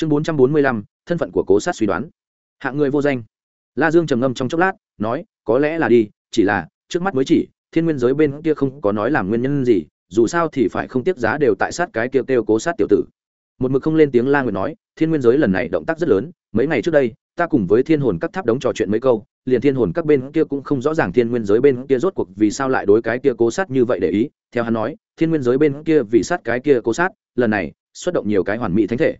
chương bốn trăm bốn mươi lăm, thân phận của cố sát suy đoán. Hạng người vô danh. La dương trầm ngâm trong chốc lát, nói, có lẽ là đi, chỉ là, trước mắt mới chỉ, thiên nguyên giới bên kia không có nói làm nguyên nhân gì, dù sao thì phải không tiếc giá đều tại sát cái kia kêu cố sát tiểu tử. Một mực không lên tiếng la nguyệt nói, thiên nguyên giới lần này động tác rất lớn, mấy ngày trước đây, ta cùng với thiên hồn các tháp đống trò chuyện mấy câu, liền thiên hồn các bên kia cũng không rõ ràng thiên nguyên giới bên kia rốt cuộc vì sao lại đối cái kia cố sát như vậy để ý. Theo hắn nói, thiên nguyên giới bên kia vì sát cái kia cố sát, lần này, xuất động nhiều cái hoàn mỹ thánh thể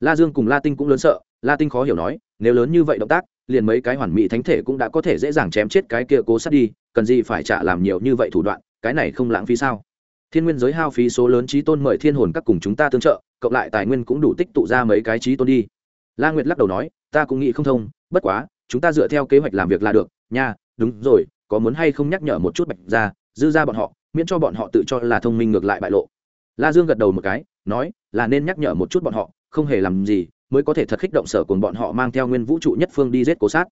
la dương cùng la tinh cũng lớn sợ, la tinh khó hiểu nói, nếu lớn như vậy động tác, liền mấy cái hoàn mỹ thánh thể cũng đã có thể dễ dàng chém chết cái kia cố sát đi, cần gì phải trả làm nhiều như vậy thủ đoạn, cái này không lãng phí sao? Thiên nguyên giới hao phí số lớn trí tôn mời thiên hồn các cùng chúng ta tương trợ, cộng lại tài nguyên cũng đủ tích tụ ra mấy cái trí tôn đi. La nguyệt lắc đầu nói, ta cũng nghĩ không thông, bất quá, chúng ta dựa theo kế hoạch làm việc là được, nha, đúng rồi, có muốn hay không nhắc nhở một chút bạch ra dư ra bọn họ, miễn cho bọn họ tự cho là thông minh ngược lại bại lộ. La dương gật đầu một cái, nói, là nên nhắc nhở một chút bọn họ không hề làm gì, mới có thể thật khích động sở cùng bọn họ mang theo nguyên vũ trụ nhất phương đi giết cố sát.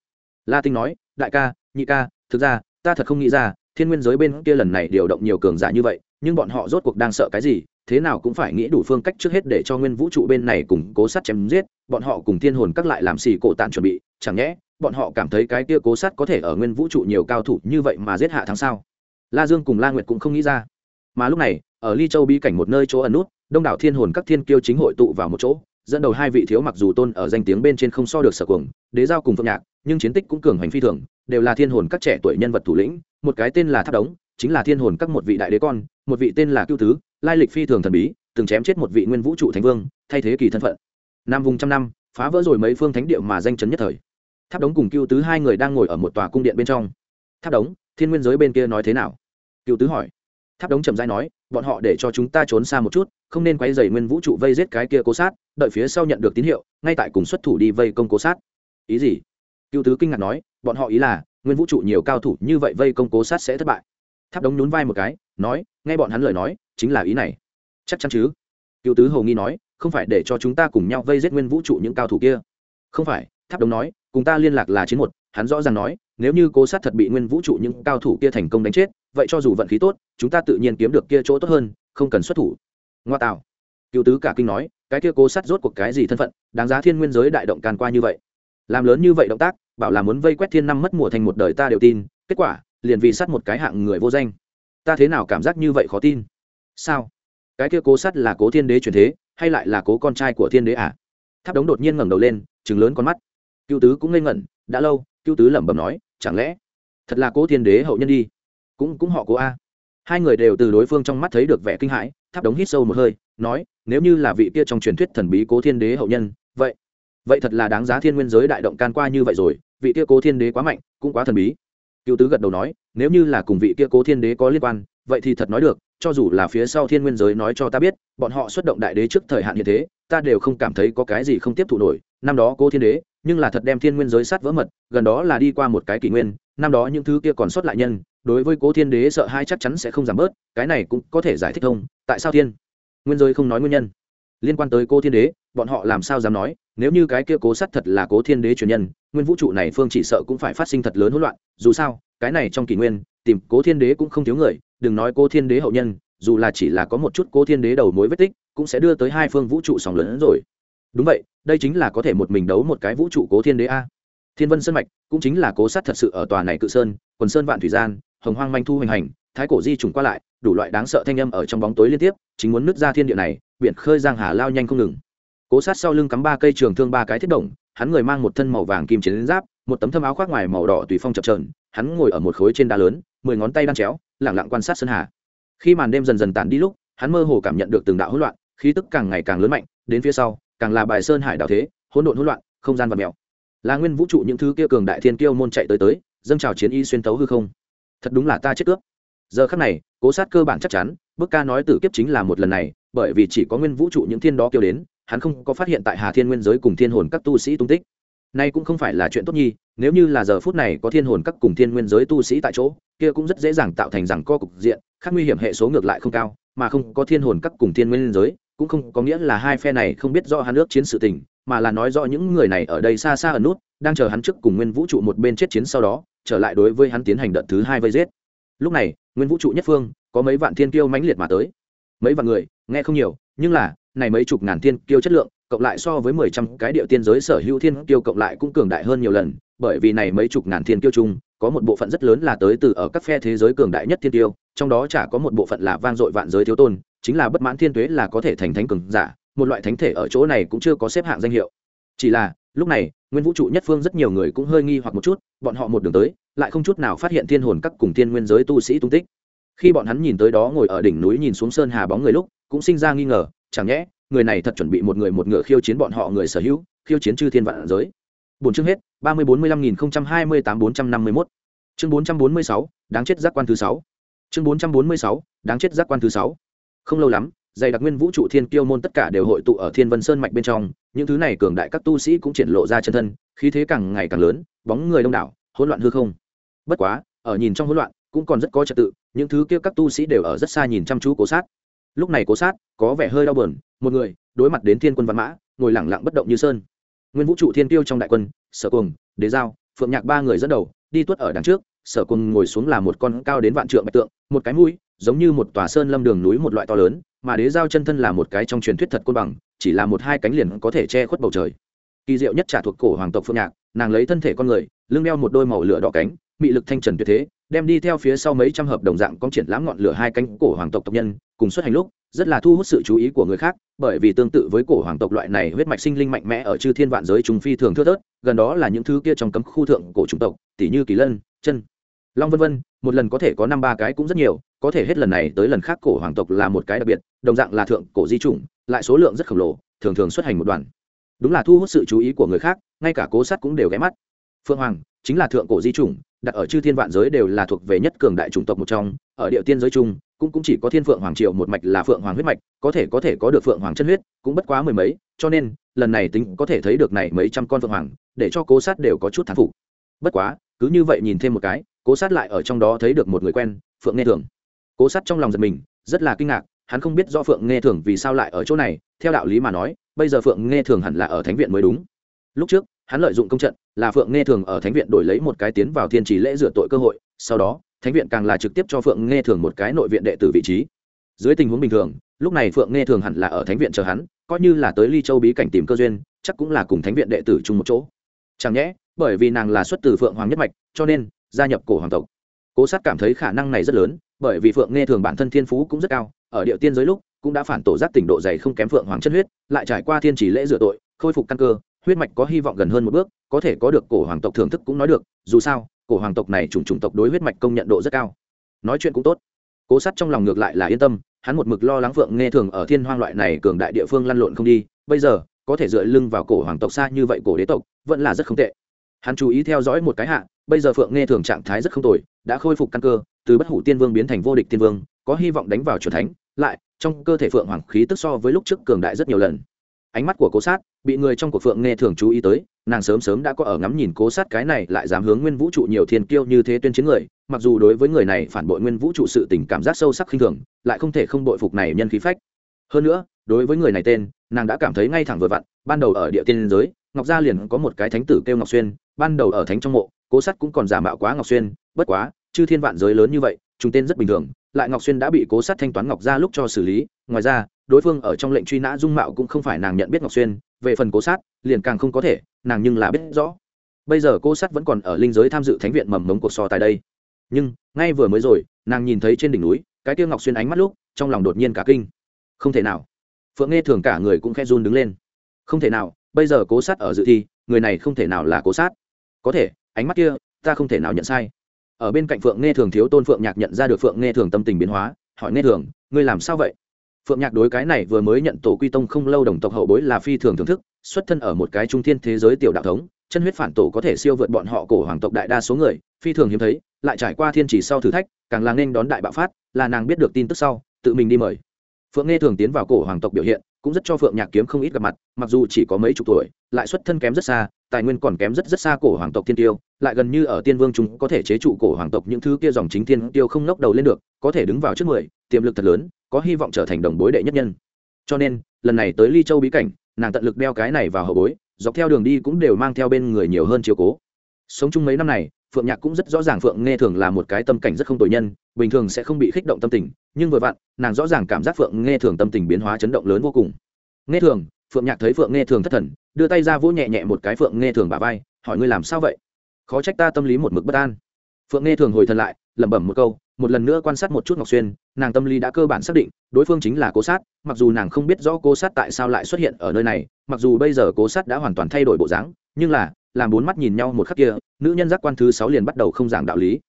La tinh nói, đại ca, nhị ca, thực ra, ta thật không nghĩ ra, thiên nguyên giới bên kia lần này điều động nhiều cường giả như vậy, nhưng bọn họ rốt cuộc đang sợ cái gì, thế nào cũng phải nghĩ đủ phương cách trước hết để cho nguyên vũ trụ bên này cùng cố sát chém giết, bọn họ cùng thiên hồn các lại làm xì cổ tàn chuẩn bị, chẳng nhẽ, bọn họ cảm thấy cái kia cố sát có thể ở nguyên vũ trụ nhiều cao thủ như vậy mà giết hạ thắng sao? La dương cùng la nguyệt cũng không nghĩ ra. Mà lúc này, ở ly châu bí cảnh một nơi chỗ ẩn nút đông đảo thiên hồn các thiên kiêu chính hội tụ vào một chỗ, dẫn đầu hai vị thiếu mặc dù tôn ở danh tiếng bên trên không so được sở cuồng, đế giao cùng phượng nhạc, nhưng chiến tích cũng cường hành phi thường, đều là thiên hồn các trẻ tuổi nhân vật thủ lĩnh, một cái tên là tháp đống, chính là thiên hồn các một vị đại đế con, một vị tên là cưu tứ, lai lịch phi thường thần bí, từng chém chết một vị nguyên vũ trụ thánh vương, thay thế kỳ thân phận. Nam vùng trăm năm, phá vỡ rồi mấy phương thánh địa mà danh chấn nhất thời. Tháp đống cùng cưu tứ hai người đang ngồi ở một tòa cung điện bên trong. Tháp đống, thiên nguyên giới bên kia nói thế nào? Cưu tứ hỏi. Tháp đống trầm dai nói bọn họ để cho chúng ta trốn xa một chút, không nên quay dày nguyên vũ trụ vây giết cái kia cố sát, đợi phía sau nhận được tín hiệu, ngay tại cùng xuất thủ đi vây công cố sát. Ý gì? Cựu tứ kinh ngạc nói, bọn họ ý là, nguyên vũ trụ nhiều cao thủ như vậy vây công cố sát sẽ thất bại. Tháp đống nhún vai một cái, nói, nghe bọn hắn lời nói, chính là ý này. Chắc chắn chứ? Cựu tứ hầu nghi nói, không phải để cho chúng ta cùng nhau vây giết nguyên vũ trụ những cao thủ kia. Không phải, tháp đống nói, cùng ta liên lạc là chiến một, hắn rõ ràng nói, nếu như cố sát thật bị nguyên vũ trụ những cao thủ kia thành công đánh chết vậy cho dù vận khí tốt, chúng ta tự nhiên kiếm được kia chỗ tốt hơn, không cần xuất thủ. Ngoa tạo. Cựu tứ cả kinh nói, cái kia cố sát rốt cuộc cái gì thân phận, đáng giá thiên nguyên giới đại động can qua như vậy. Làm lớn như vậy động tác, bảo là muốn vây quét thiên năm mất mùa thành một đời ta đều tin, kết quả, liền vì sát một cái hạng người vô danh. Ta thế nào cảm giác như vậy khó tin? Sao? Cái kia cố sát là cố thiên đế truyền thế, hay lại là cố con trai của thiên đế à? Tháp đống đột nhiên ngẩng đầu lên chừng lớn con mắt. Cựu tứ cũng ngây ngẩn, đã lâu, cựu tứ lẩm bẩm nói, chẳng lẽ thật là cố thiên đế hậu nhân đi? Cũng cũng họ cố a. Hai người đều từ đối phương trong mắt thấy được vẻ kinh hãi, tháp đống hít sâu một hơi, nói, nếu như là vị kia trong truyền thuyết thần bí cố thiên đế hậu nhân, vậy vậy thật là đáng giá thiên nguyên giới đại động can qua như vậy rồi, vị kia cố thiên đế quá mạnh, cũng quá thần bí. Cựu tứ gật đầu nói, nếu như là cùng vị kia cố thiên đế có liên quan, vậy thì thật nói được, cho dù là phía sau thiên nguyên giới nói cho ta biết, bọn họ xuất động đại đế trước thời hạn như thế, ta đều không cảm thấy có cái gì không tiếp thụ nổi. Năm đó cố thiên đế, nhưng là thật đem thiên nguyên giới sát vỡ mật, gần đó là đi qua một cái kỷ nguyên, năm đó những thứ kia còn sót lại nhân đối với cố thiên đế sợ hai chắc chắn sẽ không giảm bớt, cái này cũng có thể giải thích thông tại sao thiên? Nguyên giới không nói nguyên nhân. Liên quan tới cố thiên đế, bọn họ làm sao dám nói, nếu như cái kia cố sát thật là cố thiên đế truyền nhân, nguyên vũ trụ này phương chỉ sợ cũng phải phát sinh thật lớn hỗn loạn, dù sao, cái này trong kỷ nguyên, tìm cố thiên đế cũng không thiếu người, đừng nói cố thiên đế hậu nhân, dù là chỉ là có một chút cố thiên đế đầu mối vết tích, cũng sẽ đưa tới hai phương vũ trụ sóng lớn hơn rồi. Đúng vậy, đây chính là có thể một mình đấu một cái vũ trụ cố thiên đế a. Thiên vân sơn mạch cũng chính là cố sát thật sự ở tòa này cự sơn, quần sơn vạn thủy gian hồng hoang manh thu hoành hành, thái cổ di trùng qua lại, đủ loại đáng sợ thanh âm ở trong bóng tối liên tiếp, chính muốn nứt ra thiên địa này, biển khơi giang hà lao nhanh không ngừng. Cố sát sau lưng cắm ba cây trường thương ba cái thiết động, hắn người mang một thân màu vàng kim chiến giáp, một tấm thâm áo khoác ngoài màu đỏ tùy phong chập trờn hắn ngồi ở một khối trên đá lớn, mười ngón tay đan chéo, lẳng lặng quan sát sơn hà. Khi màn đêm dần dần tàn đi lúc, hắn mơ hồ cảm nhận được từng đạo hỗn loạn, khí tức càng ngày càng lớn mạnh, đến phía sau, càng là bài sơn hải đảo thế, hỗn độn hỗn loạn, không gian và mèo. Là nguyên vũ trụ những thứ kia cường đại thiên kiêu môn chạy tới tới, dâng trào chiến y xuyên tấu hư không thật đúng là ta chết cướp. Giờ khắc này, cố sát cơ bản chắc chắn, bức ca nói tử kiếp chính là một lần này, bởi vì chỉ có nguyên vũ trụ những thiên đó kêu đến, hắn không có phát hiện tại hà thiên nguyên giới cùng thiên hồn các tu sĩ tung tích. Nay cũng không phải là chuyện tốt nhi, nếu như là giờ phút này có thiên hồn các cùng thiên nguyên giới tu sĩ tại chỗ, kia cũng rất dễ dàng tạo thành rằng co cục diện, khác nguy hiểm hệ số ngược lại không cao, mà không có thiên hồn các cùng thiên nguyên giới, cũng không có nghĩa là hai phe này không biết do hắn nước chiến sự tình, mà là nói rõ những người này ở đây xa xa ở nút, đang chờ hắn trước cùng nguyên vũ trụ một bên chết chiến sau đó trở lại đối với hắn tiến hành đợt thứ hai vây giết. Lúc này, nguyên vũ trụ nhất phương, có mấy vạn thiên kiêu mãnh liệt mà tới. Mấy vạn người, nghe không nhiều, nhưng là, này mấy chục ngàn thiên kiêu chất lượng, cộng lại so với mười trăm cái địa tiên giới sở hữu thiên kiêu cộng lại cũng cường đại hơn nhiều lần, bởi vì này mấy chục ngàn thiên kiêu chung, có một bộ phận rất lớn là tới từ ở các phe thế giới cường đại nhất thiên kiêu, trong đó chả có một bộ phận là vang dội vạn giới thiếu tôn, chính là bất mãn thiên tuế là có thể thành thánh cường giả, một loại thánh thể ở chỗ này cũng chưa có xếp hạng danh hiệu. Chỉ là, lúc này nguyên vũ trụ nhất phương rất nhiều người cũng hơi nghi hoặc một chút, bọn họ một đường tới, lại không chút nào phát hiện thiên hồn các cùng thiên nguyên giới tu sĩ tung tích. Khi bọn hắn nhìn tới đó ngồi ở đỉnh núi nhìn xuống sơn hà bóng người lúc, cũng sinh ra nghi ngờ, chẳng nhẽ, người này thật chuẩn bị một người một ngựa khiêu chiến bọn họ người sở hữu, khiêu chiến chư thiên vạn giới. Bốn chương hết, ba mươi bốn mươi lăm nghìn không trăm hai mươi tám bốn trăm năm mươi mốt. Chương bốn trăm bốn mươi sáu, đáng chết giác quan thứ sáu. Chương bốn trăm bốn mươi sáu, đáng chết giác quan thứ sáu. Không lâu lắm dày đặc nguyên vũ trụ thiên kiêu môn tất cả đều hội tụ ở thiên vân sơn mạch bên trong, những thứ này cường đại các tu sĩ cũng triển lộ ra chân thân, khí thế càng ngày càng lớn, bóng người đông đảo, hỗn loạn hư không. Bất quá, ở nhìn trong hỗn loạn, cũng còn rất có trật tự, những thứ kia các tu sĩ đều ở rất xa nhìn chăm chú cố sát. Lúc này cố sát, có vẻ hơi đau buồn, một người, đối mặt đến thiên quân văn mã, ngồi lẳng lặng bất động như sơn. Nguyên vũ trụ thiên tiêu trong đại quân, sở cùng đế giao, phượng nhạc ba người dẫn đầu, đi tuất ở đằng trước, sở cùng ngồi xuống là một con cao đến vạn trượng bạch tượng, một cái mũi, giống như một tòa sơn lâm đường núi một loại to lớn mà đế giao chân thân là một cái trong truyền thuyết thật côn bằng, chỉ là một hai cánh liền có thể che khuất bầu trời. Kỳ diệu nhất trả thuộc cổ hoàng tộc phương nhạc, nàng lấy thân thể con người, lưng đeo một đôi màu lửa đỏ cánh, mị lực thanh trần tuyệt thế, đem đi theo phía sau mấy trăm hợp đồng dạng con triển lãm ngọn lửa hai cánh cổ hoàng tộc tộc nhân, cùng xuất hành lúc, rất là thu hút sự chú ý của người khác, bởi vì tương tự với cổ hoàng tộc loại này huyết mạch sinh linh mạnh mẽ ở chư thiên vạn giới chúng phi thường thưa thớt, gần đó là những thứ kia trong cấm khu thượng cổ chủng tộc, tỷ như kỳ lân, chân, long vân vân, một lần có thể có năm ba cái cũng rất nhiều có thể hết lần này tới lần khác cổ hoàng tộc là một cái đặc biệt, đồng dạng là thượng cổ di chủng, lại số lượng rất khổng lồ, thường thường xuất hành một đoàn đúng là thu hút sự chú ý của người khác, ngay cả cố sát cũng đều ghé mắt. Phượng hoàng, chính là thượng cổ di chủng, đặt ở chư thiên vạn giới đều là thuộc về nhất cường đại chủng tộc một trong, ở địa tiên giới chung, cũng cũng chỉ có thiên phượng hoàng triều một mạch là phượng hoàng huyết mạch, có thể có thể có được phượng hoàng chân huyết, cũng bất quá mười mấy, cho nên, lần này tính có thể thấy được này mấy trăm con phượng hoàng, để cho cố sát đều có chút thán phục. Bất quá, cứ như vậy nhìn thêm một cái, cố sát lại ở trong đó thấy được một người quen, phượng nghe thường cố sát trong lòng giật mình, rất là kinh ngạc, hắn không biết do phượng nghe thường vì sao lại ở chỗ này, theo đạo lý mà nói, bây giờ phượng nghe thường hẳn là ở thánh viện mới đúng. Lúc trước, hắn lợi dụng công trận, là phượng nghe thường ở thánh viện đổi lấy một cái tiến vào thiên trì lễ rửa tội cơ hội, sau đó, thánh viện càng là trực tiếp cho phượng nghe thường một cái nội viện đệ tử vị trí. Dưới tình huống bình thường, lúc này phượng nghe thường hẳn là ở thánh viện chờ hắn, coi như là tới ly châu bí cảnh tìm cơ duyên, chắc cũng là cùng thánh viện đệ tử chung một chỗ. Chẳng nhẽ, bởi vì nàng là xuất từ phượng hoàng nhất mạch, cho nên, gia nhập cổ hoàng tộc. Cố sát cảm thấy khả năng này rất lớn bởi vì phượng nghe thường bản thân thiên phú cũng rất cao, ở địa tiên giới lúc cũng đã phản tổ giác tỉnh độ dày không kém phượng hoàng chân huyết, lại trải qua thiên chỉ lễ rửa tội, khôi phục căn cơ, huyết mạch có hy vọng gần hơn một bước, có thể có được cổ hoàng tộc thưởng thức cũng nói được, dù sao, cổ hoàng tộc này chủng chủng tộc đối huyết mạch công nhận độ rất cao. Nói chuyện cũng tốt. Cố sát trong lòng ngược lại là yên tâm, hắn một mực lo lắng phượng nghe thường ở thiên hoang loại này cường đại địa phương lăn lộn không đi, bây giờ, có thể dựa lưng vào cổ hoàng tộc xa như vậy cổ đế tộc, vẫn là rất không tệ. Hắn chú ý theo dõi một cái hạ, bây giờ phượng nghe thường trạng thái rất không tồi, đã khôi phục căn cơ từ bất hủ tiên vương biến thành vô địch tiên vương, có hy vọng đánh vào c thánh, lại, trong cơ thể phượng hoàng khí tức so với lúc trước cường đại rất nhiều lần. Ánh mắt của cố sát, bị người trong cuộc phượng nghe thường chú ý tới, nàng sớm sớm đã có ở ngắm nhìn cố sát cái này lại dám hướng nguyên vũ trụ nhiều thiên kiêu như thế tuyên chiến người, mặc dù đối với người này phản bội nguyên vũ trụ sự tình cảm giác sâu sắc khinh thường, lại không thể không bội phục này nhân khí phách. Hơn nữa, đối với người này tên, nàng đã cảm thấy ngay thẳng vừa vặn, ban đầu ở địa tiên giới, ngọc gia liền có một cái thánh tử kêu ngọc xuyên, ban đầu ở thánh trong mộ, cố sát cũng còn giả mạo quá ngọc xuyên, bất quá chư thiên vạn giới lớn như vậy chúng tên rất bình thường, lại ngọc xuyên đã bị cố sát thanh toán ngọc gia lúc cho xử lý. Ngoài ra, đối phương ở trong lệnh truy nã dung mạo cũng không phải nàng nhận biết ngọc xuyên, về phần cố sát, liền càng không có thể, nàng nhưng là biết rõ. Bây giờ cô sát vẫn còn ở linh giới tham dự thánh viện mầm mống cuộc so tại đây. Nhưng, ngay vừa mới rồi, nàng nhìn thấy trên đỉnh núi, cái tiêu ngọc xuyên ánh mắt lúc, trong lòng đột nhiên cả kinh. Không thể nào. Phượng nghe thường cả người cũng khe run đứng lên. Không thể nào, bây giờ cố sát ở dự thi, người này không thể nào là cố sát. Có thể, ánh mắt kia, ta không thể nào nhận sai ở bên cạnh phượng nghe thường thiếu tôn phượng nhạc nhận ra được phượng nghe thường tâm tình biến hóa, hỏi nghe thường, ngươi làm sao vậy? Phượng nhạc đối cái này vừa mới nhận tổ quy tông không lâu đồng tộc hậu bối là phi thường thưởng thức, xuất thân ở một cái trung thiên thế giới tiểu đạo thống, chân huyết phản tổ có thể siêu vượt bọn họ cổ hoàng tộc đại đa số người, phi thường hiếm thấy, lại trải qua thiên chỉ sau thử thách, càng là nên đón đại bạo phát, là nàng biết được tin tức sau, tự mình đi mời. Phượng nghe thường tiến vào cổ hoàng tộc biểu hiện, cũng rất cho phượng nhạc kiếm không ít gặp mặt, mặc dù chỉ có mấy chục tuổi, lại xuất thân kém rất xa tài nguyên còn kém rất rất xa cổ hoàng tộc thiên tiêu, lại gần như ở tiên vương chúng có thể chế trụ cổ hoàng tộc những thứ kia dòng chính thiên tiêu không ngóc đầu lên được, có thể đứng vào trước mười, tiềm lực thật lớn, có hy vọng trở thành đồng bối đệ nhất nhân. Cho nên, lần này tới ly châu bí cảnh, nàng tận lực đeo cái này vào hậu bối, dọc theo đường đi cũng đều mang theo bên người nhiều hơn chiếu cố. Sống chung mấy năm này, phượng nhạc cũng rất rõ ràng phượng nghe thường là một cái tâm cảnh rất không tội nhân, bình thường sẽ không bị khích động tâm tình, nhưng vừa vặn, nàng rõ ràng cảm giác phượng nghe thường tâm tình biến hóa chấn động lớn vô cùng. Nghe thường, phượng nhạc thấy phượng nghe thường thất thần đưa tay ra vỗ nhẹ nhẹ một cái phượng nghe thường bà vai, hỏi ngươi làm sao vậy? Khó trách ta tâm lý một mực bất an. Phượng nghe thường hồi thần lại, lẩm bẩm một câu, một lần nữa quan sát một chút ngọc xuyên, nàng tâm lý đã cơ bản xác định, đối phương chính là cố sát, mặc dù nàng không biết rõ cố sát tại sao lại xuất hiện ở nơi này, mặc dù bây giờ cố sát đã hoàn toàn thay đổi bộ dáng, nhưng là, làm bốn mắt nhìn nhau một khắc kia, nữ nhân giác quan thứ sáu liền bắt đầu không giảng đạo lý.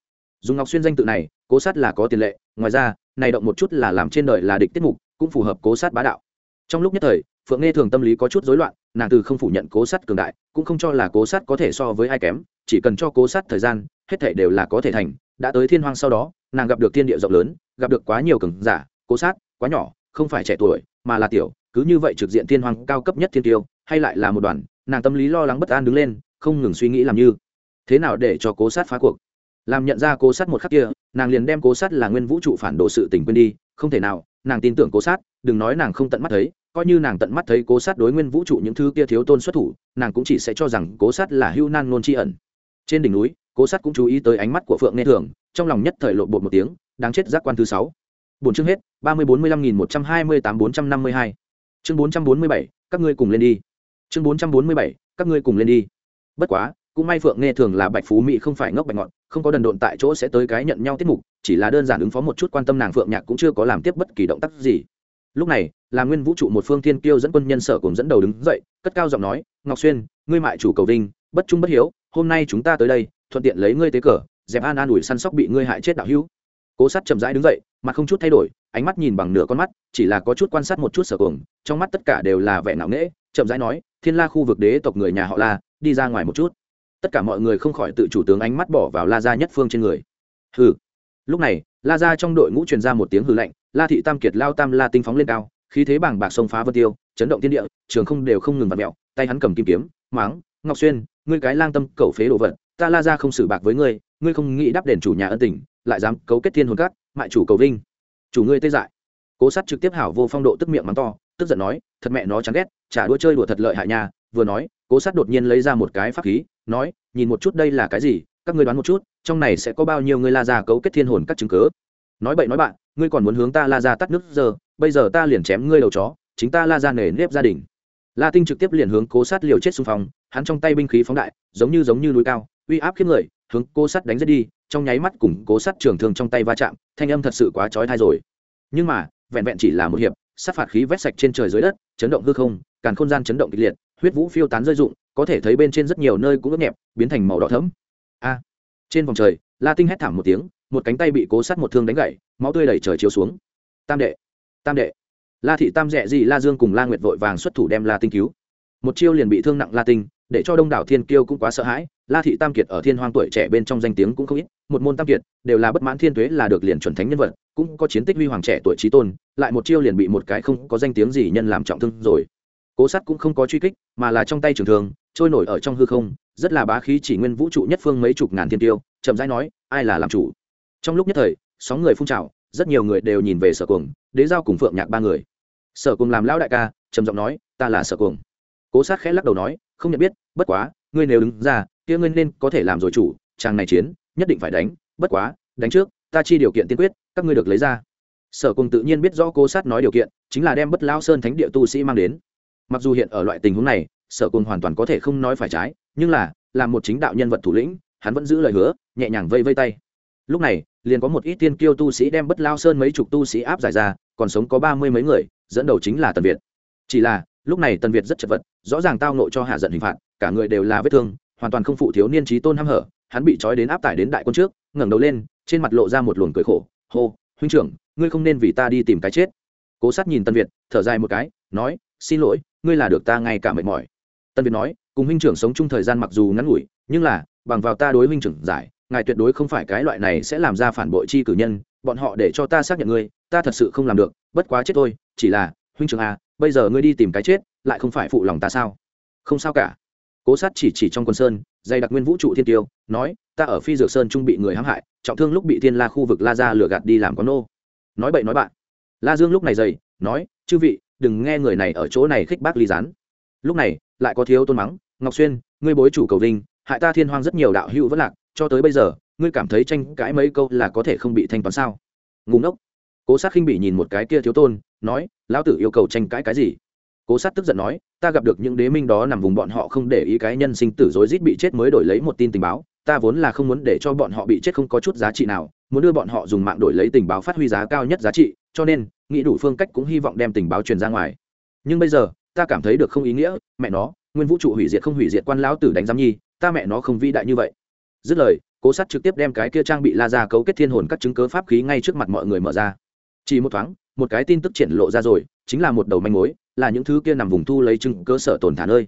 Dùng ngọc xuyên danh tự này, cố sát là có tiền lệ, ngoài ra, này động một chút là làm trên đời là địch tiết mục, cũng phù hợp cố sát bá đạo. Trong lúc nhất thời phượng nghe thường tâm lý có chút rối loạn, nàng từ không phủ nhận cố sát cường đại, cũng không cho là cố sát có thể so với ai kém, chỉ cần cho cố sát thời gian, hết thể đều là có thể thành. Đã tới thiên hoang sau đó, nàng gặp được thiên địa rộng lớn, gặp được quá nhiều cường giả, cố sát, quá nhỏ, không phải trẻ tuổi, mà là tiểu, cứ như vậy trực diện thiên hoang cao cấp nhất thiên tiêu, hay lại là một đoàn, nàng tâm lý lo lắng bất an đứng lên, không ngừng suy nghĩ làm như thế nào để cho cố sát phá cuộc. Làm nhận ra cố sát một khắc kia, nàng liền đem cố sát là nguyên vũ trụ phản đồ sự tình quên đi, không thể nào, nàng tin tưởng cố sát, đừng nói nàng không tận mắt thấy coi như nàng tận mắt thấy cố sát đối nguyên vũ trụ những thứ kia thiếu tôn xuất thủ, nàng cũng chỉ sẽ cho rằng cố sát là hưu nan nôn tri ẩn. Trên đỉnh núi, cố sát cũng chú ý tới ánh mắt của phượng nghe thường, trong lòng nhất thời lộ bột một tiếng, đáng chết giác quan thứ sáu. Bốn chương hết, ba mươi bốn mươi lăm nghìn một trăm hai mươi tám bốn trăm năm mươi hai. Chương bốn trăm bốn mươi bảy, các ngươi cùng lên đi. Chương bốn trăm bốn mươi bảy, các ngươi cùng lên đi. Bất quá, cũng may phượng nghe thường là bạch phú mỹ không phải ngốc bạch ngọn, không có đần độn tại chỗ sẽ tới cái nhận nhau tiết mục, chỉ là đơn giản ứng phó một chút quan tâm nàng phượng nhạc cũng chưa có làm tiếp bất kỳ động tác gì lúc này, là nguyên vũ trụ một phương thiên kiêu dẫn quân nhân sở cùng dẫn đầu đứng dậy, cất cao giọng nói, ngọc xuyên, ngươi mại chủ cầu vinh, bất trung bất hiếu, hôm nay chúng ta tới đây, thuận tiện lấy ngươi tế cờ, dẹp an an ủi săn sóc bị ngươi hại chết đạo hữu. Cố sát chậm rãi đứng dậy, mặt không chút thay đổi, ánh mắt nhìn bằng nửa con mắt, chỉ là có chút quan sát một chút sở cùng, trong mắt tất cả đều là vẻ ngạo nghễ, chậm rãi nói, thiên la khu vực đế tộc người nhà họ la, đi ra ngoài một chút. Tất cả mọi người không khỏi tự chủ tướng ánh mắt bỏ vào la gia nhất phương trên người. Hừ. Lúc này, la gia trong đội ngũ truyền ra một tiếng hừ lạnh la thị tam kiệt lao tam la tinh phóng lên cao, khí thế bảng bạc sông phá vân tiêu, chấn động thiên địa, trường không đều không ngừng vặt mẹo tay hắn cầm kim kiếm, máng, ngọc xuyên, ngươi cái lang tâm cẩu phế đồ vật, ta la ra không xử bạc với ngươi ngươi không nghĩ đáp đền chủ nhà ân tình, lại dám cấu kết thiên hồn cát mại chủ cầu vinh. Chủ ngươi tê dại. Cố sát trực tiếp hảo vô phong độ tức miệng mắng to, tức giận nói, thật mẹ nó chán ghét, trả đua chơi đùa thật lợi hại nhà vừa nói, cố sát đột nhiên lấy ra một cái pháp khí, nói, nhìn một chút đây là cái gì, các ngươi đoán một chút, trong này sẽ có bao nhiêu người la ra cấu kết thiên hồn các chứng cớ nói bậy nói bạn ngươi còn muốn hướng ta la ra tắt nước giờ, bây giờ ta liền chém ngươi đầu chó, chính ta la ra nể nếp gia đình. La tinh trực tiếp liền hướng cố sát liều chết xung phong, hắn trong tay binh khí phóng đại, giống như giống như núi cao, uy áp khiếp người, hướng cố sát đánh rất đi, trong nháy mắt cùng cố sát trường thương trong tay va chạm, thanh âm thật sự quá trói thai rồi. Nhưng mà, vẹn vẹn chỉ là một hiệp, sát phạt khí vét sạch trên trời dưới đất, chấn động hư không, càn không gian chấn động kịch liệt, huyết vũ phiêu tán rơi rụng, có thể thấy bên trên rất nhiều nơi cũng ướt nhẹp, biến thành màu đỏ thẫm. A! Trên vòng trời, la tinh hét thảm một tiếng, một cánh tay bị cố sát một thương đánh gãy máu tươi đẩy trời chiếu xuống. Tam đệ tam đệ. La thị tam đệ gì la dương cùng la nguyệt vội vàng xuất thủ đem la tinh cứu. Một chiêu liền bị thương nặng la tinh, để cho đông đảo thiên kiêu cũng quá sợ hãi. La thị tam kiệt ở thiên hoang tuổi trẻ bên trong danh tiếng cũng không ít, một môn tam kiệt đều là bất mãn thiên tuế là được liền chuẩn thánh nhân vật, cũng có chiến tích huy hoàng trẻ tuổi trí tôn, lại một chiêu liền bị một cái không có danh tiếng gì nhân làm trọng thương rồi. Cố sắt cũng không có truy kích, mà là trong tay trường thường trôi nổi ở trong hư không, rất là bá khí chỉ nguyên vũ trụ nhất phương mấy chục ngàn thiên tiêu chậm rãi nói, ai là làm chủ? Trong lúc nhất thời sóng người phun trào, rất nhiều người đều nhìn về sở cuồng, đế giao cùng phượng nhạc ba người. Sở cuồng làm lão đại ca, trầm giọng nói, ta là sở cuồng. Cố sát khẽ lắc đầu nói, không nhận biết, bất quá, ngươi nếu đứng ra, kia ngươi nên có thể làm rồi chủ, chàng này chiến, nhất định phải đánh, bất quá, đánh trước, ta chi điều kiện tiên quyết, các ngươi được lấy ra. Sở cùng tự nhiên biết rõ cố sát nói điều kiện, chính là đem bất lao sơn thánh địa tu sĩ mang đến. Mặc dù hiện ở loại tình huống này, sở cùng hoàn toàn có thể không nói phải trái, nhưng là làm một chính đạo nhân vật thủ lĩnh, hắn vẫn giữ lời hứa, nhẹ nhàng vây vây tay lúc này, liền có một ít tiên kiêu tu sĩ đem bất lao sơn mấy chục tu sĩ áp giải ra, còn sống có ba mươi mấy người, dẫn đầu chính là tần việt. Chỉ là, lúc này tần việt rất chật vật, rõ ràng tao nộ cho hạ giận hình phạt, cả người đều là vết thương, hoàn toàn không phụ thiếu niên trí tôn h hở, hắn bị trói đến áp tải đến đại quân trước, ngẩng đầu lên, trên mặt lộ ra một luồng cười khổ, hô, huynh trưởng, ngươi không nên vì ta đi tìm cái chết. Cố sát nhìn tân việt, thở dài một cái, nói, xin lỗi, ngươi là được ta ngay cả mệt mỏi. Tân việt nói, cùng huynh trưởng sống chung thời gian mặc dù ngắn ngủi, nhưng là, bằng vào ta đối huynh trưởng giải ngài tuyệt đối không phải cái loại này sẽ làm ra phản bội chi cử nhân, bọn họ để cho ta xác nhận ngươi, ta thật sự không làm được, bất quá chết thôi, chỉ là, huynh trưởng à bây giờ ngươi đi tìm cái chết, lại không phải phụ lòng ta sao? Không sao cả. Cố sát chỉ chỉ trong quân sơn, dày đặc nguyên vũ trụ thiên tiêu, nói, ta ở phi dược sơn trung bị người hãm hại, trọng thương lúc bị thiên la khu vực la ra lừa gạt đi làm con nô. Nói bậy nói bạn. La dương lúc này dày nói, chư vị, đừng nghe người này ở chỗ này khích bác ly rán lúc này, lại có thiếu tôn mắng, ngọc xuyên, ngươi bối chủ cầu vinh, hại ta thiên hoang rất nhiều đạo hữu vất lạc cho tới bây giờ, ngươi cảm thấy tranh cãi mấy câu là có thể không bị thanh toán sao? Ngùng ngốc. Cố sát khinh bị nhìn một cái kia thiếu tôn, nói, lão tử yêu cầu tranh cãi cái gì? Cố sát tức giận nói, ta gặp được những đế minh đó nằm vùng bọn họ không để ý cái nhân sinh tử rối rít bị chết mới đổi lấy một tin tình báo. Ta vốn là không muốn để cho bọn họ bị chết không có chút giá trị nào, muốn đưa bọn họ dùng mạng đổi lấy tình báo phát huy giá cao nhất giá trị, cho nên, nghĩ đủ phương cách cũng hy vọng đem tình báo truyền ra ngoài. Nhưng bây giờ, ta cảm thấy được không ý nghĩa, mẹ nó, nguyên vũ trụ hủy diệt không hủy diệt quan lão tử đánh giám nhi, ta mẹ nó không vĩ đại như vậy dứt lời, cố sát trực tiếp đem cái kia trang bị la ra cấu kết thiên hồn các chứng cớ pháp khí ngay trước mặt mọi người mở ra. Chỉ một thoáng, một cái tin tức triển lộ ra rồi, chính là một đầu manh mối, là những thứ kia nằm vùng thu lấy chứng cơ sở tồn thả nơi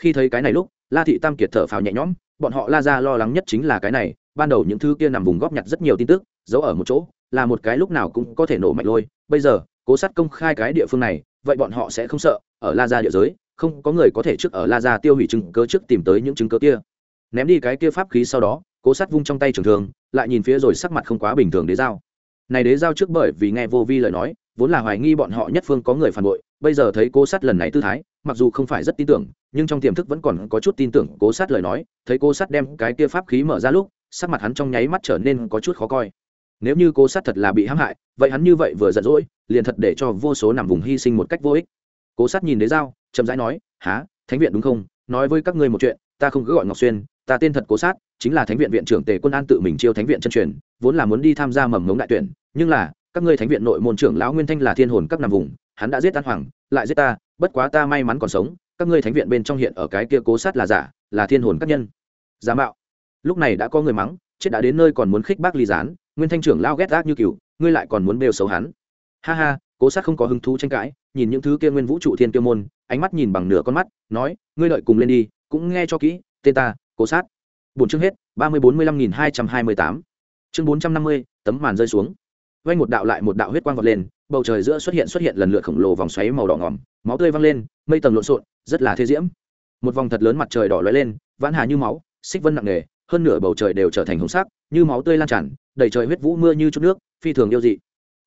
khi thấy cái này lúc, la thị tam kiệt thở phào nhẹ nhõm, bọn họ la ra lo lắng nhất chính là cái này, ban đầu những thứ kia nằm vùng góp nhặt rất nhiều tin tức, giấu ở một chỗ, là một cái lúc nào cũng có thể nổ mạnh lôi. Bây giờ, cố sát công khai cái địa phương này, vậy bọn họ sẽ không sợ, ở la gia địa giới, không có người có thể trước ở la gia tiêu hủy chứng cớ trước tìm tới những chứng cớ kia ném đi cái kia pháp khí sau đó, cố sát vung trong tay trường thường lại nhìn phía rồi sắc mặt không quá bình thường đế giao. Này đế giao trước bởi vì nghe vô vi lời nói, vốn là hoài nghi bọn họ nhất phương có người phản bội, bây giờ thấy cố sát lần này tư thái, mặc dù không phải rất tin tưởng, nhưng trong tiềm thức vẫn còn có chút tin tưởng cố sát lời nói, thấy cố sát đem cái kia pháp khí mở ra lúc, sắc mặt hắn trong nháy mắt trở nên có chút khó coi. Nếu như cố sát thật là bị hãm hại, vậy hắn như vậy vừa giận dỗi, liền thật để cho vô số nằm vùng hy sinh một cách vô ích. Cố sát nhìn đế giao, chậm rãi nói há thánh viện đúng không? Nói với các ngươi một chuyện, ta không cứ gọi ngọc xuyên ta tên thật cố sát, chính là thánh viện viện trưởng tề quân an tự mình chiêu thánh viện chân truyền, vốn là muốn đi tham gia mầm ngống đại tuyển, nhưng là, các ngươi thánh viện nội môn trưởng lão nguyên thanh là thiên hồn các nằm vùng, hắn đã giết an hoàng, lại giết ta, bất quá ta may mắn còn sống, các ngươi thánh viện bên trong hiện ở cái kia cố sát là giả, là thiên hồn các nhân. Giả mạo. Lúc này đã có người mắng, chết đã đến nơi còn muốn khích bác ly gián, nguyên thanh trưởng lao ghét gác như cừu, ngươi lại còn muốn bêu xấu hắn. Ha ha, cố sát không có hứng thú tranh cãi, nhìn những thứ kia nguyên vũ trụ thiên tiêu môn, ánh mắt nhìn bằng nửa con mắt, nói, ngươi đợi cùng lên đi, cũng nghe cho kỹ, tên ta cố sát. Bốn chương hết, ba mươi bốn mươi lăm nghìn hai trăm hai mươi tám. Chương bốn trăm năm mươi, tấm màn rơi xuống. Vay một đạo lại một đạo huyết quang vọt lên, bầu trời giữa xuất hiện xuất hiện lần lượt khổng lồ vòng xoáy màu đỏ ngỏm máu tươi văng lên, mây tầng lộn xộn, rất là thế diễm. Một vòng thật lớn mặt trời đỏ lóe lên, vãn hà như máu, xích vân nặng nề, hơn nửa bầu trời đều trở thành hồng sắc, như máu tươi lan tràn, đầy trời huyết vũ mưa như chút nước, phi thường yêu dị.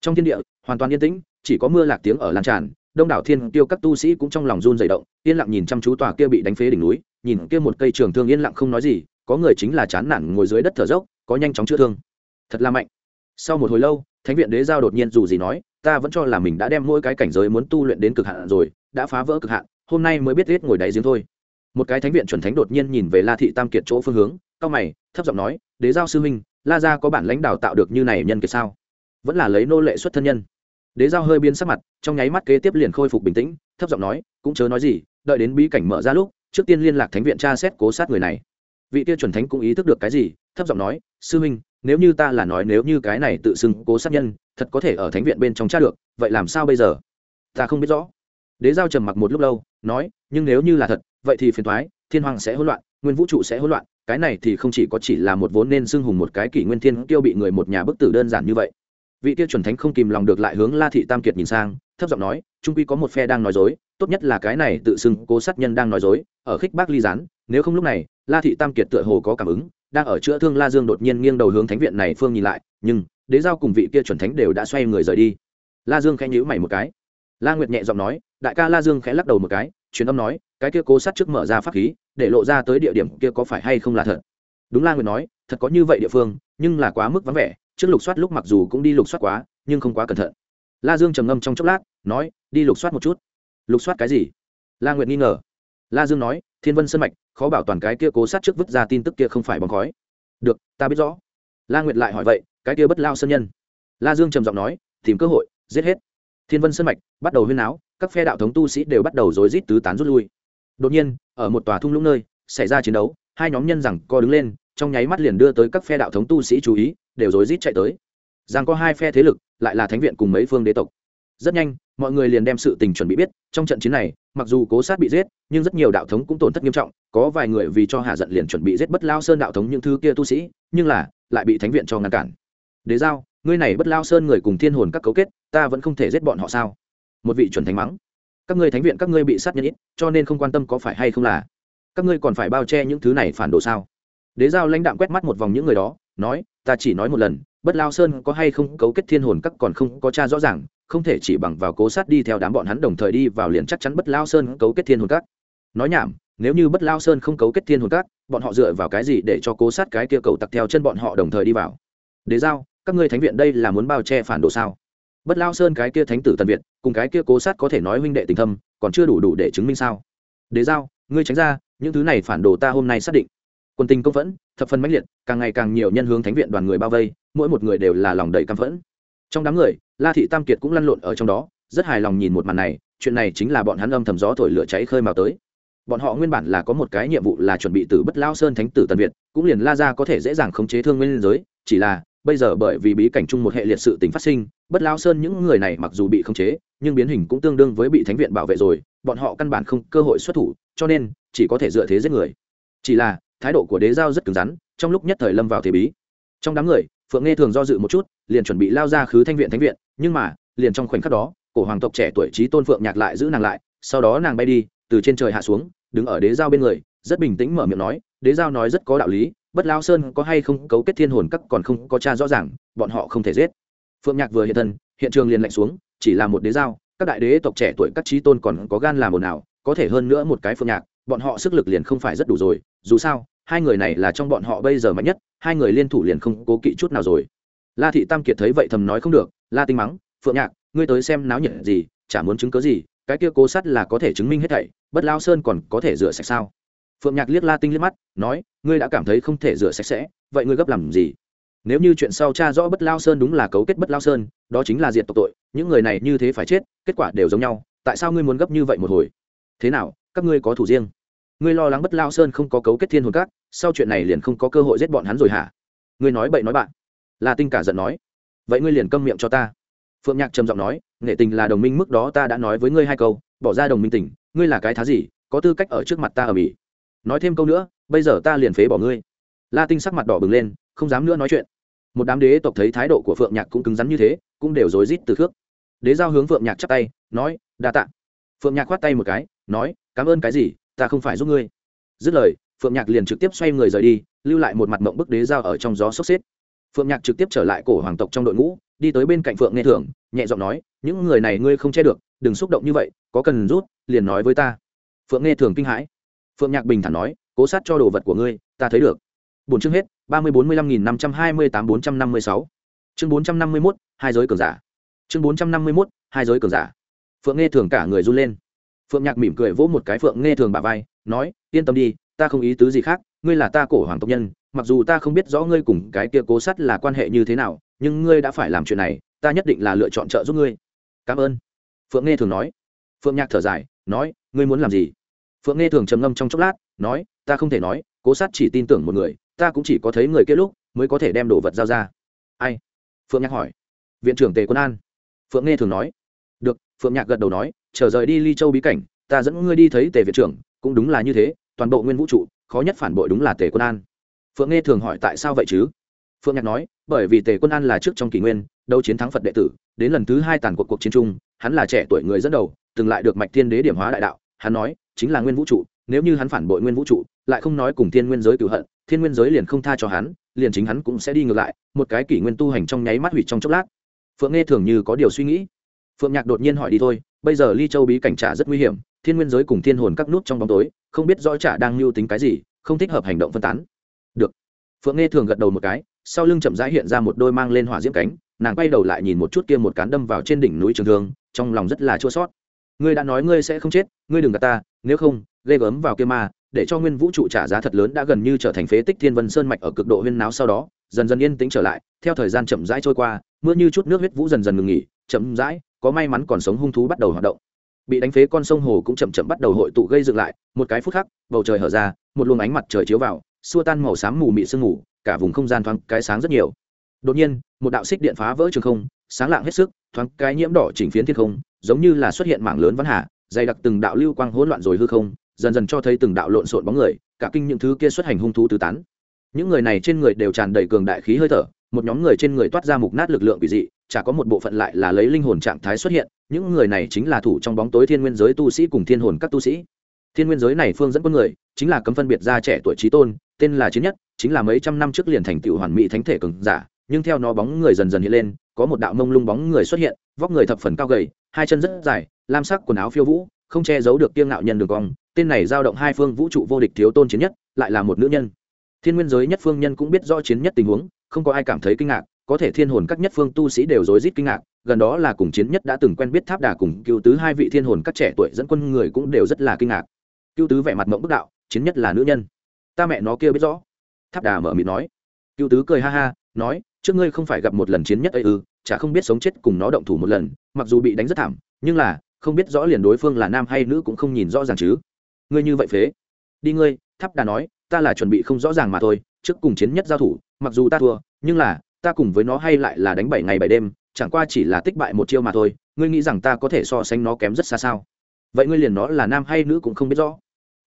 Trong thiên địa, hoàn toàn yên tĩnh, chỉ có mưa lạc tiếng ở lan tràn đông đảo thiên tiêu các tu sĩ cũng trong lòng run dày động, yên lặng nhìn chăm chú tòa kia bị đánh phế đỉnh núi, nhìn kia một cây trường thương yên lặng không nói gì, có người chính là chán nản ngồi dưới đất thở dốc, có nhanh chóng chữa thương. Thật là mạnh. Sau một hồi lâu, thánh viện đế giao đột nhiên dù gì nói, ta vẫn cho là mình đã đem mỗi cái cảnh giới muốn tu luyện đến cực hạn rồi, đã phá vỡ cực hạn, hôm nay mới biết hết ngồi đáy giếng thôi. Một cái thánh viện chuẩn thánh đột nhiên nhìn về la thị tam kiệt chỗ phương hướng, cao mày, thấp giọng nói, đế giao sư huynh, la gia có bản lãnh đào tạo được như này nhân kiệt sao? Vẫn là lấy nô lệ xuất thân nhân đế giao hơi biến sắc mặt, trong nháy mắt kế tiếp liền khôi phục bình tĩnh, thấp giọng nói, cũng chớ nói gì, đợi đến bí cảnh mở ra lúc, trước tiên liên lạc thánh viện tra xét cố sát người này. Vị tiêu chuẩn thánh cũng ý thức được cái gì, thấp giọng nói, sư huynh, nếu như ta là nói nếu như cái này tự xưng cố sát nhân, thật có thể ở thánh viện bên trong tra được, vậy làm sao bây giờ? Ta không biết rõ. Đế giao trầm mặc một lúc lâu, nói, nhưng nếu như là thật, vậy thì phiền thoái thiên hoàng sẽ hỗn loạn, nguyên vũ trụ sẽ hỗn loạn, cái này thì không chỉ có chỉ là một vốn nên xưng hùng một cái kỷ nguyên thiên kêu bị người một nhà bức tử đơn giản như vậy vị tiêu chuẩn thánh không kìm lòng được lại hướng la thị tam kiệt nhìn sang, thấp giọng nói, trung quy có một phe đang nói dối, tốt nhất là cái này tự xưng cố sát nhân đang nói dối, ở khích bác ly gián, nếu không lúc này, la thị tam kiệt tựa hồ có cảm ứng, đang ở chữa thương la dương đột nhiên nghiêng đầu hướng thánh viện này phương nhìn lại, nhưng, đế giao cùng vị kia chuẩn thánh đều đã xoay người rời đi. La dương khẽ nhữ mày một cái. La nguyệt nhẹ giọng nói, đại ca la dương khẽ lắc đầu một cái, truyền âm nói, cái kia cố sát trước mở ra pháp khí, để lộ ra tới địa điểm kia có phải hay không là thật? Đúng la nguyệt nói, thật có như vậy địa phương, nhưng là quá mức vắng vẻ trước lục soát lúc mặc dù cũng đi lục soát quá, nhưng không quá cẩn thận. La dương trầm ngâm trong chốc lát, nói, đi lục soát một chút. Lục soát cái gì? La nguyệt nghi ngờ. La dương nói, thiên vân sân mạch, khó bảo toàn cái kia cố sát trước vứt ra tin tức kia không phải bóng khói. Được, ta biết rõ. La nguyệt lại hỏi, vậy, cái kia bất lao sân nhân? La dương trầm giọng nói, tìm cơ hội, giết hết. Thiên vân sân mạch, bắt đầu huyên áo các phe đạo thống tu sĩ đều bắt đầu rối rít tứ tán rút lui. Đột nhiên, ở một tòa thung lũng nơi, xảy ra chiến đấu, hai nhóm nhân rằng co đứng lên, trong nháy mắt liền đưa tới các phe đạo thống tu sĩ chú ý đều rối rít chạy tới. Rằng có hai phe thế lực, lại là thánh viện cùng mấy phương đế tộc. Rất nhanh, mọi người liền đem sự tình chuẩn bị biết, trong trận chiến này, mặc dù cố sát bị giết, nhưng rất nhiều đạo thống cũng tổn thất nghiêm trọng, có vài người vì cho hạ giận liền chuẩn bị giết bất lao sơn đạo thống những thứ kia tu sĩ, nhưng là, lại bị thánh viện cho ngăn cản. Đế giao, ngươi này bất lao sơn người cùng thiên hồn các cấu kết, ta vẫn không thể giết bọn họ sao? Một vị chuẩn thánh mắng. Các ngươi thánh viện các ngươi bị sát nhân ít, cho nên không quan tâm có phải hay không là. Các ngươi còn phải bao che những thứ này phản đồ sao? Đế giao lãnh đạm quét mắt một vòng những người đó, nói, ta chỉ nói một lần, bất lao sơn có hay không cấu kết thiên hồn các còn không có cha rõ ràng, không thể chỉ bằng vào cố sát đi theo đám bọn hắn đồng thời đi vào liền chắc chắn bất lao sơn cấu kết thiên hồn các. Nói nhảm, nếu như bất lao sơn không cấu kết thiên hồn các, bọn họ dựa vào cái gì để cho cố sát cái kia cầu tặc theo chân bọn họ đồng thời đi vào? Đế giao, các ngươi thánh viện đây là muốn bao che phản đồ sao? Bất lao sơn cái kia thánh tử tần việt, cùng cái kia cố sát có thể nói huynh đệ tình thâm, còn chưa đủ đủ để chứng minh sao? Đế giao, ngươi tránh ra, những thứ này phản đồ ta hôm nay xác định quân tình công phẫn, thập phần mãnh liệt, càng ngày càng nhiều nhân hướng thánh viện đoàn người bao vây, mỗi một người đều là lòng đầy căm phẫn. Trong đám người, la thị tam kiệt cũng lăn lộn ở trong đó, rất hài lòng nhìn một màn này, chuyện này chính là bọn hắn âm thầm gió thổi lửa cháy khơi mào tới. Bọn họ nguyên bản là có một cái nhiệm vụ là chuẩn bị từ bất lao sơn thánh tử tần việt, cũng liền la ra có thể dễ dàng khống chế thương nguyên giới, chỉ là, bây giờ bởi vì bí cảnh chung một hệ liệt sự tình phát sinh, bất lao sơn những người này mặc dù bị khống chế, nhưng biến hình cũng tương đương với bị thánh viện bảo vệ rồi, bọn họ căn bản không cơ hội xuất thủ, cho nên, chỉ có thể dựa thế giết người. Chỉ là thái độ của đế giao rất cứng rắn, trong lúc nhất thời lâm vào thế bí. Trong đám người, phượng nghe thường do dự một chút, liền chuẩn bị lao ra khứ thanh viện thánh viện, nhưng mà, liền trong khoảnh khắc đó, cổ hoàng tộc trẻ tuổi trí tôn phượng nhạc lại giữ nàng lại, sau đó nàng bay đi, từ trên trời hạ xuống, đứng ở đế giao bên người, rất bình tĩnh mở miệng nói, đế giao nói rất có đạo lý, bất lao sơn có hay không cấu kết thiên hồn các còn không có cha rõ ràng, bọn họ không thể giết. Phượng nhạc vừa hiện thân, hiện trường liền lạnh xuống, chỉ là một đế giao, các đại đế tộc trẻ tuổi các trí tôn còn có gan làm ồn nào có thể hơn nữa một cái phượng nhạc, bọn họ sức lực liền không phải rất đủ rồi, dù sao hai người này là trong bọn họ bây giờ mạnh nhất, hai người liên thủ liền không cố kỵ chút nào rồi. La thị tam kiệt thấy vậy thầm nói không được, la tinh mắng, phượng nhạc, ngươi tới xem náo nhiệt gì, chả muốn chứng cớ gì, cái kia cố sắt là có thể chứng minh hết thảy, bất lao sơn còn có thể rửa sạch sao? Phượng nhạc liếc la tinh liếc mắt, nói, ngươi đã cảm thấy không thể rửa sạch sẽ, vậy ngươi gấp làm gì? Nếu như chuyện sau cha rõ bất lao sơn đúng là cấu kết bất lao sơn, đó chính là diệt tộc tội, những người này như thế phải chết, kết quả đều giống nhau, tại sao ngươi muốn gấp như vậy một hồi? Thế nào, các ngươi có thủ riêng? Ngươi lo lắng bất lao sơn không có cấu kết thiên hồn các sau chuyện này liền không có cơ hội giết bọn hắn rồi hả? Ngươi nói bậy nói bạn. La tinh cả giận nói. Vậy ngươi liền câm miệng cho ta. Phượng nhạc trầm giọng nói, nghệ tình là đồng minh, mức đó ta đã nói với ngươi hai câu, bỏ ra đồng minh tình, ngươi là cái thá gì, có tư cách ở trước mặt ta ở mỹ. Nói thêm câu nữa, bây giờ ta liền phế bỏ ngươi. La tinh sắc mặt đỏ bừng lên, không dám nữa nói chuyện. Một đám đế tộc thấy thái độ của phượng nhạc cũng cứng rắn như thế, cũng đều rối rít từ khước đế giao hướng phượng nhạc chắp tay, nói, đa tạ. Phượng nhạc khoát tay một cái, nói, cảm ơn cái gì, ta không phải giúp ngươi. Dứt lời phượng nhạc liền trực tiếp xoay người rời đi, lưu lại một mặt mộng bức đế giao ở trong gió sốc xếp. Phượng nhạc trực tiếp trở lại cổ hoàng tộc trong đội ngũ, đi tới bên cạnh phượng nghe thường nhẹ giọng nói, những người này ngươi không che được, đừng xúc động như vậy, có cần rút, liền nói với ta. Phượng nghe thường kinh hãi. Phượng nhạc bình thản nói, cố sát cho đồ vật của ngươi, ta thấy được. Bốn chương hết, ba mươi bốn mươi lăm nghìn năm trăm hai mươi tám bốn trăm năm mươi sáu. Chương bốn trăm năm mươi mốt, hai giới cường giả. Chương bốn trăm năm mươi mốt, hai giới cường giả. Phượng nghe thường cả người run lên. Phượng nhạc mỉm cười vỗ một cái phượng nghe thường bà vai, nói, yên tâm đi ta không ý tứ gì khác, ngươi là ta cổ hoàng tộc nhân, mặc dù ta không biết rõ ngươi cùng cái kia cố sắt là quan hệ như thế nào, nhưng ngươi đã phải làm chuyện này, ta nhất định là lựa chọn trợ giúp ngươi. Cảm ơn. Phượng nghe thường nói. Phượng nhạc thở dài, nói, ngươi muốn làm gì? Phượng nghe thường trầm ngâm trong chốc lát, nói, ta không thể nói, cố sát chỉ tin tưởng một người, ta cũng chỉ có thấy người kia lúc, mới có thể đem đồ vật giao ra. Ai? Phượng nhạc hỏi. Viện trưởng tề quân an. Phượng nghe thường nói. Được. Phượng nhạc gật đầu nói trở rời đi ly châu bí cảnh, ta dẫn ngươi đi thấy tề viện trưởng, cũng đúng là như thế toàn bộ nguyên vũ trụ, khó nhất phản bội đúng là tề quân an. Phượng nghe thường hỏi tại sao vậy chứ? Phượng nhạc nói, bởi vì tề quân an là trước trong kỷ nguyên đâu chiến thắng phật đệ tử, đến lần thứ hai tàn cuộc cuộc chiến trung hắn là trẻ tuổi người dẫn đầu, từng lại được mạch thiên đế điểm hóa đại đạo, hắn nói, chính là nguyên vũ trụ, nếu như hắn phản bội nguyên vũ trụ, lại không nói cùng thiên nguyên giới cựu hận, thiên nguyên giới liền không tha cho hắn, liền chính hắn cũng sẽ đi ngược lại, một cái kỷ nguyên tu hành trong nháy mắt hủy trong chốc lát. Phượng nghe thường như có điều suy nghĩ. Phượng nhạc đột nhiên hỏi đi thôi bây giờ ly châu bí cảnh trả rất nguy hiểm, thiên nguyên giới cùng thiên hồn các nút trong bóng tối, không biết rõ trả đang mưu tính cái gì, không thích hợp hành động phân tán. Được. Phượng nghe thường gật đầu một cái, sau lưng chậm rãi hiện ra một đôi mang lên hỏa diễm cánh, nàng quay đầu lại nhìn một chút kia một cán đâm vào trên đỉnh núi trường thương, trong lòng rất là chua sót ngươi đã nói ngươi sẽ không chết, ngươi đừng gạt ta, nếu không, ghê gớm vào kia ma, để cho nguyên vũ trụ trả giá thật lớn đã gần như trở thành phế tích thiên vân sơn mạch ở cực độ huyên náo sau đó dần dần yên tĩnh trở lại, theo thời gian chậm rãi trôi qua, mưa như chút nước huyết vũ dần dần ngừng nghỉ, chậm rãi, có may mắn còn sống hung thú bắt đầu hoạt động. Bị đánh phế con sông hồ cũng chậm chậm bắt đầu hội tụ gây dựng lại, một cái phút khắc, bầu trời hở ra, một luồng ánh mặt trời chiếu vào, xua tan màu xám mù mị sương mù, cả vùng không gian thoáng cái sáng rất nhiều. Đột nhiên, một đạo xích điện phá vỡ trường không, sáng lạng hết sức, thoáng cái nhiễm đỏ chỉnh phiến thiên không, giống như là xuất hiện mảng lớn văn hạ dày đặc từng đạo lưu quang hỗn loạn rồi hư không, dần dần cho thấy từng đạo lộn xộn bóng người, cả kinh những thứ kia xuất hành hung thú tứ tán những người này trên người đều tràn đầy cường đại khí hơi thở, một nhóm người trên người toát ra mục nát lực lượng quỷ dị, chả có một bộ phận lại là lấy linh hồn trạng thái xuất hiện. Những người này chính là thủ trong bóng tối thiên nguyên giới tu sĩ cùng thiên hồn các tu sĩ. Thiên nguyên giới này phương dẫn quân người, chính là cấm phân biệt ra trẻ tuổi trí tôn, tên là chiến nhất, chính là mấy trăm năm trước liền thành tựu hoàn mỹ thánh thể cường giả, nhưng theo nó bóng người dần dần hiện lên, có một đạo mông lung bóng người xuất hiện, vóc người thập phần cao gầy, hai chân rất dài, lam sắc quần áo phiêu vũ, không che giấu được kiêng ngạo nhân đường cong. Tên này giao động hai phương vũ trụ vô địch thiếu tôn chiến nhất, lại là một nữ nhân thiên nguyên giới nhất phương nhân cũng biết rõ chiến nhất tình huống, không có ai cảm thấy kinh ngạc, có thể thiên hồn các nhất phương tu sĩ đều rối rít kinh ngạc, gần đó là cùng chiến nhất đã từng quen biết tháp đà cùng cưu tứ hai vị thiên hồn các trẻ tuổi dẫn quân người cũng đều rất là kinh ngạc. Cưu tứ vẻ mặt mộng bức đạo, chiến nhất là nữ nhân. Ta mẹ nó kia biết rõ. Tháp đà mở mịt nói. Cưu tứ cười ha ha, nói, trước ngươi không phải gặp một lần chiến nhất ấy ư, chả không biết sống chết cùng nó động thủ một lần, mặc dù bị đánh rất thảm, nhưng là, không biết rõ liền đối phương là nam hay nữ cũng không nhìn rõ ràng chứ. Ngươi như vậy phế. Đi ngươi, tháp đà nói ta là chuẩn bị không rõ ràng mà thôi, trước cùng chiến nhất giao thủ, mặc dù ta thua, nhưng là, ta cùng với nó hay lại là đánh bảy ngày bảy đêm, chẳng qua chỉ là tích bại một chiêu mà thôi, ngươi nghĩ rằng ta có thể so sánh nó kém rất xa sao? Vậy ngươi liền nó là nam hay nữ cũng không biết rõ.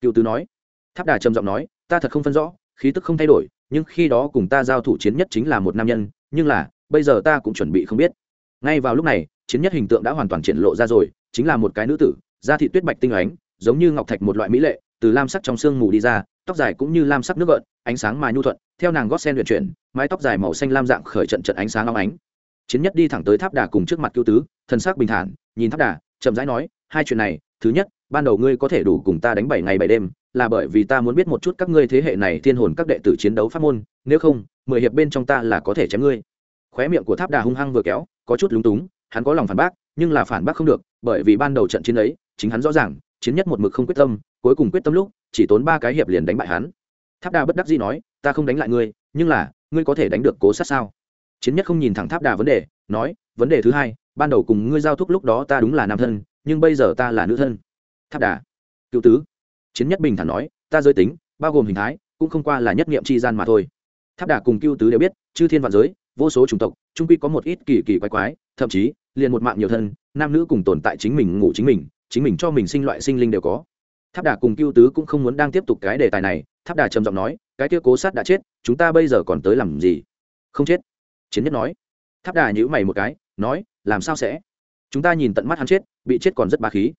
Cựu tứ nói. Tháp đà trầm giọng nói, ta thật không phân rõ, khí tức không thay đổi, nhưng khi đó cùng ta giao thủ chiến nhất chính là một nam nhân, nhưng là, bây giờ ta cũng chuẩn bị không biết. Ngay vào lúc này, chiến nhất hình tượng đã hoàn toàn triển lộ ra rồi, chính là một cái nữ tử, da thị tuyết bạch tinh ánh, giống như ngọc thạch một loại mỹ lệ từ lam sắc trong sương mù đi ra, tóc dài cũng như lam sắc nước gợn, ánh sáng mà nhu thuận, theo nàng gót sen luyện chuyển, mái tóc dài màu xanh lam dạng khởi trận trận ánh sáng long ánh. Chiến nhất đi thẳng tới tháp đà cùng trước mặt cưu tứ thân xác bình thản, nhìn tháp đà, chậm rãi nói, hai chuyện này, thứ nhất, ban đầu ngươi có thể đủ cùng ta đánh bảy ngày bảy đêm, là bởi vì ta muốn biết một chút các ngươi thế hệ này thiên hồn các đệ tử chiến đấu pháp môn, nếu không, mười hiệp bên trong ta là có thể chém ngươi. Khóe miệng của tháp đà hung hăng vừa kéo, có chút lúng túng, hắn có lòng phản bác, nhưng là phản bác không được, bởi vì ban đầu trận chiến ấy, chính hắn rõ ràng, chiến nhất một mực không quyết tâm cuối cùng quyết tâm lúc, chỉ tốn ba cái hiệp liền đánh bại hắn. Tháp đà bất đắc dĩ nói, ta không đánh lại ngươi, nhưng là, ngươi có thể đánh được cố sát sao? Chiến nhất không nhìn thẳng tháp đà vấn đề, nói, vấn đề thứ hai, ban đầu cùng ngươi giao thúc lúc đó ta đúng là nam thân, nhưng bây giờ ta là nữ thân. Tháp đà, cựu tứ. Chiến nhất bình thản nói, ta giới tính, bao gồm hình thái, cũng không qua là nhất nghiệm tri gian mà thôi. Tháp đà cùng cựu tứ đều biết, chư thiên vạn giới, vô số chủng tộc trung quy có một ít kỳ kỳ quái quái, thậm chí, liền một mạng nhiều thân, nam nữ cùng tồn tại chính mình ngủ chính mình chính mình cho mình sinh loại sinh linh đều có tháp đà cùng cưu tứ cũng không muốn đang tiếp tục cái đề tài này, tháp đà trầm giọng nói, cái kia cố sát đã chết, chúng ta bây giờ còn tới làm gì? Không chết, chiến nhất nói. Tháp đà nhữ mày một cái, nói, làm sao sẽ? Chúng ta nhìn tận mắt hắn chết, bị chết còn rất ba khí.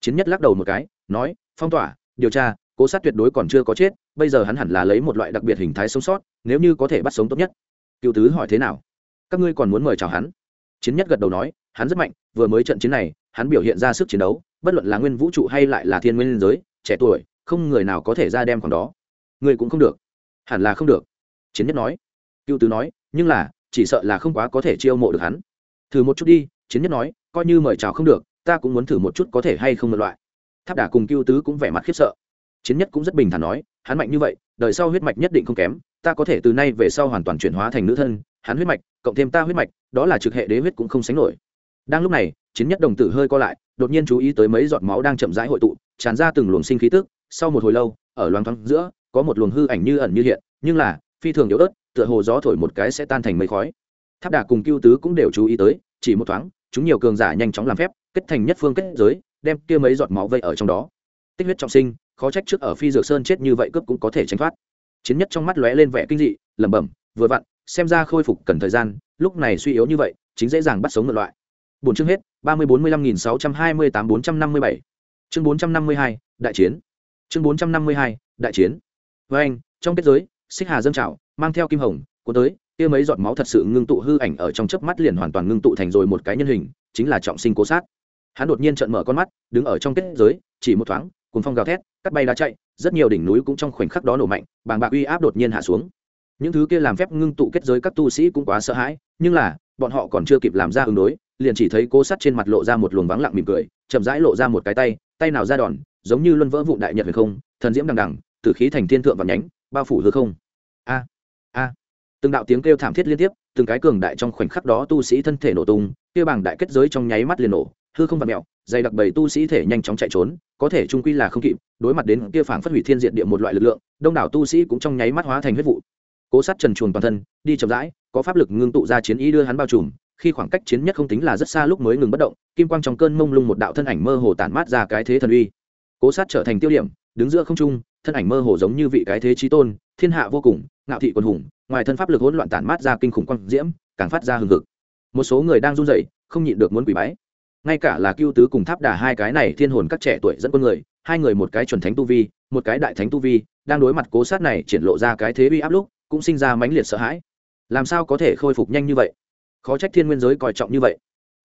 Chiến nhất lắc đầu một cái, nói, phong tỏa, điều tra, cố sát tuyệt đối còn chưa có chết, bây giờ hắn hẳn là lấy một loại đặc biệt hình thái sống sót, nếu như có thể bắt sống tốt nhất. Cựu tứ hỏi thế nào? Các ngươi còn muốn mời chào hắn? Chiến nhất gật đầu nói hắn rất mạnh, vừa mới trận chiến này, hắn biểu hiện ra sức chiến đấu, bất luận là nguyên vũ trụ hay lại là thiên nguyên giới, trẻ tuổi, không người nào có thể ra đem còn đó. Người cũng không được. Hẳn là không được. Chiến nhất nói. Cựu tứ nói, nhưng là, chỉ sợ là không quá có thể chiêu mộ được hắn. Thử một chút đi, chiến nhất nói, coi như mời chào không được, ta cũng muốn thử một chút có thể hay không một loại. Tháp đà cùng cưu tứ cũng vẻ mặt khiếp sợ. Chiến nhất cũng rất bình thản nói, hắn mạnh như vậy, đời sau huyết mạch nhất định không kém, ta có thể từ nay về sau hoàn toàn chuyển hóa thành nữ thân, hắn huyết mạch, cộng thêm ta huyết mạch, đó là trực hệ đế huyết cũng không sánh nổi đang lúc này, chiến nhất đồng tử hơi co lại, đột nhiên chú ý tới mấy giọt máu đang chậm rãi hội tụ, tràn ra từng luồng sinh khí tức. Sau một hồi lâu, ở loáng thoáng giữa, có một luồng hư ảnh như ẩn như hiện, nhưng là, phi thường yếu ớt, tựa hồ gió thổi một cái sẽ tan thành mây khói. Tháp đà cùng cưu tứ cũng đều chú ý tới, chỉ một thoáng, chúng nhiều cường giả nhanh chóng làm phép, kết thành nhất phương kết giới, đem kia mấy giọt máu vây ở trong đó. Tích huyết trọng sinh, khó trách trước ở phi dược sơn chết như vậy cướp cũng có thể tránh thoát. Chiến nhất trong mắt lóe lên vẻ kinh dị, lẩm bẩm, vừa vặn, xem ra khôi phục cần thời gian, lúc này suy yếu như vậy, chính dễ dàng bắt sống ngược loại. Bổn chương hết, ba mươi bốn mươi lăm nghìn sáu trăm hai mươi tám bốn trăm năm mươi bảy. Chương bốn trăm năm mươi hai, đại chiến. Chương bốn trăm năm mươi hai, đại chiến. Với anh, trong kết giới, xích hà dâng trào, mang theo kim hồng, cuốn tới, kia mấy giọt máu thật sự ngưng tụ hư ảnh ở trong chớp mắt liền hoàn toàn ngưng tụ thành rồi một cái nhân hình, chính là trọng sinh cố sát. Hắn đột nhiên trợn mở con mắt, đứng ở trong kết giới, chỉ một thoáng cùng phong gào thét, cắt bay đá chạy, rất nhiều đỉnh núi cũng trong khoảnh khắc đó nổ mạnh, bàng bạc uy áp đột nhiên hạ xuống. Những thứ kia làm phép ngưng tụ kết giới các tu sĩ cũng quá sợ hãi, nhưng là, bọn họ còn chưa kịp làm ra ứng đối liền chỉ thấy cố sắt trên mặt lộ ra một luồng vắng lặng mỉm cười, chậm rãi lộ ra một cái tay tay nào ra đòn, giống như luân vỡ vụ đại nhật huyền không, thần diễm đằng đằng từ khí thành thiên thượng và nhánh, bao phủ hư không. A a. Từng đạo tiếng kêu thảm thiết liên tiếp, từng cái cường đại trong khoảnh khắc đó tu sĩ thân thể nổ tung, kia bảng đại kết giới trong nháy mắt liền nổ, hư không và mẹo dày đặc bầy tu sĩ thể nhanh chóng chạy trốn, có thể trung quy là không kịp, đối mặt đến kia phảng phất hủy thiên diện địa một loại lực lượng, đông đảo tu sĩ cũng trong nháy mắt hóa thành huyết vụ. Cố sát trần chuồn toàn thân, đi chậm rãi, có pháp lực ngưng tụ ra chiến ý đưa hắn bao trùm khi khoảng cách chiến nhất không tính là rất xa lúc mới ngừng bất động, kim quang trong cơn mông lung một đạo thân ảnh mơ hồ tản mát ra cái thế thần uy. Cố sát trở thành tiêu điểm, đứng giữa không trung, thân ảnh mơ hồ giống như vị cái thế trí tôn, thiên hạ vô cùng, ngạo thị quân hùng, ngoài thân pháp lực hỗn loạn tản mát ra kinh khủng quang diễm, càng phát ra hừng hực. Một số người đang run rẩy, không nhịn được muốn quỷ bái. Ngay cả là cưu tứ cùng tháp đà hai cái này thiên hồn các trẻ tuổi dẫn quân người, hai người một cái chuẩn thánh tu vi, một cái đại thánh tu vi, đang đối mặt cố sát này triển lộ ra cái thế uy áp lúc, cũng sinh ra mãnh liệt sợ hãi. Làm sao có thể khôi phục nhanh như vậy? Khó trách thiên nguyên giới coi trọng như vậy.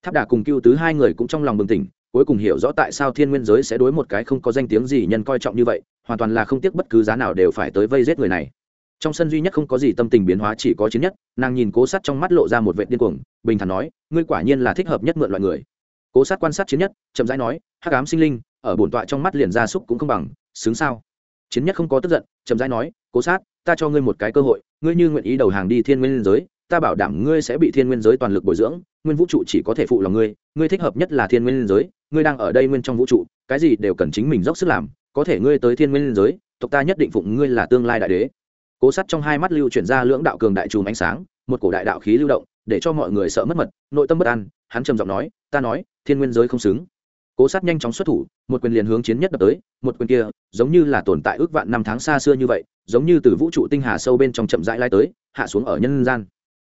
Tháp đà cùng cưu tứ hai người cũng trong lòng bừng tỉnh, cuối cùng hiểu rõ tại sao thiên nguyên giới sẽ đối một cái không có danh tiếng gì nhân coi trọng như vậy, hoàn toàn là không tiếc bất cứ giá nào đều phải tới vây giết người này. Trong sân duy nhất không có gì tâm tình biến hóa, chỉ có chiến nhất, nàng nhìn cố sát trong mắt lộ ra một vệ điên cuồng, bình thản nói, ngươi quả nhiên là thích hợp nhất mượn loại người. Cố sát quan sát chiến nhất, chậm rãi nói, hắc ám sinh linh, ở bổn tọa trong mắt liền ra súc cũng không bằng, xứng sao? Chiến nhất không có tức giận, chậm rãi nói, cố sát, ta cho ngươi một cái cơ hội, ngươi như nguyện ý đầu hàng đi thiên nguyên giới ta bảo đảm ngươi sẽ bị thiên nguyên giới toàn lực bồi dưỡng, nguyên vũ trụ chỉ có thể phụ lòng ngươi ngươi thích hợp nhất là thiên nguyên giới, ngươi đang ở đây nguyên trong vũ trụ, cái gì đều cần chính mình dốc sức làm, có thể ngươi tới thiên nguyên giới, tộc ta nhất định phụng ngươi là tương lai đại đế. Cố sắt trong hai mắt lưu chuyển ra lưỡng đạo cường đại chùm ánh sáng, một cổ đại đạo khí lưu động, để cho mọi người sợ mất mật, nội tâm bất an, hắn trầm giọng nói, ta nói, thiên nguyên giới không xứng. Cố sát nhanh chóng xuất thủ, một quyền liền hướng chiến nhất đập tới, một quyền kia, giống như là tồn tại ước vạn năm tháng xa xưa như vậy, giống như từ vũ trụ tinh hà sâu bên trong chậm rãi lai tới, hạ xuống ở nhân gian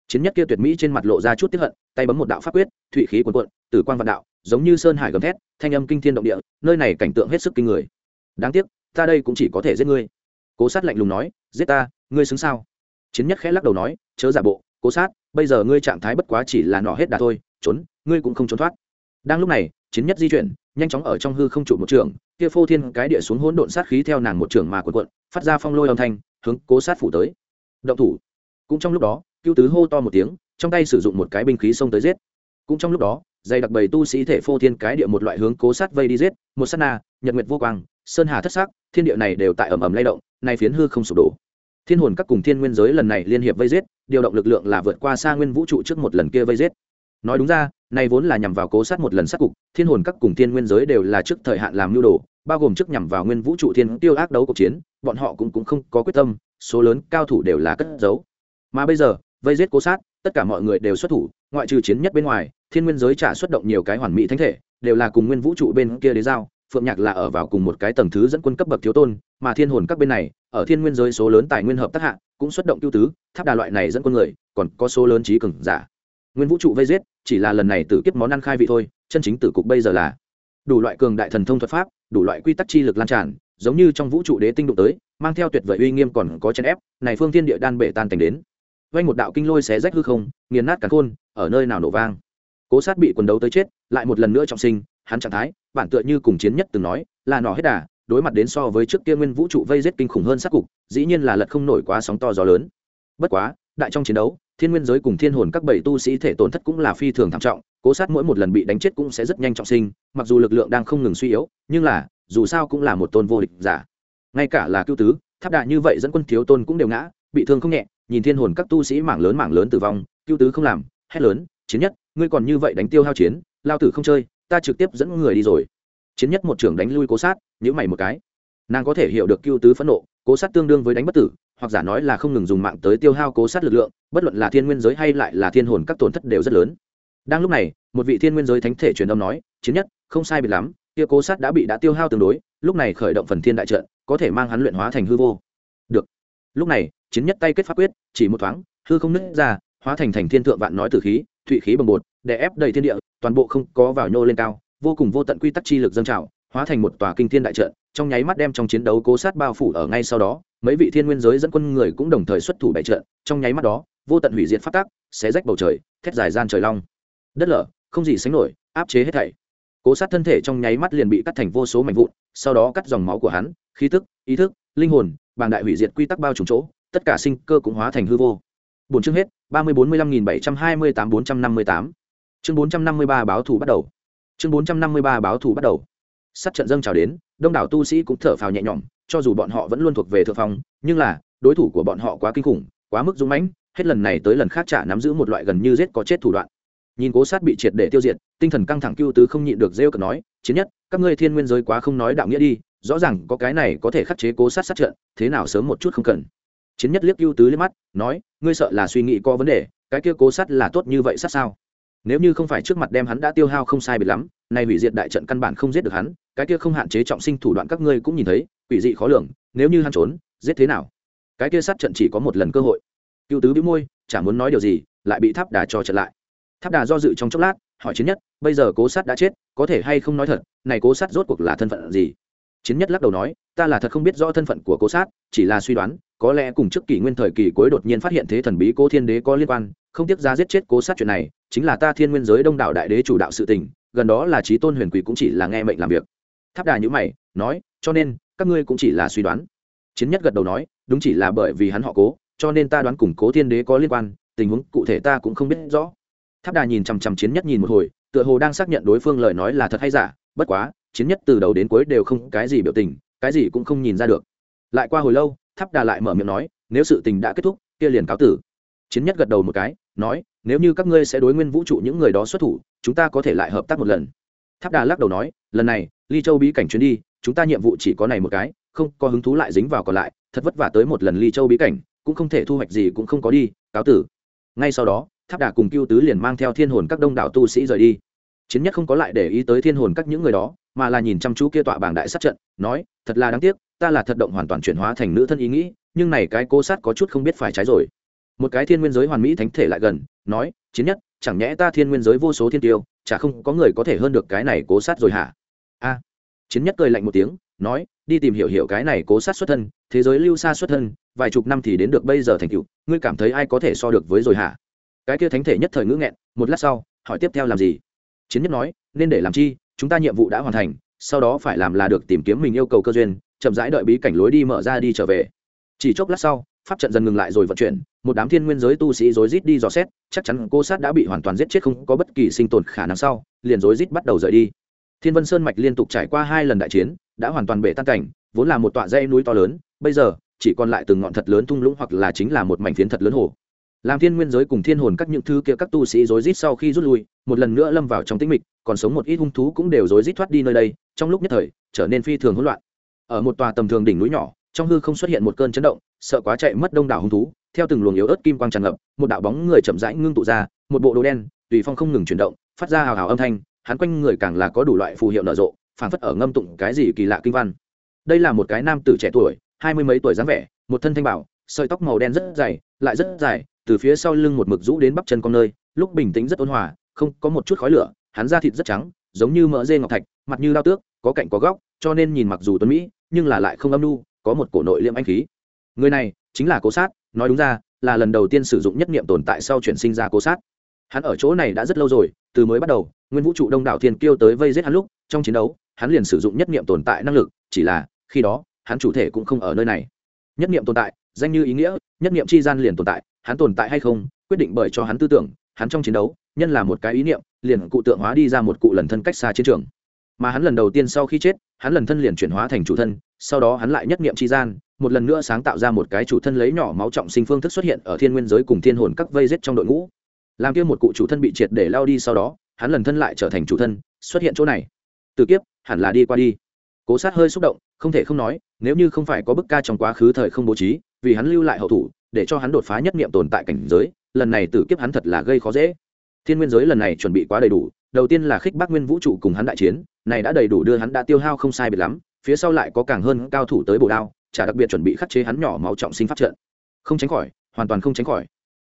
chiến nhất kia tuyệt mỹ trên mặt lộ ra chút tiếp hận, tay bấm một đạo pháp quyết, thụy khí cuồn cuộn, tử quan vạn đạo, giống như sơn hải gầm thét, thanh âm kinh thiên động địa, nơi này cảnh tượng hết sức kinh người. Đáng tiếc, ta đây cũng chỉ có thể giết ngươi. Cố sát lạnh lùng nói, giết ta, ngươi xứng sao? Chiến nhất khẽ lắc đầu nói, chớ giả bộ, cố sát, bây giờ ngươi trạng thái bất quá chỉ là nỏ hết đà thôi, trốn, ngươi cũng không trốn thoát. Đang lúc này, chiến nhất di chuyển, nhanh chóng ở trong hư không trụ một trường, kia phô thiên cái địa xuống hỗn độn sát khí theo nàng một trường mà cuộn cuộn, phát ra phong lôi âm thanh, hướng cố sát phủ tới. Động thủ. Cũng trong lúc đó cưu tứ hô to một tiếng, trong tay sử dụng một cái binh khí xông tới giết. Cũng trong lúc đó, dày đặc bầy tu sĩ thể phô thiên cái địa một loại hướng cố sát vây đi giết, một sát na, nhật nguyệt vô quang, sơn hà thất sắc, thiên địa này đều tại ẩm ẩm lay động, nay phiến hư không sụp đổ. Thiên hồn các cùng thiên nguyên giới lần này liên hiệp vây giết, điều động lực lượng là vượt qua xa nguyên vũ trụ trước một lần kia vây giết. Nói đúng ra này vốn là nhằm vào cố sát một lần sát cục, thiên hồn các cùng thiên nguyên giới đều là trước thời hạn làm mưu đồ, bao gồm trước nhằm vào nguyên vũ trụ thiên tiêu ác đấu cuộc chiến, bọn họ cũng cũng không có quyết tâm, số lớn cao thủ đều là cất giấu. Mà bây giờ vây giết cố sát, tất cả mọi người đều xuất thủ, ngoại trừ chiến nhất bên ngoài, thiên nguyên giới trả xuất động nhiều cái hoàn mỹ thánh thể, đều là cùng nguyên vũ trụ bên kia đế giao, phượng nhạc là ở vào cùng một cái tầng thứ dẫn quân cấp bậc thiếu tôn, mà thiên hồn các bên này, ở thiên nguyên giới số lớn tài nguyên hợp tác hạ, cũng xuất động tiêu tứ, tháp đà loại này dẫn quân người, còn có số lớn trí cường giả. Nguyên vũ trụ vây giết, chỉ là lần này tử kiếp món ăn khai vị thôi, chân chính tử cục bây giờ là đủ loại cường đại thần thông thuật pháp, đủ loại quy tắc chi lực lan tràn, giống như trong vũ trụ đế tinh đụng tới, mang theo tuyệt vời uy nghiêm còn có chân ép, này phương thiên địa đan bể tan thành đến vang một đạo kinh lôi xé rách hư không, nghiền nát cả khôn, ở nơi nào nổ vang. Cố sát bị quần đấu tới chết, lại một lần nữa trọng sinh, hắn trạng thái, bản tựa như cùng chiến nhất từng nói, là nỏ hết đà, đối mặt đến so với trước kia nguyên vũ trụ vây giết kinh khủng hơn sát cục, dĩ nhiên là lật không nổi quá sóng to gió lớn. Bất quá, đại trong chiến đấu, thiên nguyên giới cùng thiên hồn các bảy tu sĩ thể tổn thất cũng là phi thường thảm trọng, cố sát mỗi một lần bị đánh chết cũng sẽ rất nhanh trọng sinh, mặc dù lực lượng đang không ngừng suy yếu, nhưng là, dù sao cũng là một tôn vô địch giả. Ngay cả là cứu tứ, tháp đại như vậy dẫn quân thiếu tôn cũng đều ngã, bị thương không nhẹ nhìn thiên hồn các tu sĩ mảng lớn mảng lớn tử vong, cưu tứ không làm, hét lớn, chiến nhất, ngươi còn như vậy đánh tiêu hao chiến, lao tử không chơi, ta trực tiếp dẫn người đi rồi. Chiến nhất một trưởng đánh lui cố sát nhữ mày một cái. Nàng có thể hiểu được cưu tứ phẫn nộ, cố sát tương đương với đánh bất tử, hoặc giả nói là không ngừng dùng mạng tới tiêu hao cố sát lực lượng, bất luận là thiên nguyên giới hay lại là thiên hồn các tổn thất đều rất lớn. Đang lúc này, một vị thiên nguyên giới thánh thể truyền âm nói, chiến nhất, không sai biệt lắm, kia cố sát đã bị đã tiêu hao tương đối, lúc này khởi động phần thiên đại trận, có thể mang hắn luyện hóa thành hư vô. Được. Lúc này chiến nhất tay kết pháp quyết, chỉ một thoáng, hư không nứt ra, hóa thành thành thiên thượng vạn nói tử khí, thụy khí bồng bột để ép đầy thiên địa, toàn bộ không có vào nhô lên cao, vô cùng vô tận quy tắc chi lực dâng trào, hóa thành một tòa kinh thiên đại trận, trong nháy mắt đem trong chiến đấu cố sát bao phủ ở ngay sau đó, mấy vị thiên nguyên giới dẫn quân người cũng đồng thời xuất thủ bại trận, trong nháy mắt đó, vô tận hủy diệt phát tác xé rách bầu trời, thét dài gian trời long. Đất lở, không gì sánh nổi, áp chế hết thảy. Cố sát thân thể trong nháy mắt liền bị cắt thành vô số mảnh vụn, sau đó cắt dòng máu của hắn, khí tức, ý thức, linh hồn, bàng đại hủy diệt quy tắc bao trùm chỗ tất cả sinh cơ cũng hóa thành hư vô. Bốn chương hết, ba mươi bốn mươi lăm nghìn bảy trăm hai mươi tám, bốn trăm năm mươi tám. Chương bốn trăm năm mươi ba báo thủ bắt đầu. Chương bốn trăm năm mươi ba báo thủ bắt đầu. Sát trận dâng chào đến, đông đảo tu sĩ cũng thở phào nhẹ nhõm, cho dù bọn họ vẫn luôn thuộc về thượng phong, nhưng là, đối thủ của bọn họ quá kinh khủng, quá mức dũng mãnh, hết lần này tới lần khác trả nắm giữ một loại gần như giết có chết thủ đoạn. Nhìn cố sát bị triệt để tiêu diệt, tinh thần căng thẳng cưu tứ không nhịn được rêu cợt nói, chiến nhất, các ngươi thiên nguyên giới quá không nói đạo nghĩa đi, rõ ràng có cái này có thể khắc chế cố sát sát trận, thế nào sớm một chút không cần chiến nhất liếc cưu tứ liếc mắt, nói, ngươi sợ là suy nghĩ có vấn đề, cái kia cố sát là tốt như vậy sát sao? Nếu như không phải trước mặt đem hắn đã tiêu hao không sai biệt lắm, nay hủy diệt đại trận căn bản không giết được hắn, cái kia không hạn chế trọng sinh thủ đoạn các ngươi cũng nhìn thấy, quỷ dị khó lường, nếu như hắn trốn, giết thế nào? Cái kia sát trận chỉ có một lần cơ hội. Cựu tứ bĩu môi, chả muốn nói điều gì, lại bị tháp đà cho trận lại. Tháp đà do dự trong chốc lát, hỏi chiến nhất, bây giờ cố sát đã chết, có thể hay không nói thật, này cố sát rốt cuộc là thân phận gì? Chiến nhất lắc đầu nói, ta là thật không biết rõ thân phận của cố sát chỉ là suy đoán có lẽ cùng trước kỷ nguyên thời kỳ cuối đột nhiên phát hiện thế thần bí cố thiên đế có liên quan, không tiếc ra giết chết cố sát chuyện này, chính là ta thiên nguyên giới đông đảo đại đế chủ đạo sự tình, gần đó là trí tôn huyền quỷ cũng chỉ là nghe mệnh làm việc. Tháp đà nhữ mày, nói, cho nên, các ngươi cũng chỉ là suy đoán. Chiến nhất gật đầu nói, đúng chỉ là bởi vì hắn họ cố, cho nên ta đoán cùng cố thiên đế có liên quan, tình huống cụ thể ta cũng không biết rõ. Tháp đà nhìn chằm chằm chiến nhất nhìn một hồi, tựa hồ đang xác nhận đối phương lời nói là thật hay giả, bất quá, chiến nhất từ đầu đến cuối đều không cái gì biểu tình, cái gì cũng không nhìn ra được. Lại qua hồi lâu tháp đà lại mở miệng nói, nếu sự tình đã kết thúc, kia liền cáo tử. Chiến nhất gật đầu một cái, nói, nếu như các ngươi sẽ đối nguyên vũ trụ những người đó xuất thủ, chúng ta có thể lại hợp tác một lần. Tháp đà lắc đầu nói, lần này, ly châu bí cảnh chuyến đi, chúng ta nhiệm vụ chỉ có này một cái, không có hứng thú lại dính vào còn lại, thật vất vả tới một lần ly châu bí cảnh, cũng không thể thu hoạch gì cũng không có đi, cáo tử. Ngay sau đó, tháp đà cùng cưu tứ liền mang theo thiên hồn các đông đảo tu sĩ rời đi. Chiến nhất không có lại để ý tới thiên hồn các những người đó, mà là nhìn chăm chú kia tọa bảng đại sát trận, nói, thật là đáng tiếc ta là thật động hoàn toàn chuyển hóa thành nữ thân ý nghĩ, nhưng này cái cố sát có chút không biết phải trái rồi. Một cái thiên nguyên giới hoàn mỹ thánh thể lại gần, nói, chiến nhất, chẳng nhẽ ta thiên nguyên giới vô số thiên tiêu, chả không có người có thể hơn được cái này cố sát rồi hả? A. Chiến nhất cười lạnh một tiếng, nói, đi tìm hiểu hiểu cái này cố sát xuất thân, thế giới lưu xa xuất thân, vài chục năm thì đến được bây giờ thành cựu ngươi cảm thấy ai có thể so được với rồi hả? Cái kia thánh thể nhất thời ngữ nghẹn, một lát sau, hỏi tiếp theo làm gì? Chiến nhất nói, nên để làm chi? Chúng ta nhiệm vụ đã hoàn thành, sau đó phải làm là được tìm kiếm mình yêu cầu cơ duyên chậm rãi đợi bí cảnh lối đi mở ra đi trở về. Chỉ chốc lát sau, pháp trận dần ngừng lại rồi vận chuyển, một đám thiên nguyên giới tu sĩ rối rít đi dò xét, chắc chắn cô sát đã bị hoàn toàn giết chết không có bất kỳ sinh tồn khả năng sau, liền rối rít bắt đầu rời đi. Thiên vân sơn mạch liên tục trải qua hai lần đại chiến, đã hoàn toàn bể tan cảnh, vốn là một tọa dây núi to lớn, bây giờ, chỉ còn lại từng ngọn thật lớn thung lũng hoặc là chính là một mảnh phiến thật lớn hồ. Làm thiên nguyên giới cùng thiên hồn các những thứ kia các tu sĩ rối rít sau khi rút lui, một lần nữa lâm vào trong tĩnh mịch, còn sống một ít hung thú cũng đều rối rít thoát đi nơi đây, trong lúc nhất thời, trở nên phi thường hỗn loạn ở một tòa tầm thường đỉnh núi nhỏ, trong hư không xuất hiện một cơn chấn động, sợ quá chạy mất đông đảo hung thú, theo từng luồng yếu ớt kim quang tràn ngập, một đạo bóng người chậm rãi ngưng tụ ra, một bộ đồ đen, tùy phong không ngừng chuyển động, phát ra hào hào âm thanh, hắn quanh người càng là có đủ loại phù hiệu nở rộ, phảng phất ở ngâm tụng cái gì kỳ lạ kinh văn. Đây là một cái nam tử trẻ tuổi, hai mươi mấy tuổi dáng vẻ, một thân thanh bảo, sợi tóc màu đen rất dày, lại rất dài, từ phía sau lưng một mực rũ đến bắp chân con nơi, lúc bình tĩnh rất ôn hòa, không có một chút khói lửa, hắn da thịt rất trắng, giống như mỡ dê ngọc thạch, mặt như lao tước, có cạnh có góc cho nên nhìn mặc dù tuấn mỹ, nhưng là lại không âm nu, có một cổ nội liêm anh khí. Người này chính là cố sát, nói đúng ra, là lần đầu tiên sử dụng nhất niệm tồn tại sau chuyển sinh ra cố sát. Hắn ở chỗ này đã rất lâu rồi, từ mới bắt đầu, nguyên vũ trụ đông đảo thiên kiêu tới vây giết hắn lúc, trong chiến đấu, hắn liền sử dụng nhất niệm tồn tại năng lực, chỉ là, khi đó, hắn chủ thể cũng không ở nơi này. Nhất niệm tồn tại, danh như ý nghĩa, nhất niệm chi gian liền tồn tại, hắn tồn tại hay không, quyết định bởi cho hắn tư tưởng, hắn trong chiến đấu, nhân là một cái ý niệm, liền cụ tượng hóa đi ra một cụ lần thân cách xa chiến trường mà hắn lần đầu tiên sau khi chết, hắn lần thân liền chuyển hóa thành chủ thân, sau đó hắn lại nhất niệm chi gian, một lần nữa sáng tạo ra một cái chủ thân lấy nhỏ máu trọng sinh phương thức xuất hiện ở thiên nguyên giới cùng thiên hồn các vây giết trong đội ngũ. Làm kia một cụ chủ thân bị triệt để lao đi sau đó, hắn lần thân lại trở thành chủ thân, xuất hiện chỗ này. Từ kiếp, hẳn là đi qua đi. Cố sát hơi xúc động, không thể không nói, nếu như không phải có bức ca trong quá khứ thời không bố trí, vì hắn lưu lại hậu thủ, để cho hắn đột phá nhất niệm tồn tại cảnh giới, lần này tử kiếp hắn thật là gây khó dễ. Thiên nguyên giới lần này chuẩn bị quá đầy đủ đầu tiên là khích bác nguyên vũ trụ cùng hắn đại chiến, này đã đầy đủ đưa hắn đã tiêu hao không sai biệt lắm, phía sau lại có càng hơn cao thủ tới bổ đao, chả đặc biệt chuẩn bị khắc chế hắn nhỏ máu trọng sinh phát trận. Không tránh khỏi, hoàn toàn không tránh khỏi.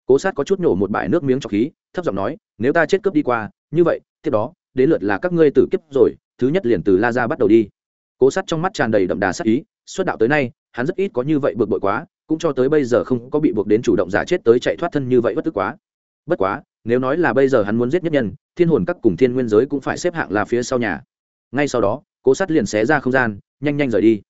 Cố sát có chút nhổ một bãi nước miếng trọc khí, thấp giọng nói, nếu ta chết cướp đi qua, như vậy, tiếp đó, đến lượt là các ngươi tử kiếp rồi, thứ nhất liền từ la ra bắt đầu đi. Cố sát trong mắt tràn đầy đậm đà sát ý, xuất đạo tới nay, hắn rất ít có như vậy bực bội quá, cũng cho tới bây giờ không có bị buộc đến chủ động giả chết tới chạy thoát thân như vậy bất tức quá. Bất quá nếu nói là bây giờ hắn muốn giết nhất nhân, thiên hồn các cùng thiên nguyên giới cũng phải xếp hạng là phía sau nhà. Ngay sau đó, cố sát liền xé ra không gian, nhanh nhanh rời đi.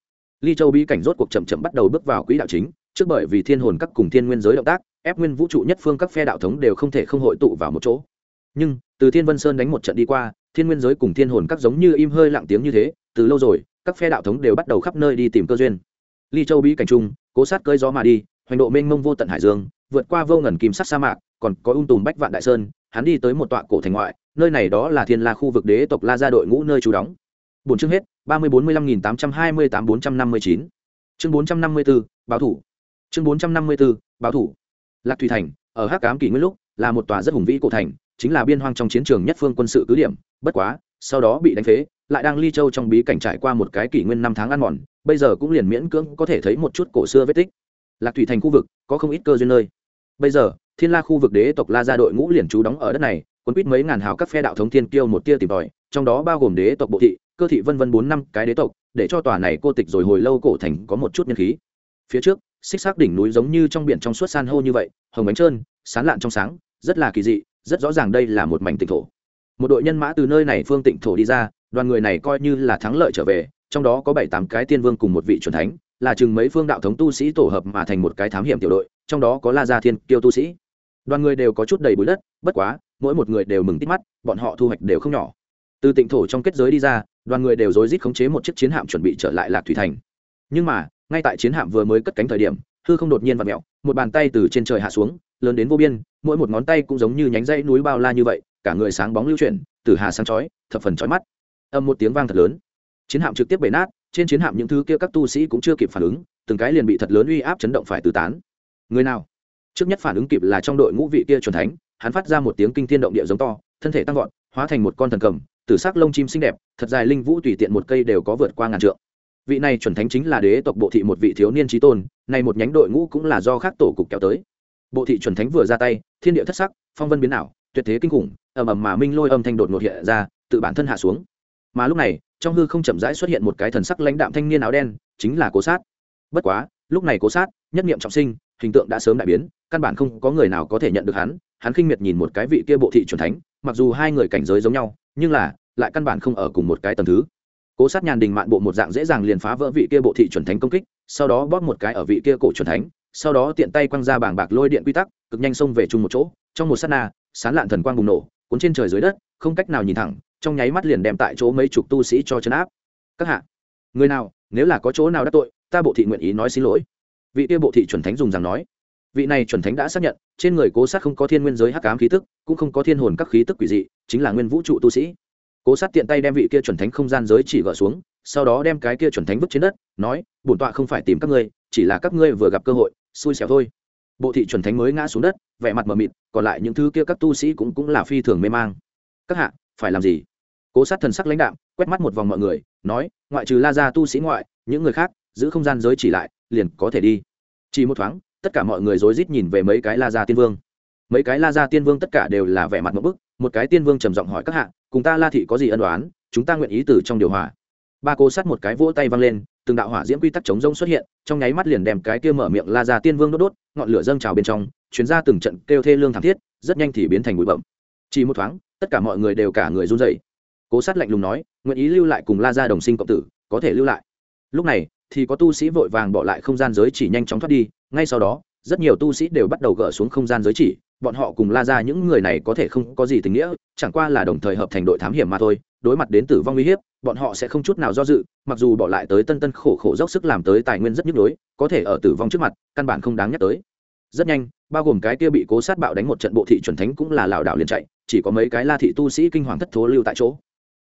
Ly châu bí cảnh rốt cuộc chậm chậm bắt đầu bước vào quỹ đạo chính, trước bởi vì thiên hồn các cùng thiên nguyên giới động tác, ép nguyên vũ trụ nhất phương các phe đạo thống đều không thể không hội tụ vào một chỗ. Nhưng, từ thiên vân sơn đánh một trận đi qua, thiên nguyên giới cùng thiên hồn các giống như im hơi lặng tiếng như thế, từ lâu rồi, các phe đạo thống đều bắt đầu khắp nơi đi tìm cơ duyên. Ly châu bí cảnh trung cố sát cơi gió mà đi, hoành độ mênh mông vô tận hải dương, vượt qua vô ngần kim sắc sa mạc còn có ung tùm bách vạn đại sơn, hắn đi tới một tọa cổ thành ngoại, nơi này đó là thiên la khu vực đế tộc la gia đội ngũ nơi trú đóng. Bốn chương hết, ba mươi bốn mươi lăm nghìn tám trăm hai mươi tám bốn trăm năm mươi chín. Chương bốn trăm năm mươi b ố báo thủ. Chương bốn trăm năm mươi b ố báo thủ. Lạc thủy thành, ở hắc cám kỷ nguyên lúc, là một tòa rất hùng vĩ cổ thành, chính là biên hoang trong chiến trường nhất phương quân sự cứ điểm, bất quá, sau đó bị đánh phế, lại đang ly châu trong bí cảnh trải qua một cái kỷ nguyên năm tháng ăn mòn, bây giờ cũng liền miễn cưỡng có thể thấy một chút cổ xưa vết tích. Lạc thủy thành khu vực, có không ít cơ duyên nơi bây giờ, thiên la khu vực đế tộc la gia đội ngũ liền trú đóng ở đất này quân quýt mấy ngàn hào các phe đạo thống thiên kiêu một tia tìm tòi, trong đó bao gồm đế tộc bộ thị, cơ thị vân vân bốn năm cái đế tộc, để cho tòa này cô tịch rồi hồi lâu cổ thành có một chút nhân khí. Phía trước, xích xác đỉnh núi giống như trong biển trong suốt san hô như vậy, hồng bánh trơn, sán lạn trong sáng, rất là kỳ dị, rất rõ ràng đây là một mảnh tịnh thổ. Một đội nhân mã từ nơi này phương tịnh thổ đi ra, đoàn người này coi như là thắng lợi trở về, trong đó có bảy tám cái tiên vương cùng một vị c thánh là chừng mấy phương đạo thống tu sĩ tổ hợp mà thành một cái thám hiểm tiểu đội, trong đó có la gia thiên kiêu tu sĩ. Đoàn người đều có chút đầy bụi đất, bất quá, mỗi một người đều mừng tít mắt, bọn họ thu hoạch đều không nhỏ. Từ tịnh thổ trong kết giới đi ra, đoàn người đều rối rít khống chế một chiếc chiến hạm chuẩn bị trở lại lạc thủy thành. Nhưng mà, ngay tại chiến hạm vừa mới cất cánh thời điểm, hư không đột nhiên vặn mẹo một bàn tay từ trên trời hạ xuống, lớn đến vô biên, mỗi một ngón tay cũng giống như nhánh dãy núi bao la như vậy, cả người sáng bóng lưu chuyển, từ hà sáng chói, thập phần chói mắt. Âm một tiếng vang thật lớn. Chiến hạm trực tiếp bể nát trên chiến hạm những thứ kia các tu sĩ cũng chưa kịp phản ứng, từng cái liền bị thật lớn uy áp chấn động phải tứ tán. Người nào? Trước nhất phản ứng kịp là trong đội ngũ vị kia chuẩn thánh, hắn phát ra một tiếng kinh thiên động địa giống to, thân thể tăng gọn hóa thành một con thần cầm, tử sắc lông chim xinh đẹp, thật dài linh vũ tùy tiện một cây đều có vượt qua ngàn trượng. Vị này chuẩn thánh chính là đế tộc bộ thị một vị thiếu niên trí tôn, này một nhánh đội ngũ cũng là do khác tổ cục kéo tới. Bộ thị chuẩn thánh vừa ra tay, thiên địa thất sắc, phong vân biến ảo, tuyệt thế kinh khủng, ầm ầm mà minh lôi âm thanh đột ngột hiện ra, tự bản thân hạ xuống. Mà lúc này trong hư không chậm rãi xuất hiện một cái thần sắc lãnh đạm thanh niên áo đen, chính là cố sát. Bất quá, lúc này cố sát, nhất niệm trọng sinh, hình tượng đã sớm đại biến, căn bản không có người nào có thể nhận được hắn. Hắn khinh miệt nhìn một cái vị kia bộ thị chuẩn thánh, mặc dù hai người cảnh giới giống nhau, nhưng là lại căn bản không ở cùng một cái tầng thứ. Cố sát nhàn đình mạn bộ một dạng dễ dàng liền phá vỡ vị kia bộ thị chuẩn thánh công kích, sau đó bóp một cái ở vị kia cổ chuẩn thánh, sau đó tiện tay quăng ra bảng bạc lôi điện quy tắc, cực nhanh xông về chung một chỗ. Trong một sát na, sán lạn thần quang bùng nổ, cuốn trên trời dưới đất, không cách nào nhìn thẳng trong nháy mắt liền đem tại chỗ mấy chục tu sĩ cho chấn áp. Các hạ, người nào, nếu là có chỗ nào đắc tội, ta bộ thị nguyện ý nói xin lỗi. Vị kia bộ thị chuẩn thánh dùng rằng nói. Vị này chuẩn thánh đã xác nhận, trên người cố sát không có thiên nguyên giới hắc ám khí tức, cũng không có thiên hồn các khí tức quỷ dị, chính là nguyên vũ trụ tu sĩ. Cố sát tiện tay đem vị kia chuẩn thánh không gian giới chỉ gỡ xuống, sau đó đem cái kia chuẩn thánh vứt trên đất, nói, bổn tọa không phải tìm các ngươi, chỉ là các ngươi vừa gặp cơ hội, xui xẻo thôi. Bộ thị chuẩn thánh mới ngã xuống đất, vẻ mặt mờ mịt, còn lại những thứ kia các tu sĩ cũng cũng là phi thường mê mang. Các hạ, phải làm gì? Cố sát thần sắc lãnh đạm, quét mắt một vòng mọi người, nói, ngoại trừ la gia tu sĩ ngoại, những người khác, giữ không gian giới chỉ lại, liền có thể đi. Chỉ một thoáng, tất cả mọi người rối rít nhìn về mấy cái la gia tiên vương. Mấy cái la gia tiên vương tất cả đều là vẻ mặt một bức, một cái tiên vương trầm giọng hỏi các hạ, cùng ta la thị có gì ân đoán chúng ta nguyện ý từ trong điều hòa. Ba cố sát một cái vỗ tay văng lên, từng đạo hỏa diễm quy tắc chống rông xuất hiện, trong nháy mắt liền đem cái kia mở miệng la gia tiên vương đốt đốt, ngọn lửa dâng trào bên trong chuyến ra từng trận kêu thê lương thảm thiết, rất nhanh thì biến thành bụi bậm chỉ một thoáng, tất cả mọi người đều cả người run rẩy cố sát lạnh lùng nói, nguyện ý lưu lại cùng la gia đồng sinh cộng tử, có thể lưu lại. Lúc này, thì có tu sĩ vội vàng bỏ lại không gian giới chỉ nhanh chóng thoát đi, ngay sau đó, rất nhiều tu sĩ đều bắt đầu gỡ xuống không gian giới chỉ, bọn họ cùng la ra những người này có thể không có gì tình nghĩa, chẳng qua là đồng thời hợp thành đội thám hiểm mà thôi, đối mặt đến tử vong uy hiếp, bọn họ sẽ không chút nào do dự, mặc dù bỏ lại tới tân tân khổ khổ dốc sức làm tới tài nguyên rất nhức nhối, có thể ở tử vong trước mặt, căn bản không đáng nhắc tới. Rất nhanh, bao gồm cái kia bị cố sát bạo đánh một trận bộ thị chuẩn thánh cũng là lảo đảo liền chạy, chỉ có mấy cái la thị tu sĩ kinh hoàng thất thố lưu tại chỗ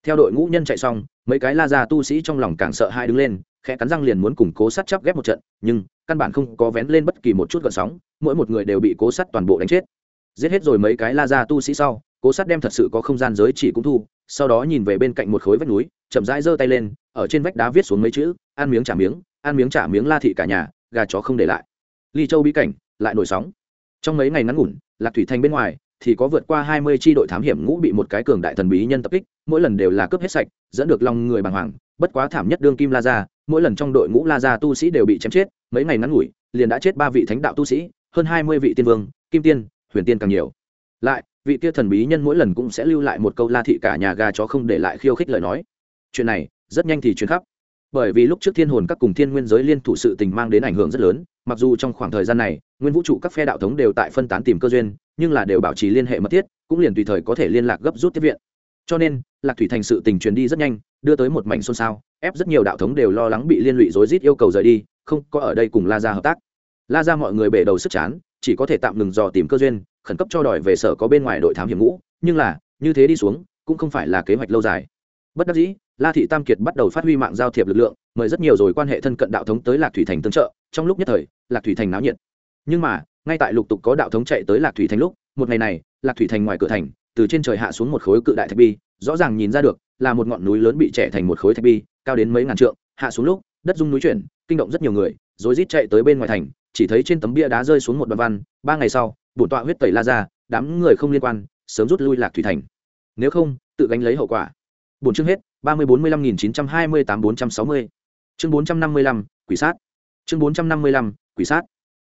theo đội ngũ nhân chạy xong, mấy cái la ra tu sĩ trong lòng càng sợ hai đứng lên, khẽ cắn răng liền muốn cùng cố sắt chắp ghép một trận, nhưng căn bản không có vén lên bất kỳ một chút gợn sóng, mỗi một người đều bị cố sắt toàn bộ đánh chết. Giết hết rồi mấy cái la ra tu sĩ sau, cố sắt đem thật sự có không gian giới chỉ cũng thu, sau đó nhìn về bên cạnh một khối vách núi, chậm rãi giơ tay lên, ở trên vách đá viết xuống mấy chữ ăn miếng trả miếng ăn miếng trả miếng la thị cả nhà, gà chó không để lại. Ly châu bí cảnh, lại nổi sóng. Trong mấy ngày ngắn ngủn, lạc thủy thành bên ngoài thì có vượt qua hai mươi tri đội thám hiểm ngũ bị một cái cường đại thần bí nhân tập kích mỗi lần đều là cướp hết sạch dẫn được lòng người bàng hoàng. Bất quá thảm nhất đương kim la gia, mỗi lần trong đội ngũ la gia tu sĩ đều bị chém chết mấy ngày ngắn ngủi liền đã chết ba vị thánh đạo tu sĩ hơn hai mươi vị tiên vương kim tiên huyền tiên càng nhiều. Lại vị kia thần bí nhân mỗi lần cũng sẽ lưu lại một câu la thị cả nhà gà chó không để lại khiêu khích lời nói. Chuyện này rất nhanh thì truyền khắp bởi vì lúc trước thiên hồn các cùng thiên nguyên giới liên thủ sự tình mang đến ảnh hưởng rất lớn, mặc dù trong khoảng thời gian này, nguyên vũ trụ các phe đạo thống đều tại phân tán tìm cơ duyên, nhưng là đều bảo trì liên hệ mật thiết, cũng liền tùy thời có thể liên lạc gấp rút tiếp viện. Cho nên, lạc thủy thành sự tình truyền đi rất nhanh, đưa tới một mảnh xôn xao, ép rất nhiều đạo thống đều lo lắng bị liên lụy rối rít yêu cầu rời đi, không có ở đây cùng la ra hợp tác. La ra mọi người bể đầu sức chán, chỉ có thể tạm ngừng dò tìm cơ duyên, khẩn cấp cho đòi về sở có bên ngoài đội thám hiểm ngũ, nhưng là, như thế đi xuống, cũng không phải là kế hoạch lâu dài bất đắc dĩ, la thị tam kiệt bắt đầu phát huy mạng giao thiệp lực lượng, mời rất nhiều rồi quan hệ thân cận đạo thống tới lạc thủy thành tương trợ, trong lúc nhất thời, lạc thủy thành náo nhiệt. Nhưng mà, ngay tại lục tục có đạo thống chạy tới lạc thủy thành lúc, một ngày này, lạc thủy thành ngoài cửa thành, từ trên trời hạ xuống một khối cự đại thạch bi, rõ ràng nhìn ra được, là một ngọn núi lớn bị trẻ thành một khối thạch bi, cao đến mấy ngàn trượng, hạ xuống lúc, đất rung núi chuyển, kinh động rất nhiều người, rồi rít chạy tới bên ngoài thành, chỉ thấy trên tấm bia đá rơi xuống một đoạn văn, ba ngày sau, bổn tọa huyết tẩy la ra, đám người không liên quan, sớm rút lui lạc thủy thành. Nếu không, tự gánh lấy hậu quả bổn chương hết, ba mươi bốn mươi lăm nghìn chín trăm hai mươi tám bốn trăm sáu mươi. Chương bốn trăm năm mươi lăm, quỷ sát. Chương bốn trăm năm mươi lăm, quỷ sát.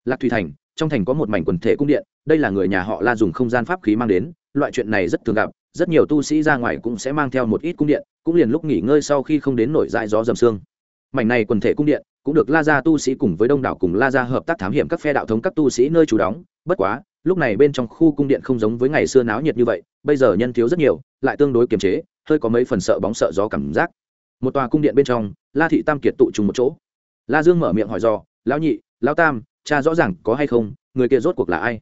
Lạc thủy thành, trong thành có một mảnh quần thể cung điện, đây là người nhà họ la dùng không gian pháp khí mang đến, loại chuyện này rất thường gặp, rất nhiều tu sĩ ra ngoài cũng sẽ mang theo một ít cung điện, cũng liền lúc nghỉ ngơi sau khi không đến nổi dại gió dầm sương. Mảnh này quần thể cung điện, cũng được la gia tu sĩ cùng với đông đảo cùng la gia hợp tác thám hiểm các phe đạo thống các tu sĩ nơi trú đóng, bất quá, lúc này bên trong khu cung điện không giống với ngày xưa náo nhiệt như vậy, bây giờ nhân thiếu rất nhiều, lại tương đối kiềm chế hơi có mấy phần sợ bóng sợ gió cảm giác. Một tòa cung điện bên trong, la thị tam kiệt tụ trùng một chỗ. La dương mở miệng hỏi dò, lão nhị, lão tam, cha rõ ràng có hay không? Người kia rốt cuộc là ai?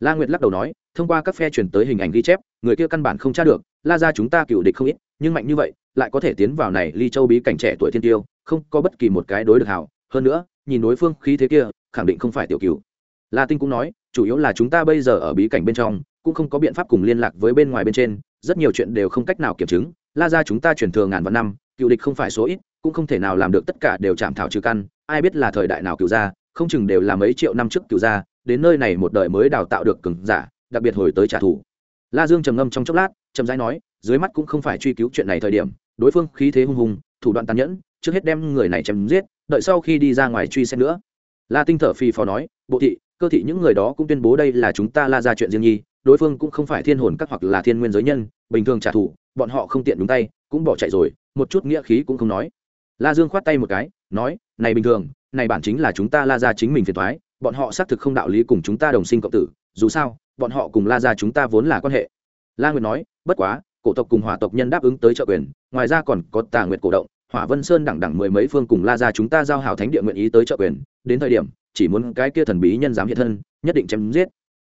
La nguyệt lắc đầu nói, thông qua các phe chuyển tới hình ảnh ghi chép, người kia căn bản không tra được. La ra chúng ta cựu địch không ít, nhưng mạnh như vậy, lại có thể tiến vào này ly châu bí cảnh trẻ tuổi thiên tiêu, không có bất kỳ một cái đối được hảo. Hơn nữa, nhìn đối phương khí thế kia, khẳng định không phải tiểu cựu la tinh cũng nói, chủ yếu là chúng ta bây giờ ở bí cảnh bên trong, cũng không có biện pháp cùng liên lạc với bên ngoài bên trên rất nhiều chuyện đều không cách nào kiểm chứng la ra chúng ta truyền thừa ngàn vạn năm cựu địch không phải số ít cũng không thể nào làm được tất cả đều chạm thảo trừ căn ai biết là thời đại nào cựu gia, không chừng đều là mấy triệu năm trước cựu gia, đến nơi này một đời mới đào tạo được cường giả đặc biệt hồi tới trả thù. La dương trầm ngâm trong chốc lát chậm rãi nói dưới mắt cũng không phải truy cứu chuyện này thời điểm đối phương khí thế hung hùng thủ đoạn tàn nhẫn trước hết đem người này chém giết đợi sau khi đi ra ngoài truy xét nữa. La tinh thở phì phò nói bộ thị cơ thị những người đó cũng tuyên bố đây là chúng ta la ra chuyện riêng nhi đối phương cũng không phải thiên hồn các hoặc là thiên nguyên giới nhân, bình thường trả thù, bọn họ không tiện đúng tay, cũng bỏ chạy rồi, một chút nghĩa khí cũng không nói. La dương khoát tay một cái, nói, này bình thường, này bản chính là chúng ta la ra chính mình phiền thoái bọn họ xác thực không đạo lý cùng chúng ta đồng sinh cộng tử, dù sao, bọn họ cùng la ra chúng ta vốn là quan hệ. La nguyệt nói, bất quá, cổ tộc cùng hỏa tộc nhân đáp ứng tới trợ quyền, ngoài ra còn có tà nguyệt cổ động, hỏa vân sơn đẳng đẳng mười mấy phương cùng la ra chúng ta giao hảo thánh địa nguyện ý tới trợ quyền, đến thời điểm, chỉ muốn cái kia thần bí nhân dám hiện thân, nhất định chém giết.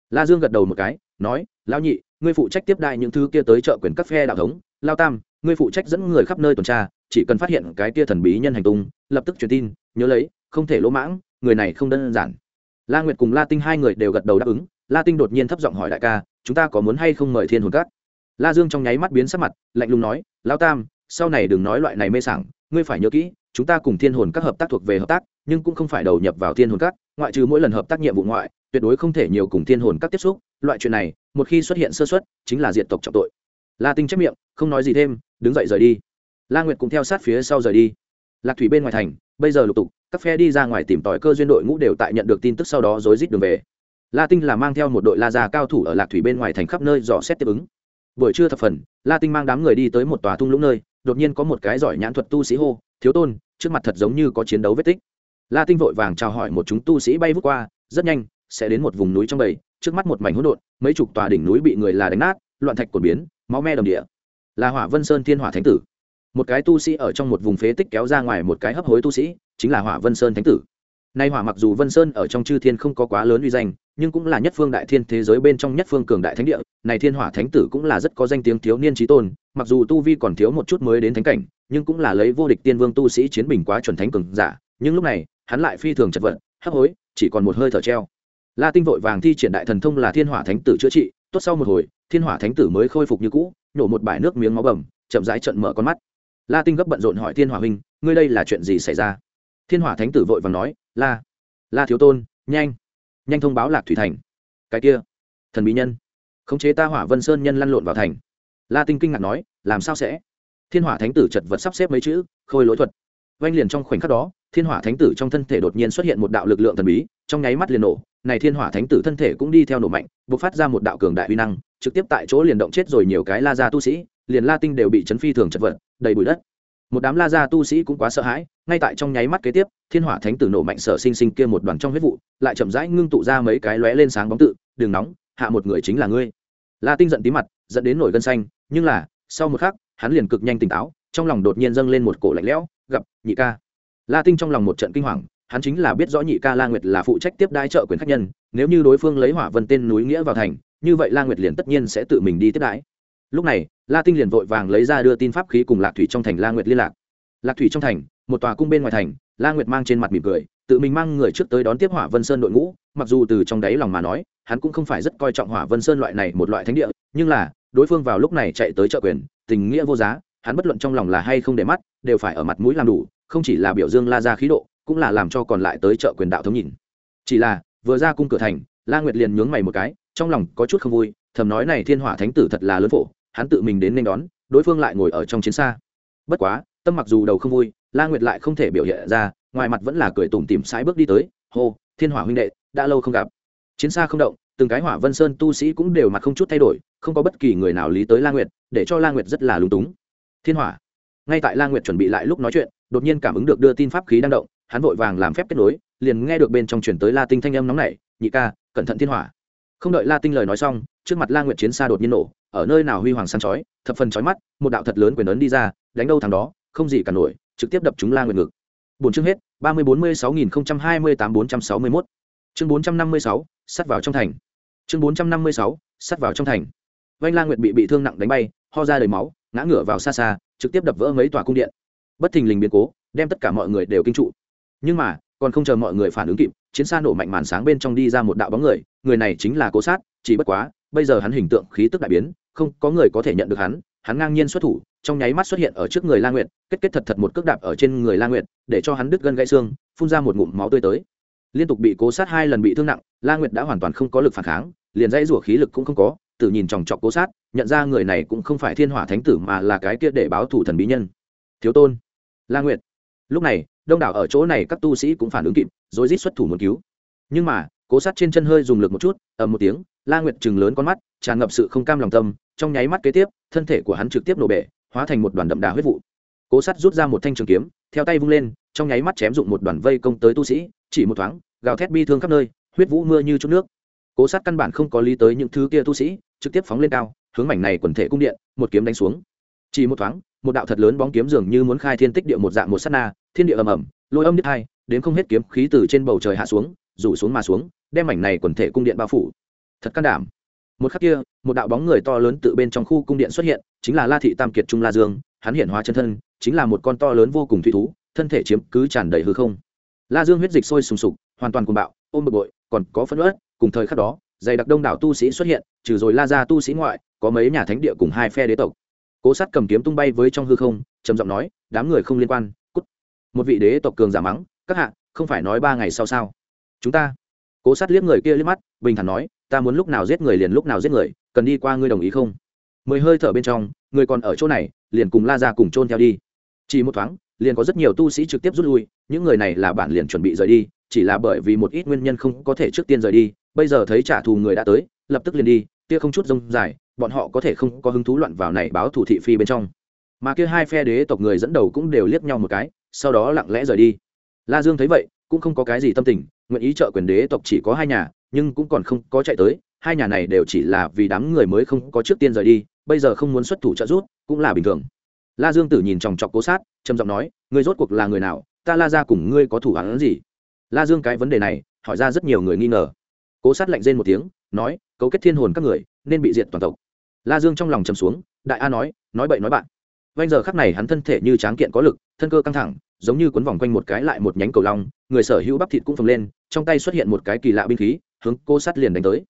La dương gật đầu một cái nói, lão nhị, ngươi phụ trách tiếp đại những thứ kia tới trợ quyền các phe đạo thống. Lao tam, ngươi phụ trách dẫn người khắp nơi tuần tra, chỉ cần phát hiện cái kia thần bí nhân hành tung, lập tức truyền tin, nhớ lấy, không thể lỗ mãng, người này không đơn giản. La nguyệt cùng la tinh hai người đều gật đầu đáp ứng. La tinh đột nhiên thấp giọng hỏi đại ca, chúng ta có muốn hay không mời thiên hồn cát la dương trong nháy mắt biến sắc mặt, lạnh lùng nói lao tam, sau này đừng nói loại này mê sảng, ngươi phải nhớ kỹ, chúng ta cùng thiên hồn các hợp tác thuộc về hợp tác, nhưng cũng không phải đầu nhập vào thiên hồn các, ngoại trừ mỗi lần hợp tác nhiệm vụ ngoại, tuyệt đối không thể nhiều cùng thiên hồn các tiếp xúc loại chuyện này, một khi xuất hiện sơ xuất chính là diện tộc trọng tội. La tinh chép miệng, không nói gì thêm, đứng dậy rời đi. La nguyệt cũng theo sát phía sau rời đi. Lạc thủy bên ngoài thành, bây giờ lục tục, các phe đi ra ngoài tìm tòi cơ duyên đội ngũ đều tại nhận được tin tức sau đó rối rít đường về. La tinh là mang theo một đội la già cao thủ ở lạc thủy bên ngoài thành khắp nơi dò xét tiếp ứng. Buổi trưa thập phần, la tinh mang đám người đi tới một tòa thung lũng nơi, đột nhiên có một cái giỏi nhãn thuật tu sĩ hô, thiếu tôn, trước mặt thật giống như có chiến đấu vết tích. La tinh vội vàng chào hỏi một chúng tu sĩ bay vút qua, rất nhanh, sẽ đến một vùng núi trong bầy trước mắt một mảnh hỗn độn, mấy chục tòa đỉnh núi bị người là đánh nát, loạn thạch cột biến, máu me đồng địa. Là hỏa vân sơn thiên hỏa thánh tử. Một cái tu sĩ ở trong một vùng phế tích kéo ra ngoài một cái hấp hối tu sĩ, chính là hỏa vân sơn thánh tử. Nay hỏa mặc dù vân sơn ở trong chư thiên không có quá lớn uy danh, nhưng cũng là nhất phương đại thiên thế giới bên trong nhất phương cường đại thánh địa. Này thiên hỏa thánh tử cũng là rất có danh tiếng thiếu niên trí tôn, mặc dù tu vi còn thiếu một chút mới đến thánh cảnh, nhưng cũng là lấy vô địch tiên vương tu sĩ chiến bình quá chuẩn thánh cường giả, nhưng lúc này, hắn lại phi thường chật vật, hấp hối, chỉ còn một hơi thở treo la tinh vội vàng thi triển đại thần thông là thiên hỏa thánh tử chữa trị, tốt sau một hồi, thiên hỏa thánh tử mới khôi phục như cũ, nổ một bãi nước miếng máu bầm, chậm rãi trận mở con mắt. La tinh gấp bận rộn hỏi thiên hỏa huynh, ngươi đây là chuyện gì xảy ra? Thiên hỏa thánh tử vội vàng nói, la la thiếu tôn, nhanh nhanh thông báo lạc thủy thành. Cái kia, thần bí nhân, khống chế ta hỏa vân sơn nhân lăn lộn vào thành. La tinh kinh ngạc nói, làm sao sẽ? Thiên hỏa thánh tử chật vật sắp xếp mấy chữ, khôi lỗi thuật oanh liền trong khoảnh khắc đó, thiên hỏa thánh tử trong thân thể đột nhiên xuất hiện một đạo lực lượng thần bí, trong nháy mắt liền nổ. Này thiên hỏa thánh tử thân thể cũng đi theo nổ mạnh b ộ c phát ra một đạo cường đại uy năng, trực tiếp tại chỗ liền động chết rồi nhiều cái la gia tu sĩ, liền la tinh đều bị chấn phi thường chật vật, đầy bụi đất. Một đám la gia tu sĩ cũng quá sợ hãi, ngay tại trong nháy mắt kế tiếp, thiên hỏa thánh tử nổ mạnh sở sinh sinh kia một đoàn trong huyết vụ, lại chậm rãi ngưng tụ ra mấy cái lóe lên sáng bóng tự đường nóng, hạ một người chính là ngươi. La tinh giận tí mặt, dẫn đến nổi gân xanh, nhưng là, sau một khắc, hắn liền cực nhanh tỉnh táo, trong lòng đột nhiên dâng lên một cổ lạnh lẽo gặp nhị ca. La tinh trong lòng một trận kinh hoàng, hắn chính là biết rõ nhị ca la nguyệt là phụ trách tiếp đai trợ quyền khách nhân, nếu như đối phương lấy hỏa vân tên núi nghĩa vào thành, như vậy la nguyệt liền tất nhiên sẽ tự mình đi tiếp đãi. Lúc này, la tinh liền vội vàng lấy ra đưa tin pháp khí cùng lạc thủy trong thành la nguyệt liên lạc. Lạc thủy trong thành, một tòa cung bên ngoài thành, la nguyệt mang trên mặt mỉm cười, tự mình mang người trước tới đón tiếp hỏa vân sơn đội ngũ, mặc dù từ trong đáy lòng mà nói, hắn cũng không phải rất coi trọng hỏa vân sơn loại này một loại thánh địa, nhưng là, đối phương vào lúc này chạy tới trợ quyền, tình nghĩa vô giá hắn bất luận trong lòng là hay không để mắt, đều phải ở mặt mũi làm đủ, không chỉ là biểu dương la ra khí độ, cũng là làm cho còn lại tới trợ quyền đạo thống nhìn. Chỉ là, vừa ra cung cửa thành, la nguyệt liền nhướng mày một cái, trong lòng có chút không vui, thầm nói này thiên hỏa thánh tử thật là lớn phổ, hắn tự mình đến nên đón, đối phương lại ngồi ở trong chiến xa. Bất quá, tâm mặc dù đầu không vui, la nguyệt lại không thể biểu hiện ra, ngoài mặt vẫn là cười tủm tìm sái bước đi tới, hô, thiên hỏa huynh đệ, đã lâu không gặp. Chiến xa không động, từng cái hỏa vân sơn tu sĩ cũng đều mặt không chút thay đổi, không có bất kỳ người nào lý tới la nguyệt, để cho la nguyệt rất là lúng túng thiên hỏa. Ngay tại la nguyệt chuẩn bị lại lúc nói chuyện, đột nhiên cảm ứng được đưa tin pháp khí đang động, hắn vội vàng làm phép kết nối, liền nghe được bên trong chuyển tới la tinh thanh âm nóng nảy, nhị ca, cẩn thận thiên hỏa. Không đợi la tinh lời nói xong, trước mặt la nguyệt chiến xa đột nhiên nổ, ở nơi nào huy hoàng sáng chói, thập phần chói mắt, một đạo thật lớn quyền ấn đi ra, đánh đâu thằng đó, không gì cả nổi, trực tiếp đập chúng la nguyệt ngực. Bốn chương hết, ba mươi bốn mươi sáu nghìn không trăm hai mươi tám bốn trăm sáu mươi mốt. Chương bốn trăm năm mươi sáu, sắt vào trong thành. Chương bốn trăm năm mươi sáu, sắt vào trong thành. Vanh la nguyệt bị bị thương nặng đánh bay, ho ra đầy máu ngã ngửa vào xa xa, trực tiếp đập vỡ mấy tòa cung điện. Bất thình lình biến cố, đem tất cả mọi người đều kinh trụ. Nhưng mà, còn không chờ mọi người phản ứng kịp, chiến xa nổ mạnh màn sáng bên trong đi ra một đạo bóng người người này chính là cố sát, chỉ bất quá, bây giờ hắn hình tượng khí tức đại biến, không có người có thể nhận được hắn hắn ngang nhiên xuất thủ, trong nháy mắt xuất hiện ở trước người la nguyệt, kết kết thật thật một cước đạp ở trên người la nguyệt, để cho hắn đứt gân gãy xương, phun ra một ngụm máu tươi tới. Liên tục bị cố sát hai lần bị thương nặng, la nguyệt đã hoàn toàn không có lực phản kháng, liền dãy rủa khí lực cũng không có tự nhìn chòng chọc cố sát, nhận ra người này cũng không phải thiên hỏa thánh tử mà là cái kia để báo thủ thần bí nhân. Thiếu tôn, la nguyệt. Lúc này, đông đảo ở chỗ này các tu sĩ cũng phản ứng kịp rồi rít xuất thủ muốn cứu. Nhưng mà, cố sát trên chân hơi dùng lực một chút, ầm một tiếng, la nguyệt chừng lớn con mắt, tràn ngập sự không cam lòng tâm, trong nháy mắt kế tiếp, thân thể của hắn trực tiếp nổ bể, hóa thành một đoàn đậm đà huyết vụ. Cố sát rút ra một thanh trường kiếm, theo tay vung lên, trong nháy mắt chém dụng một đoàn vây công tới tu sĩ, chỉ một thoáng, gào thét bi thương khắp nơi, huyết vũ mưa như chút nước. Cố sát căn bản không có lý tới những thứ kia tu sĩ trực tiếp phóng lên cao, hướng mảnh này quần thể cung điện, một kiếm đánh xuống. Chỉ một thoáng, một đạo thật lớn bóng kiếm dường như muốn khai thiên tích địa một dạng một sát na, thiên địa ầm ầm, lôi âm nhất hai, đến không hết kiếm khí từ trên bầu trời hạ xuống, rủ xuống mà xuống, đem mảnh này quần thể cung điện bao phủ. Thật can đảm. Một khắc kia, một đạo bóng người to lớn tự bên trong khu cung điện xuất hiện, chính là la thị tam kiệt trung la dương, hắn hiện hóa chân thân, chính là một con to lớn vô cùng thủy thú, thân thể chiếm cứ tràn đầy hư không. La dương huyết dịch sôi sùng sục, hoàn toàn cuồng bạo, ôm bực bội, còn có phân uất, cùng thời khắc đó dày đặc đông đảo tu sĩ xuất hiện, trừ rồi la ra tu sĩ ngoại, có mấy nhà thánh địa cùng hai phe đế tộc. Cố sát cầm kiếm tung bay với trong hư không, trầm giọng nói, đám người không liên quan, cút. Một vị đế tộc cường giả mắng, các hạ, không phải nói ba ngày sau sao? Chúng ta. Cố sát liếc người kia liếc mắt, bình thản nói, ta muốn lúc nào giết người liền lúc nào giết người, cần đi qua ngươi đồng ý không? Mười hơi thở bên trong, người còn ở chỗ này, liền cùng la ra cùng chôn theo đi. Chỉ một thoáng, liền có rất nhiều tu sĩ trực tiếp rút lui, những người này là bản liền chuẩn bị rời đi chỉ là bởi vì một ít nguyên nhân không có thể trước tiên rời đi, bây giờ thấy trả thù người đã tới, lập tức liền đi Tia không chút rông dài, bọn họ có thể không có hứng thú loạn vào này báo thủ thị phi bên trong. Mà kia hai phe đế tộc người dẫn đầu cũng đều liếc nhau một cái, sau đó lặng lẽ rời đi. La dương thấy vậy, cũng không có cái gì tâm tình, nguyện ý trợ quyền đế tộc chỉ có hai nhà, nhưng cũng còn không có chạy tới, hai nhà này đều chỉ là vì đám người mới không có trước tiên rời đi, bây giờ không muốn xuất thủ trợ giúp, cũng là bình thường. La dương tử nhìn chòng chọc cố sát, trầm giọng nói, ngươi rốt cuộc là người nào? Ta la ra cùng ngươi có thủ án gì? La dương cái vấn đề này, hỏi ra rất nhiều người nghi ngờ. Cố sát lạnh rên một tiếng, nói, cấu kết thiên hồn các người, nên bị diệt toàn tộc. La dương trong lòng trầm xuống, đại a nói nói bậy nói bạn. Vanh giờ khắc này hắn thân thể như tráng kiện có lực, thân cơ căng thẳng, giống như quấn vòng quanh một cái lại một nhánh cầu long, người sở hữu bắp thịt cũng phồng lên, trong tay xuất hiện một cái kỳ lạ binh khí, hướng cố sát liền đánh tới.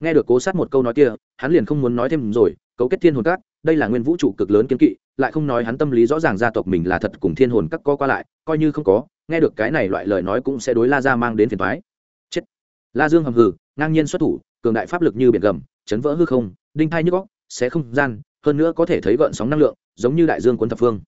Nghe được cố sát một câu nói kia, hắn liền không muốn nói thêm rồi, cấu kết thiên hồn các, đây là nguyên vũ trụ cực lớn kiến kỵ lại không nói hắn tâm lý rõ ràng gia tộc mình là thật cùng thiên hồn các co qua lại, coi như không có, nghe được cái này loại lời nói cũng sẽ đối la ra mang đến phiền thoái chết. La dương hầm hừ, ngang nhiên xuất thủ, cường đại pháp lực như biển gầm, chấn vỡ hư không, đinh thai nhức góc sẽ không gian, hơn nữa có thể thấy gợn sóng năng lượng, giống như đại dương cuốn thập phương.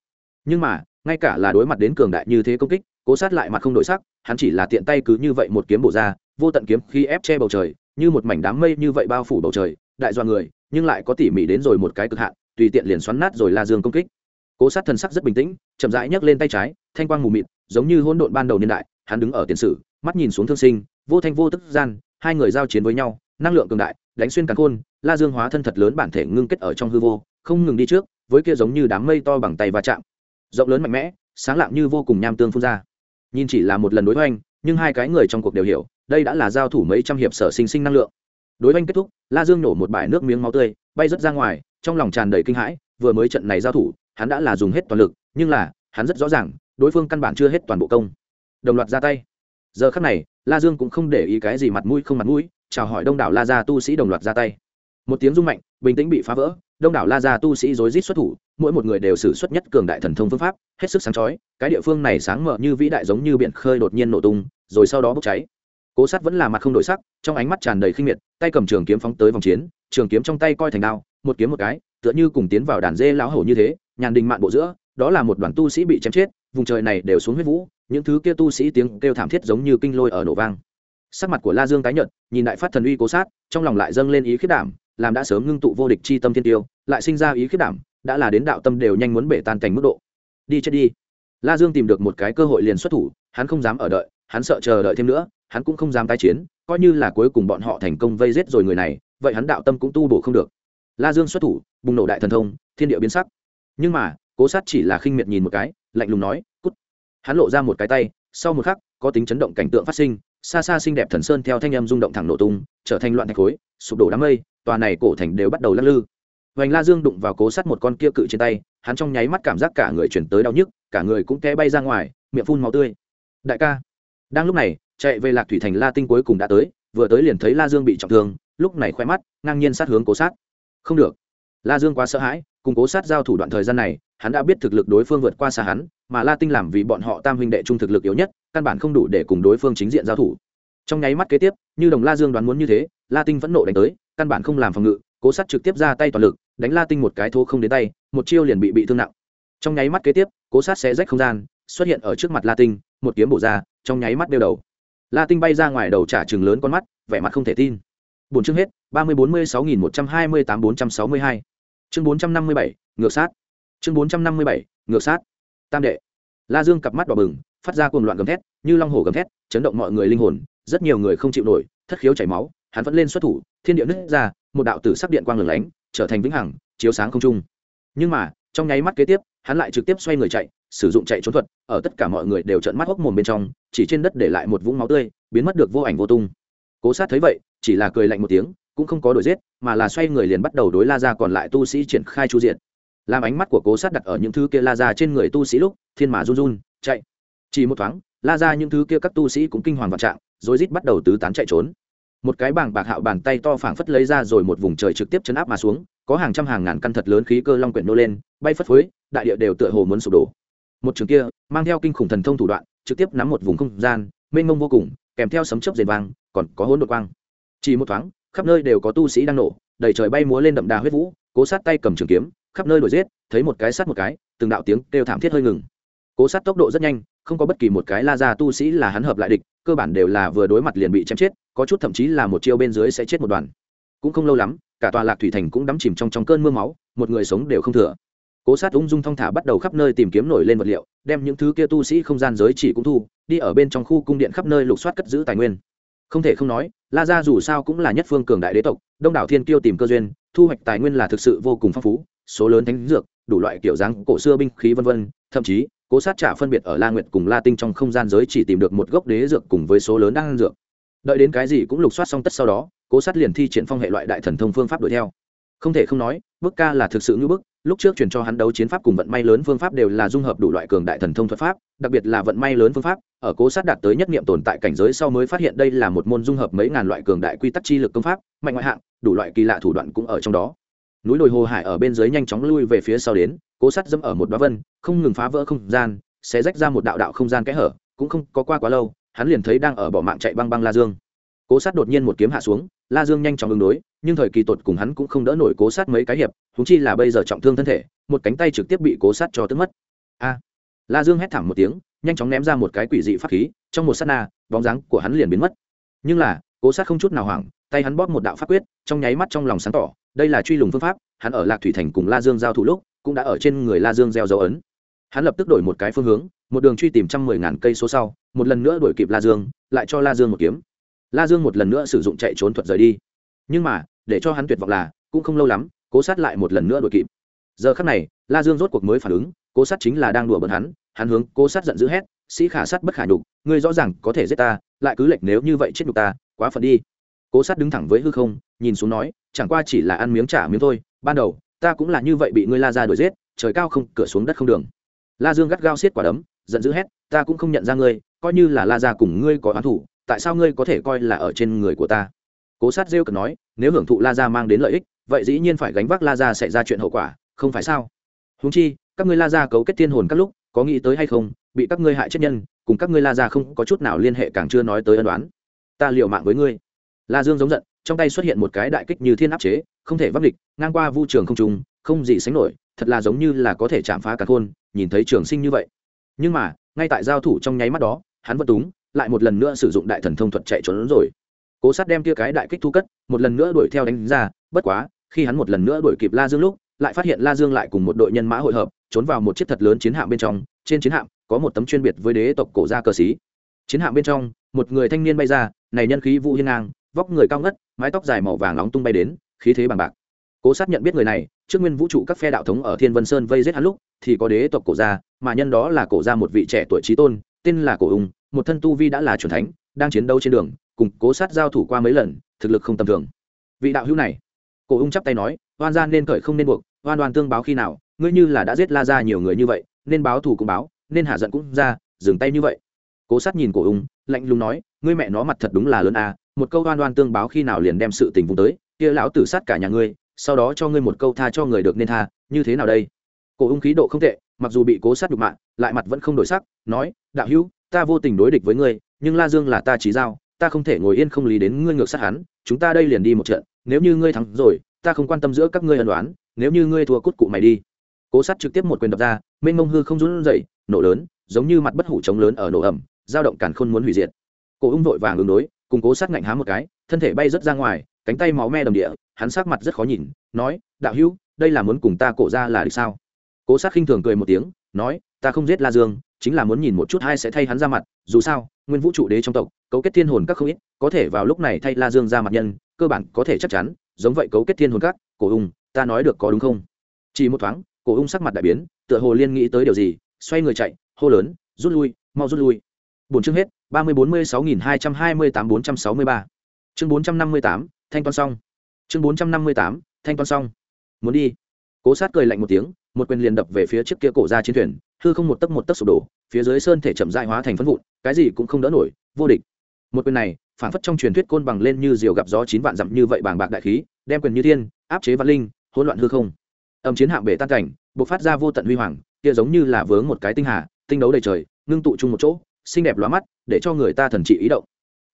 Nhưng mà, ngay cả là đối mặt đến cường đại như thế công kích, cố sát lại mặt không đổi sắc, hắn chỉ là tiện tay cứ như vậy một kiếm bổ ra, vô tận kiếm khi ép che bầu trời, như một mảnh đám mây như vậy bao phủ bầu trời, đại doa người, nhưng lại có tỉ mỉ đến rồi một cái cực hạn tùy tiện liền xoắn nát rồi la dương công kích. Cố sát thần sắc rất bình tĩnh, chậm rãi nhấc lên tay trái, thanh quang mù mịt, giống như hỗn độn ban đầu niên đại, hắn đứng ở tiền sử, mắt nhìn xuống thương sinh, vô thanh vô tức gian, hai người giao chiến với nhau, năng lượng cường đại, đánh xuyên cắn khôn, la dương hóa thân thật lớn bản thể ngưng kết ở trong hư vô, không ngừng đi trước, với kia giống như đám mây to bằng tay va chạm. Rộng lớn mạnh mẽ, sáng lạng như vô cùng nham tương phun ra. Nhìn chỉ là một lần đối hoành, nhưng hai cái người trong cuộc đều hiểu, đây đã là giao thủ mấy trăm hiệp sở sinh sinh năng lượng đối oanh kết thúc, la dương nổ một bãi nước miếng máu tươi, bay rớt ra ngoài, trong lòng tràn đầy kinh hãi, vừa mới trận này giao thủ, hắn đã là dùng hết toàn lực, nhưng là, hắn rất rõ ràng, đối phương căn bản chưa hết toàn bộ công. Đồng loạt ra tay. Giờ khắc này, la dương cũng không để ý cái gì mặt mũi không mặt mũi, chào hỏi đông đảo la gia tu sĩ đồng loạt ra tay. Một tiếng rung mạnh, bình tĩnh bị phá vỡ, đông đảo la gia tu sĩ rối rít xuất thủ, mỗi một người đều sử xuất nhất cường đại thần thông phương pháp, hết sức sáng chói, cái địa phương này sáng mở như vĩ đại giống như biển khơi đột nhiên nổ tung, rồi sau đó bốc cháy. Cố sát vẫn là mặt không đổi sắc, trong ánh mắt tràn đầy khinh miệt tay cầm trường kiếm phóng tới vòng chiến, trường kiếm trong tay coi thành đao, một kiếm một cái, tựa như cùng tiến vào đàn dê lão hổ như thế, nhàn đình mạn bộ giữa, đó là một đoàn tu sĩ bị chém chết, vùng trời này đều xuống huyết vũ, những thứ kia tu sĩ tiếng kêu thảm thiết giống như kinh lôi ở nổ vang. Sắc mặt của la dương tái nhợt, nhìn đại phát thần uy cố sát, trong lòng lại dâng lên ý khiết đảm, làm đã sớm ngưng tụ vô địch chi tâm thiên tiêu, lại sinh ra ý khiết đảm, đã là đến đạo tâm đều nhanh muốn bể tan cảnh mức độ. Đi chết đi. La dương tìm được một cái cơ hội liền xuất thủ, hắn không dám ở đợi, hắn sợ chờ đợi thêm nữa hắn cũng không dám tái chiến, coi như là cuối cùng bọn họ thành công vây giết rồi người này, vậy hắn đạo tâm cũng tu bổ không được. La dương xuất thủ, bùng nổ đại thần thông, thiên địa biến sắc. Nhưng mà, cố sát chỉ là khinh miệt nhìn một cái, lạnh lùng nói, cút. Hắn lộ ra một cái tay, sau một khắc, có tính chấn động cảnh tượng phát sinh, xa xa xinh đẹp thần sơn theo thanh âm rung động thẳng nổ tung, trở thành loạn thạch khối, sụp đổ đám mây, tòa này cổ thành đều bắt đầu lắc lư. Vành la dương đụng vào cố sát một con kia cự trên tay, hắn trong nháy mắt cảm giác cả người chuyển tới đau nhức, cả người cũng té bay ra ngoài, miệng phun máu tươi. Đại ca. Đang lúc này chạy về lạc thủy thành la tinh cuối cùng đã tới, vừa tới liền thấy la dương bị trọng thương, lúc này khoe mắt, ngang nhiên sát hướng cố sát. Không được. La dương quá sợ hãi, cùng cố sát giao thủ đoạn thời gian này, hắn đã biết thực lực đối phương vượt qua xa hắn, mà la tinh làm vì bọn họ tam huynh đệ trung thực lực yếu nhất, căn bản không đủ để cùng đối phương chính diện giao thủ. Trong nháy mắt kế tiếp, như đồng la dương đoán muốn như thế, la tinh vẫn nộ đánh tới, căn bản không làm phòng ngự, cố sát trực tiếp ra tay toàn lực, đánh la tinh một cái thô không đến tay, một chiêu liền bị bị thương nặng. Trong nháy mắt kế tiếp, cố sát sẽ rách không gian, xuất hiện ở trước mặt la tinh, một kiếm bổ ra, trong nháy mắt đeo đầu la tinh bay ra ngoài đầu trả chừng lớn con mắt, vẻ mặt không thể tin. Bốn chương hết, ba mươi bốn mươi sáu nghìn một trăm hai mươi tám bốn trăm sáu mươi hai. Chương bốn trăm năm mươi bảy, ngược sát. Chương bốn trăm năm mươi bảy, ngược sát. Tam đệ. La dương cặp mắt đỏ bừng, phát ra cuồng loạn gầm thét, như long hổ gầm thét, chấn động mọi người linh hồn, rất nhiều người không chịu nổi, thất khiếu chảy máu, hắn vẫn lên xuất thủ, thiên địa nứt ra, một đạo tử sắc điện quang lửng lánh, trở thành vĩnh hằng, chiếu sáng không trung. Nhưng mà, trong nháy mắt kế tiếp, hắn lại trực tiếp xoay người chạy sử dụng chạy trốn thuật, ở tất cả mọi người đều trợn mắt hốc mồm bên trong, chỉ trên đất để lại một vũng máu tươi, biến mất được vô ảnh vô tung. Cố sát thấy vậy, chỉ là cười lạnh một tiếng, cũng không có đuổi giết, mà là xoay người liền bắt đầu đối la ra còn lại tu sĩ triển khai chu diện làm ánh mắt của cố sát đặt ở những thứ kia la ra trên người tu sĩ lúc, thiên mà run run, chạy. Chỉ một thoáng, la ra những thứ kia các tu sĩ cũng kinh hoàng vạn trạng, rồi rít bắt đầu tứ tán chạy trốn. Một cái bảng bạc hạo bàn tay to phảng phất lấy ra rồi một vùng trời trực tiếp chấn áp mà xuống, có hàng trăm hàng ngàn căn thật lớn khí cơ long quyển nô lên, bay phất phới, đại địa đều tựa hồ muốn sụp đổ một trường kia, mang theo kinh khủng thần thông thủ đoạn, trực tiếp nắm một vùng không gian, mênh mông vô cùng, kèm theo sấm chớp rền vang, còn có hỗn độn quang. Chỉ một thoáng, khắp nơi đều có tu sĩ đang nổ, đầy trời bay múa lên đậm đà huyết vũ, cố sát tay cầm trường kiếm, khắp nơi đuổi giết, thấy một cái sát một cái, từng đạo tiếng kêu thảm thiết hơi ngừng. Cố sát tốc độ rất nhanh, không có bất kỳ một cái la ra tu sĩ là hắn hợp lại địch, cơ bản đều là vừa đối mặt liền bị chém chết, có chút thậm chí là một chiêu bên dưới sẽ chết một đoàn. Cũng không lâu lắm, cả tòa lạc thủy thành cũng đắm chìm trong trong cơn mưa máu, một người sống đều không thừa cố sát ung dung thong thả bắt đầu khắp nơi tìm kiếm nổi lên vật liệu, đem những thứ kia tu sĩ không gian giới chỉ cũng thu, đi ở bên trong khu cung điện khắp nơi lục soát cất giữ tài nguyên. Không thể không nói, la gia dù sao cũng là nhất phương cường đại đế tộc, đông đảo thiên kiêu tìm cơ duyên, thu hoạch tài nguyên là thực sự vô cùng phong phú, số lớn thánh dược, đủ loại kiểu dáng cổ xưa binh khí vân vân, thậm chí, cố sát trả phân biệt ở la nguyệt cùng la tinh trong không gian giới chỉ tìm được một gốc đế dược cùng với số lớn đang dược. Đợi đến cái gì cũng lục soát xong tất sau đó, cố sát liền thi triển phong hệ loại đại thần thông phương pháp đuổi theo. Không thể không nói, bức ca là thực sự như bức lúc trước truyền cho hắn đấu chiến pháp cùng vận may lớn phương pháp đều là dung hợp đủ loại cường đại thần thông thuật pháp, đặc biệt là vận may lớn phương pháp, ở cố sát đạt tới nhất nghiệm tồn tại cảnh giới sau mới phát hiện đây là một môn dung hợp mấy ngàn loại cường đại quy tắc chi lực công pháp, mạnh ngoại hạng, đủ loại kỳ lạ thủ đoạn cũng ở trong đó. Núi đồi hồ hải ở bên dưới nhanh chóng lui về phía sau đến, cố sát dẫm ở một đoá vân, không ngừng phá vỡ không gian, sẽ rách ra một đạo đạo không gian kẽ hở, cũng không có qua quá lâu, hắn liền thấy đang ở bỏ mạng chạy băng băng la dương. Cố sát đột nhiên một kiếm hạ xuống la dương nhanh chóng ứng đối, nhưng thời kỳ tột cùng hắn cũng không đỡ nổi cố sát mấy cái hiệp húng chi là bây giờ trọng thương thân thể, một cánh tay trực tiếp bị cố sát cho tức mất. A. La dương hét thảm một tiếng, nhanh chóng ném ra một cái quỷ dị pháp khí, trong một s á t na, bóng dáng của hắn liền biến mất. Nhưng là, cố sát không chút nào hoảng, tay hắn bóp một đạo pháp quyết, trong nháy mắt trong lòng sáng tỏ, đây là truy lùng phương pháp, hắn ở lạc thủy thành cùng la dương giao thủ lúc, cũng đã ở trên người la dương gieo dấu ấn. Hắn lập tức đổi một cái phương hướng, một đường truy tìm trăm mười ngàn cây số sau, một lần nữa đuổi kịp la dương, lại cho la dương một kiếm la dương một lần nữa sử dụng chạy trốn thuật rời đi. Nhưng mà, để cho hắn tuyệt vọng là, cũng không lâu lắm, cố sát lại một lần nữa đuổi kịp. Giờ khắc này, la dương rốt cuộc mới phản ứng, cố sát chính là đang đùa bỡn hắn hắn hướng cố sát giận dữ hét, sĩ khả sát bất khả nhục, ngươi rõ ràng có thể giết ta, lại cứ lệch nếu như vậy chết nhục ta, quá phận đi. Cố sát đứng thẳng với hư không, nhìn xuống nói, chẳng qua chỉ là ăn miếng trả miếng thôi, ban đầu, ta cũng là như vậy bị ngươi la ra đuổi giết, trời cao không, cửa xuống đất không đường. La dương gắt gao xiết quả đấm, giận dữ hét, ta cũng không nhận ra ngươi, coi như là la ra cùng ngươi có oán thủ tại sao ngươi có thể coi là ở trên người của ta? Cố sát rêu cần nói nếu hưởng thụ la ra mang đến lợi ích vậy dĩ nhiên phải gánh vác la ra xảy ra chuyện hậu quả không phải sao? Húng chi các ngươi la ra cấu kết thiên hồn các lúc có nghĩ tới hay không bị các ngươi hại chết nhân cùng các ngươi la ra không có chút nào liên hệ càng chưa nói tới ân đoán ta liều mạng với ngươi. La dương giống giận trong tay xuất hiện một cái đại kích như thiên áp chế không thể vấp địch ngang qua vu trường không trùng, không gì sánh nổi thật là giống như là có thể chạm phá cả khôn nhìn thấy trường sinh như vậy. Nhưng mà ngay tại giao thủ trong nháy mắt đó hắn vẫn túng lại một lần nữa sử dụng đại thần thông thuật chạy trốn rồi. Cố sát đem kia cái đại kích thu cất, một lần nữa đuổi theo đánh ra, bất quá, khi hắn một lần nữa đuổi kịp la dương lúc, lại phát hiện la dương lại cùng một đội nhân mã hội hợp, trốn vào một chiếc thật lớn chiến hạm bên trong, trên chiến hạm có một tấm chuyên biệt với đế tộc cổ gia cờ xí chiến hạm bên trong, một người thanh niên bay ra, này nhân khí vũ hiên ngang, vóc người cao ngất, mái tóc dài màu vàng nóng tung bay đến, khí thế bằng bạc. Cố sát nhận biết người này, trước nguyên vũ trụ các phe đạo thống ở thiên vân sơn vây giết hắn lúc, thì có đế tộc cổ gia, mà nhân đó là cổ gia một vị trẻ tuổi trí tôn tên là cổ ung, một thân tu vi đã là truyền thánh, đang chiến đấu trên đường, cùng cố sát giao thủ qua mấy lần, thực lực không tầm thường. Vị đạo hữu này, cổ ung chắp tay nói, oan gia nên cởi không nên buộc, oan oan tương báo khi nào, ngươi như là đã giết la ra nhiều người như vậy, nên báo thù cũng báo, nên hạ giận cũng ra, dừng tay như vậy. Cố sát nhìn cổ ung, lạnh lùng nói, ngươi mẹ nó mặt thật đúng là lớn à một câu oan oan tương báo khi nào liền đem sự tình vùng tới, kia lão tử sát cả nhà ngươi, sau đó cho ngươi một câu tha cho người được nên tha, như thế nào đây? Cổ ung khí độ không tệ, mặc dù bị cố sát đục mạng lại mặt vẫn không đổi sắc, nói, đạo hữu, ta vô tình đối địch với ngươi, nhưng la dương là ta trí giao, ta không thể ngồi yên không lý đến ngươi ngược sát hắn, chúng ta đây liền đi một trận, nếu như ngươi thắng rồi, ta không quan tâm giữa các ngươi ân đoán nếu như ngươi thua cút cụ mày đi. Cố sát trực tiếp một quyền đập ra, mênh mông hư không run dậy nổ lớn, giống như mặt bất hủ trống lớn ở nổ ẩm, dao động càn khôn muốn hủy diệt. Cổ ung vội vàng ứng đối, cùng cố sát ngạnh há một cái, thân thể bay rớt ra ngoài, cánh tay máu me đầm địa, hắn sắc mặt rất khó nhìn, nói, đạo hữu, đây là muốn cùng ta cổ ra là được sao? Cố sát khinh thường cười một tiếng nói, ta không giết la dương, chính là muốn nhìn một chút hai sẽ thay hắn ra mặt, dù sao, nguyên vũ trụ đế trong tộc, cấu kết thiên hồn các không ít, có thể vào lúc này thay la dương ra mặt nhân, cơ bản có thể chắc chắn, giống vậy cấu kết thiên hồn các, cổ ung, ta nói được có đúng không? Chỉ một thoáng, cổ ung sắc mặt đại biến, tựa hồ liên nghĩ tới điều gì, xoay người chạy, hô lớn, rút lui, mau rút lui. Bốn chương hết, ba mươi bốn mươi sáu nghìn hai trăm hai mươi tám bốn trăm sáu mươi ba. Chương bốn trăm năm mươi tám, thanh toán xong. Chương bốn trăm năm mươi tám, thanh toán xong. Muốn đi. Cố sát cười lạnh một tiếng một quyền liền đập về phía trước kia cổ ra chiến thuyền, hư không một tấc một tấc sụp đổ, phía dưới sơn thể chậm dại hóa thành phân vụn, cái gì cũng không đỡ nổi, vô địch. Một quyền này, phản phất trong truyền thuyết côn bằng lên như diều gặp gió chín vạn dặm như vậy bàng bạc đại khí, đem quyền như thiên, áp chế văn linh, hỗn loạn hư không. Âm chiến hạm bể tan cảnh, bộc phát ra vô tận huy hoàng, kia giống như là vướng một cái tinh hà, tinh đấu đầy trời, ngưng tụ chung một chỗ, xinh đẹp lóa mắt, để cho người ta thần trị ý động.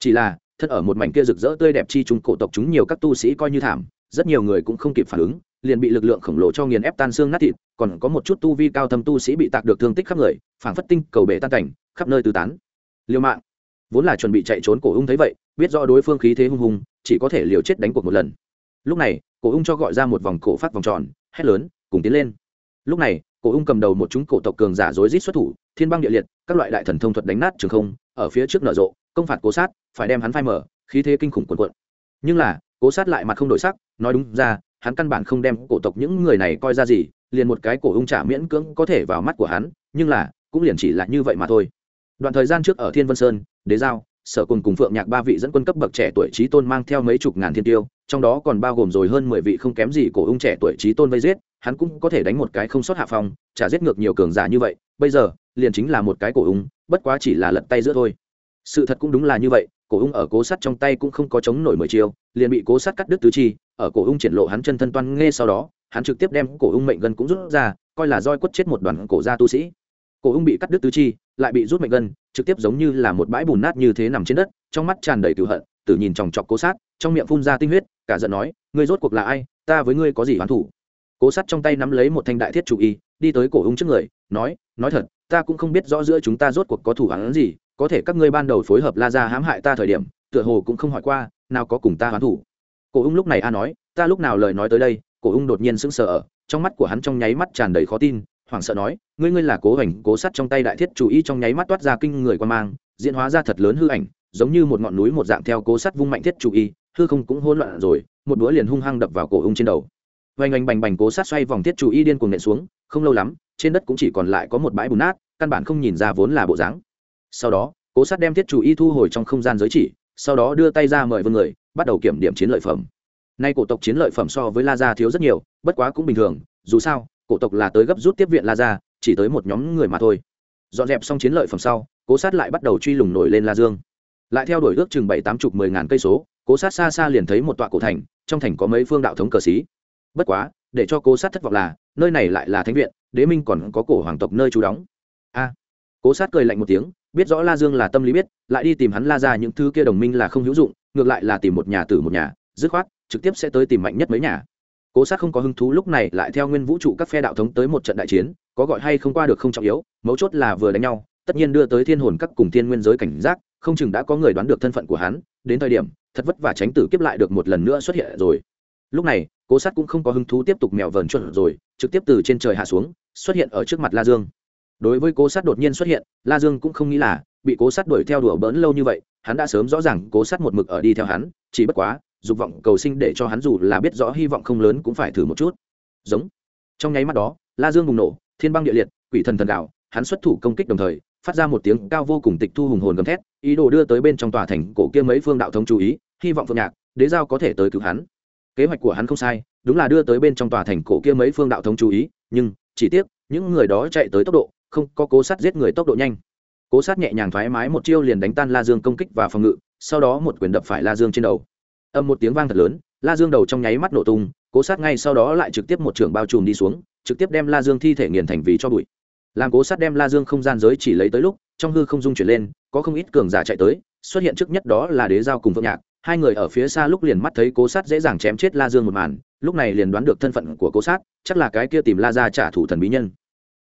Chỉ là, thân ở một mảnh kia rực rỡ tươi đẹp chi chúng cổ tộc chúng nhiều các tu sĩ coi như thảm, rất nhiều người cũng không kịp phản ứng liền bị lực lượng khổng lồ cho nghiền ép tan xương nát thịt, còn có một chút tu vi cao thâm tu sĩ bị tạc được thương tích khắp người, phảng phất tinh cầu bể tan cảnh, khắp nơi tứ tán. Liều mạng. Vốn là chuẩn bị chạy trốn cổ ung thấy vậy, biết rõ đối phương khí thế hung hùng, chỉ có thể liều chết đánh cuộc một lần. Lúc này, cổ ung cho gọi ra một vòng cổ phát vòng tròn, hét lớn, cùng tiến lên. Lúc này, cổ ung cầm đầu một chúng cổ tộc cường giả rối rít xuất thủ, thiên băng địa liệt, các loại đại thần thông thuật đánh nát trường không, ở phía trước nở rộ, công phạt cố sát, phải đem hắn phai mở khí thế kinh khủng quần cuộn. Nhưng là, cố sát lại mặt không đổi sắc, nói đúng ra hắn căn bản không đem cổ tộc những người này coi ra gì, liền một cái cổ ung trả miễn cưỡng có thể vào mắt của hắn, nhưng là, cũng liền chỉ là như vậy mà thôi. Đoạn thời gian trước ở thiên vân sơn, đế giao, sở cùng cùng phượng nhạc ba vị dẫn quân cấp bậc trẻ tuổi trí tôn mang theo mấy chục ngàn thiên tiêu, trong đó còn bao gồm rồi hơn mười vị không kém gì cổ ung trẻ tuổi trí tôn vây giết, hắn cũng có thể đánh một cái không sót hạ phong trả giết ngược nhiều cường giả như vậy, bây giờ, liền chính là một cái cổ ung, bất quá chỉ là lật tay giữa thôi. Sự thật cũng đúng là như vậy cổ ung ở cố sắt trong tay cũng không có chống nổi mười chiêu, liền bị cố sắt cắt đứt tứ chi, ở cổ ung triển lộ hắn chân thân toan nghe sau đó, hắn trực tiếp đem cổ ung mệnh gân cũng rút ra, coi là roi quất chết một đoàn cổ gia tu sĩ. Cổ ung bị cắt đứt tứ chi, lại bị rút mệnh gân, trực tiếp giống như là một bãi bùn nát như thế nằm trên đất, trong mắt tràn đầy cựu hận, tử nhìn chòng chọc cố sát, trong miệng phun ra tinh huyết, cả giận nói, ngươi rốt cuộc là ai? Ta với ngươi có gì hoán thủ cố sát trong tay nắm lấy một thanh đại thiết chủ y, đi tới cổ ung trước người, nói nói thật, ta cũng không biết rõ giữa chúng ta rốt cuộc có thủ hắn gì có thể các ngươi ban đầu phối hợp la ra hãm hại ta thời điểm, tựa hồ cũng không hỏi qua, nào có cùng ta hoán thủ. Cổ ung lúc này a nói, ta lúc nào lời nói tới đây, cổ ung đột nhiên sững sờ ở, trong mắt của hắn trong nháy mắt tràn đầy khó tin, hoảng sợ nói, ngươi ngươi là cố hành cố sắt trong tay đại thiết chủ y trong nháy mắt toát ra kinh người quan mang, diễn hóa ra thật lớn hư ảnh, giống như một ngọn núi một dạng theo cố sắt vung mạnh thiết chủ y hư không cũng hỗn loạn rồi, một búa liền hung hăng đập vào cổ ung trên đầu. Vành oanh bành bành cố sát xoay vòng thiết chủ y điên cuồng nện xuống, không lâu lắm, trên đất cũng chỉ còn lại có một bãi bùn nát, căn bản không nhìn ra vốn là bộ dáng sau đó, cố sát đem thiết chủ y thu hồi trong không gian giới chỉ, sau đó đưa tay ra mời vương người, bắt đầu kiểm điểm chiến lợi phẩm. Nay cổ tộc chiến lợi phẩm so với la gia thiếu rất nhiều, bất quá cũng bình thường, dù sao, cổ tộc là tới gấp rút tiếp viện la gia, chỉ tới một nhóm người mà thôi. Dọn dẹp xong chiến lợi phẩm sau, cố sát lại bắt đầu truy lùng nổi lên la dương. Lại theo đuổi ước chừng bảy tám chục mười ngàn cây số, cố sát xa xa liền thấy một tọa cổ thành, trong thành có mấy phương đạo thống cờ xí. Bất quá, để cho cố sát thất vọng là, nơi này lại là thánh viện, đế minh còn có cổ hoàng tộc nơi trú đóng. A! Cố sát cười lạnh một tiếng biết rõ la dương là tâm lý biết, lại đi tìm hắn la ra những thứ kia đồng minh là không hữu dụng, ngược lại là tìm một nhà tử một nhà, dứt khoát, trực tiếp sẽ tới tìm mạnh nhất mấy nhà. Cố sát không có hứng thú lúc này lại theo nguyên vũ trụ các phe đạo thống tới một trận đại chiến, có gọi hay không qua được không trọng yếu, mấu chốt là vừa đánh nhau, tất nhiên đưa tới thiên hồn các cùng thiên nguyên giới cảnh giác, không chừng đã có người đoán được thân phận của hắn, đến thời điểm, thật vất vả tránh tử kiếp lại được một lần nữa xuất hiện rồi. Lúc này, cố sát cũng không có hứng thú tiếp tục mèo vờn chuột rồi, trực tiếp từ trên trời hạ xuống, xuất hiện ở trước mặt la dương đối với cố sát đột nhiên xuất hiện, la dương cũng không nghĩ là bị cố sát đuổi theo đùa bỡn lâu như vậy, hắn đã sớm rõ ràng cố sát một mực ở đi theo hắn, chỉ bất quá, dục vọng cầu sinh để cho hắn dù là biết rõ hy vọng không lớn cũng phải thử một chút. Giống. Trong nháy mắt đó, la dương bùng nổ, thiên băng địa liệt, quỷ thần thần đạo, hắn xuất thủ công kích đồng thời, phát ra một tiếng cao vô cùng tịch thu hùng hồn gầm thét, ý đồ đưa tới bên trong tòa thành cổ kia mấy phương đạo thống chú ý, hy vọng phượng nhạc, đế giao có thể tới cứu hắn. Kế hoạch của hắn không sai, đúng là đưa tới bên trong tòa thành cổ kia mấy phương đạo thống chú ý, nhưng, chỉ tiếc, những người đó chạy tới tốc độ không có cố sát giết người tốc độ nhanh. Cố sát nhẹ nhàng thoải mái một chiêu liền đánh tan la dương công kích và phòng ngự, sau đó một quyền đập phải la dương trên đầu. Âm một tiếng vang thật lớn, la dương đầu trong nháy mắt nổ tung, cố sát ngay sau đó lại trực tiếp một trường bao trùm đi xuống, trực tiếp đem la dương thi thể nghiền thành vì cho bụi. Làm cố sát đem la dương không gian giới chỉ lấy tới lúc, trong hư không dung chuyển lên, có không ít cường giả chạy tới, xuất hiện trước nhất đó là đế giao cùng phượng nhạc. Hai người ở phía xa lúc liền mắt thấy cố sát dễ dàng chém chết la dương một màn, lúc này liền đoán được thân phận của cố sát, chắc là cái kia tìm la ra trả thù thần bí nhân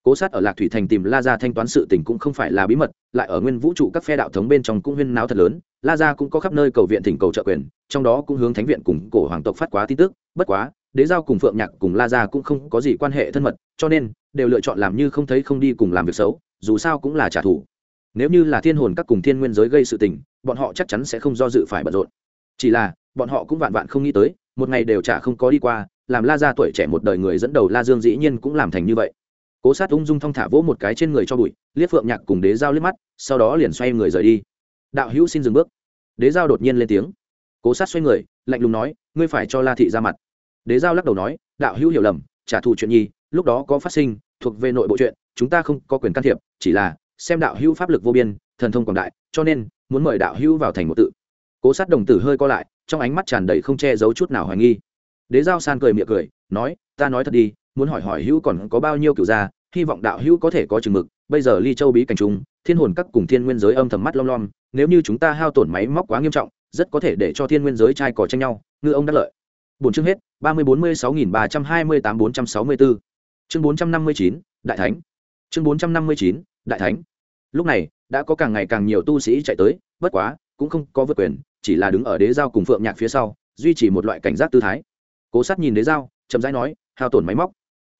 cố sát ở lạc thủy thành tìm la ra thanh toán sự tình cũng không phải là bí mật, lại ở nguyên vũ trụ các phe đạo thống bên trong cũng huyên náo thật lớn. La ra cũng có khắp nơi cầu viện thỉnh cầu trợ quyền, trong đó cũng hướng thánh viện cùng cổ hoàng tộc phát quá tin tức. Bất quá, đế giao cùng phượng nhạc cùng la ra cũng không có gì quan hệ thân mật, cho nên đều lựa chọn làm như không thấy không đi cùng làm việc xấu, dù sao cũng là trả thù. Nếu như là thiên hồn các cùng thiên nguyên giới gây sự tình, bọn họ chắc chắn sẽ không do dự phải bận rộn. Chỉ là, bọn họ cũng vạn vạn không nghĩ tới, một ngày đều chả không có đi qua, làm la ra tuổi trẻ một đời người dẫn đầu la dương dĩ nhiên cũng làm thành như vậy cố sát ung dung thong thả vỗ một cái trên người cho bụi liếc phượng nhạc cùng đế giao liếc mắt, sau đó liền xoay người rời đi. Đạo hữu xin dừng bước. Đế giao đột nhiên lên tiếng. Cố sát xoay người, lạnh lùng nói, ngươi phải cho la thị ra mặt. Đế giao lắc đầu nói, đạo hữu hiểu lầm, trả thù chuyện nhi, lúc đó có phát sinh, thuộc về nội bộ chuyện, chúng ta không có quyền can thiệp, chỉ là xem đạo hữu pháp lực vô biên, thần thông quảng đại, cho nên muốn mời đạo hữu vào thành một tự. Cố sát đồng tử hơi co lại, trong ánh mắt tràn đầy không che giấu chút nào hoài nghi. Đế giao san cười miệng cười, nói, ta nói thật đi muốn hỏi hỏi hữu còn có bao nhiêu cựu gia, hy vọng đạo hữu có thể có chừng mực. Bây giờ ly châu bí cảnh trung thiên hồn các cùng thiên nguyên giới âm thầm mắt lom lom, nếu như chúng ta hao tổn máy móc quá nghiêm trọng, rất có thể để cho thiên nguyên giới trai cỏ tranh nhau, ngư ông đắc lợi. Bốn chương hết, ba mươi bốn mươi sáu nghìn ba trăm hai mươi tám bốn trăm sáu mươi bốn. Chương bốn trăm năm mươi chín, đại thánh. Chương bốn trăm năm mươi chín, đại thánh. Lúc này, đã có càng ngày càng nhiều tu sĩ chạy tới, bất quá, cũng không có vượt quyền, chỉ là đứng ở đế giao cùng phượng nhạc phía sau, duy trì một loại cảnh giác tư thái. Cố sát nhìn đế giao, chậm rãi nói, hao tổn máy móc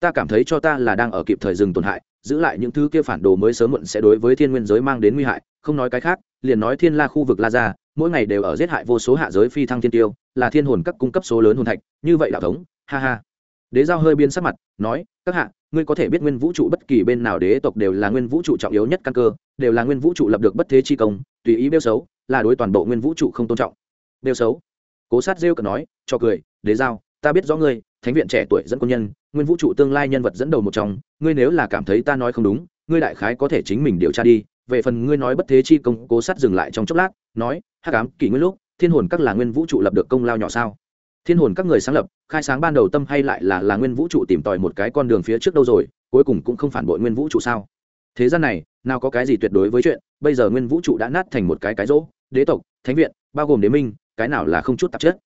ta cảm thấy cho ta là đang ở kịp thời dừng tổn hại, giữ lại những thứ kia phản đồ mới sớm muộn sẽ đối với thiên nguyên giới mang đến nguy hại, không nói cái khác, liền nói thiên la khu vực la ra mỗi ngày đều ở giết hại vô số hạ giới phi thăng thiên tiêu, là thiên hồn các cung cấp số lớn hồn thạch, như vậy đạo thống, ha ha. Đế giao hơi biên sắc mặt, nói, các hạ, ngươi có thể biết nguyên vũ trụ bất kỳ bên nào đế tộc đều là nguyên vũ trụ trọng yếu nhất căn cơ, đều là nguyên vũ trụ lập được bất thế chi công, tùy ý bêu xấu, là đối toàn bộ nguyên vũ trụ không tôn trọng. Bêu xấu. Cố sát rêu cờ nói, cho cười, đế giao, ta biết rõ ngươi thánh viện trẻ tuổi dẫn quân nhân, nguyên vũ trụ tương lai nhân vật dẫn đầu một trong, ngươi nếu là cảm thấy ta nói không đúng, ngươi đại khái có thể chính mình điều tra đi, về phần ngươi nói bất thế chi công cố sát dừng lại trong chốc lát, nói, hắc ám, kỷ nguyên lúc, thiên hồn các là nguyên vũ trụ lập được công lao nhỏ sao? Thiên hồn các người sáng lập, khai sáng ban đầu tâm hay lại là là nguyên vũ trụ tìm tòi một cái con đường phía trước đâu rồi, cuối cùng cũng không phản bội nguyên vũ trụ sao? Thế gian này, nào có cái gì tuyệt đối với chuyện, bây giờ nguyên vũ trụ đã nát thành một cái cái rỗ, đế tộc, thánh viện, bao gồm đế minh, cái nào là không chút tạp chất?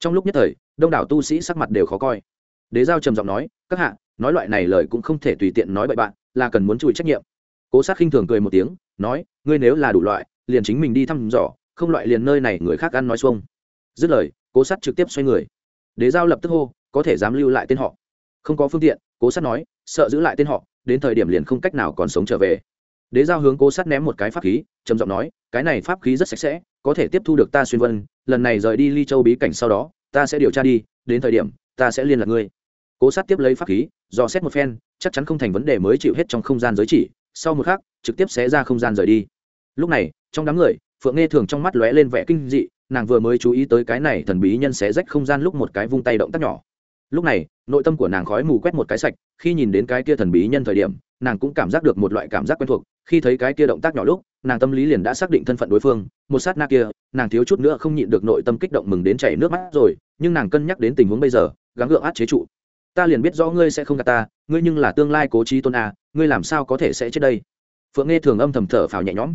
Trong lúc nhất thời, đông đảo tu sĩ sắc mặt đều khó coi. Đế giao trầm giọng nói, các hạ, nói loại này lời cũng không thể tùy tiện nói bậy bạn, là cần muốn chùi trách nhiệm. Cố sát khinh thường cười một tiếng, nói, ngươi nếu là đủ loại, liền chính mình đi thăm dò, không loại liền nơi này người khác ăn nói xuông. Dứt lời, cố sát trực tiếp xoay người. Đế giao lập tức hô, có thể dám lưu lại tên họ. Không có phương tiện, cố sát nói, sợ giữ lại tên họ, đến thời điểm liền không cách nào còn sống trở về. Đế giao hướng cố sát ném một cái pháp khí, trầm giọng nói, cái này pháp khí rất sạch sẽ, có thể tiếp thu được ta xuyên vân lần này rời đi ly châu bí cảnh sau đó, ta sẽ điều tra đi, đến thời điểm, ta sẽ liên lạc ngươi. Cố sát tiếp lấy pháp khí, dò xét một phen, chắc chắn không thành vấn đề mới chịu hết trong không gian giới chỉ, sau một khắc, trực tiếp xé ra không gian rời đi. Lúc này, trong đám người, phượng nghe thường trong mắt lóe lên vẻ kinh dị, nàng vừa mới chú ý tới cái này thần bí nhân xé rách không gian lúc một cái vung tay động tác nhỏ. Lúc này, nội tâm của nàng khói mù quét một cái sạch, khi nhìn đến cái kia thần bí nhân thời điểm, nàng cũng cảm giác được một loại cảm giác quen thuộc khi thấy cái kia động tác nhỏ lúc, nàng tâm lý liền đã xác định thân phận đối phương, một sát na kia, nàng thiếu chút nữa không nhịn được nội tâm kích động mừng đến chảy nước mắt rồi, nhưng nàng cân nhắc đến tình huống bây giờ, gắng gượng át chế trụ. Ta liền biết rõ ngươi sẽ không gạt ta, ngươi nhưng là tương lai cố trí tôn a, ngươi làm sao có thể sẽ chết đây? Phượng nghe thường âm thầm thở phào nhẹ nhõm.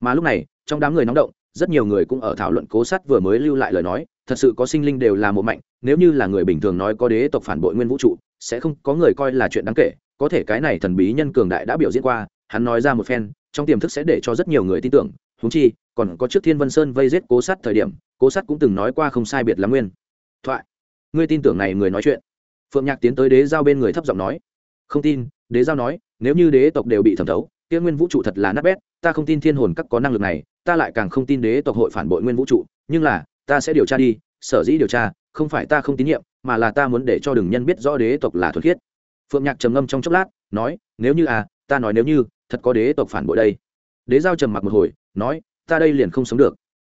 Mà lúc này, trong đám người nóng động, rất nhiều người cũng ở thảo luận cố sát vừa mới lưu lại lời nói, thật sự có sinh linh đều là một mạnh, nếu như là người bình thường nói có đế tộc phản bội nguyên vũ trụ, sẽ không có người coi là chuyện đáng kể, có thể cái này thần bí nhân cường đại đã biểu diễn qua hắn nói ra một phen, trong tiềm thức sẽ để cho rất nhiều người tin tưởng húng chi, còn có trước thiên vân sơn vây giết cố sát thời điểm, cố sát cũng từng nói qua không sai biệt lắm nguyên. Thoại. Ngươi tin tưởng này người nói chuyện. Phượng nhạc tiến tới đế giao bên người thấp giọng nói. Không tin, đế giao nói, nếu như đế tộc đều bị thẩm thấu, kia nguyên vũ trụ thật là nát bét, ta không tin thiên hồn các có năng lực này, ta lại càng không tin đế tộc hội phản bội nguyên vũ trụ, nhưng là, ta sẽ điều tra đi, sở dĩ điều tra, không phải ta không tín nhiệm, mà là ta muốn để cho đừng nhân biết rõ đế tộc là thuật khiết. Phượng nhạc trầm ngâm trong chốc lát, nói, nếu như à ta nói nếu như thật có đế tộc phản bội đây. Đế giao trầm mặc một hồi, nói, ta đây liền không sống được.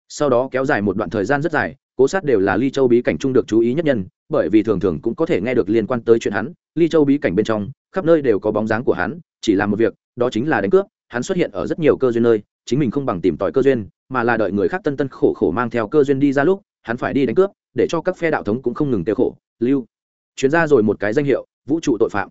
Sau đó kéo dài một đoạn thời gian rất dài, cố sát đều là ly châu bí cảnh chung được chú ý nhất nhân, bởi vì thường thường cũng có thể nghe được liên quan tới chuyện hắn. Ly châu bí cảnh bên trong, khắp nơi đều có bóng dáng của hắn, chỉ làm một việc, đó chính là đánh cướp. Hắn xuất hiện ở rất nhiều cơ duyên nơi, chính mình không bằng tìm tòi cơ duyên, mà là đợi người khác tân tân khổ khổ mang theo cơ duyên đi ra lúc, hắn phải đi đánh cướp, để cho các phe đạo thống cũng không ngừng tiêu khổ, lưu. Chuyến ra rồi một cái danh hiệu, vũ trụ tội phạm.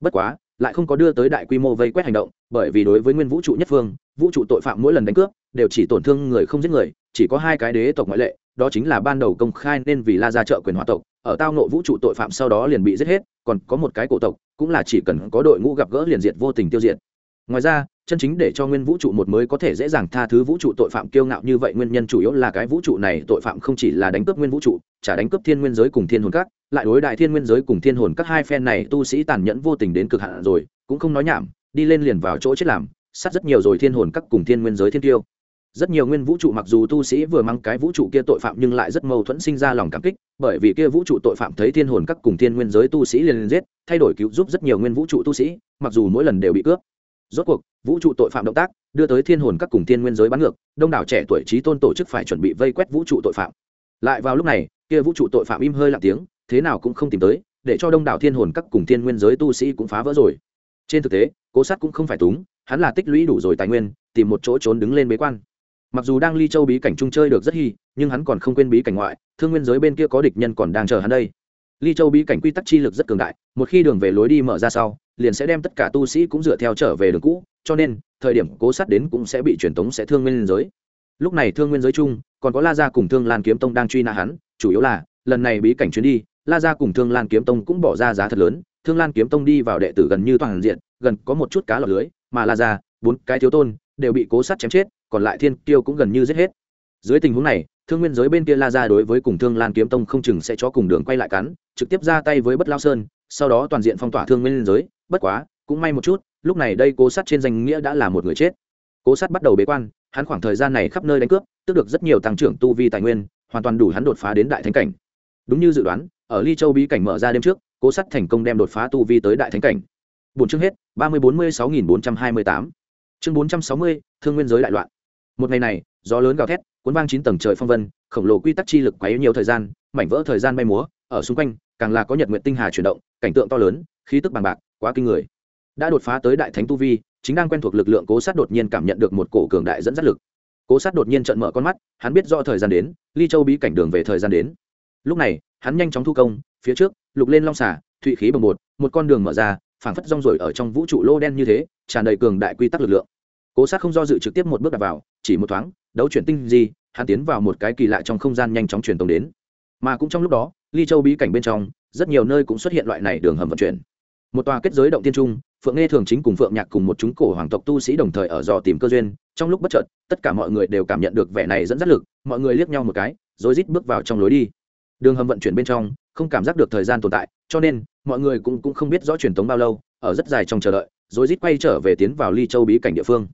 Bất quá lại không có đưa tới đại quy mô vây quét hành động, bởi vì đối với nguyên vũ trụ nhất phương, vũ trụ tội phạm mỗi lần đánh cướp, đều chỉ tổn thương người không giết người, chỉ có hai cái đế tộc ngoại lệ, đó chính là ban đầu công khai nên vì la ra trợ quyền hòa tộc, ở tao nộ vũ trụ tội phạm sau đó liền bị giết hết, còn có một cái cổ tộc, cũng là chỉ cần có đội ngũ gặp gỡ liền diệt vô tình tiêu diệt. Ngoài ra chân chính để cho nguyên vũ trụ một mới có thể dễ dàng tha thứ vũ trụ tội phạm kiêu ngạo như vậy nguyên nhân chủ yếu là cái vũ trụ này tội phạm không chỉ là đánh cướp nguyên vũ trụ trả đánh cướp thiên nguyên giới cùng thiên hồn các, lại đối đại thiên nguyên giới cùng thiên hồn các hai phen này tu sĩ tàn nhẫn vô tình đến cực hạn rồi, cũng không nói nhảm, đi lên liền vào chỗ chết làm, sát rất nhiều rồi thiên hồn các cùng thiên nguyên giới thiên tiêu. Rất nhiều nguyên vũ trụ mặc dù tu sĩ vừa mang cái vũ trụ kia tội phạm nhưng lại rất mâu thuẫn sinh ra lòng cảm kích, bởi vì kia vũ trụ tội phạm thấy thiên hồn các cùng thiên nguyên giới tu sĩ liền liền giết, thay đổi cứu giúp rất nhiều nguyên vũ trụ tu sĩ, mặc dù mỗi lần đều bị cướp rốt cuộc, vũ trụ tội phạm động tác, đưa tới thiên hồn các cùng thiên nguyên giới bắn ngược, đông đảo trẻ tuổi trí tôn tổ chức phải chuẩn bị vây quét vũ trụ tội phạm. Lại vào lúc này, kia vũ trụ tội phạm im hơi lặng tiếng, thế nào cũng không tìm tới, để cho đông đảo thiên hồn các cùng thiên nguyên giới tu sĩ cũng phá vỡ rồi. Trên thực tế, cố sát cũng không phải túng, hắn là tích lũy đủ rồi tài nguyên, tìm một chỗ trốn đứng lên bế quan. Mặc dù đang ly châu bí cảnh trung chơi được rất hy nhưng hắn còn không quên bí cảnh ngoại, thương nguyên giới bên kia có địch nhân còn đang chờ hắn đây. Ly châu bí cảnh quy tắc chi lực rất cường đại, một khi đường về lối đi mở ra sau liền sẽ đem tất cả tu sĩ cũng dựa theo trở về đường cũ, cho nên, thời điểm cố sát đến cũng sẽ bị truyền tống sẽ thương nguyên giới. Lúc này thương nguyên giới chung, còn có la gia cùng thương lan kiếm tông đang truy nã hắn, chủ yếu là, lần này bí cảnh chuyến đi, la gia cùng thương lan kiếm tông cũng bỏ ra giá thật lớn, thương lan kiếm tông đi vào đệ tử gần như toàn diện, gần có một chút cá lọc lưới, mà la gia, bốn cái thiếu tôn, đều bị cố sát chém chết, còn lại thiên tiêu cũng gần như giết hết. Dưới tình huống này, thương nguyên giới bên kia la ra đối với cùng thương lan kiếm tông không chừng sẽ cho cùng đường quay lại cắn, trực tiếp ra tay với bất lao sơn, sau đó toàn diện phong tỏa thương nguyên giới bất quá, cũng may một chút, lúc này đây cố sát trên danh nghĩa đã là một người chết. Cố sát bắt đầu bế quan, hắn khoảng thời gian này khắp nơi đánh cướp, tức được rất nhiều tăng trưởng tu vi tài nguyên, hoàn toàn đủ hắn đột phá đến đại thánh cảnh. Đúng như dự đoán, ở ly châu bí cảnh mở ra đêm trước, cố sát thành công đem đột phá tu vi tới đại thánh cảnh. Bốn chương hết, ba mươi bốn mươi sáu nghìn bốn trăm hai mươi tám. Chương bốn trăm sáu mươi, thương nguyên giới đại loạn. Một ngày này, gió lớn gào thét, cuốn vang chín tầng trời phong vân, khổng lồ quy tắc chi lực quấy nhiều thời gian, mảnh vỡ thời gian bay múa, ở xung quanh, càng là có nhật nguyện tinh hà chuyển động, cảnh tượng to lớn, khí tức bằng bạc quá kinh người. Đã đột phá tới đại thánh tu vi, chính đang quen thuộc lực lượng cố sát đột nhiên cảm nhận được một cổ cường đại dẫn dắt lực. Cố sát đột nhiên trợn mở con mắt, hắn biết do thời gian đến, ly châu bí cảnh đường về thời gian đến. Lúc này, hắn nhanh chóng thu công, phía trước, lục lên long xả thụy khí bồng bột, một con đường mở ra, phảng phất rong rổi ở trong vũ trụ lô đen như thế, tràn đầy cường đại quy tắc lực lượng. Cố sát không do dự trực tiếp một bước đặt vào, chỉ một thoáng, đấu chuyển tinh gì hắn tiến vào một cái kỳ lạ trong không gian nhanh chóng truyền tống đến. Mà cũng trong lúc đó, ly châu bí cảnh bên trong, rất nhiều nơi cũng xuất hiện loại này đường hầm vận chuyển một tòa kết giới động tiên trung phượng nghe thường chính cùng phượng nhạc cùng một chúng cổ hoàng tộc tu sĩ đồng thời ở dò tìm cơ duyên. Trong lúc bất chợt tất cả mọi người đều cảm nhận được vẻ này dẫn dắt lực mọi người liếc nhau một cái rồi rít bước vào trong lối đi. Đường hầm vận chuyển bên trong không cảm giác được thời gian tồn tại cho nên mọi người cũng, cũng không biết rõ truyền thống bao lâu ở rất dài trong chờ đợi rồi rít quay trở về tiến vào ly châu bí cảnh địa phương.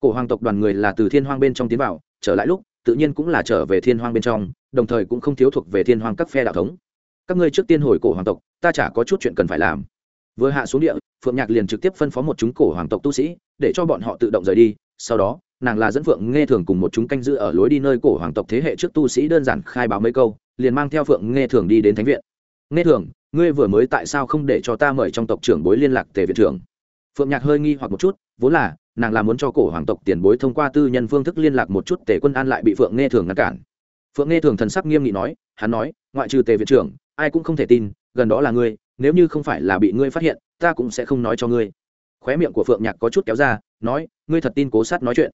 Cổ hoàng tộc đoàn người là từ thiên hoang bên trong tiến vào trở lại lúc tự nhiên cũng là trở về thiên hoang bên trong đồng thời cũng không thiếu thuộc về thiên hoang các phe đạo thống. Các ngươi trước tiên hồi cổ hoàng tộc ta chả có chút chuyện cần phải làm vừa hạ xuống địa, phượng nhạc liền trực tiếp phân phó một chúng cổ hoàng tộc tu sĩ, để cho bọn họ tự động rời đi. Sau đó, nàng là dẫn phượng nghe thường cùng một chúng canh giữ ở lối đi nơi cổ hoàng tộc thế hệ trước tu sĩ đơn giản khai báo mấy câu, liền mang theo phượng nghe thường đi đến thánh viện. Nghe thường, ngươi vừa mới tại sao không để cho ta mời trong tộc trưởng bối liên lạc tề viện trưởng? Phượng nhạc hơi nghi hoặc một chút, vốn là, nàng là muốn cho cổ hoàng tộc tiền bối thông qua tư nhân phương thức liên lạc một chút tề quân an lại bị phượng nghe thường ngăn cản. Phượng nghe thường thần sắc nghiêm nghị nói, hắn nói, ngoại trừ tề viện trưởng, ai cũng không thể tin, gần đó là ngươi nếu như không phải là bị ngươi phát hiện, ta cũng sẽ không nói cho ngươi. Khóe miệng của phượng nhạc có chút kéo ra, nói, ngươi thật tin cố sát nói chuyện.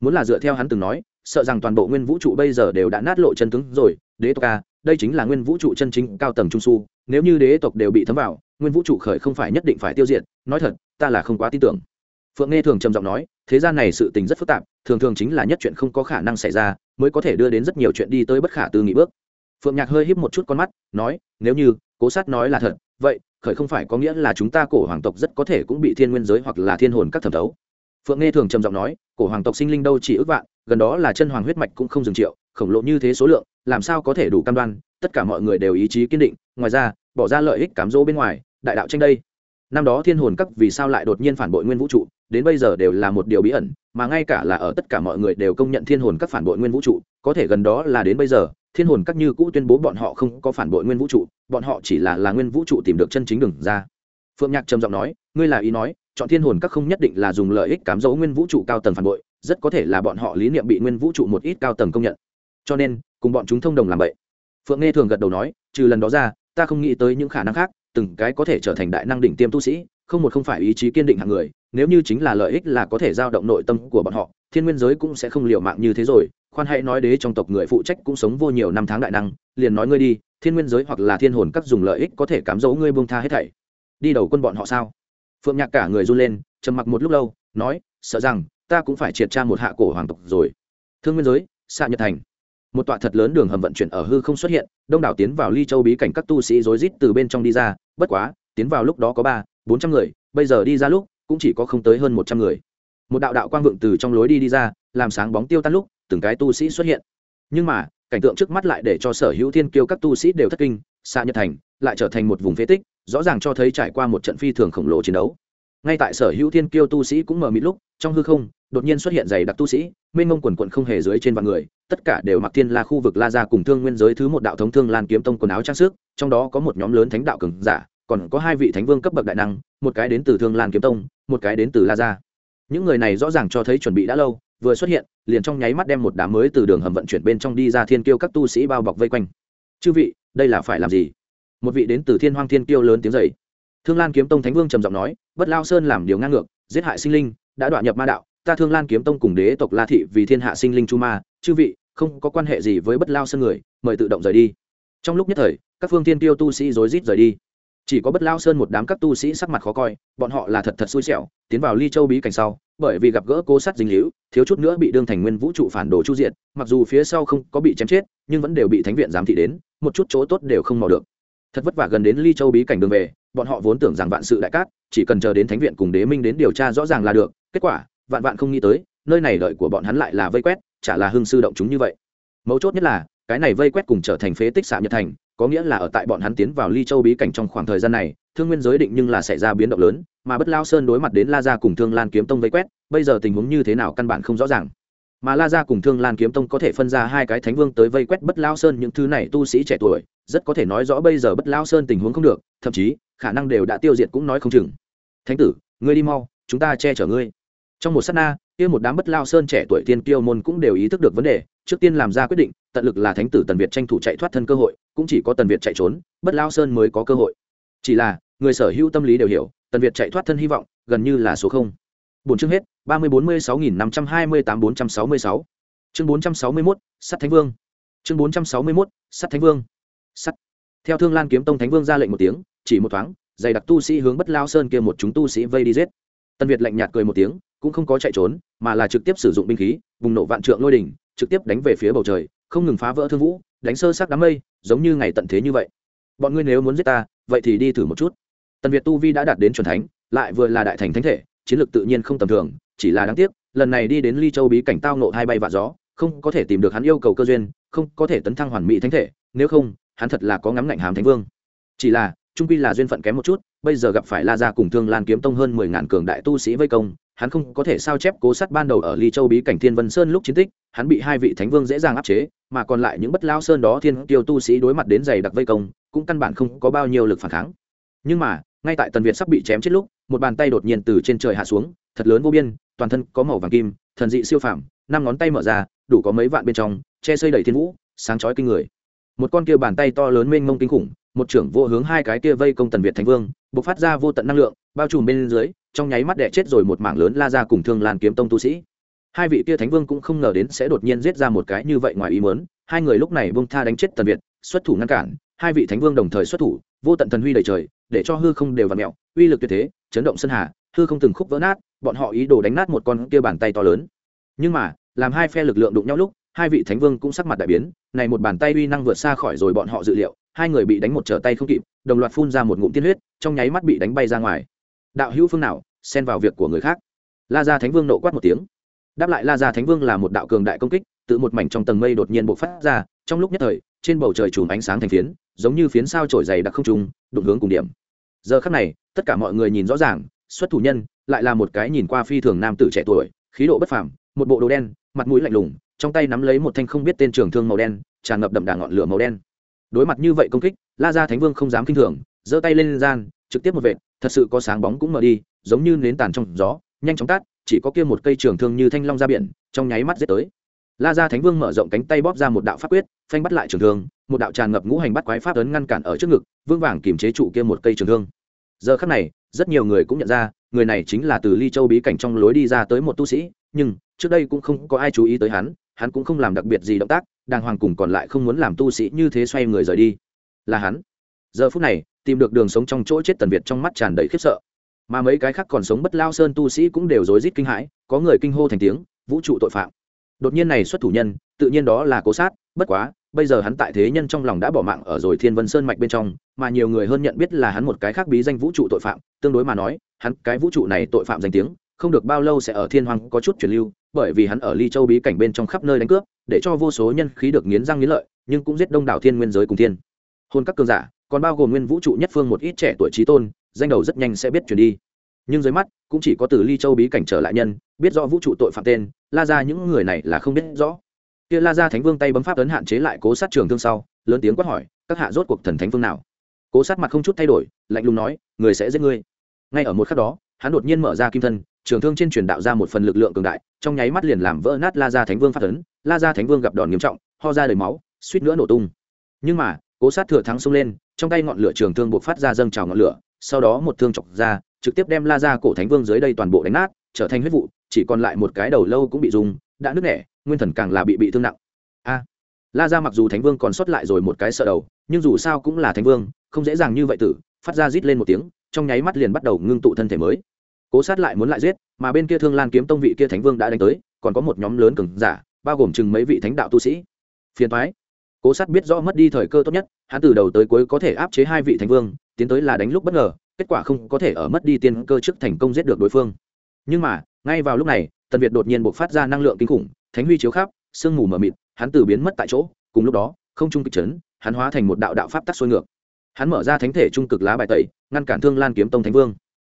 Muốn là dựa theo hắn từng nói, sợ rằng toàn bộ nguyên vũ trụ bây giờ đều đã nát lộ chân tướng rồi. Đế tộc a đây chính là nguyên vũ trụ chân chính cao tầng trung su. Nếu như đế tộc đều bị thấm vào, nguyên vũ trụ khởi không phải nhất định phải tiêu diệt. Nói thật, ta là không quá tin tưởng. Phượng nghe thường trầm giọng nói, thế gian này sự tình rất phức tạp, thường thường chính là nhất chuyện không có khả năng xảy ra, mới có thể đưa đến rất nhiều chuyện đi tới bất khả tư nghị bước phượng nhạc hơi híp một chút con mắt, nói, nếu như cố sát nói là thật, vậy khởi không phải có nghĩa là chúng ta cổ hoàng tộc rất có thể cũng bị thiên nguyên giới hoặc là thiên hồn các thẩm thấu. Phượng nghe thường trầm giọng nói, cổ hoàng tộc sinh linh đâu chỉ ước vạn, gần đó là chân hoàng huyết mạch cũng không dừng triệu, khổng lồ như thế số lượng, làm sao có thể đủ cam đoan, tất cả mọi người đều ý chí kiên định, ngoài ra, bỏ ra lợi ích cám dỗ bên ngoài, đại đạo tranh đây. Năm đó thiên hồn các vì sao lại đột nhiên phản bội nguyên vũ trụ, đến bây giờ đều là một điều bí ẩn, mà ngay cả là ở tất cả mọi người đều công nhận thiên hồn các phản bội nguyên vũ trụ, có thể gần đó là đến bây giờ thiên hồn các như cũ tuyên bố bọn họ không có phản bội nguyên vũ trụ, bọn họ chỉ là là nguyên vũ trụ tìm được chân chính đường ra. Phượng nhạc trầm giọng nói, ngươi là ý nói, chọn thiên hồn các không nhất định là dùng lợi ích cám dỗ nguyên vũ trụ cao tầng phản bội, rất có thể là bọn họ lý niệm bị nguyên vũ trụ một ít cao tầng công nhận. Cho nên, cùng bọn chúng thông đồng làm vậy. Phượng nghe thường gật đầu nói, trừ lần đó ra, ta không nghĩ tới những khả năng khác, từng cái có thể trở thành đại năng đỉnh tiêm tu sĩ, không một không phải ý chí kiên định hạng người, nếu như chính là lợi ích là có thể giao động nội tâm của bọn họ, thiên nguyên giới cũng sẽ không liệu mạng như thế rồi khoan hãy nói đế trong tộc người phụ trách cũng sống vô nhiều năm tháng đại năng, liền nói ngươi đi, thiên nguyên giới hoặc là thiên hồn các dùng lợi ích có thể cám dỗ ngươi buông tha hết thảy. Đi đầu quân bọn họ sao? Phượng nhạc cả người run lên, trầm mặc một lúc lâu, nói, sợ rằng, ta cũng phải triệt tra một hạ cổ hoàng tộc rồi. Thương nguyên giới xạ nhật thành. Một tọa thật lớn đường hầm vận chuyển ở hư không xuất hiện, đông đảo tiến vào ly châu bí cảnh các tu sĩ rối rít từ bên trong đi ra, bất quá, tiến vào lúc đó có ba, bốn trăm người, bây giờ đi ra lúc, cũng chỉ có không tới hơn một trăm người. Một đạo đạo quang vượng từ trong lối đi đi ra, làm sáng bóng tiêu tan lúc từng cái tu sĩ xuất hiện. Nhưng mà, cảnh tượng trước mắt lại để cho sở hữu thiên kiêu các tu sĩ đều thất kinh xa nhật thành lại trở thành một vùng phế tích, rõ ràng cho thấy trải qua một trận phi thường khổng lồ chiến đấu. Ngay tại sở hữu thiên kiêu tu sĩ cũng mở mịt lúc, trong hư không, đột nhiên xuất hiện dày đặc tu sĩ, mênh mông quần quận không hề dưới trên vạn người, tất cả đều mặc thiên la khu vực la ra cùng thương nguyên giới thứ một đạo thống thương lan kiếm tông quần áo trang sức, trong đó có một nhóm lớn thánh đạo cường giả, còn có hai vị thánh vương cấp bậc đại năng, một cái đến từ thương lan kiếm tông, một cái đến từ la gia. Những người này rõ ràng cho thấy chuẩn bị đã lâu, vừa xuất hiện liền trong nháy mắt đem một đám mới từ đường hầm vận chuyển bên trong đi ra thiên kiêu các tu sĩ bao bọc vây quanh. Chư vị, đây là phải làm gì? Một vị đến từ thiên hoang thiên kiêu lớn tiếng dậy. Thương lan kiếm tông thánh vương trầm giọng nói, bất lao sơn làm điều ngang ngược, giết hại sinh linh, đã đoạn nhập ma đạo, ta thương lan kiếm tông cùng đế tộc la thị vì thiên hạ sinh linh chu ma, chư vị, không có quan hệ gì với bất lao sơn người, mời tự động rời đi. Trong lúc nhất thời, các phương thiên tiêu tu sĩ rối rít rời đi. Chỉ có bất lao sơn một đám các tu sĩ sắc mặt khó coi, bọn họ là thật thật xui xẻo, tiến vào ly châu bí cảnh sau, bởi vì gặp gỡ cố sát dinh hữu thiếu chút nữa bị đương thành nguyên vũ trụ phản đồ chu diện mặc dù phía sau không có bị chém chết, nhưng vẫn đều bị thánh viện giám thị đến, một chút chỗ tốt đều không mò được. Thật vất vả gần đến ly châu bí cảnh đường về, bọn họ vốn tưởng rằng vạn sự đại cát, chỉ cần chờ đến thánh viện cùng đế minh đến điều tra rõ ràng là được, kết quả, vạn vạn không nghĩ tới, nơi này lợi của bọn hắn lại là vây quét, chả là hưng sư động chúng như vậy. Mấu chốt nhất là, cái này vây quét cùng trở thành phế tích xạ nhật thành, có nghĩa là ở tại bọn hắn tiến vào ly châu bí cảnh trong khoảng thời gian này thương nguyên giới định nhưng là xảy ra biến động lớn, mà bất lao sơn đối mặt đến la gia cùng thương lan kiếm tông vây quét, bây giờ tình huống như thế nào căn bản không rõ ràng. Mà la gia cùng thương lan kiếm tông có thể phân ra hai cái thánh vương tới vây quét bất lao sơn những thứ này tu sĩ trẻ tuổi, rất có thể nói rõ bây giờ bất lao sơn tình huống không được, thậm chí, khả năng đều đã tiêu diệt cũng nói không chừng. Thánh tử, ngươi đi mau, chúng ta che chở ngươi. Trong một s á t na, kia một đám bất lao sơn trẻ tuổi tiên kiêu môn cũng đều ý thức được vấn đề, trước tiên làm ra quyết định, tận lực là thánh tử tần việt tranh thủ chạy thoát thân cơ hội, cũng chỉ có tần việt chạy trốn, bất lao sơn mới có cơ hội. Chỉ là người sở hữu tâm lý đều hiểu, tần việt chạy thoát thân hy vọng, gần như là số không. Bốn chương hết, ba mươi bốn mươi sáu nghìn năm trăm hai mươi tám bốn trăm sáu mươi sáu. Chương bốn trăm sáu mươi mốt, sắt thánh vương. Chương bốn trăm sáu mươi mốt, sắt thánh vương. Sắt. Theo thương lan kiếm tông thánh vương ra lệnh một tiếng, chỉ một thoáng, dày đặc tu sĩ hướng bất lao sơn kia một chúng tu sĩ vây đi giết. Tần việt lạnh nhạt cười một tiếng, cũng không có chạy trốn, mà là trực tiếp sử dụng binh khí, bùng nổ vạn trượng lôi đỉnh, trực tiếp đánh về phía bầu trời, không ngừng phá vỡ thương vũ, đánh sơ sắc đám mây, giống như ngày tận thế như vậy. Bọn ngươi nếu muốn giết ta, vậy thì đi thử một chút tần việt tu vi đã đạt đến c thánh, lại vừa là đại thành thánh thể, chiến lược tự nhiên không tầm thường, chỉ là đáng tiếc, lần này đi đến ly châu bí cảnh tao nộ hai bay vạ gió, không có thể tìm được hắn yêu cầu cơ duyên, không có thể tấn thăng hoàn mỹ thánh thể, nếu không, hắn thật là có ngắm ngạnh hàm thánh vương. Chỉ là, trung quy là duyên phận kém một chút, bây giờ gặp phải la gia cùng thương lan kiếm tông hơn mười ngàn cường đại tu sĩ vây công, hắn không có thể sao chép cố sắt ban đầu ở ly châu bí cảnh thiên vân sơn lúc chiến tích, hắn bị hai vị thánh vương dễ dàng áp chế, mà còn lại những bất lao sơn đó thiên tiêu tu sĩ đối mặt đến giày đặc vây công, cũng căn bản không có bao nhiêu lực phản kháng. Nhưng mà ngay tại tần việt sắp bị chém chết lúc, một bàn tay đột nhiên từ trên trời hạ xuống, thật lớn vô biên, toàn thân có màu vàng kim, thần dị siêu phảm năm ngón tay mở ra, đủ có mấy vạn bên trong, che xây đầy thiên vũ, sáng chói kinh người. Một con kia bàn tay to lớn mênh mông kinh khủng, một trưởng vô hướng hai cái kia vây công tần việt thánh vương, bộc phát ra vô tận năng lượng, bao trùm bên dưới, trong nháy mắt đẻ chết rồi một mảng lớn la ra cùng thương lan kiếm tông tu sĩ. Hai vị kia thánh vương cũng không ngờ đến sẽ đột nhiên giết ra một cái như vậy ngoài ý mớn hai người lúc này bông tha đánh chết tần việt, xuất thủ ngăn cản, hai vị thánh vương đồng thời xuất thủ, vô tận thần huy đầy trời để cho hư không đều và mẹo, uy lực tuyệt thế, chấn động sân hà, hư không từng khúc vỡ nát, bọn họ ý đồ đánh nát một con kia bàn tay to lớn. Nhưng mà, làm hai phe lực lượng đụng nhau lúc, hai vị thánh vương cũng sắc mặt đại biến, này một bàn tay uy năng vượt xa khỏi rồi bọn họ dự liệu, hai người bị đánh một trở tay không kịp, đồng loạt phun ra một ngụm tiên huyết, trong nháy mắt bị đánh bay ra ngoài. Đạo hữu phương nào, xen vào việc của người khác. La gia thánh vương nộ quát một tiếng. Đáp lại la gia thánh vương là một đạo cường đại công kích, tự một mảnh trong tầng mây đột nhiên bộc phát ra, trong lúc nhất thời, trên bầu trời chùm ánh sáng thành phiến giống như phiến sao trổi dày đặc không trùng, đụng hướng cùng điểm. Giờ khắc này tất cả mọi người nhìn rõ ràng xuất thủ nhân lại là một cái nhìn qua phi thường nam tử trẻ tuổi khí độ bất phàm một bộ đồ đen mặt mũi lạnh lùng trong tay nắm lấy một thanh không biết tên trường thương màu đen tràn ngập đậm đà ngọn lửa màu đen. Đối mặt như vậy công kích la gia thánh vương không dám kinh thường giơ tay lên gian trực tiếp một vệ thật sự có sáng bóng cũng mở đi giống như nến tàn trong gió nhanh chóng tát chỉ có kia một cây trường thương như thanh long ra biển trong nháy mắt giết tới. La gia thánh vương mở rộng cánh tay bóp ra một đạo pháp quyết phanh bắt lại trường thương một đạo tràn ngập ngũ hành bắt quái pháp ấn ngăn cản ở trước ngực, vương vàng kìm chế trụ kia một cây trường thương. Giờ khắc này, rất nhiều người cũng nhận ra, người này chính là từ ly châu bí cảnh trong lối đi ra tới một tu sĩ, nhưng trước đây cũng không có ai chú ý tới hắn hắn cũng không làm đặc biệt gì động tác, đàng hoàng cùng còn lại không muốn làm tu sĩ như thế xoay người rời đi. Là hắn. Giờ phút này, tìm được đường sống trong chỗ chết tần việt trong mắt tràn đầy khiếp sợ. Mà mấy cái khác còn sống bất lao sơn tu sĩ cũng đều rối rít kinh hãi, có người kinh hô thành tiếng, vũ trụ tội phạm đột nhiên này xuất thủ nhân, tự nhiên đó là cố sát, bất quá, bây giờ hắn tại thế nhân trong lòng đã bỏ mạng ở rồi thiên vân sơn mạch bên trong, mà nhiều người hơn nhận biết là hắn một cái khác bí danh vũ trụ tội phạm, tương đối mà nói, hắn cái vũ trụ này tội phạm danh tiếng, không được bao lâu sẽ ở thiên hoàng có chút truyền lưu, bởi vì hắn ở ly châu bí cảnh bên trong khắp nơi đánh cướp, để cho vô số nhân khí được nghiến răng nghiến lợi, nhưng cũng giết đông đảo thiên nguyên giới cùng thiên. Hôn các cường giả, còn bao gồm nguyên vũ trụ nhất phương một ít trẻ tuổi trí tôn, danh đầu rất nhanh sẽ biết chuyển đi nhưng dưới mắt cũng chỉ có từ ly châu bí cảnh trở lại nhân biết rõ vũ trụ tội phạm tên la ra những người này là không biết rõ kia la ra thánh vương tay bấm pháp ấn hạn chế lại cố sát trường thương sau lớn tiếng quát hỏi các hạ rốt cuộc thần thánh vương nào cố sát mặt không chút thay đổi lạnh lùng nói người sẽ giết ngươi ngay ở một khắc đó hắn đột nhiên mở ra kim thân trường thương trên truyền đạo ra một phần lực lượng cường đại trong nháy mắt liền làm vỡ nát la ra thánh vương phát ấn la ra thánh vương gặp đòn nghiêm trọng ho ra đầy máu suýt nữa nổ tung nhưng mà cố sát thừa thắng xông lên trong tay ngọn lửa trường thương buộc phát ra dâng trào ngọn lửa sau đó một thương chọc ra trực tiếp đem la ra cổ thánh vương dưới đây toàn bộ đánh nát, trở thành huyết vụ, chỉ còn lại một cái đầu lâu cũng bị dùng, đã nứt nẻ, nguyên thần càng là bị bị thương nặng. A, la ra mặc dù thánh vương còn sót lại rồi một cái sợ đầu, nhưng dù sao cũng là thánh vương, không dễ dàng như vậy tử, phát ra rít lên một tiếng, trong nháy mắt liền bắt đầu ngưng tụ thân thể mới. Cố sát lại muốn lại giết, mà bên kia thương lan kiếm tông vị kia thánh vương đã đánh tới, còn có một nhóm lớn cường giả, bao gồm chừng mấy vị thánh đạo tu sĩ. Phiền thoái cố sát biết rõ mất đi thời cơ tốt nhất, hắn từ đầu tới cuối có thể áp chế hai vị thánh vương, tiến tới là đánh lúc bất ngờ kết quả không có thể ở mất đi tiên cơ trước thành công giết được đối phương. Nhưng mà, ngay vào lúc này, tần việt đột nhiên buộc phát ra năng lượng kinh khủng, thánh huy chiếu khắp, sương mù mờ mịt, hắn từ biến mất tại chỗ, cùng lúc đó, không trung kịch chấn, hắn hóa thành một đạo đạo pháp tắc xuôi ngược. Hắn mở ra thánh thể trung cực lá bài tẩy, ngăn cản thương lan kiếm tông thánh vương.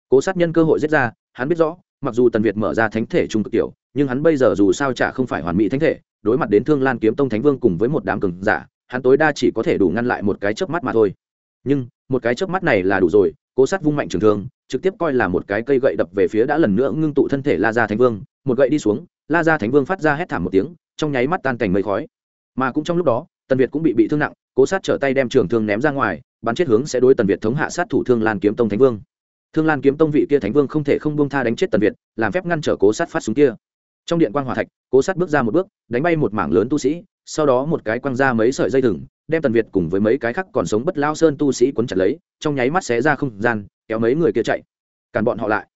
Cố sát nhân cơ hội giết ra, hắn biết rõ, mặc dù tần việt mở ra thánh thể trung cực tiểu, nhưng hắn bây giờ dù sao chả không phải hoàn mỹ thánh thể, đối mặt đến thương lan kiếm tông thánh vương cùng với một đám cường giả, hắn tối đa chỉ có thể đủ ngăn lại một cái chớp mắt mà thôi. Nhưng, một cái chớp mắt này là đủ rồi cố sát vung mạnh trường thương, trực tiếp coi là một cái cây gậy đập về phía đã lần nữa ngưng tụ thân thể la gia thánh vương, một gậy đi xuống, la gia thánh vương phát ra hét thảm một tiếng, trong nháy mắt tan cảnh mây khói. Mà cũng trong lúc đó, tần việt cũng bị bị thương nặng, cố sát trở tay đem trường thương ném ra ngoài, bắn chết hướng sẽ đối tần việt thống hạ sát thủ thương lan kiếm tông thánh vương. Thương lan kiếm tông vị kia thánh vương không thể không buông tha đánh chết tần việt, làm phép ngăn trở cố sát phát súng kia. Trong điện quan g hòa thạch, cố sát bước ra một bước, đánh bay một mảng lớn tu sĩ, sau đó một cái quăng ra mấy sợi dây thừng đem tần việt cùng với mấy cái khác còn sống bất lao sơn tu sĩ quấn chặt lấy, trong nháy mắt xé ra không gian, kéo mấy người kia chạy. Càn bọn họ lại.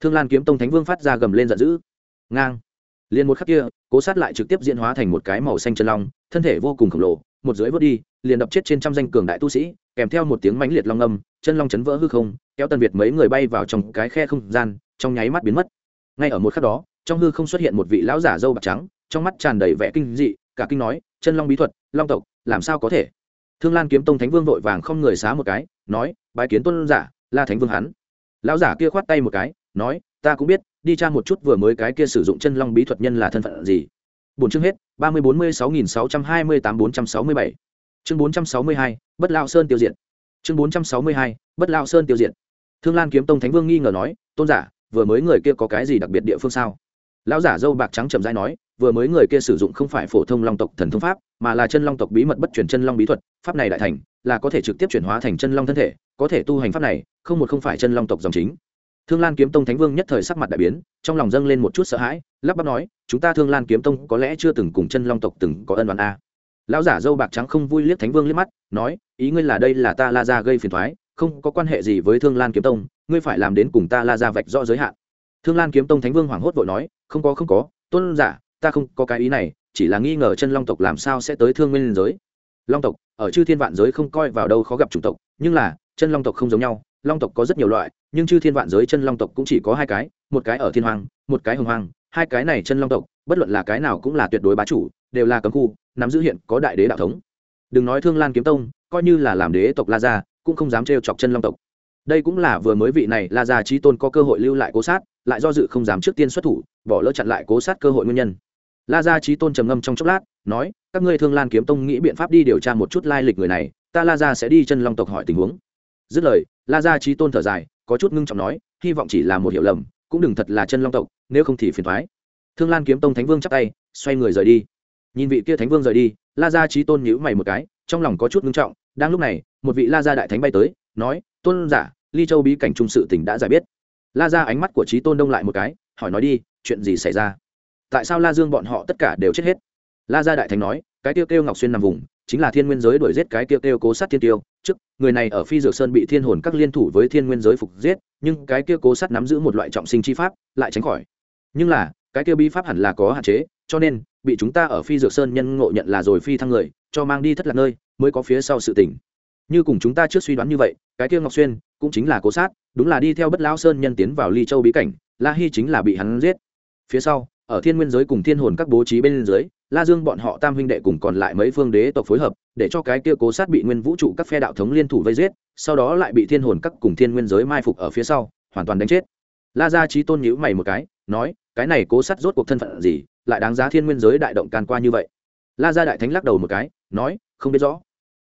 Thương lan kiếm tông thánh vương phát ra gầm lên giận dữ. Ngang. Liền một khắc kia, cố sát lại trực tiếp diễn hóa thành một cái màu xanh chân long, thân thể vô cùng khổng lồ, một dưới vớt đi, liền đập chết trên trăm danh cường đại tu sĩ, kèm theo một tiếng mãnh liệt long âm, chân long chấn vỡ hư không, kéo tần việt mấy người bay vào trong cái khe không gian, trong nháy mắt biến mất. Ngay ở một khắc đó, trong hư không xuất hiện một vị lão giả dâu bạc trắng, trong mắt tràn đầy vẻ kinh dị, cả kinh nói, chân long bí thuật, long tộc làm sao có thể? Thương lan kiếm tông thánh vương vội vàng không người xá một cái, nói, bái kiến tôn giả la thánh vương hắn. Lão giả kia khoát tay một cái, nói, ta cũng biết, đi tra một chút vừa mới cái kia sử dụng chân long bí thuật nhân là thân phận gì. Bốn chương hết, ba mươi bốn mươi sáu nghìn sáu trăm hai mươi tám bốn trăm sáu mươi bảy. Chương bốn trăm sáu mươi hai, bất lao sơn tiêu diệt. Chương bốn trăm sáu mươi hai, bất lao sơn tiêu diệt. Thương lan kiếm tông thánh vương nghi ngờ nói, tôn giả, vừa mới người kia có cái gì đặc biệt địa phương sao? Lão giả dâu bạc trắng trầm dai nói vừa mới người kia sử dụng không phải phổ thông long tộc thần thông pháp, mà là chân long tộc bí mật bất truyền chân long bí thuật, pháp này đại thành, là có thể trực tiếp chuyển hóa thành chân long thân thể, có thể tu hành pháp này, không một không phải chân long tộc dòng chính. Thương lan kiếm tông thánh vương nhất thời sắc mặt đại biến, trong lòng dâng lên một chút sợ hãi, lắp bắp nói, chúng ta thương lan kiếm tông có lẽ chưa từng cùng chân long tộc từng có ân đoàn a. Lão giả dâu bạc trắng không vui liếc thánh vương liếc mắt, nói, ý ngươi là đây là ta la ra gây phiền thoái không có quan hệ gì với thương lan kiếm tông, ngươi phải làm đến cùng ta la ra vạch rõ giới hạn. Thương lan kiếm tông thánh vương hoảng hốt vội nói, không có không có, tôn giả ta không có cái ý này, chỉ là nghi ngờ chân long tộc làm sao sẽ tới thương nguyên giới. Long tộc, ở chư thiên vạn giới không coi vào đâu khó gặp chủng tộc, nhưng là, chân long tộc không giống nhau, long tộc có rất nhiều loại, nhưng chư thiên vạn giới chân long tộc cũng chỉ có hai cái, một cái ở thiên hoàng một cái hồng hoàng hai cái này chân long tộc, bất luận là cái nào cũng là tuyệt đối bá chủ, đều là cấm khu, nắm giữ hiện có đại đế đạo thống. Đừng nói thương lan kiếm tông, coi như là làm đế tộc la gia, cũng không dám trêu chọc chân long tộc. Đây cũng là vừa mới vị này la gia trí tôn có cơ hội lưu lại cố sát, lại do dự không dám trước tiên xuất thủ, bỏ lỡ chặn lại cố sát cơ hội nguyên nhân la gia trí tôn trầm ngâm trong chốc lát, nói, các ngươi thương lan kiếm tông nghĩ biện pháp đi điều tra một chút lai lịch người này, ta la gia sẽ đi chân long tộc hỏi tình huống. Dứt lời, la gia trí tôn thở dài, có chút ngưng trọng nói, hy vọng chỉ là một hiểu lầm, cũng đừng thật là chân long tộc, nếu không thì phiền thoái thương lan kiếm tông thánh vương chắp tay, xoay người rời đi. Nhìn vị kia thánh vương rời đi, la gia trí tôn nhữ mày một cái, trong lòng có chút ngưng trọng, đang lúc này, một vị la gia đại thánh bay tới, nói, tôn giả, ly châu bí cảnh trung sự tỉnh đã giải biết. La gia ánh mắt của trí tôn đông lại một cái, hỏi nói đi, chuyện gì xảy ra? Tại sao la dương bọn họ tất cả đều chết hết? La gia đại thánh nói, cái tiêu kêu ngọc xuyên nằm vùng, chính là thiên nguyên giới đuổi giết cái tiêu kêu cố sát thiên tiêu. Trước, người này ở phi dược sơn bị thiên hồn các liên thủ với thiên nguyên giới phục giết, nhưng cái kia cố sát nắm giữ một loại trọng sinh chi pháp, lại tránh khỏi. Nhưng là, cái kia bi pháp hẳn là có hạn chế, cho nên, bị chúng ta ở phi dược sơn nhân ngộ nhận là rồi phi thăng người, cho mang đi thất lạc nơi, mới có phía sau sự tỉnh như cùng chúng ta trước suy đoán như vậy, cái kia ngọc xuyên cũng chính là cố sát, đúng là đi theo bất lao sơn nhân tiến vào ly châu bí cảnh, la hy chính là bị hắn giết. Phía sau ở thiên nguyên giới cùng thiên hồn các bố trí bên dưới, la dương bọn họ tam huynh đệ cùng còn lại mấy phương đế tộc phối hợp, để cho cái kia cố sát bị nguyên vũ trụ các phe đạo thống liên thủ vây giết, sau đó lại bị thiên hồn các cùng thiên nguyên giới mai phục ở phía sau, hoàn toàn đánh chết. La gia trí tôn nhữ mày một cái, nói, cái này cố sát rốt cuộc thân phận gì, lại đáng giá thiên nguyên giới đại động can qua như vậy? La gia đại thánh lắc đầu một cái, nói, không biết rõ.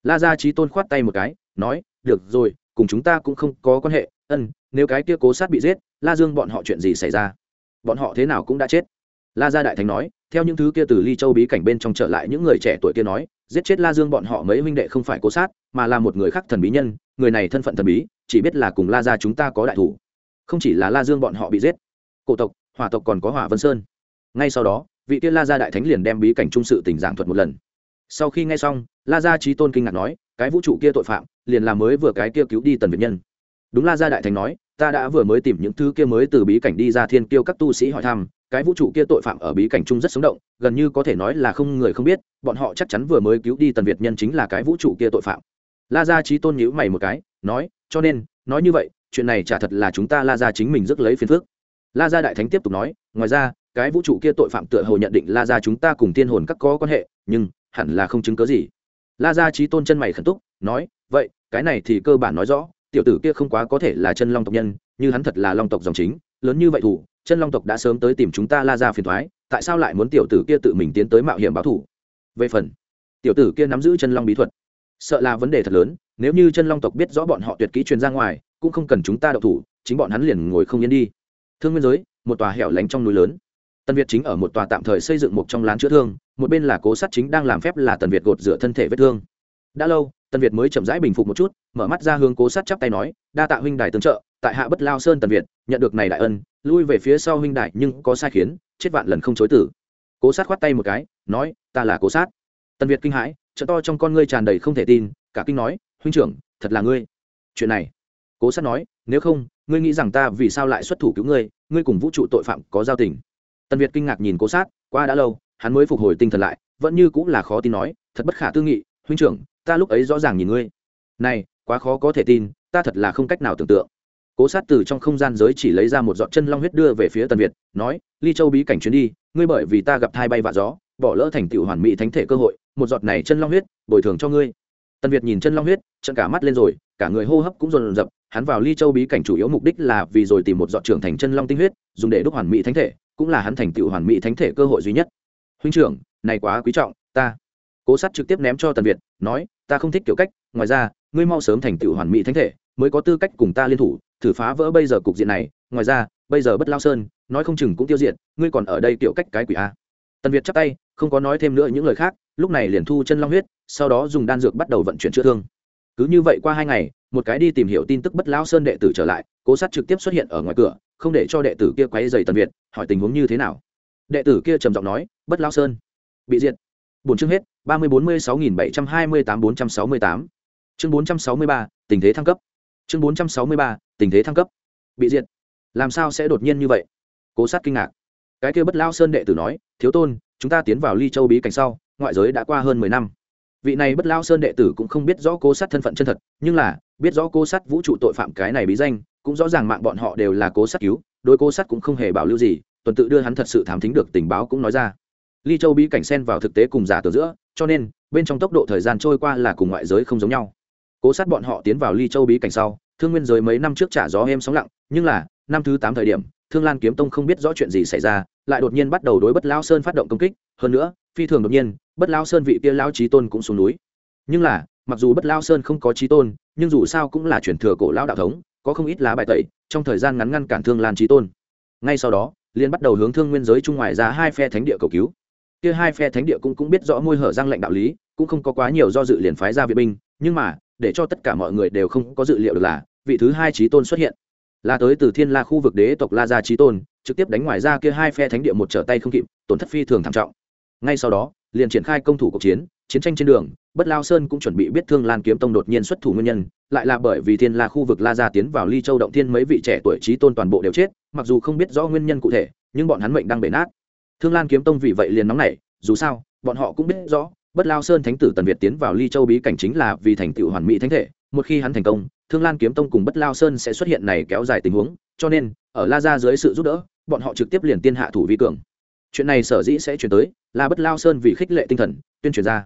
La gia trí tôn khoát tay một cái, nói, được rồi, cùng chúng ta cũng không có quan hệ, ân, nếu cái kia cố sát bị giết, la dương bọn họ chuyện gì xảy ra? Bọn họ thế nào cũng đã chết la gia đại thánh nói, theo những thứ kia từ ly châu bí cảnh bên trong trở lại những người trẻ tuổi kia nói, giết chết la dương bọn họ mấy huynh đệ không phải cố sát, mà là một người khác thần bí nhân, người này thân phận thần bí, chỉ biết là cùng la gia chúng ta có đại thủ. Không chỉ là la dương bọn họ bị giết, cổ tộc, hỏa tộc còn có hỏa vân sơn. Ngay sau đó, vị kia la gia đại thánh liền đem bí cảnh trung sự tình giảng thuật một lần. Sau khi nghe xong, la gia trí tôn kinh ngạc nói, cái vũ trụ kia tội phạm, liền là mới vừa cái kia cứu đi tần việt nhân. Đúng la gia đại thánh nói, ta đã vừa mới tìm những thứ kia mới từ bí cảnh đi ra thiên kiêu các tu sĩ hỏi thăm cái vũ trụ kia tội phạm ở bí cảnh chung rất sống động, gần như có thể nói là không người không biết, bọn họ chắc chắn vừa mới cứu đi tần việt nhân chính là cái vũ trụ kia tội phạm. La gia trí tôn nhữ mày một cái, nói, cho nên, nói như vậy, chuyện này chả thật là chúng ta la gia chính mình rước lấy phiền phước la gia đại thánh tiếp tục nói, ngoài ra, cái vũ trụ kia tội phạm tựa hồ nhận định la gia chúng ta cùng tiên hồn các có quan hệ, nhưng hẳn là không chứng cớ gì. La gia trí tôn chân mày khẩn túc, nói, vậy, cái này thì cơ bản nói rõ, tiểu tử kia không quá có thể là chân long tộc nhân, như hắn thật là long tộc dòng chính, lớn như vậy thủ chân long tộc đã sớm tới tìm chúng ta la ra phiền thoái, tại sao lại muốn tiểu tử kia tự mình tiến tới mạo hiểm báo thủ? Về phần, tiểu tử kia nắm giữ chân long bí thuật, sợ là vấn đề thật lớn, nếu như chân long tộc biết rõ bọn họ tuyệt kỹ truyền ra ngoài, cũng không cần chúng ta đậu thủ, chính bọn hắn liền ngồi không yên đi. Thương nguyên giới, một tòa hẻo lánh trong núi lớn. Tần việt chính ở một tòa tạm thời xây dựng một trong lán chữa thương, một bên là cố sát chính đang làm phép là tần việt gột rửa thân thể vết thương. Đã lâu, tần việt mới chậm rãi bình phục một chút, mở mắt ra hướng cố sát chắp tay nói, đa tạ huynh đài tương trợ tại hạ bất lao sơn tần việt, nhận được này đại ân, lui về phía sau huynh đại nhưng có sai khiến, chết vạn lần không chối tử. Cố sát khoát tay một cái, nói, ta là cố sát. Tần việt kinh hãi, trợ to trong con ngươi tràn đầy không thể tin, cả kinh nói, huynh trưởng, thật là ngươi. Chuyện này, cố sát nói, nếu không, ngươi nghĩ rằng ta vì sao lại xuất thủ cứu ngươi ngươi cùng vũ trụ tội phạm có giao tình. Tần việt kinh ngạc nhìn cố sát, qua đã lâu, hắn mới phục hồi tinh thần lại, vẫn như cũng là khó tin nói, thật bất khả tư nghị, huynh trưởng, ta lúc ấy rõ ràng nhìn ngươi. Này, quá khó có thể tin, ta thật là không cách nào tưởng tượng cố sát từ trong không gian giới chỉ lấy ra một giọt chân long huyết đưa về phía tần việt, nói, ly châu bí cảnh chuyến đi, ngươi bởi vì ta gặp thai bay vạ gió, bỏ lỡ thành tựu hoàn mỹ thánh thể cơ hội, một giọt này chân long huyết, bồi thường cho ngươi. Tần việt nhìn chân long huyết trận cả mắt lên rồi, cả người hô hấp cũng dồn dập hắn vào ly châu bí cảnh chủ yếu mục đích là vì rồi tìm một giọt trưởng thành chân long tinh huyết, dùng để đúc hoàn mỹ thánh thể, cũng là hắn thành tựu hoàn mỹ thánh thể cơ hội duy nhất. Huynh trưởng, này quá quý trọng, ta. Cố sát trực tiếp ném cho tần việt, nói, ta không thích kiểu cách, ngoài ra, ngươi mau sớm thành tựu hoàn mỹ thánh thể, mới có tư cách cùng ta liên thủ thử phá vỡ bây giờ cục diện này, ngoài ra, bây giờ bất lao sơn, nói không chừng cũng tiêu diệt, ngươi còn ở đây kiểu cách cái quỷ a. Tần việt chắp tay, không có nói thêm nữa những lời khác, lúc này liền thu chân long huyết, sau đó dùng đan dược bắt đầu vận chuyển chữa thương. Cứ như vậy qua hai ngày, một cái đi tìm hiểu tin tức bất lao sơn đệ tử trở lại, cố sát trực tiếp xuất hiện ở ngoài cửa, không để cho đệ tử kia quay dày tần việt, hỏi tình huống như thế nào. Đệ tử kia trầm giọng nói, bất lao sơn, bị diệt. Bốn chương hết, ba mươi bốn mươi sáu nghìn bảy trăm hai mươi tám bốn trăm sáu mươi tám. Chương bốn trăm sáu mươi ba, tình thế thăng cấp chương bốn trăm sáu mươi ba, tình thế thăng cấp. Bị diệt. Làm sao sẽ đột nhiên như vậy? Cố sát kinh ngạc. Cái kia bất lao sơn đệ tử nói, thiếu tôn, chúng ta tiến vào ly châu bí cảnh sau, ngoại giới đã qua hơn mười năm. Vị này bất lao sơn đệ tử cũng không biết rõ cố sát thân phận chân thật, nhưng là, biết rõ cố sát vũ trụ tội phạm cái này bí danh, cũng rõ ràng mạng bọn họ đều là cố sát cứu, đối cố sát cũng không hề bảo lưu gì, tuần tự đưa hắn thật sự thám thính được tình báo cũng nói ra. Ly châu bí cảnh xen vào thực tế cùng giả từ giữa, cho nên, bên trong tốc độ thời gian trôi qua là cùng ngoại giới không giống nhau cố sát bọn họ tiến vào ly châu bí cảnh sau, thương nguyên giới mấy năm trước trả gió êm sóng lặng, nhưng là, năm thứ tám thời điểm, thương lan kiếm tông không biết rõ chuyện gì xảy ra, lại đột nhiên bắt đầu đối bất lao sơn phát động công kích, hơn nữa, phi thường đột nhiên, bất lao sơn vị kia lao trí tôn cũng xuống núi. Nhưng là, mặc dù bất lao sơn không có trí tôn, nhưng dù sao cũng là chuyển thừa cổ lao đạo thống, có không ít lá bài tẩy, trong thời gian ngắn ngăn cản thương lan trí tôn. Ngay sau đó liên bắt đầu hướng thương nguyên giới trung ngoại ra hai phe thánh địa cầu cứu. Kia hai phe thánh địa cũng cũng biết rõ môi hở răng lệnh đạo lý, cũng không có quá nhiều do dự liền phái ra viện binh, nhưng mà để cho tất cả mọi người đều không có dự liệu được là vị thứ hai trí tôn xuất hiện. Là tới từ thiên la khu vực đế tộc la gia trí tôn, trực tiếp đánh ngoài ra kia hai phe thánh địa một trở tay không kịp, tổn thất phi thường thảm trọng. Ngay sau đó, liền triển khai công thủ cuộc chiến chiến tranh trên đường, bất lao sơn cũng chuẩn bị biết thương lan kiếm tông đột nhiên xuất thủ nguyên nhân, lại là bởi vì thiên la khu vực la gia tiến vào ly châu động thiên mấy vị trẻ tuổi trí tôn toàn bộ đều chết, mặc dù không biết rõ nguyên nhân cụ thể, nhưng bọn hắn mệnh đang bể nát. Thương lan kiếm tông vì vậy liền nóng nảy, dù sao, bọn họ cũng biết rõ bất lao sơn thánh tử tần việt tiến vào ly châu bí cảnh chính là vì thành tựu hoàn mỹ thánh thể. Một khi hắn thành công, thương lan kiếm tông cùng bất lao sơn sẽ xuất hiện này kéo dài tình huống. Cho nên, ở la gia dưới sự giúp đỡ, bọn họ trực tiếp liền tiên hạ thủ vi cường. Chuyện này sở dĩ sẽ chuyển tới là bất lao sơn vì khích lệ tinh thần, tuyên truyền ra.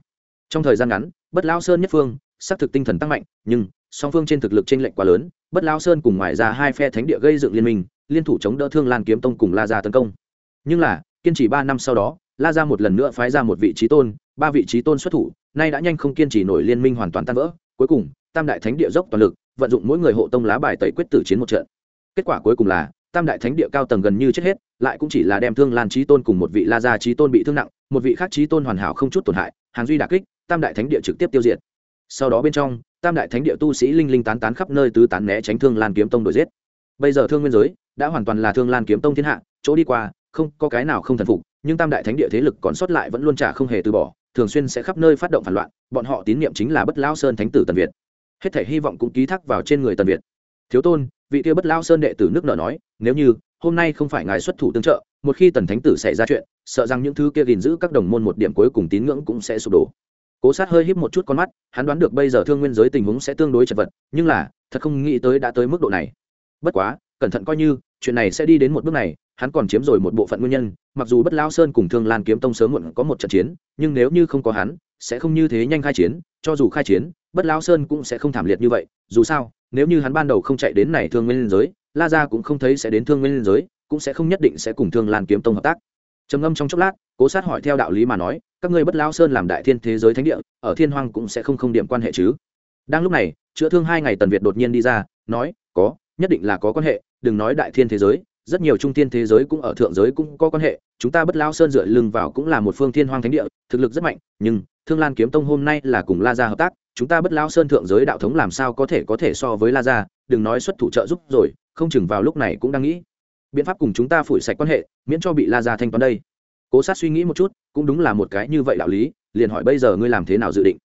Trong thời gian ngắn, bất lao sơn nhất phương, xác thực tinh thần tăng mạnh, nhưng song phương trên thực lực t r ê n lệch quá lớn, bất lao sơn cùng ngoài ra hai phe thánh địa gây dựng liên minh, liên thủ chống đỡ thương lan kiếm tông cùng la gia tấn công. Nhưng là, kiên trì ba năm sau đó, la ra một lần nữa phái ra một vị trí tôn ba vị trí tôn xuất thủ, nay đã nhanh không kiên trì nổi liên minh hoàn toàn tan vỡ. Cuối cùng, tam đại thánh địa dốc toàn lực, vận dụng mỗi người hộ tông lá bài tẩy quyết tử chiến một trận. Kết quả cuối cùng là, tam đại thánh địa cao tầng gần như chết hết, lại cũng chỉ là đem thương lan trí tôn cùng một vị la gia trí tôn bị thương nặng, một vị khác trí tôn hoàn hảo không chút tổn hại, hàng duy đà kích, tam đại thánh địa trực tiếp tiêu diệt. Sau đó bên trong, tam đại thánh địa tu sĩ linh linh tán tán khắp nơi tứ tán né tránh thương lan kiếm tông đổi giết. Bây giờ thương nguyên giới đã hoàn toàn là thương lan kiếm tông thiên hạ, chỗ đi qua, không có cái nào không thần phục, nhưng tam đại thánh địa thế lực còn sót lại vẫn luôn trả không hề từ bỏ thường xuyên sẽ khắp nơi phát động phản loạn, bọn họ tín nhiệm chính là bất lao sơn thánh tử tần việt. Hết thể hy vọng cũng ký thác vào trên người tần việt. Thiếu tôn, vị kia bất lao sơn đệ tử nước nợ nói, nếu như, hôm nay không phải ngài xuất thủ tương trợ, một khi tần thánh tử xảy ra chuyện, sợ rằng những thứ kia gìn giữ các đồng môn một điểm cuối cùng tín ngưỡng cũng sẽ sụp đổ. Cố sát hơi híp một chút con mắt, hắn đoán được bây giờ thương nguyên giới tình huống sẽ tương đối chật vật, nhưng là, thật không nghĩ tới đã tới mức độ này. Bất quá, cẩn thận coi như, chuyện này sẽ đi đến một bước này hắn còn chiếm rồi một bộ phận nguyên nhân, mặc dù bất lao sơn cùng thương lan kiếm tông sớm muộn có một trận chiến, nhưng nếu như không có hắn, sẽ không như thế nhanh khai chiến, cho dù khai chiến, bất lao sơn cũng sẽ không thảm liệt như vậy, dù sao, nếu như hắn ban đầu không chạy đến này thương nguyên giới, la ra cũng không thấy sẽ đến thương nguyên giới, cũng sẽ không nhất định sẽ cùng thương lan kiếm tông hợp tác. Trầm ngâm trong chốc lát, cố sát hỏi theo đạo lý mà nói, các ngươi bất lao sơn làm đại thiên thế giới thánh địa, ở thiên hoang cũng sẽ không không điểm quan hệ chứ? Đang lúc này, chữa thương hai ngày tần việt đột nhiên đi ra, nói, có, nhất định là có quan hệ, đừng nói đại thiên thế giới rất nhiều trung tiên thế giới cũng ở thượng giới cũng có quan hệ, chúng ta bất lao sơn dựa lưng vào cũng là một phương thiên hoang thánh địa, thực lực rất mạnh, nhưng thương lan kiếm tông hôm nay là cùng la gia hợp tác, chúng ta bất lao sơn thượng giới đạo thống làm sao có thể có thể so với la gia, đừng nói xuất thủ trợ giúp rồi, không chừng vào lúc này cũng đang nghĩ. Biện pháp cùng chúng ta phủi sạch quan hệ, miễn cho bị la gia thanh toán đây. Cố sát suy nghĩ một chút, cũng đúng là một cái như vậy đạo lý, liền hỏi bây giờ ngươi làm thế nào dự định?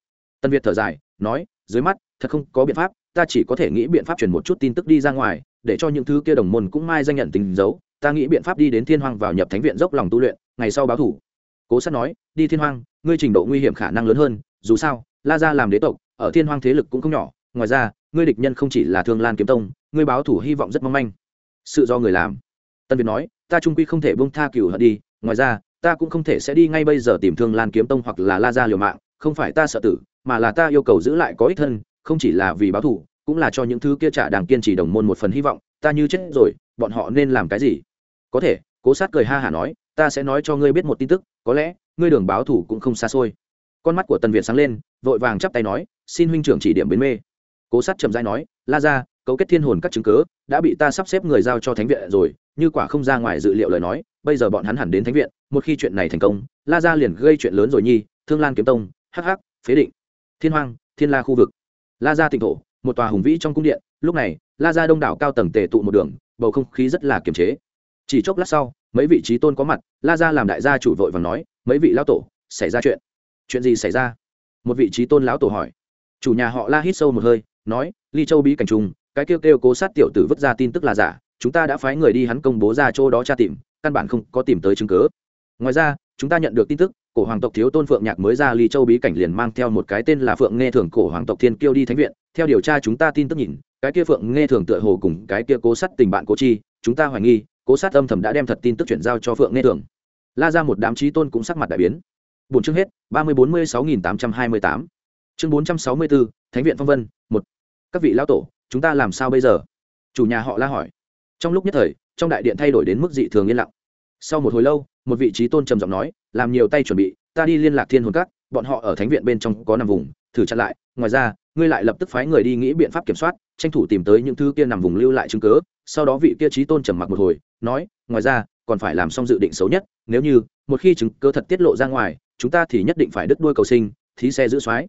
Tân việt thở dài, nói, dưới mắt thật không có biện pháp, ta chỉ có thể nghĩ biện pháp truyền một chút tin tức đi ra ngoài, để cho những thứ kia đồng môn cũng mai danh nhận tình dấu. Ta nghĩ biện pháp đi đến thiên hoang vào nhập thánh viện dốc lòng tu luyện, ngày sau báo thủ. Cố sát nói, đi thiên hoang, ngươi trình độ nguy hiểm khả năng lớn hơn, dù sao, la gia làm đế tộc, ở thiên hoang thế lực cũng không nhỏ, ngoài ra, ngươi địch nhân không chỉ là thương lan kiếm tông, ngươi báo thủ hy vọng rất mong manh. Sự do người làm. Tân việt nói, ta trung quy không thể bông tha cửu hận đi, ngoài ra, ta cũng không thể sẽ đi ngay bây giờ tìm thương lan kiếm tông hoặc là la gia liều mạng, không phải ta sợ tử, mà là ta yêu cầu giữ lại có ích thân không chỉ là vì báo thủ cũng là cho những thứ kia trả đàng kiên trì đồng môn một phần hy vọng, ta như chết rồi, bọn họ nên làm cái gì? Có thể, cố sát cười ha hả nói, ta sẽ nói cho ngươi biết một tin tức, có lẽ, ngươi đường báo thủ cũng không xa xôi. Con mắt của tần việt sáng lên, vội vàng chắp tay nói, xin huynh trưởng chỉ điểm bến mê. Cố sát chậm rãi nói, la ra, cấu kết thiên hồn các chứng cớ, đã bị ta sắp xếp người giao cho thánh viện rồi, như quả không ra ngoài dự liệu lời nói, bây giờ bọn hắn hẳn đến thánh viện, một khi chuyện này thành công, la ra liền gây chuyện lớn rồi nhi, thương lan kiếm tông hh phế định. Thiên hoang, thiên la khu vực la gia tịnh thổ, một tòa hùng vĩ trong cung điện, lúc này, la gia đông đảo cao tầng tề tụ một đường, bầu không khí rất là kiềm chế. Chỉ chốc lát sau, mấy vị trí tôn có mặt, la gia làm đại gia chủ vội và nói, mấy vị lão tổ, xảy ra chuyện. Chuyện gì xảy ra? Một vị trí tôn lão tổ hỏi. Chủ nhà họ la hít sâu một hơi, nói, ly châu bí cảnh trùng, cái kêu kêu cố sát tiểu tử vứt ra tin tức là giả, chúng ta đã phái người đi hắn công bố ra chỗ đó tra tìm, căn bản không có tìm tới chứng cớ ngoài ra, chúng ta nhận được tin tức cổ hoàng tộc thiếu tôn phượng nhạc mới ra ly châu bí cảnh liền mang theo một cái tên là phượng nghe thường cổ hoàng tộc thiên kiêu đi thánh viện. Theo điều tra chúng ta tin tức nhìn, cái kia phượng nghe thường tựa hồ cùng cái kia cố sắt tình bạn cố chi, chúng ta hoài nghi, cố sát âm thầm đã đem thật tin tức chuyển giao cho phượng nghe thường. La ra một đám trí tôn cũng sắc mặt đại biến. Bốn chương hết, ba mươi bốn mươi sáu nghìn tám trăm hai mươi tám. Chương bốn trăm sáu mươi bốn, thánh viện phong vân, một. Các vị lão tổ, chúng ta làm sao bây giờ? Chủ nhà họ la hỏi. Trong lúc nhất thời, trong đại điện thay đổi đến mức dị thường yên lặng. Sau một hồi lâu, một vị trí tôn trầm giọng nói làm nhiều tay chuẩn bị, ta đi liên lạc thiên hồn các, bọn họ ở thánh viện bên trong có nằm vùng, thử chặn lại. Ngoài ra, ngươi lại lập tức phái người đi nghĩ biện pháp kiểm soát, tranh thủ tìm tới những thứ kia nằm vùng lưu lại chứng cớ sau đó vị kia trí tôn trầm mặc một hồi, nói, ngoài ra, còn phải làm xong dự định xấu nhất, nếu như, một khi chứng cớ thật tiết lộ ra ngoài, chúng ta thì nhất định phải đứt đuôi cầu sinh, thí xe giữ soái.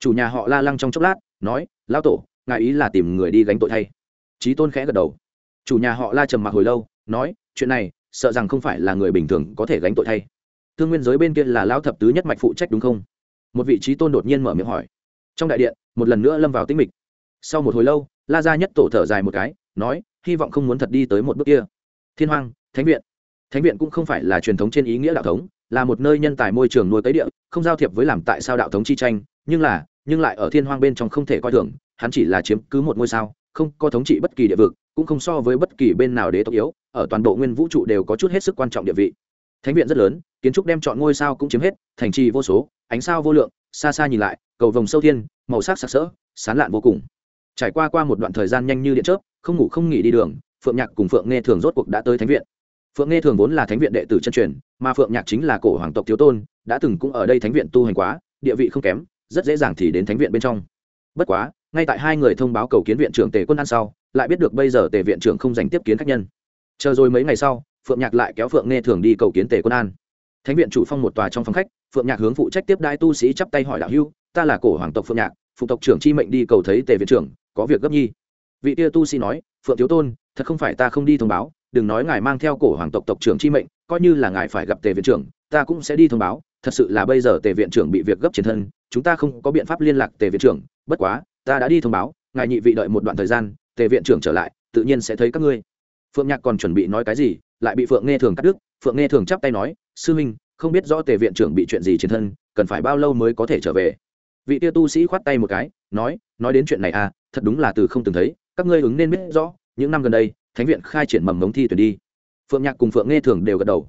Chủ nhà họ la lăng trong chốc lát, nói, lão tổ, ngài ý là tìm người đi gánh tội thay. Trí tôn khẽ gật đầu. Chủ nhà họ la trầm mặc hồi lâu, nói, chuyện này, sợ rằng không phải là người bình thường có thể gánh tội thay thương nguyên giới bên kia là lão thập tứ nhất mạch phụ trách đúng không? Một vị trí tôn đột nhiên mở miệng hỏi. Trong đại điện, một lần nữa lâm vào tĩnh mịch. Sau một hồi lâu, la gia nhất tổ thở dài một cái, nói, hy vọng không muốn thật đi tới một bước kia. Thiên hoàng thánh viện. Thánh viện cũng không phải là truyền thống trên ý nghĩa đạo thống, là một nơi nhân tài môi trường nuôi cấy địa, không giao thiệp với làm tại sao đạo thống chi tranh, nhưng là, nhưng lại ở thiên hoàng bên trong không thể coi thường, hắn chỉ là chiếm cứ một ngôi sao, không có thống trị bất kỳ địa vực, cũng không so với bất kỳ bên nào đế tộc yếu, ở toàn bộ nguyên vũ trụ đều có chút hết sức quan trọng địa vị. Thánh viện rất lớn kiến trúc đem chọn ngôi sao cũng chiếm hết, thành trì vô số, ánh sao vô lượng, xa xa nhìn lại, cầu vồng sâu thiên, màu sắc sặc sỡ, sán lạn vô cùng. Trải qua qua một đoạn thời gian nhanh như điện chớp, không ngủ không nghỉ đi đường, phượng nhạc cùng phượng nghe thường rốt cuộc đã tới thánh viện. Phượng nghe thường vốn là thánh viện đệ tử chân truyền, mà phượng nhạc chính là cổ hoàng tộc thiếu tôn, đã từng cũng ở đây thánh viện tu hành quá, địa vị không kém, rất dễ dàng thì đến thánh viện bên trong. Bất quá, ngay tại hai người thông báo cầu kiến viện trưởng tề quân ăn sau, lại biết được bây giờ tề viện trưởng không dành tiếp kiến khách nhân. Chờ rồi mấy ngày sau, phượng nhạc lại kéo phượng nghe thường đi cầu kiến tề quân an thánh viện chủ phong một tòa trong phòng khách, phượng nhạc hướng phụ trách tiếp đai tu sĩ chắp tay hỏi đạo hưu ta là cổ hoàng tộc phượng nhạc, phụ tộc trưởng chi mệnh đi cầu thấy tề viện trưởng, có việc gấp nhi. Vị tia tu sĩ nói, phượng thiếu tôn, thật không phải ta không đi thông báo, đừng nói ngài mang theo cổ hoàng tộc tộc trưởng chi mệnh, coi như là ngài phải gặp tề viện trưởng, ta cũng sẽ đi thông báo, thật sự là bây giờ tề viện trưởng bị việc gấp chiến thân, chúng ta không có biện pháp liên lạc tề viện trưởng, bất quá, ta đã đi thông báo, ngài nhị vị đợi một đoạn thời gian, tề viện trưởng trở lại, tự nhiên sẽ thấy các ngươi. Phượng nhạc còn chuẩn bị nói cái gì lại bị phượng nghe thường cắt đứt. Phượng nghe thường chắp tay nói, sư minh, không biết rõ tề viện trưởng bị chuyện gì trên thân, cần phải bao lâu mới có thể trở về? Vị tia tu sĩ khoát tay một cái, nói nói đến chuyện này à thật đúng là từ không từng thấy, các ngươi ứng nên biết rõ, những năm gần đây, thánh viện khai triển mầm mống thi tuyển đi. Phượng nhạc cùng phượng nghe thường đều gật đầu.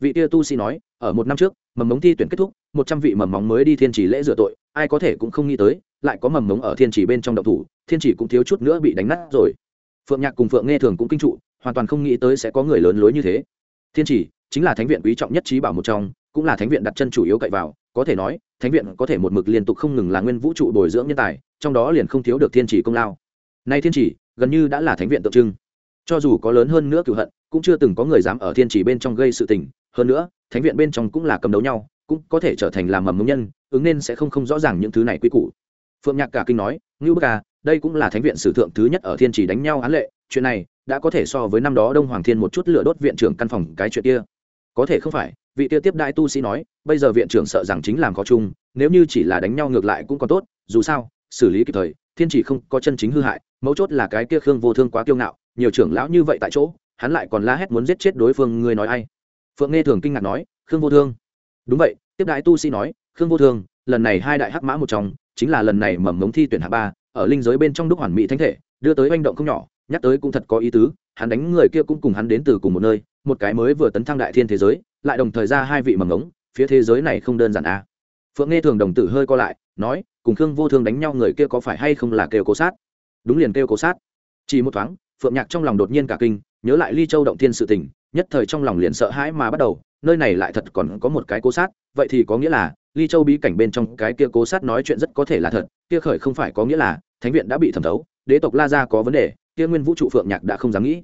Vị tia tu sĩ nói, ở một năm trước, mầm mống thi tuyển kết thúc, một trăm vị mầm móng mới đi thiên chỉ lễ rửa tội, ai có thể cũng không nghĩ tới, lại có mầm mống ở thiên chỉ bên trong động thủ, thiên chỉ cũng thiếu chút nữa bị đánh nát rồi. Phượng nhạc cùng phượng nghe thường cũng kinh trụ hoàn toàn không nghĩ tới sẽ có người lớn lối như thế. Thiên chỉ, chính là thánh viện quý trọng nhất trí bảo một trong, cũng là thánh viện đặt chân chủ yếu cậy vào, có thể nói, thánh viện có thể một mực liên tục không ngừng là nguyên vũ trụ bồi dưỡng nhân tài, trong đó liền không thiếu được thiên chỉ công lao. Nay thiên chỉ, gần như đã là thánh viện tượng trưng. Cho dù có lớn hơn nữa cựu hận, cũng chưa từng có người dám ở thiên chỉ bên trong gây sự tình. Hơn nữa, thánh viện bên trong cũng là cầm đấu nhau, cũng có thể trở thành làm mầm mống nhân, ứng nên sẽ không không rõ ràng những thứ này quy củ. Phượng nhạc cả kinh nói, ngưu bức à đây cũng là thánh viện sử thượng thứ nhất ở thiên chỉ đánh nhau án lệ, chuyện này đã có thể so với năm đó đông hoàng thiên một chút lửa đốt viện trưởng căn phòng cái chuyện kia. Có thể không phải, vị tiêu tiếp đại tu sĩ nói, bây giờ viện trưởng sợ rằng chính làm khó chung, nếu như chỉ là đánh nhau ngược lại cũng còn tốt, dù sao, xử lý kịp thời, thiên chỉ không có chân chính hư hại, mấu chốt là cái kia khương vô thương quá kiêu ngạo, nhiều trưởng lão như vậy tại chỗ, hắn lại còn la hét muốn giết chết đối phương, ngươi nói ai? Phượng nghe thường kinh ngạc nói, khương vô thương. Đúng vậy, tiếp đại tu sĩ nói, khương vô thương, lần này hai đại hắc mã một trong, chính là lần này mầm mống thi tuyển hạ ba, ở linh giới bên trong đúc hoàn mỹ thánh thể, đưa tới oanh động không nhỏ nhắc tới cũng thật có ý tứ, hắn đánh người kia cũng cùng hắn đến từ cùng một nơi, một cái mới vừa tấn thăng đại thiên thế giới, lại đồng thời ra hai vị mầm ngống, phía thế giới này không đơn giản à. phượng nghe thường đồng tử hơi co lại, nói, cùng khương vô thương đánh nhau người kia có phải hay không là kêu cố sát đúng liền kêu cố sát chỉ một thoáng, phượng nhạc trong lòng đột nhiên cả kinh, nhớ lại ly châu động thiên sự tình, nhất thời trong lòng liền sợ hãi mà bắt đầu, nơi này lại thật còn có một cái cố sát, vậy thì có nghĩa là, ly châu bí cảnh bên trong cái kia cố sát nói chuyện rất có thể là thật, kia khởi không phải có nghĩa là, thánh viện đã bị thẩm thấu, đế tộc la gia có vấn đề kia nguyên vũ trụ phượng nhạc đã không dám nghĩ.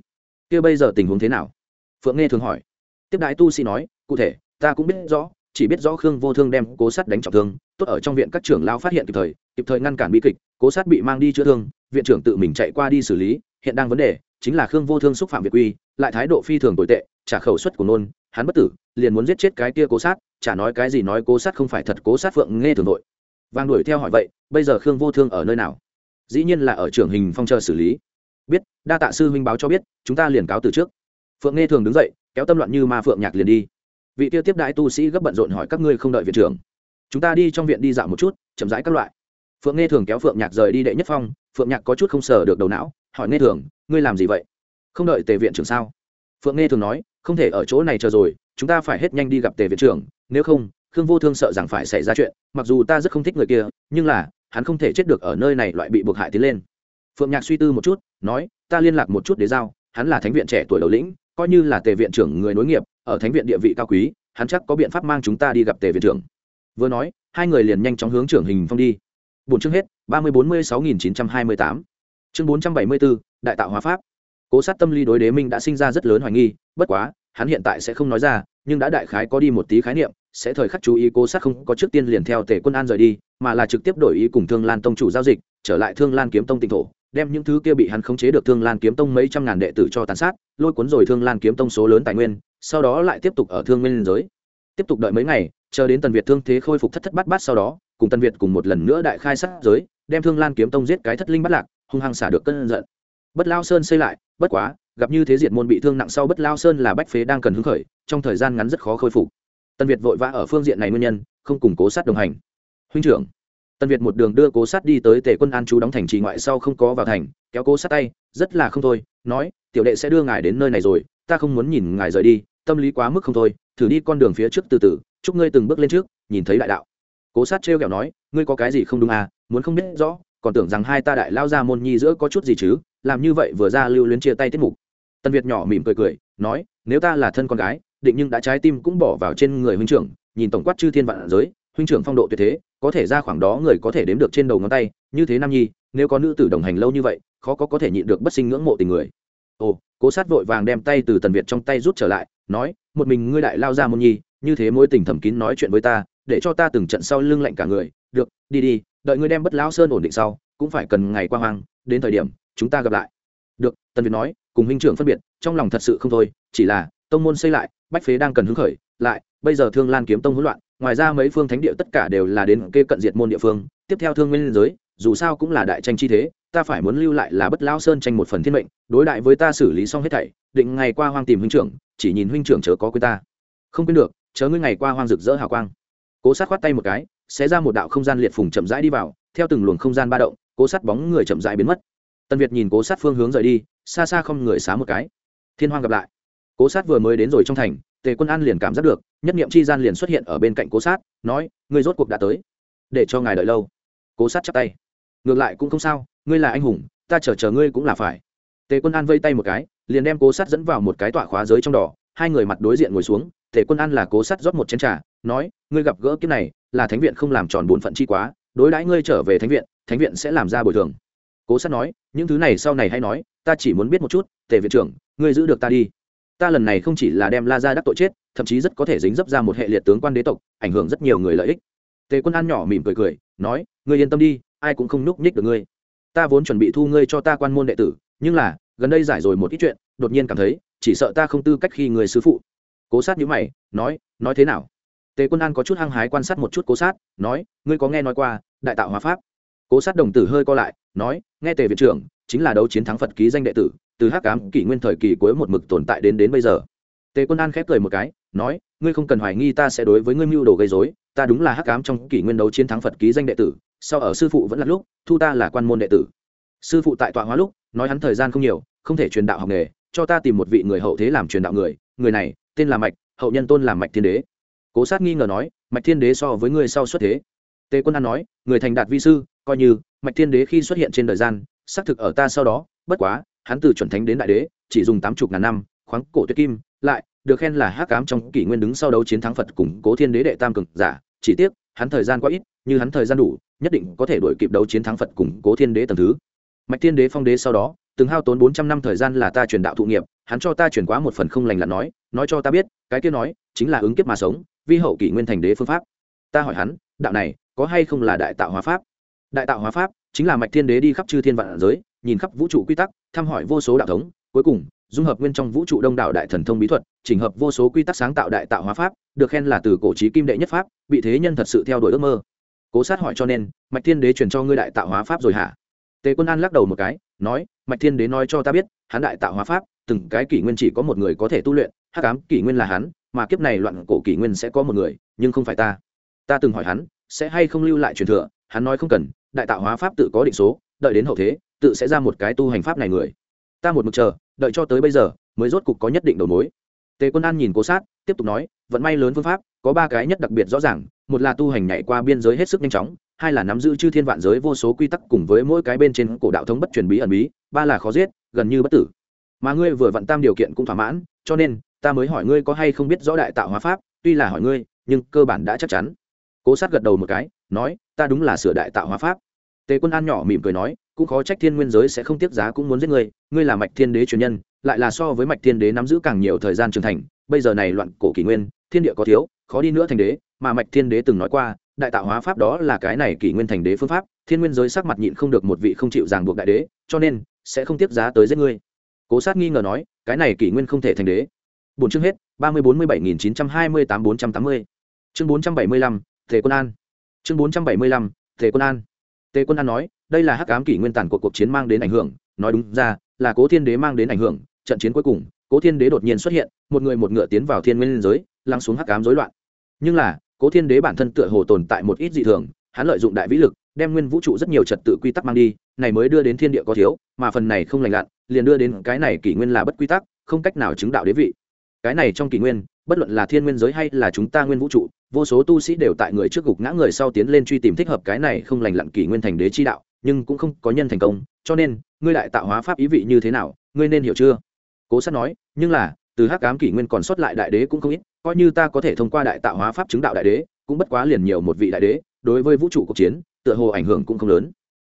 Kia bây giờ tình huống thế nào? Phượng nghe thường hỏi. Tiếp đại tu sĩ nói, cụ thể, ta cũng biết rõ, chỉ biết rõ khương vô thương đem cố sát đánh trọng thương, tốt ở trong viện các trưởng lao phát hiện kịp thời kịp thời ngăn cản bi kịch, cố sát bị mang đi chữa thương, viện trưởng tự mình chạy qua đi xử lý, hiện đang vấn đề, chính là khương vô thương xúc phạm việt quy lại thái độ phi thường tồi tệ, trả khẩu suất của nôn, hắn bất tử, liền muốn giết chết cái kia cố sát, chả nói cái gì nói cố sát không phải thật cố sát phượng nghe thường nội vang đuổi theo hỏi vậy, bây giờ khương vô thương ở nơi nào? Dĩ nhiên là ở trưởng hình phong chờ xử lý biết, đa tạ sư huynh báo cho biết, chúng ta liền cáo từ trước. Phượng nghe thường đứng dậy, kéo tâm loạn như ma phượng nhạc liền đi. Vị tiêu tiếp đại tu sĩ gấp bận rộn hỏi các ngươi không đợi viện trưởng. Chúng ta đi trong viện đi dạo một chút, chậm rãi các loại. Phượng nghe thường kéo phượng nhạc rời đi đệ nhất phong phượng nhạc có chút không sờ được đầu não, hỏi nghe thường, ngươi làm gì vậy? Không đợi tề viện trưởng sao? Phượng nghe thường nói, không thể ở chỗ này chờ rồi, chúng ta phải hết nhanh đi gặp tề viện trưởng, nếu không, khương vô thương sợ rằng phải xảy ra chuyện, mặc dù ta rất không thích người kia, nhưng là, hắn không thể chết được ở nơi này, loại bị buộc hại tiến lên phượng nhạc suy tư một chút, nói, ta liên lạc một chút để giao, hắn là thánh viện trẻ tuổi đầu lĩnh, coi như là tề viện trưởng người nối nghiệp, ở thánh viện địa vị cao quý, hắn chắc có biện pháp mang chúng ta đi gặp tề viện trưởng. Vừa nói, hai người liền nhanh chóng hướng trưởng hình phong đi. Bốn chương hết, ba mươi bốn mươi sáu nghìn chín trăm hai mươi tám. Chương bốn trăm bảy mươi bốn, đại tạo hóa pháp. Cố sát tâm lý đối đế minh đã sinh ra rất lớn hoài nghi, bất quá, hắn hiện tại sẽ không nói ra, nhưng đã đại khái có đi một tí khái niệm, sẽ thời khắc chú ý cố sát không có trước tiên liền theo tề quân an rời đi, mà là trực tiếp đổi ý cùng thương lan tông chủ giao dịch, trở lại thương lan kiếm tông tinh thổ đem những thứ kia bị hắn khống chế được thương lan kiếm tông mấy trăm ngàn đệ tử cho tàn sát, lôi cuốn rồi thương lan kiếm tông số lớn tài nguyên, sau đó lại tiếp tục ở thương nguyên giới. Tiếp tục đợi mấy ngày, chờ đến tần việt thương thế khôi phục thất thất bát bát sau đó, cùng tần việt cùng một lần nữa đại khai sát giới, đem thương lan kiếm tông giết cái thất linh bát lạc, hung hăng xả được cơn giận. Bất lao sơn xây lại, bất quá, gặp như thế diệt môn bị thương nặng sau bất lao sơn là bách phế đang cần hứng khởi, trong thời gian ngắn rất khó khôi phục. Tần việt vội vã ở phương diện này nguyên nhân, không củng cố sát đồng hành. Huynh trưởng Tân việt một đường đưa cố sát đi tới tề quân an chú đóng thành trì ngoại sau không có vào thành, kéo cố sát tay, rất là không thôi, nói, tiểu đệ sẽ đưa ngài đến nơi này rồi, ta không muốn nhìn ngài rời đi, tâm lý quá mức không thôi, thử đi con đường phía trước từ từ, chúc ngươi từng bước lên trước, nhìn thấy đại đạo. Cố sát trêu kẹo nói, ngươi có cái gì không đúng à muốn không biết rõ, còn tưởng rằng hai ta đại lao ra môn nhi giữa có chút gì chứ, làm như vậy vừa ra lưu luyến chia tay tiết mục. Tân việt nhỏ mỉm cười cười, nói, nếu ta là thân con gái, định nhưng đã trái tim cũng bỏ vào trên người huynh trưởng, nhìn tổng quát chư thiên vạn giới huynh trưởng phong độ tuyệt thế, có thể ra khoảng đó người có thể đếm được trên đầu ngón tay, như thế nam nhi, nếu có nữ tử đồng hành lâu như vậy, khó có có thể nhịn được bất sinh ngưỡng mộ tình người. Ồ, cố sát vội vàng đem tay từ tần việt trong tay rút trở lại, nói, một mình ngươi đại lao ra môn nhi, như thế mối tình thầm kín nói chuyện với ta, để cho ta từng trận sau lưng lạnh cả người. Được, đi đi, đợi ngươi đem bất lão sơn ổn định sau, cũng phải cần ngày qua hoang, đến thời điểm, chúng ta gặp lại. Được, tần việt nói, cùng huynh trưởng phân biệt, trong lòng thật sự không thôi, chỉ là tông môn xây lại, bách phế đang cần hứng khởi, lại, bây giờ thương lan kiếm tông hỗn loạn ngoài ra mấy phương thánh địa tất cả đều là đến kê cận diệt môn địa phương, tiếp theo thương nguyên giới, dù sao cũng là đại tranh chi thế, ta phải muốn lưu lại là bất lao sơn tranh một phần thiên mệnh, đối đại với ta xử lý xong hết thảy, định ngày qua hoang tìm huynh trưởng, chỉ nhìn huynh trưởng chớ có quên ta. Không quên được, chớ ngươi ngày qua hoang rực rỡ hào quang. Cố sát khoát tay một cái sẽ ra một đạo không gian liệt phùng chậm rãi đi vào, theo từng luồng không gian ba động, cố sát bóng người chậm rãi biến mất. Tân việt nhìn cố sát phương hướng rời đi, xa xa không người xá một cái. Thiên hoang gặp lại. Cố sát vừa mới đến rồi trong thành, tề quân an liền cảm giác được nhất nghiệm chi gian liền xuất hiện ở bên cạnh cố sát, nói, ngươi rốt cuộc đã tới, để cho ngài đợi lâu. Cố sát chắp tay, ngược lại cũng không sao, ngươi là anh hùng, ta chờ chờ ngươi cũng là phải. Tề quân an vây tay một cái, liền đem cố sát dẫn vào một cái tọa khóa giới trong đỏ, hai người mặt đối diện ngồi xuống, tề quân an là cố sát rót một chén trà, nói, ngươi gặp gỡ kiếp này, là thánh viện không làm tròn bổn phận chi quá, đối đãi ngươi trở về thánh viện thánh viện sẽ làm ra bồi thường. Cố sát nói, những thứ này sau này hay nói, ta chỉ muốn biết một chút, tề viện trưởng, ngươi giữ được ta đi ta lần này không chỉ là đem la ra đắc tội chết, thậm chí rất có thể dính dấp ra một hệ liệt tướng quan đế tộc, ảnh hưởng rất nhiều người lợi ích. Tề quân an nhỏ mỉm cười cười, nói, ngươi yên tâm đi, ai cũng không núp nhích được ngươi. Ta vốn chuẩn bị thu ngươi cho ta quan môn đệ tử, nhưng là, gần đây giải rồi một ít chuyện, đột nhiên cảm thấy, chỉ sợ ta không tư cách khi người sư phụ. Cố sát nhữ mày, nói nói thế nào? Tề quân an có chút hăng hái quan sát một chút cố sát, nói, ngươi có nghe nói qua đại tạo hóa pháp? Cố sát đồng tử hơi co lại, nói, nghe tề viện trưởng chính là đấu chiến thắng phật ký danh đệ tử, từ hắc ám kỷ nguyên thời kỳ cuối một mực tồn tại đến đến bây giờ. Tề quân an khép cười một cái, nói, ngươi không cần hoài nghi ta sẽ đối với ngươi mưu đồ gây dối ta đúng là hắc ám trong kỷ nguyên đấu chiến thắng phật ký danh đệ tử, sau ở sư phụ vẫn là lúc, thu ta là quan môn đệ tử. Sư phụ tại tọa hóa lúc, nói hắn thời gian không nhiều, không thể truyền đạo học nghề, cho ta tìm một vị người hậu thế làm truyền đạo người người này, tên là mạch, hậu nhân tôn làm mạch thiên đế. Cố sát nghi ngờ nói, mạch thiên đế so với ngươi sau xuất thế. Tề quân an nói, người thành đạt vi sư, coi như mạch thiên đế khi xuất hiện trên đời gian xác thực ở ta sau đó, bất quá, hắn từ chuẩn thánh đến đại đế, chỉ dùng tám chục ngàn năm, khoáng cổ tuyết kim, lại, được khen là hắc ám trong kỷ nguyên đứng sau đấu chiến thắng phật cùng cố thiên đế đệ tam cường giả, chỉ tiếc, hắn thời gian quá ít, như hắn thời gian đủ, nhất định có thể đổi kịp đấu chiến thắng phật cùng cố thiên đế tầng thứ. Mạch thiên đế phong đế sau đó, từng hao tốn bốn trăm năm thời gian là ta truyền đạo thụ nghiệp, hắn cho ta truyền quá một phần không lành lặn nói nói cho ta biết, cái kia nói, chính là ứng kiếp mà sống, vi hậu kỷ nguyên thành đế phương pháp. Ta hỏi hắn, đạo này, có hay không là đại tạo hóa pháp? Đại tạo hóa pháp chính là mạch thiên đế đi khắp chư thiên vạn giới, nhìn khắp vũ trụ quy tắc, thăm hỏi vô số đạo thống, cuối cùng, dung hợp nguyên trong vũ trụ đông đảo đại thần thông bí thuật, chỉnh hợp vô số quy tắc sáng tạo đại tạo hóa pháp, được khen là từ cổ trí kim đệ nhất pháp, bị thế nhân thật sự theo đuổi ước mơ. Cố sát hỏi cho nên, mạch thiên đế truyền cho ngươi đại tạo hóa pháp rồi hả? Tề quân an lắc đầu một cái, nói, mạch thiên đế nói cho ta biết, hắn đại tạo hóa pháp, từng cái kỷ nguyên chỉ có một người có thể tu luyện, hắc ám kỷ nguyên là hắn, mà kiếp này loạn cổ kỷ nguyên sẽ có một người, nhưng không phải ta. Ta từng hỏi hắn, sẽ hay không lưu lại truyền thừa, hắn nói không cần đại tạo hóa pháp tự có định số, đợi đến hậu thế, tự sẽ ra một cái tu hành pháp này người. Ta một mực chờ, đợi cho tới bây giờ, mới rốt cục có nhất định đầu mối. Tề quân an nhìn cố sát, tiếp tục nói, vận may lớn phương pháp, có ba cái nhất đặc biệt rõ ràng, một là tu hành nhảy qua biên giới hết sức nhanh chóng, hai là nắm giữ chư thiên vạn giới vô số quy tắc cùng với mỗi cái bên trên cổ đạo thống bất truyền bí ẩn bí, ba là khó giết, gần như bất tử. Mà ngươi vừa vận tam điều kiện cũng thỏa mãn, cho nên, ta mới hỏi ngươi có hay không biết rõ đại tạo hóa pháp, tuy là hỏi ngươi, nhưng cơ bản đã chắc chắn. Cố sát gật đầu một cái, nói, ta đúng là sửa đại tạo hóa pháp tề quân an nhỏ mỉm cười nói, cũng khó trách thiên nguyên giới sẽ không tiếc giá cũng muốn giết ngươi ngươi là mạch thiên đế truyền nhân, lại là so với mạch thiên đế nắm giữ càng nhiều thời gian trưởng thành, bây giờ này loạn cổ kỷ nguyên, thiên địa có thiếu, khó đi nữa thành đế, mà mạch thiên đế từng nói qua, đại tạo hóa pháp đó là cái này kỷ nguyên thành đế phương pháp, thiên nguyên giới sắc mặt nhịn không được một vị không chịu ràng buộc đại đế, cho nên, sẽ không tiếp giá tới giết ngươi. Cố sát nghi ngờ nói, cái này kỷ nguyên không thể thành đế. Bốn chương hết, ba mươi bốn mươi bảy nghìn chín trăm hai mươi tám bốn trăm tám mươi. Chương bốn trăm bảy mươi lăm thể quân an. Chương bốn trăm bảy mươi lăm thể quân an tề quân an nói, đây là hắc ám kỷ nguyên tàn của cuộc chiến mang đến ảnh hưởng. Nói đúng ra, là cố thiên đế mang đến ảnh hưởng. Trận chiến cuối cùng, cố thiên đế đột nhiên xuất hiện, một người một ngựa tiến vào thiên nguyên giới, lăng xuống hắc ám rối loạn. Nhưng là, cố thiên đế bản thân tựa hồ tồn tại một ít dị thường, hắn lợi dụng đại vĩ lực, đem nguyên vũ trụ rất nhiều trật tự quy tắc mang đi, này mới đưa đến thiên địa có thiếu, mà phần này không lành lặn, liền đưa đến cái này kỷ nguyên là bất quy tắc, không cách nào chứng đạo đế vị. Cái này trong kỷ nguyên bất luận là thiên nguyên giới hay là chúng ta nguyên vũ trụ, vô số tu sĩ đều tại người trước gục ngã người sau tiến lên truy tìm thích hợp cái này không lành lặn kỷ nguyên thành đế chi đạo, nhưng cũng không có nhân thành công, cho nên, ngươi lại tạo hóa pháp ý vị như thế nào, ngươi nên hiểu chưa? Cố sát nói, nhưng là, từ hắc ám kỷ nguyên còn sót lại đại đế cũng không ít, coi như ta có thể thông qua đại tạo hóa pháp chứng đạo đại đế, cũng bất quá liền nhiều một vị đại đế, đối với vũ trụ cuộc chiến, tựa hồ ảnh hưởng cũng không lớn.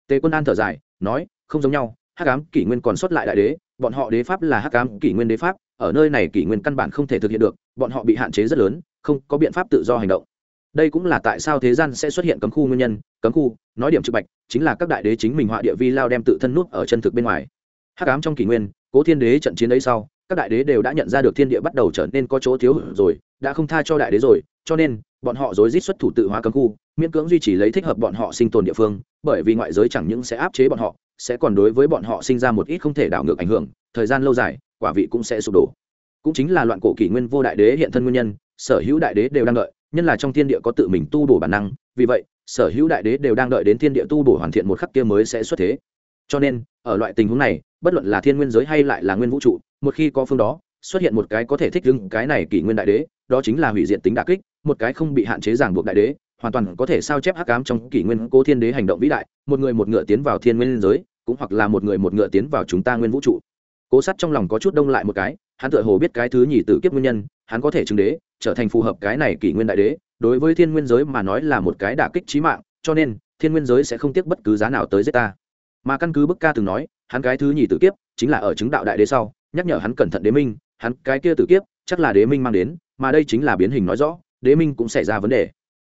Tề quân an thở dài, nói, không giống nhau, hắc ám kỷ nguyên còn sót lại đại đế bọn họ đế pháp là hắc ám kỷ nguyên đế pháp, ở nơi này kỷ nguyên căn bản không thể thực hiện được, bọn họ bị hạn chế rất lớn, không có biện pháp tự do hành động. Đây cũng là tại sao thế gian sẽ xuất hiện cấm khu nguyên nhân, cấm khu, nói điểm trực bạch, chính là các đại đế chính mình họa địa vi lao đem tự thân nút ở chân thực bên ngoài. Hắc ám trong kỷ nguyên, cố thiên đế trận chiến ấy sau, các đại đế đều đã nhận ra được thiên địa bắt đầu trở nên có chỗ thiếu rồi, đã không tha cho đại đế rồi, cho nên, bọn họ rối rít xuất thủ tự hóa cấm khu, miễn cưỡng duy trì lấy thích hợp bọn họ sinh tồn địa phương, bởi vì ngoại giới chẳng những sẽ áp chế bọn họ sẽ còn đối với bọn họ sinh ra một ít không thể đảo ngược ảnh hưởng, thời gian lâu dài, quả vị cũng sẽ sụp đổ. Cũng chính là loạn cổ kỷ nguyên vô đại đế hiện thân nguyên nhân, sở hữu đại đế đều đang đợi, nhân là trong thiên địa có tự mình tu bổ bản năng, vì vậy, sở hữu đại đế đều đang đợi đến thiên địa tu bổ hoàn thiện một khắc kia mới sẽ xuất thế. Cho nên, ở loại tình huống này, bất luận là thiên nguyên giới hay lại là nguyên vũ trụ, một khi có phương đó, xuất hiện một cái có thể thích ứng cái này kỷ nguyên đại đế, đó chính là hủy diện tính đà kích, một cái không bị hạn chế ràng buộc đại đế hoàn toàn có thể sao chép hắc ám trong kỷ nguyên cố thiên đế hành động vĩ đại, một người một ngựa tiến vào thiên nguyên giới, cũng hoặc là một người một ngựa tiến vào chúng ta nguyên vũ trụ. Cố sắt trong lòng có chút đông lại một cái, hắn tựa hồ biết cái thứ nhì tử kiếp nguyên nhân, hắn có thể chứng đế, trở thành phù hợp cái này kỷ nguyên đại đế, đối với thiên nguyên giới mà nói là một cái đả kích trí mạng, cho nên, thiên nguyên giới sẽ không tiếc bất cứ giá nào tới giết ta. Mà căn cứ bức ca từng nói, hắn cái thứ nhì tử kiếp, chính là ở chứng đạo đại đế sau, nhắc nhở hắn cẩn thận đế minh, hắn cái kia tử kiếp, chắc là đế minh mang đến, mà đây chính là biến hình nói rõ, đế minh cũng xảy ra vấn đề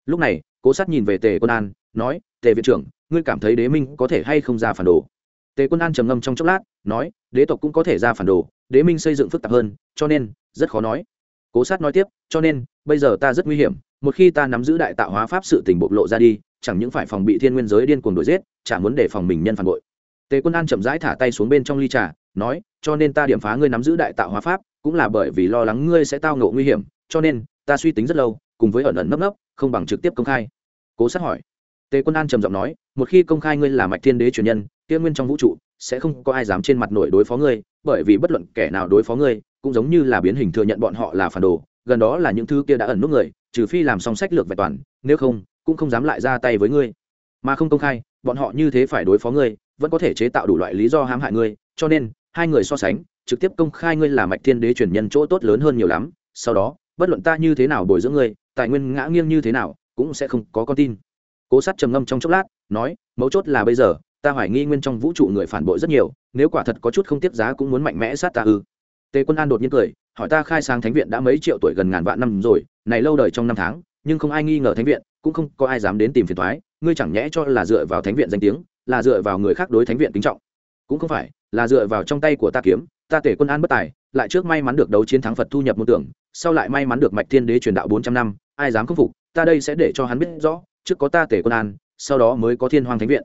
lúc này, cố sát nhìn về tề quân an, nói, tề viện trưởng, ngươi cảm thấy đế minh có thể hay không ra phản đồ? Tề quân an trầm ngâm trong chốc lát, nói, đế tộc cũng có thể ra phản đồ, đế minh xây dựng phức tạp hơn, cho nên, rất khó nói. Cố sát nói tiếp, cho nên, bây giờ ta rất nguy hiểm, một khi ta nắm giữ đại tạo hóa pháp sự tình bộc lộ ra đi, chẳng những phải phòng bị thiên nguyên giới điên cuồng đuổi giết, chả muốn để phòng mình nhân phản bội. Tề quân an chậm rãi thả tay xuống bên trong ly trà, nói, cho nên ta điểm phá ngươi nắm giữ đại tạo hóa pháp, cũng là bởi vì lo lắng ngươi sẽ tao ngộ nguy hiểm, cho nên, ta suy tính rất lâu cùng với ẩn ẩn nấp nấp, không bằng trực tiếp công khai. Cố sát hỏi. Tề quân an trầm giọng nói, một khi công khai ngươi là mạch thiên đế truyền nhân tiên nguyên trong vũ trụ sẽ không có ai dám trên mặt nổi đối phó ngươi, bởi vì bất luận kẻ nào đối phó ngươi, cũng giống như là biến hình thừa nhận bọn họ là phản đồ, gần đó là những thứ kia đã ẩn nút người, trừ phi làm xong sách lược vẹn toàn, nếu không, cũng không dám lại ra tay với ngươi. Mà không công khai, bọn họ như thế phải đối phó ngươi, vẫn có thể chế tạo đủ loại lý do hãm hại ngươi, cho nên, hai người so sánh, trực tiếp công khai ngươi là mạch thiên đế truyền nhân chỗ tốt lớn hơn nhiều lắm, sau đó, bất luận ta như thế nào bồi dưỡng ngươi tài nguyên ngã nghiêng như thế nào, cũng sẽ không có con tin. Cố sát trầm ngâm trong chốc lát, nói, mấu chốt là bây giờ, ta hoài nghi nguyên trong vũ trụ người phản bội rất nhiều, nếu quả thật có chút không tiếp giá cũng muốn mạnh mẽ sát ta ư. Tề quân an đột nhiên cười, hỏi ta khai sáng thánh viện đã mấy triệu tuổi gần ngàn vạn năm rồi, này lâu đời trong năm tháng, nhưng không ai nghi ngờ thánh viện, cũng không có ai dám đến tìm phiền thoái ngươi chẳng nhẽ cho là dựa vào thánh viện danh tiếng, là dựa vào người khác đối thánh viện kính trọng. Cũng không phải, là dựa vào trong tay của ta kiếm, ta tể quân an bất tài, lại trước may mắn được đấu chiến thắng phật thu nhập môn tưởng sau lại may mắn được mạch thiên đế truyền đạo bốn trăm năm, ai dám khâm phục, ta đây sẽ để cho hắn biết rõ, trước có ta tể quân an, sau đó mới có thiên hoàng thánh viện.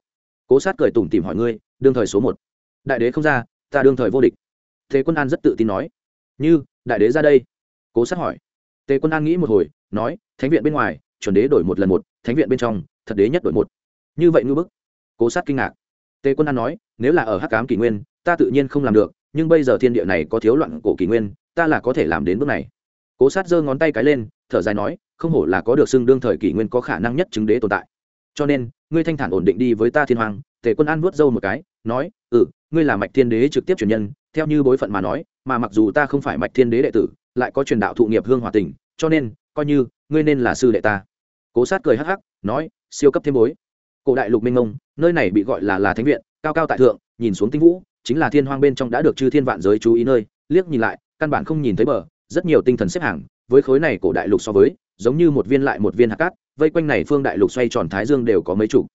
Cố sát cười tủm tìm hỏi ngươi, đương thời số một. Đại đế không ra, ta đương thời vô địch. Thế quân an rất tự tin nói. Như, đại đế ra đây. Cố sát hỏi. Tề quân an nghĩ một hồi, nói, thánh viện bên ngoài, chuẩn đế đổi một lần một, thánh viện bên trong, thật đế nhất đổi một. Như vậy ngư bức. Cố sát kinh ngạc. Tề quân an nói, nếu là ở hắc cám kỷ nguyên, ta tự nhiên không làm được, nhưng bây giờ thiên địa này có thiếu loạn cổ kỷ nguyên, ta là có thể làm đến bước này cố sát giơ ngón tay cái lên, thở dài nói, không hổ là có được xưng đương thời kỷ nguyên có khả năng nhất chứng đế tồn tại. Cho nên, ngươi thanh thản ổn định đi với ta thiên hoàng, tề quân an vuốt râu một cái, nói ừ ngươi là mạch thiên đế trực tiếp truyền nhân, theo như bối phận mà nói, mà mặc dù ta không phải mạch thiên đế đệ tử, lại có truyền đạo thụ nghiệp hương hòa tình, cho nên, coi như, ngươi nên là sư đệ ta. Cố sát cười hắc hắc, nói, siêu cấp thêm bối. Cổ đại lục minh ngông nơi này bị gọi là là thánh viện, cao cao tại thượng, nhìn xuống tinh vũ, chính là thiên hoang bên trong đã được chư thiên vạn giới chú ý nơi, liếc nhìn lại, căn bản không nhìn thấy bờ rất nhiều tinh thần xếp hàng, với khối này cổ đại lục so với, giống như một viên lại một viên hạt cát, vây quanh này phương đại lục xoay tròn thái dương đều có mấy chủ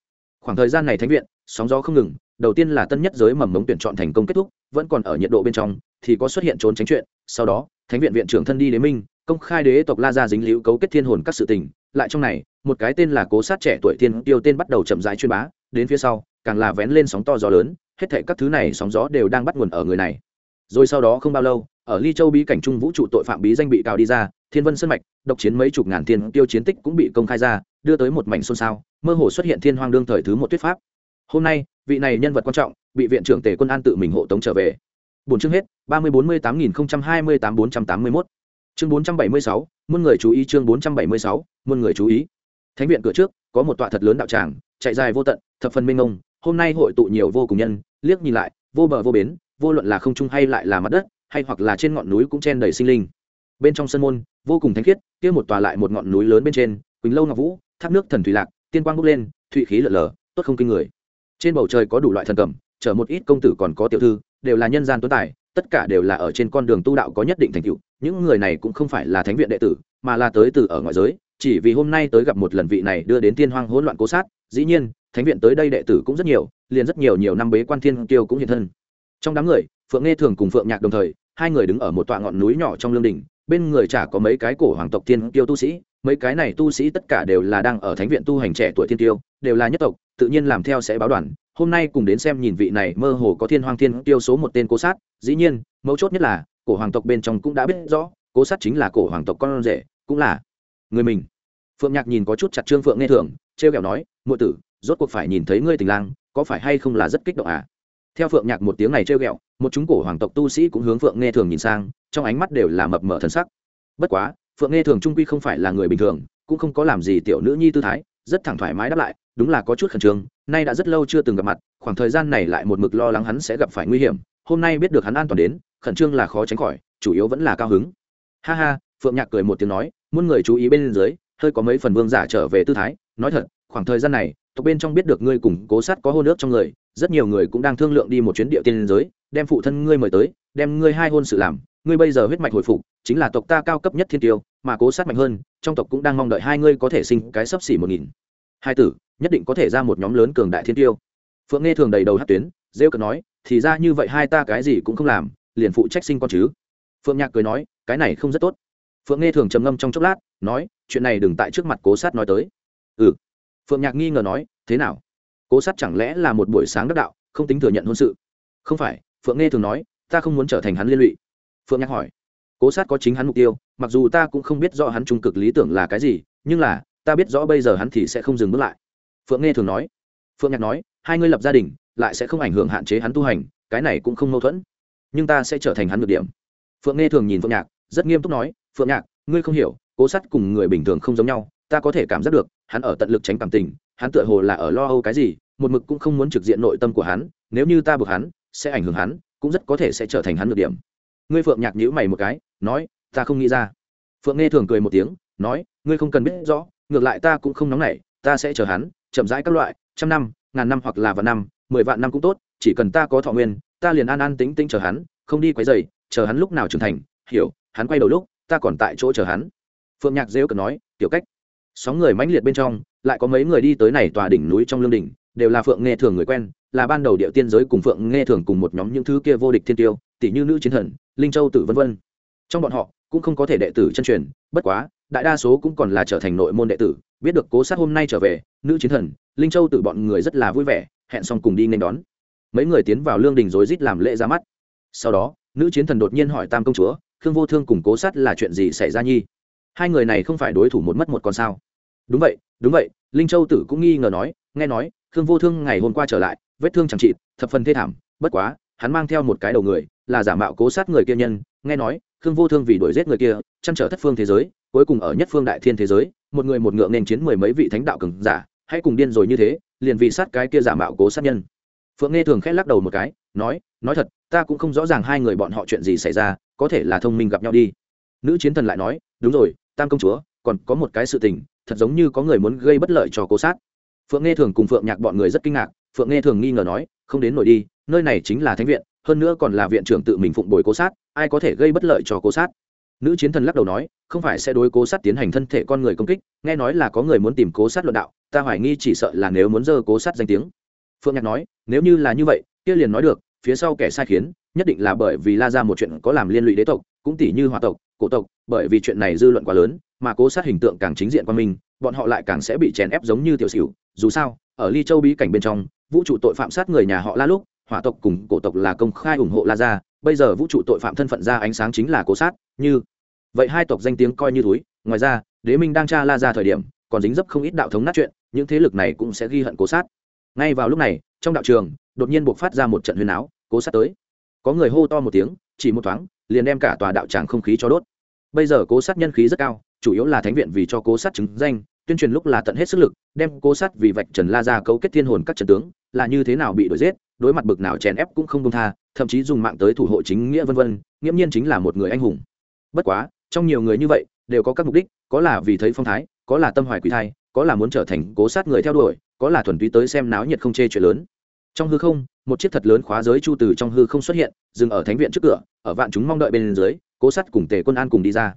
khoảng thời gian này thánh viện, sóng gió không ngừng, đầu tiên là tân nhất giới mầm mống tuyển chọn thành công kết thúc, vẫn còn ở nhiệt độ bên trong, thì có xuất hiện trốn tránh chuyện, sau đó, thánh viện viện trưởng thân đi đế minh, công khai đế tộc la ra dính liễu cấu kết thiên hồn các sự tình, lại trong này, một cái tên là cố sát trẻ tuổi thiên tiêu tên bắt đầu chậm rãi chuyên bá, đến phía sau, càng là vén lên sóng to gió lớn, hết thảy các thứ này sóng gió đều đang bắt nguồn ở người này. Rồi sau đó không bao lâu ở ly châu bí cảnh trung vũ trụ tội phạm bí danh bị cào đi ra, thiên vân sân mạch, độc chiến mấy chục ngàn thiên tiêu chiến tích cũng bị công khai ra, đưa tới một mảnh xôn xao, mơ hồ xuất hiện thiên hoang đương thời thứ một thuyết pháp. Hôm nay, vị này nhân vật quan trọng, bị viện trưởng tề quân an tự mình hộ tống trở về. Bốn chương hết, ba mươi bốn mươi tám nghìn hai mươi tám bốn trăm tám mươi mốt. Chương bốn trăm bảy mươi sáu, muôn người chú ý chương bốn trăm bảy mươi sáu, muôn người chú ý. Thánh viện cửa trước, có một tọa thật lớn đạo tràng, chạy dài vô tận, thập phần minh ông hôm nay hội tụ nhiều vô cùng nhân, liếc nhìn lại, vô bờ vô bến, vô luận là không trung hay lại là mặt đất hay hoặc là trên ngọn núi cũng chen đầy sinh linh. Bên trong sân môn, vô cùng thánh khiết, kia một tòa lại một ngọn núi lớn bên trên, quỳnh lâu ngọc vũ thác nước thần thủy lạc, tiên quang bốc lên thụy khí lở lở, tốt không kinh người. Trên bầu trời có đủ loại thần cầm chở một ít công tử còn có tiểu thư, đều là nhân gian tuấn tài, tất cả đều là ở trên con đường tu đạo có nhất định thành tựu. Những người này cũng không phải là thánh viện đệ tử, mà là tới từ ở ngoại giới, chỉ vì hôm nay tới gặp một lần vị này đưa đến tiên hoang hỗn loạn cố sát, dĩ nhiên, thánh viện tới đây đệ tử cũng rất nhiều, liền rất nhiều nhiều năm bế quan thiên kiêu cũng hiện thân trong đám người, phượng nghe thường cùng phượng nhạc đồng thời, hai người đứng ở một tọa ngọn núi nhỏ trong lương đình bên người chả có mấy cái cổ hoàng tộc thiên tiêu tu sĩ, mấy cái này tu sĩ tất cả đều là đang ở thánh viện tu hành trẻ tuổi thiên tiêu đều là nhất tộc, tự nhiên làm theo sẽ báo đoàn. Hôm nay cùng đến xem nhìn vị này, mơ hồ có thiên hoàng thiên tiêu số một tên cố sát, dĩ nhiên, mấu chốt nhất là, cổ hoàng tộc bên trong cũng đã biết rõ, cố sát chính là cổ hoàng tộc con rể, cũng là người mình. Phượng nhạc nhìn có chút chặt trương phượng nghe thường t r e o kẹo nói ngụ tử, rốt cuộc phải nhìn thấy ngươi tình lang, có phải hay không là rất kích động à? Theo phượng nhạc một tiếng này trêu ghẹo, một chúng cổ hoàng tộc tu sĩ cũng hướng phượng nghe thường nhìn sang, trong ánh mắt đều là mập mờ thân sắc. Bất quá, phượng nghe thường trung quy không phải là người bình thường, cũng không có làm gì tiểu nữ nhi tư thái, rất thẳng thoải mái đáp lại, đúng là có chút khẩn trương, nay đã rất lâu chưa từng gặp mặt, khoảng thời gian này lại một mực lo lắng hắn sẽ gặp phải nguy hiểm, hôm nay biết được hắn an toàn đến, khẩn trương là khó tránh khỏi, chủ yếu vẫn là cao hứng. Ha ha, phượng nhạc cười một tiếng nói muốn người chú ý bên dưới, hơi có mấy phần vương giả trở về tư thái, nói thật khoảng thời gian này, tộc bên trong biết được ngươi cùng cố sát có hôn ước trong người, rất nhiều người cũng đang thương lượng đi một chuyến địa tiên giới, đem phụ thân ngươi mời tới, đem ngươi hai hôn sự làm, ngươi bây giờ huyết mạch hồi phục, chính là tộc ta cao cấp nhất thiên tiêu, mà cố sát mạnh hơn, trong tộc cũng đang mong đợi hai ngươi có thể sinh cái sấp xỉ một nghìn. Hai tử, nhất định có thể ra một nhóm lớn cường đại thiên tiêu. Phượng nghe thường đầy đầu hát tuyến, rêu cần nói, thì ra như vậy hai ta cái gì cũng không làm, liền phụ trách sinh con chứ. Phượng nhạc cười nói, cái này không rất tốt. Phượng nghe thường trầm ngâm trong chốc lát, nói, chuyện này đừng tại trước mặt cố sát nói tới. Ừ phượng nhạc nghi ngờ nói, thế nào? Cố sát chẳng lẽ là một buổi sáng đắc đạo, không tính thừa nhận hôn sự? Không phải, phượng nghe thường nói, ta không muốn trở thành hắn liên lụy. Phượng nhạc hỏi, cố sát có chính hắn mục tiêu, mặc dù ta cũng không biết rõ hắn trung cực lý tưởng là cái gì, nhưng là, ta biết rõ bây giờ hắn thì sẽ không dừng bước lại. Phượng nghe thường nói. Phượng nhạc nói, hai ngươi lập gia đình, lại sẽ không ảnh hưởng hạn chế hắn tu hành, cái này cũng không mâu thuẫn, nhưng ta sẽ trở thành hắn được điểm. Phượng nghe thường nhìn phượng nhạc, rất nghiêm túc nói, phượng nhạc, ngươi không hiểu, cố sát cùng người bình thường không giống nhau ta có thể cảm giác được, hắn ở tận lực tránh cảm tình, hắn tựa hồ là ở lo âu cái gì, một mực cũng không muốn trực diện nội tâm của hắn, nếu như ta buộc hắn, sẽ ảnh hưởng hắn, cũng rất có thể sẽ trở thành hắn được điểm. Ngươi phượng nhạc nhữ mày một cái, nói, ta không nghĩ ra. Phượng nghe thường cười một tiếng, nói, ngươi không cần biết rõ, ngược lại ta cũng không nóng nảy, ta sẽ chờ hắn, chậm rãi các loại, trăm năm, ngàn năm hoặc là vạn năm, mười vạn năm cũng tốt, chỉ cần ta có thọ nguyên, ta liền an an tính tính chờ hắn, không đi quấy dày chờ hắn lúc nào trưởng thành, hiểu, hắn quay đầu lúc, ta còn tại chỗ chờ hắn. Phượng nhạc dễ cần nói, tiểu cách sóng người mãnh liệt bên trong, lại có mấy người đi tới này tòa đỉnh núi trong lương đỉnh, đều là phượng nghe thường người quen, là ban đầu địa tiên giới cùng phượng nghe thường cùng một nhóm những thứ kia vô địch thiên tiêu, tỷ như nữ chiến thần, linh châu tử vân vân. Trong bọn họ, cũng không có thể đệ tử chân truyền, bất quá, đại đa số cũng còn là trở thành nội môn đệ tử, biết được cố sát hôm nay trở về, nữ chiến thần, linh châu tử bọn người rất là vui vẻ, hẹn xong cùng đi nên đón. Mấy người tiến vào lương đình rối rít làm lễ ra mắt. Sau đó, nữ chiến thần đột nhiên hỏi tam công chúa, khương vô thương cùng cố sát là chuyện gì xảy ra nhi? Hai người này không phải đối thủ một mất một con sao? Đúng vậy đúng vậy, linh châu tử cũng nghi ngờ nói, nghe nói, khương vô thương ngày hôm qua trở lại, vết thương chẳng trị, thập phần thê thảm, bất quá, hắn mang theo một cái đầu người, là giả mạo cố sát người kia nhân, nghe nói, khương vô thương vì đuổi giết người kia, chăn trở thất phương thế giới, cuối cùng ở nhất phương đại thiên thế giới, một người một ngựa nên chiến mười mấy vị thánh đạo cường giả, hãy cùng điên rồi như thế, liền vì sát cái kia giả mạo cố sát nhân. Phượng nghe thường khẽ lắc đầu một cái, nói nói thật, ta cũng không rõ ràng hai người bọn họ chuyện gì xảy ra, có thể là thông minh gặp nhau đi. Nữ chiến thần lại nói, đúng rồi, tam công chúa, còn có một cái sự tình thật giống như có người muốn gây bất lợi cho cố sát. Phượng nghe thường cùng phượng nhạc bọn người rất kinh ngạc, phượng nghe thường nghi ngờ nói, không đến nổi đi, nơi này chính là thánh viện, hơn nữa còn là viện trưởng tự mình phụng bồi cố sát, ai có thể gây bất lợi cho cố sát? Nữ chiến thần lắc đầu nói, không phải sẽ đối cố sát tiến hành thân thể con người công kích, nghe nói là có người muốn tìm cố sát luận đạo, ta hoài nghi chỉ sợ là nếu muốn dơ cố sát danh tiếng. Phượng nhạc nói, nếu như là như vậy, kia liền nói được, phía sau kẻ sai khiến, nhất định là bởi vì la ra một chuyện có làm liên lụy đế tộc cũng tỷ như hòa tộc, cổ tộc, bởi vì chuyện này dư luận quá lớn, mà cố sát hình tượng càng chính diện qua mình, bọn họ lại càng sẽ bị chèn ép giống như tiểu xỉu. Dù sao, ở ly châu bí cảnh bên trong, vũ trụ tội phạm sát người nhà họ la lúc, hỏa tộc cùng cổ tộc là công khai ủng hộ la ra bây giờ vũ trụ tội phạm thân phận ra ánh sáng chính là cố sát, như vậy hai tộc danh tiếng coi như túi. Ngoài ra, đế minh đang tra la ra thời điểm, còn dính dấp không ít đạo thống nát chuyện, những thế lực này cũng sẽ ghi hận cố sát. Ngay vào lúc này, trong đạo trường, đột nhiên buộc phát ra một trận huyền áo, cố sát tới. Có người hô to một tiếng, chỉ một thoáng liền đem cả tòa đạo tràng không khí cho đốt. Bây giờ cố sát nhân khí rất cao, chủ yếu là thánh viện vì cho cố sát chứng danh, tuyên truyền lúc là tận hết sức lực, đem cố sát vì vạch trần la ra cấu kết thiên hồn các trận tướng, là như thế nào bị đuổi giết, đối mặt bực nào chèn ép cũng không công tha, thậm chí dùng mạng tới thủ hộ chính nghĩa vân vân, nghiễm nhiên chính là một người anh hùng. Bất quá, trong nhiều người như vậy, đều có các mục đích, có là vì thấy phong thái, có là tâm hoài quỷ thai, có là muốn trở thành cố sát người theo đuổi, có là thuần túy tới xem náo nhiệt không chê chuyện lớn trong hư không, một chiếc thật lớn khóa giới chu từ trong hư không xuất hiện, dừng ở thánh viện trước cửa, ở vạn chúng mong đợi bên dưới, cố sát cùng tề quân an cùng đi ra.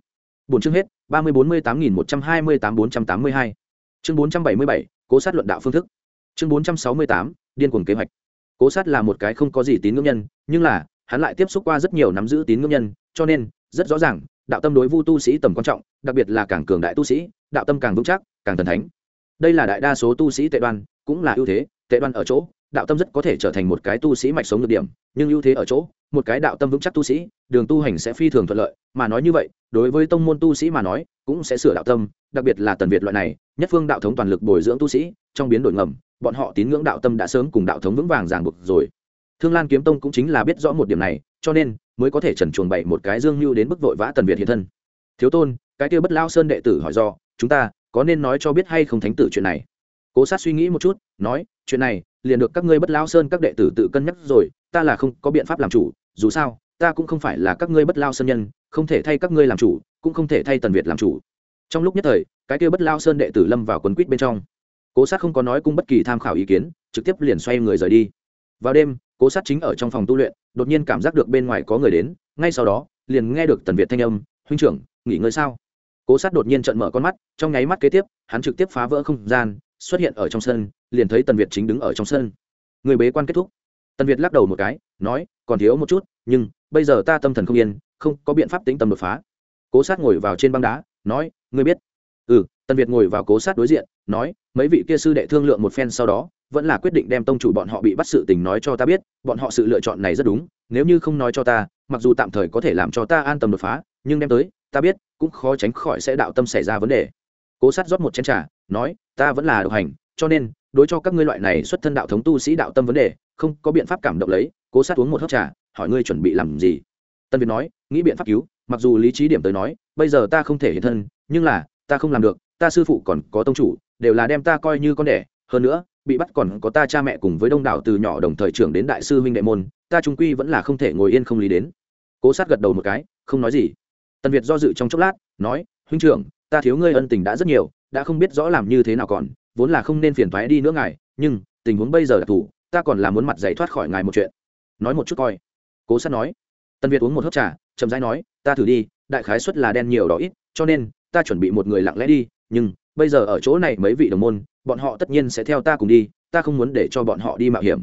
Bốn chương hết, ba mươi bốn mươi tám nghìn một trăm hai mươi tám bốn trăm tám mươi hai. Chương bốn trăm bảy mươi bảy, cố sát luận đạo phương thức. Chương bốn trăm sáu mươi tám, điên cuồng kế hoạch. Cố sát là một cái không có gì tín ngưỡng nhân, nhưng là, hắn lại tiếp xúc qua rất nhiều nắm giữ tín ngưỡng nhân, cho nên, rất rõ ràng, đạo tâm đối vu tu sĩ tầm quan trọng, đặc biệt là càng cường đại tu sĩ, đạo tâm càng vững chắc, càng thần thánh. Đây là đại đa số tu sĩ tệ đoan, cũng là ưu thế, tệ đoan ở chỗ đạo tâm rất có thể trở thành một cái tu sĩ mạch sống được điểm, nhưng ưu thế ở chỗ, một cái đạo tâm vững chắc tu sĩ, đường tu hành sẽ phi thường thuận lợi, mà nói như vậy, đối với tông môn tu sĩ mà nói, cũng sẽ sửa đạo tâm, đặc biệt là tần việt loại này, nhất phương đạo thống toàn lực bồi dưỡng tu sĩ, trong biến đổi ngầm, bọn họ tín ngưỡng đạo tâm đã sớm cùng đạo thống vững vàng ràng buộc rồi. Thương lan kiếm tông cũng chính là biết rõ một điểm này, cho nên mới có thể trần chuồng bậy một cái dương mưu đến mức vội vã tần việt hiện thân. Thiếu tôn, cái kia bất lao sơn đệ tử hỏi do, chúng ta có nên nói cho biết hay không thánh tử chuyện này? Cố sát suy nghĩ một chút, nói, chuyện này, liền được các ngươi bất lao sơn các đệ tử tự cân nhắc rồi, ta là không có biện pháp làm chủ, dù sao, ta cũng không phải là các ngươi bất lao sơn nhân, không thể thay các ngươi làm chủ, cũng không thể thay tần việt làm chủ. Trong lúc nhất thời, cái kia bất lao sơn đệ tử lâm vào quấn quýt bên trong. Cố sát không có nói cung bất kỳ tham khảo ý kiến, trực tiếp liền xoay người rời đi. Vào đêm, cố sát chính ở trong phòng tu luyện, đột nhiên cảm giác được bên ngoài có người đến, ngay sau đó, liền nghe được tần việt thanh âm, huynh trưởng, nghỉ ngơi sao? Cố sát đột nhiên trận mở con mắt, trong nháy mắt kế tiếp, hắn trực tiếp phá vỡ không gian xuất hiện ở trong sân, liền thấy tần việt chính đứng ở trong sân. Người bế quan kết thúc. Tần việt lắc đầu một cái, nói, còn thiếu một chút, nhưng bây giờ ta tâm thần không yên, không có biện pháp tính tâm đột phá. Cố sát ngồi vào trên băng đá, nói, ngươi biết. Ừ tần việt ngồi vào cố sát đối diện, nói, mấy vị kia sư đệ thương lượng một phen sau đó, vẫn là quyết định đem tông chủ bọn họ bị bắt sự tình nói cho ta biết, bọn họ sự lựa chọn này rất đúng, nếu như không nói cho ta, mặc dù tạm thời có thể làm cho ta an tâm đột phá, nhưng đem tới, ta biết, cũng khó tránh khỏi sẽ đạo tâm xảy ra vấn đề. Cố sát rót một chén trà, nói ta vẫn là độc hành, cho nên, đối cho các ngươi loại này xuất thân đạo thống tu sĩ đạo tâm vấn đề, không có biện pháp cảm động lấy, cố sát uống một hớp trà, hỏi ngươi chuẩn bị làm gì. Tân việt nói, nghĩ biện pháp cứu, mặc dù lý trí điểm tới nói, bây giờ ta không thể hiện thân, nhưng là, ta không làm được, ta sư phụ còn có tông chủ, đều là đem ta coi như con đẻ, hơn nữa, bị bắt còn có ta cha mẹ cùng với đông đảo từ nhỏ đồng thời trưởng đến đại sư huynh đệ môn, ta trung quy vẫn là không thể ngồi yên không lý đến. Cố sát gật đầu một cái, không nói gì. Tần việt do dự trong chốc lát, nói, huynh trưởng, ta thiếu ngươi ân tình đã rất nhiều đã không biết rõ làm như thế nào còn, vốn là không nên phiền thoái đi nữa ngài, nhưng, tình huống bây giờ đặc thù ta còn là muốn mặt giày thoát khỏi ngài một chuyện. Nói một chút coi. Cố sát nói. Tân việt uống một hớp trà, chậm rãi nói, ta thử đi, đại khái suất là đen nhiều đó ít, cho nên, ta chuẩn bị một người lặng lẽ đi, nhưng, bây giờ ở chỗ này mấy vị đồng môn, bọn họ tất nhiên sẽ theo ta cùng đi, ta không muốn để cho bọn họ đi mạo hiểm.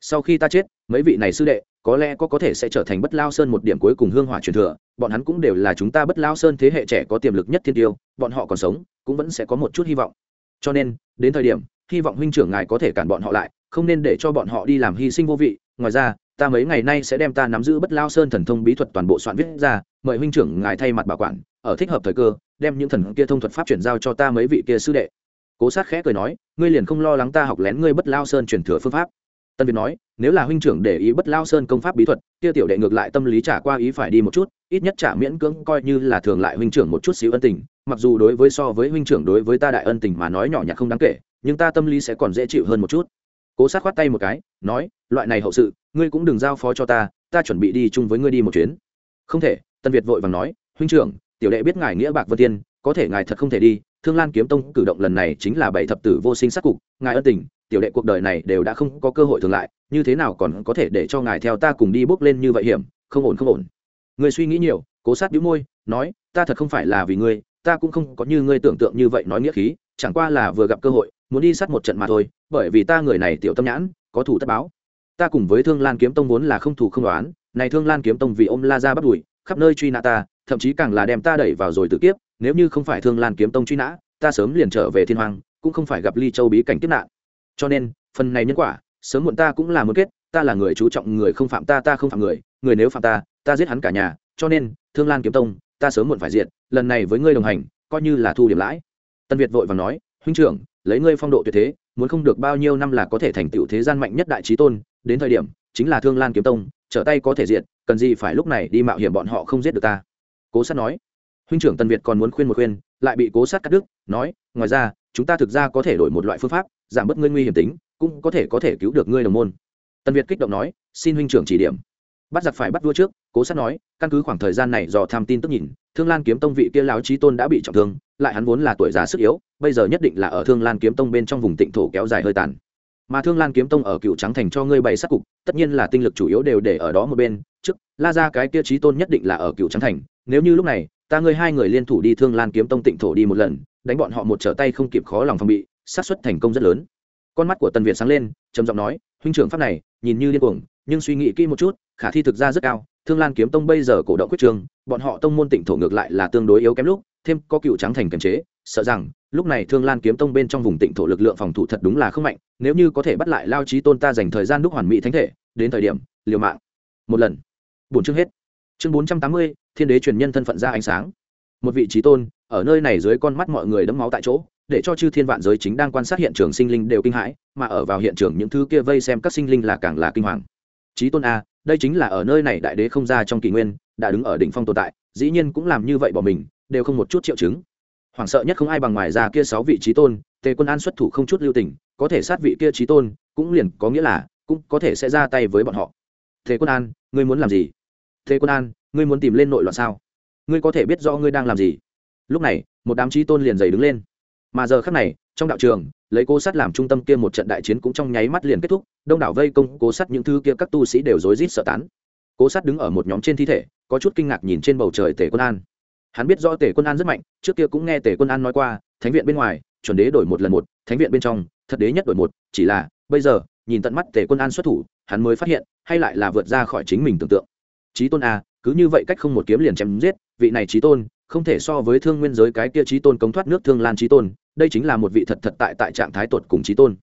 Sau khi ta chết, mấy vị này sư đệ, có lẽ có có thể sẽ trở thành bất lao sơn một điểm cuối cùng hương hỏa truyền thừa, bọn hắn cũng đều là chúng ta bất lao sơn thế hệ trẻ có tiềm lực nhất thiên tiêu, bọn họ còn sống cũng vẫn sẽ có một chút hy vọng. Cho nên, đến thời điểm, hy vọng huynh trưởng ngài có thể cản bọn họ lại, không nên để cho bọn họ đi làm hy sinh vô vị. Ngoài ra, ta mấy ngày nay sẽ đem ta nắm giữ bất lao sơn thần thông bí thuật toàn bộ soạn viết ra, mời huynh trưởng ngài thay mặt bảo quản, ở thích hợp thời cơ, đem những thần kia thông thuật pháp chuyển giao cho ta mấy vị kia sư đệ. Cố sát khẽ cười nói, ngươi liền không lo lắng ta học lén ngươi bất lao sơn truyền thừa phương pháp tân việt nói, nếu là huynh trưởng để ý bất lao sơn công pháp bí thuật, kia tiểu đệ ngược lại tâm lý trả qua ý phải đi một chút, ít nhất trả miễn cưỡng coi như là thường lại huynh trưởng một chút xíu ân tình. Mặc dù đối với so với huynh trưởng đối với ta đại ân tình mà nói nhỏ nhặt không đáng kể, nhưng ta tâm lý sẽ còn dễ chịu hơn một chút. Cố sát khoát tay một cái, nói, loại này hậu sự, ngươi cũng đừng giao phó cho ta ta chuẩn bị đi chung với ngươi đi một chuyến. Không thể, tân việt vội vàng nói, huynh trưởng, tiểu đệ biết ngài nghĩa bạc vân tiên, có thể ngài thật không thể đi thương lan kiếm tông cử động lần này chính là bảy thập tử vô sinh sát cục, ngài ân tình, tiểu đệ cuộc đời này đều đã không có cơ hội thường lại, như thế nào còn có thể để cho ngài theo ta cùng đi bước lên như vậy hiểm, không ổn không ổn. Người suy nghĩ nhiều, cố sát đĩu môi, nói, ta thật không phải là vì ngươi, ta cũng không có như ngươi tưởng tượng như vậy nói nghĩa khí, chẳng qua là vừa gặp cơ hội, muốn đi sát một trận mà thôi, bởi vì ta người này tiểu tâm nhãn, có thủ tất báo. Ta cùng với thương lan kiếm tông vốn là không thủ không đoán, này thương lan kiếm tông vì ôm la ra bắt đuổi, khắp nơi truy nã ta, thậm chí càng là đem ta đẩy vào rồi tự kiếp nếu như không phải thương lan kiếm tông truy nã, ta sớm liền trở về thiên hoàng cũng không phải gặp ly châu bí cảnh kiếp nạn. Cho nên, phần này nhân quả, sớm muộn ta cũng là muốn kết, ta là người chú trọng người không phạm ta ta không phạm người người nếu phạm ta ta giết hắn cả nhà. Cho nên, thương lan kiếm tông, ta sớm muộn phải diện lần này với ngươi đồng hành, coi như là thu điểm lãi. Tân việt vội và nói, huynh trưởng, lấy ngươi phong độ tuyệt thế, muốn không được bao nhiêu năm là có thể thành tựu thế gian mạnh nhất đại trí tôn, đến thời điểm, chính là thương lan kiếm tông, trở tay có thể diện cần gì phải lúc này đi mạo hiểm bọn họ không giết được ta. Cố sát nói huynh trưởng tân việt còn muốn khuyên một khuyên, lại bị cố sát cắt đứt, nói, ngoài ra, chúng ta thực ra có thể đổi một loại phương pháp, giảm bớt ngươi nguy hiểm tính, cũng có thể có thể cứu được ngươi đồng môn. Tân việt kích động nói, xin huynh trưởng chỉ điểm. Bắt giặc phải bắt vua trước, cố sát nói, căn cứ khoảng thời gian này do tham tin tức nhìn, thương lan kiếm tông vị kia lão trí tôn đã bị trọng thương, lại hắn vốn là tuổi già sức yếu, bây giờ nhất định là ở thương lan kiếm tông bên trong vùng tịnh thổ kéo dài hơi tàn. Mà thương lan kiếm tông ở cựu trắng thành cho ngươi bày sát cục, tất nhiên là tinh lực chủ yếu đều để ở đó một bên, trước, la ra cái kia trí tôn nhất định là ở cựu trắng thành, nếu như lúc này ta ngươi hai người liên thủ đi thương lan kiếm tông tịnh thổ đi một lần, đánh bọn họ một trở tay không kịp khó lòng phòng bị sát xuất thành công rất lớn. Con mắt của tần việt sáng lên, trầm giọng nói, huynh trưởng pháp này, nhìn như điên cuồng, nhưng suy nghĩ kỹ một chút, khả thi thực ra rất cao. Thương lan kiếm tông bây giờ cổ động quyết trường, bọn họ tông môn tịnh thổ ngược lại là tương đối yếu kém lúc, thêm có cựu trắng thành kiềm chế. Sợ rằng, lúc này thương lan kiếm tông bên trong vùng tịnh thổ lực lượng phòng thủ thật đúng là không mạnh, nếu như có thể bắt lại lao trí tôn ta dành thời gian đúc hoàn mỹ thánh thể, đến thời điểm, liều mạng. Một lần. Bốn chương hết. Chương bốn trăm tám mươi thiên đế truyền nhân thân phận ra ánh sáng. Một vị trí tôn, ở nơi này dưới con mắt mọi người đẫm máu tại chỗ, để cho chư thiên vạn giới chính đang quan sát hiện trường sinh linh đều kinh hãi, mà ở vào hiện trường những thứ kia vây xem các sinh linh là càng là kinh hoàng. Trí tôn a, đây chính là ở nơi này đại đế không ra trong kỷ nguyên, đã đứng ở đỉnh phong tồn tại, dĩ nhiên cũng làm như vậy bỏ mình, đều không một chút triệu chứng. Hoảng sợ nhất không ai bằng ngoài ra kia sáu vị trí tôn, tề quân an xuất thủ không chút lưu tình, có thể sát vị kia trí tôn, cũng liền có nghĩa là, cũng có thể sẽ ra tay với bọn họ. Thế quân an, ngươi muốn làm gì? Thế quân an ngươi muốn tìm lên nội loạn sao? Ngươi có thể biết do ngươi đang làm gì? Lúc này, một đám trí tôn liền dày đứng lên. Mà giờ khác này, trong đạo trường, lấy cố sát làm trung tâm kia một trận đại chiến cũng trong nháy mắt liền kết thúc, đông đảo vây công cố sát những thứ kia các tu sĩ đều rối rít sợ tán. Cố sát đứng ở một nhóm trên thi thể, có chút kinh ngạc nhìn trên bầu trời tề quân an. Hắn biết rõ tề quân an rất mạnh, trước kia cũng nghe tề quân an nói qua, thánh viện bên ngoài, chuẩn đế đổi một lần một, thánh viện bên trong, thật đế nhất đổi một, chỉ là, bây giờ, nhìn tận mắt tề quân an xuất thủ, hắn mới phát hiện, hay lại là vượt ra khỏi chính mình tưởng tượng. Trí tôn a cứ như vậy cách không một kiếm liền chém giết, vị này trí tôn, không thể so với thương nguyên giới cái kia trí tôn cống thoát nước thương lan trí tôn, đây chính là một vị thật thật tại tại trạng thái tột cùng trí tôn.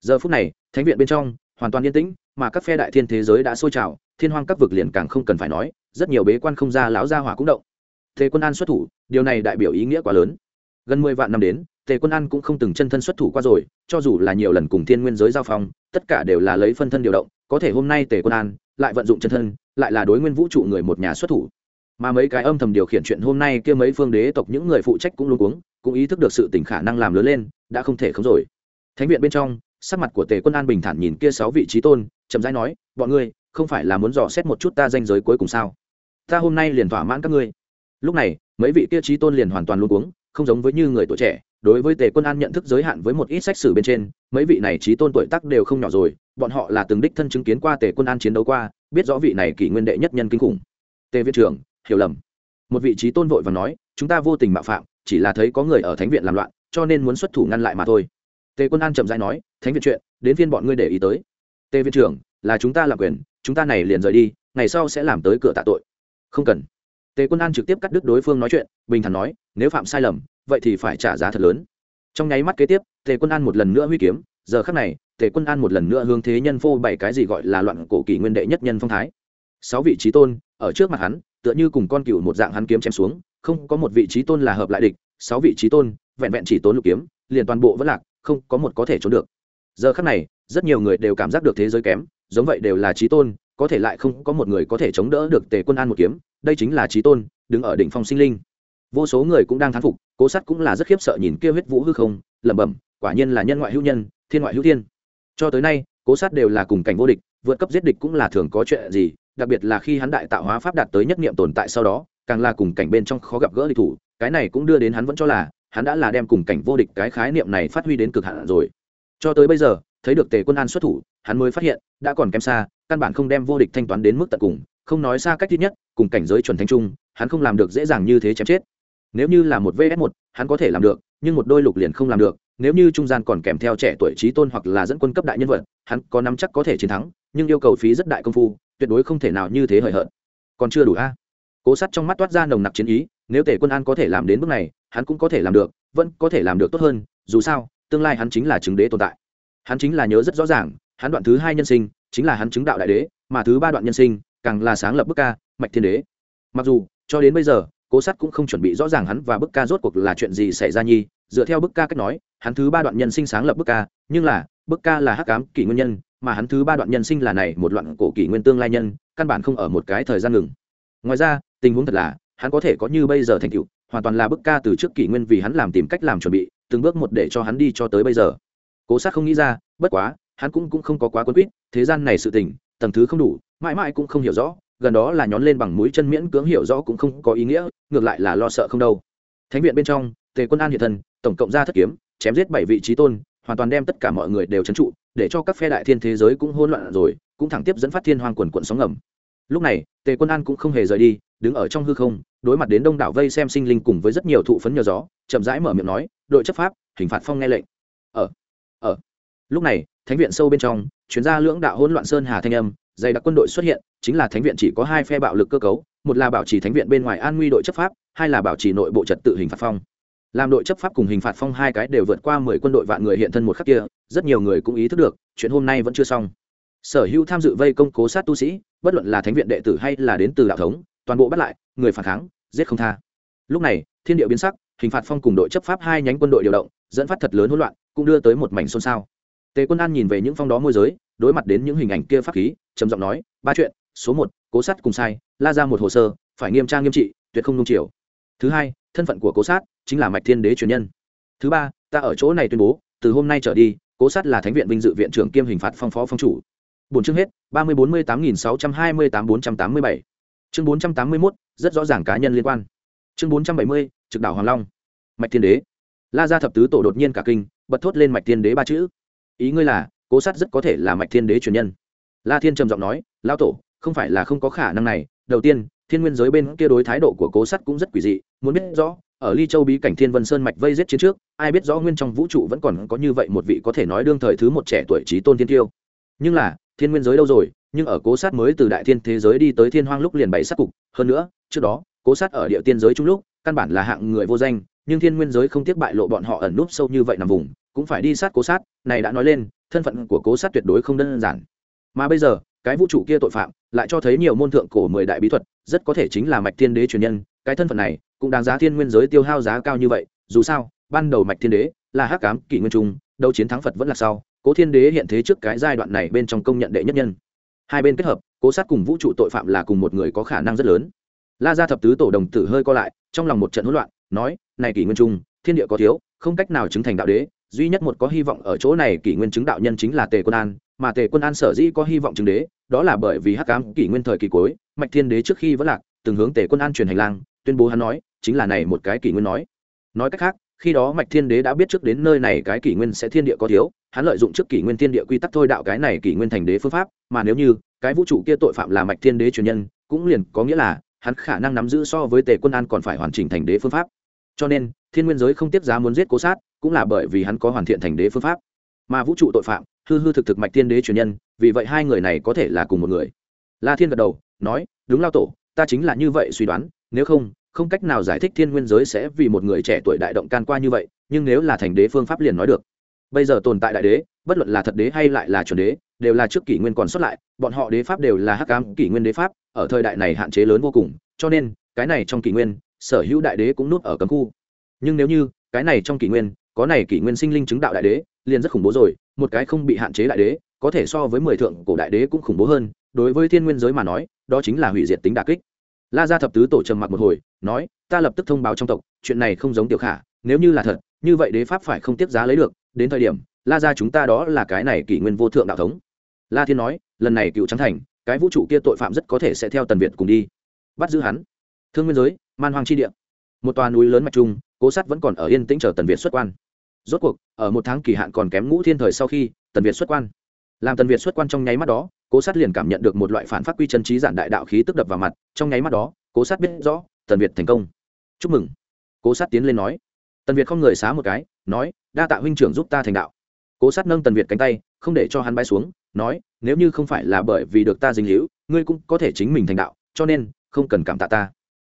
Giờ phút này, thánh viện bên trong, hoàn toàn yên tĩnh, mà các phe đại thiên thế giới đã sôi trào, thiên hoang các vực liền càng không cần phải nói, rất nhiều bế quan không ra lão gia hỏa cũng động. Thế quân an xuất thủ, điều này đại biểu ý nghĩa quá lớn. Gần mười vạn năm đến, tề quân an cũng không từng chân thân xuất thủ qua rồi, cho dù là nhiều lần cùng thiên nguyên giới giao phong, tất cả đều là lấy phân thân điều động, có thể hôm nay tề quân an lại vận dụng chân thân lại là đối nguyên vũ trụ người một nhà xuất thủ. Mà mấy cái âm thầm điều khiển chuyện hôm nay kia mấy phương đế tộc những người phụ trách cũng luôn cuống, cũng ý thức được sự tỉnh khả năng làm lớn lên, đã không thể không rồi. Thánh viện bên trong, sắc mặt của tề quân an bình thản nhìn kia sáu vị trí tôn, chậm rãi nói, bọn ngươi, không phải là muốn dò xét một chút ta danh giới cuối cùng sao? Ta hôm nay liền thỏa mãn các ngươi. Lúc này, mấy vị kia trí tôn liền hoàn toàn luôn cuống, không giống với như người tuổi trẻ, đối với tề quân an nhận thức giới hạn với một ít sách sử bên trên, mấy vị này trí tôn tuổi tác đều không nhỏ rồi, bọn họ là từng đích thân chứng kiến qua tề quân an chiến đấu qua biết rõ vị này kỷ nguyên đệ nhất nhân kinh khủng. Tề viện trưởng, hiểu lầm. Một vị trí tôn vội và nói, chúng ta vô tình mạo phạm, chỉ là thấy có người ở thánh viện làm loạn, cho nên muốn xuất thủ ngăn lại mà thôi. Tề quân an chậm dãi nói, thánh viện chuyện, đến phiên bọn ngươi để ý tới. Tề viện trưởng, là chúng ta làm quyền, chúng ta này liền rời đi, ngày sau sẽ làm tới cửa tạ tội. Không cần. Tề quân an trực tiếp cắt đứt đối phương nói chuyện, bình thản nói, nếu phạm sai lầm, vậy thì phải trả giá thật lớn. Trong nháy mắt kế tiếp, tề quân an một lần nữa huy kiếm, giờ khắc này tề quân an một lần nữa hướng thế nhân phô bày cái gì gọi là loạn cổ kỷ nguyên đệ nhất nhân phong thái. Sáu vị trí tôn, ở trước mặt hắn, tựa như cùng con cừu một dạng hắn kiếm chém xuống, không có một vị trí tôn là hợp lại địch, sáu vị trí tôn, vẹn vẹn chỉ tốn lục kiếm, liền toàn bộ vẫn lạc, không có một có thể trốn được. Giờ khắc này, rất nhiều người đều cảm giác được thế giới kém, giống vậy đều là trí tôn, có thể lại không có một người có thể chống đỡ được tề quân an một kiếm, đây chính là trí tôn, đứng ở đỉnh phong sinh linh. Vô số người cũng đang thán phục, cố sắt cũng là rất khiếp sợ nhìn kêu huyết vũ hư không, lẩm bẩm, quả nhiên là nhân ngoại hữu nhân, thiên ngoại hữu thiên cho tới nay, cố sát đều là cùng cảnh vô địch, vượt cấp giết địch cũng là thường có chuyện gì, đặc biệt là khi hắn đại tạo hóa pháp đạt tới nhất niệm tồn tại sau đó, càng là cùng cảnh bên trong khó gặp gỡ địch thủ, cái này cũng đưa đến hắn vẫn cho là, hắn đã là đem cùng cảnh vô địch cái khái niệm này phát huy đến cực hạn rồi. Cho tới bây giờ, thấy được tề quân an xuất thủ, hắn mới phát hiện, đã còn kém xa, căn bản không đem vô địch thanh toán đến mức tận cùng, không nói xa cách thứ nhất, cùng cảnh giới chuẩn thanh trung hắn không làm được dễ dàng như thế chém chết. Nếu như là một vs một, hắn có thể làm được, nhưng một đôi lục liền không làm được nếu như trung gian còn kèm theo trẻ tuổi trí tôn hoặc là dẫn quân cấp đại nhân vật, hắn có nắm chắc có thể chiến thắng, nhưng yêu cầu phí rất đại công phu, tuyệt đối không thể nào như thế hời hợt. Còn chưa đủ a? Cố sắt trong mắt toát ra nồng nặc chiến ý, nếu tề quân an có thể làm đến bước này, hắn cũng có thể làm được, vẫn có thể làm được tốt hơn, dù sao, tương lai hắn chính là chứng đế tồn tại. Hắn chính là nhớ rất rõ ràng, hắn đoạn thứ hai nhân sinh, chính là hắn chứng đạo đại đế, mà thứ ba đoạn nhân sinh, càng là sáng lập bức ca, mạch thiên đế. Mặc dù, cho đến bây giờ, cố sắt cũng không chuẩn bị rõ ràng hắn và bức ca rốt cuộc là chuyện gì xảy ra nhi dựa theo bức ca cách nói, hắn thứ ba đoạn nhân sinh sáng lập bức ca, nhưng là, bức ca là hắc cám kỷ nguyên nhân, mà hắn thứ ba đoạn nhân sinh là này, một loạn cổ kỷ nguyên tương lai nhân, căn bản không ở một cái thời gian ngừng. Ngoài ra, tình huống thật là, hắn có thể có như bây giờ thành tựu, hoàn toàn là bức ca từ trước kỷ nguyên vì hắn làm tìm cách làm chuẩn bị, từng bước một để cho hắn đi cho tới bây giờ. Cố sát không nghĩ ra, bất quá, hắn cũng cũng không có quá quân quýt, thế gian này sự tình, tầng thứ không đủ, mãi mãi cũng không hiểu rõ, gần đó là nhón lên bằng mũi chân miễn cưỡng hiểu rõ cũng không có ý nghĩa, ngược lại là lo sợ không đâu. Thánh viện bên trong tề quân an hiện thân, tổng cộng ra thất kiếm, chém giết bảy vị trí tôn, hoàn toàn đem tất cả mọi người đều trấn trụ, để cho các phe đại thiên thế giới cũng hỗn loạn rồi, cũng thẳng tiếp dẫn phát thiên hoang quần quận sóng ngầm. Lúc này, tề quân an cũng không hề rời đi, đứng ở trong hư không, đối mặt đến đông đảo vây xem sinh linh cùng với rất nhiều thụ phấn nhờ gió, chậm rãi mở miệng nói, đội chấp pháp, hình phạt phong nghe lệnh. Ở ở lúc này, thánh viện sâu bên trong, chuyến gia lưỡng đạo hỗn loạn sơn hà thanh âm, dày đặc quân đội xuất hiện, chính là thánh viện chỉ có hai phe bạo lực cơ cấu, một là bảo trì thánh viện bên ngoài an nguy đội chấp pháp, hai là bảo trì nội bộ trật tự hình phạt phong làm đội chấp pháp cùng hình phạt phong hai cái đều vượt qua mười quân đội vạn người hiện thân một khắc kia, rất nhiều người cũng ý thức được, chuyện hôm nay vẫn chưa xong. Sở hữu tham dự vây công cố sát tu sĩ, bất luận là thánh viện đệ tử hay là đến từ đạo thống, toàn bộ bắt lại, người phản kháng, giết không tha. Lúc này, thiên địa biến sắc, hình phạt phong cùng đội chấp pháp hai nhánh quân đội điều động, dẫn phát thật lớn hỗn loạn, cũng đưa tới một mảnh xôn xao. Tề quân an nhìn về những phong đó môi giới, đối mặt đến những hình ảnh kia pháp khí, trầm giọng nói, ba chuyện, số một, cố sát cùng sai, la ra một hồ sơ, phải nghiêm trang nghiêm trị, tuyệt không nung chiều. Thứ hai, thân phận của cố sát chính là mạch thiên đế truyền nhân. Thứ ba, ta ở chỗ này tuyên bố, từ hôm nay trở đi, cố sát là thánh viện vinh dự viện trưởng kiêm hình phạt phong phó phong chủ. Bốn chương hết, ba mươi bốn mươi tám nghìn sáu trăm hai mươi tám bốn trăm tám mươi bảy. Chương bốn trăm tám mươi mốt, rất rõ ràng cá nhân liên quan. Chương bốn trăm bảy mươi, trực đảo hoàng long. Mạch thiên đế. La gia thập tứ tổ đột nhiên cả kinh, bật thốt lên mạch thiên đế ba chữ. Ý ngươi là, cố sát rất có thể là mạch thiên đế truyền nhân. La thiên trầm giọng nói, lão tổ, không phải là không có khả năng này. Đầu tiên, thiên nguyên giới bên kia đối thái độ của cố sát cũng rất quỷ dị, muốn biết rõ ở ly châu bí cảnh thiên vân sơn mạch vây giết chiến trước, ai biết rõ nguyên trong vũ trụ vẫn còn có như vậy một vị có thể nói đương thời thứ một trẻ tuổi trí tôn thiên tiêu. Nhưng là, thiên nguyên giới đâu rồi, nhưng ở cố sát mới từ đại thiên thế giới đi tới thiên hoang lúc liền bày sát cục. Hơn nữa, trước đó, cố sát ở địa tiên giới chung lúc, căn bản là hạng người vô danh, nhưng thiên nguyên giới không tiếc bại lộ bọn họ ẩn núp sâu như vậy nằm vùng, cũng phải đi sát cố sát, này đã nói lên, thân phận của cố sát tuyệt đối không đơn giản. Mà bây giờ, cái vũ trụ kia tội phạm, lại cho thấy nhiều môn thượng cổ mười đại bí thuật, rất có thể chính là mạch thiên đế truyền nhân, cái thân phận này cũng đáng giá thiên nguyên giới tiêu hao giá cao như vậy, dù sao, ban đầu mạch thiên đế là hắc cám kỷ nguyên trung, đấu chiến thắng phật vẫn là sau, cố thiên đế hiện thế trước cái giai đoạn này bên trong công nhận đệ nhất nhân. Hai bên kết hợp, cố sát cùng vũ trụ tội phạm là cùng một người có khả năng rất lớn. La gia thập tứ tổ đồng tử hơi co lại, trong lòng một trận hỗn loạn, nói, này kỷ nguyên trung, thiên địa có thiếu, không cách nào chứng thành đạo đế, duy nhất một có hy vọng ở chỗ này kỷ nguyên chứng đạo nhân chính là tề quân an, mà tề quân an sở dĩ có hy vọng chứng đế, đó là bởi vì hắc cám kỷ nguyên thời kỳ cuối, mạch thiên đế trước khi vẫn lạc, từng hướng tề quân an truyền hành lang, tuyên bố hắn nói chính là này một cái kỷ nguyên nói. Nói cách khác, khi đó mạch thiên đế đã biết trước đến nơi này cái kỷ nguyên sẽ thiên địa có thiếu, hắn lợi dụng trước kỷ nguyên thiên địa quy tắc thôi đạo cái này kỷ nguyên thành đế phương pháp, mà nếu như cái vũ trụ kia tội phạm là mạch thiên đế truyền nhân, cũng liền có nghĩa là hắn khả năng nắm giữ so với tề quân an còn phải hoàn chỉnh thành đế phương pháp. Cho nên, thiên nguyên giới không tiếp giá muốn giết cố sát, cũng là bởi vì hắn có hoàn thiện thành đế phương pháp. Mà vũ trụ tội phạm, hư hư thực thực mạch thiên đế truyền nhân, vì vậy hai người này có thể là cùng một người. La thiên gật đầu, nói, đúng lao tổ, ta chính là như vậy suy đoán, nếu không không cách nào giải thích thiên nguyên giới sẽ vì một người trẻ tuổi đại động can qua như vậy, nhưng nếu là thành đế phương pháp liền nói được. Bây giờ tồn tại đại đế, bất luận là thật đế hay lại là chuẩn đế, đều là trước kỷ nguyên còn xuất lại, bọn họ đế pháp đều là hắc cám kỷ nguyên đế pháp, ở thời đại này hạn chế lớn vô cùng, cho nên, cái này trong kỷ nguyên, sở hữu đại đế cũng núp ở cấm khu. Nhưng nếu như, cái này trong kỷ nguyên, có này kỷ nguyên sinh linh chứng đạo đại đế, liền rất khủng bố rồi, một cái không bị hạn chế đại đế, có thể so với mười thượng cổ đại đế cũng khủng bố hơn, đối với thiên nguyên giới mà nói, đó chính là hủy diệt tính đà kích. La gia thập tứ tổ trầm mặc một hồi nói, ta lập tức thông báo trong tộc, chuyện này không giống tiểu khả, nếu như là thật, như vậy đế pháp phải không tiếp giá lấy được, đến thời điểm, la gia chúng ta đó là cái này kỷ nguyên vô thượng đạo thống. La thiên nói, lần này cựu trắng thành, cái vũ trụ kia tội phạm rất có thể sẽ theo tần việt cùng đi. Bắt giữ hắn. Thương nguyên giới, man hoang chi địa. Một tòa núi lớn mạch trung, cố sát vẫn còn ở yên tĩnh chờ tần việt xuất quan. Rốt cuộc, ở một tháng kỳ hạn còn kém ngũ thiên thời sau khi, tần việt xuất quan. Làm tần việt xuất quan trong nháy mắt đó, cố sát liền cảm nhận được một loại phản phát quy chân trí giản đại đạo khí tức đập vào mặt, trong nháy mắt đó, cố sát biết rõ tần việt thành công. Chúc mừng. Cố sát tiến lên nói. Tần việt không người xá một cái, nói, đa tạ huynh trưởng giúp ta thành đạo. Cố sát nâng tần việt cánh tay, không để cho hắn bay xuống, nói, nếu như không phải là bởi vì được ta dính hữu ngươi cũng có thể chính mình thành đạo, cho nên không cần cảm tạ ta.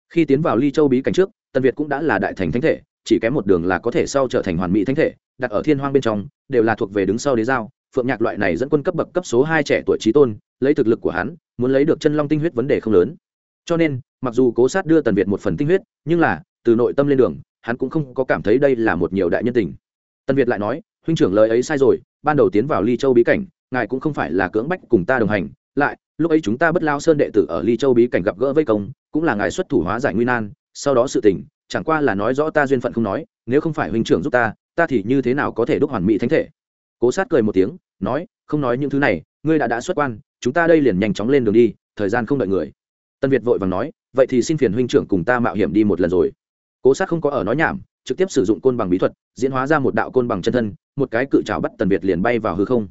Khi tiến vào ly châu bí cảnh trước, tần việt cũng đã là đại thành thánh thể, chỉ kém một đường là có thể sau trở thành hoàn mỹ thánh thể, đặt ở thiên hoang bên trong, đều là thuộc về đứng sau đế giao. Phượng nhạc loại này dẫn quân cấp bậc cấp số hai trẻ tuổi trí tôn, lấy thực lực của hắn, muốn lấy được chân long tinh huyết vấn đề không lớn cho nên, mặc dù cố sát đưa tần việt một phần tinh huyết, nhưng là, từ nội tâm lên đường, hắn cũng không có cảm thấy đây là một nhiều đại nhân tình. Tần việt lại nói, huynh trưởng lời ấy sai rồi, ban đầu tiến vào ly châu bí cảnh, ngài cũng không phải là cưỡng bách cùng ta đồng hành, lại, lúc ấy chúng ta bất lao sơn đệ tử ở ly châu bí cảnh gặp gỡ vây công, cũng là ngài xuất thủ hóa giải nguy nan, sau đó sự tình, chẳng qua là nói rõ ta duyên phận không nói, nếu không phải huynh trưởng giúp ta ta thì như thế nào có thể đúc hoàn mỹ thánh thể? Cố sát cười một tiếng, nói, không nói những thứ này, ngươi đã đã xuất quan, chúng ta đây liền nhanh chóng lên đường đi, thời gian không đợi người tân việt vội vàng nói, vậy thì xin phiền huynh trưởng cùng ta mạo hiểm đi một lần rồi. Cố sát không có ở nói nhảm, trực tiếp sử dụng côn bằng bí thuật, diễn hóa ra một đạo côn bằng chân thân, một cái cự trào bắt tần việt liền bay vào hư không.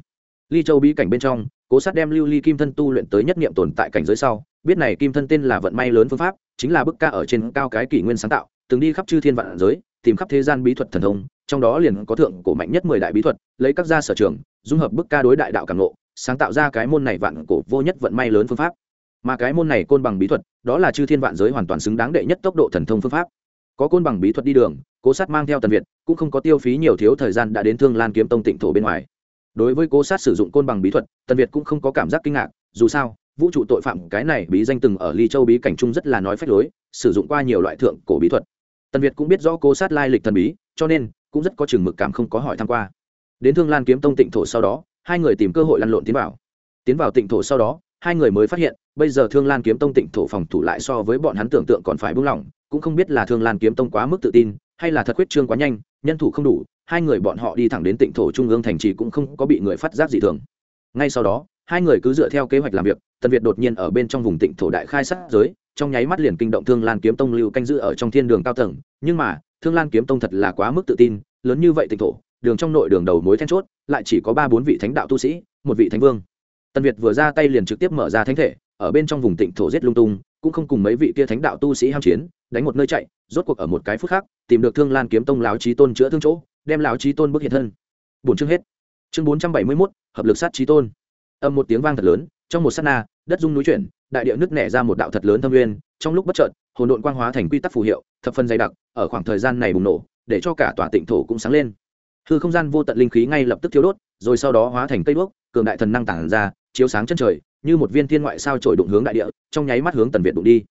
Ly châu bí cảnh bên trong, cố sát đem lưu ly kim thân tu luyện tới nhất niệm tồn tại cảnh giới sau, biết này kim thân tên là vận may lớn phương pháp, chính là bức ca ở trên cao cái kỷ nguyên sáng tạo, từng đi khắp chư thiên vạn giới, tìm khắp thế gian bí thuật thần thông, trong đó liền có thượng cổ mạnh nhất mười đại bí thuật, lấy các gia sở trường, dung hợp bức ca đối đại đạo cảm ngộ, sáng tạo ra cái môn này vạn cổ vô nhất vận may lớn phương pháp mà cái môn này côn bằng bí thuật, đó là chư thiên vạn giới hoàn toàn xứng đáng đệ nhất tốc độ thần thông phương pháp. Có côn bằng bí thuật đi đường, cố sát mang theo tần việt, cũng không có tiêu phí nhiều thiếu thời gian đã đến thương lan kiếm tông tịnh thổ bên ngoài. Đối với cố sát sử dụng côn bằng bí thuật, tần việt cũng không có cảm giác kinh ngạc, dù sao, vũ trụ tội phạm cái này bí danh từng ở ly châu bí cảnh trung rất là nói phép lối, sử dụng qua nhiều loại thượng cổ bí thuật. Tần việt cũng biết rõ cố sát lai lịch thần bí, cho nên cũng rất có chừng mực cảm không có hỏi tham q u a đến thương lan kiếm tông tịnh thổ sau đó, hai người tìm cơ hội lăn lộn tiến vào. Tiến vào tịnh thổ sau đó, hai người mới phát hiện bây giờ thương lan kiếm tông tịnh thổ phòng thủ lại so với bọn hắn tưởng tượng còn phải buông lỏng, cũng không biết là thương lan kiếm tông quá mức tự tin, hay là thật quyết trương quá nhanh, nhân thủ không đủ, hai người bọn họ đi thẳng đến tịnh thổ trung ương thành trì cũng không có bị người phát giác gì thường. Ngay sau đó, hai người cứ dựa theo kế hoạch làm việc, tần việt đột nhiên ở bên trong vùng tịnh thổ đại khai sát giới, trong nháy mắt liền kinh động thương lan kiếm tông lưu canh giữ ở trong thiên đường cao tầng, nhưng mà, thương lan kiếm tông thật là quá mức tự tin, lớn như vậy tịnh thổ, đường trong nội đường đầu mối then chốt, lại chỉ có ba bốn vị thánh đạo tu sĩ, một vị thánh vương. Tần việt vừa ra tay liền trực tiếp mở ra thánh thể ở bên trong vùng tịnh thổ giết lung tung, cũng không cùng mấy vị kia thánh đạo tu sĩ ham chiến, đánh một nơi chạy, rốt cuộc ở một cái phút khác, tìm được thương lan kiếm tông lão trí tôn chữa thương chỗ, đem lão trí tôn bước hiện thân. Bốn chương hết. Chương bốn trăm bảy mươi mốt, hợp lực sát trí tôn. Âm một tiếng vang thật lớn, trong một sát na, đất rung núi chuyển, đại địa nước nẻ ra một đạo thật lớn thâm nguyên, trong lúc bất chợt, hồn độn quang hóa thành quy tắc phù hiệu, thập phần dày đặc, ở khoảng thời gian này bùng nổ, để cho cả tòa tịnh thổ cũng sáng lên. Hư không gian vô tận linh khí ngay lập tức thiếu đốt, rồi sau đó hóa thành cây đuốc, cường đại thần năng tản ra, chiếu sáng chân trời như một viên thiên ngoại sao trổi đụng hướng đại địa, trong nháy mắt hướng tần việt đụng đi.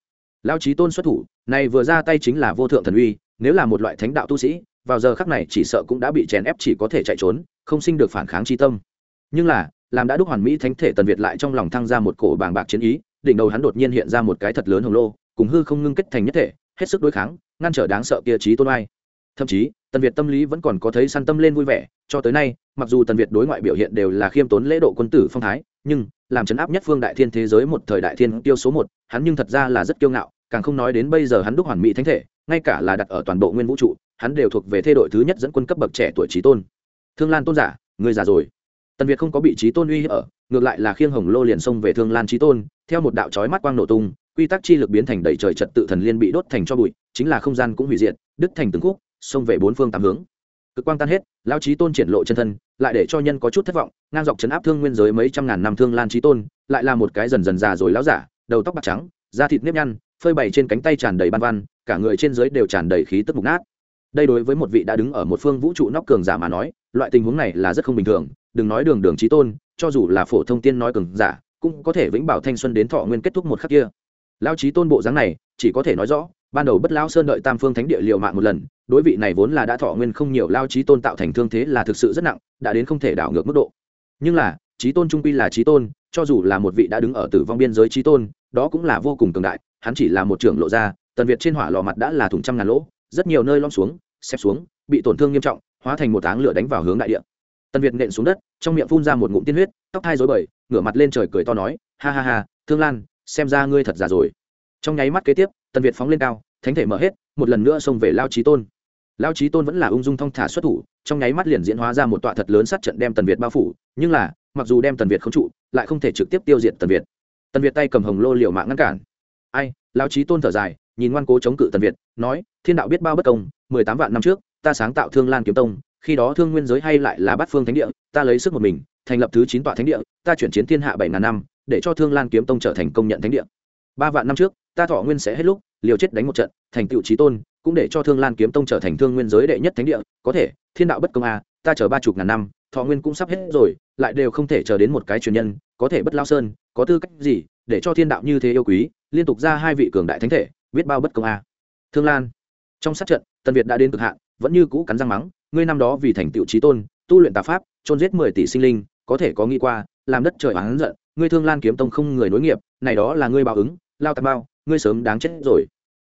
Lao trí tôn xuất thủ, này vừa ra tay chính là vô thượng thần uy, nếu là một loại thánh đạo tu sĩ, vào giờ khắc này chỉ sợ cũng đã bị chèn ép chỉ có thể chạy trốn, không sinh được phản kháng chi tâm. Nhưng là, làm đã đúc hoàn mỹ thánh thể tần việt lại trong lòng thăng ra một cổ bàng bạc chiến ý, đỉnh đầu hắn đột nhiên hiện ra một cái thật lớn hồng lô, cùng hư không ngưng kết thành nhất thể, hết sức đối kháng, ngăn trở đáng sợ kia trí tôn ai thậm chí, tần việt tâm lý vẫn còn có thấy săn tâm lên vui vẻ, cho tới nay, mặc dù tần việt đối ngoại biểu hiện đều là khiêm tốn lễ độ quân tử phong thái nhưng làm chấn áp nhất phương đại thiên thế giới một thời đại thiên tiêu số một, hắn nhưng thật ra là rất kiêu ngạo, càng không nói đến bây giờ hắn đúc hoàn mỹ thánh thể, ngay cả là đặt ở toàn bộ nguyên vũ trụ, hắn đều thuộc về thê đội thứ nhất dẫn quân cấp bậc trẻ tuổi trí tôn. Thương lan tôn giả, người già rồi. Tần việt không có bị trí tôn uy hiếp ở, ngược lại là khiêng hồng lô liền xông về thương lan trí tôn, theo một đạo trói mắt quang nổ tung, quy tắc chi lực biến thành đầy trời trật tự thần liên bị đốt thành cho bụi, chính là không gian cũng hủy diệt, đứt thành từng khúc, xông về bốn phương tám hướng cực quang tan hết lao trí tôn triển lộ chân thân, lại để cho nhân có chút thất vọng, ngang dọc chấn áp thương nguyên giới mấy trăm ngàn năm thương lan trí tôn, lại là một cái dần dần già rồi láo giả, đầu tóc bạc trắng, da thịt nếp nhăn, phơi bày trên cánh tay tràn đầy ban văn, cả người trên dưới đều tràn đầy khí tức mục nát. Đây đối với một vị đã đứng ở một phương vũ trụ nóc cường giả mà nói, loại tình huống này là rất không bình thường, đừng nói đường đường trí tôn, cho dù là phổ thông tiên nói cường giả, cũng có thể vĩnh bảo thanh xuân đến thọ nguyên kết thúc một khắc kia. Lao trí tôn bộ dáng này, chỉ có thể nói rõ ban đầu bất lão sơn đợi tam phương thánh địa liều mạng một lần, đối vị này vốn là đã thọ nguyên không nhiều lao trí tôn tạo thành thương thế là thực sự rất nặng, đã đến không thể đảo ngược mức độ. Nhưng là, trí tôn trung quy là trí tôn, cho dù là một vị đã đứng ở tử vong biên giới trí tôn, đó cũng là vô cùng cường đại, hắn chỉ là một trưởng lộ ra, tần việt trên hỏa lò mặt đã là thùng trăm ngàn lỗ, rất nhiều nơi lom xuống xẹp xuống, bị tổn thương nghiêm trọng, hóa thành một áng lửa đánh vào hướng đại địa. Tần việt nện xuống đất, trong miệng phun ra một ngụm tiên huyết, tóc thai dối bời, ngửa mặt lên trời cười to nói, ha ha ha, thương lan, xem ra ngươi thật già rồi trong nháy mắt kế tiếp, tần việt phóng lên cao, thánh thể mở hết, một lần nữa xông về lao trí tôn. Lao trí tôn vẫn là ung dung thong thả xuất thủ, trong nháy mắt liền diễn hóa ra một tọa thật lớn sát trận đem tần việt bao phủ, nhưng là, mặc dù đem tần việt không trụ, lại không thể trực tiếp tiêu diệt tần việt. Tần việt tay cầm hồng lô liều mạng ngăn cản. Ai? Lao trí tôn thở dài, nhìn ngoan cố chống cự tần việt, nói, thiên đạo biết bao bất công, mười tám vạn năm trước, ta sáng tạo thương lan kiếm tông, khi đó thương nguyên giới hay lại là bát phương thánh địa, ta lấy sức một mình, thành lập thứ chín tọa thánh địa, ta chuyển chiến thiên hạ bảy ngàn năm, để cho thương lan kiếm tông trở thành công nhận thánh địa ba vạn năm trước, ta thọ nguyên sẽ hết lúc, liều chết đánh một trận, thành tựu trí tôn, cũng để cho thương lan kiếm tông trở thành thương nguyên giới đệ nhất thánh địa có thể, thiên đạo bất công à ta chờ ba chục ngàn năm, thọ nguyên cũng sắp hết rồi, lại đều không thể chờ đến một cái truyền nhân, có thể bất lao sơn, có tư cách gì để cho thiên đạo như thế yêu quý, liên tục ra hai vị cường đại thánh thể, biết bao bất công à. thương lan, trong sát trận, tần việt đã đến cực hạn, vẫn như cũ cắn răng mắng, ngươi năm đó vì thành tựu trí tôn, tu luyện tà pháp trôn giết mười tỷ sinh linh, có thể có nghĩ qua, làm đất trời oán giận ngươi thương lan kiếm tông không người nối nghiệp, này đó là ngươi báo ứng, lao tạp bao, ngươi sớm đáng chết rồi.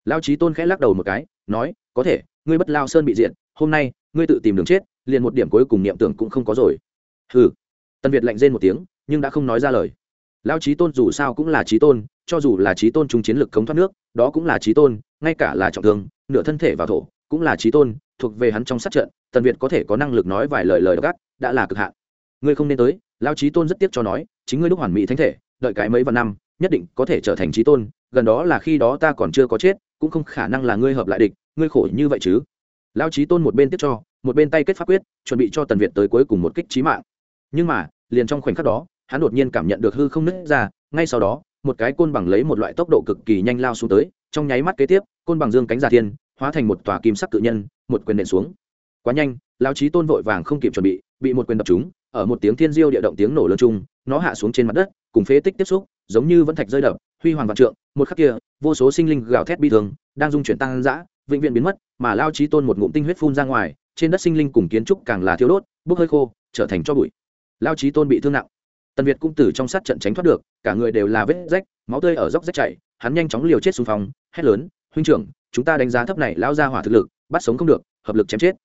Lao trí tôn khẽ lắc đầu một cái, nói, có thể, ngươi bất lao sơn bị diện hôm nay, ngươi tự tìm đường chết, liền một điểm cuối cùng niệm tưởng cũng không có rồi. Hừ. Tần việt lạnh rên một tiếng, nhưng đã không nói ra lời. Lao trí tôn dù sao cũng là trí tôn, cho dù là trí tôn trung chiến lực cống thoát nước, đó cũng là trí tôn, ngay cả là trọng thương, nửa thân thể vào thổ, cũng là trí tôn, thuộc về hắn trong sát trận tần việt có thể có năng lực nói vài lời lời gắt đã là cực hạn. Ngươi không nên tới lao trí tôn rất tiếc cho nói, chính ngươi lúc hoàn mỹ thánh thể, đợi cái mấy vạn năm, nhất định có thể trở thành trí tôn, gần đó là khi đó ta còn chưa có chết, cũng không khả năng là ngươi hợp lại địch, ngươi khổ như vậy chứ? Lao trí tôn một bên tiếp cho, một bên tay kết pháp quyết, chuẩn bị cho tần việt tới cuối cùng một kích trí mạng. Nhưng mà, liền trong khoảnh khắc đó, hắn đột nhiên cảm nhận được hư không nứt ra, ngay sau đó, một cái côn bằng lấy một loại tốc độ cực kỳ nhanh lao xuống tới, trong nháy mắt kế tiếp, côn bằng dương cánh giả thiên, hóa thành một tòa kim sắc cự nhân, một quyền nện xuống. Quá nhanh, lao trí tôn vội vàng không kịp chuẩn bị bị một quyền đập trúng, ở một tiếng thiên diêu địa động tiếng nổ lớn chung, nó hạ xuống trên mặt đất, cùng phế tích tiếp xúc, giống như vẫn thạch rơi đập, huy hoàng vạn trượng, một khắc kia, vô số sinh linh gào thét bi thường đang dung chuyển tăng dã, vĩnh viễn biến mất, mà lao trí tôn một ngụm tinh huyết phun ra ngoài, trên đất sinh linh cùng kiến trúc càng là thiếu đốt, bốc hơi khô, trở thành cho bụi. Lao trí tôn bị thương nặng. Tần việt cũng từ trong sát trận tránh thoát được, cả người đều là vết rách, máu tươi ở dốc rách chảy, hắn nhanh chóng liều chết xung phong, hét lớn, huynh trưởng, chúng ta đánh giá thấp này lao ra hỏa thực lực, bắt sống không được, hợp lực chém chết.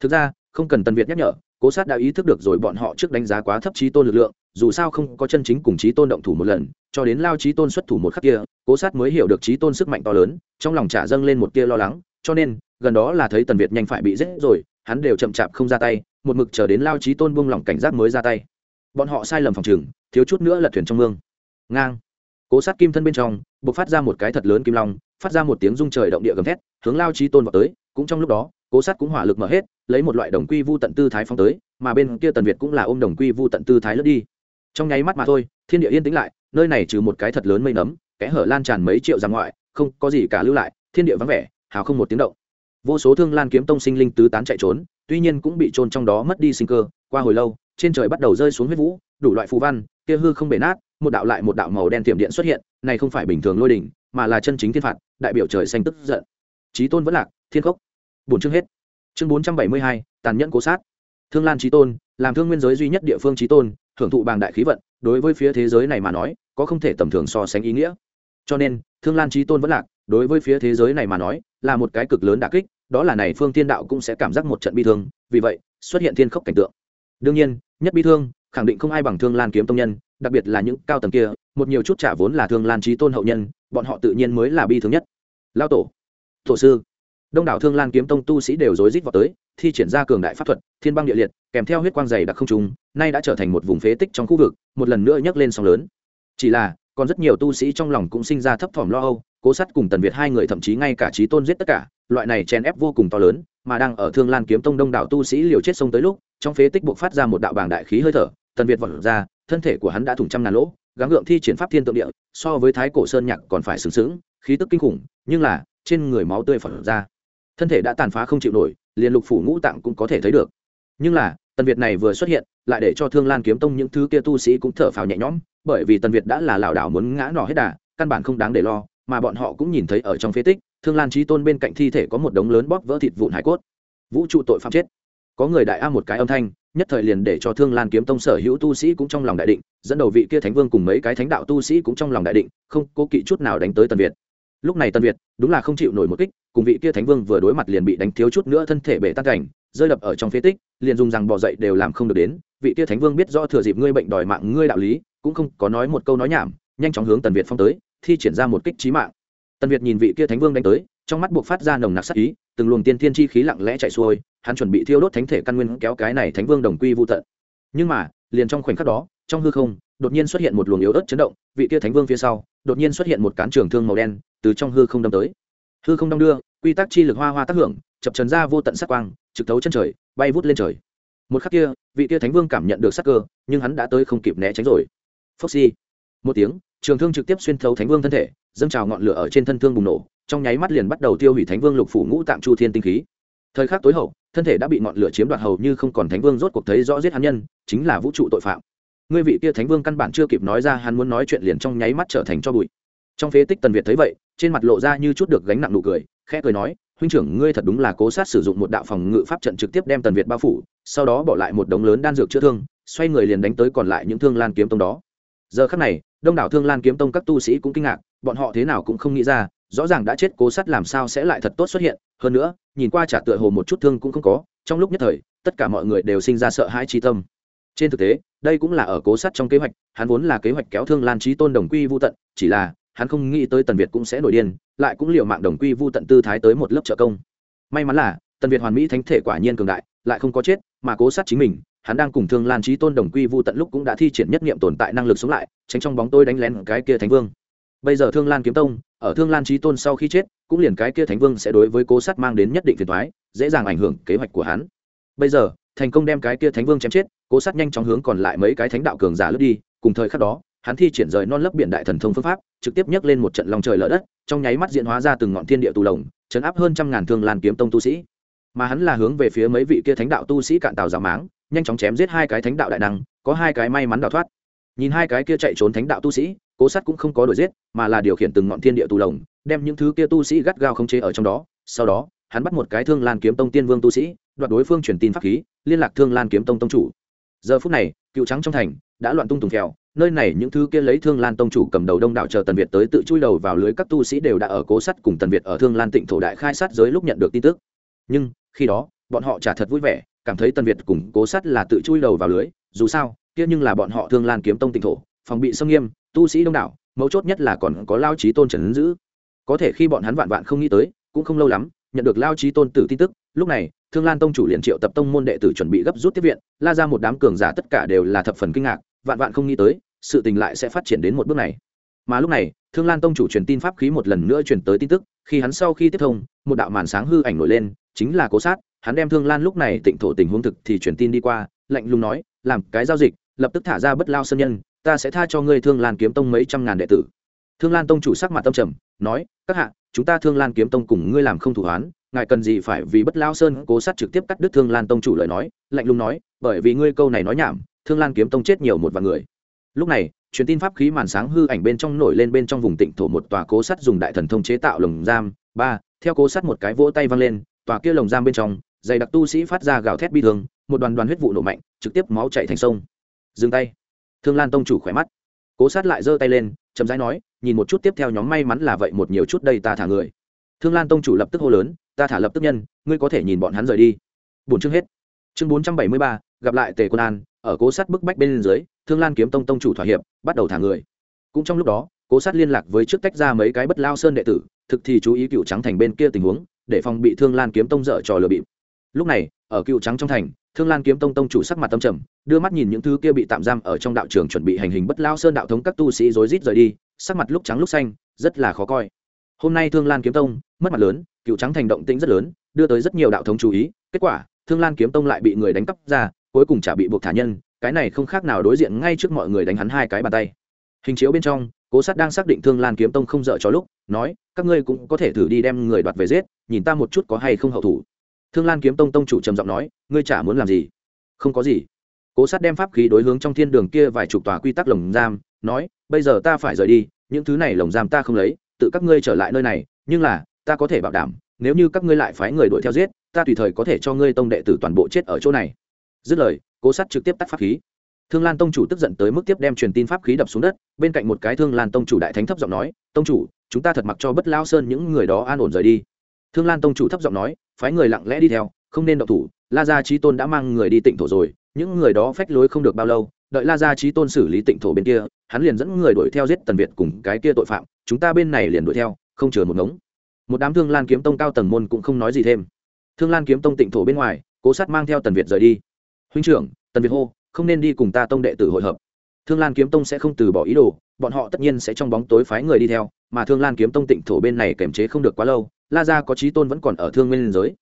Thực ra, không cần tần việt nhắc nhở cố sát đã ý thức được rồi bọn họ trước đánh giá quá thấp trí tôn lực lượng dù sao không có chân chính cùng trí tôn động thủ một lần cho đến lao trí tôn xuất thủ một khắc kia cố sát mới hiểu được trí tôn sức mạnh to lớn trong lòng trả dâng lên một tia lo lắng cho nên gần đó là thấy tần việt nhanh phải bị giết rồi hắn đều chậm chạp không ra tay một mực chờ đến lao trí tôn buông lỏng cảnh giác mới ra tay. Bọn họ sai lầm phòng trường, thiếu chút nữa lật thuyền trong mương. Ngang. Cố sát kim thân bên trong b ộ c phát ra một cái thật lớn kim long phát ra một tiếng rung trời động địa gầm thét hướng lao trí tôn vào tới cũng trong lúc đó cố sát cũng hỏa lực mở hết lấy một loại đồng quy vu tận tư thái phóng tới, mà bên kia tần việt cũng là ôm đồng quy vu tận tư thái lướt đi. Trong nháy mắt mà thôi, thiên địa yên tĩnh lại, nơi này trừ một cái thật lớn mây nấm, kẽ hở lan tràn mấy triệu ra ngoại, không có gì cả lưu lại, thiên địa vắng vẻ, hào không một tiếng động. Vô số thương lan kiếm tông sinh linh tứ tán chạy trốn, tuy nhiên cũng bị trôn trong đó mất đi sinh cơ, qua hồi lâu, trên trời bắt đầu rơi xuống huyết vũ, đủ loại phù văn, kia hư không bể nát, một đạo lại một đạo màu đen tiềm điện xuất hiện, này không phải bình thường lôi đỉnh, mà là chân chính thiên phạt, đại biểu trời xanh tức giận. Trí tôn vẫn lạc, thiên cốc bổn chương hết chương bốn trăm bảy mươi hai, tàn nhẫn cố sát. Thương lan trí tôn, làm thương nguyên giới duy nhất địa phương trí tôn, hưởng thụ bàng đại khí vận, đối với phía thế giới này mà nói, có không thể tầm thường so sánh ý nghĩa. Cho nên, thương lan trí tôn vẫn lạc, đối với phía thế giới này mà nói, là một cái cực lớn đà kích, đó là này phương thiên đạo cũng sẽ cảm giác một trận bi thương, vì vậy, xuất hiện thiên khốc cảnh tượng. Đương nhiên, nhất bi thương, khẳng định không ai bằng thương lan kiếm tông nhân, đặc biệt là những cao tầng kia, một nhiều chút trả vốn là thương lan trí tôn hậu nhân, bọn họ tự nhiên mới là bi thương nhất. Lao tổ tổ sư đông đảo thương lan kiếm tông tu sĩ đều rối rít vào tới, thi triển ra cường đại pháp thuật, thiên băng địa liệt, kèm theo huyết quang dày đặc không trùng nay đã trở thành một vùng phế tích trong khu vực, một lần nữa nhấc lên sóng lớn. Chỉ là, còn rất nhiều tu sĩ trong lòng cũng sinh ra thấp thỏm lo âu, cố sát cùng tần việt hai người thậm chí ngay cả trí tôn giết tất cả, loại này chèn ép vô cùng to lớn, mà đang ở thương lan kiếm tông đông đảo tu sĩ liều chết sông tới lúc, trong phế tích buộc phát ra một đạo bàng đại khí hơi thở, tần việt vọt ra, thân thể của hắn đã thủng trăm ngàn lỗ, gắng gượng thi triển pháp thiên tượng địa, so với thái cổ sơn nhạc còn phải sừng sững, khí tức kinh khủng, nhưng là, trên người máu tươi phật ra thân thể đã tàn phá không chịu nổi, liền lục phủ ngũ tạng cũng có thể thấy được. Nhưng là, tần việt này vừa xuất hiện, lại để cho thương lan kiếm tông những thứ kia tu sĩ cũng thở phào nhẹ nhõm, bởi vì tần việt đã là lảo đảo muốn ngã nỏ hết đà, căn bản không đáng để lo, mà bọn họ cũng nhìn thấy ở trong phế tích, thương lan trí tôn bên cạnh thi thể có một đống lớn bóp vỡ thịt vụn hải cốt. Vũ trụ tội phạm chết. Có người đại a một cái âm thanh, nhất thời liền để cho thương lan kiếm tông sở hữu tu sĩ cũng trong lòng đại định, dẫn đầu vị kia thánh vương cùng mấy cái thánh đạo tu sĩ cũng trong lòng đại định, không cố kỵ chút nào đánh tới tần việt. Lúc này tần việt, đúng là không chịu nổi một kích cùng vị kia thánh vương vừa đối mặt liền bị đánh thiếu chút nữa thân thể bể tan cảnh, rơi đập ở trong phế tích, liền dùng rằng bỏ dậy đều làm không được đến. Vị kia thánh vương biết do thừa dịp ngươi bệnh đòi mạng ngươi đạo lý, cũng không có nói một câu nói nhảm, nhanh chóng hướng tần việt phong tới, thi triển ra một kích trí mạng. Tần việt nhìn vị kia thánh vương đánh tới, trong mắt buộc phát ra nồng nặc sắc ý, từng luồng tiên thiên chi khí lặng lẽ chạy xuôi, hắn chuẩn bị thiêu đốt thánh thể căn nguyên kéo cái này thánh vương đồng quy vô tận. Nhưng mà, liền trong khoảnh khắc đó, trong hư không, đột nhiên xuất hiện một luồng yếu ớt chấn động, vị kia thánh vương phía sau, đột nhiên xuất hiện một cán trường thương màu đen, từ trong hư không đâm tới hư không đong đưa, quy tắc chi lực hoa hoa tác hưởng, chập trần ra vô tận sắc quang, trực thấu chân trời, bay vút lên trời. Một khắc kia, vị kia thánh vương cảm nhận được sắc cơ, nhưng hắn đã tới không kịp né tránh rồi. Phốc xi một tiếng, trường thương trực tiếp xuyên thấu thánh vương thân thể, dâng trào ngọn lửa ở trên thân thương bùng nổ, trong nháy mắt liền bắt đầu tiêu hủy thánh vương lục phủ ngũ tạng chu thiên tinh khí. Thời khắc tối hậu, thân thể đã bị ngọn lửa chiếm đoạt hầu như không còn thánh vương rốt cuộc thấy rõ giết hắn nhân, chính là vũ trụ tội phạm. Ngươi vị kia thánh vương căn bản chưa kịp nói ra hắn muốn nói chuyện liền trong nháy mắt trở thành cho bụi trong phế tích tần việt thấy vậy, trên mặt lộ ra như chút được gánh nặng nụ cười, khẽ cười nói, huynh trưởng, ngươi thật đúng là cố sát sử dụng một đạo phòng ngự pháp trận trực tiếp đem tần việt bao phủ, sau đó bỏ lại một đống lớn đan dược chữa thương, xoay người liền đánh tới còn lại những thương lan kiếm tông đó. Giờ khắc này, đông đảo thương lan kiếm tông các tu sĩ cũng kinh ngạc, bọn họ thế nào cũng không nghĩ ra, rõ ràng đã chết cố sát làm sao sẽ lại thật tốt xuất hiện, hơn nữa, nhìn qua trả tựa hồ một chút thương cũng không có, trong lúc nhất thời, tất cả mọi người đều sinh ra sợ hãi trí tâm. Trên thực tế, đây cũng là ở cố sát trong kế hoạch, hắn vốn là kế hoạch kéo thương lan trí tôn đồng quy vô tận, chỉ là hắn không nghĩ tới tần việt cũng sẽ nổi điên, lại cũng liệu mạng đồng quy Vu tận tư thái tới một lớp trợ công. May mắn là, tần việt hoàn mỹ thánh thể quả nhiên cường đại, lại không có chết, mà cố sát chính mình, hắn đang cùng thương lan trí tôn đồng quy Vu tận lúc cũng đã thi triển nhất nghiệm tồn tại năng lực sống lại, tránh trong bóng tôi đánh lén cái kia thánh vương. Bây giờ thương lan kiếm tông, ở thương lan trí tôn sau khi chết, cũng liền cái kia thánh vương sẽ đối với cố sát mang đến nhất định phiền thoái dễ dàng ảnh hưởng kế hoạch của hắn. Bây giờ, thành công đem cái kia thánh vương chém chết, cố sát nhanh chóng hướng còn lại mấy cái thánh đạo cường giả lướt đi, cùng thời khắc đó hắn thi triển rời non lấp biển đại thần thông phương pháp, trực tiếp nhấc lên một trận lòng trời lở đất, trong nháy mắt diễn hóa ra từng ngọn thiên địa tù lồng, chấn áp hơn trăm ngàn thương lan kiếm tông tu sĩ. Mà hắn là hướng về phía mấy vị kia thánh đạo tu sĩ cạn tàu giả máng, nhanh chóng chém giết hai cái thánh đạo đại năng, có hai cái may mắn đào thoát. Nhìn hai cái kia chạy trốn thánh đạo tu sĩ, cố sát cũng không có đuổi giết, mà là điều khiển từng ngọn thiên địa tù lồng, đem những thứ kia tu sĩ gắt gao không chế ở trong đó. Sau đó, hắn bắt một cái thương lan kiếm tông tiên vương tu sĩ, đoạt đối phương truyền tin pháp khí, liên lạc thương lan kiếm tông tông chủ. Giờ phút này, cựu trắng trong thành, đã loạn tung tùng kèo nơi này những thứ kia lấy thương lan tông chủ cầm đầu đông đảo chờ tần việt tới tự chui đầu vào lưới các tu sĩ đều đã ở cố sắt cùng tần việt ở thương lan tịnh thổ đại khai sát giới lúc nhận được tin tức. Nhưng, khi đó, bọn họ chả thật vui vẻ, cảm thấy tần việt cùng cố sắt là tự chui đầu vào lưới, dù sao, kia nhưng là bọn họ thương lan kiếm tông tịnh thổ, phòng bị xâm nghiêm, tu sĩ đông đảo, mấu chốt nhất là còn có lao trí tôn trần ứng giữ. Có thể khi bọn hắn vạn vạn không nghĩ tới, cũng không lâu lắm, nhận được lao trí tôn tử tin tức, lúc này, thương lan tông chủ liền triệu tập tông môn đệ tử chuẩn bị gấp rút tiếp viện, la ra một đám cường giả tất cả đều là thập phần kinh ngạc vạn vạn không nghĩ tới, sự tình lại sẽ phát triển đến một bước này. Mà lúc này, thương lan tông chủ truyền tin pháp khí một lần nữa truyền tới tin tức, khi hắn sau khi tiếp thông, một đạo màn sáng hư ảnh nổi lên, chính là cố sát, hắn đem thương lan lúc này tịnh thổ tình huống thực thì truyền tin đi qua, lạnh lùng nói, làm cái giao dịch, lập tức thả ra bất lao sân nhân, ta sẽ tha cho ngươi thương lan kiếm tông mấy trăm ngàn đệ tử. Thương lan tông chủ sắc mặt tâm trầm, nói, các hạ, chúng ta thương lan kiếm tông cùng ngươi làm không thủ hoán, ngài cần gì phải vì bất lao sơn cố sát trực tiếp cắt đứt thương lan tông chủ lời nói? Lạnh lùng nói, bởi vì ngươi câu này nói nhảm thương lan kiếm tông chết nhiều một vài người. Lúc này, truyền tin pháp khí màn sáng hư ảnh bên trong nổi lên bên trong vùng tịnh thổ một tòa cố sắt dùng đại thần thông chế tạo lồng giam. Ba, theo cố sắt một cái vỗ tay văng lên, tòa kia lồng giam bên trong, dày đặc tu sĩ phát ra gào thét bi thương, một đoàn đoàn huyết vụ nổ mạnh, trực tiếp máu chạy thành sông. Dừng tay. Thương lan tông chủ khỏe mắt. Cố sát lại giơ tay lên, chậm rãi nói, nhìn một chút tiếp theo nhóm may mắn là vậy một nhiều chút đây ta thả người. Thương lan tông chủ lập tức hô lớn, ta thả lập tức nhân, ngươi có thể nhìn bọn hắn rời đi. Bốn chương hết. Chương bốn trăm bảy mươi ba gặp lại tề quân an, ở cố sát bức bách bên dưới, thương lan kiếm tông tông chủ thỏa hiệp, bắt đầu thả người. Cũng trong lúc đó, cố sát liên lạc với trước tách ra mấy cái bất lao sơn đệ tử, thực thì chú ý cựu trắng thành bên kia tình huống, để phòng bị thương lan kiếm tông dở trò lừa bịp. Lúc này, ở cựu trắng trong thành, thương lan kiếm tông tông chủ sắc mặt tâm trầm, đưa mắt nhìn những thứ kia bị tạm giam ở trong đạo trường chuẩn bị hành hình bất lao sơn đạo thống các tu sĩ rối rít rời đi, sắc mặt lúc trắng lúc xanh, rất là khó coi. Hôm nay thương lan kiếm tông, mất mặt lớn, cựu trắng thành động tĩnh rất lớn, đưa tới rất nhiều đạo thống chú ý, kết quả, thương lan kiếm tông lại bị người đánh cắp ra cuối cùng chả bị buộc thả nhân, cái này không khác nào đối diện ngay trước mọi người đánh hắn hai cái bàn tay. Hình chiếu bên trong, cố sát đang xác định thương lan kiếm tông không dợ cho lúc, nói, các ngươi cũng có thể thử đi đem người đoạt về giết, nhìn ta một chút có hay không hậu thủ. Thương lan kiếm tông tông chủ trầm giọng nói, ngươi chả muốn làm gì? Không có gì. Cố sát đem pháp khí đối hướng trong thiên đường kia vài chục tòa quy tắc lồng giam, nói, bây giờ ta phải rời đi, những thứ này lồng giam ta không lấy, tự các ngươi trở lại nơi này, nhưng là, ta có thể bảo đảm, nếu như các ngươi lại phái người đuổi theo giết, ta tùy thời có thể cho ngươi tông đệ tử toàn bộ chết ở chỗ này dứt lời, cố sát trực tiếp tắt pháp khí. Thương lan tông chủ tức giận tới mức tiếp đem truyền tin pháp khí đập xuống đất, bên cạnh một cái thương lan tông chủ đại thánh thấp giọng nói, tông chủ, chúng ta thật mặc cho bất lao sơn những người đó an ổn rời đi. Thương lan tông chủ thấp giọng nói, phái người lặng lẽ đi theo, không nên động thủ, la gia trí tôn đã mang người đi tịnh thổ rồi, những người đó phách lối không được bao lâu, đợi la gia trí tôn xử lý tịnh thổ bên kia, hắn liền dẫn người đuổi theo giết tần việt cùng cái kia tội phạm, chúng ta bên này liền đuổi theo, không chừa một ngống. Một đám thương lan kiếm tông cao tầng môn cũng không nói gì thêm. Thương lan kiếm tông tịnh thổ bên ngoài, cố sát mang theo tần việt rời đi huynh trưởng, tần việt hô, không nên đi cùng ta tông đệ tử hội hợp. Thương lan kiếm tông sẽ không từ bỏ ý đồ, bọn họ tất nhiên sẽ trong bóng tối phái người đi theo, mà thương lan kiếm tông tịnh thổ bên này kềm chế không được quá lâu, la gia có trí tôn vẫn còn ở thương nguyên giới.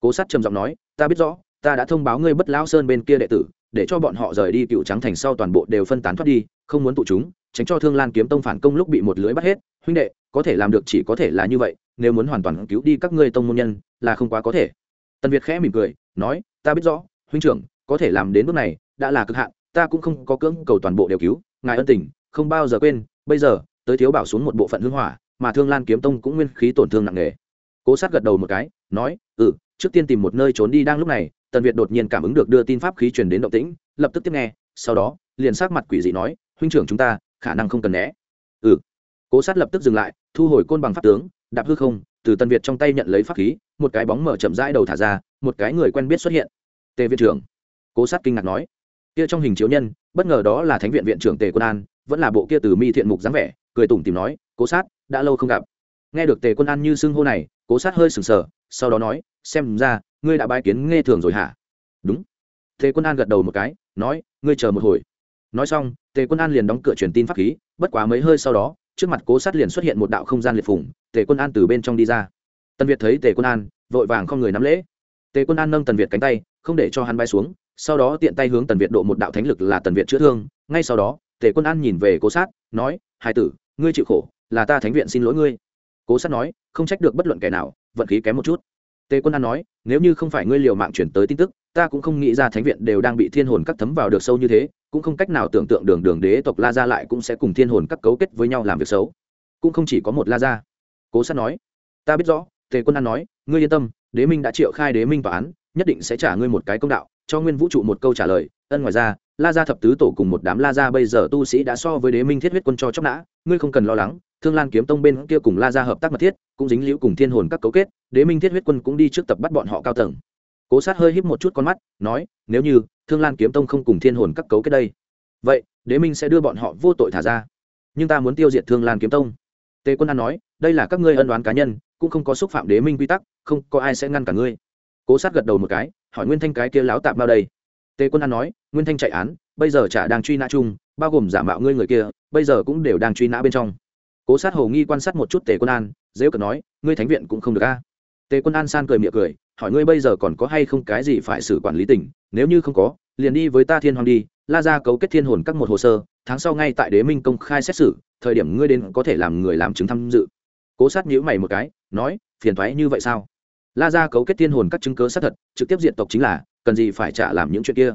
Cố sát trầm giọng nói, ta biết rõ, ta đã thông báo ngươi bất lão sơn bên kia đệ tử, để cho bọn họ rời đi cựu trắng thành sau toàn bộ đều phân tán thoát đi, không muốn tụ chúng, tránh cho thương lan kiếm tông phản công lúc bị một lưới bắt hết. Huynh đệ, có thể làm được chỉ có thể là như vậy, nếu muốn hoàn toàn cứu đi các ngươi tông môn nhân, là không quá có thể. Tần việt khẽ mỉm cười, nói, ta biết rõ, huynh trưởng có thể làm đến bước này, đã là cực hạn, ta cũng không có cưỡng cầu toàn bộ đều cứu, ngài ân tình, không bao giờ quên, bây giờ, tới thiếu bảo xuống một bộ phận hương hỏa, mà thương lan kiếm tông cũng nguyên khí tổn thương nặng nề. Cố sát gật đầu một cái, nói ừ trước tiên tìm một nơi trốn đi đang lúc này, tần việt đột nhiên cảm ứng được đưa tin pháp khí truyền đến động tĩnh, lập tức tiếp nghe, sau đó, liền sát mặt quỷ dị nói, huynh trưởng chúng ta, khả năng không cần né. Ừ. Cố sát lập tức dừng lại, thu hồi côn bằng pháp tướng, đạp hư không, từ tần việt trong tay nhận lấy pháp khí, một cái bóng mở chậm rãi đầu thả ra, một cái người quen biết xuất hiện. Tề viện trưởng cố sát kinh ngạc nói, kia trong hình chiếu nhân, bất ngờ đó là thánh viện viện trưởng tề quân an, vẫn là bộ kia từ mi thiện mục dáng vẻ. Cười tủm tìm nói, cố sát, đã lâu không gặp. Nghe được tề quân an như xưng hô này, cố sát hơi sừng sờ, sau đó nói, xem ra, ngươi đã bái kiến nghe thường rồi hả? Đúng. Tề quân an gật đầu một cái, nói, ngươi chờ một hồi. Nói xong, tề quân an liền đóng cửa truyền tin pháp khí, bất quá mấy hơi sau đó, trước mặt cố sát liền xuất hiện một đạo không gian liệt phủng tề quân an từ bên trong đi ra. Tân việt thấy tề quân an, vội vàng không người nắm lễ. Tề quân an nâng tần việt cánh tay, không để cho hắn bay xuống sau đó tiện tay hướng tần việt độ một đạo thánh lực là tần việt chữa thương. Ngay sau đó, tề quân an nhìn về cố sát, nói hai tử, ngươi chịu khổ, là ta thánh viện xin lỗi ngươi. Cố sát nói, không trách được bất luận kẻ nào, vận khí kém một chút. Tề quân an nói, nếu như không phải ngươi liều mạng chuyển tới tin tức, ta cũng không nghĩ ra thánh viện đều đang bị thiên hồn các thấm vào được sâu như thế, cũng không cách nào tưởng tượng đường đường đế tộc la gia lại cũng sẽ cùng thiên hồn các cấu kết với nhau làm việc xấu. Cũng không chỉ có một la gia. Cố sát nói, ta biết rõ. Tề quân an nói, ngươi yên tâm, đế minh đã triệu khai đế minh tòa án, nhất định sẽ trả ngươi một cái công đạo cho nguyên vũ trụ một câu trả lời, ân ngoài ra, la gia thập tứ tổ cùng một đám la gia bây giờ tu sĩ đã so với đế minh thiết huyết quân cho chóc nã, ngươi không cần lo lắng, thương lan kiếm tông bên kia cùng la gia hợp tác mật thiết, cũng dính liễu cùng thiên hồn các cấu kết, đế minh thiết huyết quân cũng đi trước tập bắt bọn họ cao tầng. Cố sát hơi híp một chút con mắt, nói, nếu như thương lan kiếm tông không cùng thiên hồn các cấu kết đây, vậy, đế minh sẽ đưa bọn họ vô tội thả ra. Nhưng ta muốn tiêu diệt thương lan kiếm tông. Tề quân an nói, đây là các ngươi ân đoán cá nhân, cũng không có xúc phạm đế minh quy tắc, không có ai sẽ ngăn cả ngươi. Cố sát gật đầu một cái hỏi nguyên thanh cái kia láo tạm bao đây? Tề quân an nói, nguyên thanh chạy án, bây giờ chả đang truy nã chung, bao gồm giả mạo ngươi người kia, bây giờ cũng đều đang truy nã bên trong. Cố sát hầu nghi quan sát một chút tề quân an, dễ cận nói, ngươi thánh viện cũng không được a. Tề quân an san cười miệng cười, hỏi ngươi bây giờ còn có hay không cái gì phải xử quản lý tỉnh nếu như không có, liền đi với ta thiên hoàng đi, la ra cấu kết thiên hồn các một hồ sơ, tháng sau ngay tại đế minh công khai xét xử, thời điểm ngươi đến có thể làm người làm chứng tham dự. Cố sát nhữ mày một cái, nói, phiền thoái như vậy sao? La ra cấu kết thiên hồn các chứng cớ xác thật, trực tiếp diện tộc chính là, cần gì phải trả làm những chuyện kia?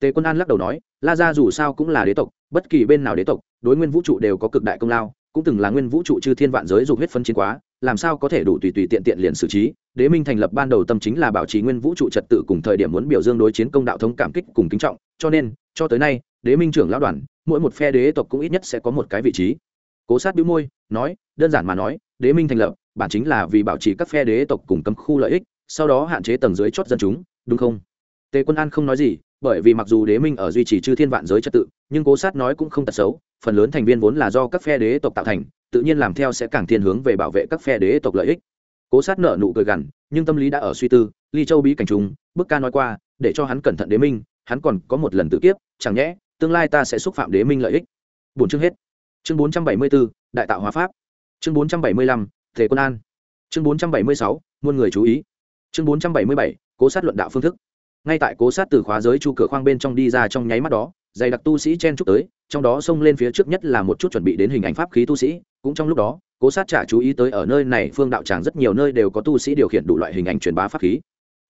Tề quân an lắc đầu nói, la ra dù sao cũng là đế tộc, bất kỳ bên nào đế tộc, đối nguyên vũ trụ đều có cực đại công lao, cũng từng là nguyên vũ trụ chư thiên vạn giới dục huyết phân chiến quá, làm sao có thể đủ tùy tùy tiện tiện liền xử trí? Đế minh thành lập ban đầu tâm chính là bảo trì nguyên vũ trụ trật tự cùng thời điểm muốn biểu dương đối chiến công đạo thống cảm kích cùng kính trọng, cho nên, cho tới nay, đế minh trưởng lão đoàn, mỗi một phe đế tộc cũng ít nhất sẽ có một cái vị trí. Cố sát bĩu môi, nói, đơn giản mà nói, đế minh thành lập bản chính là vì bảo trì các phe đế tộc cùng cấm khu lợi ích, sau đó hạn chế tầng dưới chót dân chúng, đúng không? Tề quân an không nói gì, bởi vì mặc dù đế minh ở duy trì chư thiên vạn giới trật tự, nhưng cố sát nói cũng không tật xấu, phần lớn thành viên vốn là do các phe đế tộc tạo thành, tự nhiên làm theo sẽ càng thiên hướng về bảo vệ các phe đế tộc lợi ích. Cố sát nợ nụ cười gằn, nhưng tâm lý đã ở suy tư, ly châu bí cảnh trùng, bức ca nói qua, để cho hắn cẩn thận đế minh, hắn còn có một lần tự kiếp, chẳng nhẽ, tương lai ta sẽ xúc phạm đế minh lợi ích. Bốn chương hết. Chương bốn trăm bảy mươi bốn đại tạo hóa pháp. Chương bốn trăm bảy mươi lăm thể quân an. Chương bốn trăm bảy mươi sáu, muôn người chú ý. Chương bốn trăm bảy mươi bảy, cố sát luận đạo phương thức. Ngay tại cố sát từ khóa giới chu cửa khoang bên trong đi ra trong nháy mắt đó, dày đặc tu sĩ chen chúc tới, trong đó xông lên phía trước nhất là một chút chuẩn bị đến hình ảnh pháp khí tu sĩ. Cũng trong lúc đó, cố sát trả chú ý tới ở nơi này phương đạo tràng rất nhiều nơi đều có tu sĩ điều khiển đủ loại hình ảnh truyền bá pháp khí.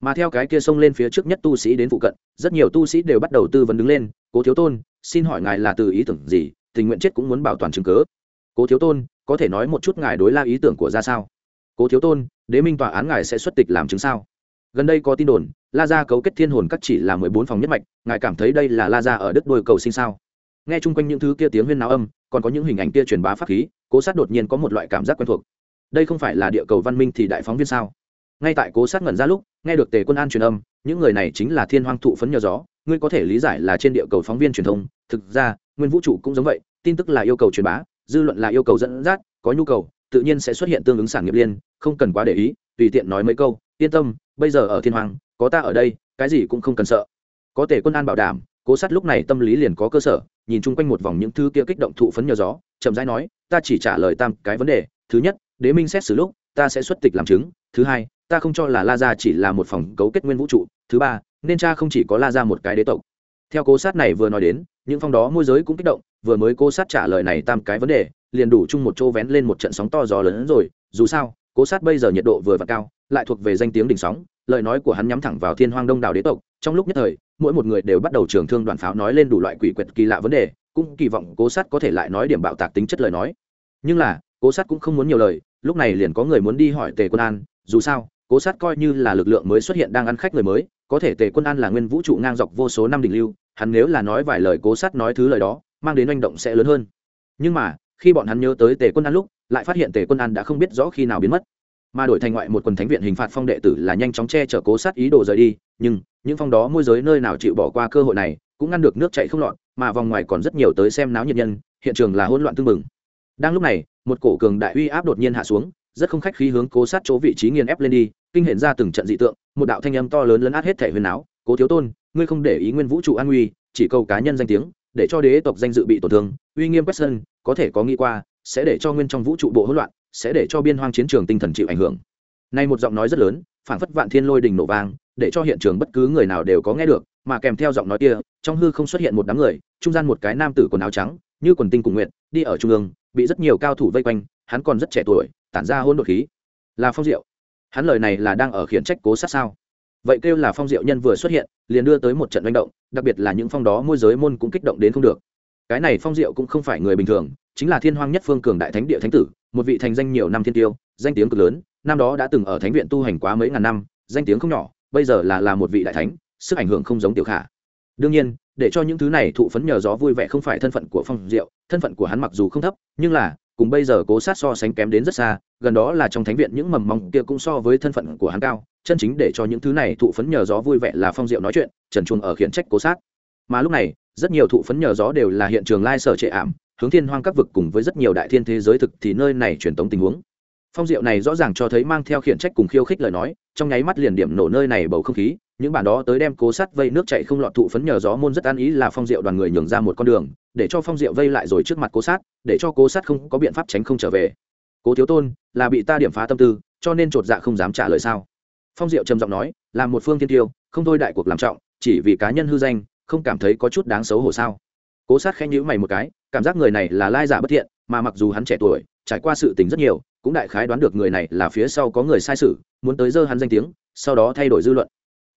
Mà theo cái kia xông lên phía trước nhất tu sĩ đến phụ cận, rất nhiều tu sĩ đều bắt đầu tư vấn đứng lên. Cố thiếu tôn, xin hỏi ngài là từ ý tưởng gì? Tình nguyện chết cũng muốn bảo toàn chứng cớ cố thiếu tôn có thể nói một chút ngài đối la ý tưởng của ra sao? Cố thiếu tôn, đế minh tòa án ngài sẽ xuất tịch làm chứng sao? Gần đây có tin đồn, la gia cấu kết thiên hồn các chỉ là mười bốn phòng nhất mạch, ngài cảm thấy đây là la gia ở đất đôi cầu sinh sao? Nghe chung quanh những thứ kia tiếng huyên náo âm, còn có những hình ảnh kia truyền bá pháp khí, cố sát đột nhiên có một loại cảm giác quen thuộc. Đây không phải là địa cầu văn minh thì đại phóng viên sao? Ngay tại cố sát ngẩn ra lúc, nghe được tề quân an truyền âm, những người này chính là thiên hoang thụ phấn nhờ gió, ngươi có thể lý giải là trên địa cầu phóng viên truyền thông. Thực ra, nguyên vũ trụ cũng giống vậy, tin tức là yêu cầu truyền bá dư luận là yêu cầu dẫn dắt, có nhu cầu, tự nhiên sẽ xuất hiện tương ứng sản nghiệp liên, không cần quá để ý, tùy tiện nói mấy câu, yên tâm, bây giờ ở thiên hoàng, có ta ở đây, cái gì cũng không cần sợ. Có thể quân an bảo đảm, cố sát lúc này tâm lý liền có cơ sở, nhìn chung quanh một vòng những thứ kia kích động thụ phấn nhờ gió, chậm rãi nói, ta chỉ trả lời tam cái vấn đề, thứ nhất, đế minh xét xử lúc, ta sẽ xuất tịch làm chứng, thứ hai, ta không cho là la gia chỉ là một phòng cấu kết nguyên vũ trụ, thứ ba, nên cha không chỉ có la gia một cái đế tộc. Theo cố sát này vừa nói đến những phong đó môi giới cũng kích động, vừa mới cố sát trả lời này tam cái vấn đề, liền đủ chung một chỗ vén lên một trận sóng to gió lớn rồi, dù sao cố sát bây giờ nhiệt độ vừa và cao, lại thuộc về danh tiếng đỉnh sóng, lời nói của hắn nhắm thẳng vào thiên hoang đông đảo đế tộc, trong lúc nhất thời, mỗi một người đều bắt đầu trường thương đoàn pháo nói lên đủ loại quỷ quyệt kỳ lạ vấn đề, cũng kỳ vọng cố sát có thể lại nói điểm bạo tạc tính chất lời nói. Nhưng là cố sát cũng không muốn nhiều lời, lúc này liền có người muốn đi hỏi tề quân an, dù sao cố sát coi như là lực lượng mới xuất hiện đang ăn khách người mới, có thể tề quân an là nguyên vũ trụ ngang dọc vô số năm đỉnh lưu hắn nếu là nói vài lời cố sát nói thứ lời đó, mang đến hành động sẽ lớn hơn. Nhưng mà, khi bọn hắn nhớ tới tề quân an lúc, lại phát hiện tề quân an đã không biết rõ khi nào biến mất. Mà đổi thành ngoại một quần thánh viện hình phạt phong đệ tử là nhanh chóng che chở cố sát ý đồ rời đi, nhưng những phong đó môi giới nơi nào chịu bỏ qua cơ hội này, cũng ngăn được nước chạy không lọt, mà vòng ngoài còn rất nhiều tới xem náo nhiệt nhân, hiện trường là hỗn loạn tương mừng đang lúc này, một cổ cường đại uy áp đột nhiên hạ xuống, rất không khách khí hướng cố sát chỗ vị trí nghiền ép lên đi, kinh hiện ra từng trận dị tượng, một đạo thanh âm to lớn lấn át hết thể huyền áo, cố thiếu tôn ngươi không để ý nguyên vũ trụ an nguy, chỉ câu cá nhân danh tiếng, để cho đế tộc danh dự bị tổn thương, uy nghiêm quét sân, có thể có nghĩ qua, sẽ để cho nguyên trong vũ trụ bộ hỗn loạn, sẽ để cho biên hoang chiến trường tinh thần chịu ảnh hưởng. Nay một giọng nói rất lớn, phảng phất vạn thiên lôi đình nổ vang, để cho hiện trường bất cứ người nào đều có nghe được, mà kèm theo giọng nói kia, trong hư không xuất hiện một đám người, trung gian một cái nam tử quần áo trắng, như quần tinh cùng nguyện đi ở trung ương, bị rất nhiều cao thủ vây quanh, hắn còn rất trẻ tuổi, tản ra hôn đột khí. Là phong diệu. Hắn lời này là đang ở khiển trách cố sát sao? Vậy kêu là phong diệu nhân vừa xuất hiện, liền đưa tới một trận manh động, đặc biệt là những phong đó môi giới môn cũng kích động đến không được. Cái này phong diệu cũng không phải người bình thường, chính là thiên hoang nhất phương cường đại thánh địa thánh tử, một vị thành danh nhiều năm thiên tiêu, danh tiếng cực lớn, năm đó đã từng ở thánh viện tu hành quá mấy ngàn năm, danh tiếng không nhỏ, bây giờ là là một vị đại thánh, sức ảnh hưởng không giống tiểu khả. Đương nhiên, để cho những thứ này thụ phấn nhờ gió vui vẻ không phải thân phận của phong diệu, thân phận của hắn mặc dù không thấp, nhưng là, cùng bây giờ cố sát so sánh kém đến rất xa, gần đó là trong thánh viện những mầm mong kia cũng so với thân phận của hắn cao chân chính để cho những thứ này thụ phấn nhờ gió vui vẻ là phong diệu nói chuyện, trần chuồng ở khiển trách cố sát. Mà lúc này, rất nhiều thụ phấn nhờ gió đều là hiện trường lai sở trệ ảm, hướng thiên hoang các vực cùng với rất nhiều đại thiên thế giới thực thì nơi này truyền tống tình huống. Phong diệu này rõ ràng cho thấy mang theo khiển trách cùng khiêu khích lời nói, trong nháy mắt liền điểm nổ nơi này bầu không khí, những bản đó tới đem cố sát vây nước chạy không lọt thụ phấn nhờ gió môn rất an ý là phong diệu đoàn người nhường ra một con đường, để cho phong diệu vây lại rồi trước mặt cố sát, để cho cố sát không có biện pháp tránh không trở về. Cố thiếu tôn, là bị ta điểm phá tâm tư, cho nên chột dạ không dám trả lời sao? Phong diệu trầm giọng nói là một phương thiên tiêu, không thôi đại cuộc làm trọng, chỉ vì cá nhân hư danh, không cảm thấy có chút đáng xấu hổ sao? Cố sát khen nhữ mày một cái, cảm giác người này là lai giả bất thiện, mà mặc dù hắn trẻ tuổi, trải qua sự tình rất nhiều, cũng đại khái đoán được người này là phía sau có người sai sự, muốn tới dơ hắn danh tiếng, sau đó thay đổi dư luận.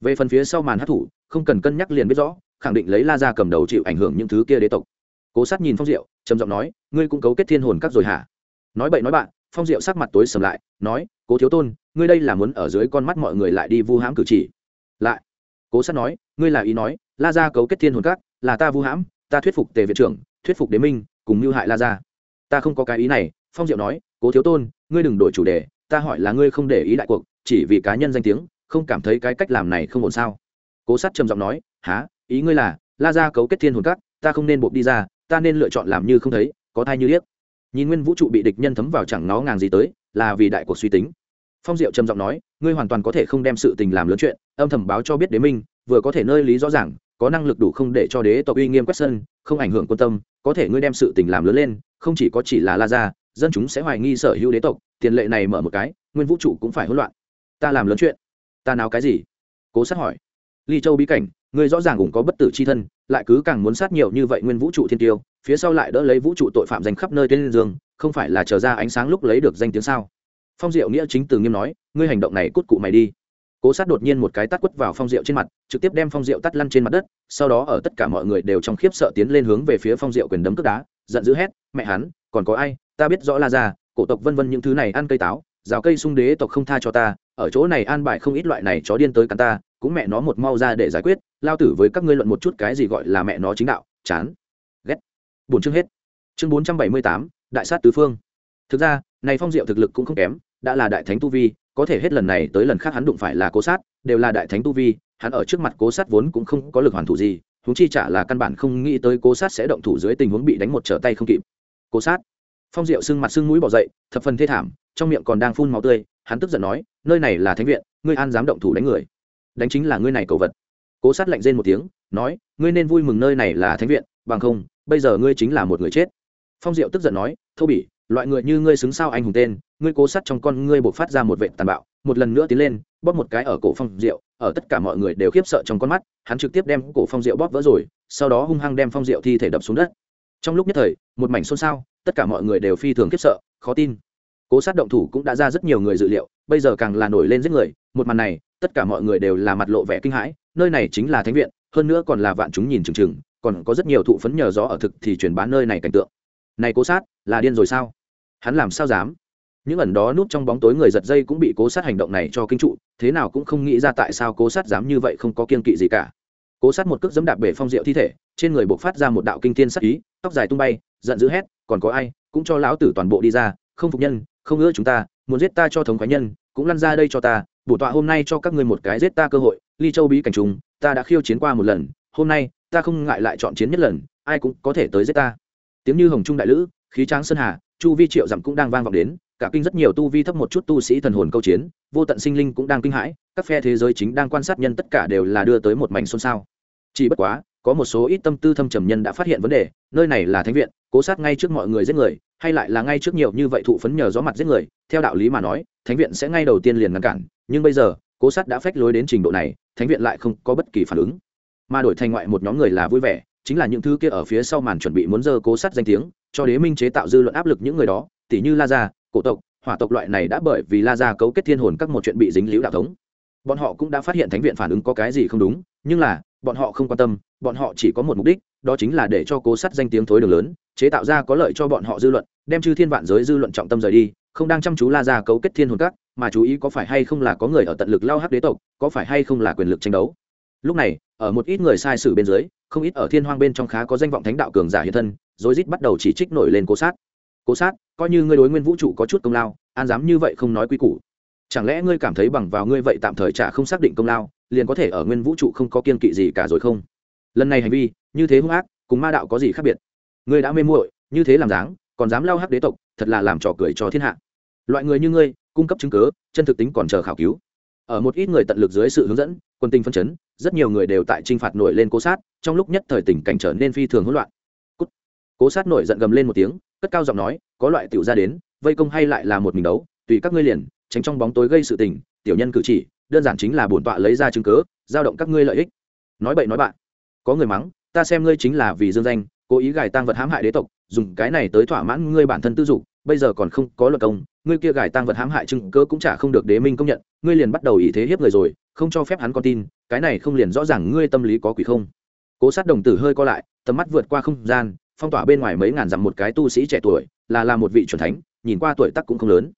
Về phần phía sau màn hát thủ, không cần cân nhắc liền biết rõ, khẳng định lấy la ra cầm đầu chịu ảnh hưởng những thứ kia đế tộc. Cố sát nhìn phong diệu, trầm giọng nói, ngươi cũng cấu kết thiên hồn các rồi hả? Nói bậy nói bạn phong diệu sắc mặt tối sầm lại, nói, cố thiếu tôn, ngươi đây là muốn ở dưới con mắt mọi người lại đi vu hãm cử chỉ. Lại, cố sát nói, ngươi là ý nói, la gia cấu kết thiên hồn các, là ta vu hãm, ta thuyết phục tề viện trưởng, thuyết phục đế minh, cùng mưu hại la gia. ta không có cái ý này. Phong diệu nói, cố thiếu tôn, ngươi đừng đổi chủ đề, ta hỏi là ngươi không để ý đại cuộc, chỉ vì cá nhân danh tiếng, không cảm thấy cái cách làm này không ổn sao? Cố sát trầm giọng nói há ý ngươi là, la gia cấu kết thiên hồn các, ta không nên buộc đi ra, ta nên lựa chọn làm như không thấy, có thai như liếc nhìn nguyên vũ trụ bị địch nhân thấm vào chẳng nó ngàng gì tới, là vì đại cuộc suy tính. Phong diệu trầm giọng nói, ngươi hoàn toàn có thể không đem sự tình làm lớn chuyện, âm thầm báo cho biết đế minh, vừa có thể nơi lý rõ ràng, có năng lực đủ không để cho đế tộc uy nghiêm quét sân, không ảnh hưởng quân tâm, có thể ngươi đem sự tình làm lớn lên, không chỉ có chỉ là la gia, dân chúng sẽ hoài nghi sở hữu đế tộc, tiền lệ này mở một cái, nguyên vũ trụ cũng phải hỗn loạn. Ta làm lớn chuyện. Ta nào cái gì? Cố sát hỏi. Ly châu bí cảnh, ngươi rõ ràng cũng có bất tử c h i thân lại cứ càng muốn sát nhiều như vậy nguyên vũ trụ thiên tiêu, phía sau lại đỡ lấy vũ trụ tội phạm danh khắp nơi trên giường không phải là chờ ra ánh sáng lúc lấy được danh tiếng sao? Phong diệu nghĩa chính từ nghiêm nói, ngươi hành động này cút cụ mày đi. Cố sát đột nhiên một cái tắt quất vào phong diệu trên mặt, trực tiếp đem phong diệu tắt lăn trên mặt đất, sau đó ở tất cả mọi người đều trong khiếp sợ tiến lên hướng về phía phong diệu quyền đấm cướp đá, giận dữ hét, mẹ hắn, còn có ai? Ta biết rõ là già cổ tộc vân vân những thứ này ăn cây táo, rào cây sung đế tộc không tha cho ta ở chỗ này an bài không ít loại này chó điên tới cắn ta, cũng mẹ nó một mau ra để giải quyết, lao tử với các ngươi luận một chút cái gì gọi là mẹ nó chính đạo, chán. Ghét. Bốn chương hết. Chương bốn trăm bảy mươi tám, đại sát tứ phương. Thực ra, này phong diệu thực lực cũng không kém, đã là đại thánh tu vi, có thể hết lần này tới lần khác hắn đụng phải là cố sát, đều là đại thánh tu vi, hắn ở trước mặt cố sát vốn cũng không có lực hoàn thủ gì húng chi trả là căn bản không nghĩ tới cố sát sẽ động thủ dưới tình huống bị đánh một trở tay không kịp. Cố sát. Phong diệu sưng mặt sưng mũi bỏ dậy, thập phần thê thảm, trong miệng còn đang phun máu tươi hắn tức giận nói, nơi này là thánh viện, ngươi an dám động thủ đánh người. Đánh chính là ngươi này cầu vật. Cố sát lạnh rên một tiếng, nói, ngươi nên vui mừng nơi này là thánh viện, bằng không, bây giờ ngươi chính là một người chết. Phong diệu tức giận nói, thô bỉ, loại người như ngươi xứng sao anh hùng tên, ngươi cố sát trong con ngươi buộc phát ra một vệ tàn bạo, một lần nữa tiến lên, bóp một cái ở cổ phong diệu, ở tất cả mọi người đều khiếp sợ trong con mắt, hắn trực tiếp đem cổ phong diệu bóp vỡ rồi, sau đó hung hăng đem phong diệu thi thể đập xuống đất. Trong lúc nhất thời, một mảnh xôn xao, tất cả mọi người đều phi thường khiếp sợ, khó tin cố sát động thủ cũng đã ra rất nhiều người dự liệu, bây giờ càng là nổi lên giết người, một màn này, tất cả mọi người đều là mặt lộ vẻ kinh hãi, nơi này chính là thánh viện, hơn nữa còn là vạn chúng nhìn chừng chừng, còn có rất nhiều thụ phấn nhờ gió ở thực thì truyền bán nơi này cảnh tượng. Này cố sát, là điên rồi sao? Hắn làm sao dám? Những ẩn đó núp trong bóng tối người giật dây cũng bị cố sát hành động này cho kinh trụ, thế nào cũng không nghĩ ra tại sao cố sát dám như vậy không có kiên kỵ gì cả. Cố sát một cước dẫm đạp bể phong rượu thi thể, trên người buộc phát ra một đạo kinh thiên sắc ý, tóc dài tung bay, giận dữ hét, còn có ai cũng cho lão tử toàn bộ đi ra không phục nhân, không ưa chúng ta, muốn giết ta cho thống khoái nhân, cũng lăn ra đây cho ta, bổ tọa hôm nay cho các ngươi một cái giết ta cơ hội, ly châu bí cảnh trùng, ta đã khiêu chiến qua một lần, hôm nay, ta không ngại lại chọn chiến nhất lần, ai cũng có thể tới giết ta. Tiếng như hồng trung đại lữ, khí tráng sơn hà, chu vi triệu dặm cũng đang vang vọng đến, cả kinh rất nhiều tu vi thấp một chút tu sĩ thần hồn câu chiến, vô tận sinh linh cũng đang kinh hãi, các phe thế giới chính đang quan sát nhân tất cả đều là đưa tới một mảnh xôn xao. Chỉ bất quá, có một số ít tâm tư thâm trầm nhân đã phát hiện vấn đề, nơi này là thánh viện, cố sát ngay trước mọi người giết người hay lại là ngay trước nhiều như vậy thụ phấn nhờ gió mặt giết người, theo đạo lý mà nói, thánh viện sẽ ngay đầu tiên liền ngăn cản, nhưng bây giờ, cố sát đã phách lối đến trình độ này, thánh viện lại không có bất kỳ phản ứng. Mà đổi thành ngoại một nhóm người là vui vẻ, chính là những thứ kia ở phía sau màn chuẩn bị muốn dơ cố sát danh tiếng, cho đế minh chế tạo dư luận áp lực những người đó tỷ như la gia, cổ tộc, hỏa tộc loại này đã bởi vì la gia cấu kết thiên hồn các một chuyện bị dính liễu đạo thống. Bọn họ cũng đã phát hiện thánh viện phản ứng có cái gì không đúng, nhưng là, bọn họ không quan tâm, bọn họ chỉ có một mục đích, đó chính là để cho cố sát danh tiếng thối đường lớn chế tạo ra có lợi cho bọn họ dư luận, đem chư thiên vạn giới dư luận trọng tâm rời đi, không đang chăm chú la ra cấu kết thiên hồn các, mà chú ý có phải hay không là có người ở tận lực lao hắc đế tộc, có phải hay không là quyền lực tranh đấu. Lúc này, ở một ít người sai sử bên dưới, không ít ở thiên hoang bên trong khá có danh vọng thánh đạo cường giả hiện thân rồi rít bắt đầu chỉ trích nổi lên cố sát. Cố sát, coi như ngươi đối nguyên vũ trụ có chút công lao, an dám như vậy không nói quy củ. Chẳng lẽ ngươi cảm thấy bằng vào ngươi vậy tạm thời trả không xác định công lao, liền có thể ở nguyên vũ trụ không có kiên kỵ gì cả rồi không? Lần này hành vi, như thế hung ác, cùng ma đạo có gì khác biệt? Ngươi đã mê muội, như thế làm dáng, còn dám lao hắc đế tộc, thật là làm trò cười cho thiên hạ. Loại người như ngươi, cung cấp chứng cứ, chân thực tính còn chờ khảo cứu. Ở một ít người tận lực dưới sự hướng dẫn, quân tinh phân chấn, rất nhiều người đều tại trinh phạt nổi lên cố sát, trong lúc nhất thời tình cảnh trở nên phi thường hỗn loạn. Cút. cố sát nổi giận gầm lên một tiếng, cất cao giọng nói, có loại tiểu ra đến, vây công hay lại là một mình đấu, tùy các ngươi liền, tránh trong bóng tối gây sự tình, tiểu nhân cử chỉ, đơn giản chính là bổn tọa lấy ra chứng cớ giao động các ngươi lợi ích. Nói bậy nói bạn. Có người mắng, ta xem ngươi chính là vì dương danh cố ý gài tăng vật hãm hại đế tộc, dùng cái này tới thỏa mãn ngươi bản thân tư dục, bây giờ còn không có luật công, ngươi kia gài tăng vật hãm hại chứng cớ cũng chả không được đế minh công nhận, ngươi liền bắt đầu ý thế hiếp người rồi, không cho phép hắn con tin, cái này không liền rõ ràng ngươi tâm lý có quỷ không? Cố sát đồng tử hơi co lại, tầm mắt vượt qua không gian, phong tỏa bên ngoài mấy ngàn dặm một cái tu sĩ trẻ tuổi, là là một vị c thánh, nhìn qua tuổi tắc cũng không lớn.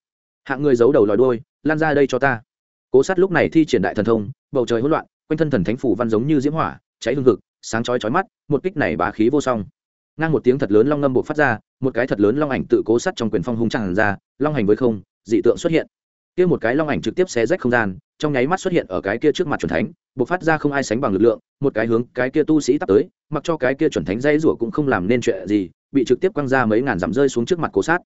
Hạng người giấu đầu lòi đôi lan ra đây cho ta. Cố sát lúc này thi triển đại thần thông, bầu trời hỗn loạn, quanh thân thần thánh phủ văn giống như diễm hỏa, cháy hương cực sáng chói chói mắt, một kích này bá khí vô song ngang một tiếng thật lớn long ngâm bộ phát ra, một cái thật lớn long ảnh tự cố sắt trong quyền phong hung tràn ra, long hành với không, dị tượng xuất hiện. Kia một cái long ảnh trực tiếp xé rách không gian, trong nháy mắt xuất hiện ở cái kia trước mặt chuẩn thánh bộ phát ra không ai sánh bằng lực lượng, một cái hướng cái kia tu sĩ tắt tới, mặc cho cái kia chuẩn thánh dây rủa cũng không làm nên chuyện gì, bị trực tiếp quăng ra mấy ngàn dặm rơi xuống trước mặt cố sát.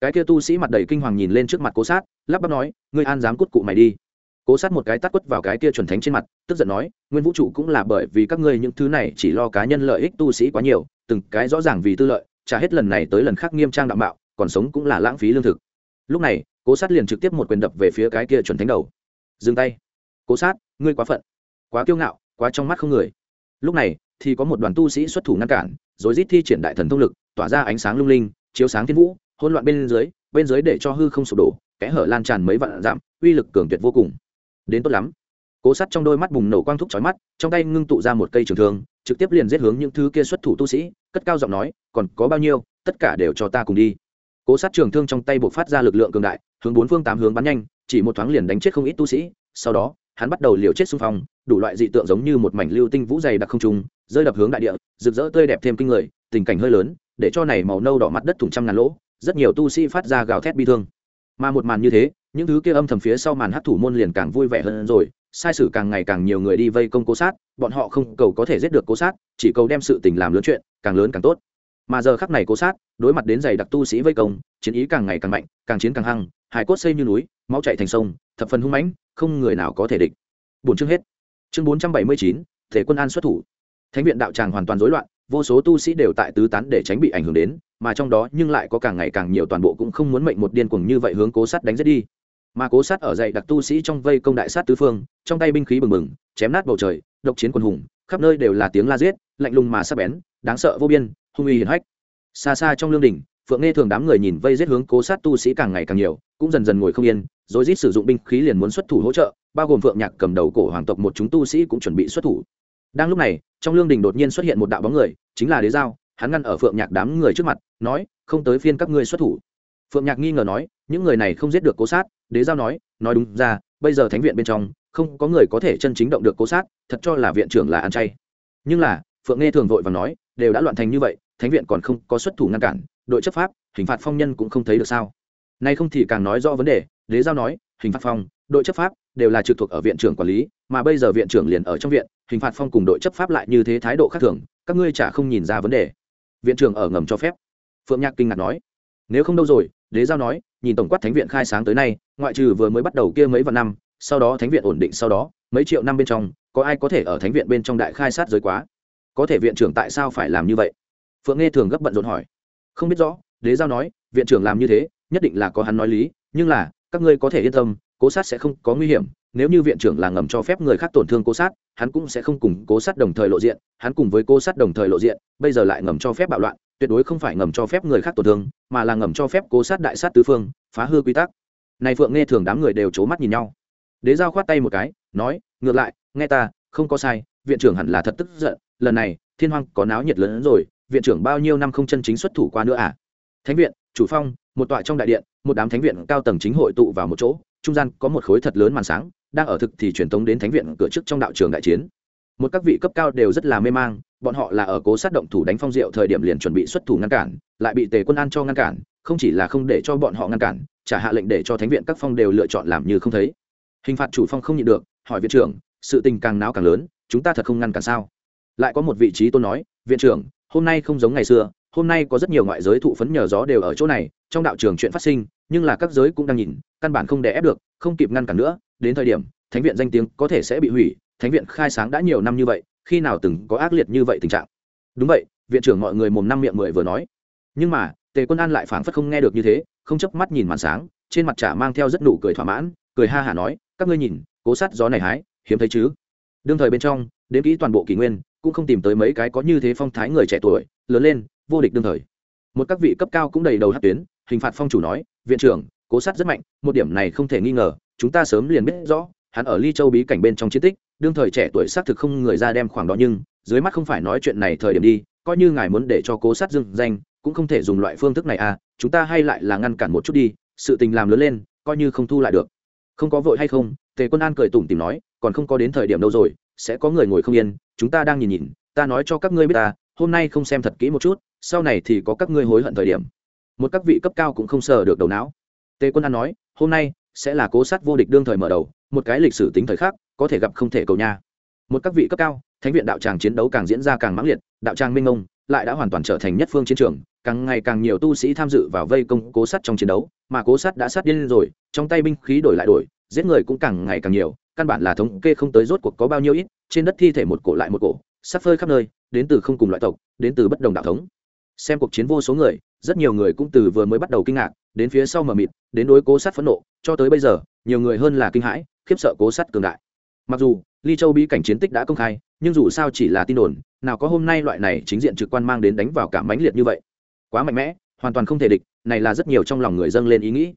Cái kia tu sĩ mặt đầy kinh hoàng nhìn lên trước mặt cố sát, lắp bắp nói, ngươi an dám cút cụ mày đi cố sát một cái tắt quất vào cái kia chuẩn thánh trên mặt, tức giận nói, nguyên vũ trụ cũng là bởi vì các ngươi những thứ này chỉ lo cá nhân lợi ích tu sĩ quá nhiều, từng cái rõ ràng vì tư lợi, trả hết lần này tới lần khác nghiêm trang đạo mạo, còn sống cũng là lãng phí lương thực. Lúc này, cố sát liền trực tiếp một quyền đập về phía cái kia chuẩn thánh đầu. Dừng tay. Cố sát, ngươi quá phận. Quá kiêu ngạo, quá trong mắt không người. Lúc này, thì có một đoàn tu sĩ xuất thủ ngăn cản, rồi rít thi triển đại thần thông lực, tỏa ra ánh sáng lung linh, chiếu sáng thiên vũ, hỗn loạn bên dưới bên dưới để cho hư không sụp đổ, kẽ hở lan tràn mấy vạn dặm, uy lực cường tuyệt vô cùng đến tốt lắm. Cố sắt trong đôi mắt bùng nổ quang thúc chói mắt, trong tay ngưng tụ ra một cây trường thương, trực tiếp liền giết hướng những thứ kia xuất thủ tu sĩ, cất cao giọng nói, còn có bao nhiêu, tất cả đều cho ta cùng đi. Cố sát trường thương trong tay buộc phát ra lực lượng cường đại, hướng bốn phương tám hướng bắn nhanh, chỉ một thoáng liền đánh chết không ít tu sĩ, sau đó, hắn bắt đầu liều chết xung phong, đủ loại dị tượng giống như một mảnh lưu tinh vũ dày đặc không trung, rơi đập hướng đại địa, rực rỡ tươi đẹp thêm kinh người, tình cảnh hơi lớn, để cho này màu nâu đỏ mặt đất thủng trăm ngàn lỗ, rất nhiều tu sĩ phát ra gào thét bi thương. Mà một màn như thế những thứ kia âm thầm phía sau màn hát thủ môn liền càng vui vẻ hơn rồi, sai sử càng ngày càng nhiều người đi vây công cố sát, bọn họ không cầu có thể giết được cố sát, chỉ cầu đem sự tình làm lớn chuyện, càng lớn càng tốt. Mà giờ khắc này cố sát, đối mặt đến giày đặc tu sĩ vây công, chiến ý càng ngày càng mạnh, càng chiến càng hăng, hải cốt xây như núi, máu chạy thành sông, thập phần hung mãnh, không người nào có thể địch. Bốn chương hết. Chương bốn trăm bảy mươi chín, thể quân an xuất thủ. Thánh viện đạo tràng hoàn toàn rối loạn, vô số tu sĩ đều tại tứ tán để tránh bị ảnh hưởng đến, mà trong đó nhưng lại có càng ngày càng nhiều toàn bộ cũng không muốn mệnh một điên cuồng như vậy hướng cố sát đánh giết đi mà cố sát ở dậy đặc tu sĩ trong vây công đại sát tứ phương, trong tay binh khí bừng bừng, chém nát bầu trời, độc chiến quần hùng, khắp nơi đều là tiếng la giết, lạnh lùng mà sắc bén, đáng sợ vô biên, hung uy hiển hách. Xa xa trong lương đình phượng nghe thường đám người nhìn vây giết hướng cố sát tu sĩ càng ngày càng nhiều, cũng dần dần ngồi không yên, rồi rít sử dụng binh khí liền muốn xuất thủ hỗ trợ, bao gồm phượng nhạc cầm đầu cổ hoàng tộc một chúng tu sĩ cũng chuẩn bị xuất thủ. Đang lúc này, trong lương đình đột nhiên xuất hiện một đạo bóng người, chính là đế giao, hắn ngăn ở phượng nhạc đám người trước mặt, nói, không tới phiên các ngươi xuất thủ. Phượng nhạc nghi ngờ nói, những người này không giết được cố sát đế giao nói nói đúng ra, bây giờ thánh viện bên trong, không có người có thể chân chính động được cố sát, thật cho là viện trưởng là ăn chay. Nhưng là, phượng nghe thường vội và nói, đều đã loạn thành như vậy, thánh viện còn không có xuất thủ ngăn cản, đội chấp pháp, hình phạt phong nhân cũng không thấy được sao? Nay không thì càng nói rõ vấn đề, đế giao nói, hình phạt phong, đội chấp pháp đều là trực thuộc ở viện trưởng quản lý, mà bây giờ viện trưởng liền ở trong viện, hình phạt phong cùng đội chấp pháp lại như thế thái độ khác thường, các ngươi chả không nhìn ra vấn đề. Viện trưởng ở ngầm cho phép. Phượng nhạc kinh ngạc nói, nếu không đâu rồi, đế giao nói nhìn tổng quát thánh viện khai sáng tới nay, ngoại trừ vừa mới bắt đầu kia mấy vạn năm, sau đó thánh viện ổn định sau đó, mấy triệu năm bên trong, có ai có thể ở thánh viện bên trong đại khai sát giới quá? Có thể viện trưởng tại sao phải làm như vậy? Phượng nghe thường gấp bận rộn hỏi. Không biết rõ, đế giao nói, viện trưởng làm như thế, nhất định là có hắn nói lý, nhưng là, các ngươi có thể yên tâm, cố sát sẽ không có nguy hiểm, nếu như viện trưởng là ngầm cho phép người khác tổn thương cố sát, hắn cũng sẽ không cùng cố sát đồng thời lộ diện, hắn cùng với cố sát đồng thời lộ diện, bây giờ lại ngầm cho phép bạo loạn tuyệt đối không phải ngầm cho phép người khác tổn thương, mà là ngầm cho phép cố sát đại sát tứ phương, phá hư quy tắc. Này phượng nghe thường đám người đều c mắt nhìn nhau. Đế giao khoát tay một cái, nói, ngược lại, nghe ta, không có sai, viện trưởng hẳn là thật tức giận, lần này, thiên hoang có náo nhiệt lớn hơn rồi, viện trưởng bao nhiêu năm không chân chính xuất thủ qua nữa à? Thánh viện, chủ phong, một tọa trong đại điện, một đám thánh viện cao tầng chính hội tụ vào một chỗ, trung gian có một khối thật lớn màn sáng, đang ở thực thì truyền tống đến thánh viện cửa trước trong đạo trường đại chiến. Một các vị cấp cao đều rất là mê mang bọn họ là ở cố sát động thủ đánh phong diệu thời điểm liền chuẩn bị xuất thủ ngăn cản, lại bị tề quân an cho ngăn cản, không chỉ là không để cho bọn họ ngăn cản trả hạ lệnh để cho thánh viện các phong đều lựa chọn làm như không thấy. Hình phạt chủ phong không nhịn được, hỏi viện trưởng, sự tình càng náo càng lớn, chúng ta thật không ngăn cản sao? Lại có một vị trí tôi nói, viện trưởng, hôm nay không giống ngày xưa, hôm nay có rất nhiều ngoại giới thụ phấn nhờ gió đều ở chỗ này, trong đạo trường chuyện phát sinh, nhưng là các giới cũng đang nhìn, căn bản không đè ép được, không kịp ngăn cản nữa, đến thời điểm, thánh viện danh tiếng có thể sẽ bị hủy, thánh viện khai sáng đã nhiều năm như vậy khi nào từng có ác liệt như vậy tình trạng? Đúng vậy, viện trưởng mọi người mồm năm miệng mười vừa nói. Nhưng mà, tề quân an lại phảng phất không nghe được như thế, không chớp mắt nhìn màn sáng, trên mặt trả mang theo rất nụ cười thỏa mãn, cười ha hả nói, các ngươi nhìn, cố sát gió này hái, hiếm thấy chứ? Đương thời bên trong, đến kỹ toàn bộ kỷ nguyên, cũng không tìm tới mấy cái có như thế phong thái người trẻ tuổi, lớn lên, vô địch đương thời. Một các vị cấp cao cũng đầy đầu hát tuyến, hình phạt phong chủ nói, viện trưởng, cố sát rất mạnh, một điểm này không thể nghi ngờ, chúng ta sớm liền biết rõ, hắn ở ly châu bí cảnh bên trong chiến tích đương thời trẻ tuổi xác thực không người ra đem khoảng đó nhưng, dưới mắt không phải nói chuyện này thời điểm đi, coi như ngài muốn để cho cố sát dương danh, cũng không thể dùng loại phương thức này à chúng ta hay lại là ngăn cản một chút đi, sự tình làm lớn lên, coi như không thu lại được. Không có vội hay không, tề quân an cười tủm tìm nói, còn không có đến thời điểm đâu rồi, sẽ có người ngồi không yên, chúng ta đang nhìn nhìn, ta nói cho các ngươi biết ta, hôm nay không xem thật kỹ một chút, sau này thì có các ngươi hối hận thời điểm. Một các vị cấp cao cũng không sờ được đầu não. Tề quân an nói, hôm nay sẽ là cố sát vô địch đương thời mở đầu, một cái lịch sử tính thời khắc có thể gặp không thể cầu nha. Một các vị cấp cao, thánh viện đạo tràng chiến đấu càng diễn ra càng mãng liệt, đạo tràng minh ông lại đã hoàn toàn trở thành nhất phương chiến trường, càng ngày càng nhiều tu sĩ tham dự vào vây công cố sát trong chiến đấu, mà cố sát đã sát điên rồi, trong tay binh khí đổi lại đổi, giết người cũng càng ngày càng nhiều, căn bản là thống kê không tới rốt cuộc có bao nhiêu ít, trên đất thi thể một cổ lại một cổ, sắp phơi khắp nơi, đến từ không cùng loại tộc, đến từ bất đồng đạo thống. Xem cuộc chiến vô số người, rất nhiều người cũng từ vừa mới bắt đầu kinh ngạc, đến phía sau mờ mịt, đến đối cố sát phẫn nộ, cho tới bây giờ, nhiều người hơn là kinh hãi, khiếp sợ cố sát cường đại mặc dù ly châu bí cảnh chiến tích đã công khai, nhưng dù sao chỉ là tin đồn, nào có hôm nay loại này chính diện trực quan mang đến đánh vào cả mãnh liệt như vậy. Quá mạnh mẽ, hoàn toàn không thể địch, này là rất nhiều trong lòng người dân lên ý nghĩ.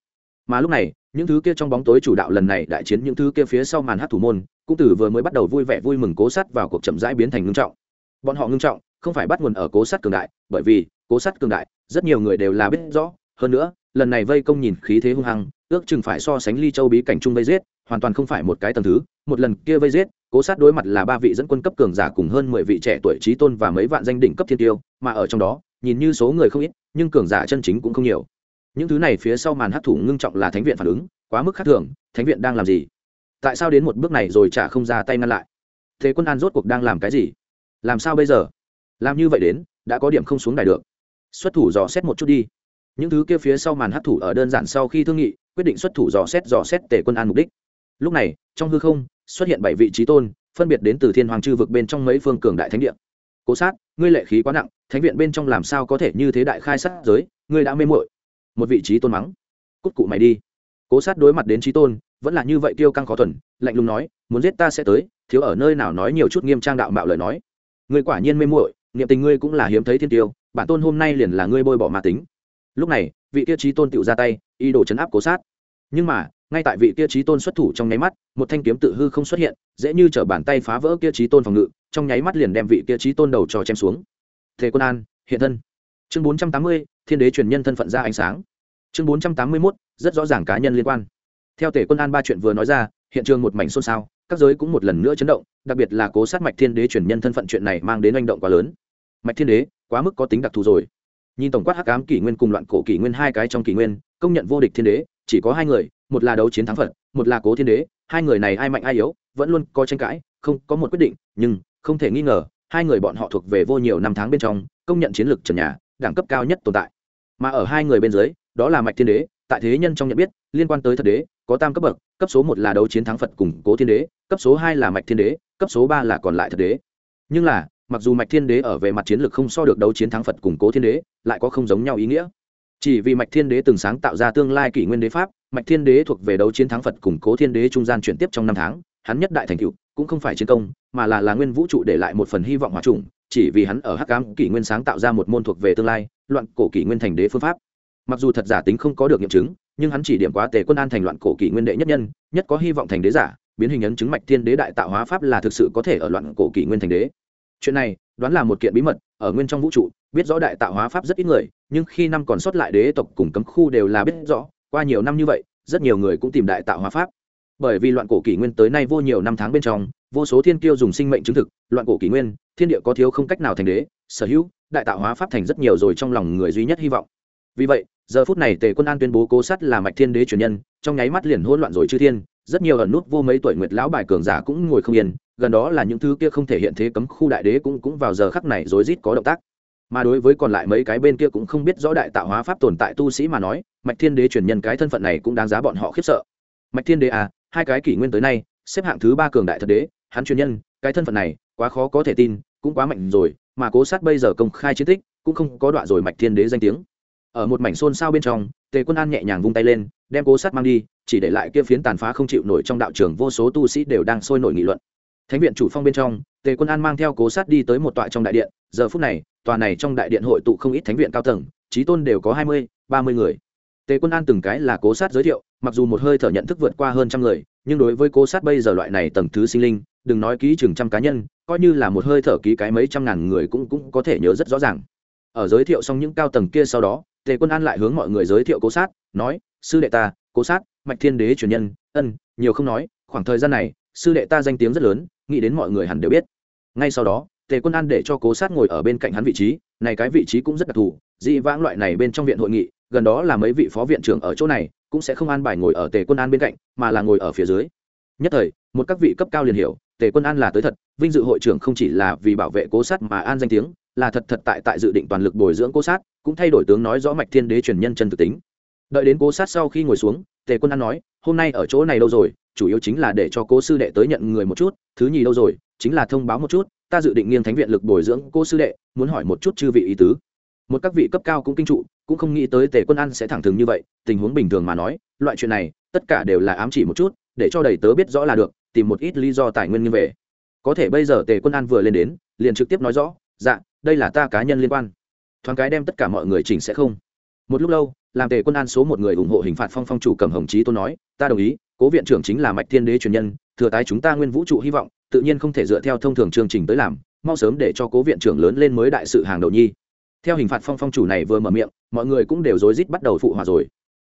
Mà lúc này, những thứ kia trong bóng tối chủ đạo lần này đại chiến những thứ kia phía sau màn hát thủ môn, cũng từ vừa mới bắt đầu vui vẻ vui mừng cố sát vào cuộc chậm rãi biến thành ngưng trọng. Bọn họ ngưng trọng, không phải bắt nguồn ở cố sát cường đại, bởi vì, cố sát cường đại, rất nhiều người đều là biết rõ. Hơn nữa, lần này vây công nhìn khí thế hung hăng, ước chừng phải so sánh ly châu bí cảnh chung vây giết hoàn toàn không phải một cái tầng thứ, một lần kia vây giết, cố sát đối mặt là ba vị dẫn quân cấp cường giả cùng hơn mười vị trẻ tuổi trí tôn và mấy vạn danh đỉnh cấp thiên tiêu, mà ở trong đó, nhìn như số người không ít, nhưng cường giả chân chính cũng không nhiều. Những thứ này phía sau màn hấp thủ ngưng trọng là thánh viện phản ứng, quá mức khác thường, thánh viện đang làm gì? Tại sao đến một bước này rồi chả không ra tay ngăn lại? Thế quân an rốt cuộc đang làm cái gì? Làm sao bây giờ? Làm như vậy đến, đã có điểm không xuống đài được. Xuất thủ dò xét một chút đi. Những thứ kia phía sau màn hấp thủ ở đơn giản sau khi thương nghị, quyết định xuất thủ dò xét dò xét tề quân an mục đích lúc này, trong hư không, xuất hiện bảy vị trí tôn, phân biệt đến từ thiên hoàng chư vực bên trong mấy phương cường đại thánh địa. Cố sát, ngươi lệ khí quá nặng, thánh viện bên trong làm sao có thể như thế đại khai sát giới, ngươi đã mê muội. Một vị trí tôn mắng. Cút cụ mày đi. Cố sát đối mặt đến trí tôn, vẫn là như vậy tiêu căng khó thuần, lạnh lùng nói, muốn giết ta sẽ tới, thiếu ở nơi nào nói nhiều chút nghiêm trang đạo mạo lời nói. Ngươi quả nhiên mê muội, niệm tình ngươi cũng là hiếm thấy thiên tiêu, bản tôn hôm nay liền là ngươi bôi bỏ ma tính. Lúc này, vị tiêu trí tôn tựu ra tay y đồ chấn áp cố sát. Nhưng mà ngay tại vị kia trí tôn xuất thủ trong nháy mắt, một thanh kiếm tự hư không xuất hiện, dễ như t bàn tay phá vỡ kia trí tôn phòng ngự, trong nháy mắt liền đem vị kia trí tôn đầu trò chém xuống. Thế quân an, hiện thân. Chương bốn trăm tám mươi, thiên đế truyền nhân thân phận ra ánh sáng. Chương bốn trăm tám mươi mốt, rất rõ ràng cá nhân liên quan. Theo tể quân an ba chuyện vừa nói ra, hiện trường một mảnh xôn xao, các giới cũng một lần nữa chấn động, đặc biệt là cố sát mạch thiên đế truyền nhân thân phận chuyện này mang đến manh động quá lớn. Mạch thiên đế, quá mức có tính đặc thù rồi. Nhìn tổng quát hắc ám kỷ nguyên cùng loạn cổ kỷ nguyên hai cái trong kỷ nguyên, công nhận vô địch thiên đế, chỉ có hai người một là đấu chiến thắng phật, một là cố thiên đế, hai người này ai mạnh ai yếu, vẫn luôn có tranh cãi, không có một quyết định, nhưng không thể nghi ngờ, hai người bọn họ thuộc về vô nhiều năm tháng bên trong, công nhận chiến lược trần nhà, đẳng cấp cao nhất tồn tại. Mà ở hai người bên dưới, đó là mạch thiên đế, tại thế nhân trong nhận biết, liên quan tới thật đế, có tam cấp bậc, cấp số một là đấu chiến thắng phật củng cố thiên đế, cấp số hai là mạch thiên đế, cấp số ba là còn lại thật đế. Nhưng là, mặc dù mạch thiên đế ở về mặt chiến lược không so được đấu chiến thắng phật củng cố thiên đế, lại có không giống nhau ý nghĩa. Chỉ vì mạch thiên đế từng sáng tạo ra tương lai kỷ nguyên đế pháp mạch thiên đế thuộc về đấu chiến thắng phật cùng cố thiên đế trung gian chuyển tiếp trong năm tháng, hắn nhất đại thành cựu cũng không phải chiến công, mà là là nguyên vũ trụ để lại một phần hy vọng hòa trùng, chỉ vì hắn ở hắc cám kỷ nguyên sáng tạo ra một môn thuộc về tương lai, loạn cổ kỷ nguyên thành đế phương pháp. Mặc dù thật giả tính không có được nghiệm chứng, nhưng hắn chỉ điểm quá tề quân an thành loạn cổ kỷ nguyên đệ nhất nhân, nhất có hy vọng thành đế giả, biến hình ấn chứng mạch thiên đế đại tạo hóa pháp là thực sự có thể ở loạn cổ kỷ nguyên thành đế. Chuyện này, đoán là một kiện bí mật, ở nguyên trong vũ trụ, biết rõ đại tạo hóa pháp rất ít người, nhưng khi năm còn sót lại đế tộc cùng cấm khu đều là biết rõ qua nhiều năm như vậy, rất nhiều người cũng tìm đại tạo hóa pháp. Bởi vì loạn cổ kỷ nguyên tới nay vô nhiều năm tháng bên trong, vô số thiên kiêu dùng sinh mệnh chứng thực, loạn cổ kỷ nguyên, thiên địa có thiếu không cách nào thành đế, sở hữu, đại tạo hóa pháp thành rất nhiều rồi trong lòng người duy nhất hy vọng. Vì vậy, giờ phút này tề quân an tuyên bố cố sắt là mạch thiên đế truyền nhân, trong nháy mắt liền hỗn loạn rồi chư thiên, rất nhiều ẩn nút vô mấy tuổi nguyệt lão bài cường giả cũng ngồi không yên, gần đó là những thứ kia không thể hiện thế cấm khu đại đế cũng cũng vào giờ khắc này rối rít có động tác mà đối với còn lại mấy cái bên kia cũng không biết rõ đại tạo hóa pháp tồn tại tu sĩ mà nói, mạch thiên đế truyền nhân cái thân phận này cũng đáng giá bọn họ khiếp sợ. Mạch thiên đế à hai cái kỷ nguyên tới nay, xếp hạng thứ ba cường đại thật đế, hắn truyền nhân, cái thân phận này, quá khó có thể tin, cũng quá mạnh rồi, mà cố sát bây giờ công khai chiến tích, cũng không có đoạn rồi mạch thiên đế danh tiếng. Ở một mảnh xôn xao bên trong, tề quân an nhẹ nhàng vung tay lên, đem cố sát mang đi, chỉ để lại kia phiến tàn phá không chịu nổi trong đạo trường vô số tu sĩ đều đang sôi nổi nghị luận. Thánh viện chủ phong bên trong, tề quân an mang theo cố sát đi tới một tọa trong đại điện, giờ phút này tòa này trong đại điện hội tụ không ít thánh viện cao tầng trí tôn đều có hai mươi, ba mươi người. Tề quân an từng cái là cố sát giới thiệu, mặc dù một hơi thở nhận thức vượt qua hơn trăm người, nhưng đối với cố sát bây giờ loại này tầng thứ sinh linh, đừng nói ký chừng trăm cá nhân, coi như là một hơi thở ký cái mấy trăm ngàn người cũng cũng có thể nhớ rất rõ ràng. Ở giới thiệu xong những cao tầng kia sau đó, tề quân an lại hướng mọi người giới thiệu cố sát, nói, sư đệ ta, cố sát, mạch thiên đế truyền nhân, ân, nhiều không nói, khoảng thời gian này, sư đệ ta danh tiếng rất lớn, nghĩ đến mọi người hẳn đều biết. Ngay sau đó tề quân an để cho cố sát ngồi ở bên cạnh hắn vị trí, này cái vị trí cũng rất đặc thù, dị vãng loại này bên trong viện hội nghị, gần đó là mấy vị phó viện trưởng ở chỗ này, cũng sẽ không an bài ngồi ở tề quân an bên cạnh, mà là ngồi ở phía dưới. Nhất thời, một các vị cấp cao liền hiểu, tề quân an là tới thật, vinh dự hội trưởng không chỉ là vì bảo vệ cố sát mà an danh tiếng, là thật thật tại tại dự định toàn lực bồi dưỡng cố sát, cũng thay đổi tướng nói rõ mạch thiên đế truyền nhân chân thực tính. Đợi đến cố sát sau khi ngồi xuống, tề quân an nói, hôm nay ở chỗ này đâu rồi, chủ yếu chính là để cho cố sư đệ tới nhận người một chút, thứ nhì đâu rồi, chính là thông báo một chút ta dự định nghiêng thánh viện lực bồi dưỡng cô sư đệ, muốn hỏi một chút chư vị ý tứ. Một các vị cấp cao cũng kinh trụ, cũng không nghĩ tới tề quân ăn sẽ thẳng thừng như vậy, tình huống bình thường mà nói, loại chuyện này, tất cả đều là ám chỉ một chút, để cho đầy tớ biết rõ là được, tìm một ít lý do tài nguyên như về. Có thể bây giờ tề quân an vừa lên đến, liền trực tiếp nói rõ dạ đây là ta cá nhân liên quan. Thoáng cái đem tất cả mọi người chỉnh sẽ không. Một lúc lâu, làm tề quân an số một người ủng hộ hình phạt phong phong chủ cầm hồng chí tôn nói, ta đồng ý, cố viện trưởng chính là mạch thiên đế truyền nhân, thừa tái chúng ta nguyên vũ trụ hy vọng tự nhiên không thể dựa theo thông thường chương trình tới làm, mau sớm để cho cố viện trưởng lớn lên mới đại sự hàng đầu nhi. Theo hình phạt phong phong chủ này vừa mở miệng, mọi người cũng đều rối rít bắt đầu phụ hòa rồi.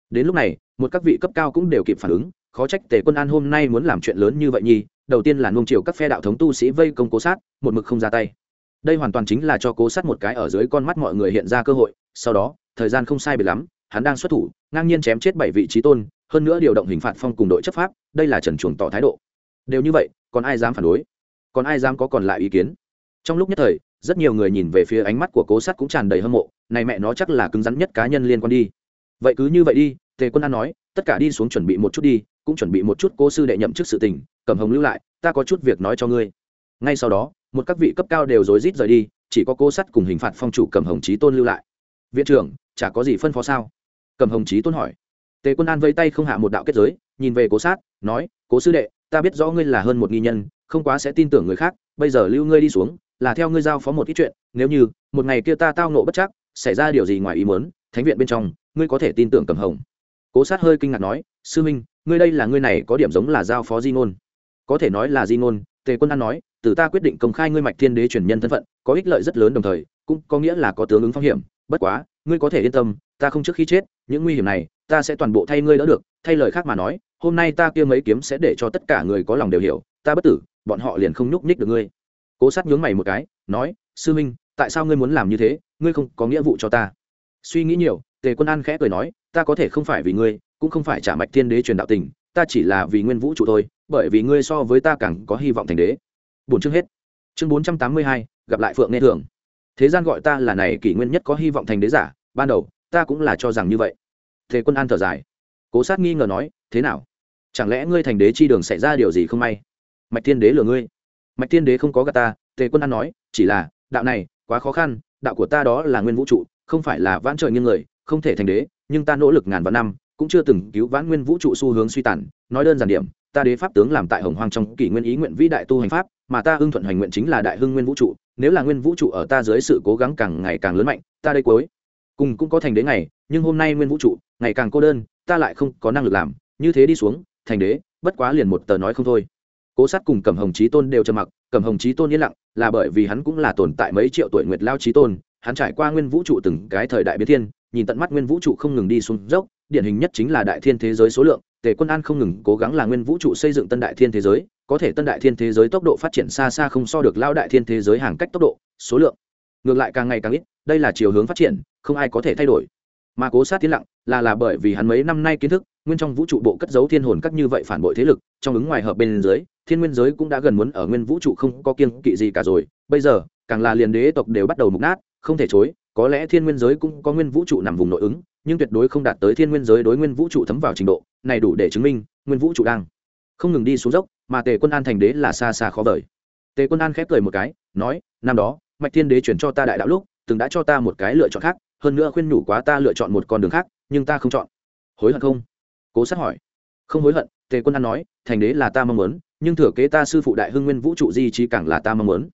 Đến lúc này, một các vị cấp cao cũng đều kịp phản ứng, khó trách tề quân an hôm nay muốn làm chuyện lớn như vậy nhi, đầu tiên là nung chiều các phe đạo thống tu sĩ vây công cố sát, một mực không ra tay. Đây hoàn toàn chính là cho cố sát một cái ở dưới con mắt mọi người hiện ra cơ hội, sau đó, thời gian không sai biệt lắm, hắn đang xuất thủ, ngang nhiên chém chết bảy vị trí tôn, hơn nữa điều động hình phạt phong cùng đội chấp pháp, đây là trần chuồng tỏ thái độ. Đều như vậy còn ai dám phản đối? Còn ai dám có còn lại ý kiến? Trong lúc nhất thời, rất nhiều người nhìn về phía ánh mắt của cố sát cũng tràn đầy hâm mộ, này mẹ nó chắc là cứng rắn nhất cá nhân liên quan đi. Vậy cứ như vậy đi, tề quân an nói, tất cả đi xuống chuẩn bị một chút đi, cũng chuẩn bị một chút cố sư đệ nhậm chức sự tình, cẩm hồng lưu lại, ta có chút việc nói cho ngươi. Ngay sau đó, một các vị cấp cao đều rối rít rời đi, chỉ có cố sắt cùng hình phạt phong chủ cẩm hồng trí tôn lưu lại. Viện trưởng, chả có gì phân phó sao? Cẩm hồng trí tôn hỏi. Tề quân an vây tay không hạ một đạo kết giới, nhìn về cố sát, nói, cố sư đệ ta biết rõ ngươi là hơn một nghi nhân, không quá sẽ tin tưởng người khác, bây giờ lưu ngươi đi xuống, là theo ngươi giao phó một ít chuyện, nếu như, một ngày kia ta tao nộ bất chắc, xảy ra điều gì ngoài ý muốn, thánh viện bên trong, ngươi có thể tin tưởng cầm hồng. Cố sát hơi kinh ngạc nói, sư minh, ngươi đây là ngươi này có điểm giống là giao phó di ngôn. Có thể nói là di ngôn, tề quân an nói, từ ta quyết định công khai ngươi mạch thiên đế truyền nhân thân phận, có ích lợi rất lớn đồng thời, cũng có nghĩa là có tướng ứng phong hiểm, bất quá, ngươi có thể yên tâm, ta không trước khi chết, những nguy hiểm này, ta sẽ toàn bộ thay ngươi đỡ được. Thay lời khác mà nói hôm nay ta kia mấy kiếm sẽ để cho tất cả người có lòng đều hiểu, ta bất tử, bọn họ liền không nhúc nhích được ngươi. Cố sát nhướng mày một cái, nói, sư minh, tại sao ngươi muốn làm như thế? Ngươi không có nghĩa vụ cho ta. Suy nghĩ nhiều, tề quân an khẽ cười nói, ta có thể không phải vì ngươi, cũng không phải trả mạch thiên đế truyền đạo tình, ta chỉ là vì nguyên vũ trụ thôi, bởi vì ngươi so với ta càng có hy vọng thành đế. Bốn chương hết. Chương bốn trăm tám mươi hai, gặp lại phượng nghe thường. Thế gian gọi ta là này kỷ nguyên nhất có hy vọng thành đế giả, ban đầu, ta cũng là cho rằng như vậy. Thế quân an thở dài. Cố sát nghi ngờ nói, thế nào? Chẳng lẽ ngươi thành đế chi đường xảy ra điều gì không may? Mạch thiên đế lừa ngươi. Mạch thiên đế không có gà ta, tề quân an nói, chỉ là, đạo này, quá khó khăn, đạo của ta đó là nguyên vũ trụ, không phải là vãn trời nghiêng người, không thể thành đế, nhưng ta nỗ lực ngàn vạn năm, cũng chưa từng cứu vãn nguyên vũ trụ xu hướng suy tàn. Nói đơn giản điểm, ta đế pháp tướng làm tại hồng hoang trong kỷ nguyên ý nguyện vĩ đại tu hành pháp, mà ta hưng thuận hành nguyện chính là đại hưng nguyên vũ trụ. Nếu là nguyên vũ trụ ở ta dưới sự cố gắng càng ngày càng lớn mạnh, ta đây cuối cùng cũng có thành đế ngày, nhưng hôm nay nguyên vũ trụ ngày càng cô đơn, ta lại không có năng lực làm. Như thế đi xuống thành đế, bất quá liền một tờ nói không thôi. Cố sát cùng cẩm hồng trí tôn đều trầm mặc, cẩm hồng trí tôn yên lặng, là bởi vì hắn cũng là tồn tại mấy triệu tuổi nguyệt lao trí tôn, hắn trải qua nguyên vũ trụ từng cái thời đại biến thiên, nhìn tận mắt nguyên vũ trụ không ngừng đi xuống dốc, điển hình nhất chính là đại thiên thế giới số lượng, tề quân an không ngừng cố gắng là nguyên vũ trụ xây dựng tân đại thiên thế giới, có thể tân đại thiên thế giới tốc độ phát triển xa xa không so được lao đại thiên thế giới hàng cách tốc độ, số lượng. Ngược lại càng ngày càng ít, đây là chiều hướng phát triển, không ai có thể thay đổi. Mà cố sát tiến lặng, là là bởi vì hắn mấy năm nay kiến thức nguyên trong vũ trụ bộ cất giấu thiên hồn các như vậy phản bội thế lực, trong ứng ngoài hợp bên dưới, thiên nguyên giới cũng đã gần muốn ở nguyên vũ trụ không có kiên kỵ gì cả rồi. Bây giờ, càng là liền đế tộc đều bắt đầu mục nát, không thể chối, có lẽ thiên nguyên giới cũng có nguyên vũ trụ nằm vùng nội ứng, nhưng tuyệt đối không đạt tới thiên nguyên giới đối nguyên vũ trụ thấm vào trình độ, này đủ để chứng minh, nguyên vũ trụ đang không ngừng đi xuống dốc, mà tề quân an thành đế là xa xa khó vời. Tề quân an khép cười một cái, nói, năm đó, mạch thiên đế chuyển cho ta đại đạo lúc, từng đã cho ta một cái lựa chọn khác, hơn nữa khuyên nhủ quá ta lựa chọn một con đường khác, nhưng ta không chọn. Hối hận không? Cố sát hỏi. Không hối hận, tề quân an nói, thành đế là ta mong muốn, nhưng thừa kế ta sư phụ đại hưng nguyên vũ trụ di trí càng là ta mong muốn.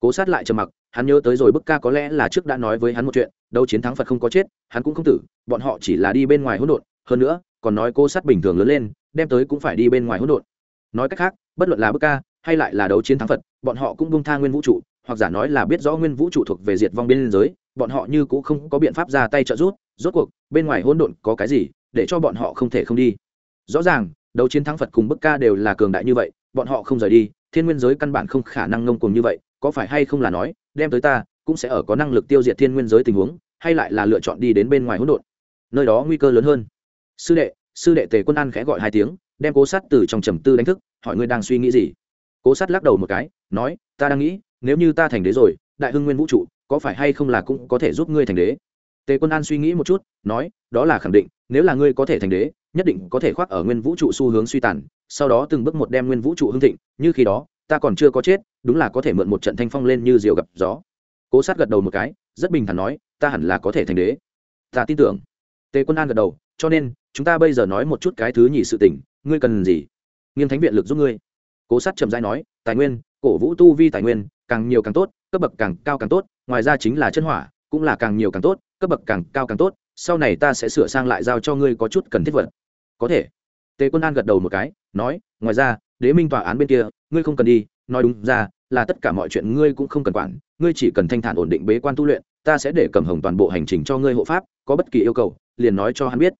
Cố sát lại trầm mặc, hắn nhớ tới rồi bức ca có lẽ là trước đã nói với hắn một chuyện đâu chiến thắng phật không có chết, hắn cũng không tử, bọn họ chỉ là đi bên ngoài hỗn độn, hơn nữa, còn nói cô sát bình thường lớn lên, đem tới cũng phải đi bên ngoài hỗn độn. Nói cách khác, bất luận là bức ca, hay lại là đấu chiến thắng phật, bọn họ cũng bung tha nguyên vũ trụ, hoặc giả nói là biết rõ nguyên vũ trụ thuộc về diệt vong bên giới, bọn họ như cũng không có biện pháp ra tay trợ giúp, rốt cuộc, bên ngoài hỗn độn có cái gì để cho bọn họ không thể không đi. Rõ ràng, đấu chiến thắng phật cùng bức ca đều là cường đại như vậy, bọn họ không rời đi, thiên nguyên giới căn bản không khả năng ngông cùng như vậy, có phải hay không là nói, đem tới ta, cũng sẽ ở có năng lực tiêu diệt thiên nguyên giới tình huống, hay lại là lựa chọn đi đến bên ngoài hỗn độn. Nơi đó nguy cơ lớn hơn. Sư đệ sư đệ tề quân an khẽ gọi hai tiếng, đem cố sát từ trong trầm tư đánh thức, hỏi ngươi đang suy nghĩ gì? Cố sát lắc đầu một cái, nói, ta đang nghĩ, nếu như ta thành đế rồi, đại hưng nguyên vũ trụ, có phải hay không là cũng có thể giúp ngươi thành đế? Tề quân an suy nghĩ một chút, nói, đó là khẳng định, nếu là ngươi có thể thành đế, nhất định có thể khoác ở nguyên vũ trụ xu hướng suy tàn, sau đó từng bước một đem nguyên vũ trụ hưng thịnh, như khi đó, ta còn chưa có chết, đúng là có thể mượn một trận thanh phong lên như diều gặp gió. Cố sát gật đầu một cái, rất bình thản nói, ta hẳn là có thể thành đế. Ta tin tưởng. Tề quân an gật đầu, cho nên, chúng ta bây giờ nói một chút cái thứ nhì sự tình, ngươi cần gì? Nghiêm thánh viện lực giúp ngươi. Cố sát chậm rãi nói, tài nguyên, cổ vũ tu vi tài nguyên, càng nhiều càng tốt, cấp bậc càng cao càng tốt, ngoài ra chính là chân hỏa, cũng là càng nhiều càng tốt cấp bậc càng cao càng tốt, sau này ta sẽ sửa sang lại giao cho ngươi có chút cần thiết vật. Có thể. Tề quân an gật đầu một cái, nói, ngoài ra, đế minh tòa án bên kia, ngươi không cần đi, nói đúng ra, là tất cả mọi chuyện ngươi cũng không cần quản, ngươi chỉ cần thanh thản ổn định bế quan tu luyện, ta sẽ để cầm hồng toàn bộ hành trình cho ngươi hộ pháp, có bất kỳ yêu cầu, liền nói cho hắn biết.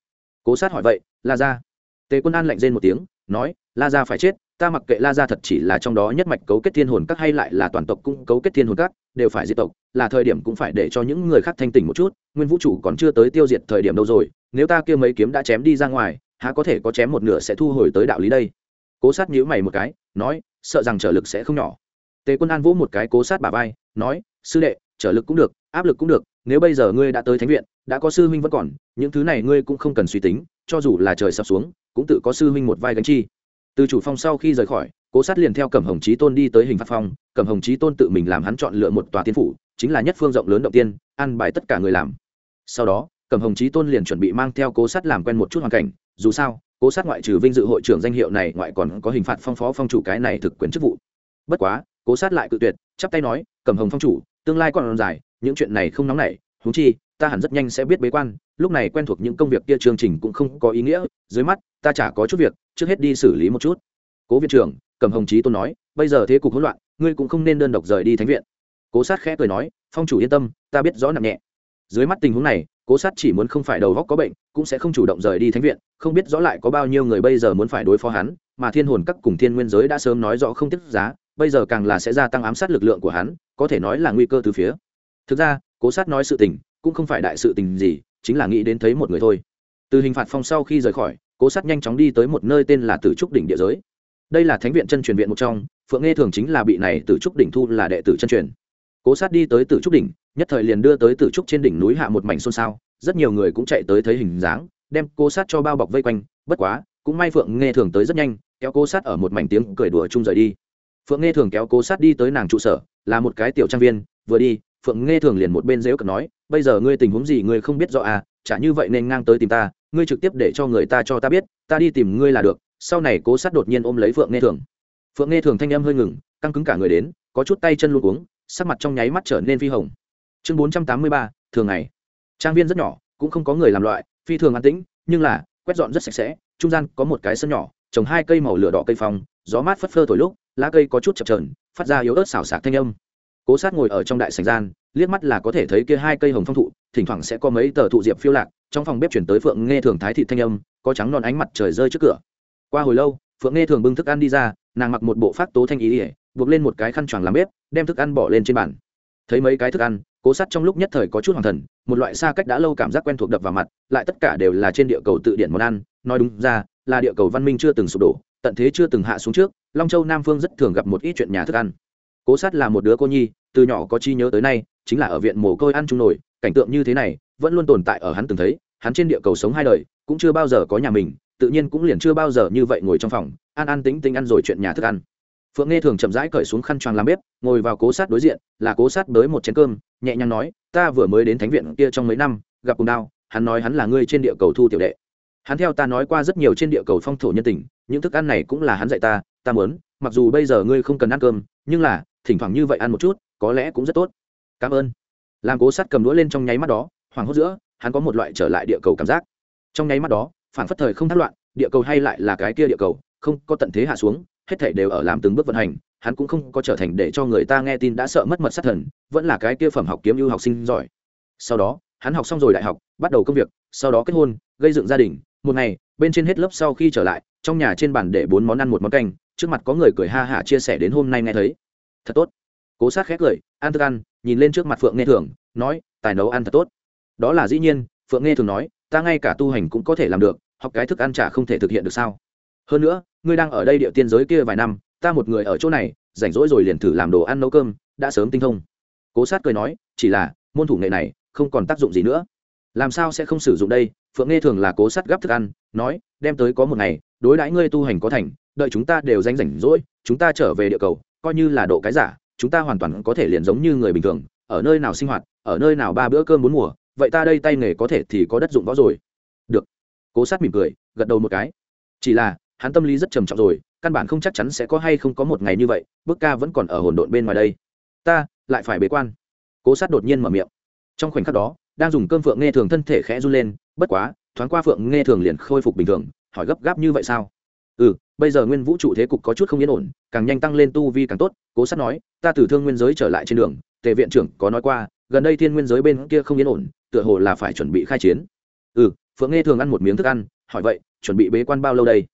Cố sát hỏi vậy, la ra tề quân an lạnh rên một tiếng, nói, la ra phải chết ta mặc kệ la ra thật chỉ là trong đó nhất mạch cấu kết thiên hồn các hay lại là toàn tộc cũng cấu kết thiên hồn các, đều phải diệt tộc, là thời điểm cũng phải để cho những người khác thanh tỉnh một chút, nguyên vũ trụ còn chưa tới tiêu diệt thời điểm đâu rồi, nếu ta kia mấy kiếm đã chém đi ra ngoài, há có thể có chém một nửa sẽ thu hồi tới đạo lý đây? Cố sát nhíu mày một cái, nói, sợ rằng trở lực sẽ không nhỏ. Tề quân an vỗ một cái cố sát bà vai, nói, sư đệ, trở lực cũng được, áp lực cũng được, nếu bây giờ ngươi đã tới thánh viện, đã có sư huynh vẫn còn, những thứ này ngươi cũng không cần suy tính, cho dù là trời sập xuống, cũng tự có sư huynh một vai gánh chi từ chủ phong sau khi rời khỏi, cố sát liền theo cẩm hồng trí tôn đi tới hình phạt phong. Cẩm hồng trí tôn tự mình làm hắn chọn lựa một tòa tiên phủ, chính là nhất phương rộng lớn động tiên ăn bài tất cả người làm. Sau đó, cẩm hồng trí tôn liền chuẩn bị mang theo cố sát làm quen một chút hoàn cảnh. Dù sao, cố sát ngoại trừ vinh dự hội trưởng danh hiệu này, ngoại còn có hình phạt phong phó phong chủ cái này thực quyền chức vụ. Bất quá, cố sát lại cự tuyệt, chắp tay nói, cẩm hồng phong chủ, tương lai còn dài, những chuyện này không nóng nảy húng chi ta hẳn rất nhanh sẽ biết bế quan, lúc này quen thuộc những công việc kia chương trình cũng không có ý nghĩa, dưới mắt, ta chả có chút việc, trước hết đi xử lý một chút. Cố viện trưởng cầm hồng Chí tôn nói, bây giờ thế cục hỗn loạn, ngươi cũng không nên đơn độc rời đi thánh viện. Cố sát khẽ cười nói, phong chủ yên tâm, ta biết rõ nặng nhẹ. Dưới mắt tình huống này, cố sát chỉ muốn không phải đầu góc có bệnh, cũng sẽ không chủ động rời đi thánh viện, không biết rõ lại có bao nhiêu người bây giờ muốn phải đối phó hắn, mà thiên hồn các cùng thiên nguyên giới đã sớm nói rõ không tiết giá, bây giờ càng là sẽ gia tăng ám sát lực lượng của hắn, có thể nói là nguy cơ từ phía. Thực ra cố sát nói sự tình, cũng không phải đại sự tình gì, chính là nghĩ đến thấy một người thôi. Từ hình phạt phong sau khi rời khỏi, cố sát nhanh chóng đi tới một nơi tên là tử trúc đỉnh địa giới. Đây là thánh viện chân truyền viện một trong, phượng nghe thường chính là bị này tử trúc đỉnh thu là đệ tử chân truyền. Cố sát đi tới tử trúc đỉnh, nhất thời liền đưa tới tử trúc trên đỉnh núi hạ một mảnh xôn xao, rất nhiều người cũng chạy tới thấy hình dáng, đem cố sát cho bao bọc vây quanh, bất quá, cũng may phượng nghe thường tới rất nhanh, kéo cố sát ở một mảnh tiếng cười đùa chung rời đi. Phượng nghe thường kéo cố sát đi tới nàng trụ sở, là một cái tiểu trang viên, vừa đi phượng nghe thường liền một bên dễu cận nói, bây giờ ngươi tình huống gì ngươi không biết rõ à chả như vậy nên ngang tới tìm ta, ngươi trực tiếp để cho người ta cho ta biết, ta đi tìm ngươi là được. Sau này cố sát đột nhiên ôm lấy phượng nghe thường. Phượng nghe thường thanh âm hơi ngừng, căng cứng cả người đến, có chút tay chân luôn uống sắc mặt trong nháy mắt trở nên phi hồng. Chương bốn trăm tám mươi ba, thường ngày. Trang viên rất nhỏ, cũng không có người làm loại, phi thường an tĩnh, nhưng là, quét dọn rất sạch sẽ, trung gian có một cái sân nhỏ, trồng hai cây màu lửa đỏ cây phong, gió mát phất phơ thổi lúc, lá cây có chút chập trờn phát ra yếu ớt xào xạc thanh âm cố sát ngồi ở trong đại sành gian, liếc mắt là có thể thấy kia hai cây hồng phong thụ, thỉnh thoảng sẽ có mấy tờ thụ diệp phiêu lạc, trong phòng bếp chuyển tới phượng nghe thường thái thị thanh âm, có trắng non ánh mặt trời rơi trước cửa. Qua hồi lâu, phượng nghe thường bưng thức ăn đi ra, nàng mặc một bộ phát tố thanh ý ỉa buộc lên một cái khăn choàng làm bếp, đem thức ăn bỏ lên trên bàn. Thấy mấy cái thức ăn, cố sát trong lúc nhất thời có chút hoàng thần, một loại xa cách đã lâu cảm giác quen thuộc đập vào mặt, lại tất cả đều là trên địa cầu tự điển món ăn, nói đúng ra, là địa cầu văn minh chưa từng sụp đổ, tận thế chưa từng hạ xuống trước, long châu nam phương rất thường gặp một ít chuyện nhà thức ăn cố sát là một đứa cô nhi, từ nhỏ có chi nhớ tới nay, chính là ở viện mồ côi ăn chung nổi cảnh tượng như thế này, vẫn luôn tồn tại ở hắn từng thấy, hắn trên địa cầu sống hai đời, cũng chưa bao giờ có nhà mình, tự nhiên cũng liền chưa bao giờ như vậy ngồi trong phòng, ăn ăn tính tính ăn rồi chuyện nhà thức ăn. Phượng nghe thường chậm rãi cởi xuống khăn choàng làm bếp, ngồi vào cố sát đối diện, là cố sát bới một chén cơm, nhẹ nhàng nói, ta vừa mới đến thánh viện kia trong mấy năm, gặp cùng đao hắn nói hắn là ngươi trên địa cầu thu tiểu đệ. Hắn theo ta nói qua rất nhiều trên địa cầu phong thổ nhân tình, những thức ăn này cũng là hắn dạy ta ta muốn, mặc dù bây giờ ngươi không cần ăn cơm, nhưng là thỉnh thoảng như vậy ăn một chút, có lẽ cũng rất tốt. Cảm ơn. Làm cố sát cầm đũa lên trong nháy mắt đó hoàng hốt giữa, hắn có một loại trở lại địa cầu cảm giác. Trong nháy mắt đó, phản phất thời không thất loạn, địa cầu hay lại là cái kia địa cầu, không có tận thế hạ xuống, hết thảy đều ở làm từng bước vận hành, hắn cũng không có trở thành để cho người ta nghe tin đã sợ mất mật sát thần, vẫn là cái kia phẩm học kiếm ưu học sinh giỏi. Sau đó, hắn học xong rồi đại học, bắt đầu công việc, sau đó kết hôn, gây dựng gia đình. Một ngày, bên trên hết lớp sau khi trở lại, trong nhà trên bàn để bốn món ăn một món canh, trước mặt có người cười ha hả chia sẻ đến hôm nay nghe thấy thật tốt. Cố sát khét cười, ăn thức ăn, nhìn lên trước mặt phượng nghe thường, nói, tài nấu ăn thật tốt. Đó là dĩ nhiên, phượng nghe thường nói, ta ngay cả tu hành cũng có thể làm được, học cái thức ăn chả không thể thực hiện được sao? Hơn nữa, ngươi đang ở đây địa tiên giới kia vài năm, ta một người ở chỗ này, rảnh rỗi rồi liền thử làm đồ ăn nấu cơm, đã sớm tinh thông. Cố sát cười nói, chỉ là, môn thủ nghệ này, không còn tác dụng gì nữa. Làm sao sẽ không sử dụng đây? Phượng nghe thường là cố sát gắp thức ăn, nói, đem tới có một ngày, đối đãi ngươi tu hành có thành đợi chúng ta đều danh rảnh rỗi, chúng ta trở về địa cầu, coi như là độ cái giả, chúng ta hoàn toàn có thể liền giống như người bình thường, ở nơi nào sinh hoạt, ở nơi nào ba bữa cơm bốn mùa, vậy ta đây tay nghề có thể thì có đất dụng võ rồi. Được. Cố sát mỉm cười, gật đầu một cái. Chỉ là, hắn tâm lý rất trầm trọng rồi, căn bản không chắc chắn sẽ có hay không có một ngày như vậy bước ca vẫn còn ở hồn độn bên ngoài đây. Ta, lại phải bế quan. Cố sát đột nhiên mở miệng. Trong khoảnh khắc đó, đang dùng cơm phượng nghe thường thân thể khẽ run lên, bất quá, thoáng qua phượng nghe thường liền khôi phục bình thường, hỏi gấp gáp như vậy sao? Ừ bây giờ nguyên vũ trụ thế cục có chút không yên ổn, càng nhanh tăng lên tu vi càng tốt, cố sát nói, ta tử thương nguyên giới trở lại trên đường, tề viện trưởng có nói qua, gần đây thiên nguyên giới bên kia không yên ổn, tựa hồ là phải chuẩn bị khai chiến. Ừ phượng nghe thường ăn một miếng thức ăn, hỏi vậy, chuẩn bị bế quan bao lâu đây?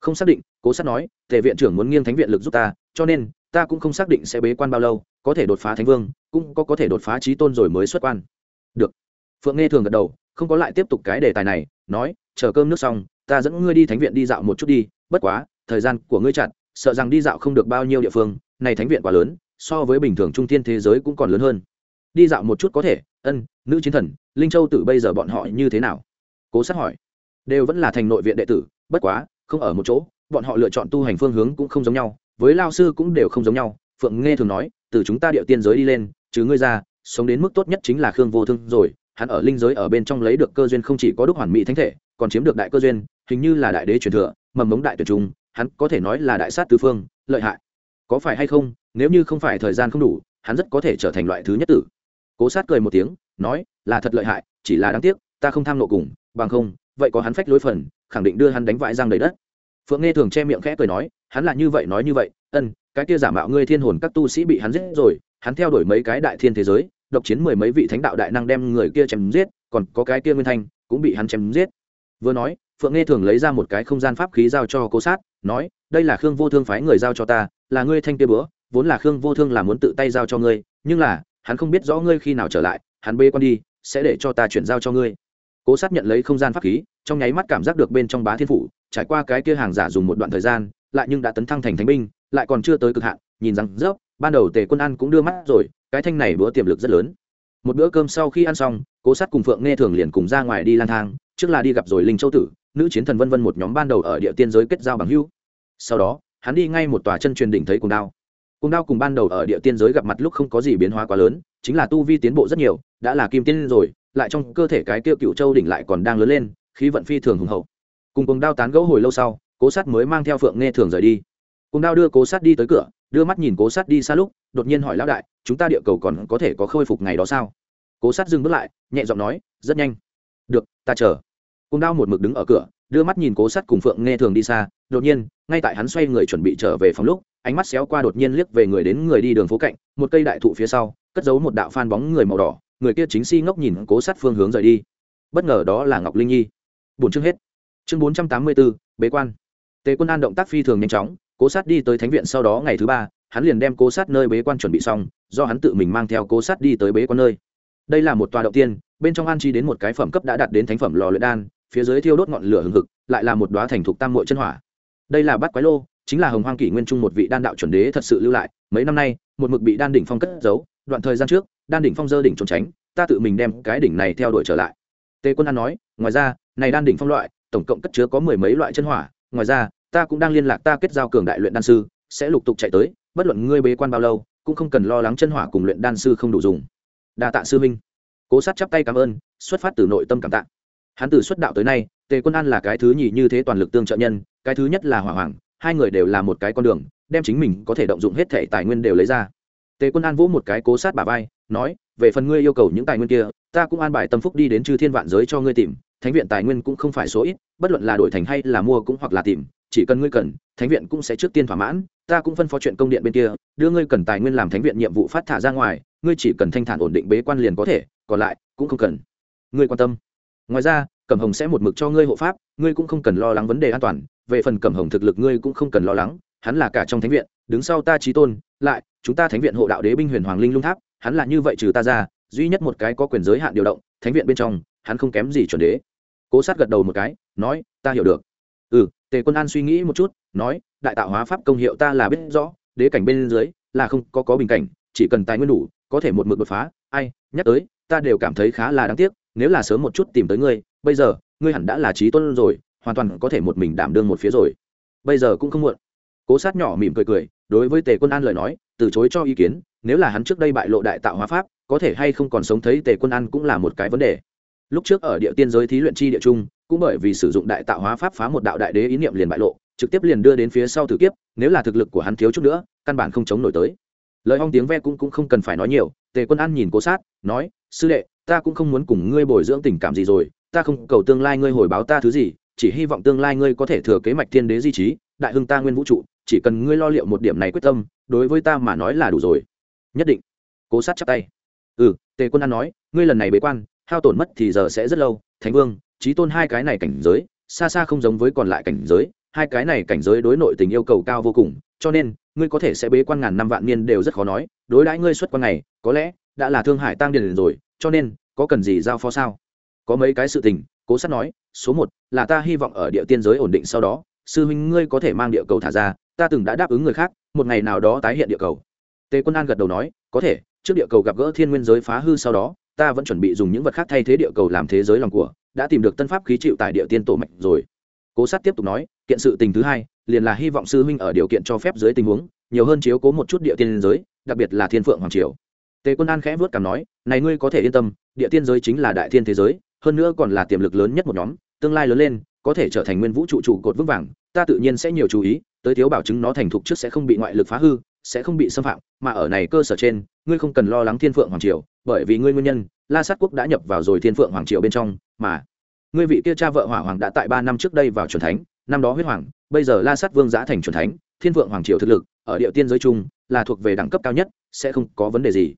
Không xác định, cố sát nói, tề viện trưởng muốn nghiêng thánh viện lực giúp ta, cho nên, ta cũng không xác định sẽ bế quan bao lâu, có thể đột phá thánh vương, cũng có có thể đột phá trí tôn rồi mới xuất quan. Được. Phượng nghe thường gật đầu, không có lại tiếp tục cái đề tài này, nói, chờ cơm nước xong, ta dẫn ngươi đi thánh viện đi dạo một chút đi bất quá, thời gian của ngươi chặt, sợ rằng đi dạo không được bao nhiêu địa phương, này thánh viện quá lớn, so với bình thường trung thiên thế giới cũng còn lớn hơn. Đi dạo một chút có thể, ân, nữ chiến thần, linh châu tử bây giờ bọn họ như thế nào? Cố sát hỏi. Đều vẫn là thành nội viện đệ tử, bất quá, không ở một chỗ, bọn họ lựa chọn tu hành phương hướng cũng không giống nhau, với lao sư cũng đều không giống nhau. Phượng nghe thường nói, từ chúng ta địa tiên giới đi lên chứ ngươi ra, sống đến mức tốt nhất chính là khương vô thương rồi, hắn ở linh giới ở bên trong lấy được cơ duyên không chỉ có đúc hoàn mỹ thánh thể, còn chiếm được đại cơ duyên, hình như là đại đế truyền thừa mầm mống đại tuyệt trung, hắn có thể nói là đại sát tứ phương, lợi hại. Có phải hay không, nếu như không phải thời gian không đủ, hắn rất có thể trở thành loại thứ nhất tử. Cố sát cười một tiếng, nói, là thật lợi hại, chỉ là đáng tiếc, ta không tham nộ cùng, bằng không, vậy có hắn phách lối phần, khẳng định đưa hắn đánh vãi giang đầy đất. Phượng nghe thường che miệng khẽ cười nói, hắn là như vậy nói như vậy, ân, cái kia giả mạo ngươi thiên hồn các tu sĩ bị hắn giết rồi, hắn theo đuổi mấy cái đại thiên thế giới, độc chiến mười mấy vị thánh đạo đại năng đem người kia chém giết, còn có cái kia nguyên thanh, cũng bị hắn chém giết. Vừa nói phượng nghe thường lấy ra một cái không gian pháp khí giao cho cố sát, nói, đây là khương vô thương phái người giao cho ta, là ngươi thanh kia bữa, vốn là khương vô thương là muốn tự tay giao cho ngươi, nhưng là, hắn không biết rõ ngươi khi nào trở lại, hắn bê con đi, sẽ để cho ta chuyển giao cho ngươi. Cố sát nhận lấy không gian pháp khí, trong nháy mắt cảm giác được bên trong bá thiên phủ, trải qua cái kia hàng giả dùng một đoạn thời gian, lại nhưng đã tấn thăng thành thánh binh, lại còn chưa tới cực hạn, nhìn rằng rớp ban đầu tề quân ăn cũng đưa mắt rồi, cái thanh này bữa tiềm lực rất lớn. Một bữa cơm sau khi ăn xong, cố sát cùng phượng nghe thường liền cùng ra ngoài đi lang thang, trước là đi gặp rồi linh châu tử nữ chiến thần vân vân một nhóm ban đầu ở địa tiên giới kết giao bằng hữu. sau đó, hắn đi ngay một tòa chân truyền đỉnh thấy cùng đao. Cùng đao cùng ban đầu ở địa tiên giới gặp mặt lúc không có gì biến hóa quá lớn, chính là tu vi tiến bộ rất nhiều, đã là kim tiên rồi, lại trong cơ thể cái kia cựu châu đỉnh lại còn đang lớn lên, khí vận phi thường hùng hậu. Cùng cùng đao tán gẫu hồi lâu sau, cố sát mới mang theo phượng nghe thường rời đi. Cùng đao đưa cố sát đi tới cửa, đưa mắt nhìn cố sát đi xa lúc, đột nhiên hỏi lão đại, chúng ta địa cầu còn có thể có khôi phục ngày đó sao? Cố sát dừng bước lại, nhẹ giọng nói, rất nhanh. Được, ta chờ cùng đao một mực đứng ở cửa, đưa mắt nhìn cố sát cùng phượng nghe thường đi xa, đột nhiên, ngay tại hắn xoay người chuẩn bị trở về phòng lúc, ánh mắt xéo qua đột nhiên liếc về người đến người đi đường phố cạnh, một cây đại thụ phía sau, cất giấu một đạo phan bóng người màu đỏ, người kia chính si ngốc nhìn cố sát phương hướng rời đi. Bất ngờ đó là ngọc linh nhi. Bốn chương hết. Chương bốn trăm tám mươi bốn bế quan. Tề quân an động tác phi thường nhanh chóng, cố sát đi tới thánh viện sau đó ngày thứ ba, hắn liền đem cố sát nơi bế quan chuẩn bị xong, do hắn tự mình mang theo cố sát đi tới bế quan nơi. Đây là một tòa động tiên, bên trong an chi đến một cái phẩm cấp đã đạt đến thánh phẩm lò luyện đan phía dưới thiêu đốt ngọn lửa hừng hực, lại là một đoá thành thục tam mội chân hỏa. Đây là bát quái lô, chính là hồng hoang kỷ nguyên trung một vị đan đạo chuẩn đế thật sự lưu lại, mấy năm nay, một mực bị đan đỉnh phong cất giấu, đoạn thời gian trước, đan đỉnh phong dơ đỉnh trốn tránh, ta tự mình đem cái đỉnh này theo đuổi trở lại. Tề quân an nói, ngoài ra, này đan đỉnh phong loại, tổng cộng cất chứa có mười mấy loại chân hỏa, ngoài ra, ta cũng đang liên lạc ta kết giao cường đại luyện đan sư, sẽ lục tục chạy tới, bất luận ngươi bế quan bao lâu, cũng không cần lo lắng chân hỏa cùng luyện đan sư không đủ dùng. Đa tạ sư minh cố sát chắp tay cảm ơn, xuất phát từ nội tâm cảm tạ hắn từ xuất đạo tới nay, tề quân an là cái thứ nhì như thế toàn lực tương trợ nhân, cái thứ nhất là hỏa hoàng, hai người đều là một cái con đường, đem chính mình có thể động dụng hết thể tài nguyên đều lấy ra. Tề quân an vỗ một cái cố sát bà vai, nói, về phần ngươi yêu cầu những tài nguyên kia, ta cũng an bài tâm phúc đi đến chư thiên vạn giới cho ngươi tìm, thánh viện tài nguyên cũng không phải số ít, bất luận là đổi thành hay là mua cũng hoặc là tìm, chỉ cần ngươi cần, thánh viện cũng sẽ trước tiên thỏa mãn, ta cũng phân phó chuyện công điện bên kia, đưa ngươi cần tài nguyên làm thánh viện nhiệm vụ phát thả ra ngoài, ngươi chỉ cần thanh thản ổn định bế quan liền có thể, còn lại cũng không cần. Ngươi quan tâm ngoài ra, cẩm hồng sẽ một mực cho ngươi hộ pháp, ngươi cũng không cần lo lắng vấn đề an toàn, về phần cẩm hồng thực lực ngươi cũng không cần lo lắng, hắn là cả trong thánh viện, đứng sau ta trí tôn, lại, chúng ta thánh viện hộ đạo đế binh huyền hoàng linh lung tháp, hắn là như vậy trừ ta ra, duy nhất một cái có quyền giới hạn điều động, thánh viện bên trong, hắn không kém gì chuẩn đế. Cố sát gật đầu một cái, nói, ta hiểu được. Ừ tề quân an suy nghĩ một chút, nói, đại tạo hóa pháp công hiệu ta là biết rõ, đế cảnh bên dưới là không có có bình cảnh, chỉ cần tài nguyên đủ, có thể một mực đột phá. Ai, nhắc tới, ta đều cảm thấy khá là đáng tiếc nếu là sớm một chút tìm tới ngươi bây giờ ngươi hẳn đã là trí tôn rồi hoàn toàn có thể một mình đảm đương một phía rồi. Bây giờ cũng không muộn. Cố sát nhỏ mỉm cười cười đối với tề quân an lời nói từ chối cho ý kiến nếu là hắn trước đây bại lộ đại tạo hóa pháp có thể hay không còn sống thấy tề quân an cũng là một cái vấn đề. Lúc trước ở địa tiên giới thí luyện chi địa trung cũng bởi vì sử dụng đại tạo hóa pháp phá một đạo đại đế ý niệm liền bại lộ trực tiếp liền đưa đến phía sau thử kiếp nếu là thực lực của hắn thiếu chút nữa căn bản không chống nổi tới. Lời hong tiếng ve cũng, cũng không cần phải nói nhiều tề quân an nhìn cố sát nói sư đệ ta cũng không muốn cùng ngươi bồi dưỡng tình cảm gì rồi, ta không cầu tương lai ngươi hồi báo ta thứ gì, chỉ hy vọng tương lai ngươi có thể thừa kế mạch thiên đế di trí, đại hưng ta nguyên vũ trụ, chỉ cần ngươi lo liệu một điểm này quyết tâm, đối với ta mà nói là đủ rồi. Nhất định. Cố sát chắp tay. Ừ tề quân an nói, ngươi lần này bế quan, hao tổn mất thì giờ sẽ rất lâu, thánh vương trí tôn hai cái này cảnh giới, xa xa không giống với còn lại cảnh giới, hai cái này cảnh giới đối nội tình yêu cầu cao vô cùng, cho nên, ngươi có thể sẽ bế quan ngàn năm vạn niên đều rất khó nói, đối đãi ngươi xuất quan này, có lẽ đã là thương hải tăng điền rồi cho nên, có cần gì giao phó sao? Có mấy cái sự tình, cố sát nói, số một là ta hy vọng ở địa tiên giới ổn định sau đó, sư huynh ngươi có thể mang địa cầu thả ra, ta từng đã đáp ứng người khác, một ngày nào đó tái hiện địa cầu. Tề quân an gật đầu nói, có thể, trước địa cầu gặp gỡ thiên nguyên giới phá hư sau đó, ta vẫn chuẩn bị dùng những vật khác thay thế địa cầu làm thế giới lòng của, đã tìm được tân pháp khí chịu tại địa tiên tổ mạch rồi. Cố sát tiếp tục nói, kiện sự tình thứ hai, liền là hy vọng sư huynh ở điều kiện cho phép dưới tình huống, nhiều hơn chiếu cố một chút địa tiên giới, đặc biệt là thiên phượng hoàng triều tề quân an khẽ vớt cảm nói, này ngươi có thể yên tâm, địa tiên giới chính là đại thiên thế giới, hơn nữa còn là tiềm lực lớn nhất một nhóm, tương lai lớn lên, có thể trở thành nguyên vũ trụ trụ cột vững vàng, ta tự nhiên sẽ nhiều chú ý, tới thiếu bảo chứng nó thành thục trước sẽ không bị ngoại lực phá hư, sẽ không bị xâm phạm, mà ở này cơ sở trên, ngươi không cần lo lắng thiên phượng hoàng triều, bởi vì ngươi nguyên nhân, la sát quốc đã nhập vào rồi thiên phượng hoàng triều bên trong, mà ngươi vị kia cha vợ hỏa hoàng đã tại ba năm trước đây vào c thánh, năm đó huyết hoàng, bây giờ la sát vương giã thành c thánh, thiên phượng hoàng triều thực lực, ở địa tiên giới chung, là thuộc về đẳng cấp cao nhất, sẽ không có vấn đề gì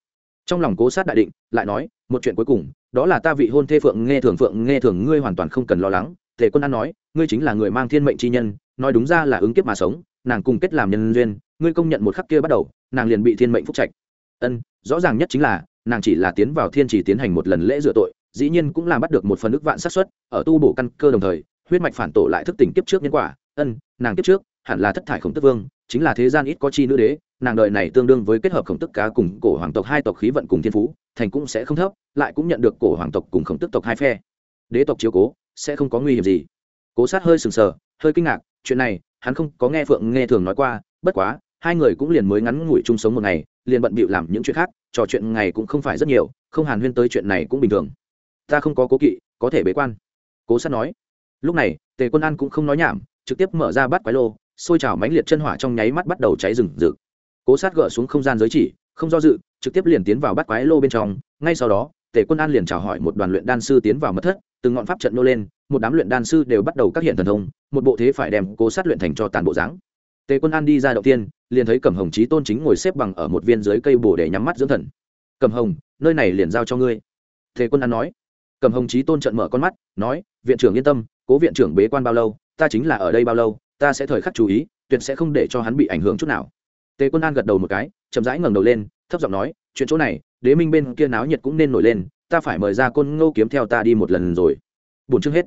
trong lòng cố sát đại định, lại nói, một chuyện cuối cùng, đó là ta vị hôn thê phượng nghe thường phượng, nghe thường ngươi hoàn toàn không cần lo lắng. Tề quân an nói, ngươi chính là người mang thiên mệnh chi nhân, nói đúng ra là ứng kiếp mà sống, nàng cùng kết làm nhân duyên, ngươi công nhận một khắc kia bắt đầu, nàng liền bị thiên mệnh phúc trạch. Ân, rõ ràng nhất chính là, nàng chỉ là tiến vào thiên chỉ tiến hành một lần lễ dựa tội, dĩ nhiên cũng là bắt được một phần ức vạn xác suất, ở tu bổ căn cơ đồng thời, huyết mạch phản tổ lại thức tỉnh kiếp trước nhân quả. Ân, nàng kiếp trước, hẳn là thất thải khổng tức vương, chính là thế gian ít có chi nữ đế nàng đời này tương đương với kết hợp khổng tức cá cùng cổ hoàng tộc hai tộc khí vận cùng thiên phú, thành cũng sẽ không thấp, lại cũng nhận được cổ hoàng tộc cùng khổng tức tộc hai phe. Đế tộc chiếu cố, sẽ không có nguy hiểm gì. Cố sát hơi sừng sờ, hơi kinh ngạc, chuyện này, hắn không có nghe phượng nghe thường nói qua, bất quá, hai người cũng liền mới ngắn ngủi chung sống một ngày, liền bận bịu làm những chuyện khác, trò chuyện ngày cũng không phải rất nhiều, không hàn huyên tới chuyện này cũng bình thường. Ta không có cố kỵ, có thể bế quan. Cố sát nói. Lúc này, tề quân an cũng không nói nhảm, trực tiếp mở ra bắt quái lô, xôi trào mánh liệt chân hỏa trong nháy mắt bắt đầu cháy rừng rực cố sát gỡ xuống không gian giới chỉ, không do dự, trực tiếp liền tiến vào bắt quái lô bên trong. Ngay sau đó, tề quân an liền chào hỏi một đoàn luyện đan sư tiến vào mất thất, từng ngọn pháp trận nô lên, một đám luyện đan sư đều bắt đầu các hiện thần thông, một bộ thế phải đem cố sát luyện thành cho tàn bộ dáng. Tề quân an đi ra đầu tiên, liền thấy cẩm hồng trí tôn chính ngồi xếp bằng ở một viên dưới cây bồ để nhắm mắt dưỡng thần. Cẩm hồng, nơi này liền giao cho ngươi. Tề quân an nói. Cẩm hồng trí tôn trận mở con mắt, nói, viện trưởng yên tâm, cố viện trưởng bế quan bao lâu, ta chính là ở đây bao lâu, ta sẽ thời khắc chú ý, tuyệt sẽ không để cho hắn bị ảnh hưởng chút nào tề quân an gật đầu một cái, chậm rãi ngẩng đầu lên, thấp giọng nói, chuyện chỗ này, đế minh bên kia náo nhiệt cũng nên nổi lên, ta phải mời ra côn ngô kiếm theo ta đi một lần rồi. Bốn chương hết.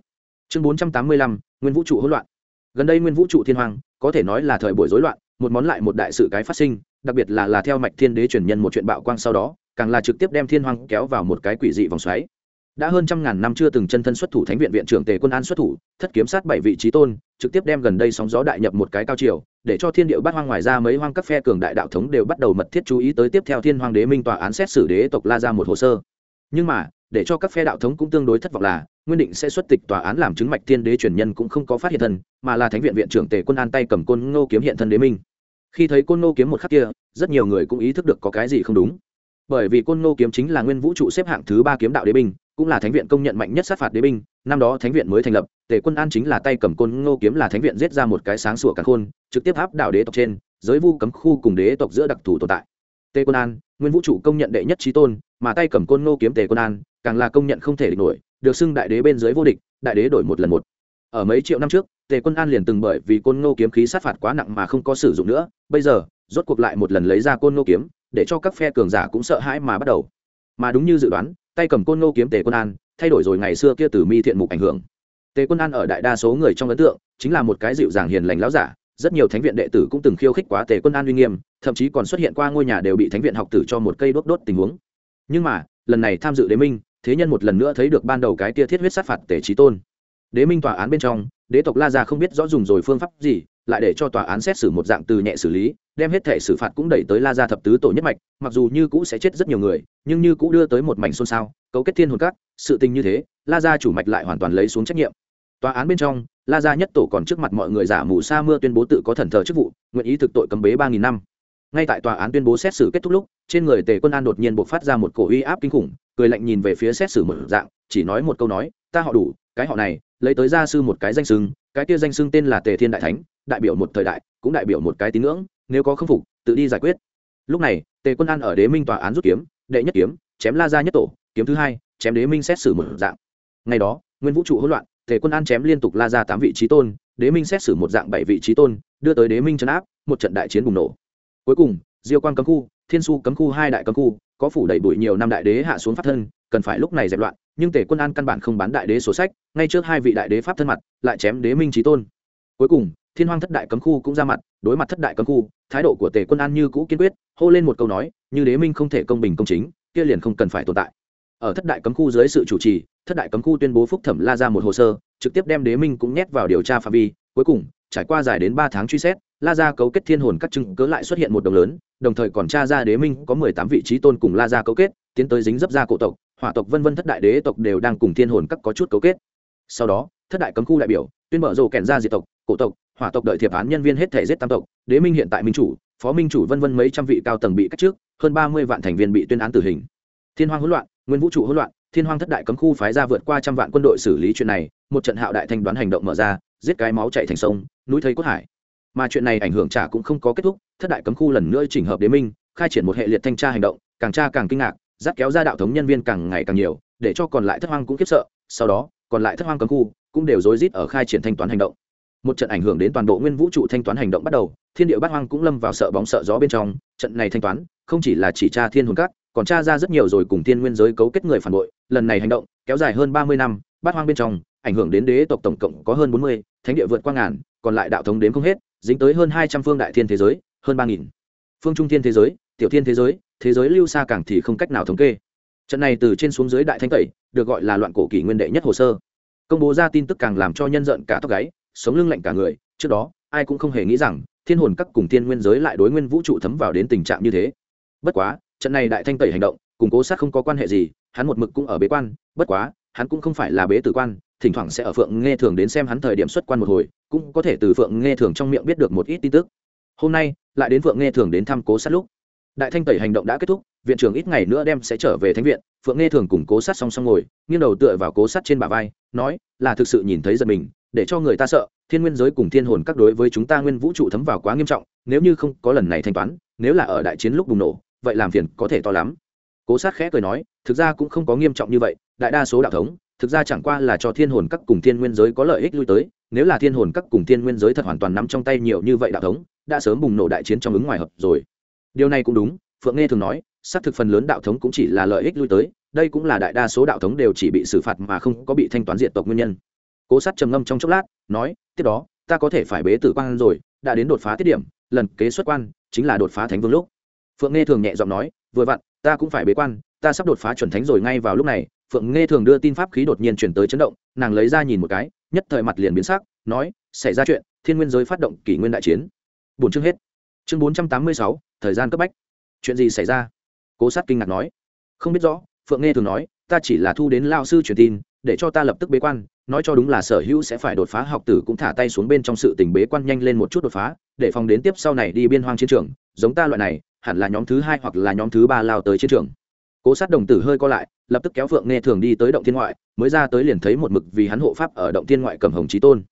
Chương bốn trăm tám mươi lăm, nguyên vũ trụ hỗn loạn. Gần đây nguyên vũ trụ thiên hoàng, có thể nói là thời buổi rối loạn, một món lại một đại sự cái phát sinh, đặc biệt là là theo mạch thiên đế truyền nhân một chuyện bạo quang sau đó, càng là trực tiếp đem thiên hoàng kéo vào một cái quỷ dị vòng xoáy. Đã hơn trăm ngàn năm chưa từng chân thân xuất thủ thánh viện viện trưởng tề quân an xuất thủ, thất kiếm sát bảy vị trí tôn, trực tiếp đem gần đây sóng gió đại nhập một cái cao chiều để cho thiên điệu bát hoang ngoài ra mấy hoang các phe cường đại đạo thống đều bắt đầu mật thiết chú ý tới tiếp theo thiên hoàng đế minh tòa án xét xử đế tộc la ra một hồ sơ. Nhưng mà, để cho các phe đạo thống cũng tương đối thất vọng là, nguyên định sẽ xuất tịch tòa án làm chứng mạch thiên đế truyền nhân cũng không có phát hiện thân, mà là thánh viện viện trưởng tề quân an tay cầm côn ngô kiếm hiện thân đế minh. Khi thấy côn ngô kiếm một khắc kia, rất nhiều người cũng ý thức được có cái gì không đúng. Bởi vì côn ngô kiếm chính là nguyên vũ trụ xếp hạng thứ ba kiếm đạo đế binh cũng là thánh viện công nhận mạnh nhất sát phạt đế binh năm đó thánh viện mới thành lập, tề quân an chính là tay cầm côn ngô kiếm là thánh viện giết ra một cái sáng sủa càn khôn, trực tiếp áp đảo đế tộc trên, giới vu cấm khu cùng đế tộc giữa đặc thù tồn tại. Tề quân an, nguyên vũ trụ công nhận đệ nhất trí tôn, mà tay cầm côn ngô kiếm tề quân an, càng là công nhận không thể địch nổi, được xưng đại đế bên dưới vô địch, đại đế đổi một lần một. Ở mấy triệu năm trước, tề quân an liền từng bởi vì côn ngô kiếm khí sát phạt quá nặng mà không có sử dụng nữa, bây giờ, rốt cuộc lại một lần lấy ra côn ngô kiếm, để cho các phe cường giả cũng sợ hãi mà bắt đầu. Mà đúng như dự đoán, tay cầm côn ngô kiếm tề quân an thay đổi rồi ngày xưa kia từ mi thiện mục ảnh hưởng. Tề quân an ở đại đa số người trong ấn tượng, chính là một cái dịu dàng hiền lành láo giả, rất nhiều thánh viện đệ tử cũng từng khiêu khích quá tề quân an uy nghiêm, thậm chí còn xuất hiện qua ngôi nhà đều bị thánh viện học tử cho một cây đốt đốt tình huống. Nhưng mà, lần này tham dự đế minh, thế nhân một lần nữa thấy được ban đầu cái tia thiết huyết sát phạt tề trí tôn. Đế minh tòa án bên trong, đế tộc la gia không biết rõ dùng rồi phương pháp gì, lại để cho tòa án xét xử một dạng từ nhẹ xử lý, đem hết thể xử phạt cũng đẩy tới la gia thập tứ tổ nhất mạch, mặc dù như cũ sẽ chết rất nhiều người, nhưng như cũ đưa tới một mảnh xôn xao cấu kết thiên hồn các, sự tình như thế, la gia chủ mạch lại hoàn toàn lấy xuống trách nhiệm. Tòa án bên trong, la gia nhất tổ còn trước mặt mọi người giả mù sa mưa tuyên bố tự có thần thờ chức vụ, nguyện ý thực tội cấm bế ba nghìn năm. Ngay tại tòa án tuyên bố xét xử kết thúc lúc, trên người tề quân an đột nhiên buộc phát ra một cổ uy áp kinh khủng, cười lạnh nhìn về phía xét xử một dạng, chỉ nói một câu nói, ta họ đủ, cái họ này, lấy tới gia sư một cái danh sưng cái kia danh sưng tên là tề thiên đại thánh, đại biểu một thời đại, cũng đại biểu một cái tín ngưỡng, nếu có khâm phục, tự đi giải quyết. Lúc này, tề quân an ở đế minh tòa án rút kiếm, đệ nhất kiếm, chém la ra nhất tổ kiếm thứ hai, chém đế minh xét xử một dạng. Ngày đó, nguyên vũ trụ hỗn loạn thể quân an chém liên tục la ra tám vị trí tôn, đế minh xét xử một dạng bảy vị trí tôn, đưa tới đế minh trấn áp, một trận đại chiến bùng nổ. Cuối cùng, diêu quan cấm khu, thiên su cấm khu hai đại cấm khu, có phủ đầy bụi nhiều năm đại đế hạ xuống pháp thân, cần phải lúc này dẹp loạn, nhưng tể quân an căn bản không bán đại đế sổ sách, ngay trước hai vị đại đế pháp thân mặt, lại chém đế minh trí tôn. Cuối cùng, thiên hoang thất đại cấm khu cũng ra mặt, đối mặt thất đại cấm khu, thái độ của tề quân an như cũ kiên quyết, hô lên một câu nói, như đế minh không thể công bình công chính, kia liền không cần phải tồn tại ở thất đại cấm khu dưới sự chủ trì, thất đại cấm khu tuyên bố phúc thẩm la ra một hồ sơ, trực tiếp đem đế minh cũng nhét vào điều tra phạm vi. Cuối cùng, trải qua dài đến ba tháng truy xét, la ra cấu kết thiên hồn các chứng cớ lại xuất hiện một đồng lớn, đồng thời còn tra ra đế minh có mười tám vị trí tôn cùng la ra cấu kết, tiến tới dính dấp ra cổ tộc, hỏa tộc vân vân thất đại đế tộc đều đang cùng thiên hồn các có chút cấu kết. Sau đó, thất đại cấm khu đại biểu, tuyên mở rồ kèn ra diệt tộc, cổ tộc, hỏa tộc đợi thiệp án nhân viên hết thể giết tam tộc, đế minh hiện tại minh chủ, phó minh chủ vân vân mấy trăm vị cao tầng bị cách trước, hơn ba mươi vạn thành viên bị tuyên án tử hình. Thiên hoang hỗn loạn nguyên vũ trụ hỗn loạn, thiên hoang thất đại cấm khu phái ra vượt qua trăm vạn quân đội xử lý chuyện này, một trận hạo đại thanh đoán hành động mở ra, giết cái máu chạy thành sông, núi thấy cốt hải. Mà chuyện này ảnh hưởng trả cũng không có kết thúc, thất đại cấm khu lần nữa chỉnh hợp đế minh, khai triển một hệ liệt thanh tra hành động, càng tra càng kinh ngạc, dắt kéo ra đạo thống nhân viên càng ngày càng nhiều, để cho còn lại thất hoang cũng khiếp sợ, sau đó, còn lại thất hoang cấm khu cũng đều rối rít ở khai triển thanh toán hành động. Một trận ảnh hưởng đến toàn bộ nguyên vũ trụ thanh toán hành động bắt đầu, thiên địa bát hoang cũng lâm vào sợ bóng sợ gió bên trong, trận này thanh toán không chỉ là chỉ tra thiên hồn các còn tra ra rất nhiều rồi cùng thiên nguyên giới cấu kết người phản bội, lần này hành động kéo dài hơn ba mươi năm, bát hoang bên trong, ảnh hưởng đến đế tộc tổng cộng có hơn bốn mươi, thánh địa vượt qua ngàn, còn lại đạo thống đến không hết, dính tới hơn hai trăm phương đại thiên thế giới, hơn ba nghìn. Phương trung thiên thế giới, tiểu thiên thế giới thế giới lưu xa càng thì không cách nào thống kê. Trận này từ trên xuống dưới đại thanh tẩy, được gọi là loạn cổ kỷ nguyên đệ nhất hồ sơ. Công bố ra tin tức càng làm cho nhân giận cả tóc gáy, sống lưng lạnh cả người, trước đó, ai cũng không hề nghĩ rằng thiên hồn các cùng thiên nguyên giới lại đối nguyên vũ trụ thấm vào đến tình trạng như thế. Bất quá trận này đại thanh tẩy hành động, cùng cố sát không có quan hệ gì, hắn một mực cũng ở bế quan, bất quá, hắn cũng không phải là bế tử quan, thỉnh thoảng sẽ ở phượng nghe thường đến xem hắn thời điểm xuất quan một hồi, cũng có thể từ phượng nghe thường trong miệng biết được một ít tin tức. Hôm nay, lại đến phượng nghe thường đến thăm cố sát lúc. Đại thanh tẩy hành động đã kết thúc, viện trưởng ít ngày nữa đem sẽ trở về thánh viện, phượng nghe thường cùng cố sát song song ngồi, nghiêng đầu tựa vào cố sát trên bả vai, nói, là thực sự nhìn thấy giật mình, để cho người ta sợ, thiên nguyên giới cùng thiên hồn các đối với chúng ta nguyên vũ trụ thấm vào quá nghiêm trọng, nếu như không có lần này thanh toán, nếu là ở đại chiến lúc bùng nổ vậy làm phiền có thể to lắm. Cố sát khẽ cười nói, thực ra cũng không có nghiêm trọng như vậy, đại đa số đạo thống, thực ra chẳng qua là cho thiên hồn các cùng thiên nguyên giới có lợi ích lui tới, nếu là thiên hồn các cùng thiên nguyên giới thật hoàn toàn nắm trong tay nhiều như vậy đạo thống, đã sớm bùng nổ đại chiến trong ứng ngoài hợp rồi. Điều này cũng đúng, phượng nghe thường nói, xác thực phần lớn đạo thống cũng chỉ là lợi ích lui tới, đây cũng là đại đa số đạo thống đều chỉ bị xử phạt mà không có bị thanh toán diện tộc nguyên nhân. Cố sát trầm ngâm trong chốc lát, nói, tiếp đó, ta có thể phải bế tử quan rồi, đã đến đột phá tiết điểm, lần kế xuất quan, chính là đột phá thánh vương lúc phượng nghe thường nhẹ giọng nói, vừa vặn, ta cũng phải bế quan, ta sắp đột phá chuẩn thánh rồi ngay vào lúc này. Phượng nghe thường đưa tin pháp khí đột nhiên chuyển tới chấn động, nàng lấy ra nhìn một cái, nhất thời mặt liền biến sắc, nói, xảy ra chuyện, thiên nguyên giới phát động kỷ nguyên đại chiến. Bốn chương hết. Chương bốn trăm tám mươi sáu, thời gian cấp bách. Chuyện gì xảy ra? Cố sát kinh ngạc nói. Không biết rõ, phượng nghe thường nói, ta chỉ là thu đến lao sư truyền tin, để cho ta lập tức bế quan, nói cho đúng là sở hữu sẽ phải đột phá, học tử cũng thả tay xuống bên trong sự tình bế quan nhanh lên một chút đột phá, để phòng đến tiếp sau này đi biên hoang chiến trường, giống ta loại này hẳn là nhóm thứ hai hoặc là nhóm thứ ba lao tới chiến trường. Cố sát đồng tử hơi co lại, lập tức kéo phượng nghe thường đi tới động thiên ngoại, mới ra tới liền thấy một mực vì hắn hộ pháp ở động thiên ngoại cầm hồng trí tôn.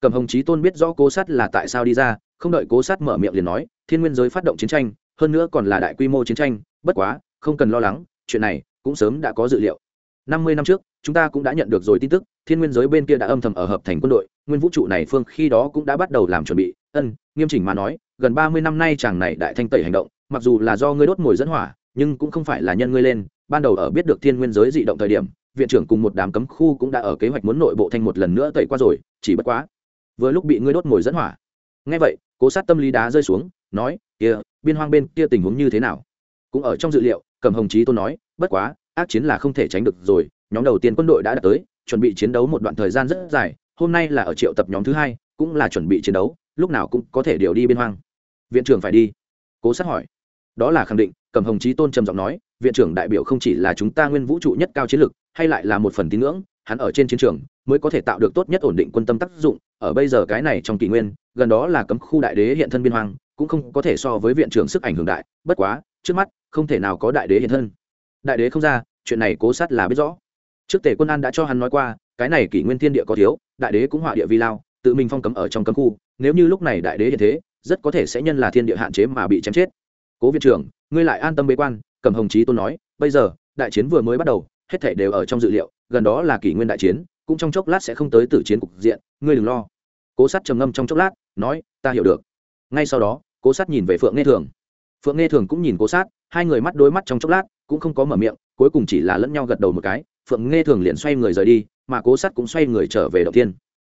Cầm hồng trí tôn biết rõ cố sát là tại sao đi ra, không đợi cố sát mở miệng liền nói, thiên nguyên giới phát động chiến tranh, hơn nữa còn là đại quy mô chiến tranh, bất quá, không cần lo lắng, chuyện này cũng sớm đã có dự liệu. Năm mươi năm trước, chúng ta cũng đã nhận được rồi tin tức, thiên nguyên giới bên kia đã âm thầm ở hợp thành quân đội, nguyên vũ trụ này phương khi đó cũng đã bắt đầu làm chuẩn bị. Ân, nghiêm chỉnh mà nói, gần ba mươi năm nay chàng này đại thanh tẩy hành động mặc dù là do ngươi đốt mồi dẫn hỏa, nhưng cũng không phải là nhân ngươi lên. Ban đầu ở biết được thiên nguyên giới dị động thời điểm, viện trưởng cùng một đám cấm khu cũng đã ở kế hoạch muốn nội bộ thanh một lần nữa tẩy qua rồi, chỉ bất quá, vừa lúc bị ngươi đốt mồi dẫn hỏa. Ngay vậy, cố sát tâm lý đá rơi xuống, nói, kia, biên hoang bên kia tình huống như thế nào? Cũng ở trong dự liệu cầm hồng chí tôn nói, bất quá, ác chiến là không thể tránh được rồi, nhóm đầu tiên quân đội đã đạt tới, chuẩn bị chiến đấu một đoạn thời gian rất dài, hôm nay là ở triệu tập nhóm thứ hai, cũng là chuẩn bị chiến đấu, lúc nào cũng có thể điều đi biên hoang. Viện trưởng phải đi. Cố sát hỏi đó là khẳng định cầm hồng chí tôn trầm giọng nói, viện trưởng đại biểu không chỉ là chúng ta nguyên vũ trụ nhất cao chiến lực, hay lại là một phần tín ngưỡng, hắn ở trên chiến trường mới có thể tạo được tốt nhất ổn định quân tâm tác dụng, ở bây giờ cái này trong kỷ nguyên, gần đó là cấm khu đại đế hiện thân biên hoang, cũng không có thể so với viện trưởng sức ảnh hưởng đại, bất quá, trước mắt, không thể nào có đại đế hiện thân. Đại đế không ra, chuyện này cố sát là biết rõ. Trước tề quân an đã cho hắn nói qua, cái này kỷ nguyên thiên địa có thiếu, đại đế cũng họa địa vi lao, tự mình phong cấm ở trong cấm khu, nếu như lúc này đại đế hiện thế, rất có thể sẽ nhân là thiên địa hạn chế mà bị chém chết cố viện trưởng, ngươi lại an tâm bế quan cầm hồng chí tôn nói. Bây giờ, đại chiến vừa mới bắt đầu, hết thể đều ở trong dự liệu, gần đó là kỷ nguyên đại chiến, cũng trong chốc lát sẽ không tới tử chiến cục diện, ngươi đừng lo. Cố sát trầm ngâm trong chốc lát, nói, ta hiểu được. Ngay sau đó, cố sát nhìn về phượng nghe thường. Phượng nghe thường cũng nhìn cố sát, hai người mắt đối mắt trong chốc lát, cũng không có mở miệng, cuối cùng chỉ là lẫn nhau gật đầu một cái, phượng nghe thường liền xoay người rời đi, mà cố sát cũng xoay người trở về động thiên.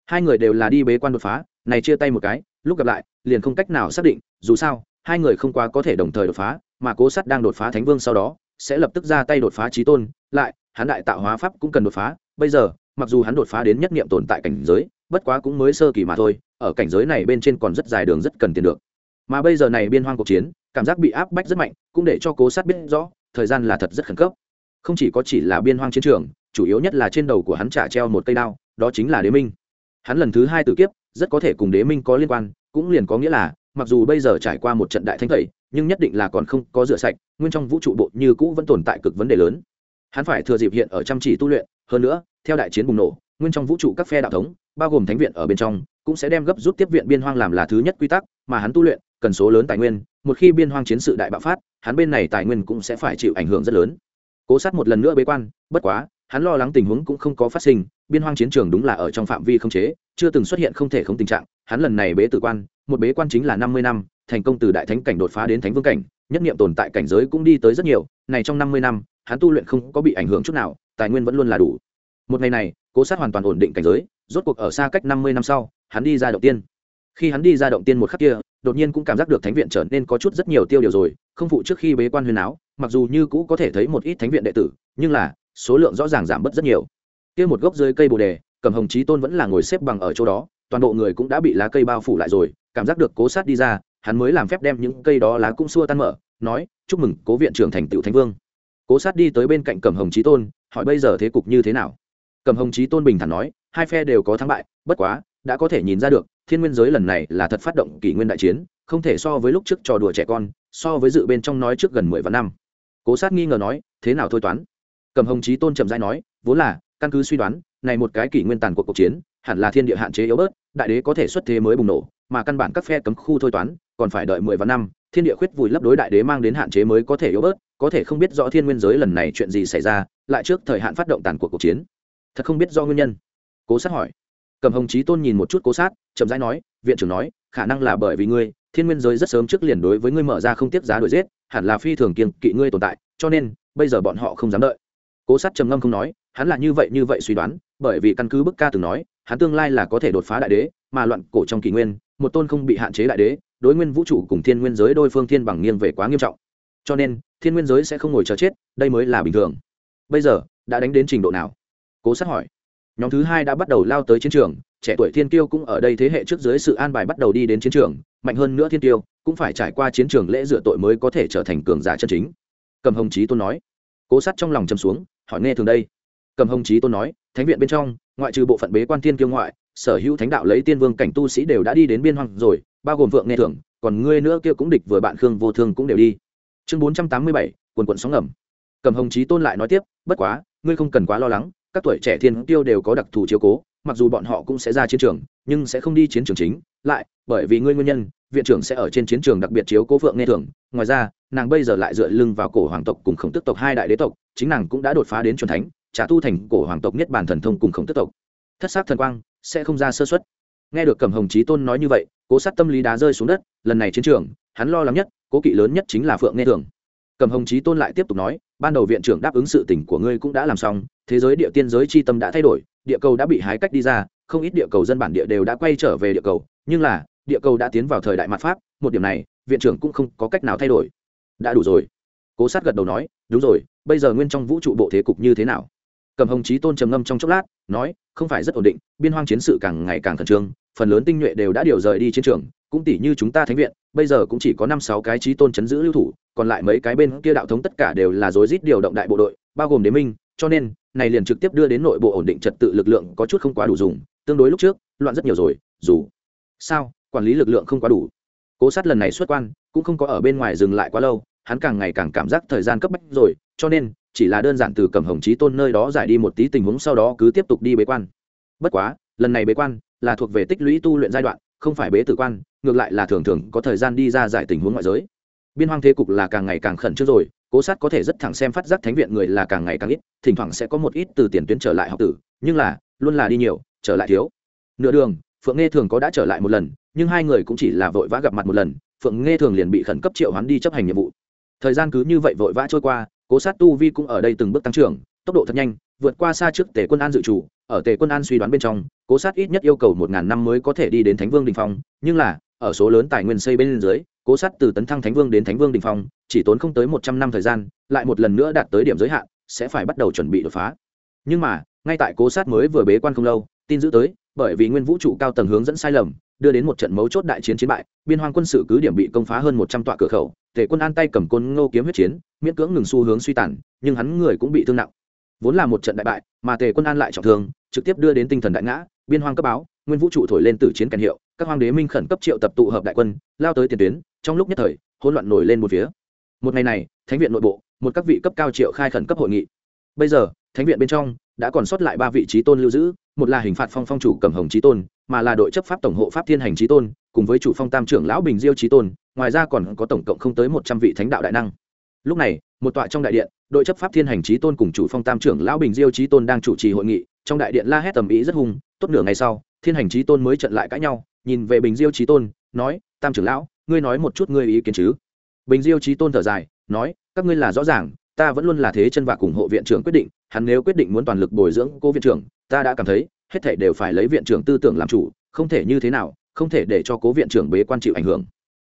Hai người đều là đi bế quan đột phá, này chia tay một cái, lúc gặp lại, liền không cách nào xác định, dù sao hai người không quá có thể đồng thời đột phá, mà cố sát đang đột phá thánh vương sau đó, sẽ lập tức ra tay đột phá trí tôn, lại, hắn đại tạo hóa pháp cũng cần đột phá. Bây giờ, mặc dù hắn đột phá đến nhất niệm tồn tại cảnh giới, bất quá cũng mới sơ kỳ mà thôi, ở cảnh giới này bên trên còn rất dài đường rất cần tiền được. Mà bây giờ này biên hoang cuộc chiến, cảm giác bị áp bách rất mạnh, cũng để cho cố sát biết rõ, thời gian là thật rất khẩn cấp. Không chỉ có chỉ là biên hoang chiến trường, chủ yếu nhất là trên đầu của hắn trả treo một cây đao, đó chính là đế minh. Hắn lần thứ hai tử kiếp, rất có thể cùng đế minh có liên quan, cũng liền có nghĩa là mặc dù bây giờ trải qua một trận đại thanh tẩy nhưng nhất định là còn không có rửa sạch, nguyên trong vũ trụ bộ như cũ vẫn tồn tại cực vấn đề lớn. Hắn phải thừa dịp hiện ở chăm chỉ tu luyện, hơn nữa, theo đại chiến bùng nổ, nguyên trong vũ trụ các phe đạo thống, bao gồm thánh viện ở bên trong, cũng sẽ đem gấp rút tiếp viện biên hoang làm là thứ nhất quy tắc, mà hắn tu luyện, cần số lớn tài nguyên, một khi biên hoang chiến sự đại bạo phát, hắn bên này tài nguyên cũng sẽ phải chịu ảnh hưởng rất lớn. Cố sát một lần nữa bế quan, bất quá, hắn lo lắng tình huống cũng không có phát sinh, biên hoang chiến trường đúng là ở trong phạm vi không chế chưa từng xuất hiện không thể không tình trạng, hắn lần này bế tử quan, một bế quan chính là năm mươi năm, thành công từ đại thánh cảnh đột phá đến thánh vương cảnh, nhất niệm tồn tại cảnh giới cũng đi tới rất nhiều, này trong năm mươi năm, hắn tu luyện không có bị ảnh hưởng chút nào, tài nguyên vẫn luôn là đủ. Một ngày này, cố sát hoàn toàn ổn định cảnh giới, rốt cuộc ở xa cách năm mươi năm sau, hắn đi ra động tiên. Khi hắn đi ra động tiên một khắc kia, đột nhiên cũng cảm giác được thánh viện trở nên có chút rất nhiều tiêu điều rồi, không phụ trước khi bế quan huyền áo, mặc dù như cũ có thể thấy một ít thánh viện đệ tử, nhưng là số lượng rõ ràng giảm bớt rất nhiều. Kia một gốc dưới cây bồ đề cầm hồng trí tôn vẫn là ngồi xếp bằng ở chỗ đó, toàn bộ người cũng đã bị lá cây bao phủ lại rồi, cảm giác được cố sát đi ra, hắn mới làm phép đem những cây đó lá cũng xua tan mở, nói, chúc mừng, cố viện trưởng thành tựu thánh vương. Cố sát đi tới bên cạnh cầm hồng trí tôn, hỏi, bây giờ thế cục như thế nào? Cầm hồng trí tôn bình thản nói, hai phe đều có thắng bại, bất quá, đã có thể nhìn ra được, thiên nguyên giới lần này là thật phát động kỷ nguyên đại chiến, không thể so với lúc trước trò đùa trẻ con, so với dự bên trong nói trước gần mười vạn năm. Cố sát nghi ngờ nói, thế nào thôi toán? Cầm hồng trí tôn trầm dai nói, vốn là căn cứ suy đoán, này một cái kỷ nguyên tàn cuộc cuộc chiến, hẳn là thiên địa hạn chế yếu bớt, đại đế có thể xuất thế mới bùng nổ, mà căn bản các phe cấm khu thôi toán, còn phải đợi mười vạn năm, thiên địa khuyết vùi lấp đối đại đế mang đến hạn chế mới có thể yếu bớt, có thể không biết rõ thiên nguyên giới lần này chuyện gì xảy ra, lại trước thời hạn phát động tàn cuộc cuộc chiến. Thật không biết do nguyên nhân. Cố sát hỏi. Cầm hồng chí tôn nhìn một chút cố sát, chậm rãi nói, viện trưởng nói, khả năng là bởi vì ngươi, thiên nguyên giới rất sớm trước liền đối với ngươi mở ra không tiếp giá đuổi giết, hẳn là phi thường kiên kỵ ngươi tồn tại, cho nên, bây giờ bọn họ không dám đợi. Cố sát trầm ngâm không nói hắn là như vậy như vậy suy đoán, bởi vì căn cứ bức ca từng nói, hắn tương lai là có thể đột phá đại đế, mà loạn cổ trong kỷ nguyên, một tôn không bị hạn chế đại đế, đối nguyên vũ trụ cùng thiên nguyên giới đôi phương thiên bằng nghiêng về quá nghiêm trọng. Cho nên, thiên nguyên giới sẽ không ngồi chờ chết, đây mới là bình thường. Bây giờ, đã đánh đến trình độ nào? Cố sát hỏi. Nhóm thứ hai đã bắt đầu lao tới chiến trường, trẻ tuổi thiên tiêu cũng ở đây thế hệ trước dưới sự an bài bắt đầu đi đến chiến trường, mạnh hơn nữa thiên tiêu cũng phải trải qua chiến trường lễ dựa tội mới có thể trở thành cường giả chân chính. Cầm hồng chí tôn nói. Cố sát trong lòng chầm xuống, hỏi nghe thường đây cầm hồng Chí tôn nói thánh viện bên trong ngoại trừ bộ phận bế quan tiên kiêu ngoại sở hữu thánh đạo lấy tiên vương cảnh tu sĩ đều đã đi đến biên hoang rồi bao gồm vượng nghe thưởng, còn ngươi nữa kia cũng địch vừa bạn khương vô thương cũng đều đi. Chương bốn trăm tám mươi bảy quần quận sóng ngầm. Cầm hồng Chí tôn lại nói tiếp bất quá ngươi không cần quá lo lắng các tuổi trẻ thiên tiêu đều có đặc thù chiếu cố mặc dù bọn họ cũng sẽ ra chiến trường nhưng sẽ không đi chiến trường chính. Lại bởi vì ngươi nguyên nhân viện trưởng sẽ ở trên chiến trường đặc biệt chiếu cố phượng nghe thường ngoài ra nàng bây giờ lại dựa lưng vào cổ hoàng tộc cùng khổng tức tộc hai đại đế tộc chính nàng cũng đã đột phá đến c thánh trả tu thành cổ hoàng tộc niết bàn thần thông cùng khổng tức tộc. Thất xác thần quang sẽ không ra sơ xuất nghe được cẩm hồng trí tôn nói như vậy, cố sát tâm lý đá rơi xuống đất, lần này chiến trường, hắn lo lắng nhất, cố kỵ lớn nhất chính là phượng nghe thường. Cẩm hồng trí tôn lại tiếp tục nói, ban đầu viện trưởng đáp ứng sự tỉnh của ngươi cũng đã làm xong, thế giới địa tiên giới c h i tâm đã thay đổi, địa cầu đã bị hái cách đi ra, không ít địa cầu dân bản địa đều đã quay trở về địa cầu, nhưng là, địa cầu đã tiến vào thời đại mặt pháp, một điểm này, viện trưởng cũng không có cách nào thay đổi. Đã đủ rồi. Cố sát gật đầu nói, đúng rồi, bây giờ nguyên trong vũ trụ bộ thế cục như thế nào? Cầm hồng chí tôn trầm ngâm trong chốc lát, nói, không phải rất ổn định, biên hoang chiến sự càng ngày càng khẩn trương, phần lớn tinh nhuệ đều đã điều rời đi chiến trường, cũng tỷ như chúng ta thánh viện, bây giờ cũng chỉ có năm sáu cái chí tôn chấn giữ lưu thủ, còn lại mấy cái bên kia đạo thống tất cả đều là rối rít điều động đại bộ đội, bao gồm đế minh, cho nên, này liền trực tiếp đưa đến nội bộ ổn định trật tự lực lượng có chút không quá đủ dùng, tương đối lúc trước, loạn rất nhiều rồi, dù sao, quản lý lực lượng không quá đủ. Cố sát lần này xuất quan, cũng không có ở bên ngoài dừng lại quá lâu, hắn càng ngày càng cảm giác thời gian cấp bách rồi, cho nên chỉ là đơn giản từ cầm hồng trí tôn nơi đó giải đi một tí tình huống sau đó cứ tiếp tục đi bế quan. Bất quá, lần này bế quan là thuộc về tích lũy tu luyện giai đoạn, không phải bế tử quan, ngược lại là thường thường có thời gian đi ra giải tình huống ngoại giới. Biên hoang thế cục là càng ngày càng khẩn trương rồi, cố sát có thể rất thẳng xem phát giác thánh viện người là càng ngày càng ít, thỉnh thoảng sẽ có một ít từ tiền tuyến trở lại học tử, nhưng là, luôn là đi nhiều, trở lại thiếu. Nửa đường, phượng nghe thường có đã trở lại một lần, nhưng hai người cũng chỉ là vội vã gặp mặt một lần, phượng nghe thường liền bị khẩn cấp triệu hoán đi chấp hành nhiệm vụ. Thời gian cứ như vậy vội vã trôi qua cố sát tu vi cũng ở đây từng bước tăng trưởng, tốc độ thật nhanh, vượt qua xa trước tề quân an dự chủ, ở tề quân an suy đoán bên trong, cố sát ít nhất yêu cầu một ngàn năm mới có thể đi đến thánh vương đình phong, nhưng là, ở số lớn tài nguyên xây bên dưới, cố sát từ tấn thăng thánh vương đến thánh vương đình phong, chỉ tốn không tới một trăm năm thời gian, lại một lần nữa đạt tới điểm giới hạn, sẽ phải bắt đầu chuẩn bị đột phá. Nhưng mà, ngay tại cố sát mới vừa bế quan không lâu, tin giữ tới, bởi vì nguyên vũ trụ cao tầng hướng dẫn sai lầm đưa đến một trận mấu chốt đại chiến chiến bại, biên hoang quân sự cứ điểm bị công phá hơn một trăm tọa cửa khẩu, tề quân an tay cầm côn ngô kiếm huyết chiến, miễn cưỡng ngừng xu hướng suy tàn, nhưng hắn người cũng bị thương nặng. Vốn là một trận đại bại, mà tề quân an lại trọng thương, trực tiếp đưa đến tinh thần đại ngã, biên hoang cấp báo, nguyên vũ trụ thổi lên tử chiến kèn hiệu, các hoàng đế minh khẩn cấp triệu tập tụ hợp đại quân, lao tới tiền tuyến, trong lúc nhất thời, hỗn loạn nổi lên một phía. Một ngày này, thánh viện nội bộ, một các vị cấp cao triệu khai khẩn cấp hội nghị. Bây giờ thánh viện bên trong đã còn sót lại ba vị trí tôn lưu giữ, một là hình phạt phong phong chủ cầm hồng trí tôn, mà là đội chấp pháp tổng hộ pháp thiên hành trí tôn, cùng với chủ phong tam trưởng lão bình diêu trí tôn, ngoài ra còn có tổng cộng không tới một trăm vị thánh đạo đại năng. Lúc này, một tọa trong đại điện, đội chấp pháp thiên hành trí tôn cùng chủ phong tam trưởng lão bình diêu trí tôn đang chủ trì hội nghị, trong đại điện la hét tầm ý rất hung, tốt nửa ngày sau, thiên hành trí tôn mới trận lại cãi nhau, nhìn về bình diêu trí tôn, nói, tam trưởng lão, ngươi nói một chút ngươi ý kiến chứ? Bình diêu trí tôn thở dài, nói, các ngươi là rõ ràng, ta vẫn luôn là thế chân và cùng hộ viện trưởng quyết định hắn nếu quyết định muốn toàn lực bồi dưỡng cô viện trưởng, ta đã cảm thấy, hết thể đều phải lấy viện trưởng tư tưởng làm chủ, không thể như thế nào, không thể để cho cố viện trưởng bế quan chịu ảnh hưởng.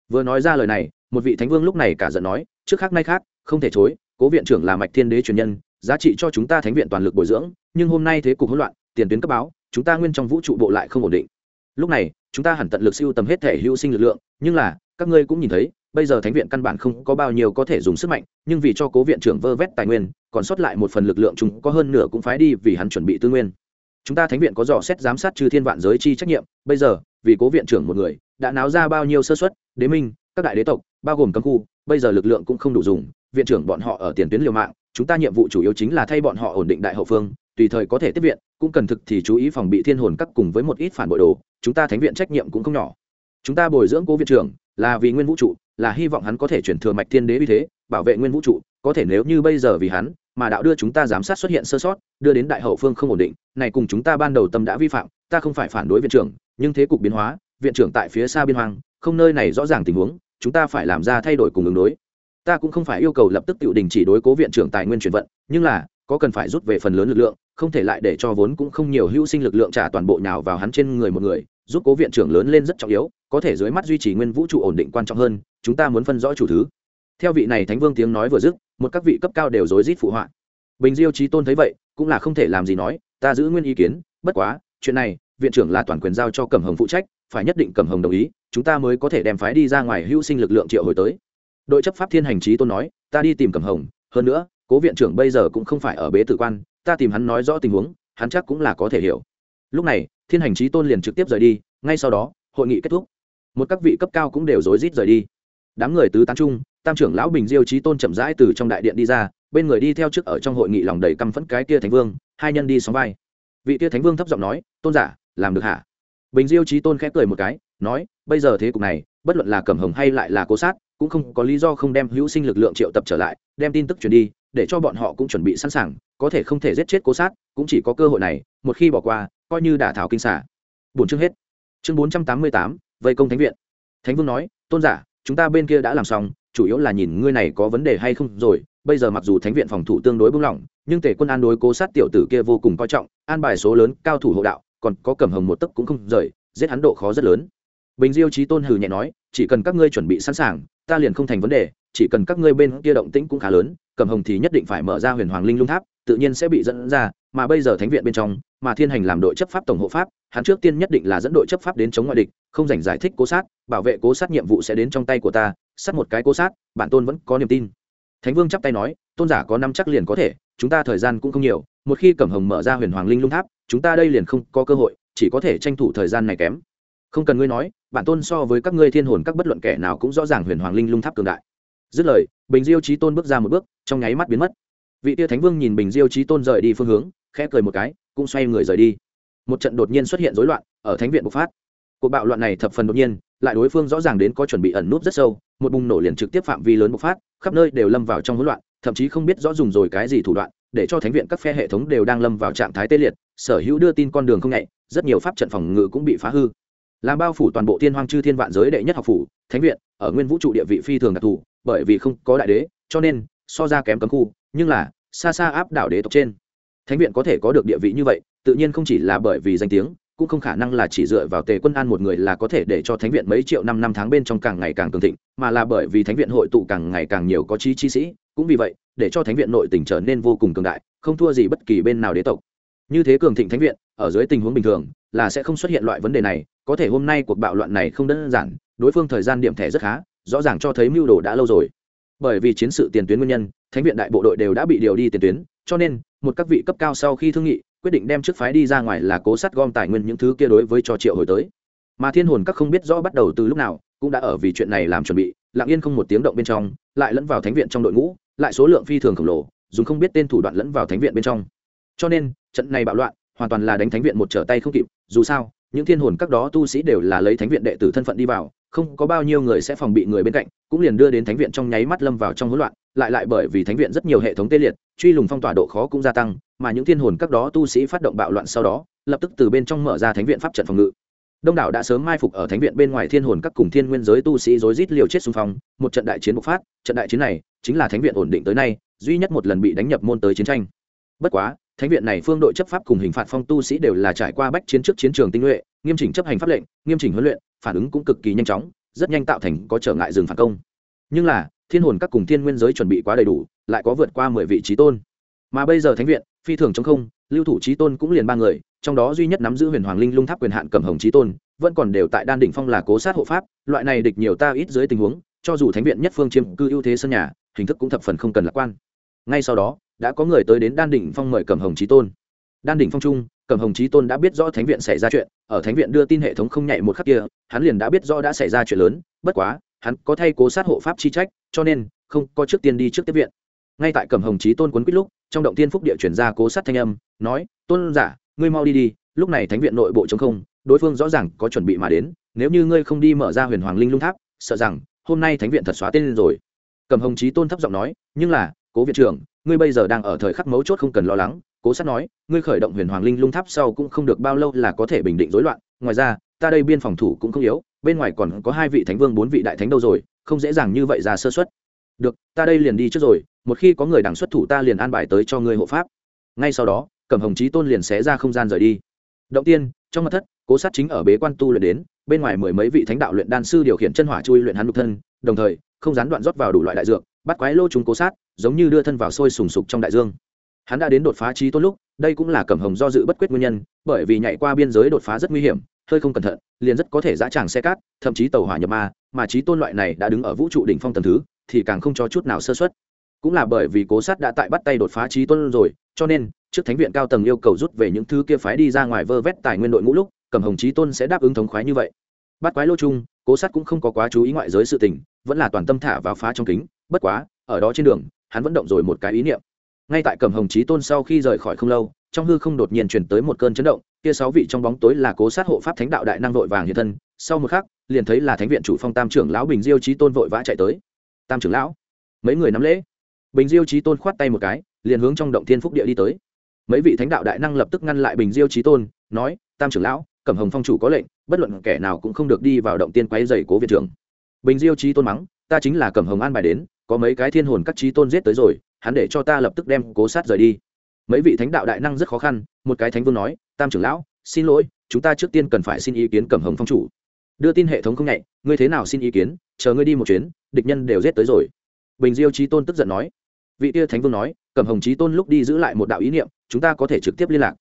Vừa nói ra lời này, một vị thánh vương lúc này cả giận nói, trước khác nay khác, không thể chối, cố viện trưởng là mạch thiên đế truyền nhân, giá trị cho chúng ta thánh viện toàn lực bồi dưỡng, nhưng hôm nay thế cục hỗn loạn, tiền tuyến cấp báo, chúng ta nguyên trong vũ trụ bộ lại không ổn định. Lúc này, chúng ta hẳn tận lực siêu tầm hết thể hữu sinh lực lượng, nhưng là, các ngươi cũng nhìn thấy bây giờ thánh viện căn bản không có bao nhiêu có thể dùng sức mạnh, nhưng vì cho cố viện trưởng vơ vét tài nguyên, còn sót lại một phần lực lượng chúng có hơn nửa cũng phái đi vì hắn chuẩn bị tư nguyên. Chúng ta thánh viện có dò xét giám sát trừ thiên vạn giới chi trách nhiệm, bây giờ, vì cố viện trưởng một người, đã náo ra bao nhiêu sơ xuất đế minh, các đại đế tộc, bao gồm cấm khu, bây giờ lực lượng cũng không đủ dùng, viện trưởng bọn họ ở tiền tuyến liều mạng, chúng ta nhiệm vụ chủ yếu chính là thay bọn họ ổn định đại hậu phương, tùy thời có thể tiếp viện, cũng cần thực thì chú ý phòng bị thiên hồn các cùng với một ít phản bội đồ, chúng ta thánh viện trách nhiệm cũng không nhỏ. Chúng ta bồi dưỡng cố viện trưởng là vì nguyên vũ trụ, là hy vọng hắn có thể chuyển thừa mạch thiên đế uy thế, bảo vệ nguyên vũ trụ, có thể nếu như bây giờ vì hắn mà đạo đưa chúng ta giám sát xuất hiện sơ sót, đưa đến đại hậu phương không ổn định, này cùng chúng ta ban đầu tâm đã vi phạm, ta không phải phản đối viện trưởng, nhưng thế cục biến hóa, viện trưởng tại phía xa biên hoang, không nơi này rõ ràng tình huống, chúng ta phải làm ra thay đổi cùng ứng đối. Ta cũng không phải yêu cầu lập tức tự đình chỉ đối cố viện trưởng tài nguyên chuyển vận, nhưng là, có cần phải rút về phần lớn lực lượng, không thể lại để cho vốn cũng không nhiều hữu sinh lực lượng trả toàn bộ nhào vào hắn trên người một người, giúp cố viện trưởng lớn lên rất trọng yếu có thể dưới mắt duy trì nguyên vũ trụ ổn định quan trọng hơn, chúng ta muốn phân rõ chủ thứ. Theo vị này thánh vương tiếng nói vừa dứt, một các vị cấp cao đều rối rít phụ họa. Bình diêu trí tôn thấy vậy, cũng là không thể làm gì nói, ta giữ nguyên ý kiến, bất quá, chuyện này, viện trưởng là toàn quyền giao cho cẩm hồng phụ trách, phải nhất định cẩm hồng đồng ý, chúng ta mới có thể đem phái đi ra ngoài hữu sinh lực lượng triệu hồi tới. Đội chấp pháp thiên hành trí tôn nói, ta đi tìm cẩm hồng, hơn nữa, cố viện trưởng bây giờ cũng không phải ở bế tử quan, ta tìm hắn nói rõ tình huống, hắn chắc cũng là có thể hiểu. Lúc này, thiên hành trí tôn liền trực tiếp rời đi, ngay sau đó, hội nghị kết thúc một các vị cấp cao cũng đều rối rít rời đi. Đám người tứ tán trung tam trưởng lão bình diêu trí tôn chậm rãi từ trong đại điện đi ra, bên người đi theo trước ở trong hội nghị lòng đầy căm phẫn cái kia thánh vương, hai nhân đi xóm vai. Vị kia thánh vương thấp giọng nói, tôn giả, làm được hả? Bình diêu trí tôn khẽ cười một cái, nói, bây giờ thế cục này, bất luận là cẩm hồng hay lại là cố sát, cũng không có lý do không đem hữu sinh lực lượng triệu tập trở lại, đem tin tức truyền đi, để cho bọn họ cũng chuẩn bị sẵn sàng, có thể không thể giết chết cố sát, cũng chỉ có cơ hội này, một khi bỏ qua, coi như đả thảo kinh xả. Bốn chương hết. Chương bốn trăm tám mươi tám vây công thánh viện. Thánh vương nói, tôn giả, chúng ta bên kia đã làm xong, chủ yếu là nhìn ngươi này có vấn đề hay không rồi. Bây giờ mặc dù thánh viện phòng thủ tương đối bung lỏng, nhưng tể quân an đối cố sát tiểu tử kia vô cùng coi trọng, an bài số lớn, cao thủ hộ đạo, còn có cầm hồng một tấc cũng không rời, giết hắn độ khó rất lớn. Bình diêu trí tôn hừ nhẹ nói, chỉ cần các ngươi chuẩn bị sẵn sàng, ta liền không thành vấn đề, chỉ cần các ngươi bên kia động tĩnh cũng khá lớn, cầm hồng thì nhất định phải mở ra huyền hoàng linh lung tháp, tự nhiên sẽ bị dẫn ra, mà bây giờ thánh viện bên trong, mà thiên hành làm đội chấp pháp tổng hộ pháp hắn trước tiên nhất định là dẫn đội chấp pháp đến chống ngoại địch, không dành giải thích cố sát, bảo vệ cố sát nhiệm vụ sẽ đến trong tay của ta, sát một cái cố sát, bản tôn vẫn có niềm tin. Thánh vương chắp tay nói, tôn giả có năm chắc liền có thể, chúng ta thời gian cũng không nhiều, một khi cẩm hồng mở ra huyền hoàng linh lung tháp, chúng ta đây liền không có cơ hội, chỉ có thể tranh thủ thời gian này kém. Không cần ngươi nói, bản tôn so với các ngươi thiên hồn các bất luận kẻ nào cũng rõ ràng huyền hoàng linh lung tháp cường đại. Dứt lời, bình diêu trí tôn bước ra một bước, trong nháy mắt biến mất. Vị tia thánh vương nhìn bình diêu trí tôn rời đi phương hướng, khẽ cười một cái, cũng xoay người rời đi một trận đột nhiên xuất hiện rối loạn, ở thánh viện bộc phát. Cuộc bạo loạn này thập phần đột nhiên, lại đối phương rõ ràng đến có chuẩn bị ẩn nút rất sâu, một bùng nổ liền trực tiếp phạm vi lớn bộc phát, khắp nơi đều lâm vào trong hỗn loạn, thậm chí không biết rõ dùng rồi cái gì thủ đoạn, để cho thánh viện các phe hệ thống đều đang lâm vào trạng thái tê liệt, sở hữu đưa tin con đường không nhạy rất nhiều pháp trận phòng ngự cũng bị phá hư. Làm bao phủ toàn bộ thiên hoang chư thiên vạn giới đệ nhất học phủ, thánh viện, ở nguyên vũ trụ địa vị phi thường đặc thù, bởi vì không có đại đế, cho nên, so ra kém cấm khu, nhưng là, xa xa áp đảo đế tộc trên thánh viện có thể có được địa vị như vậy, tự nhiên không chỉ là bởi vì danh tiếng, cũng không khả năng là chỉ dựa vào tề quân an một người là có thể để cho thánh viện mấy triệu năm năm tháng bên trong càng ngày càng cường thịnh, mà là bởi vì thánh viện hội tụ càng ngày càng nhiều có trí chi sĩ, cũng vì vậy, để cho thánh viện nội tỉnh trở nên vô cùng cường đại, không thua gì bất kỳ bên nào đế tộc. Như thế cường thịnh thánh viện, ở dưới tình huống bình thường, là sẽ không xuất hiện loại vấn đề này, có thể hôm nay cuộc bạo loạn này không đơn giản, đối phương thời gian điểm thẻ rất khá, rõ ràng cho thấy mưu đồ đã lâu rồi. Bởi vì chiến sự tiền tuyến nguyên nhân, thánh viện đại bộ đội đều đã bị điều đi tiền tuyến cho nên, một các vị cấp cao sau khi thương nghị, quyết định đem trước phái đi ra ngoài là cố sát gom tài nguyên những thứ kia đối với cho triệu hồi tới. Mà thiên hồn các không biết rõ bắt đầu từ lúc nào, cũng đã ở vì chuyện này làm chuẩn bị, lặng yên không một tiếng động bên trong, lại lẫn vào thánh viện trong đội ngũ, lại số lượng phi thường khổng lồ, dùng không biết tên thủ đoạn lẫn vào thánh viện bên trong. Cho nên, trận này bạo loạn, hoàn toàn là đánh thánh viện một trở tay không kịp, dù sao những thiên hồn các đó tu sĩ đều là lấy thánh viện đệ tử thân phận đi vào, không có bao nhiêu người sẽ phòng bị người bên cạnh, cũng liền đưa đến thánh viện trong nháy mắt lâm vào trong hỗn loạn, lại lại bởi vì thánh viện rất nhiều hệ thống tê liệt, truy lùng phong tỏa độ khó cũng gia tăng, mà những thiên hồn các đó tu sĩ phát động bạo loạn sau đó, lập tức từ bên trong mở ra thánh viện pháp trận phòng ngự. Đông đảo đã sớm mai phục ở thánh viện bên ngoài thiên hồn các cùng thiên nguyên giới tu sĩ rối rít liều chết xung phong, một trận đại chiến bộc phát, trận đại chiến này chính là thánh viện ổn định tới nay, duy nhất một lần bị đánh nhập môn tới chiến tranh. Bất quá thánh viện này phương đội chấp pháp cùng hình phạt phong tu sĩ đều là trải qua bách chiến trước chiến trường tinh nhuệ, nghiêm chỉnh chấp hành pháp lệnh, nghiêm chỉnh huấn luyện, phản ứng cũng cực kỳ nhanh chóng, rất nhanh tạo thành có trở ngại dừng phản công. Nhưng là, thiên hồn các cùng thiên nguyên giới chuẩn bị quá đầy đủ, lại có vượt qua mười vị trí tôn. Mà bây giờ thánh viện, phi thường chống không, lưu thủ trí tôn cũng liền ba người, trong đó duy nhất nắm giữ huyền hoàng linh lung tháp quyền hạn cầm hồng trí tôn, vẫn còn đều tại đan đỉnh phong là cố sát hộ pháp, loại này địch nhiều ta ít dưới tình huống, cho dù thánh viện nhất phương chiếm cư ưu thế sân nhà, hình thức cũng thập phần không cần lạc quan ngay sau đó, đã có người tới đến đan đỉnh phong mời cầm hồng trí tôn. Đan đỉnh phong trung cầm hồng trí tôn đã biết rõ thánh viện xảy ra chuyện, ở thánh viện đưa tin hệ thống không nhạy một khắc kia, hắn liền đã biết rõ đã xảy ra chuyện lớn, bất quá, hắn có thay cố sát hộ pháp chi trách, cho nên, không có trước tiên đi trước tiếp viện. Ngay tại cầm hồng trí tôn quấn quýt lúc, trong động tiên phúc địa chuyển ra cố sát thanh âm, nói, tôn giả, ngươi mau đi đi, lúc này thánh viện nội bộ chống không, đối phương rõ ràng có chuẩn bị mà đến, nếu như ngươi không đi mở ra huyền hoàng linh lung tháp, sợ rằng hôm nay thánh viện thật xóa tên lên rồi. Cầm hồng trí tôn thấp giọng nói, nhưng là cố viện trưởng, ngươi bây giờ đang ở thời khắc mấu chốt không cần lo lắng, cố sát nói, ngươi khởi động huyền hoàng linh lung tháp sau cũng không được bao lâu là có thể bình định rối loạn, ngoài ra, ta đây biên phòng thủ cũng không yếu, bên ngoài còn có hai vị thánh vương bốn vị đại thánh đâu rồi, không dễ dàng như vậy ra sơ xuất được, ta đây liền đi trước rồi, một khi có người đảng xuất thủ ta liền an bài tới cho ngươi hộ pháp. Ngay sau đó, cẩm hồng trí tôn liền xé ra không gian rời đi. Động tiên, trong mặt thất, cố sát chính ở bế quan tu luyện đến, bên ngoài mười mấy vị thánh đạo luyện đan sư điều khiển chân hỏa chui luyện hắn lục thân, đồng thời, không gián đoạn rót vào đủ loại đại dược, bắt quái lô chúng cố sát giống như đưa thân vào sôi sùng sục trong đại dương. Hắn đã đến đột phá trí tôn lúc, đây cũng là cẩm hồng do dự bất quyết nguyên nhân, bởi vì nhảy qua biên giới đột phá rất nguy hiểm, hơi không cẩn thận, liền rất có thể dã tràng xe cát, thậm chí tàu hỏa nhập ma, mà trí tôn loại này đã đứng ở vũ trụ đỉnh phong tầm thứ, thì càng không cho chút nào sơ xuất cũng là bởi vì cố sát đã tại bắt tay đột phá trí tôn rồi, cho nên, trước thánh viện cao tầng yêu cầu rút về những thứ kia phái đi ra ngoài vơ vét tài nguyên đội ngũ lúc, cẩm hồng trí tôn sẽ đáp ứng thống khoái như vậy. Bắt quái lô chung, cố sát cũng không có quá chú ý ngoại giới sự tình, vẫn là toàn tâm thả vào phá trong kính, bất quá, ở đó trên đường hắn vẫn động rồi một cái ý niệm. Ngay tại cầm hồng chí tôn sau khi rời khỏi không lâu, trong hư không đột nhiên chuyển tới một cơn chấn động, kia sáu vị trong bóng tối là cố sát hộ pháp thánh đạo đại năng vội vàng hiện thân, sau một khắc, liền thấy là thánh viện chủ phong tam trưởng lão bình diêu chí tôn vội vã chạy tới. Tam trưởng lão, mấy người nắm lễ. Bình diêu chí tôn khoát tay một cái, liền hướng trong động thiên phúc địa đi tới. Mấy vị thánh đạo đại năng lập tức ngăn lại bình diêu chí tôn, nói, tam trưởng lão, cẩm hồng phong chủ có lệnh, bất luận kẻ nào cũng không được đi vào động tiên quấy dày cố viện trưởng. Bình diêu chí tôn mắng ta chính là cẩm hồng an bài đến, có mấy cái thiên hồn các trí tôn giết tới rồi, hắn để cho ta lập tức đem cố sát rời đi. Mấy vị thánh đạo đại năng rất khó khăn, một cái thánh vương nói, tam trưởng lão, xin lỗi, chúng ta trước tiên cần phải xin ý kiến cẩm hồng phong chủ. Đưa tin hệ thống không nhạy ngươi thế nào xin ý kiến, chờ ngươi đi một chuyến, địch nhân đều giết tới rồi. Bình diêu trí tôn tức giận nói. Vị tia thánh vương nói, cẩm hồng trí tôn lúc đi giữ lại một đạo ý niệm, chúng ta có thể trực tiếp liên lạc.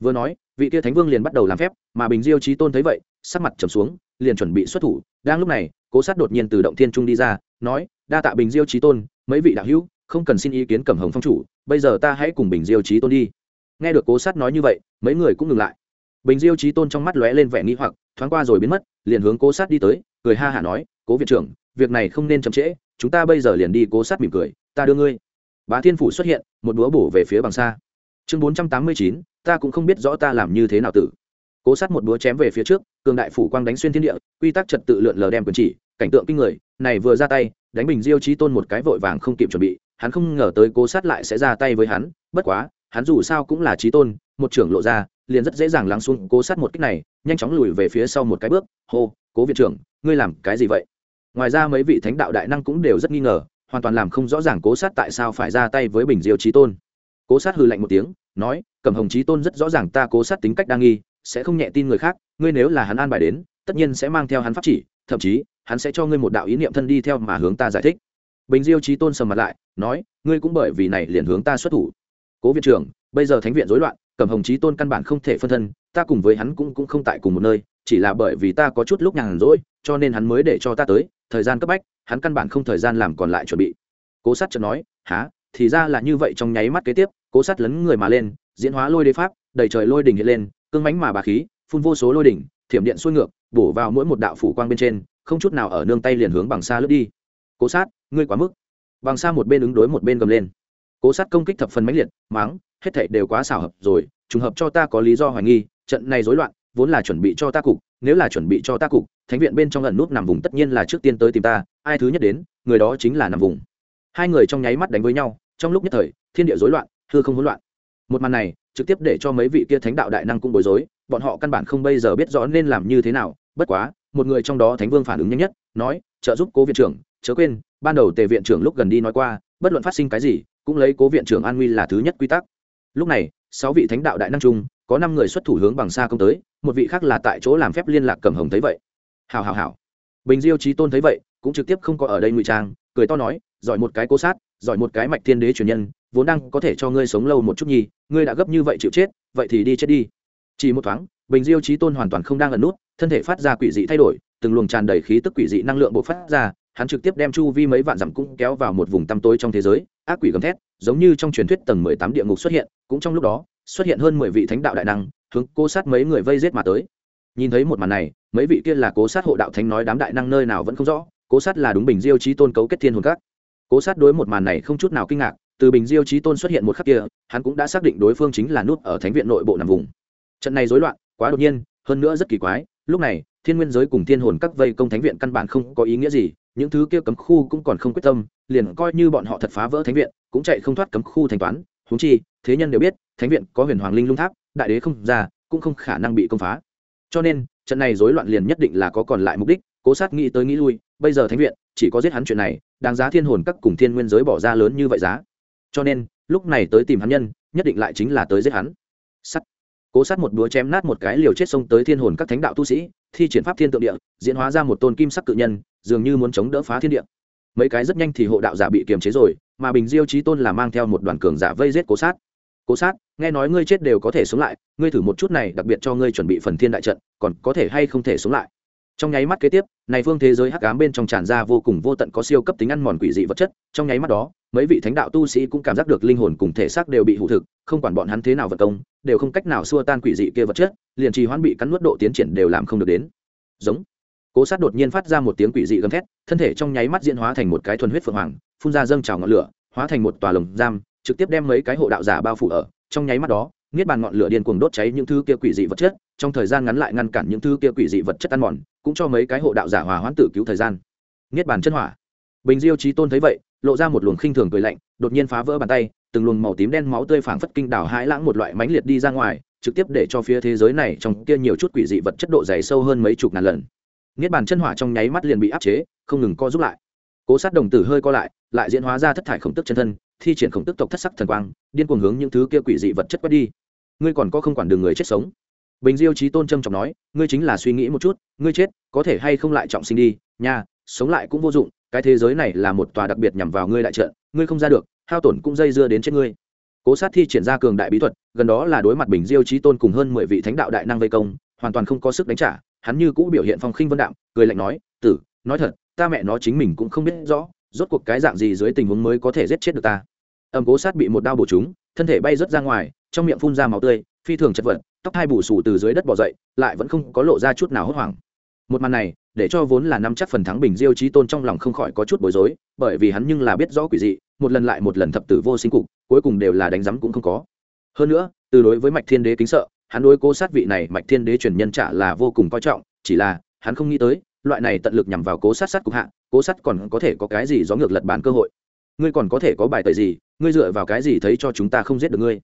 Vừa nói, vị tia thánh vương liền bắt đầu làm phép, mà bình diêu trí tôn thấy vậy, sắc mặt trầm xuống, liền chuẩn bị xuất thủ. Đang lúc này cố sát đột nhiên từ động thiên trung đi ra, nói, đa tạ bình diêu trí tôn, mấy vị đạo hữu, không cần xin ý kiến cẩm hồng phong chủ, bây giờ ta hãy cùng bình diêu trí tôn đi. Nghe được cố sát nói như vậy, mấy người cũng ngừng lại. Bình diêu trí tôn trong mắt lóe lên vẻ nghi hoặc, thoáng qua rồi biến mất, liền hướng cố sát đi tới, cười ha hả nói, cố viện trưởng, việc này không nên chậm trễ, chúng ta bây giờ liền đi cố sát mỉm cười, ta đưa ngươi. Bá thiên phủ xuất hiện, một búa bổ về phía bằng xa. Chương bốn trăm tám mươi chín, ta cũng không biết rõ ta làm như thế nào tử. Cố sát một búa chém về phía trước cường đại phủ quang đánh xuyên thiên địa, quy tắc trật tự lượn lờ đem quyền chỉ, cảnh tượng kinh người, này vừa ra tay, đánh bình diêu trí tôn một cái vội vàng không kịp chuẩn bị, hắn không ngờ tới cố sát lại sẽ ra tay với hắn, bất quá, hắn dù sao cũng là trí tôn, một trưởng lộ ra, liền rất dễ dàng lắng xuống cố sát một cách này, nhanh chóng lùi về phía sau một cái bước, hô, cố viện trưởng, ngươi làm cái gì vậy? Ngoài ra mấy vị thánh đạo đại năng cũng đều rất nghi ngờ, hoàn toàn làm không rõ ràng cố sát tại sao phải ra tay với bình diêu trí tôn. Cố sát hư lạnh một tiếng, nói, cẩm hồng trí tôn rất rõ ràng ta cố sát tính cách đa nghi, sẽ không nhẹ tin người khác ngươi nếu là hắn an bài đến, tất nhiên sẽ mang theo hắn pháp chỉ, thậm chí, hắn sẽ cho ngươi một đạo ý niệm thân đi theo mà hướng ta giải thích. Bình diêu trí tôn sầm mặt lại, nói, ngươi cũng bởi vì này liền hướng ta xuất thủ. Cố viện trưởng, bây giờ thánh viện rối loạn, cẩm hồng trí tôn căn bản không thể phân thân, ta cùng với hắn cũng cũng không tại cùng một nơi, chỉ là bởi vì ta có chút lúc nhàn rỗi, cho nên hắn mới để cho ta tới, thời gian cấp bách, hắn căn bản không thời gian làm còn lại chuẩn bị. Cố sát chợt nói há thì ra là như vậy trong nháy mắt kế tiếp, cố sát lấn người mà lên, diễn hóa lôi đế pháp đầy trời lôi đỉnh hiện lên, cương mánh mà bà khí phun vô số lôi đỉnh, thiểm điện xuôi ngược, bổ vào mỗi một đạo phủ quang bên trên, không chút nào ở nương tay liền hướng bằng xa lướt đi. Cố sát, ngươi quá mức. Bằng xa một bên ứng đối một bên gầm lên. Cố sát công kích thập phần mãnh liệt mắng hết thảy đều quá xảo hợp rồi, trùng hợp cho ta có lý do hoài nghi, trận này rối loạn, vốn là chuẩn bị cho ta cục, nếu là chuẩn bị cho ta cục, thánh viện bên trong lần nút nằm vùng tất nhiên là trước tiên tới tìm ta, ai thứ nhất đến, người đó chính là nằm vùng. Hai người trong nháy mắt đánh với nhau, trong lúc nhất thời, thiên địa rối loạn, hư không hỗn loạn. Một màn này, trực tiếp để cho mấy vị kia thánh đạo đại năng cũng bối rối bọn họ căn bản không bây giờ biết rõ nên làm như thế nào. Bất quá, một người trong đó thánh vương phản ứng nhanh nhất, nói, trợ giúp cố viện trưởng, chớ quên, ban đầu tề viện trưởng lúc gần đi nói qua, bất luận phát sinh cái gì, cũng lấy cố viện trưởng an nguy là thứ nhất quy tắc. Lúc này, sáu vị thánh đạo đại năng trung, có năm người xuất thủ hướng bằng xa công tới, một vị khác là tại chỗ làm phép liên lạc cầm hồng thấy vậy. Hào hào hào bình diêu trí tôn thấy vậy, cũng trực tiếp không có ở đây ngụy trang, cười to nói, giỏi một cái cố sát, giỏi một cái mạch thiên đế truyền nhân, vốn đang có thể cho ngươi sống lâu một chút nhi ngươi đã gấp như vậy chịu chết, vậy thì đi chết đi chỉ một thoáng, bình diêu trí tôn hoàn toàn không đang ẩn nút, thân thể phát ra quỷ dị thay đổi, từng luồng tràn đầy khí tức quỷ dị năng lượng bộc phát ra, hắn trực tiếp đem chu vi mấy vạn dặm cũng kéo vào một vùng tăm tối trong thế giới, ác quỷ gầm thét, giống như trong truyền thuyết tầng mười tám địa ngục xuất hiện, cũng trong lúc đó, xuất hiện hơn mười vị thánh đạo đại năng, hướng cố sát mấy người vây giết mà tới. Nhìn thấy một màn này, mấy vị kia là cố sát hộ đạo thánh nói đám đại năng nơi nào vẫn không rõ, cố sát là đúng bình diêu trí tôn cấu kết thiên hồn các. Cố sát đối một màn này không chút nào kinh ngạc, từ bình diêu trí tôn xuất hiện một khắc kia, hắn cũng đã xác định đối phương chính là nút ở thánh viện nội bộ nằm vùng trận này rối loạn, quá đột nhiên, hơn nữa rất kỳ quái, lúc này, thiên nguyên giới cùng thiên hồn các vây công thánh viện căn bản không có ý nghĩa gì, những thứ kia cấm khu cũng còn không quyết tâm, liền coi như bọn họ thật phá vỡ thánh viện, cũng chạy không thoát cấm khu thanh toán. Húng chi, thế nhân đều biết, thánh viện có huyền hoàng linh lung tháp, đại đế không ra, cũng không khả năng bị công phá. Cho nên, trận này rối loạn liền nhất định là có còn lại mục đích, cố sát nghĩ tới nghĩ lui, bây giờ thánh viện, chỉ có giết hắn chuyện này, đáng giá thiên hồn các cùng thiên nguyên giới bỏ ra lớn như vậy giá. Cho nên, lúc này tới tìm hắn nhân, nhất định lại chính là tới giết hắn. Sắt cố sát một đũa chém nát một cái liều chết xông tới thiên hồn các thánh đạo tu sĩ, thi triển pháp thiên tượng địa, diễn hóa ra một tôn kim sắc cự nhân, dường như muốn chống đỡ phá thiên địa. Mấy cái rất nhanh thì hộ đạo giả bị kiềm chế rồi, mà bình diêu trí tôn là mang theo một đoàn cường giả vây giết cố sát. Cố sát, nghe nói ngươi chết đều có thể sống lại, ngươi thử một chút này, đặc biệt cho ngươi chuẩn bị phần thiên đại trận, còn có thể hay không thể sống lại. Trong nháy mắt kế tiếp này phương thế giới hắc ám bên trong tràn ra vô cùng vô tận có siêu cấp tính ăn mòn quỷ dị vật chất, trong nháy mắt đó, mấy vị thánh đạo tu sĩ cũng cảm giác được linh hồn cùng thể xác đều bị hủ thực, không quản bọn hắn thế nào vật công, đều không cách nào xua tan quỷ dị kia vật chất, liền trì hoãn bị cắn nuốt độ tiến triển đều làm không được đến. Giống. Cố sát đột nhiên phát ra một tiếng quỷ dị gầm thét, thân thể trong nháy mắt diễn hóa thành một cái thuần huyết phượng hoàng, phun ra dâng trào ngọn lửa, hóa thành một tòa lồng giam, trực tiếp đem mấy cái hộ đạo giả bao phủ ở, trong nháy mắt đó, niết bàn ngọn lửa điên cuồng đốt cháy những thứ kia quỷ dị vật chất trong thời gian ngắn lại ngăn cản những thứ kia quỷ dị vật chất ăn mòn, cũng cho mấy cái hộ đạo giả hòa hoãn tử cứu thời gian. Niết bàn chân hỏa. Bình diêu trí tôn thấy vậy, lộ ra một luồng khinh thường cười lạnh, đột nhiên phá vỡ bàn tay, từng luồng màu tím đen máu tươi phảng phất kinh đảo hãi lãng một loại mãnh liệt đi ra ngoài, trực tiếp để cho phía thế giới này trong kia nhiều chút quỷ dị vật chất độ dày sâu hơn mấy chục ngàn lần. Niết bàn chân hỏa trong nháy mắt liền bị áp chế, không ngừng co giúp lại. Cố sát đồng tử hơi co lại lại diễn hóa ra thất thải khổng tức chân thân, thi triển khổng tức tộc thất sắc thần quang, điên cuồng hướng những thứ kia quỷ dị vật chất quét đi. Ngươi còn có không quản đường người chết sống bình diêu trí tôn trâm trọng nói, ngươi chính là suy nghĩ một chút, ngươi chết, có thể hay không lại trọng sinh đi, nha, sống lại cũng vô dụng, cái thế giới này là một tòa đặc biệt nhằm vào ngươi đại trận, ngươi không ra được, hao tổn cũng dây dưa đến chết ngươi. Cố sát thi triển ra cường đại bí thuật, gần đó là đối mặt bình diêu trí tôn cùng hơn mười vị thánh đạo đại năng vây công, hoàn toàn không có sức đánh trả, hắn như cũ biểu hiện phong khinh vân đạm, cười lạnh nói, tử, nói thật, ta mẹ nó chính mình cũng không biết rõ, rốt cuộc cái dạng gì dưới tình huống mới có thể giết chết được ta? Âm cố sát bị một đao bổ trúng, thân thể bay rớt ra ngoài, trong miệng phun ra máu tươi, phi thường chật vật tóc hai bù sù từ dưới đất bỏ dậy, lại vẫn không có lộ ra chút nào hốt hoảng. Một màn này, để cho vốn là năm chắc phần thắng bình diêu trí tôn trong lòng không khỏi có chút bối rối, bởi vì hắn nhưng là biết rõ quỷ dị, một lần lại một lần thập tử vô sinh cục, cuối cùng đều là đánh giám cũng không có. Hơn nữa, từ đối với mạch thiên đế kính sợ, hắn đối cố sát vị này mạch thiên đế truyền nhân trả là vô cùng coi trọng, chỉ là, hắn không nghĩ tới, loại này tận lực nhằm vào cố sát sát cục hạ, cố sát còn có thể có cái gì gió ngược lật bàn cơ hội. Ngươi còn có thể có bài tời gì, ngươi dựa vào cái gì thấy cho chúng ta không giết được ngươi?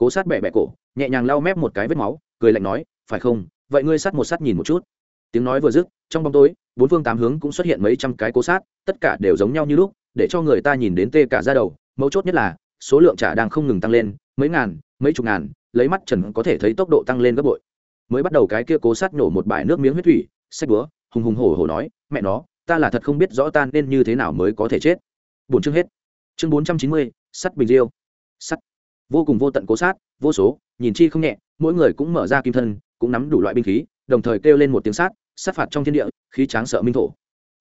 Cố sát bẻ bẻ cổ, nhẹ nhàng lau mép một cái vết máu, cười lạnh nói, phải không? Vậy ngươi sát một sát nhìn một chút. Tiếng nói vừa dứt, trong bóng tối, bốn phương tám hướng cũng xuất hiện mấy trăm cái cố sát, tất cả đều giống nhau như lúc, để cho người ta nhìn đến tê cả ra đầu. Mấu chốt nhất là, số lượng trả đang không ngừng tăng lên, mấy ngàn, mấy chục ngàn, lấy mắt trần có thể thấy tốc độ tăng lên gấp bội. Mới bắt đầu cái kia cố sát nổ một bãi nước miếng huyết thủy sách búa, hùng hùng hổ hổ nói, mẹ nó, ta là thật không biết rõ ta nên như thế nào mới có thể chết. Bốn chương hết. Chương bốn trăm chín mươi, sắt bình diêu. Sắt vô cùng vô tận cố sát, vô số, nhìn chi không nhẹ, mỗi người cũng mở ra kim thân, cũng nắm đủ loại binh khí, đồng thời kêu lên một tiếng sát sát phạt trong thiên địa, khí tráng sợ minh thổ.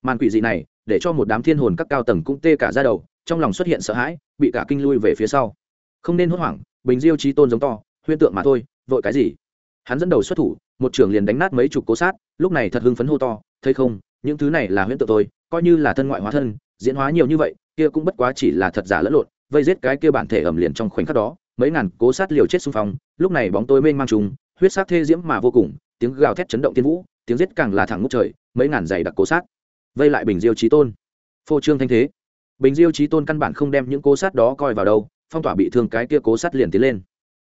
Màn quỷ dị này, để cho một đám thiên hồn các cao tầng cũng tê cả ra đầu, trong lòng xuất hiện sợ hãi, bị cả kinh lui về phía sau. Không nên hốt hoảng, bình diêu trí tôn giống to huyên tượng mà thôi, vội cái gì? Hắn dẫn đầu xuất thủ, một trưởng liền đánh nát mấy chục cố sát, lúc này thật hưng phấn hô to, thấy không, những thứ này là huyễn tượng tôi, coi như là thân ngoại hóa thân, diễn hóa nhiều như vậy, kia cũng bất quá chỉ là thật giả lẫn lộn vây giết cái kia bản thể ẩm liền trong khoảnh khắc đó, mấy ngàn cố sát liều chết xung phong, lúc này bóng tối mênh mang trùng, huyết sát thê diễm mà vô cùng, tiếng gào thét chấn động tiên vũ, tiếng giết càng là thẳng ngút trời, mấy ngàn giày đặc cố sát. Vây lại bình diêu trí tôn. Phô trương thanh thế. Bình diêu trí tôn căn bản không đem những cố sát đó coi vào đâu, phong tỏa bị thương cái kia cố sát liền tiến lên.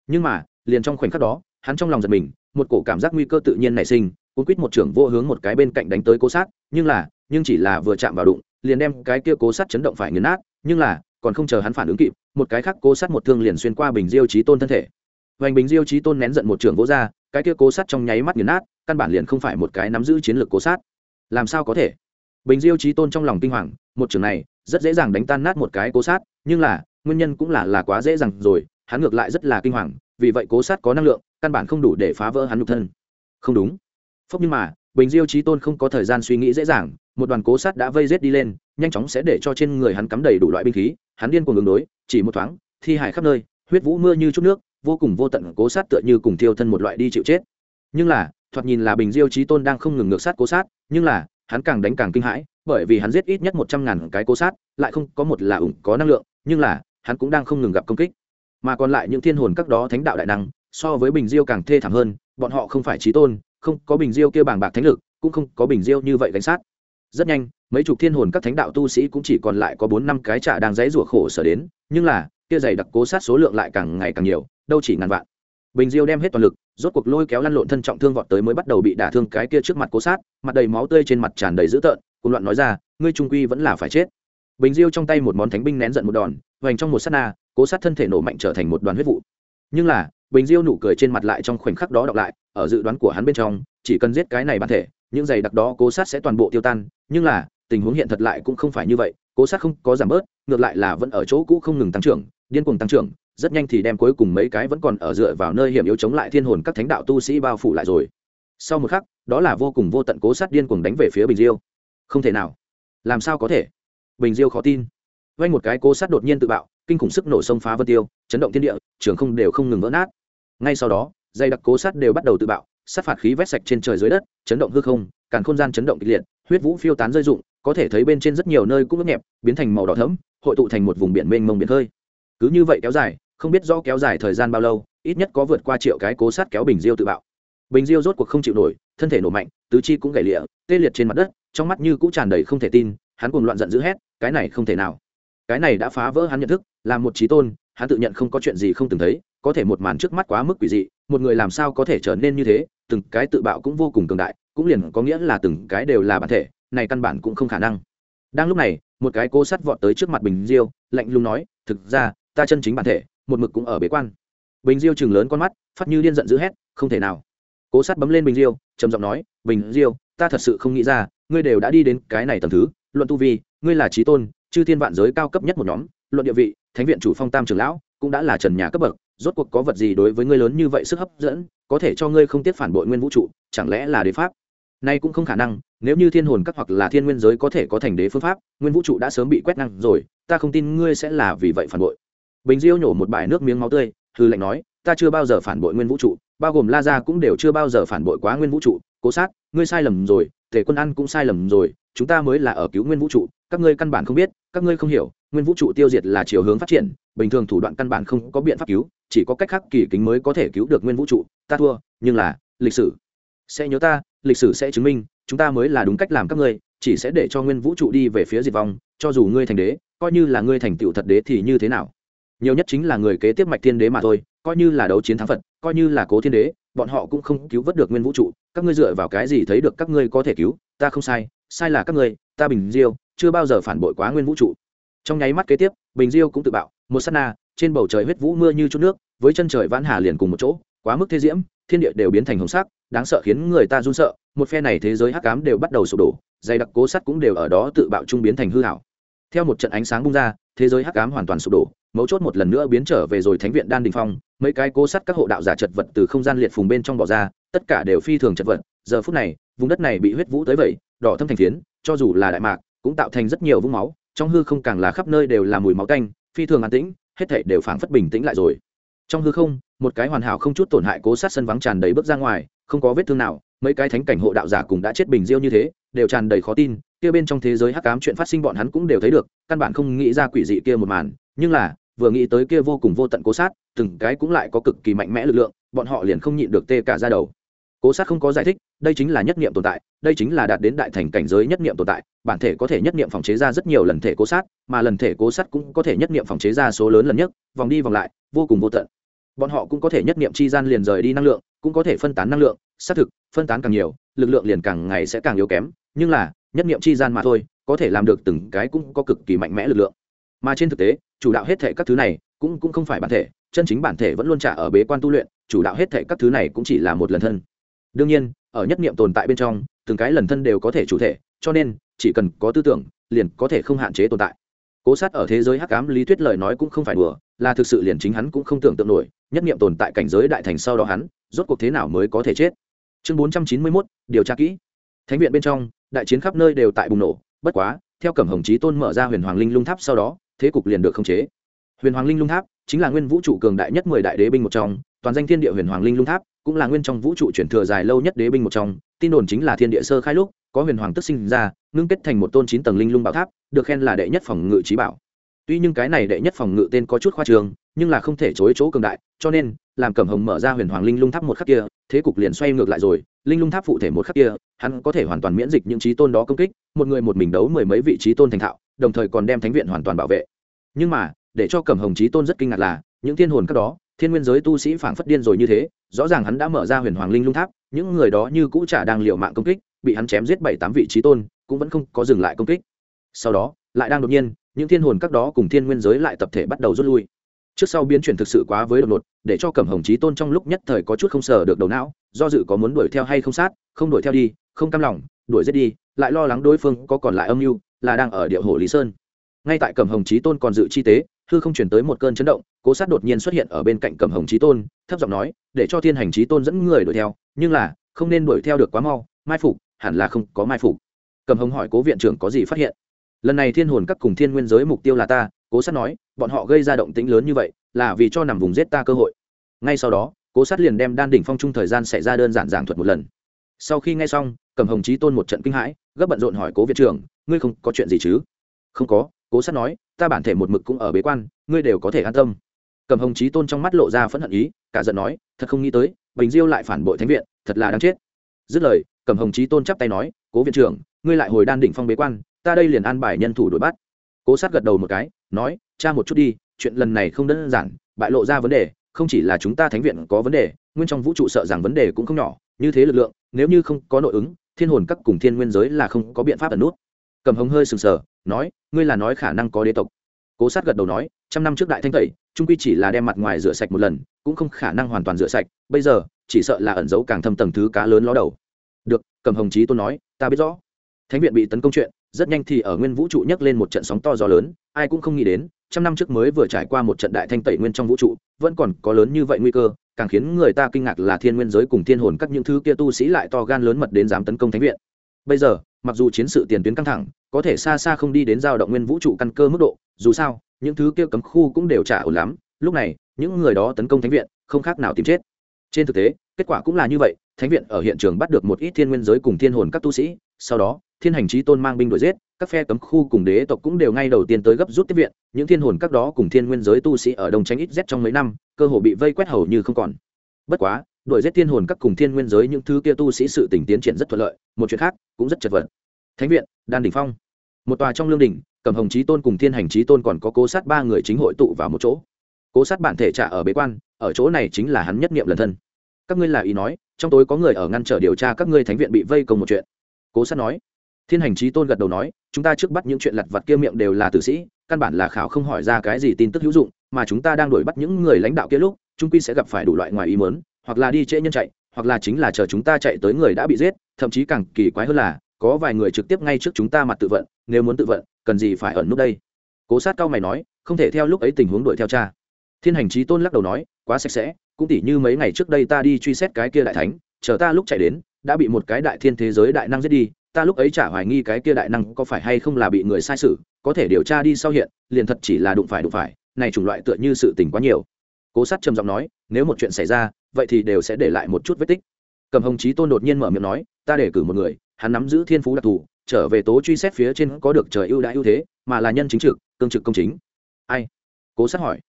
Nhưng mà, liền trong khoảnh khắc đó, hắn trong lòng giật mình, một cổ cảm giác nguy cơ tự nhiên nảy sinh, cuốn quýt một trưởng vô hướng một cái bên cạnh đánh tới cố sát, nhưng là, nhưng chỉ là vừa chạm vào đụng, liền đem cái kia cố sát chấn động phải nghiền nát, nhưng là còn không chờ hắn phản ứng kịp, một cái khác cố sát một thương liền xuyên qua bình diêu trí tôn thân thể. Vành bình diêu trí tôn nén giận một trưởng vỗ ra, cái kia cố sát trong nháy mắt nghiền nát, căn bản liền không phải một cái nắm giữ chiến lược cố sát. Làm sao có thể? Bình diêu trí tôn trong lòng kinh hoàng, một trường này, rất dễ dàng đánh tan nát một cái cố sát, nhưng là, nguyên nhân cũng là là quá dễ dàng rồi, hắn ngược lại rất là kinh hoàng, vì vậy cố sát có năng lượng, căn bản không đủ để phá vỡ hắn nhục thân. Không đúng. Phúc nhưng mà, bình diêu trí tôn không có thời gian suy nghĩ dễ dàng một đoàn cố sát đã vây rết đi lên, nhanh chóng sẽ để cho trên người hắn cắm đầy đủ loại binh khí, hắn điên cuồng ứng đối, chỉ một thoáng, thi hải khắp nơi, huyết vũ mưa như chút nước, vô cùng vô tận cố sát tựa như cùng thiêu thân một loại đi chịu chết. Nhưng là, thoạt nhìn là bình diêu trí tôn đang không ngừng ngược sát cố sát, nhưng là, hắn càng đánh càng kinh hãi, bởi vì hắn giết ít nhất một trăm ngàn cái cố sát, lại không có một là ủng có năng lượng, nhưng là, hắn cũng đang không ngừng gặp công kích. Mà còn lại những thiên hồn các đó thánh đạo đại năng, so với bình diêu càng thê thảm hơn, bọn họ không phải trí tôn, không có bình diêu kia bàng bạc thánh lực, cũng không có bình diêu như vậy gánh sát rất nhanh, mấy chục thiên hồn các thánh đạo tu sĩ cũng chỉ còn lại có bốn năm cái trả đang dãy rủa khổ sở đến, nhưng là, kia dày đặc cố sát số lượng lại càng ngày càng nhiều, đâu chỉ ngàn vạn. Bình diêu đem hết toàn lực, rốt cuộc lôi kéo lăn lộn thân trọng thương vọt tới mới bắt đầu bị đả thương cái kia trước mặt cố sát, mặt đầy máu tươi trên mặt tràn đầy dữ tợn, cùng loạn nói ra, ngươi trung quy vẫn là phải chết. Bình diêu trong tay một món thánh binh nén giận một đòn, hoành trong một sát na, cố sát thân thể nổ mạnh trở thành một đoàn huyết vụ. Nhưng là, bình diêu nụ cười trên mặt lại trong khoảnh khắc đó đọc lại, ở dự đoán của hắn bên trong, chỉ cần giết cái này bản thể những giày đặc đó cố sát sẽ toàn bộ tiêu tan, nhưng là, tình huống hiện thật lại cũng không phải như vậy, cố sát không có giảm bớt, ngược lại là vẫn ở chỗ cũ không ngừng tăng trưởng, điên cuồng tăng trưởng, rất nhanh thì đem cuối cùng mấy cái vẫn còn ở dựa vào nơi hiểm yếu chống lại thiên hồn các thánh đạo tu sĩ bao phủ lại rồi. Sau một khắc, đó là vô cùng vô tận cố sát điên cuồng đánh về phía bình diêu. Không thể nào. Làm sao có thể? Bình diêu khó tin. Vay một cái cố sát đột nhiên tự bạo, kinh khủng sức nổ sông phá vân tiêu, chấn động thiên địa, trường không đều không ngừng vỡ nát. Ngay sau đó dây đặc cố sát đều bắt đầu tự bạo sát phạt khí vét sạch trên trời dưới đất, chấn động hư không, càn không gian chấn động kịch liệt, huyết vũ phiêu tán rơi rụng, có thể thấy bên trên rất nhiều nơi cũng ướt nhẹp, biến thành màu đỏ thẫm, hội tụ thành một vùng biển mênh mông biển khơi. Cứ như vậy kéo dài, không biết rõ kéo dài thời gian bao lâu, ít nhất có vượt qua triệu cái cố sát kéo bình diêu tự bạo. Bình diêu rốt cuộc không chịu nổi, thân thể nổ mạnh, tứ chi cũng gãy lịa, tê liệt trên mặt đất, trong mắt như cũng tràn đầy không thể tin, hắn cùng loạn giận dữ hét, cái này không thể nào. Cái này đã phá vỡ hắn nhận thức là một trí tôn, hắn tự nhận không có chuyện gì không từng thấy, có thể một màn trước mắt quá mức quỷ dị, một người làm sao có thể trở nên như thế? Từng cái tự bạo cũng vô cùng cường đại, cũng liền có nghĩa là từng cái đều là bản thể, này căn bản cũng không khả năng. Đang lúc này, một cái cô sắt vọt tới trước mặt bình diêu, lạnh lùng nói, thực ra, ta chân chính bản thể, một mực cũng ở bế quan. Bình diêu chừng lớn con mắt, phát như điên giận dữ hét, không thể nào. Cố sắt bấm lên bình diêu, trầm giọng nói, bình diêu, ta thật sự không nghĩ ra, ngươi đều đã đi đến cái này tầm thứ, luận tu vi, ngươi là trí tôn, chư thiên vạn giới cao cấp nhất một nhóm, luận địa vị, thánh viện chủ phong tam trưởng lão, cũng đã là trần nhà cấp bậc rốt cuộc có vật gì đối với ngươi lớn như vậy sức hấp dẫn, có thể cho ngươi không tiếc phản bội nguyên vũ trụ, chẳng lẽ là đế pháp? Nay cũng không khả năng, nếu như thiên hồn các hoặc là thiên nguyên giới có thể có thành đế phương pháp, nguyên vũ trụ đã sớm bị quét năng rồi, ta không tin ngươi sẽ là vì vậy phản bội. Bình diêu nhổ một bài nước miếng máu tươi hư lệnh nói, ta chưa bao giờ phản bội nguyên vũ trụ, bao gồm la gia cũng đều chưa bao giờ phản bội quá nguyên vũ trụ. Cố sát, ngươi sai lầm rồi thể quân ăn cũng sai lầm rồi, chúng ta mới là ở cứu nguyên vũ trụ, các ngươi căn bản không biết, các ngươi không hiểu, nguyên vũ trụ tiêu diệt là chiều hướng phát triển, bình thường thủ đoạn căn bản không có biện pháp cứu chỉ có cách khắc kỳ kính mới có thể cứu được nguyên vũ trụ, ta thua, nhưng là, lịch sử. Sẽ nhớ ta, lịch sử sẽ chứng minh, chúng ta mới là đúng cách làm các ngươi, chỉ sẽ để cho nguyên vũ trụ đi về phía diệt vong, cho dù ngươi thành đế, coi như là ngươi thành tựu thật đế thì như thế nào? Nhiều nhất chính là người kế tiếp mạch thiên đế mà thôi, coi như là đấu chiến thắng phật, coi như là cố thiên đế, bọn họ cũng không cứu vớt được nguyên vũ trụ. Các ngươi dựa vào cái gì thấy được các ngươi có thể cứu? Ta không sai sai là các ngươi, ta bình diêu, chưa bao giờ phản bội quá nguyên vũ trụ. Trong nháy mắt kế tiếp, bình diêu cũng tự bạo một s á t na trên bầu trời huyết vũ mưa như chút nước với chân trời vãn hà liền cùng một chỗ quá mức thế diễm thiên địa đều biến thành hồng sắc đáng sợ khiến người ta run sợ một phe này thế giới hắc cám đều bắt đầu sụp đổ dày đặc cố sắt cũng đều ở đó tự bạo trung biến thành hư hảo. Theo một trận ánh sáng bung ra thế giới hắc cám hoàn toàn sụp đổ mấu chốt một lần nữa biến trở về rồi thánh viện đan đình phong mấy cái cố sắt các hộ đạo giả chật vật từ không gian liệt phùng bên trong bỏ ra tất cả đều phi thường chật vật giờ phút này vùng đất này bị huyết vũ tới vậy, đỏ thâm thành phiến cho dù là đại mạc cũng tạo thành rất nhiều vũng máu trong hư không càng là khắp nơi đều là mùi máu canh phi thường an tĩnh hết thảy đều phảng phất bình tĩnh lại rồi. Trong hư không, một cái hoàn hảo không chút tổn hại cố sát sân vắng tràn đầy bước ra ngoài, không có vết thương nào, mấy cái thánh cảnh hộ đạo giả cùng đã chết bình diêu như thế, đều tràn đầy khó tin, kia bên trong thế giới hắc ám chuyện phát sinh bọn hắn cũng đều thấy được, căn bản không nghĩ ra quỷ dị kia một màn, nhưng là, vừa nghĩ tới kia vô cùng vô tận cố sát, từng cái cũng lại có cực kỳ mạnh mẽ lực lượng, bọn họ liền không nhịn được tê cả ra đầu cố sát không có giải thích, đây chính là nhất niệm tồn tại, đây chính là đạt đến đại thành cảnh giới nhất niệm tồn tại, bản thể có thể nhất niệm phòng chế ra rất nhiều lần thể cố sát, mà lần thể cố sát cũng có thể nhất niệm phòng chế ra số lớn lần nhất, vòng đi vòng lại, vô cùng vô tận. Bọn họ cũng có thể nhất niệm chi gian liền rời đi năng lượng, cũng có thể phân tán năng lượng, xác thực, phân tán càng nhiều, lực lượng liền càng ngày sẽ càng yếu kém, nhưng là, nhất niệm chi gian mà thôi, có thể làm được từng cái cũng có cực kỳ mạnh mẽ lực lượng. Mà trên thực tế, chủ đạo hết thể các thứ này cũng cũng không phải bản thể, chân chính bản thể vẫn luôn trả ở bế quan tu luyện, chủ đạo hết thể các thứ này cũng chỉ là một lần thân đương nhiên, ở nhất niệm tồn tại bên trong, từng cái lần thân đều có thể chủ thể, cho nên, chỉ cần có tư tưởng, liền có thể không hạn chế tồn tại. Cố sát ở thế giới hắc ám, lý thuyết lời nói cũng không phải đùa, là thực sự liền chính hắn cũng không tưởng tượng nổi, nhất niệm tồn tại cảnh giới đại thành sau đó hắn, rốt cuộc thế nào mới có thể chết? Chương bốn trăm chín mươi mốt, điều tra kỹ. Thánh viện bên trong, đại chiến khắp nơi đều tại bùng nổ, bất quá, theo cẩm hồng chí tôn mở ra huyền hoàng linh lung tháp sau đó, thế cục liền được khống chế. Huyền hoàng linh lung tháp chính là nguyên vũ trụ cường đại nhất mười đại đế binh một trong, toàn danh thiên địa huyền hoàng linh lung tháp cũng là nguyên trong vũ trụ chuyển thừa dài lâu nhất đế binh một trong, tin đồn chính là thiên địa sơ khai lúc, có huyền hoàng tức sinh ra, ngưng kết thành một tôn chín tầng linh lung bảo tháp, được khen là đệ nhất phòng ngự trí bảo. Tuy nhưng cái này đệ nhất phòng ngự tên có chút khoa trường nhưng là không thể chối chỗ cường đại, cho nên, làm cẩm hồng mở ra huyền hoàng linh lung tháp một khắc kia, thế cục liền xoay ngược lại rồi, linh lung tháp phụ thể một khắc kia, hắn có thể hoàn toàn miễn dịch những trí tôn đó công kích, một người một mình đấu mười mấy vị trí tôn thành thạo, đồng thời còn đem thánh viện hoàn toàn bảo vệ. Nhưng mà, để cho cẩm hồng trí tôn rất kinh ngạc là, những thiên hồn các đó thiên nguyên giới tu sĩ phảng phất điên rồi như thế, rõ ràng hắn đã mở ra huyền hoàng linh lung tháp, những người đó như cũ trả đang liệu mạng công kích, bị hắn chém giết bảy tám vị trí tôn, cũng vẫn không có dừng lại công kích. Sau đó, lại đang đột nhiên, những thiên hồn các đó cùng thiên nguyên giới lại tập thể bắt đầu rút lui. Trước sau biến chuyển thực sự quá với đột ngột, để cho cẩm hồng trí tôn trong lúc nhất thời có chút không sờ được đầu não, do dự có muốn đuổi theo hay không sát, không đuổi theo đi, không cam lòng, đuổi giết đi, lại lo lắng đối phương có còn lại âm mưu, là đang ở địa hồ lý sơn. Ngay tại cẩm hồng trí tôn còn dự chi tế hư không chuyển tới một cơn chấn động, cố sát đột nhiên xuất hiện ở bên cạnh cẩm hồng trí tôn, thấp giọng nói, để cho thiên hành trí tôn dẫn người đuổi theo, nhưng là, không nên đuổi theo được quá mau, mai phục, hẳn là không có mai phục. Cẩm hồng hỏi, cố viện trưởng có gì phát hiện? Lần này thiên hồn các cùng thiên nguyên giới mục tiêu là ta, cố sát nói, bọn họ gây ra động tĩnh lớn như vậy, là vì cho nằm vùng giết ta cơ hội. Ngay sau đó, cố sát liền đem đan đỉnh phong trung thời gian xảy ra đơn giản giảng thuật một lần. Sau khi nghe xong cầm hồng trí tôn một trận kinh hãi, gấp bận rộn hỏi, cố viện trưởng, ngươi không có chuyện gì chứ? Không có cố sát nói, ta bản thể một mực cũng ở bế quan, ngươi đều có thể an tâm. Cầm hồng trí tôn trong mắt lộ ra phẫn hận ý, cả giận nói, thật không nghĩ tới, bình diêu lại phản bội thánh viện, thật là đáng chết. Dứt lời, cầm hồng trí tôn chắp tay nói, cố viện trưởng, ngươi lại hồi đan đỉnh phong bế quan, ta đây liền an bài nhân thủ đuổi bắt. Cố sát gật đầu một cái, nói, cha một chút đi, chuyện lần này không đơn giản, bại lộ ra vấn đề, không chỉ là chúng ta thánh viện có vấn đề, nguyên trong vũ trụ sợ rằng vấn đề cũng không nhỏ, như thế lực lượng, nếu như không có nội ứng, thiên hồn các cùng thiên nguyên giới là không có biện pháp ẩn nút. Cầm hồng hơi sừng sờ nói, ngươi là nói khả năng có đế tộc. Cố sát gật đầu nói, trăm năm trước đại thanh tẩy, trung quy chỉ là đem mặt ngoài rửa sạch một lần, cũng không khả năng hoàn toàn rửa sạch, bây giờ, chỉ sợ là ẩn giấu càng thâm tầng thứ cá lớn ló đầu. Được, cầm hồng chí tôn nói, ta biết rõ. Thánh viện bị tấn công chuyện, rất nhanh thì ở nguyên vũ trụ nhấc lên một trận sóng to gió lớn, ai cũng không nghĩ đến, trăm năm trước mới vừa trải qua một trận đại thanh tẩy nguyên trong vũ trụ, vẫn còn có lớn như vậy nguy cơ, càng khiến người ta kinh ngạc là thiên nguyên giới cùng thiên hồn các những thứ kia tu sĩ lại to gan lớn mật đến dám tấn công thánh viện. Bây giờ mặc dù chiến sự tiền tuyến căng thẳng, có thể xa xa không đi đến giao động nguyên vũ trụ căn cơ mức độ, dù sao, những thứ kia cấm khu cũng đều trả ổn lắm, lúc này, những người đó tấn công thánh viện, không khác nào tìm chết. Trên thực tế, kết quả cũng là như vậy, thánh viện ở hiện trường bắt được một ít thiên nguyên giới cùng thiên hồn các tu sĩ, sau đó, thiên hành trí tôn mang binh đuổi giết, các phe cấm khu cùng đế tộc cũng đều ngay đầu tiên tới gấp rút tiếp viện, những thiên hồn các đó cùng thiên nguyên giới tu sĩ ở đông tranh ít rét trong mấy năm, cơ hồ bị vây quét hầu như không còn. Bất quá đuổi giết thiên hồn các cùng thiên nguyên giới những thứ kia tu sĩ sự tỉnh tiến triển rất thuận lợi, một chuyện khác cũng rất chật vật. Thánh viện, đan đỉnh phong. Một tòa trong lương đỉnh cầm hồng trí tôn cùng thiên hành trí tôn còn có cố sát ba người chính hội tụ vào một chỗ. Cố sát bản thể trả ở bế quan, ở chỗ này chính là hắn nhất nghiệm lần thân. Các ngươi là ý nói, trong tối có người ở ngăn trở điều tra các ngươi thánh viện bị vây công một chuyện. Cố sát nói. Thiên hành trí tôn gật đầu nói, chúng ta trước bắt những chuyện lặt vặt kia miệng đều là tử sĩ, căn bản là khảo không hỏi ra cái gì tin tức hữu dụng, mà chúng ta đang đuổi bắt những người lãnh đạo kia lúc trung quy sẽ gặp phải đủ loại ngoài ý mớn hoặc là đi trễ nhân chạy, hoặc là chính là chờ chúng ta chạy tới người đã bị giết, thậm chí càng kỳ quái hơn là, có vài người trực tiếp ngay trước chúng ta mặt tự vận, nếu muốn tự vận, cần gì phải ẩn nút đây? Cố sát cao mày nói, không thể theo lúc ấy tình huống đuổi theo cha. Thiên hành trí tôn lắc đầu nói, quá sạch sẽ, cũng tỉ như mấy ngày trước đây ta đi truy xét cái kia đại thánh, chờ ta lúc chạy đến, đã bị một cái đại thiên thế giới đại năng giết đi, ta lúc ấy chả hoài nghi cái kia đại năng có phải hay không là bị người sai sự, có thể điều tra đi sau hiện, liền thật chỉ là đụng phải đụng phải, này chủng loại tựa như sự tình quá nhiều. Cố sát trầm giọng nói, nếu một chuyện xảy ra vậy thì đều sẽ để lại một chút vết tích. Cầm hồng Chí tôn đột nhiên mở miệng nói, ta để cử một người, hắn nắm giữ thiên phú đặc thù, trở về tố truy xét phía trên có được trời ưu đãi ưu thế, mà là nhân chính trực, cương trực công chính. Ai? Cố sát hỏi.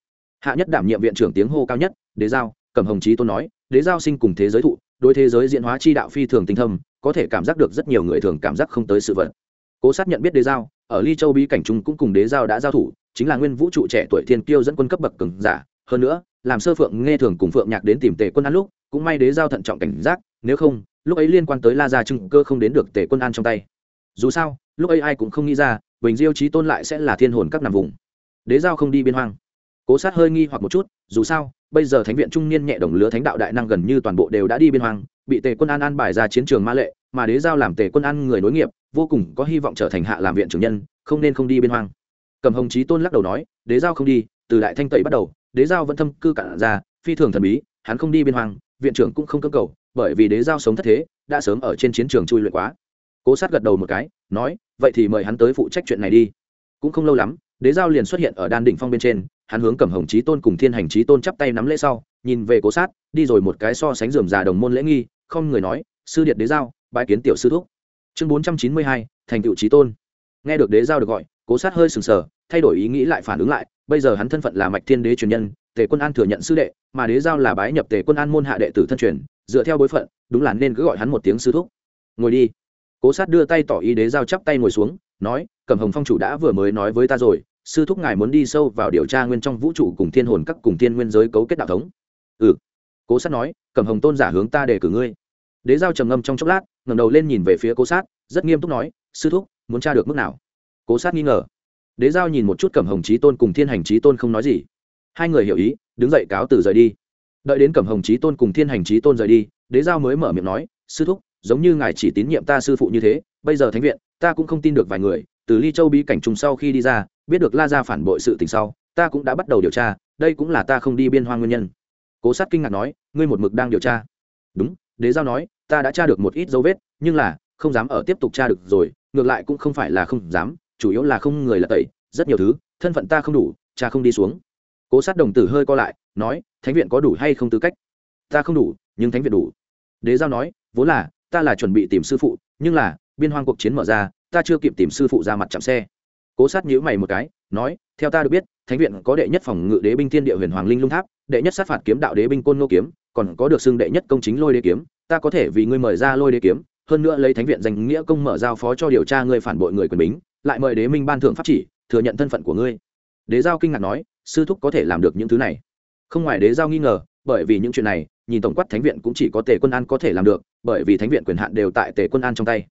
Hạ nhất đảm nhiệm viện trưởng tiếng hô cao nhất, đế giao. Cầm hồng Chí tôn nói, đế giao sinh cùng thế giới thụ, đối thế giới diễn hóa chi đạo phi thường tinh thâm, có thể cảm giác được rất nhiều người thường cảm giác không tới sự vật. Cố sát nhận biết đế giao, ở ly châu bí cảnh trung cũng cùng đế giao đã giao thủ, chính là nguyên vũ trụ trẻ tuổi thiên kiêu dẫn quân cấp bậc cường giả, hơn nữa làm sơ phượng nghe thường cùng phượng nhạc đến tìm tề quân an lúc, cũng may đế giao thận trọng cảnh giác, nếu không, lúc ấy liên quan tới la gia trưng cơ không đến được tề quân an trong tay. Dù sao, lúc ấy ai cũng không nghĩ ra, bình diêu trí tôn lại sẽ là thiên hồn các nằm vùng. Đế giao không đi biên hoang. Cố sát hơi nghi hoặc một chút, dù sao, bây giờ thánh viện trung niên nhẹ đồng lứa thánh đạo đại năng gần như toàn bộ đều đã đi biên hoang, bị tề quân an an bài ra chiến trường ma lệ, mà đế giao làm tề quân an người nối nghiệp, vô cùng có hy vọng trở thành hạ làm viện trưởng nhân, không nên không đi biên hoang. Cầm hồng trí tôn lắc đầu nói, đế giao không đi, từ đại thanh tẩy bắt đầu đế giao vẫn thâm cư cản ra phi thường thần bí hắn không đi biên hoàng, viện trưởng cũng không cơ cầu bởi vì đế giao sống thất thế đã sớm ở trên chiến trường chui luyện quá. Cố sát gật đầu một cái nói vậy thì mời hắn tới phụ trách chuyện này đi. Cũng không lâu lắm đế giao liền xuất hiện ở đan đỉnh phong bên trên hắn hướng cầm hồng trí tôn cùng thiên hành trí tôn chắp tay nắm lễ sau nhìn về cố sát đi rồi một cái so sánh dườm già đồng môn lễ nghi không người nói sư điện đế giao bãi kiến tiểu sư thúc. Chương bốn trăm chín mươi hai thành tựu trí tôn. Nghe được đế giao được gọi cố sát hơi sừng sờ thay đổi ý nghĩ lại phản ứng lại, bây giờ hắn thân phận là mạch thiên đế truyền nhân, tề quân an thừa nhận sư đệ, mà đế giao là bái nhập tề quân an môn hạ đệ tử thân truyền, dựa theo bối phận, đúng là nên cứ gọi hắn một tiếng sư thúc. Ngồi đi. Cố sát đưa tay tỏ ý đế giao chắp tay ngồi xuống, nói, cẩm hồng phong chủ đã vừa mới nói với ta rồi, sư thúc ngài muốn đi sâu vào điều tra nguyên trong vũ trụ cùng thiên hồn các cùng thiên nguyên giới cấu kết đạo thống. Ừ. Cố sát nói, cẩm hồng tôn giả hướng ta đề cử ngươi. Đế giao trầm ngâm trong chốc lát, ngẩng đầu lên nhìn về phía cố sát, rất nghiêm túc nói, sư thúc, muốn tra được mức nào? Cố sát nghi ngờ đế giao nhìn một chút cẩm hồng trí tôn cùng thiên hành trí tôn không nói gì. Hai người hiểu ý, đứng dậy cáo từ rời đi. Đợi đến cẩm hồng trí tôn cùng thiên hành trí tôn rời đi, đế giao mới mở miệng nói, sư thúc, giống như ngài chỉ tín nhiệm ta sư phụ như thế, bây giờ thánh viện, ta cũng không tin được vài người, từ ly châu bí cảnh trùng sau khi đi ra, biết được la ra phản bội sự tình sau, ta cũng đã bắt đầu điều tra, đây cũng là ta không đi biên hoang nguyên nhân. Cố sát kinh ngạc nói, ngươi một mực đang điều tra. Đúng, đế giao nói, ta đã tra được một ít dấu vết, nhưng là không dám ở tiếp tục tra được rồi, ngược lại cũng không phải là không dám chủ yếu là không người là tẩy, rất nhiều thứ, thân phận ta không đủ, cha không đi xuống. Cố sát đồng tử hơi co lại, nói, thánh viện có đủ hay không tư cách? Ta không đủ, nhưng thánh viện đủ. Đế giao nói, vốn là, ta là chuẩn bị tìm sư phụ, nhưng là, biên hoang cuộc chiến mở ra, ta chưa kịp tìm sư phụ ra mặt chạm xe. Cố sát nhữ mày một cái, nói, theo ta được biết, thánh viện có đệ nhất phòng ngự đế binh thiên địa huyền hoàng linh lung tháp, đệ nhất sát phạt kiếm đạo đế binh côn ngô kiếm, còn có được xưng đệ nhất công chính lôi đế kiếm. Ta có thể vì ngươi mời ra lôi đế kiếm, hơn nữa lấy thánh viện danh nghĩa công mở giao phó cho điều tra người phản bội người quyền bính lại mời đế minh ban thượng pháp chỉ, thừa nhận thân phận của ngươi. Đế giao kinh ngạc nói, sư thúc có thể làm được những thứ này. Không ngoài đế giao nghi ngờ, bởi vì những chuyện này, nhìn tổng quát thánh viện cũng chỉ có tề quân an có thể làm được, bởi vì thánh viện quyền hạn đều tại tề quân an trong tay.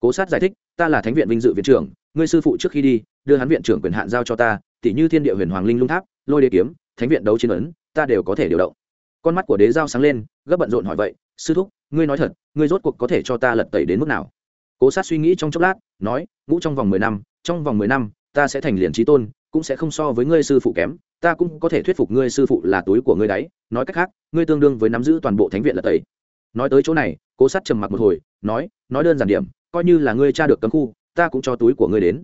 Cố sát giải thích, ta là thánh viện vinh dự viện trưởng, ngươi sư phụ trước khi đi, đưa hắn viện trưởng quyền hạn giao cho ta tỷ như thiên địa huyền hoàng linh lung tháp, lôi đế kiếm, thánh viện đấu chiến ấn, ta đều có thể điều động. Con mắt của đế giao sáng lên, gấp bận rộn hỏi vậy, sư thúc, ngươi nói thật, ngươi rốt cuộc có thể cho ta lật tẩy đến mức nào? Cố sát suy nghĩ trong chốc lát, nói, ngũ trong vòng mười năm, trong vòng mười năm, ta sẽ thành liền trí tôn, cũng sẽ không so với ngươi sư phụ kém, ta cũng có thể thuyết phục ngươi sư phụ là túi của ngươi đấy, nói cách khác, ngươi tương đương với nắm giữ toàn bộ thánh viện là tẩy. Nói tới chỗ này, cố sát trầm mặc một hồi, nói nói đơn giản điểm, coi như là ngươi cha được cấm khu, ta cũng cho túi của ngươi đến.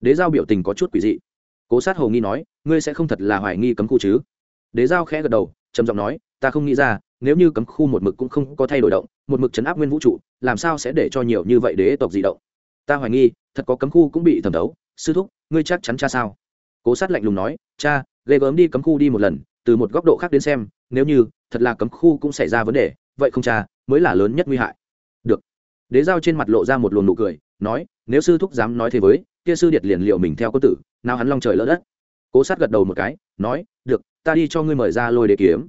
Đế giao biểu tình có chút quỷ dị. Cố sát hầu nghi nói, ngươi sẽ không thật là hoài nghi cấm khu chứ? Đế giao khẽ gật đầu, trầm giọng nói, ta không nghĩ ra, nếu như cấm khu một mực cũng không có thay đổi động một mực chấn áp nguyên vũ trụ, làm sao sẽ để cho nhiều như vậy đế tộc di động? Ta hoài nghi, thật có cấm khu cũng bị thẩm thấu. Sư thúc, ngươi chắc chắn cha sao? Cố sát lạnh lùng nói, cha, ghê gớm đi cấm khu đi một lần, từ một góc độ khác đến xem, nếu như thật là cấm khu cũng xảy ra vấn đề, vậy không cha, mới là lớn nhất nguy hại. Được. Đế giao trên mặt lộ ra một luồng nụ cười, nói, nếu sư thúc dám nói thế với, kia sư điệt liền liệu mình theo có tử, nào hắn long trời lỡ đất. Cố sát gật đầu một cái, nói, được, ta đi cho ngươi mời ra lôi đế kiếm.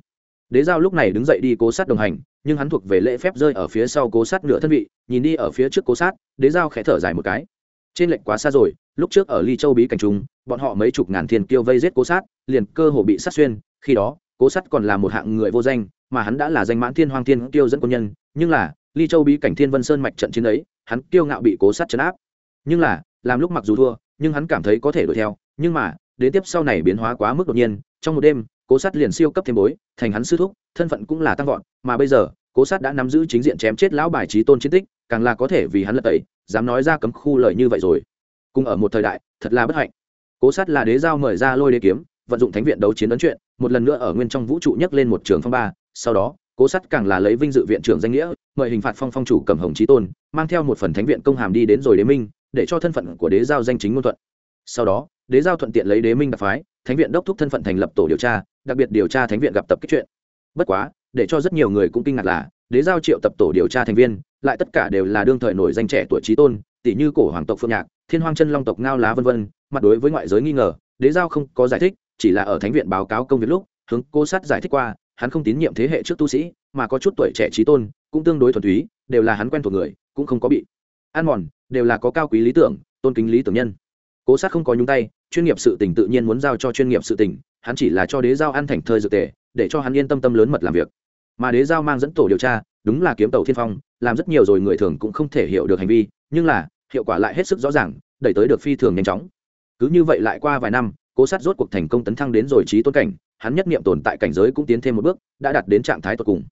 Đế giao lúc này đứng dậy đi cố sát đồng hành nhưng hắn thuộc về lễ phép rơi ở phía sau cố sát nửa thân vị, nhìn đi ở phía trước cố sát, đế giao khẽ thở dài một cái. Trên lệnh quá xa rồi, lúc trước ở ly châu bí cảnh trung, bọn họ mấy chục ngàn thiên kiêu vây giết cố sát, liền cơ hồ bị sát xuyên, khi đó, cố sát còn là một hạng người vô danh, mà hắn đã là danh mãn thiên hoàng thiên kiêu dẫn quân nhân, nhưng là, ly châu bí cảnh thiên vân sơn mạch trận chiến ấy, hắn kiêu ngạo bị cố sát chấn áp. Nhưng là, làm lúc mặc dù thua, nhưng hắn cảm thấy có thể đuổi theo, nhưng mà, đến tiếp sau này biến hóa quá mức đột nhiên, trong một đêm cố sát liền siêu cấp thêm bối, thành hắn sư thúc, thân phận cũng là tăng vọt, mà bây giờ, cố sát đã nắm giữ chính diện chém chết lão bài trí tôn chiến tích, càng là có thể vì hắn lật tẩy, dám nói ra cấm khu lời như vậy rồi. Cùng ở một thời đại, thật là bất hạnh. Cố sát là đế giao mời ra lôi đế kiếm, vận dụng thánh viện đấu chiến ấn chuyện một lần nữa ở nguyên trong vũ trụ nhấc lên một trường phong ba, sau đó, cố sát càng là lấy vinh dự viện trưởng danh nghĩa, mời hình phạt phong phong chủ cầm hồng trí tôn, mang theo một phần thánh viện công hàm đi đến rồi đế minh, để cho thân phận của đế giao danh chính ngôn thuận. Sau đó, đế giao thuận tiện lấy đế minh đặc phái thánh viện đốc thúc thân phận thành lập tổ điều tra, đặc biệt điều tra thánh viện gặp tập kích chuyện. Bất quá, để cho rất nhiều người cũng kinh ngạc là, đế giao triệu tập tổ điều tra thành viên, lại tất cả đều là đương thời nổi danh trẻ tuổi trí tôn tỷ như cổ hoàng tộc phương nhạc, thiên hoang chân long tộc ngao lá vân vân, mặt đối với ngoại giới nghi ngờ, đế giao không có giải thích, chỉ là ở thánh viện báo cáo công việc lúc, hướng cố sát giải thích qua, hắn không tín nhiệm thế hệ trước tu sĩ, mà có chút tuổi trẻ trí tôn, cũng tương đối thuần túy, đều là hắn quen thuộc người, cũng không có bị ăn mòn, đều là có cao quý lý tưởng, tôn kính lý tưởng nhân cố sát không có nhúng tay, chuyên nghiệp sự tình tự nhiên muốn giao cho chuyên nghiệp sự tình, hắn chỉ là cho đế giao ăn thành thời dự tề, để cho hắn yên tâm tâm lớn mật làm việc. Mà đế giao mang dẫn tổ điều tra, đúng là kiếm tàu thiên phong, làm rất nhiều rồi người thường cũng không thể hiểu được hành vi, nhưng là, hiệu quả lại hết sức rõ ràng, đẩy tới được phi thường nhanh chóng. Cứ như vậy lại qua vài năm, cố sát rốt cuộc thành công tấn thăng đến rồi trí tôn cảnh, hắn nhất niệm tồn tại cảnh giới cũng tiến thêm một bước, đã đạt đến trạng thái tột cùng.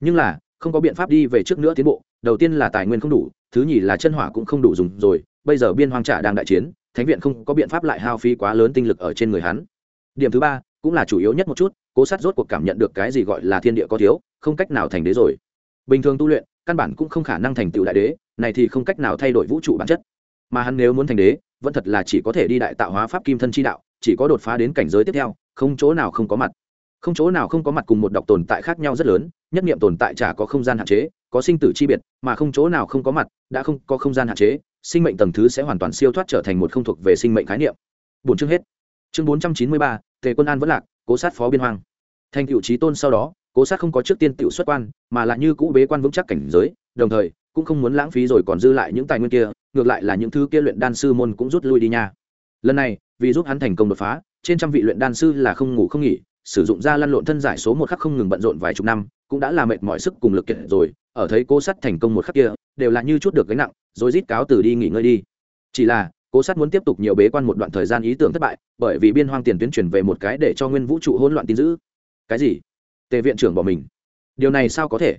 Nhưng là, không có biện pháp đi về trước nữa tiến bộ, đầu tiên là tài nguyên không đủ, thứ nhì là chân hỏa cũng không đủ dùng rồi, bây giờ biên hoang trả đang đại chiến thánh viện không có biện pháp lại hao phí quá lớn tinh lực ở trên người hắn. Điểm thứ ba, cũng là chủ yếu nhất một chút, cố sát rốt cuộc cảm nhận được cái gì gọi là thiên địa có thiếu, không cách nào thành đế rồi. Bình thường tu luyện, căn bản cũng không khả năng thành tựu đại đế, này thì không cách nào thay đổi vũ trụ bản chất. Mà hắn nếu muốn thành đế, vẫn thật là chỉ có thể đi đại tạo hóa pháp kim thân chi đạo, chỉ có đột phá đến cảnh giới tiếp theo, không chỗ nào không có mặt. Không chỗ nào không có mặt cùng một độc tồn tại khác nhau rất lớn, nhất niệm tồn tại chả có không gian hạn chế, có sinh tử chi biệt, mà không chỗ nào không có mặt, đã không có không gian hạn chế sinh mệnh tầng thứ sẽ hoàn toàn siêu thoát trở thành một không thuộc về sinh mệnh khái niệm. Bốn chương hết. Chương bốn trăm chín mươi ba, tề quân an vẫn lạc, cố sát phó biên hoàng thành cựu trí tôn sau đó, cố sát không có trước tiên tự xuất quan, mà lại như cũ bế quan vững chắc cảnh giới, đồng thời, cũng không muốn lãng phí rồi còn dư lại những tài nguyên kia, ngược lại là những thứ kia luyện đan sư môn cũng rút lui đi nha. Lần này, vì giúp hắn thành công đột phá, trên trăm vị luyện đan sư là không ngủ không nghỉ, sử dụng ra lăn lộn thân giải số một khắc không ngừng bận rộn vài chục năm, cũng đã là mệt mỏi sức cùng lực kiệt rồi, ở thấy cố sát thành công một khắc kia đều là như chút được gánh nặng, rồi rít cáo từ đi nghỉ ngơi đi. Chỉ là, cố sát muốn tiếp tục nhiều bế quan một đoạn thời gian ý tưởng thất bại, bởi vì biên hoang tiền tuyến chuyển về một cái để cho nguyên vũ trụ hỗn loạn tin giữ cái gì? Tề viện trưởng bỏ mình. Điều này sao có thể?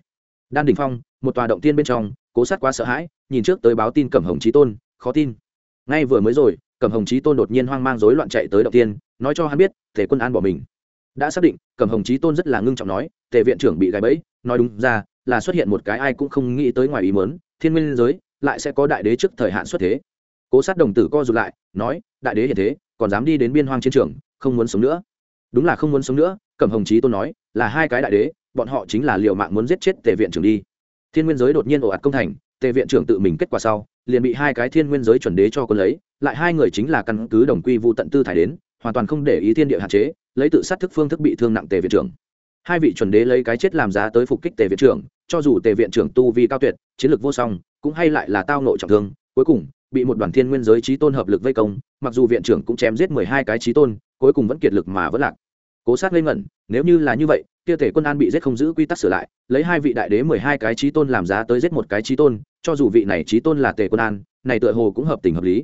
Đan đình phong, một tòa động tiên bên trong, cố sát quá sợ hãi, nhìn trước tới báo tin cẩm hồng trí tôn, khó tin. Ngay vừa mới rồi, cẩm hồng trí tôn đột nhiên hoang mang rối loạn chạy tới động tiên, nói cho hắn biết, tề quân an bỏ mình. Đã xác định, cẩm hồng trí tôn rất là ngưng trọng nói, tề viện trưởng bị gãy bẫy, nói đúng ra, là xuất hiện một cái ai cũng không nghĩ tới ngoài ý mớn thiên nguyên giới lại sẽ có đại đế trước thời hạn xuất thế. Cố sát đồng tử co rụt lại, nói, đại đế hiện thế, còn dám đi đến biên hoang chiến trường, không muốn sống nữa. Đúng là không muốn sống nữa, cẩm hồng Chí tôn nói, là hai cái đại đế, bọn họ chính là liệu mạng muốn giết chết tề viện trưởng đi. Thiên nguyên giới đột nhiên ồ ạt công thành, tề viện trưởng tự mình kết quả sau, liền bị hai cái thiên nguyên giới chuẩn đế cho quân lấy, lại hai người chính là căn cứ đồng quy vụ tận tư thải đến, hoàn toàn không để ý thiên địa hạn chế, lấy tự sát thức phương thức bị thương nặng tề viện trưởng hai vị chuẩn đế lấy cái chết làm giá tới phục kích tề viện trưởng, cho dù tề viện trưởng tu vi cao tuyệt, chiến lược vô song, cũng hay lại là tao nội trọng thương, cuối cùng, bị một đoàn thiên nguyên giới trí tôn hợp lực vây công, mặc dù viện trưởng cũng chém giết mười hai cái trí tôn, cuối cùng vẫn kiệt lực mà vẫn lạc. Cố sát lên ngẩn, nếu như là như vậy, kia thể quân an bị giết không giữ quy tắc sửa lại, lấy hai vị đại đế mười hai cái trí tôn làm giá tới giết một cái trí tôn, cho dù vị này trí tôn là tề quân an, này tựa hồ cũng hợp tình hợp lý.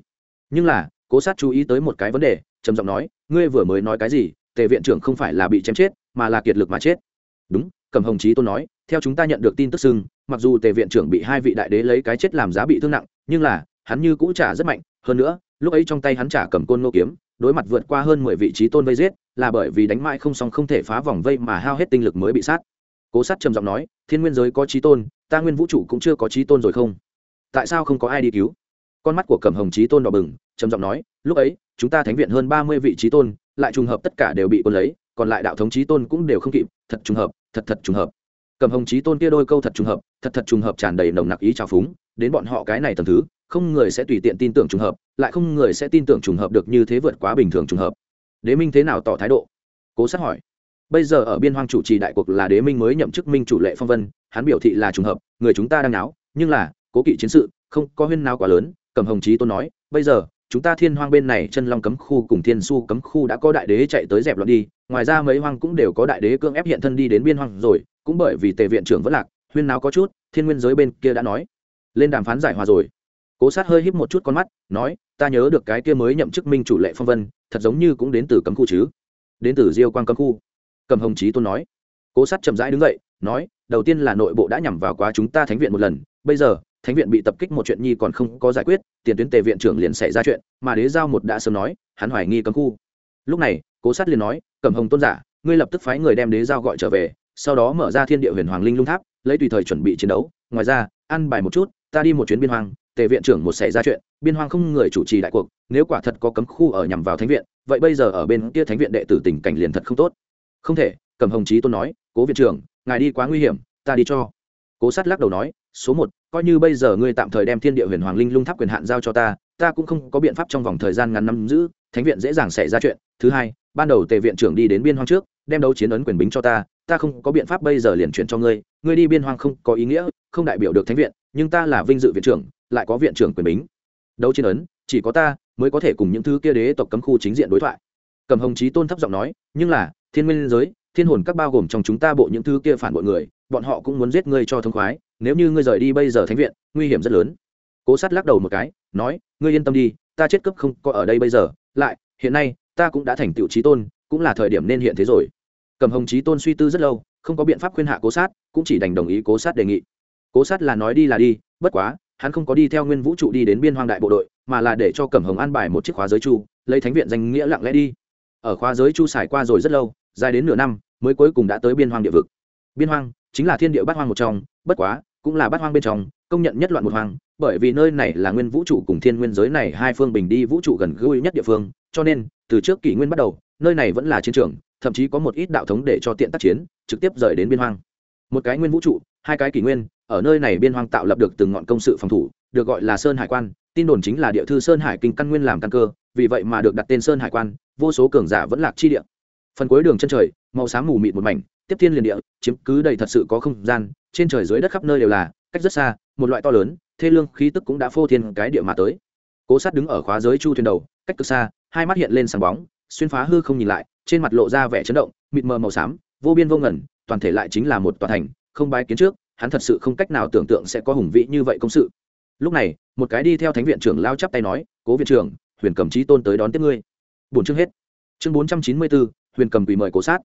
Nhưng là, cố sát chú ý tới một cái vấn đề, trầm giọng nói, ngươi vừa mới nói cái gì? Tề viện trưởng không phải là bị chém chết, mà là kiệt lực mà chết. Đúng cầm hồng Chí tôn nói, theo chúng ta nhận được tin tức xưng, mặc dù tề viện trưởng bị hai vị đại đế lấy cái chết làm giá bị thương nặng, nhưng là, hắn như cũ trả rất mạnh. Hơn nữa, lúc ấy trong tay hắn trả cầm côn nô kiếm, đối mặt vượt qua hơn mười vị trí tôn vây giết, là bởi vì đánh mãi không xong không thể phá vòng vây mà hao hết tinh lực mới bị sát. Cố sát trầm giọng nói, thiên nguyên giới có trí tôn, ta nguyên vũ trụ cũng chưa có trí tôn rồi không? Tại sao không có ai đi cứu? Con mắt của cẩm hồng trí tôn đỏ bừng, trầm giọng nói, lúc ấy, chúng ta thánh viện hơn ba mươi vị trí tôn lại trùng hợp tất cả đều bị quân lấy, còn lại đạo thống chí tôn cũng đều không kịp, thật trùng hợp, thật thật trùng hợp. Cầm hồng chí tôn kia đôi câu thật trùng hợp, thật thật trùng hợp tràn đầy nồng nặc ý trào phúng, đến bọn họ cái này tầm thứ, không người sẽ tùy tiện tin tưởng trùng hợp, lại không người sẽ tin tưởng trùng hợp được như thế vượt quá bình thường trùng hợp. Đế minh thế nào tỏ thái độ? Cố sát hỏi. Bây giờ ở biên hoang chủ trì đại cuộc là đế minh mới nhậm chức minh chủ lệ phong vân, hắn biểu thị là trùng hợp, người chúng ta đang náo, nhưng là, cố kỵ chiến sự, không có huyên nào quá lớn, cầm hồng chí tôn nói, bây giờ chúng ta thiên hoang bên này chân long cấm khu cùng thiên su cấm khu đã có đại đế chạy tới dẹp loạn đi, ngoài ra mấy hoang cũng đều có đại đế cưỡng ép hiện thân đi đến biên hoang rồi, cũng bởi vì tề viện trưởng vẫn lạc, huyên nào có chút, thiên nguyên giới bên kia đã nói. Lên đàm phán giải hòa rồi. Cố sát hơi híp một chút con mắt, nói, ta nhớ được cái kia mới nhậm chức minh chủ lệ phong vân, thật giống như cũng đến từ cấm khu chứ? Đến từ diêu quang cấm khu. Cầm hồng chí tôn nói. Cố sát chậm rãi đứng dậy, nói, đầu tiên là nội bộ đã nhằm vào quá chúng ta thánh viện một lần, bây giờ thánh viện bị tập kích một chuyện nhi còn không có giải quyết, tiền tuyến tề viện trưởng liền xảy ra chuyện, mà đế giao một đã sớm nói, hắn hoài nghi cấm khu. Lúc này, cố sát liền nói cầm hồng tôn giả, ngươi lập tức phái người đem đế giao gọi trở về, sau đó mở ra thiên địa huyền hoàng linh lung tháp, lấy tùy thời chuẩn bị chiến đấu. Ngoài ra, ăn bài một chút, ta đi một chuyến biên hoàng tề viện trưởng một xảy ra chuyện, biên hoàng không người chủ trì đại cuộc, nếu quả thật có cấm khu ở nhằm vào thánh viện, vậy bây giờ ở bên kia thánh viện đệ tử tình cảnh liền thật không tốt. Không thể cầm hồng chí tôn nói, cố viện trưởng, ngài đi quá nguy hiểm, ta đi cho cố sát lắc đầu nói, số một, coi như bây giờ ngươi tạm thời đem thiên địa huyền hoàng linh lung tháp quyền hạn giao cho ta ta cũng không có biện pháp trong vòng thời gian ngắn năm giữ, thánh viện dễ dàng xảy ra chuyện. Thứ hai, ban đầu tề viện trưởng đi đến biên hoang trước, đem đấu chiến ấn quyền bính cho ta ta không có biện pháp bây giờ liền chuyển cho ngươi. Ngươi đi biên hoang không có ý nghĩa, không đại biểu được thánh viện, nhưng ta là vinh dự viện trưởng, lại có viện trưởng quyền bính. Đấu chiến ấn, chỉ có ta mới có thể cùng những thứ kia đế tộc cấm khu chính diện đối thoại. Cầm hồng chí tôn thấp giọng nói, nhưng là, thiên nguyên giới, thiên hồn các bao gồm trong chúng ta bộ những thứ kia phản bội người bọn họ cũng muốn giết ngươi cho thông khoái, nếu như ngươi rời đi bây giờ thánh viện, nguy hiểm rất lớn. Cố sát lắc đầu một cái, nói, ngươi yên tâm đi, ta chết cấp không có ở đây bây giờ, lại, hiện nay, ta cũng đã thành tựu trí tôn, cũng là thời điểm nên hiện thế rồi. Cầm hồng trí tôn suy tư rất lâu, không có biện pháp khuyên hạ cố sát, cũng chỉ đành đồng ý cố sát đề nghị. Cố sát là nói đi là đi, bất quá, hắn không có đi theo nguyên vũ trụ đi đến biên hoang đại bộ đội, mà là để cho cẩm hồng an bài một chiếc khóa giới chu, lấy thánh viện danh nghĩa lặng lẽ đi. Ở khóa giới chu xài qua rồi rất lâu, dài đến nửa năm, mới cuối cùng đã tới biên hoang địa vực. Biên hoang chính là thiên địa bát hoang một trong, bất quá, cũng là bát hoang bên trong, công nhận nhất loạn một hoang, bởi vì nơi này là nguyên vũ trụ cùng thiên nguyên giới này hai phương bình đi vũ trụ gần gũi nhất địa phương, cho nên, từ trước kỷ nguyên bắt đầu, nơi này vẫn là chiến trường, thậm chí có một ít đạo thống để cho tiện tác chiến, trực tiếp rời đến biên hoang. Một cái nguyên vũ trụ, hai cái kỷ nguyên, ở nơi này biên hoang tạo lập được từng ngọn công sự phòng thủ, được gọi là sơn hải quan, tin đồn chính là địa thư sơn hải kinh căn nguyên làm căn cơ, vì vậy mà được đặt tên sơn hải quan, vô số cường giả vẫn lạc chi địa. Phần cuối đường chân trời, màu xám mù mịt một mảnh tiếp thiên liền địa, chiếm cứ đầy thật sự có không gian, trên trời dưới đất khắp nơi đều là, cách rất xa, một loại to lớn, thê lương khí tức cũng đã phô thiên cái địa mà tới. Cố sát đứng ở khóa giới chu thuyền đầu, cách cực xa, hai mắt hiện lên sáng bóng, xuyên phá hư không nhìn lại, trên mặt lộ ra vẻ chấn động, mịt mờ màu xám, vô biên vô ngẩn toàn thể lại chính là một tòa thành, không bái kiến trước, hắn thật sự không cách nào tưởng tượng sẽ có hùng vĩ như vậy công sự. Lúc này, một cái đi theo thánh viện trưởng lao chắp tay nói, cố viện trưởng, huyền cầm trí tôn tới đón tiếp ngươi. Bốn chương hết. Chương bốn trăm chín mươi bốn huyền cầm quỳ mời cố sát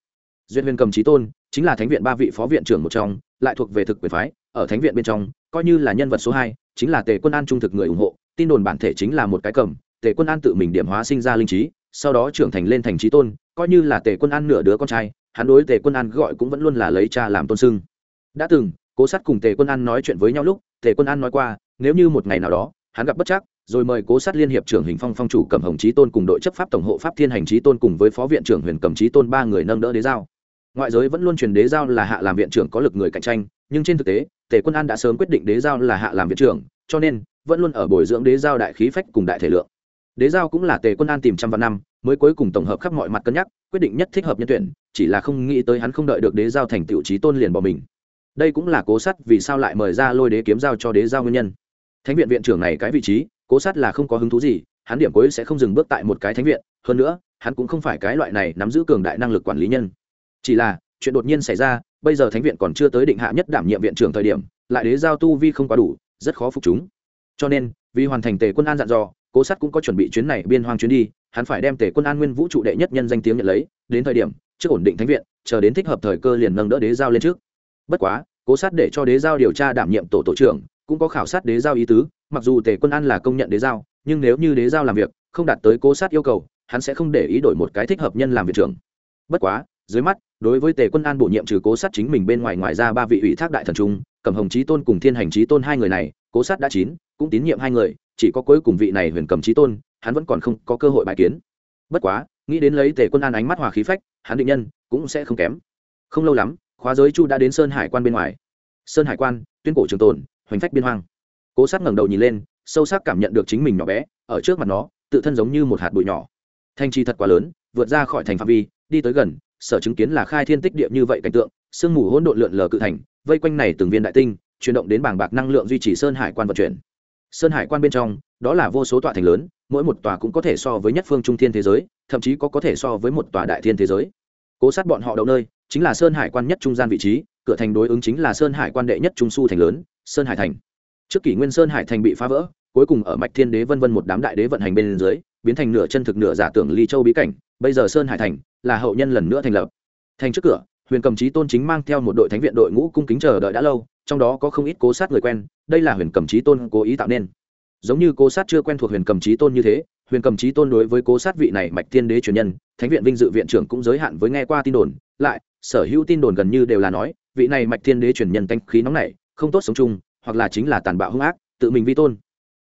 duyên huyền cầm trí tôn, chính là thánh viện ba vị phó viện trưởng một trong, lại thuộc về thực quyền phái, ở thánh viện bên trong, coi như là nhân vật số hai, chính là tề quân an trung thực người ủng hộ, tin đồn bản thể chính là một cái cầm, tề quân an tự mình điểm hóa sinh ra linh trí, sau đó trưởng thành lên thành trí tôn, coi như là tề quân an nửa đứa con trai, hắn đối tề quân an gọi cũng vẫn luôn là lấy cha làm tôn sưng. Đã từng, cố sát cùng tề quân an nói chuyện với nhau lúc, tề quân an nói qua, nếu như một ngày nào đó, hắn gặp bất chắc, rồi mời cố sát liên hiệp trưởng hình phong phong chủ cầm hồng trí tôn cùng đội chấp pháp tổng hộ pháp thiên hành trí tôn cùng với phó viện trưởng huyền cầm trí tôn ba người nâng đỡ đế giao ngoại giới vẫn luôn truyền đế giao là hạ làm viện trưởng có lực người cạnh tranh, nhưng trên thực tế, tề quân an đã sớm quyết định đế giao là hạ làm viện trưởng, cho nên, vẫn luôn ở bồi dưỡng đế giao đại khí phách cùng đại thể lượng. Đế giao cũng là tề quân an tìm trăm vạn năm, mới cuối cùng tổng hợp khắp mọi mặt cân nhắc, quyết định nhất thích hợp nhân tuyển, chỉ là không nghĩ tới hắn không đợi được đế giao thành tựu trí tôn liền bỏ mình. Đây cũng là cố sát vì sao lại mời ra lôi đế kiếm giao cho đế giao nguyên nhân. Thánh viện viện trưởng này cái vị trí, cố sát là không có hứng thú gì, hắn điểm cuối sẽ không dừng bước tại một cái thánh viện, hơn nữa, hắn cũng không phải cái loại này nắm giữ cường đại năng lực quản lý nhân chỉ là, chuyện đột nhiên xảy ra, bây giờ thánh viện còn chưa tới định hạ nhất đảm nhiệm viện trưởng thời điểm, lại đế giao tu vi không quá đủ, rất khó phục chúng. Cho nên, vì hoàn thành tề quân an dặn dò, cố sát cũng có chuẩn bị chuyến này biên hoang chuyến đi, hắn phải đem tề quân an nguyên vũ trụ đệ nhất nhân danh tiếng nhận lấy, đến thời điểm, trước ổn định thánh viện, chờ đến thích hợp thời cơ liền nâng đỡ đế giao lên trước. Bất quá, cố sát để cho đế giao điều tra đảm nhiệm tổ tổ trưởng, cũng có khảo sát đế giao ý tứ, mặc dù tề quân an là công nhận đế giao, nhưng nếu như đế giao làm việc, không đạt tới cố sát yêu cầu, hắn sẽ không để ý đổi một cái thích hợp nhân làm viện trưởng. Bất quá dưới mắt, đối với tề quân an bổ nhiệm trừ cố sát chính mình bên ngoài ngoài ra ba vị ủy thác đại thần trung cầm hồng trí tôn cùng thiên hành trí tôn hai người này, cố sát đã chín, cũng tín nhiệm hai người, chỉ có cuối cùng vị này huyền cầm trí tôn, hắn vẫn còn không có cơ hội bài kiến. Bất quá, nghĩ đến lấy tề quân an ánh mắt hòa khí phách, hắn định nhân, cũng sẽ không kém. Không lâu lắm, khóa giới chu đã đến sơn hải quan bên ngoài. Sơn hải quan, tuyên cổ trường tồn, hoành phách biên hoang. Cố sát ngẩng đầu nhìn lên, sâu sắc cảm nhận được chính mình nhỏ bé, ở trước mặt nó, tự thân giống như một hạt bụi nhỏ. Thanh chi thật quá lớn, vượt ra khỏi thành phạm vi, đi tới gần sở chứng kiến là khai thiên tích địa như vậy cảnh tượng, sương mù hỗn độn lượn lờ cự thành, vây quanh này từng viên đại tinh, chuyển động đến bảng bạc năng lượng duy trì sơn hải quan vận chuyển. Sơn hải quan bên trong, đó là vô số tọa thành lớn, mỗi một tòa cũng có thể so với nhất phương trung thiên thế giới, thậm chí có có thể so với một tòa đại thiên thế giới. Cố sát bọn họ đậu nơi, chính là sơn hải quan nhất trung gian vị trí, cửa thành đối ứng chính là sơn hải quan đệ nhất trung su thành lớn, sơn hải thành. Trước kỷ nguyên sơn hải thành bị phá vỡ, cuối cùng ở mạch thiên đế vân vân một đám đại đế vận hành bên dưới, biến thành nửa chân thực nửa giả tưởng ly châu bí cảnh bây giờ sơn hải thành là hậu nhân lần nữa thành lập thành trước cửa huyền cầm trí tôn chính mang theo một đội thánh viện đội ngũ cung kính chờ đợi đã lâu trong đó có không ít cố sát người quen đây là huyền cầm trí tôn cố ý tạo nên giống như cố sát chưa quen thuộc huyền cầm trí tôn như thế huyền cầm trí tôn đối với cố sát vị này mạch thiên đế truyền nhân thánh viện vinh dự viện trưởng cũng giới hạn với nghe qua tin đồn lại sở hữu tin đồn gần như đều là nói vị này mạch thiên đế truyền nhân canh khí nóng này không tốt sống chung hoặc là chính là tàn bạo hung ác tự mình vi tôn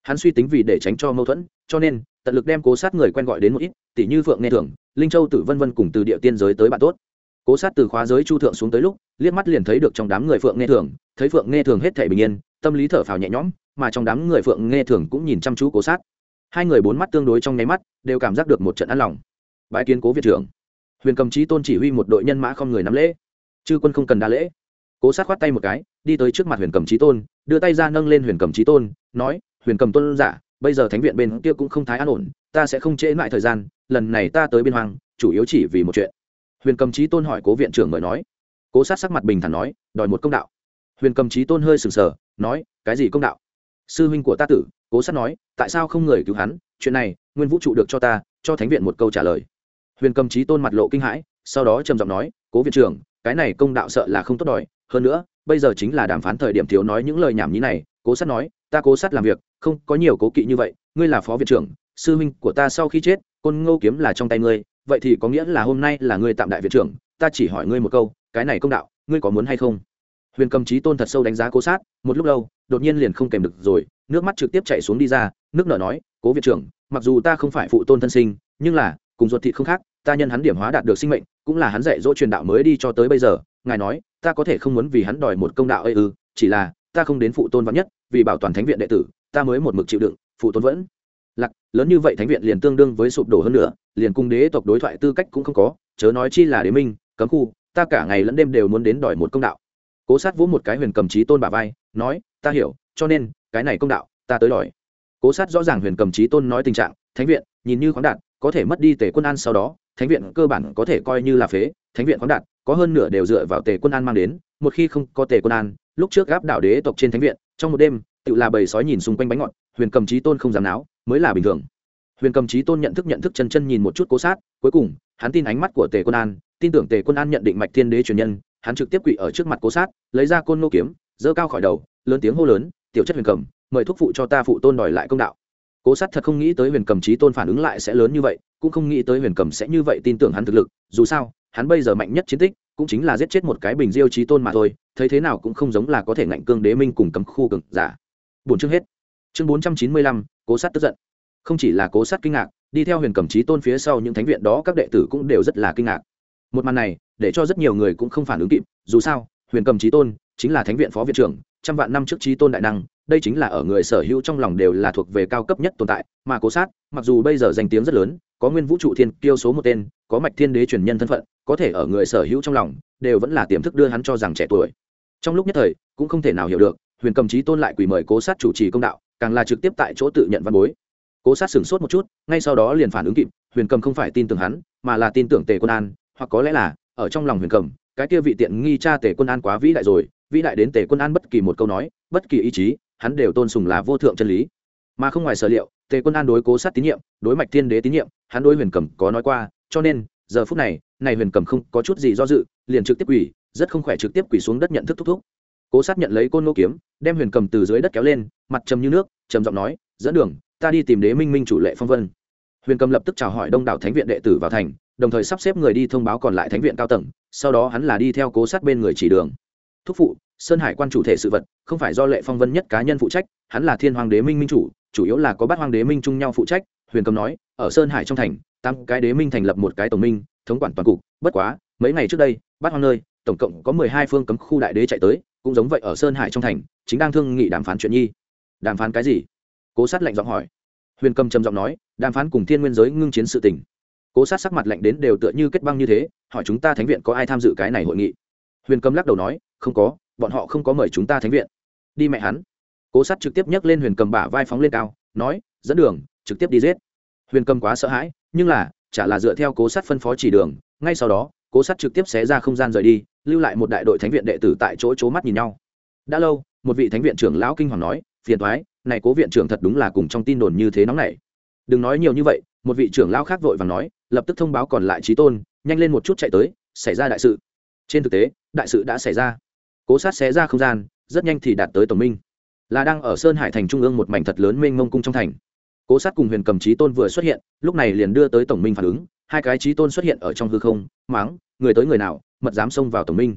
hắn suy tính vì để tránh cho mâu thuẫn cho nên tận lực đem cố sát người quen gọi đến một ít tỷ như phượng nghe thường linh châu tử vân vân cùng từ địa tiên giới tới bạn tốt. Cố sát từ khóa giới chu thượng xuống tới lúc, liếc mắt liền thấy được trong đám người phượng nghe thường, thấy phượng nghe thường hết thể bình yên, tâm lý thở phào nhẹ nhõm, mà trong đám người phượng nghe thường cũng nhìn chăm chú cố sát. Hai người bốn mắt tương đối trong nháy mắt, đều cảm giác được một trận an lòng. Bãi kiến cố việt trưởng. Huyền cầm trí tôn chỉ huy một đội nhân mã không người nắm lễ. Chư quân không cần đa lễ. Cố sát khoát tay một cái, đi tới trước mặt huyền cầm trí tôn, đưa tay ra nâng lên huyền cầm trí tôn, nói, huyền cầm tôn giả, bây giờ thánh viện bên kia cũng không thái an ổn ta sẽ không trễ lại thời gian, lần này ta tới biên hoàng chủ yếu chỉ vì một chuyện. Huyền cầm trí tôn hỏi cố viện trưởng mời nói. Cố sát sắc mặt bình thản nói, đòi một công đạo. Huyền cầm trí tôn hơi sừng sờ, nói, cái gì công đạo? Sư huynh của ta tử. Cố sát nói, tại sao không người cứu hắn? Chuyện này, nguyên vũ trụ được cho ta, cho thánh viện một câu trả lời. Huyền cầm trí tôn mặt lộ kinh hãi, sau đó trầm giọng nói, cố viện trưởng, cái này công đạo sợ là không tốt đòi. Hơn nữa, bây giờ chính là đàm phán thời điểm thiếu nói những lời nhảm nhí này. Cố sát nói, ta cố sát làm việc, không có nhiều cố kỵ như vậy, ngươi là phó viện trưởng sư huynh của ta sau khi chết, côn ngô kiếm là trong tay ngươi, vậy thì có nghĩa là hôm nay là ngươi tạm đại viện trưởng, ta chỉ hỏi ngươi một câu, cái này công đạo, ngươi có muốn hay không? Huyền cầm trí tôn thật sâu đánh giá cố sát, một lúc lâu, đột nhiên liền không kèm được rồi, nước mắt trực tiếp chạy xuống đi ra, nước nở nói, cố viện trưởng, mặc dù ta không phải phụ tôn thân sinh, nhưng là, cùng ruột thịt không khác, ta nhân hắn điểm hóa đạt được sinh mệnh, cũng là hắn dạy dỗ truyền đạo mới đi cho tới bây giờ, ngài nói, ta có thể không muốn vì hắn đòi một công đạo ây ư, chỉ là, ta không đến phụ tôn vắn nhất, vì bảo toàn thánh viện đệ tử, ta mới một mực chịu đựng, phụ tôn vẫn lớn như vậy thánh viện liền tương đương với sụp đổ hơn nữa, liền cung đế tộc đối thoại tư cách cũng không có, chớ nói chi là đế minh, cấm khu, ta cả ngày lẫn đêm đều muốn đến đòi một công đạo. Cố sát vỗ một cái huyền cầm trí tôn bà vai, nói, ta hiểu, cho nên, cái này công đạo, ta tới đòi. Cố sát rõ ràng huyền cầm trí tôn nói tình trạng, thánh viện, nhìn như khoáng đạt, có thể mất đi tề quân an sau đó, thánh viện cơ bản có thể coi như là phế, thánh viện khoáng đạt, có hơn nửa đều dựa vào tề quân an mang đến, một khi không có tề quân an, lúc trước gáp đảo đế tộc trên thánh viện, trong một đêm, tự là bầy sói nhìn xung quanh bánh ngọt, huyền cầm trí tôn không dám náo mới là bình thường. Huyền cầm trí tôn nhận thức nhận thức chân chân nhìn một chút cố sát, cuối cùng, hắn tin ánh mắt của tề quân an, tin tưởng tề quân an nhận định mạch thiên đế truyền nhân, hắn trực tiếp quỵ ở trước mặt cố sát, lấy ra côn nô kiếm, giơ cao khỏi đầu, lớn tiếng hô lớn, tiểu chất huyền cầm, mời thúc phụ cho ta phụ tôn đòi lại công đạo. Cố sát thật không nghĩ tới huyền cầm trí tôn phản ứng lại sẽ lớn như vậy, cũng không nghĩ tới huyền cầm sẽ như vậy tin tưởng hắn thực lực, dù sao, hắn bây giờ mạnh nhất chiến tích, cũng chính là giết chết một cái bình diêu trí tôn mà thôi, thấy thế nào cũng không giống là có thể ngạnh cương đế minh cùng cấm khu cực giả. Bốn chương hết chương bốn trăm chín mươi lăm, cố sát tức giận. Không chỉ là cố sát kinh ngạc, đi theo huyền cầm trí tôn phía sau những thánh viện đó, các đệ tử cũng đều rất là kinh ngạc. Một màn này, để cho rất nhiều người cũng không phản ứng kịp, dù sao, huyền cầm trí tôn chính là thánh viện phó viện trưởng, trăm vạn năm trước trí tôn đại năng, đây chính là ở người sở hữu trong lòng đều là thuộc về cao cấp nhất tồn tại, mà cố sát, mặc dù bây giờ danh tiếng rất lớn, có nguyên vũ trụ thiên kiêu số một tên, có mạch thiên đế truyền nhân thân phận, có thể ở người sở hữu trong lòng đều vẫn là tiềm thức đưa hắn cho rằng trẻ tuổi. Trong lúc nhất thời, cũng không thể nào hiểu được, huyền cầm trí tôn lại quỳ mời cố sát chủ trì công đạo càng là trực tiếp tại chỗ tự nhận văn bối. Cố sát sửng sốt một chút, ngay sau đó liền phản ứng kịp, huyền cầm không phải tin tưởng hắn, mà là tin tưởng tề quân an, hoặc có lẽ là, ở trong lòng huyền cầm, cái kia vị tiện nghi cha tề quân an quá vĩ đại rồi, vĩ đại đến tề quân an bất kỳ một câu nói, bất kỳ ý chí, hắn đều tôn sùng là vô thượng chân lý. Mà không ngoài sở liệu, tề quân an đối cố sát tín nhiệm, đối mạch thiên đế tín nhiệm, hắn đối huyền cầm có nói qua, cho nên, giờ phút này này huyền cầm không có chút gì do dự, liền trực tiếp quỷ rất không khỏe trực tiếp quỷ xuống đất nhận thức thúc thúc cố sát nhận lấy côn nô kiếm, đem huyền cầm từ dưới đất kéo lên, mặt trầm như nước, trầm giọng nói, dẫn đường, ta đi tìm đế minh minh chủ lệ phong vân. Huyền cầm lập tức chào hỏi đông đảo thánh viện đệ tử vào thành, đồng thời sắp xếp người đi thông báo còn lại thánh viện cao tầng, sau đó hắn là đi theo cố sát bên người chỉ đường. Thúc phụ, sơn hải quan chủ thể sự vật, không phải do lệ phong vân nhất cá nhân phụ trách, hắn là thiên hoàng đế minh minh chủ chủ yếu là có bát hoàng đế minh chung nhau phụ trách. Huyền cầm nói, ở sơn hải trong thành, tám cái đế minh thành lập một cái tổng minh, thống quản toàn cục, bất quá, mấy ngày trước đây, bát hoàng nơi, tổng cộng có mười hai phương cấm khu đại đế chạy tới cũng giống vậy ở sơn hải trong thành, chính đang thương nghị đàm phán chuyện nhi. Đàm phán cái gì? Cố sát lạnh giọng hỏi. Huyền cầm trầm giọng nói, đàm phán cùng thiên nguyên giới ngưng chiến sự tình. Cố sát sắc mặt lạnh đến đều tựa như kết băng như thế, hỏi chúng ta thánh viện có ai tham dự cái này hội nghị? Huyền cầm lắc đầu nói, không có, bọn họ không có mời chúng ta thánh viện. Đi mẹ hắn. Cố sát trực tiếp nhấc lên huyền cầm bả vai phóng lên cao, nói, dẫn đường, trực tiếp đi giết. Huyền cầm quá sợ hãi, nhưng là, chả là dựa theo cố sát phân phó chỉ đường, ngay sau đó, cố sát trực tiếp xé ra không gian rời đi lưu lại một đại đội thánh viện đệ tử tại chỗ c mắt nhìn nhau. Đã lâu, một vị thánh viện trưởng lão kinh hoàng nói, phiền thoái này cố viện trưởng thật đúng là cùng trong tin đồn như thế nóng này đừng nói nhiều như vậy, một vị trưởng lão khác vội và nói, lập tức thông báo còn lại trí tôn, nhanh lên một chút chạy tới, xảy ra đại sự. Trên thực tế, đại sự đã xảy ra. Cố sát xé ra không gian, rất nhanh thì đạt tới tổng minh. Là đang ở sơn hải thành trung ương một mảnh thật lớn mênh mông cung trong thành. Cố sát cùng huyền cầm trí tôn vừa xuất hiện, lúc này liền đưa tới tổng minh phản ứng. Hai cái trí tôn xuất hiện ở trong hư không, máng, người tới người nào mật dám xông vào tổng minh.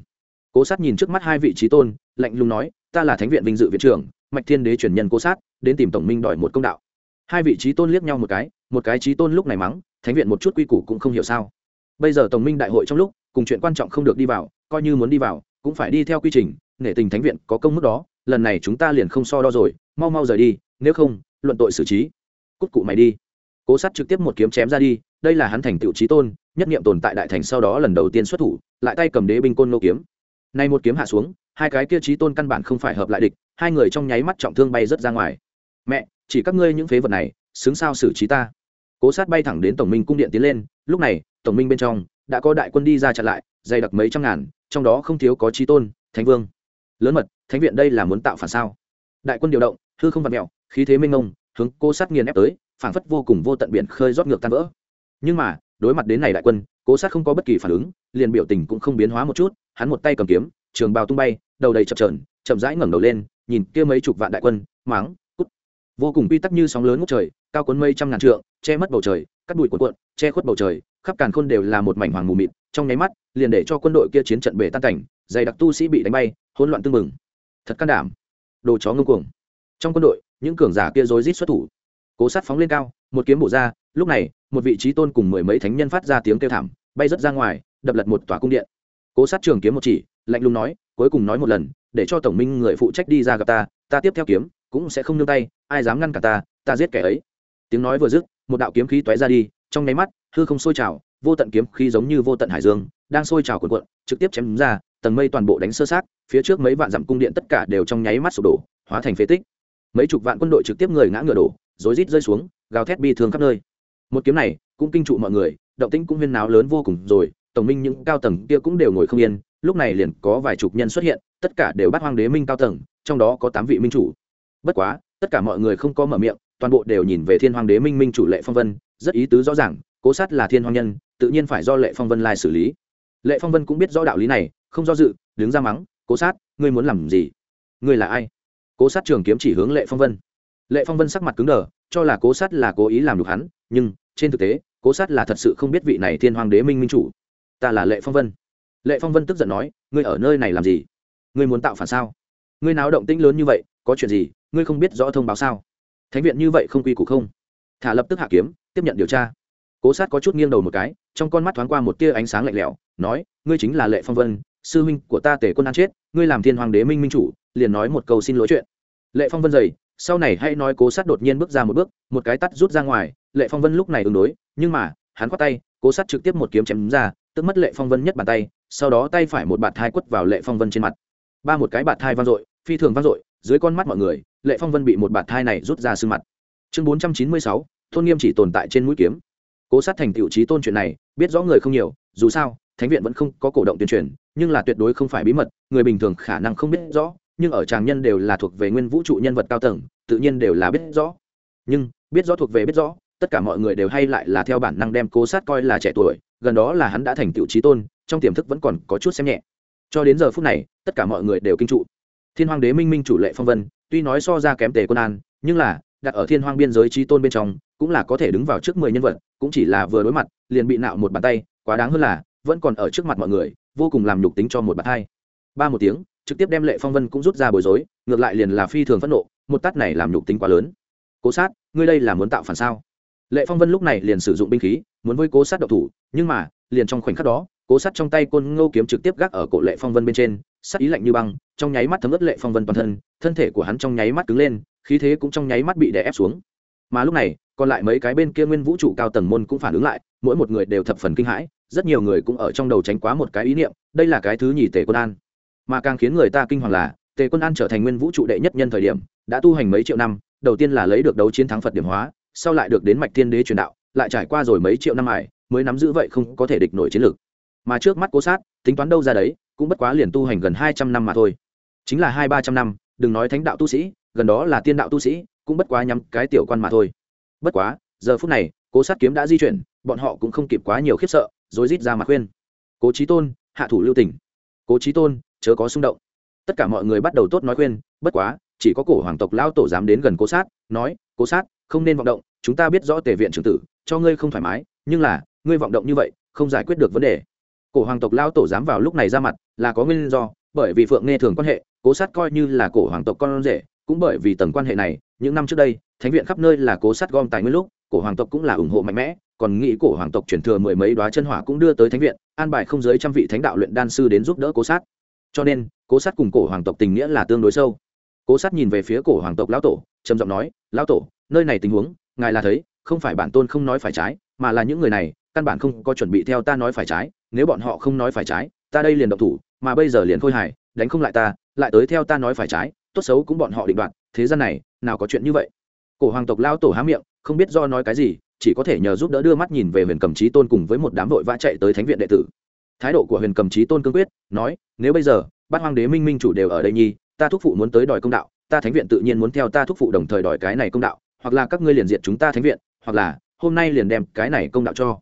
Cố sát nhìn trước mắt hai vị trí tôn, lạnh lùng nói, ta là thánh viện vinh dự viện trưởng, mạch thiên đế truyền nhân cố sát, đến tìm tổng minh đòi một công đạo. Hai vị trí tôn liếc nhau một cái một cái trí tôn lúc này mắng, thánh viện một chút quy củ cũng không hiểu sao. Bây giờ tổng minh đại hội trong lúc, cùng chuyện quan trọng không được đi vào, coi như muốn đi vào, cũng phải đi theo quy trình, nể tình thánh viện có công mức đó, lần này chúng ta liền không so đo rồi, mau mau rời đi, nếu không, luận tội xử trí. Cút cụ mày đi. Cố sát trực tiếp một kiếm chém ra đi đây là hắn thành tựu trí tôn, nhất nghiệm tồn tại đại thành sau đó lần đầu tiên xuất thủ, lại tay cầm đế binh côn nô kiếm. Nay một kiếm hạ xuống, hai cái kia trí tôn căn bản không phải hợp lại địch, hai người trong nháy mắt trọng thương bay rớt ra ngoài. Mẹ, chỉ các ngươi những phế vật này, xứng sao xử trí ta? Cố sát bay thẳng đến tổng minh cung điện tiến lên, lúc này, tổng minh bên trong, đã có đại quân đi ra chặn lại, dày đặc mấy trăm ngàn, trong đó không thiếu có trí tôn, thánh vương. Lớn mật, thánh viện đây là muốn tạo phản sao? Đại quân điều động, hư không vặt mẹo khí thế minh ông hướng cô sát nghiền ép tới phảng phất vô cùng vô tận biển khơi rót ngược tan vỡ nhưng mà, đối mặt đến này đại quân, cố sát không có bất kỳ phản ứng, liền biểu tình cũng không biến hóa một chút, hắn một tay cầm kiếm, trường bào tung bay, đầu đầy chập trờn chậm rãi ngẩng đầu lên, nhìn kia mấy chục vạn đại quân, máng, cút. Vô cùng quy tắc như sóng lớn ngút trời, cao cuốn mây trăm ngàn trượng, che mất bầu trời, cắt bụi cuộn cuộn, che khuất bầu trời, khắp càn khôn đều là một mảnh hoàng mù mịt, trong nháy mắt, liền để cho quân đội kia chiến trận bể tan cảnh, dày đặc tu sĩ bị đánh bay, hỗn loạn tương mừng thật can đảm. Đồ chó ngông cuồng. Trong quân đội, những cường giả kia rối rít xuất thủ. Cố sát phóng lên cao, một kiếm bổ ra, lúc này một vị trí tôn cùng mười mấy thánh nhân phát ra tiếng kêu thảm, bay rớt ra ngoài, đập lật một tòa cung điện. Cố sát trường kiếm một chỉ, lạnh lùng nói, cuối cùng nói một lần, để cho tổng minh người phụ trách đi ra gặp ta ta tiếp theo kiếm cũng sẽ không nương tay, ai dám ngăn cả ta ta giết kẻ ấy. Tiếng nói vừa dứt, một đạo kiếm khí toé ra đi, trong nháy mắt, hư không sôi trào, vô tận kiếm khí giống như vô tận hải dương, đang sôi trào cuộn cuộn, trực tiếp chém ra, tầng mây toàn bộ đánh sơ sát phía trước mấy vạn dặm cung điện tất cả đều trong nháy mắt sụp đổ, hóa thành phế tích. Mấy chục vạn quân đội trực tiếp người ngã ngựa đổ, rối rít rơi xuống, gào thét bi thương khắp nơi một kiếm này cũng kinh trụ mọi người, động tĩnh cũng huyên náo lớn vô cùng rồi, tổng minh những cao tầng kia cũng đều ngồi không yên, lúc này liền có vài chục nhân xuất hiện, tất cả đều bắt hoang đế minh cao tầng, trong đó có tám vị minh chủ. Bất quá, tất cả mọi người không có mở miệng, toàn bộ đều nhìn về thiên hoàng đế minh minh chủ lệ phong vân, rất ý tứ rõ ràng, cố sát là thiên hoàng nhân, tự nhiên phải do lệ phong vân lai xử lý. Lệ phong vân cũng biết rõ đạo lý này, không do dự, đứng ra mắng, cố sát, ngươi muốn làm gì? Ngươi là ai? Cố sát trường kiếm chỉ hướng lệ phong vân. Lệ phong vân sắc mặt cứng đờ cho là cố sát là cố ý làm được hắn, nhưng trên thực tế, cố sát là thật sự không biết vị này thiên hoàng đế minh minh chủ. Ta là lệ phong vân. Lệ phong vân tức giận nói, ngươi ở nơi này làm gì? Ngươi muốn tạo phản sao? Ngươi náo động tĩnh lớn như vậy, có chuyện gì, ngươi không biết rõ thông báo sao? Thánh viện như vậy không quy củ không? Thả lập tức hạ kiếm, tiếp nhận điều tra. Cố sát có chút nghiêng đầu một cái, trong con mắt thoáng qua một tia ánh sáng lạnh lẽo, nói, ngươi chính là lệ phong vân, sư huynh của ta tể quân ăn chết, ngươi làm thiên hoàng đế minh minh chủ, liền nói một câu xin lỗi chuyện. Lệ phong vân dày sau này hãy nói cố sát đột nhiên bước ra một bước, một cái tắt rút ra ngoài, lệ phong vân lúc này ứng đối, nhưng mà, hắn khoát tay, cố sát trực tiếp một kiếm chém ra, tức mất lệ phong vân nhất bàn tay, sau đó tay phải một bạt thai quất vào lệ phong vân trên mặt. Ba một cái bạt thai vang dội, phi thường vang dội, dưới con mắt mọi người, lệ phong vân bị một bạt thai này rút ra sưng mặt. Chương bốn trăm chín mươi sáu, tôn nghiêm chỉ tồn tại trên mũi kiếm. Cố sát thành tiệu trí tôn chuyện này, biết rõ người không nhiều, dù sao, thánh viện vẫn không có cổ động tuyên truyền, nhưng là tuyệt đối không phải bí mật, người bình thường khả năng không biết rõ nhưng ở tràng nhân đều là thuộc về nguyên vũ trụ nhân vật cao tầng, tự nhiên đều là biết rõ. Nhưng, biết rõ thuộc về biết rõ, tất cả mọi người đều hay lại là theo bản năng đem cố sát coi là trẻ tuổi, gần đó là hắn đã thành tựu trí tôn, trong tiềm thức vẫn còn có chút xem nhẹ. Cho đến giờ phút này, tất cả mọi người đều kinh trụ. Thiên hoàng đế minh minh chủ lệ phong vân, tuy nói so ra kém tề quân an, nhưng là, đặt ở thiên hoàng biên giới trí tôn bên trong, cũng là có thể đứng vào trước mười nhân vật, cũng chỉ là vừa đối mặt, liền bị nạo một bàn tay, quá đáng hơn là, vẫn còn ở trước mặt mọi người, vô cùng làm nhục tính cho một bàn tay. Ba một tiếng trực tiếp đem lệ phong vân cũng rút ra bối rối, ngược lại liền là phi thường phẫn nộ, một tát này làm nhục tính quá lớn. Cố sát, ngươi đây là muốn tạo phản sao? Lệ phong vân lúc này liền sử dụng binh khí, muốn với cố sát độc thủ, nhưng mà, liền trong khoảnh khắc đó, cố sát trong tay côn ngô kiếm trực tiếp gác ở cổ lệ phong vân bên trên, sát ý lạnh như băng, trong nháy mắt thấm ướt lệ phong vân toàn thân thân thể của hắn trong nháy mắt cứng lên, khí thế cũng trong nháy mắt bị đè ép xuống. Mà lúc này, còn lại mấy cái bên kia nguyên vũ trụ cao tầng môn cũng phản ứng lại, mỗi một người đều thập phần kinh hãi, rất nhiều người cũng ở trong đầu tránh quá một cái ý niệm, đây là cái thứ nhì tề quân an mà càng khiến người ta kinh hoàng là, tề quân an trở thành nguyên vũ trụ đệ nhất nhân thời điểm, đã tu hành mấy triệu năm, đầu tiên là lấy được đấu chiến thắng phật điểm hóa, sau lại được đến mạch thiên đế truyền đạo, lại trải qua rồi mấy triệu năm ải, mới nắm giữ vậy không có thể địch nổi chiến lược. Mà trước mắt cố sát, tính toán đâu ra đấy, cũng bất quá liền tu hành gần hai trăm năm mà thôi. Chính là hai, ba trăm năm, đừng nói thánh đạo tu sĩ, gần đó là tiên đạo tu sĩ, cũng bất quá nhắm cái tiểu quan mà thôi. Bất quá, giờ phút này, cố sát kiếm đã di chuyển, bọn họ cũng không kịp quá nhiều khiếp sợ rồi rít ra mặt khuyên. Cố trí tôn, hạ thủ lưu tỉnh cố trí tôn chớ có xung động. Tất cả mọi người bắt đầu tốt nói khuyên, bất quá, chỉ có cổ hoàng tộc lao tổ dám đến gần cố sát, nói, cố sát, không nên vọng động, chúng ta biết rõ tề viện trưởng tử, cho ngươi không thoải mái, nhưng là, ngươi vọng động như vậy, không giải quyết được vấn đề. Cổ hoàng tộc lao tổ dám vào lúc này ra mặt, là có nguyên do, bởi vì phượng nghe thường quan hệ, cố sát coi như là cổ hoàng tộc con rể, cũng bởi vì tầng quan hệ này, những năm trước đây, thánh viện khắp nơi là cố sát gom tài nguyên lúc, cổ hoàng tộc cũng là ủng hộ mạnh mẽ, còn nghĩ cổ hoàng tộc chuyển thừa mười mấy đoá chân hỏa cũng đưa tới thánh viện, an bài không dưới trăm vị thánh đạo luyện đan sư đến giúp đỡ cố sát cho nên, cố sát cùng cổ hoàng tộc tình nghĩa là tương đối sâu. Cố sát nhìn về phía cổ hoàng tộc lão tổ, trầm giọng nói, lão tổ, nơi này tình huống, ngài là thấy, không phải bản tôn không nói phải trái, mà là những người này, căn bản không có chuẩn bị theo ta nói phải trái, nếu bọn họ không nói phải trái, ta đây liền độc thủ, mà bây giờ liền khôi hài, đánh không lại ta, lại tới theo ta nói phải trái, tốt xấu cũng bọn họ định đoạt, thế gian này, nào có chuyện như vậy. Cổ hoàng tộc lao tổ há miệng, không biết do nói cái gì, chỉ có thể nhờ giúp đỡ đưa mắt nhìn về huyền cầm trí tôn cùng với một đám đội vã chạy tới thánh viện đệ tử thái độ của huyền cầm trí tôn cương quyết, nói, nếu bây giờ, bát Hoang đế minh minh chủ đều ở đây nhi, ta thúc phụ muốn tới đòi công đạo, ta thánh viện tự nhiên muốn theo ta thúc phụ đồng thời đòi cái này công đạo, hoặc là các ngươi liền diện chúng ta thánh viện, hoặc là hôm nay liền đem cái này công đạo cho.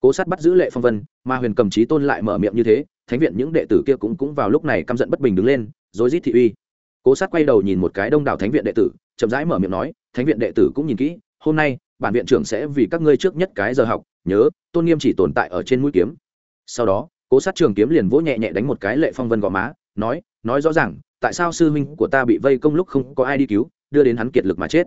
Cố sát bắt giữ lệ phong vân, mà huyền cầm trí tôn lại mở miệng như thế, thánh viện những đệ tử kia cũng cũng vào lúc này căm giận bất bình đứng lên, rối rít thị uy. Cố sát quay đầu nhìn một cái đông đảo thánh viện đệ tử, chậm rãi mở miệng nói, thánh viện đệ tử cũng nhìn kỹ, hôm nay, bản viện trưởng sẽ vì các ngươi trước nhất cái giờ học, nhớ, tôn nghiêm chỉ tồn tại ở trên mũi kiếm. Sau đó cố sát trường kiếm liền vỗ nhẹ nhẹ đánh một cái lệ phong vân gò má, nói nói rõ ràng, tại sao sư huynh của ta bị vây công lúc không có ai đi cứu, đưa đến hắn kiệt lực mà chết?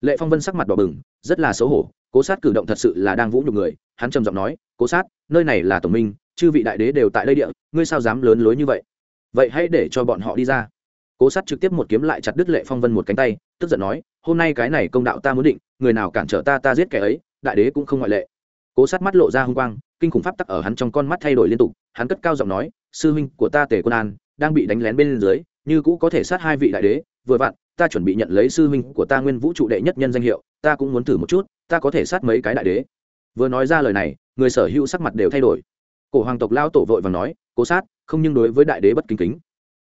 Lệ phong vân sắc mặt đỏ bừng, rất là xấu hổ, cố sát cử động thật sự là đang vũ nhục người, hắn trầm giọng nói, cố sát, nơi này là tổng minh, chư vị đại đế đều tại đây địa, ngươi sao dám lớn lối như vậy? Vậy hãy để cho bọn họ đi ra. Cố sát trực tiếp một kiếm lại chặt đứt lệ phong vân một cánh tay, tức giận nói, hôm nay cái này công đạo ta muốn định, người nào cản trở ta ta giết kẻ ấy, đại đế cũng không ngoại lệ. Cố sát mắt lộ ra h u n g quang kinh khủng pháp tắc ở hắn trong con mắt thay đổi liên tục, hắn cất cao giọng nói, sư huynh của ta tề quân an, đang bị đánh lén bên dưới, như cũ có thể sát hai vị đại đế, vừa vặn, ta chuẩn bị nhận lấy sư huynh của ta nguyên vũ trụ đệ nhất nhân danh hiệu, ta cũng muốn thử một chút, ta có thể sát mấy cái đại đế. Vừa nói ra lời này, người sở hữu sắc mặt đều thay đổi. Cổ hoàng tộc lao tổ vội và nói, cố sát, không nhưng đối với đại đế bất kính kính.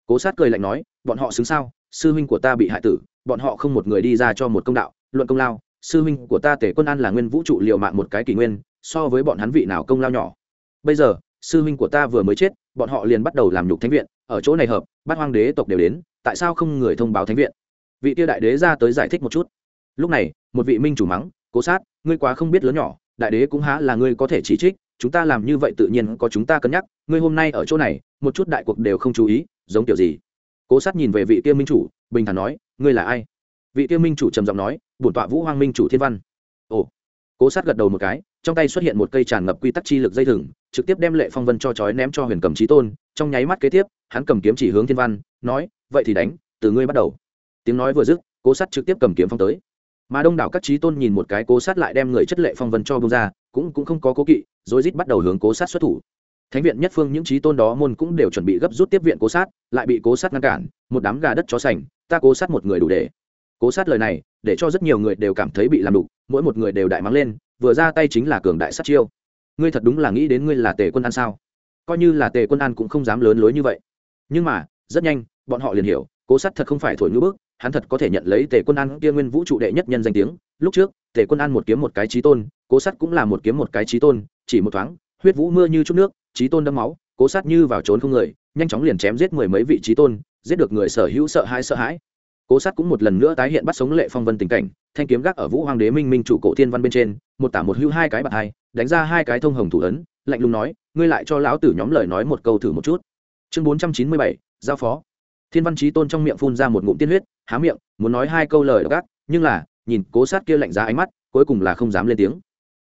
Cố sát cười lạnh nói, bọn họ xứng sao? Sư huynh của ta bị hại tử, bọn họ không một người đi ra cho một công đạo, luận công lao, sư huynh của ta tể quân an là nguyên vũ trụ liệu mạng một cái kỷ nguyên so với bọn hắn vị nào công lao nhỏ. Bây giờ, sư huynh của ta vừa mới chết, bọn họ liền bắt đầu làm nhục thánh viện, ở chỗ này hợp bát hoang đế tộc đều đến, tại sao không người thông báo thánh viện? Vị tiêu đại đế ra tới giải thích một chút. Lúc này, một vị minh chủ mắng, cố sát, ngươi quá không biết lớn nhỏ, đại đế cũng há là ngươi có thể chỉ trích, chúng ta làm như vậy tự nhiên có chúng ta cân nhắc, ngươi hôm nay ở chỗ này, một chút đại cuộc đều không chú ý, giống kiểu gì? Cố sát nhìn về vị kia minh chủ, bình thản nói, ngươi là ai? Vị kia minh chủ trầm giọng nói, bổn tọa vũ hoang minh chủ thiên văn. Ồ. Cố sát gật đầu một cái trong tay xuất hiện một cây tràn ngập quy tắc chi lực dây thừng, trực tiếp đem lệ phong vân cho chói ném cho huyền cầm trí tôn, trong nháy mắt kế tiếp, hắn cầm kiếm chỉ hướng thiên văn, nói, vậy thì đánh, từ ngươi bắt đầu. Tiếng nói vừa dứt, cố sát trực tiếp cầm kiếm phong tới. Mà đông đảo các trí tôn nhìn một cái cố sát lại đem người chất lệ phong vân cho bông ra, cũng cũng không có cố kỵ rồi rít bắt đầu hướng cố sát xuất thủ. Thánh viện nhất phương những trí tôn đó môn cũng đều chuẩn bị gấp rút tiếp viện cố sát, lại bị cố sát ngăn cản, một đám gà đất chó sành, ta cố sát một người đủ để. Cố sát lời này, để cho rất nhiều người đều cảm thấy bị làm đục, mỗi một người đều đại mắng lên vừa ra tay chính là cường đại sát chiêu. Ngươi thật đúng là nghĩ đến ngươi là tề quân an sao? Coi như là tề quân an cũng không dám lớn lối như vậy. Nhưng mà, rất nhanh, bọn họ liền hiểu, cố sát thật không phải thổi ngữ bước hắn thật có thể nhận lấy tề quân an kia nguyên vũ trụ đệ nhất nhân danh tiếng. Lúc trước, tề quân an một kiếm một cái trí tôn, cố sát cũng là một kiếm một cái trí tôn, chỉ một thoáng, huyết vũ mưa như chút nước trí tôn đâm máu, cố sát như vào trốn không người, nhanh chóng liền chém giết mười mấy vị trí tôn, giết được người sở hữu sợ hãi sợ hãi cố sát cũng một lần nữa tái hiện bắt sống lệ phong vân tình cảnh, thanh kiếm gác ở vũ hoàng đế minh minh chủ cổ thiên văn bên trên, một tả một hưu hai cái bạc hai, đánh ra hai cái thông hồng thủ ấn, lạnh lùng nói, ngươi lại cho lão tử nhóm lời nói một câu thử một chút. Chương bốn trăm chín mươi bảy, giao phó. Thiên văn trí tôn trong miệng phun ra một ngụm tiên huyết, há miệng, muốn nói hai câu lời gác, nhưng là, nhìn cố sát kia lạnh giá ánh mắt, cuối cùng là không dám lên tiếng.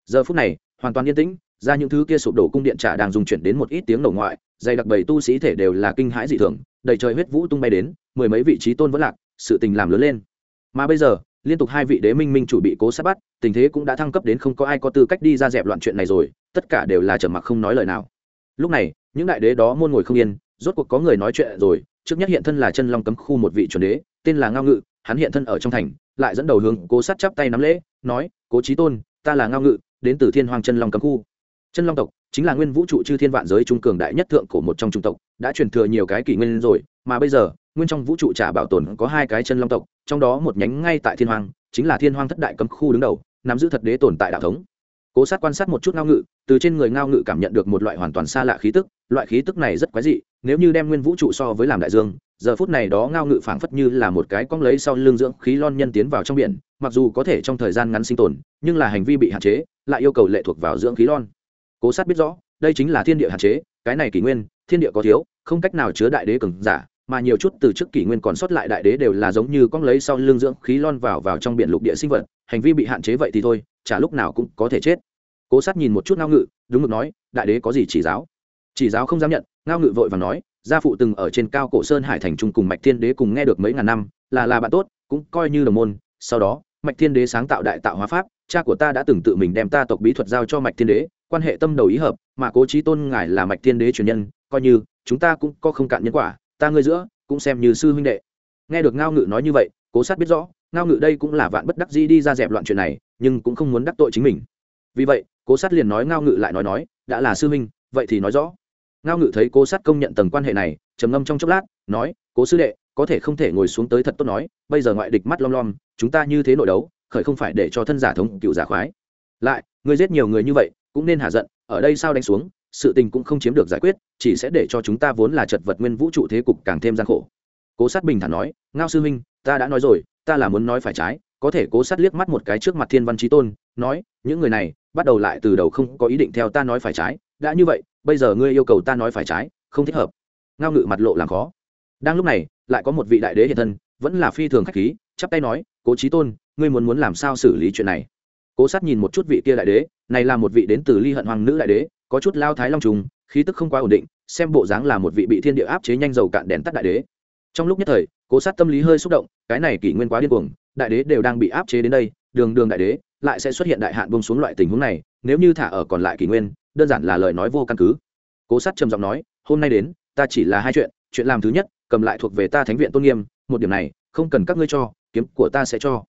Giờ phút này, hoàn toàn yên tĩnh, ra những thứ kia sụp đổ cung điện trả đang dùng chuyển đến một ít tiếng nổ ngoại, dày đặc bầy tu sĩ thể đều là kinh hãi dị thường, đầy trời huyết vũ tung bay đến, mười mấy vị trí tôn vẫn lạc sự tình làm lớn lên. Mà bây giờ, liên tục hai vị đế minh minh chủ bị cố sát bắt, tình thế cũng đã thăng cấp đến không có ai có tư cách đi ra dẹp loạn chuyện này rồi, tất cả đều là trở mặc không nói lời nào. Lúc này, những đại đế đó môn ngồi không yên, rốt cuộc có người nói chuyện rồi, trước nhất hiện thân là chân long cấm khu một vị chuẩn đế, tên là ngao ngự, hắn hiện thân ở trong thành, lại dẫn đầu hướng cố sát chắp tay nắm lễ, nói, cố trí tôn, ta là ngao ngự, đến từ thiên hoàng chân long cấm khu. Chân long tộc chính là nguyên vũ trụ chư thiên vạn giới trung cường đại nhất thượng của một trong trung tộc, đã truyền thừa nhiều cái kỷ nguyên rồi, mà bây giờ nguyên trong vũ trụ trả bảo tồn có hai cái chân long tộc, trong đó một nhánh ngay tại thiên hoàng chính là thiên hoàng thất đại cấm khu đứng đầu, nắm giữ thật đế tồn tại đạo thống. Cố sát quan sát một chút ngao ngự, từ trên người ngao ngự cảm nhận được một loại hoàn toàn xa lạ khí tức, loại khí tức này rất quái dị, nếu như đem nguyên vũ trụ so với làm đại dương, giờ phút này đó ngao ngự phảng phất như là một cái cong lấy sau lưng dưỡng khí lon nhân tiến vào trong biển, mặc dù có thể trong thời gian ngắn sinh tồn, nhưng là hành vi bị hạn chế, lại yêu cầu lệ thuộc vào dưỡng khí lon. Cố sát biết rõ, đây chính là thiên địa hạn chế, cái này kỷ nguyên, thiên địa có thiếu, không cách nào chứa đại đế cường giả mà nhiều chút từ trước kỷ nguyên còn sót lại đại đế đều là giống như con lấy sau lưng dưỡng khí lon vào vào trong biển lục địa sinh vật, hành vi bị hạn chế vậy thì thôi, chả lúc nào cũng có thể chết. Cố sát nhìn một chút ngao ngự, đúng ngực nói, đại đế có gì chỉ giáo? Chỉ giáo không dám nhận, ngao ngự vội và nói, gia phụ từng ở trên cao cổ sơn hải thành trung cùng mạch thiên đế cùng nghe được mấy ngàn năm, là là bạn tốt, cũng coi như đồng môn, sau đó, mạch thiên đế sáng tạo đại tạo hóa pháp, cha của ta đã từng tự mình đem ta tộc bí thuật giao cho mạch thiên đế, quan hệ tâm đầu ý hợp, mà cố trí tôn ngài là mạch thiên đế truyền nhân, coi như, chúng ta cũng có không cạn nhân quả ta ngươi giữa, cũng xem như sư huynh đệ. Nghe được ngao ngự nói như vậy, cố sát biết rõ, ngao ngự đây cũng là vạn bất đắc di đi ra dẹp loạn chuyện này, nhưng cũng không muốn đắc tội chính mình. Vì vậy, cố sát liền nói ngao ngự lại nói nói, đã là sư huynh, vậy thì nói rõ. Ngao ngự thấy cố sát công nhận tầng quan hệ này, trầm ngâm trong chốc lát, nói, cố sư đệ, có thể không thể ngồi xuống tới thật tốt nói, bây giờ ngoại địch mắt lom lom, chúng ta như thế nội đấu, khởi không phải để cho thân giả thống cựu giả khoái. Lại người giết nhiều người như vậy, cũng nên hạ giận, ở đây sao đánh xuống sự tình cũng không chiếm được giải quyết, chỉ sẽ để cho chúng ta vốn là chật vật nguyên vũ trụ thế cục càng thêm gian khổ. Cố sát bình thản nói, ngao sư huynh, ta đã nói rồi, ta là muốn nói phải trái, có thể cố sát liếc mắt một cái trước mặt thiên văn trí tôn, nói, những người này, bắt đầu lại từ đầu không có ý định theo ta nói phải trái, đã như vậy, bây giờ ngươi yêu cầu ta nói phải trái, không thích hợp. Ngao ngự mặt lộ làm khó. Đang lúc này, lại có một vị đại đế hiện thân, vẫn là phi thường khách khí, chắp tay nói, cố trí tôn, ngươi muốn muốn làm sao xử lý chuyện này? Cố sát nhìn một chút vị kia đại đế, này là một vị đến từ ly hận hoàng nữ đại đế, có chút lao thái long trùng, khí tức không quá ổn định, xem bộ dáng là một vị bị thiên địa áp chế nhanh dầu cạn đèn tắt đại đế. Trong lúc nhất thời, cố sát tâm lý hơi xúc động, cái này kỷ nguyên quá điên cuồng, đại đế đều đang bị áp chế đến đây, đường đường đại đế, lại sẽ xuất hiện đại hạn bông xuống loại tình huống này, nếu như thả ở còn lại kỷ nguyên, đơn giản là lời nói vô căn cứ. Cố sát trầm giọng nói, hôm nay đến, ta chỉ là hai chuyện chuyện làm thứ nhất, cầm lại thuộc về ta thánh viện tôn nghiêm, một điểm này, không cần các ngươi cho, kiếm của ta sẽ cho.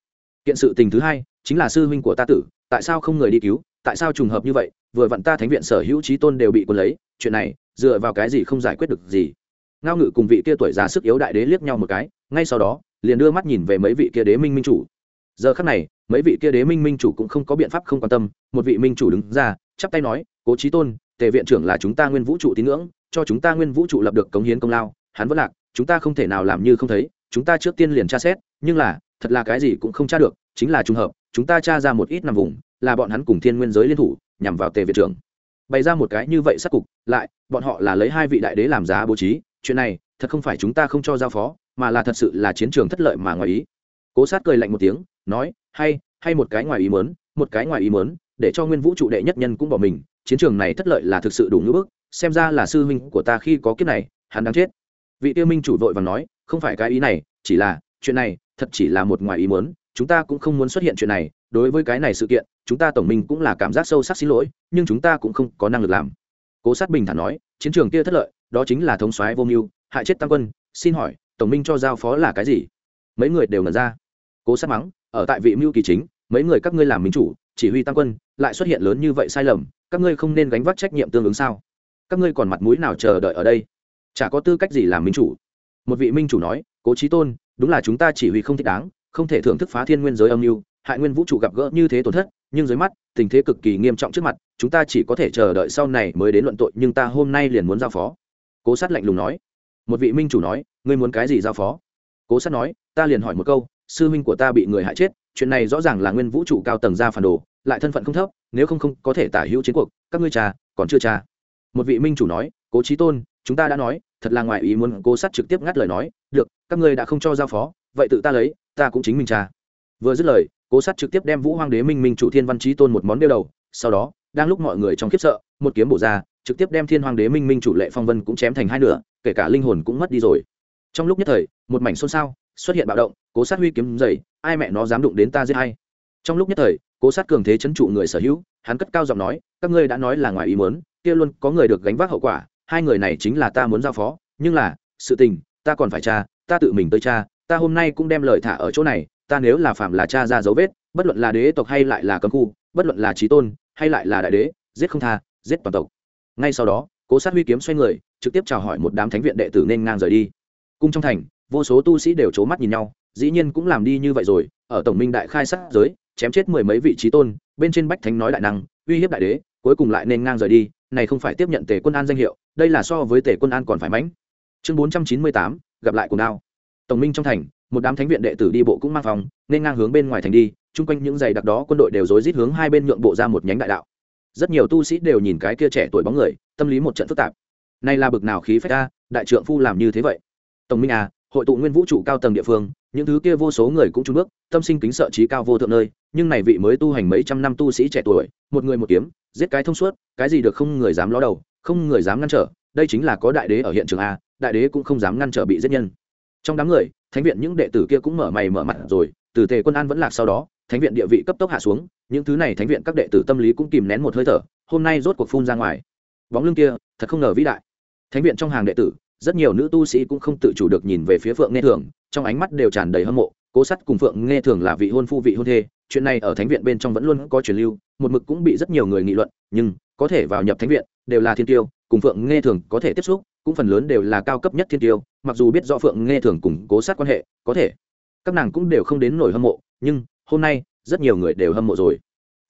Kiện sự tình thứ hai chính là sư huynh của ta tử, tại sao không người đi cứu, tại sao trùng hợp như vậy, vừa vặn ta thánh viện sở hữu trí tôn đều bị quân lấy, chuyện này, dựa vào cái gì không giải quyết được gì? Ngao ngự cùng vị kia tuổi già sức yếu đại đế liếc nhau một cái, ngay sau đó, liền đưa mắt nhìn về mấy vị kia đế minh minh chủ. Giờ khắc này, mấy vị kia đế minh minh chủ cũng không có biện pháp không quan tâm, một vị minh chủ đứng ra, chắp tay nói, cố trí tôn, tề viện trưởng là chúng ta nguyên vũ trụ tín ngưỡng, cho chúng ta nguyên vũ trụ lập được cống hiến công lao, hắn vẫn lạc, chúng ta không thể nào làm như không thấy, chúng ta trước tiên liền tra xét, nhưng là, thật là cái gì cũng không tra được, chính là trùng hợp chúng ta tra ra một ít nằm vùng, là bọn hắn cùng thiên nguyên giới liên thủ, nhằm vào tề việt trưởng. Bày ra một cái như vậy sắc cục, lại, bọn họ là lấy hai vị đại đế làm giá bố trí, chuyện này, thật không phải chúng ta không cho giao phó, mà là thật sự là chiến trường thất lợi mà ngoài ý. Cố sát cười lạnh một tiếng, nói, hay hay một cái ngoài ý mớn một cái ngoài ý mớn để cho nguyên vũ trụ đệ nhất nhân cũng bỏ mình, chiến trường này thất lợi là thực sự đủ ngữ bức, xem ra là sư huynh của ta khi có kiếp này, hắn đang chết. Vị tiêu minh chủ vội và nói, không phải cái ý này, chỉ là, chuyện này, thật chỉ là một ngoài ý muốn chúng ta cũng không muốn xuất hiện chuyện này, đối với cái này sự kiện, chúng ta tổng minh cũng là cảm giác sâu sắc xin lỗi, nhưng chúng ta cũng không có năng lực làm. Cố sát bình thản nói, chiến trường kia thất lợi, đó chính là thống soái vô mưu, hại chết tăng quân, xin hỏi, tổng minh cho giao phó là cái gì? Mấy người đều ngẩn ra. Cố sát mắng, ở tại vị mưu kỳ chính, mấy người các ngươi làm minh chủ, chỉ huy tăng quân, lại xuất hiện lớn như vậy sai lầm, các ngươi không nên gánh vác trách nhiệm tương ứng sao? Các ngươi còn mặt mũi nào chờ đợi ở đây? Chả có tư cách gì làm minh chủ. Một vị minh chủ nói, cố trí tôn, đúng là chúng ta chỉ huy không thích đáng không thể thưởng thức phá thiên nguyên giới âm mưu, hại nguyên vũ trụ gặp gỡ như thế tổn thất, nhưng dưới mắt, tình thế cực kỳ nghiêm trọng trước mặt, chúng ta chỉ có thể chờ đợi sau này mới đến luận tội, nhưng ta hôm nay liền muốn giao phó. Cố sát lạnh lùng nói. Một vị minh chủ nói, ngươi muốn cái gì giao phó? Cố sát nói, ta liền hỏi một câu, sư huynh của ta bị người hại chết, chuyện này rõ ràng là nguyên vũ trụ cao tầng ra phản đồ, lại thân phận không thấp, nếu không không có thể tả hữu chiến cuộc, các ngươi trà, còn chưa trà. Một vị minh chủ nói, cố trí tôn, chúng ta đã nói, thật là ngoài ý muốn. Cố sát trực tiếp ngắt lời nói, được, các ngươi đã không cho giao phó vậy tự ta lấy, ta cũng chính mình trà. Vừa dứt lời, cố sát trực tiếp đem vũ hoàng đế minh minh chủ thiên văn trí tôn một món đeo đầu, sau đó, đang lúc mọi người trong khiếp sợ, một kiếm bổ ra, trực tiếp đem thiên hoàng đế minh minh chủ lệ phong vân cũng chém thành hai nửa, kể cả linh hồn cũng mất đi rồi. Trong lúc nhất thời, một mảnh xôn xao, xuất hiện bạo động, cố sát huy kiếm dày ai mẹ nó dám đụng đến ta giết hay trong lúc nhất thời, cố sát cường thế chấn trụ người sở hữu, hắn cất cao giọng nói, các ngươi đã nói là ngoài ý muốn, kia luôn có người được gánh vác hậu quả, hai người này chính là ta muốn giao phó, nhưng là, sự tình, ta còn phải tra, ta tự mình tới cha ta hôm nay cũng đem lời thả ở chỗ này, ta nếu là phạm là cha ra dấu vết, bất luận là đế tộc hay lại là cấm khu, bất luận là trí tôn, hay lại là đại đế, giết không tha, giết toàn tộc. Ngay sau đó, cố sát huy kiếm xoay người, trực tiếp chào hỏi một đám thánh viện đệ tử nên ngang rời đi. Cung trong thành, vô số tu sĩ đều c h ố mắt nhìn nhau, dĩ nhiên cũng làm đi như vậy rồi, ở tổng minh đại khai sát giới, chém chết mười mấy vị trí tôn, bên trên bách thánh nói đại năng, uy hiếp đại đế, cuối cùng lại nên ngang rời đi, này không phải tiếp nhận tề quân an danh hiệu, đây là so với tề quân an còn phải mãnh. Chương bốn trăm chín mươi tám, gặp lại cùng đao tổng minh trong thành, một đám thánh viện đệ tử đi bộ cũng mang phòng, nên ngang hướng bên ngoài thành đi, chung quanh những giày đặc đó quân đội đều rối rít hướng hai bên nhượng bộ ra một nhánh đại đạo. Rất nhiều tu sĩ đều nhìn cái kia trẻ tuổi bóng người, tâm lý một trận phức tạp. Này là bực nào khí phách ta đại trượng phu làm như thế vậy? Tổng minh à hội tụ nguyên vũ trụ cao tầng địa phương, những thứ kia vô số người cũng trung bước, tâm sinh kính sợ trí cao vô thượng nơi, nhưng này vị mới tu hành mấy trăm năm tu sĩ trẻ tuổi, một người một kiếm, giết cái thông suốt, cái gì được không người dám ló đầu, không người dám ngăn trở, đây chính là có đại đế ở hiện trường a, đại đế cũng không dám ngăn trở bị giết nhân trong đám người, thánh viện những đệ tử kia cũng mở mày mở mặt rồi, từ tề quân an vẫn lạc sau đó, thánh viện địa vị cấp tốc hạ xuống, những thứ này thánh viện các đệ tử tâm lý cũng kìm nén một hơi thở, hôm nay rốt cuộc phun ra ngoài. Bóng lưng kia, thật không ngờ vĩ đại. Thánh viện trong hàng đệ tử, rất nhiều nữ tu sĩ cũng không tự chủ được nhìn về phía phượng nghe thường, trong ánh mắt đều tràn đầy hâm mộ, cố sắt cùng phượng nghe thường là vị hôn phu vị hôn thê, chuyện này ở thánh viện bên trong vẫn luôn có truyền lưu, một mực cũng bị rất nhiều người nghị luận, nhưng có thể vào nhập thánh viện, đều là thiên tiêu, cùng phượng nghe thường có thể tiếp xúc cũng phần lớn đều là cao cấp nhất thiên tiêu, mặc dù biết do phượng nghe thường cùng cố sát quan hệ, có thể các nàng cũng đều không đến nổi hâm mộ, nhưng hôm nay rất nhiều người đều hâm mộ rồi.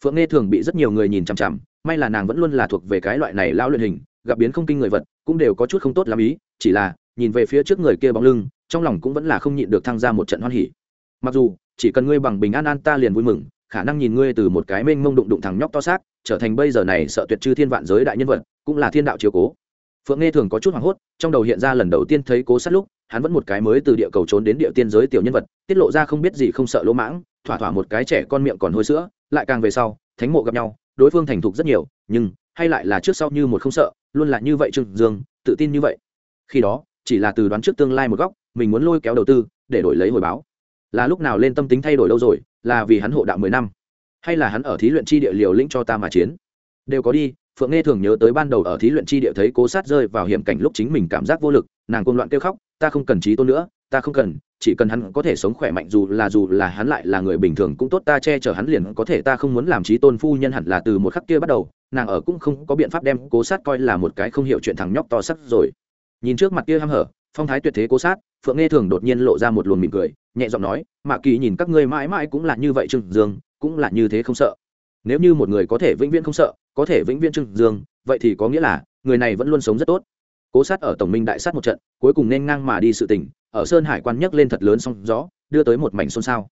Phượng nghe thường bị rất nhiều người nhìn chằm chằm, may là nàng vẫn luôn là thuộc về cái loại này lao luyện hình, gặp biến không kinh người vật, cũng đều có chút không tốt làm ý, chỉ là nhìn về phía trước người kia bóng lưng, trong lòng cũng vẫn là không nhịn được thăng ra một trận hoan hỉ. Mặc dù chỉ cần ngươi bằng bình an an ta liền vui mừng, khả năng nhìn ngươi từ một cái mênh mông đụng đụng thằng nhóc to xác, trở thành bây giờ này sợ tuyệt chư thiên vạn giới đại nhân vật, cũng là thiên đạo chiếu cố phượng nghe thường có chút hoảng hốt, trong đầu hiện ra lần đầu tiên thấy cố sát lúc, hắn vẫn một cái mới từ địa cầu trốn đến địa tiên giới tiểu nhân vật, tiết lộ ra không biết gì không sợ lỗ mãng, thỏa thỏa một cái trẻ con miệng còn hôi sữa, lại càng về sau, thánh mộ gặp nhau, đối phương thành thục rất nhiều, nhưng, hay lại là trước sau như một không sợ, luôn là như vậy trương dương, tự tin như vậy. Khi đó, chỉ là từ đoán trước tương lai một góc, mình muốn lôi kéo đầu tư, để đổi lấy hồi báo. Là lúc nào lên tâm tính thay đổi lâu rồi, là vì hắn hộ đạo mười năm, hay là hắn ở thí luyện chi địa liều lĩnh cho ta mà chiến. Đều có đi phượng nghe thường nhớ tới ban đầu ở thí luyện chi địa thấy cố sát rơi vào hiểm cảnh lúc chính mình cảm giác vô lực, nàng côn loạn kêu khóc, ta không cần trí tôn nữa, ta không cần, chỉ cần hắn có thể sống khỏe mạnh dù là dù là hắn lại là người bình thường cũng tốt, ta che chở hắn liền có thể, ta không muốn làm trí tôn phu nhân hẳn là từ một khắc kia bắt đầu. Nàng ở cũng không có biện pháp đem cố sát coi là một cái không hiểu chuyện thằng nhóc to sắc rồi. Nhìn trước mặt kia hăm hở, phong thái tuyệt thế cố sát, phượng nghe thường đột nhiên lộ ra một luồng mỉm cười, nhẹ giọng nói, mạ kỳ nhìn các ngươi mãi mãi cũng là như vậy trừng dương, cũng là như thế không sợ. Nếu như một người có thể vĩnh viễn không sợ có thể vĩnh viễn trừng dương, vậy thì có nghĩa là người này vẫn luôn sống rất tốt. Cố sát ở tổng minh đại sát một trận, cuối cùng nên ngang mà đi sự tình, ở sơn hải quan nhấc lên thật lớn song gió, đưa tới một mảnh xôn xao.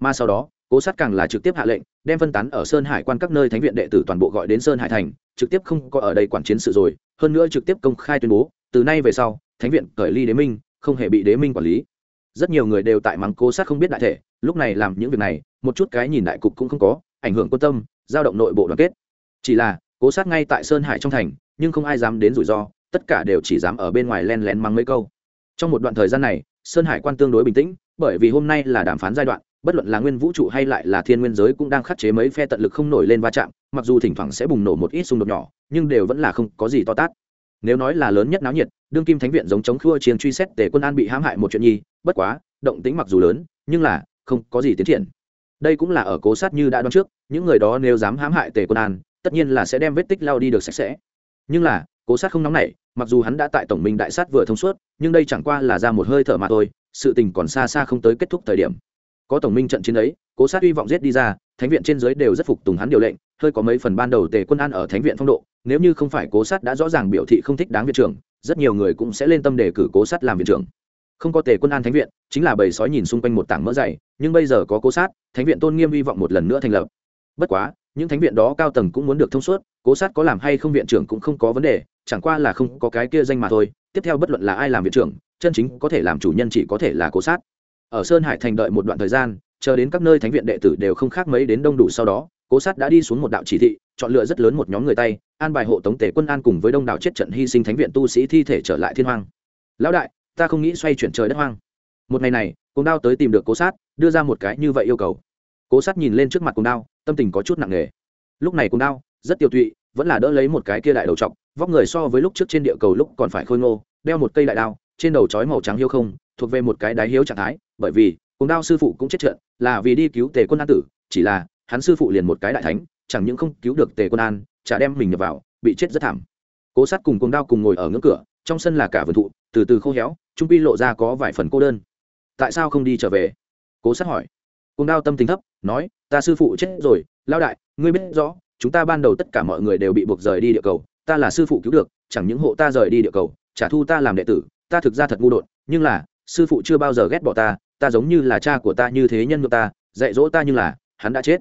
Mà sau đó, cố sát càng là trực tiếp hạ lệnh, đem phân tán ở sơn hải quan các nơi thánh viện đệ tử toàn bộ gọi đến sơn hải thành, trực tiếp không có ở đây quản chiến sự rồi, hơn nữa trực tiếp công khai tuyên bố, từ nay về sau, thánh viện cởi ly đế minh, không hề bị đế minh quản lý. Rất nhiều người đều tại mắng cố sát không biết đại thể, lúc này làm những việc này, một chút cái nhìn đại cục cũng không có, ảnh hưởng quan tâm, giao động nội bộ đoàn kết chỉ là, cố sát ngay tại sơn hải trong thành, nhưng không ai dám đến rủi ro, tất cả đều chỉ dám ở bên ngoài len lén mắng mấy câu. Trong một đoạn thời gian này, sơn hải quan tương đối bình tĩnh, bởi vì hôm nay là đàm phán giai đoạn, bất luận là nguyên vũ trụ hay lại là thiên nguyên giới cũng đang khắc chế mấy phe tận lực không nổi lên va chạm, mặc dù thỉnh thoảng sẽ bùng nổ một ít xung đột nhỏ, nhưng đều vẫn là không có gì to tát. Nếu nói là lớn nhất náo nhiệt, đương kim thánh viện giống chống khua chiến truy xét để quân an bị hãm hại một chuyện nhi, bất quá, động tính mặc dù lớn, nhưng là, không có gì tiến triển. Đây cũng là ở cố sát như đã đoán trước, những người đó nếu dám hãm hại tề quân an tất nhiên là sẽ đem vết tích lao đi được sạch sẽ. Nhưng là, cố sát không nóng nảy, mặc dù hắn đã tại tổng minh đại sát vừa thông suốt, nhưng đây chẳng qua là ra một hơi thở mà thôi, sự tình còn xa xa không tới kết thúc thời điểm. Có tổng minh trận chiến ấy, cố sát hy vọng giết đi ra, thánh viện trên giới đều rất phục tùng hắn điều lệnh, hơi có mấy phần ban đầu tề quân an ở thánh viện phong độ, nếu như không phải cố sát đã rõ ràng biểu thị không thích đáng viện trưởng, rất nhiều người cũng sẽ lên tâm đề cử cố sát làm viện trưởng. Không có tề quân an thánh viện, chính là bầy sói nhìn xung quanh một tảng mỡ dày, nhưng bây giờ có cố sát, thánh viện tôn nghiêm hy vọng một lần nữa thành lập. Bất quá những thánh viện đó cao tầng cũng muốn được thông suốt, cố sát có làm hay không viện trưởng cũng không có vấn đề, chẳng qua là không có cái kia danh mà thôi. Tiếp theo bất luận là ai làm viện trưởng, chân chính có thể làm chủ nhân chỉ có thể là cố sát. Ở sơn hải thành đợi một đoạn thời gian, chờ đến các nơi thánh viện đệ tử đều không khác mấy đến đông đủ sau đó, cố sát đã đi xuống một đạo chỉ thị, chọn lựa rất lớn một nhóm người tay, an bài hộ tống tể quân an cùng với đông đảo chết trận hy sinh thánh viện tu sĩ thi thể trở lại thiên hoang. Lão đại, ta không nghĩ xoay chuyển trời đất hoang. Một ngày này cùng đao tới tìm được cố sát, đưa ra một cái như vậy yêu cầu cố sát nhìn lên trước mặt cùng đao, tâm tình có chút nặng nề. Lúc này cùng đao, rất tiêu tụy, vẫn là đỡ lấy một cái kia đại đầu trọc, vóc người so với lúc trước trên địa cầu lúc còn phải khôi ngô, đeo một cây đại đao, trên đầu chói màu trắng hiếu không, thuộc về một cái đái hiếu trạng thái, bởi vì cùng đao sư phụ cũng chết trận, là vì đi cứu tề quân an tử, chỉ là hắn sư phụ liền một cái đại thánh, chẳng những không cứu được tề quân an, chả đem mình nhập vào, bị chết rất thảm. Cố sát cùng cùng đao cùng ngồi ở ngưỡng cửa, trong sân là cả vườn thụ, từ từ khô héo, trung pi lộ ra có vài phần cô đơn. Tại sao không đi trở về? Cố sát hỏi cùng đao tâm tính thấp, nói, ta sư phụ chết rồi lao đại, ngươi biết rõ, chúng ta ban đầu tất cả mọi người đều bị buộc rời đi địa cầu, ta là sư phụ cứu được, chẳng những hộ ta rời đi địa cầu, trả thu ta làm đệ tử, ta thực ra thật ngu đột, nhưng là, sư phụ chưa bao giờ ghét bỏ ta ta giống như là cha của ta như thế nhân ngược ta, dạy dỗ ta như là, hắn đã chết.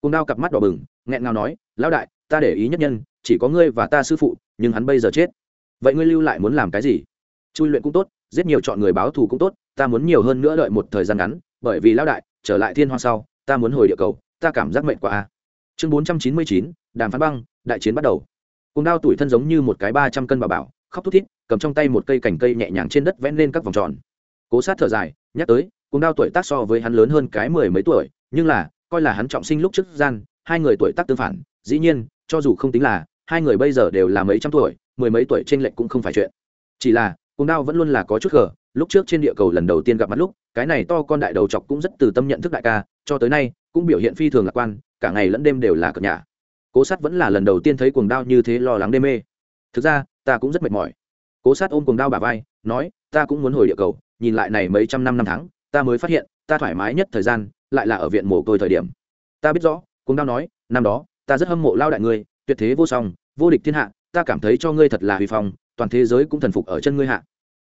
Cùng đao cặp mắt đỏ bừng, nghẹn ngào nói, lão đại, ta để ý nhất nhân, chỉ có ngươi và ta sư phụ, nhưng hắn bây giờ chết. Vậy ngươi lưu lại muốn làm cái gì? Chui luyện cũng tốt, giết nhiều chọn người báo thù cũng tốt, ta muốn nhiều hơn nữa đợi một thời gian ngắn bởi vì lão đại, trở lại thiên hoa sau, ta muốn hồi địa cầu, ta cảm giác mệnh quá a chương bốn trăm chín mươi chín, đàm phán băng, đại chiến bắt đầu. Cùng đao tuổi thân giống như một cái ba trăm cân bà bảo, khóc thút thít, cầm trong tay một cây cành cây nhẹ nhàng trên đất vẽ lên các vòng tròn. Cố sát thở dài, nhắc tới, cùng đao tuổi tác so với hắn lớn hơn cái mười mấy tuổi, nhưng là, coi là hắn trọng sinh lúc trước gian, hai người tuổi tác tương phản, dĩ nhiên, cho dù không tính là, hai người bây giờ đều là mấy trăm tuổi, mười mấy tuổi trên lệnh cũng không phải chuyện. Chỉ là cùng đao vẫn luôn là có chút gở lúc trước trên địa cầu lần đầu tiên gặp mặt lúc, cái này to con đại đầu chọc cũng rất từ tâm nhận thức đại ca, cho tới nay, cũng biểu hiện phi thường lạc quan, cả ngày lẫn đêm đều là cợt nhà cố sát vẫn là lần đầu tiên thấy cuồng đao như thế lo lắng đê mê. Thực ra, ta cũng rất mệt mỏi. Cố sát ôm cuồng đao bà vai, nói, ta cũng muốn hồi địa cầu, nhìn lại này mấy trăm năm năm tháng, ta mới phát hiện, ta thoải mái nhất thời gian lại là ở viện mồ côi thời điểm. Ta biết rõ, cuồng đao nói, năm đó, ta rất hâm mộ lao đại ngươi, tuyệt thế vô song, vô địch thiên hạ, ta cảm thấy cho ngươi thật là huy phong toàn thế giới cũng thần phục ở chân ngươi hạ.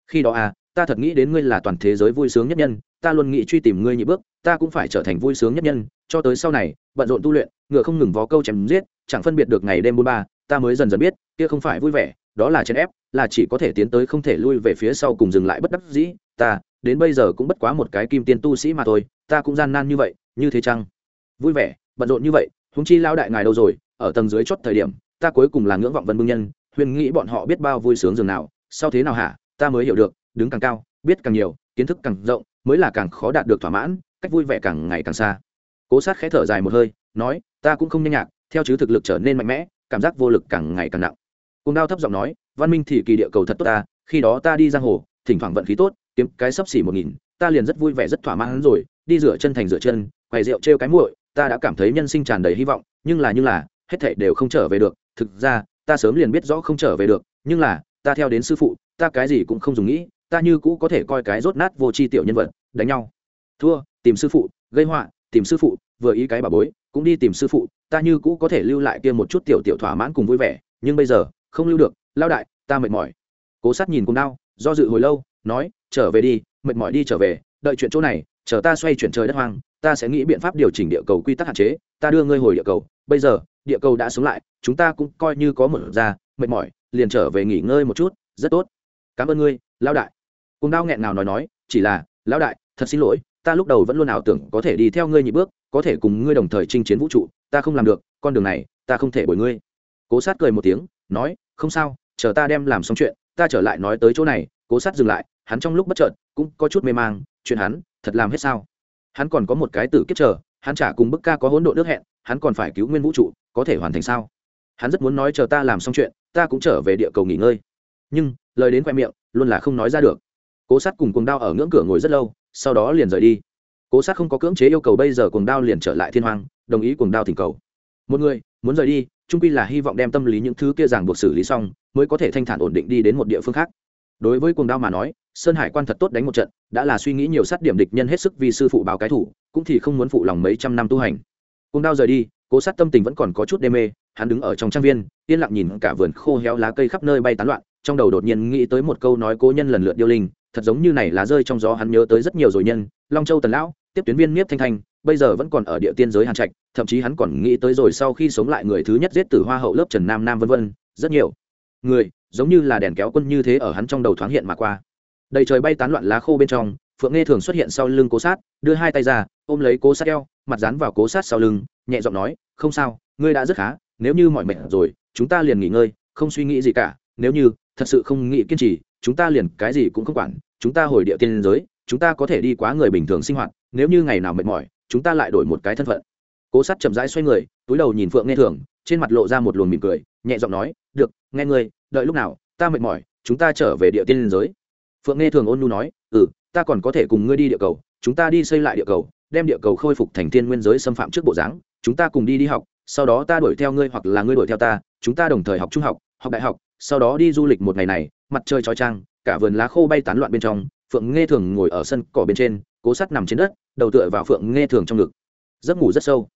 Khi đó à ta thật nghĩ đến ngươi là toàn thế giới vui sướng nhất nhân, ta luôn nghĩ truy tìm ngươi nhị bước, ta cũng phải trở thành vui sướng nhất nhân, cho tới sau này, bận rộn tu luyện, ngựa không ngừng vó câu chém giết, chẳng phân biệt được ngày đêm buôn ba, ta mới dần dần biết, kia không phải vui vẻ, đó là chèn ép, là chỉ có thể tiến tới không thể lui về phía sau cùng dừng lại bất đắc dĩ, ta, đến bây giờ cũng bất quá một cái kim tiên tu sĩ mà thôi, ta cũng gian nan như vậy, như thế chăng? Vui vẻ, bận rộn như vậy húng chi lao đại ngài đâu rồi, ở tầng dưới chót thời điểm, ta cuối cùng là ngưỡng vọng vân bưng nhân huyền nghĩ bọn họ biết bao vui sướng dường nào, sau thế nào hả? Ta mới hiểu được, đứng càng cao, biết càng nhiều, kiến thức càng rộng, mới là càng khó đạt được thỏa mãn, cách vui vẻ càng ngày càng xa. Cố sát khẽ thở dài một hơi, nói, ta cũng không nhanh nhạc, theo chứ thực lực trở nên mạnh mẽ, cảm giác vô lực càng ngày càng nặng. Cùng đao thấp giọng nói, văn minh thì kỳ địa cầu thật tốt ta, khi đó ta đi giang hồ, thỉnh thoảng vận khí tốt, kiếm cái sấp xỉ một nghìn, ta liền rất vui vẻ, rất thỏa mãn rồi, đi rửa chân thành rửa chân, quầy rượu trêu cái muội, ta đã cảm thấy nhân sinh tràn đầy hy vọng, nhưng là như là, hết thảy đều không trở về được, thực ra ta sớm liền biết rõ không trở về được, nhưng là, ta theo đến sư phụ, ta cái gì cũng không dùng nghĩ, ta như cũ có thể coi cái rốt nát vô tri tiểu nhân vật, đánh nhau. Thua, tìm sư phụ, gây họa, tìm sư phụ, vừa ý cái bà bối, cũng đi tìm sư phụ, ta như cũ có thể lưu lại kia một chút tiểu tiểu thỏa mãn cùng vui vẻ, nhưng bây giờ, không lưu được, lao đại, ta mệt mỏi. Cố sát nhìn cùng đau, do dự hồi lâu, nói, trở về đi, mệt mỏi đi trở về, đợi chuyện chỗ này, chờ ta xoay chuyển trời đất hoang, ta sẽ nghĩ biện pháp điều chỉnh địa cầu quy tắc hạn chế, ta đưa ngươi hồi địa cầu, bây giờ địa cầu đã sống lại, chúng ta cũng coi như có một ra, mệt mỏi, liền trở về nghỉ ngơi một chút, rất tốt. Cảm ơn ngươi lao đại. Cùng đau nghẹn nào nói nói, chỉ là, lão đại, thật xin lỗi, ta lúc đầu vẫn luôn ảo tưởng có thể đi theo ngươi nhị bước, có thể cùng ngươi đồng thời chinh chiến vũ trụ, ta không làm được, con đường này, ta không thể bồi ngươi. Cố sát cười một tiếng, nói, không sao, chờ ta đem làm xong chuyện, ta trở lại nói tới chỗ này. Cố sát dừng lại, hắn trong lúc bất chợt, cũng có chút mê mang, chuyện hắn, thật làm hết sao? Hắn còn có một cái tử kiếp chờ, hắn trả cùng bức ca có hỗn độ nước hẹn hắn còn phải cứu nguyên vũ trụ, có thể hoàn thành sao? Hắn rất muốn nói chờ ta làm xong chuyện, ta cũng trở về địa cầu nghỉ ngơi. Nhưng, lời đến khoe miệng, luôn là không nói ra được. Cố sát cùng cuồng đao ở ngưỡng cửa ngồi rất lâu, sau đó liền rời đi. Cố sát không có cưỡng chế yêu cầu bây giờ cuồng đao liền trở lại thiên hoàng đồng ý cuồng đao thỉnh cầu. Một người, muốn rời đi trung pi là hy vọng đem tâm lý những thứ kia ràng buộc xử lý xong, mới có thể thanh thản ổn định đi đến một địa phương khác. Đối với cuồng đao mà nói, sơn hải quan thật tốt đánh một trận, đã là suy nghĩ nhiều sát điểm địch nhân hết sức vì sư phụ báo cái thủ, cũng thì không muốn phụ lòng mấy trăm năm tu hành cuồng đao rời đi, cố sát tâm tình vẫn còn có chút đê mê, hắn đứng ở trong trang viên, yên lặng nhìn cả vườn khô héo lá cây khắp nơi bay tán loạn, trong đầu đột nhiên nghĩ tới một câu nói cố nhân lần lượt điêu linh, thật giống như này lá rơi trong gió hắn nhớ tới rất nhiều rồi nhân, long châu tần lão, tiếp tuyến viên miếp thanh thanh, bây giờ vẫn còn ở địa tiên giới hàn trạch, thậm chí hắn còn nghĩ tới rồi sau khi sống lại người thứ nhất giết tử hoa hậu lớp trần nam nam vân vân, rất nhiều người, giống như là đèn kéo quân như thế ở hắn trong đầu thoáng hiện mà qua. Đầy trời bay tán loạn lá khô bên trong phượng nghe thường xuất hiện sau lưng cố sát, đưa hai tay ra, ôm lấy cố sát eo, mặt dán vào cố sát sau lưng, nhẹ giọng nói, không sao, ngươi đã rất khá, nếu như mọi mệt rồi, chúng ta liền nghỉ ngơi, không suy nghĩ gì cả, nếu như thật sự không nghĩ kiên trì, chúng ta liền cái gì cũng không quản, chúng ta hồi địa tiên giới, chúng ta có thể đi quá người bình thường sinh hoạt, nếu như ngày nào mệt mỏi, chúng ta lại đổi một cái thân phận. Cố sát chậm rãi xoay người, túi đầu nhìn phượng nghe thường, trên mặt lộ ra một luồng mỉm cười, nhẹ giọng nói, được, nghe ngươi, đợi lúc nào, ta mệt mỏi, chúng ta trở về địa tiên liên giới. Phượng nghe thường ôn nu nói ừ ta còn có thể cùng ngươi đi địa cầu, chúng ta đi xây lại địa cầu, đem địa cầu khôi phục thành thiên nguyên giới xâm phạm trước bộ dáng, chúng ta cùng đi đi học, sau đó ta đuổi theo ngươi hoặc là ngươi đuổi theo ta, chúng ta đồng thời học trung học học đại học, sau đó đi du lịch một ngày này, mặt trời trói trang cả vườn lá khô bay tán loạn bên trong, phượng nghe thường ngồi ở sân cỏ bên trên, cố sát nằm trên đất, đầu tựa vào phượng nghe thường trong ngực. Giấc ngủ rất sâu.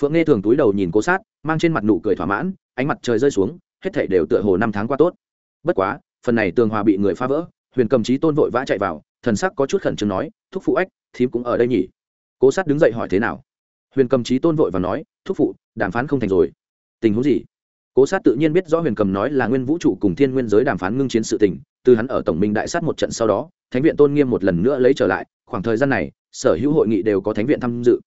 Phượng nghe thường túi đầu nhìn cố sát, mang trên mặt nụ cười thỏa mãn, ánh mặt trời rơi xuống, hết thảy đều tựa hồ năm tháng qua tốt. Bất quá, phần này tường hòa bị người phá vỡ huyền cầm trí tôn vội vã chạy vào, thần sắc có chút khẩn trương nói, thúc phụ ách, thím cũng ở đây nhỉ? Cố sát đứng dậy hỏi thế nào? Huyền cầm trí tôn vội và nói, thúc phụ, đàm phán không thành rồi. Tình huống gì? Cố sát tự nhiên biết rõ huyền cầm nói là nguyên vũ trụ cùng thiên nguyên giới đàm phán ngưng chiến sự tình, từ hắn ở tổng minh đại sát một trận sau đó, thánh viện tôn nghiêm một lần nữa lấy trở lại, khoảng thời gian này, sở hữu hội nghị đều có thánh viện tham dự.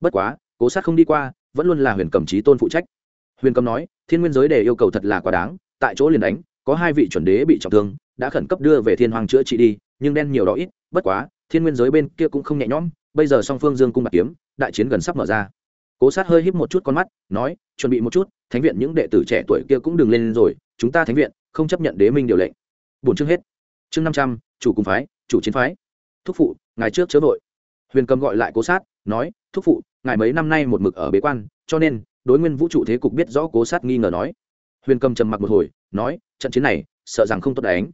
Bất quá, cố sát không đi qua, vẫn luôn là huyền cầm trí tôn phụ trách. Huyền cầm nói, thiên nguyên giới đề yêu cầu thật là quá đáng, tại chỗ liền đánh có hai vị chuẩn đế bị trọng thương, đã khẩn cấp đưa về thiên hoàng chữa trị đi, nhưng đen nhiều đó ít, bất quá, thiên nguyên giới bên kia cũng không nhẹ nhõm, bây giờ song phương dương cung bạc kiếm, đại chiến gần sắp mở ra. Cố sát hơi híp một chút con mắt, nói, chuẩn bị một chút, thánh viện những đệ tử trẻ tuổi kia cũng đừng lên rồi, chúng ta thánh viện, không chấp nhận đế minh điều lệnh. Bổn chương hết. Chương năm trăm, chủ cung phái, chủ chiến phái. Thúc phụ ngày trước chớ vội. Huyền cầm gọi lại cố sát, nói, thúc phụ, ngài mấy năm nay một mực ở bế quan, cho nên, đối nguyên vũ trụ thế cục biết rõ cố sát nghi ngờ nói huyền cầm trầm mặc một hồi, nói, trận chiến này, sợ rằng không tốt đánh.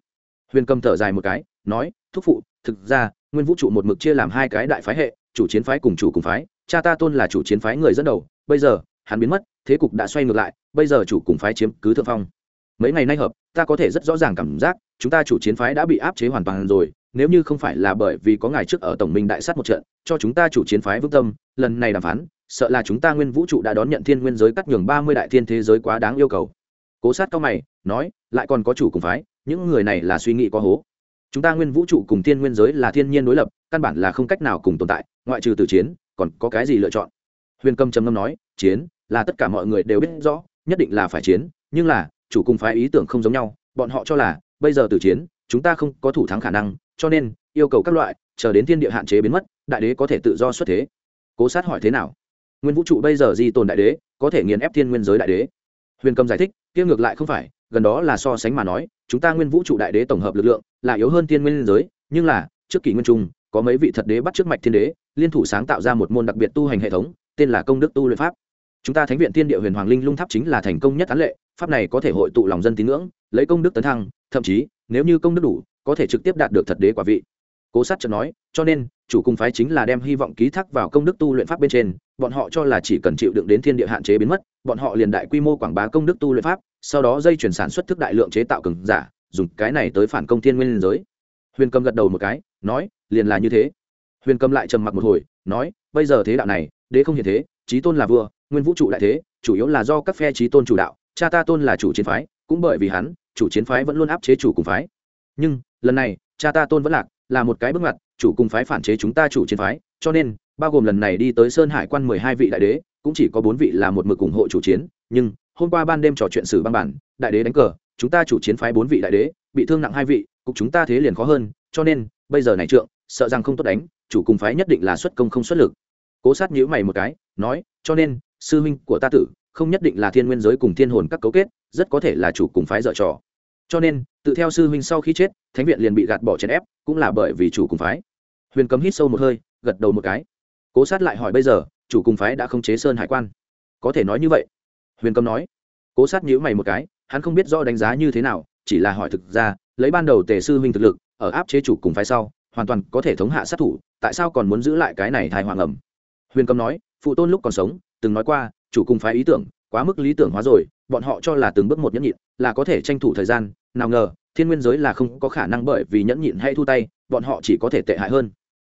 Huyền cầm thở dài một cái, nói, thúc phụ, thực ra, nguyên vũ trụ một mực chia làm hai cái đại phái hệ, chủ chiến phái cùng chủ cùng phái. Cha ta tôn là chủ chiến phái người dẫn đầu, bây giờ, hắn biến mất, thế cục đã xoay ngược lại, bây giờ chủ cùng phái chiếm cứ thượng phong. Mấy ngày nay hợp, ta có thể rất rõ ràng cảm giác, chúng ta chủ chiến phái đã bị áp chế hoàn toàn rồi, nếu như không phải là bởi vì có ngài trước ở tổng minh đại sát một trận, cho chúng ta chủ chiến phái vững tâm, lần này đàm phán, sợ là chúng ta nguyên vũ trụ đã đón nhận thiên nguyên giới cắt nhường ba mươi đại thiên thế giới quá đáng yêu cầu cố sát cao mày, nói, lại còn có chủ cùng phái, những người này là suy nghĩ có hố. Chúng ta nguyên vũ trụ cùng thiên nguyên giới là thiên nhiên đối lập, căn bản là không cách nào cùng tồn tại, ngoại trừ từ chiến, còn có cái gì lựa chọn? Huyền cầm trầm ngâm nói, chiến, là tất cả mọi người đều biết rõ, nhất định là phải chiến, nhưng là, chủ cùng phái ý tưởng không giống nhau, bọn họ cho là, bây giờ từ chiến, chúng ta không có thủ thắng khả năng, cho nên, yêu cầu các loại, chờ đến thiên địa hạn chế biến mất, đại đế có thể tự do xuất thế. Cố sát hỏi thế nào? Nguyên vũ trụ bây giờ di tồn đại đế, có thể nghiền ép thiên nguyên giới đại đế. Huyền cầm giải thích kia ngược lại không phải, gần đó là so sánh mà nói, chúng ta nguyên vũ trụ đại đế tổng hợp lực lượng là yếu hơn tiên nguyên giới, nhưng là, trước kỷ nguyên trung, có mấy vị thật đế bắt trước mạch thiên đế, liên thủ sáng tạo ra một môn đặc biệt tu hành hệ thống, tên là công đức tu luyện pháp. Chúng ta thánh viện tiên địa huyền hoàng linh lung tháp chính là thành công nhất án lệ, pháp này có thể hội tụ lòng dân tín ngưỡng, lấy công đức tấn thăng, thậm chí, nếu như công đức đủ, có thể trực tiếp đạt được thật đế quả vị. Cố sát chợt nói, cho nên, chủ cung phái chính là đem hy vọng ký thác vào công đức tu luyện pháp bên trên bọn họ cho là chỉ cần chịu đựng đến thiên địa hạn chế biến mất, bọn họ liền đại quy mô quảng bá công đức tu luyện pháp, sau đó dây chuyển sản xuất thức đại lượng chế tạo cường giả, dùng cái này tới phản công thiên nguyên giới. Huyền cầm gật đầu một cái, nói, liền là như thế. Huyền cầm lại trầm mặc một hồi, nói, bây giờ thế đạo này, đế không hiện thế trí tôn là vua, nguyên vũ trụ đại thế, chủ yếu là do các phe trí tôn chủ đạo, cha ta tôn là chủ chiến phái, cũng bởi vì hắn, chủ chiến phái vẫn luôn áp chế chủ cùng phái. Nhưng, lần này, cha ta tôn vẫn lạc, là một cái bước ngoặt, chủ cùng phái phản chế chúng ta chủ chiến phái, cho nên bao gồm lần này đi tới sơn hải quan mười hai vị đại đế, cũng chỉ có bốn vị là một mực ủng hộ chủ chiến, nhưng hôm qua ban đêm trò chuyện sử băng bản, đại đế đánh cờ, chúng ta chủ chiến phái bốn vị đại đế, bị thương nặng hai vị, cục chúng ta thế liền khó hơn, cho nên, bây giờ này trượng, sợ rằng không tốt đánh, chủ cùng phái nhất định là xuất công không xuất lực. Cố sát nhữ mày một cái, nói, cho nên, sư huynh của ta tử, không nhất định là thiên nguyên giới cùng thiên hồn các cấu kết, rất có thể là chủ cùng phái dở trò. Cho nên, tự theo sư huynh sau khi chết, thánh viện liền bị gạt bỏ chèn ép, cũng là bởi vì chủ cùng phái. Huyền cấm hít sâu một hơi, gật đầu một cái cố sát lại hỏi bây giờ, chủ cùng phái đã không chế sơn hải quan. Có thể nói như vậy? Huyền cầm nói. Cố sát nhữ mày một cái, hắn không biết rõ đánh giá như thế nào, chỉ là hỏi thực ra, lấy ban đầu tề sư huynh thực lực, ở áp chế chủ cùng phái sau, hoàn toàn có thể thống hạ sát thủ, tại sao còn muốn giữ lại cái này thai hoàng ẩm? Huyền cầm nói, phụ tôn lúc còn sống, từng nói qua, chủ cùng phái ý tưởng, quá mức lý tưởng hóa rồi, bọn họ cho là từng bước một nhẫn nhịn, là có thể tranh thủ thời gian, nào ngờ, thiên nguyên giới là không có khả năng bởi vì nhẫn nhịn hay thu tay, bọn họ chỉ có thể tệ hại hơn.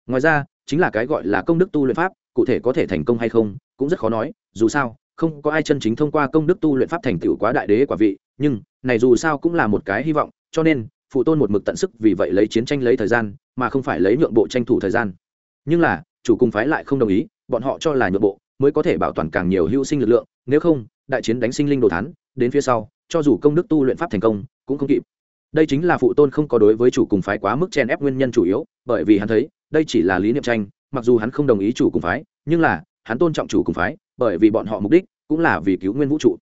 Ngoài ra chính là cái gọi là công đức tu luyện pháp, cụ thể có thể thành công hay không, cũng rất khó nói, dù sao, không có ai chân chính thông qua công đức tu luyện pháp thành tựu quá đại đế quả vị, nhưng, này dù sao cũng là một cái hy vọng, cho nên, phụ tôn một mực tận sức vì vậy lấy chiến tranh lấy thời gian, mà không phải lấy nhượng bộ tranh thủ thời gian. Nhưng là, chủ cung phái lại không đồng ý, bọn họ cho là nhượng bộ mới có thể bảo toàn càng nhiều hữu sinh lực lượng, nếu không, đại chiến đánh sinh linh đồ thán, đến phía sau, cho dù công đức tu luyện pháp thành công, cũng không kịp. Đây chính là phụ tôn không có đối với chủ cùng phái quá mức chen ép nguyên nhân chủ yếu, bởi vì hắn thấy đây chỉ là lý niệm tranh, mặc dù hắn không đồng ý chủ cùng phái, nhưng là, hắn tôn trọng chủ cùng phái, bởi vì bọn họ mục đích cũng là vì cứu nguyên vũ trụ.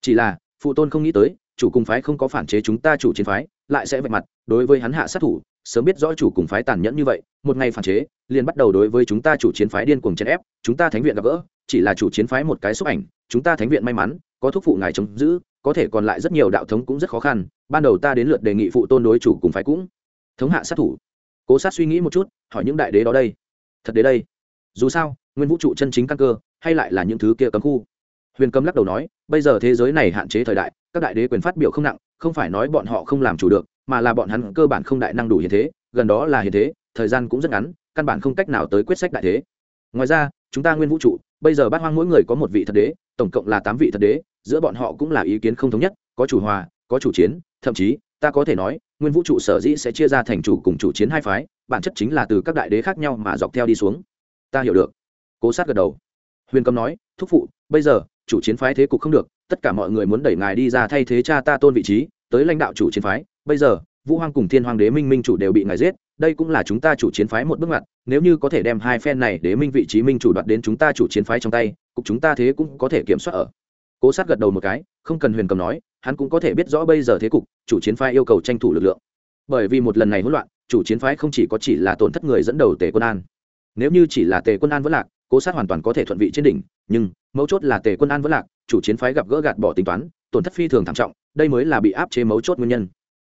Chỉ là, phụ tôn không nghĩ tới, chủ cùng phái không có phản chế chúng ta chủ chiến phái, lại sẽ vạch mặt, đối với hắn hạ sát thủ, sớm biết rõ chủ cùng phái tàn nhẫn như vậy, một ngày phản chế, liền bắt đầu đối với chúng ta chủ chiến phái điên cuồng chèn ép, chúng ta thánh viện gặp gỡ, chỉ là chủ chiến phái một cái xúc ảnh, chúng ta thánh viện may mắn, có thúc phụ ngài chống giữ, có thể còn lại rất nhiều đạo thống cũng rất khó khăn, ban đầu ta đến lượt đề nghị phụ tôn đối chủ cùng phái cũng thống hạ sát thủ cố sát suy nghĩ một chút, hỏi những đại đế đó đây. Thật đế đây? Dù sao, nguyên vũ trụ chân chính căn cơ, hay lại là những thứ kia cấm khu. Huyền cấm lắc đầu nói, bây giờ thế giới này hạn chế thời đại, các đại đế quyền phát biểu không nặng, không phải nói bọn họ không làm chủ được, mà là bọn hắn cơ bản không đại năng đủ hiện thế, gần đó là hiện thế, thời gian cũng rất ngắn, căn bản không cách nào tới quyết sách đại thế. Ngoài ra, chúng ta nguyên vũ trụ, bây giờ bát hoang mỗi người có một vị thật đế, tổng cộng là tám vị thật đế, giữa bọn họ cũng là ý kiến không thống nhất, có chủ hòa, có chủ chiến, thậm chí ta có thể nói, nguyên vũ trụ sở dĩ sẽ chia ra thành chủ cùng chủ chiến hai phái, bản chất chính là từ các đại đế khác nhau mà dọc theo đi xuống. Ta hiểu được. Cố sát gật đầu. Huyền cầm nói, thúc phụ, bây giờ, chủ chiến phái thế cục không được, tất cả mọi người muốn đẩy ngài đi ra thay thế cha ta tôn vị trí, tới lãnh đạo chủ chiến phái. Bây giờ, vũ hoang cùng thiên hoàng đế minh minh chủ đều bị ngài giết, đây cũng là chúng ta chủ chiến phái một bước ngoặt, nếu như có thể đem hai phen này đế minh vị trí minh chủ đoạt đến chúng ta chủ chiến phái trong tay, cục chúng ta thế cũng có thể kiểm soát ở. Cố sát gật đầu một cái, không cần huyền cầm nói hắn cũng có thể biết rõ bây giờ thế cục, chủ chiến phái yêu cầu tranh thủ lực lượng. Bởi vì một lần này hỗn loạn, chủ chiến phái không chỉ có chỉ là tổn thất người dẫn đầu tề quân an. Nếu như chỉ là tề quân an vẫn lạc, cố sát hoàn toàn có thể thuận vị trên đỉnh, nhưng mấu chốt là tề quân an vẫn lạc, chủ chiến phái gặp gỡ gạt bỏ tính toán, tổn thất phi thường thảm trọng, đây mới là bị áp chế mấu chốt nguyên nhân.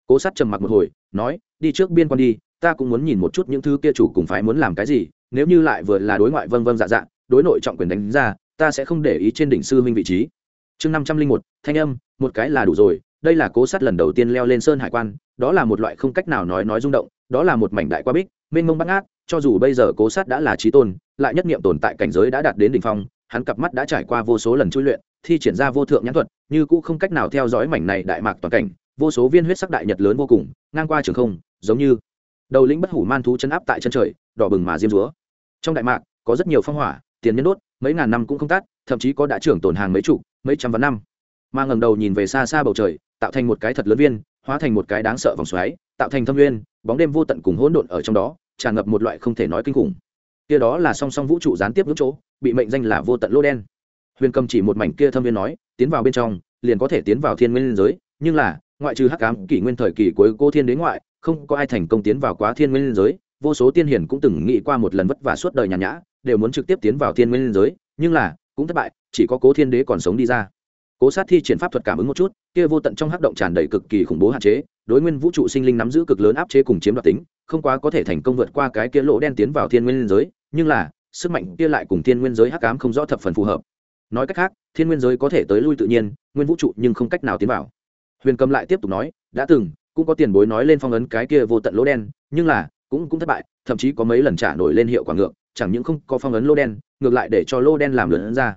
Cố sát trầm mặc một hồi, nói, đi trước biên quan đi, ta cũng muốn nhìn một chút những thứ kia chủ cùng phái muốn làm cái gì, nếu như lại vừa là đối ngoại vâng vâng dạ dạ đối nội trọng quyền đánh ra, ta sẽ không để ý trên đỉnh sư huynh vị trí. Chương năm trăm linh một, thanh âm một cái là đủ rồi, đây là cố sát lần đầu tiên leo lên sơn hải quan, đó là một loại không cách nào nói nói rung động, đó là một mảnh đại qua bích, mênh mông bắt ngát, cho dù bây giờ cố sát đã là trí tôn, lại nhất nghiệm tồn tại cảnh giới đã đạt đến đ ỉ n h phong, hắn cặp mắt đã trải qua vô số lần chui luyện, thi triển ra vô thượng nhãn thuật, như cũ không cách nào theo dõi mảnh này đại mạc toàn cảnh, vô số viên huyết sắc đại nhật lớn vô cùng, ngang qua trường không, giống như đầu lĩnh bất hủ man thú chân áp tại chân trời, đỏ bừng mà diêm rúa trong đại mạc, có rất nhiều phong hỏa, tiền nhân đốt, mấy ngàn năm cũng không tắt, thậm chí có đã trưởng tồn hàng mấy chục, mấy trăm vạn năm mà ngẩng đầu nhìn về xa xa bầu trời, tạo thành một cái thật lớn viên, hóa thành một cái đáng sợ vòng xoáy, tạo thành thâm nguyên bóng đêm vô tận cùng hỗn độn ở trong đó, tràn ngập một loại không thể nói kinh khủng. Kia đó là song song vũ trụ gián tiếp nước chỗ, bị mệnh danh là vô tận lô đen. Huyền cầm chỉ một mảnh kia thâm viên nói, tiến vào bên trong, liền có thể tiến vào thiên nguyên giới, nhưng là, ngoại trừ hắc ám kỷ nguyên thời kỳ cuối cô thiên đến ngoại, không có ai thành công tiến vào quá thiên nguyên giới, vô số tiên hiển cũng từng nghĩ qua một lần vất vả suốt đời nhàn nhã, đều muốn trực tiếp tiến vào thiên nguyên giới, nhưng là, cũng thất bại, chỉ có cố thiên đế còn sống đi ra cố sát thi triển pháp thuật cảm ứng một chút, kia vô tận trong hắc động tràn đầy cực kỳ khủng bố hạn chế, đối nguyên vũ trụ sinh linh nắm giữ cực lớn áp chế cùng chiếm đoạt tính, không quá có thể thành công vượt qua cái kia lỗ đen tiến vào thiên nguyên giới, nhưng là, sức mạnh kia lại cùng thiên nguyên giới hắc ám không rõ thập phần phù hợp. Nói cách khác, thiên nguyên giới có thể tới lui tự nhiên, nguyên vũ trụ nhưng không cách nào tiến vào. Huyền cầm lại tiếp tục nói, đã từng, cũng có tiền bối nói lên phong ấn cái kia vô tận lỗ đen, nhưng là, cũng cũng thất bại, thậm chí có mấy lần trả nổi lên hiệu quả ngược, chẳng những không có phong ấn lô đen, ngược lại để cho lô đen làm lớn ra.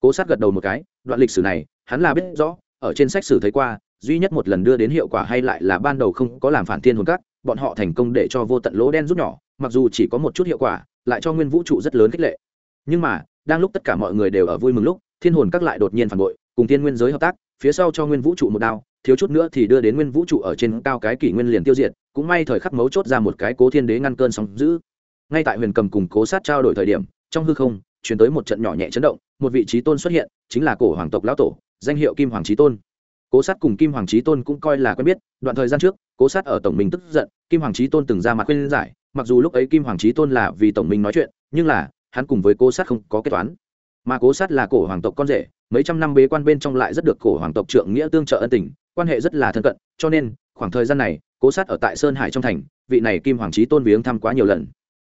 Cố sát gật đầu một cái, đoạn lịch sử này hắn là biết rõ, ở trên sách sử thấy qua, duy nhất một lần đưa đến hiệu quả hay lại là ban đầu không có làm phản thiên hồn các, bọn họ thành công để cho vô tận lỗ đen rút nhỏ, mặc dù chỉ có một chút hiệu quả, lại cho nguyên vũ trụ rất lớn khích lệ. Nhưng mà, đang lúc tất cả mọi người đều ở vui mừng lúc, thiên hồn các lại đột nhiên phản bội, cùng thiên nguyên giới hợp tác, phía sau cho nguyên vũ trụ một đao, thiếu chút nữa thì đưa đến nguyên vũ trụ ở trên cao cái kỷ nguyên liền tiêu diệt, cũng may thời khắc mấu chốt ra một cái cố thiên đế ngăn cơn sóng giữ ngay tại huyền cầm cùng cố sát trao đổi thời điểm, trong hư không chuyển tới một trận nhỏ nhẹ chấn động, một vị trí tôn xuất hiện, chính là cổ hoàng tộc lão tổ danh hiệu kim hoàng trí tôn. Cố sát cùng kim hoàng trí tôn cũng coi là quen biết, đoạn thời gian trước, cố sát ở tổng minh tức giận, kim hoàng trí tôn từng ra mặt khuyên giải, mặc dù lúc ấy kim hoàng trí tôn là vì tổng minh nói chuyện, nhưng là, hắn cùng với cố sát không có kết toán. Mà cố sát là cổ hoàng tộc con rể, mấy trăm năm bế quan bên trong lại rất được cổ hoàng tộc trượng nghĩa tương trợ ân tình, quan hệ rất là thân cận, cho nên, khoảng thời gian này, cố sát ở tại sơn hải trong thành, vị này kim hoàng trí tôn viếng thăm quá nhiều lần.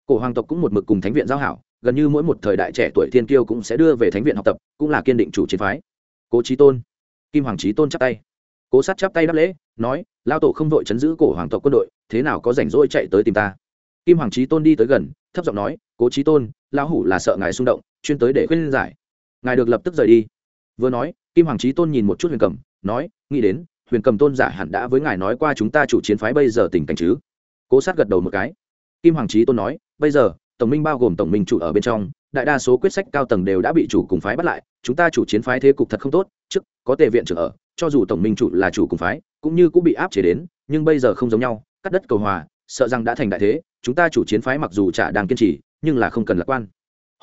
Cổ hoàng tộc cũng một mực cùng thánh viện giao hảo, gần như mỗi một thời đại trẻ tuổi thiên kiêu cũng sẽ đưa về thánh viện học tập, cũng là kiên định chủ chiến phái cố trí tôn. Kim hoàng trí tôn chắp tay. Cố sát chắp tay đáp lễ, nói lao tổ không vội chấn giữ cổ hoàng tộc quân đội, thế nào có rảnh rỗi chạy tới tìm ta? Kim hoàng trí tôn đi tới gần, thấp giọng nói, cố trí tôn, lão hủ là sợ ngài xung động, chuyên tới để khuyên giải. Ngài được lập tức rời đi. Vừa nói, kim hoàng trí tôn nhìn một chút huyền cầm, nói, nghĩ đến, huyền cầm tôn giả hẳn đã với ngài nói qua chúng ta chủ chiến phái bây giờ tình cảnh chứ? Cố sát gật đầu một cái. Kim hoàng trí tôn nói, bây giờ, tổng minh bao gồm tổng minh chủ ở bên trong đại đa số quyết sách cao tầng đều đã bị chủ cùng phái bắt lại, chúng ta chủ chiến phái thế cục thật không tốt, trước, có tề viện trưởng ở, cho dù tổng minh chủ là chủ cùng phái, cũng như cũng bị áp chế đến, nhưng bây giờ không giống nhau, cắt đất cầu hòa, sợ rằng đã thành đại thế, chúng ta chủ chiến phái mặc dù chả đang kiên trì, nhưng là không cần lạc quan.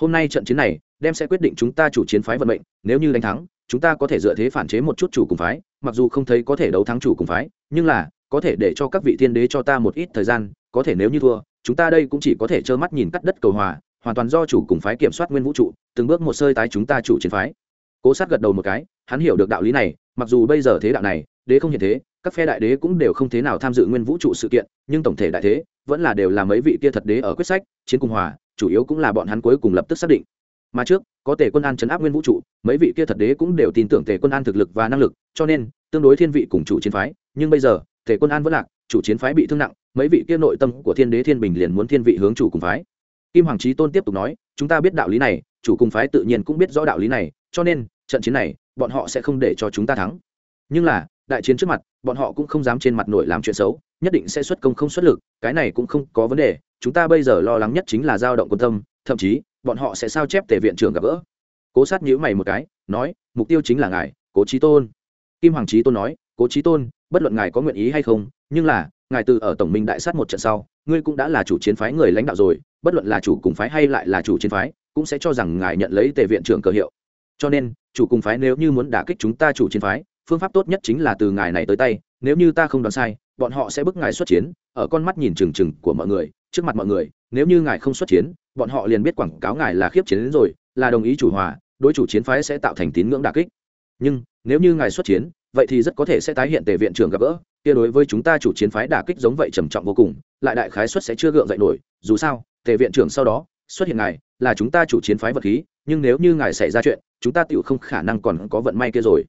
Hôm nay trận chiến này, đem sẽ quyết định chúng ta chủ chiến phái vận mệnh, nếu như đánh thắng, chúng ta có thể dựa thế phản chế một chút chủ cùng phái, mặc dù không thấy có thể đấu thắng chủ cùng phái, nhưng là, có thể để cho các vị thiên đế cho ta một ít thời gian, có thể nếu như thua, chúng ta đây cũng chỉ có thể trơ mắt nhìn cắt đất cầu hòa hoàn toàn do chủ cùng phái kiểm soát nguyên vũ trụ, từng bước một sơi tái chúng ta chủ chiến phái. Cố sát gật đầu một cái, hắn hiểu được đạo lý này, mặc dù bây giờ thế đạo này, đế không hiện thế, các phe đại đế cũng đều không thế nào tham dự nguyên vũ trụ sự kiện, nhưng tổng thể đại thế, vẫn là đều là mấy vị kia thật đế ở quyết sách, chiến cùng hòa, chủ yếu cũng là bọn hắn cuối cùng lập tức xác định. Mà trước, có tề quân an chấn áp nguyên vũ trụ, mấy vị kia thật đế cũng đều tin tưởng tề quân an thực lực và năng lực, cho nên, tương đối thiên vị cùng chủ chiến phái, nhưng bây giờ, tề quân an vẫn lạc, chủ chiến phái bị thương nặng, mấy vị kia nội tâm của thiên đế thiên bình liền muốn thiên vị hướng chủ cùng phái kim hoàng trí tôn tiếp tục nói, chúng ta biết đạo lý này, chủ cùng phái tự nhiên cũng biết rõ đạo lý này, cho nên, trận chiến này, bọn họ sẽ không để cho chúng ta thắng. Nhưng là, đại chiến trước mặt, bọn họ cũng không dám trên mặt nổi làm chuyện xấu, nhất định sẽ xuất công không xuất lực, cái này cũng không có vấn đề, chúng ta bây giờ lo lắng nhất chính là dao động quân tâm, thậm chí, bọn họ sẽ sao chép tề viện trưởng gặp gỡ. Cố sát nhữ mày một cái, nói, mục tiêu chính là ngài, cố trí tôn. Kim hoàng trí tôn nói, cố trí tôn, bất luận ngài có nguyện ý hay không, nhưng là, ngài từ ở tổng minh đại sát một trận sau ngươi cũng đã là chủ chiến phái người lãnh đạo rồi, bất luận là chủ cùng phái hay lại là chủ chiến phái, cũng sẽ cho rằng ngài nhận lấy tề viện trưởng cờ hiệu. Cho nên, chủ cùng phái nếu như muốn đả kích chúng ta chủ chiến phái, phương pháp tốt nhất chính là từ ngài này tới tay, nếu như ta không đoán sai, bọn họ sẽ bức ngài xuất chiến, ở con mắt nhìn trừng trừng của mọi người, trước mặt mọi người, nếu như ngài không xuất chiến, bọn họ liền biết quảng cáo ngài là khiếp chiến đến rồi, là đồng ý chủ hòa, đối chủ chiến phái sẽ tạo thành tín ngưỡng đà kích. Nhưng, nếu như ngài xuất chiến, vậy thì rất có thể sẽ tái hiện tề viện trưởng gặp gỡ kia đối với chúng ta chủ chiến phái đả kích giống vậy trầm trọng vô cùng, lại đại khái suất sẽ chưa gượng dậy nổi, dù sao, tề viện trưởng sau đó, xuất hiện ngài, là chúng ta chủ chiến phái vật khí, nhưng nếu như ngài xảy ra chuyện, chúng ta tựu không khả năng còn có vận may kia rồi.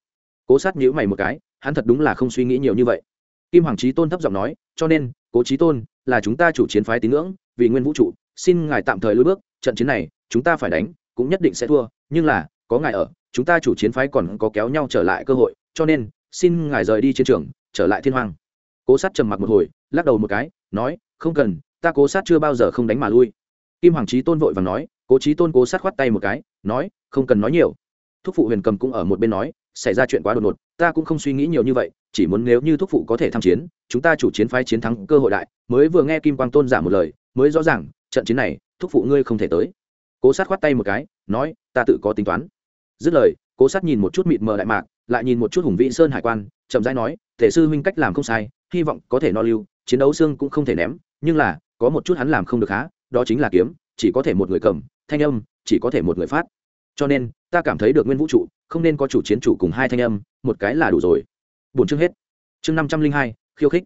Cố sát nhíu mày một cái, hắn thật đúng là không suy nghĩ nhiều như vậy. Kim hoàng trí tôn thấp giọng nói, cho nên, cố trí tôn, là chúng ta chủ chiến phái tín ngưỡng, vì nguyên vũ trụ, xin ngài tạm thời lùi bước, trận chiến này, chúng ta phải đánh, cũng nhất định sẽ thua, nhưng là, có ngài ở, chúng ta chủ chiến phái còn có kéo nhau trở lại cơ hội, cho nên, xin ngài rời đi chiến trường trở lại thiên hoàng cố sát trầm mặc một hồi, lắc đầu một cái, nói, không cần, ta cố sát chưa bao giờ không đánh mà lui. Kim hoàng trí tôn vội và nói, cố trí tôn, cố sát khoát tay một cái, nói, không cần nói nhiều. Thúc phụ huyền cầm cũng ở một bên nói, xảy ra chuyện quá đột ngột, ta cũng không suy nghĩ nhiều như vậy, chỉ muốn nếu như thúc phụ có thể tham chiến, chúng ta chủ chiến phái chiến thắng cơ hội đại. Mới vừa nghe kim quang tôn giả một lời, mới rõ ràng, trận chiến này, thúc phụ ngươi không thể tới. Cố sát khoát tay một cái, nói, ta tự có tính toán. Dứt lời, cố sát nhìn một chút mịt mờ đại mạc, lại nhìn một chút hùng vĩ sơn hải quan, chậm rãi nói thể sư huynh cách làm không sai hy vọng có thể no lưu chiến đấu xương cũng không thể ném nhưng là có một chút hắn làm không được há đó chính là kiếm chỉ có thể một người cầm thanh âm chỉ có thể một người phát. Cho nên ta cảm thấy được nguyên vũ trụ không nên có chủ chiến chủ cùng hai thanh âm một cái là đủ rồi. Bốn chương hết. Chương năm trăm linh hai khiêu khích.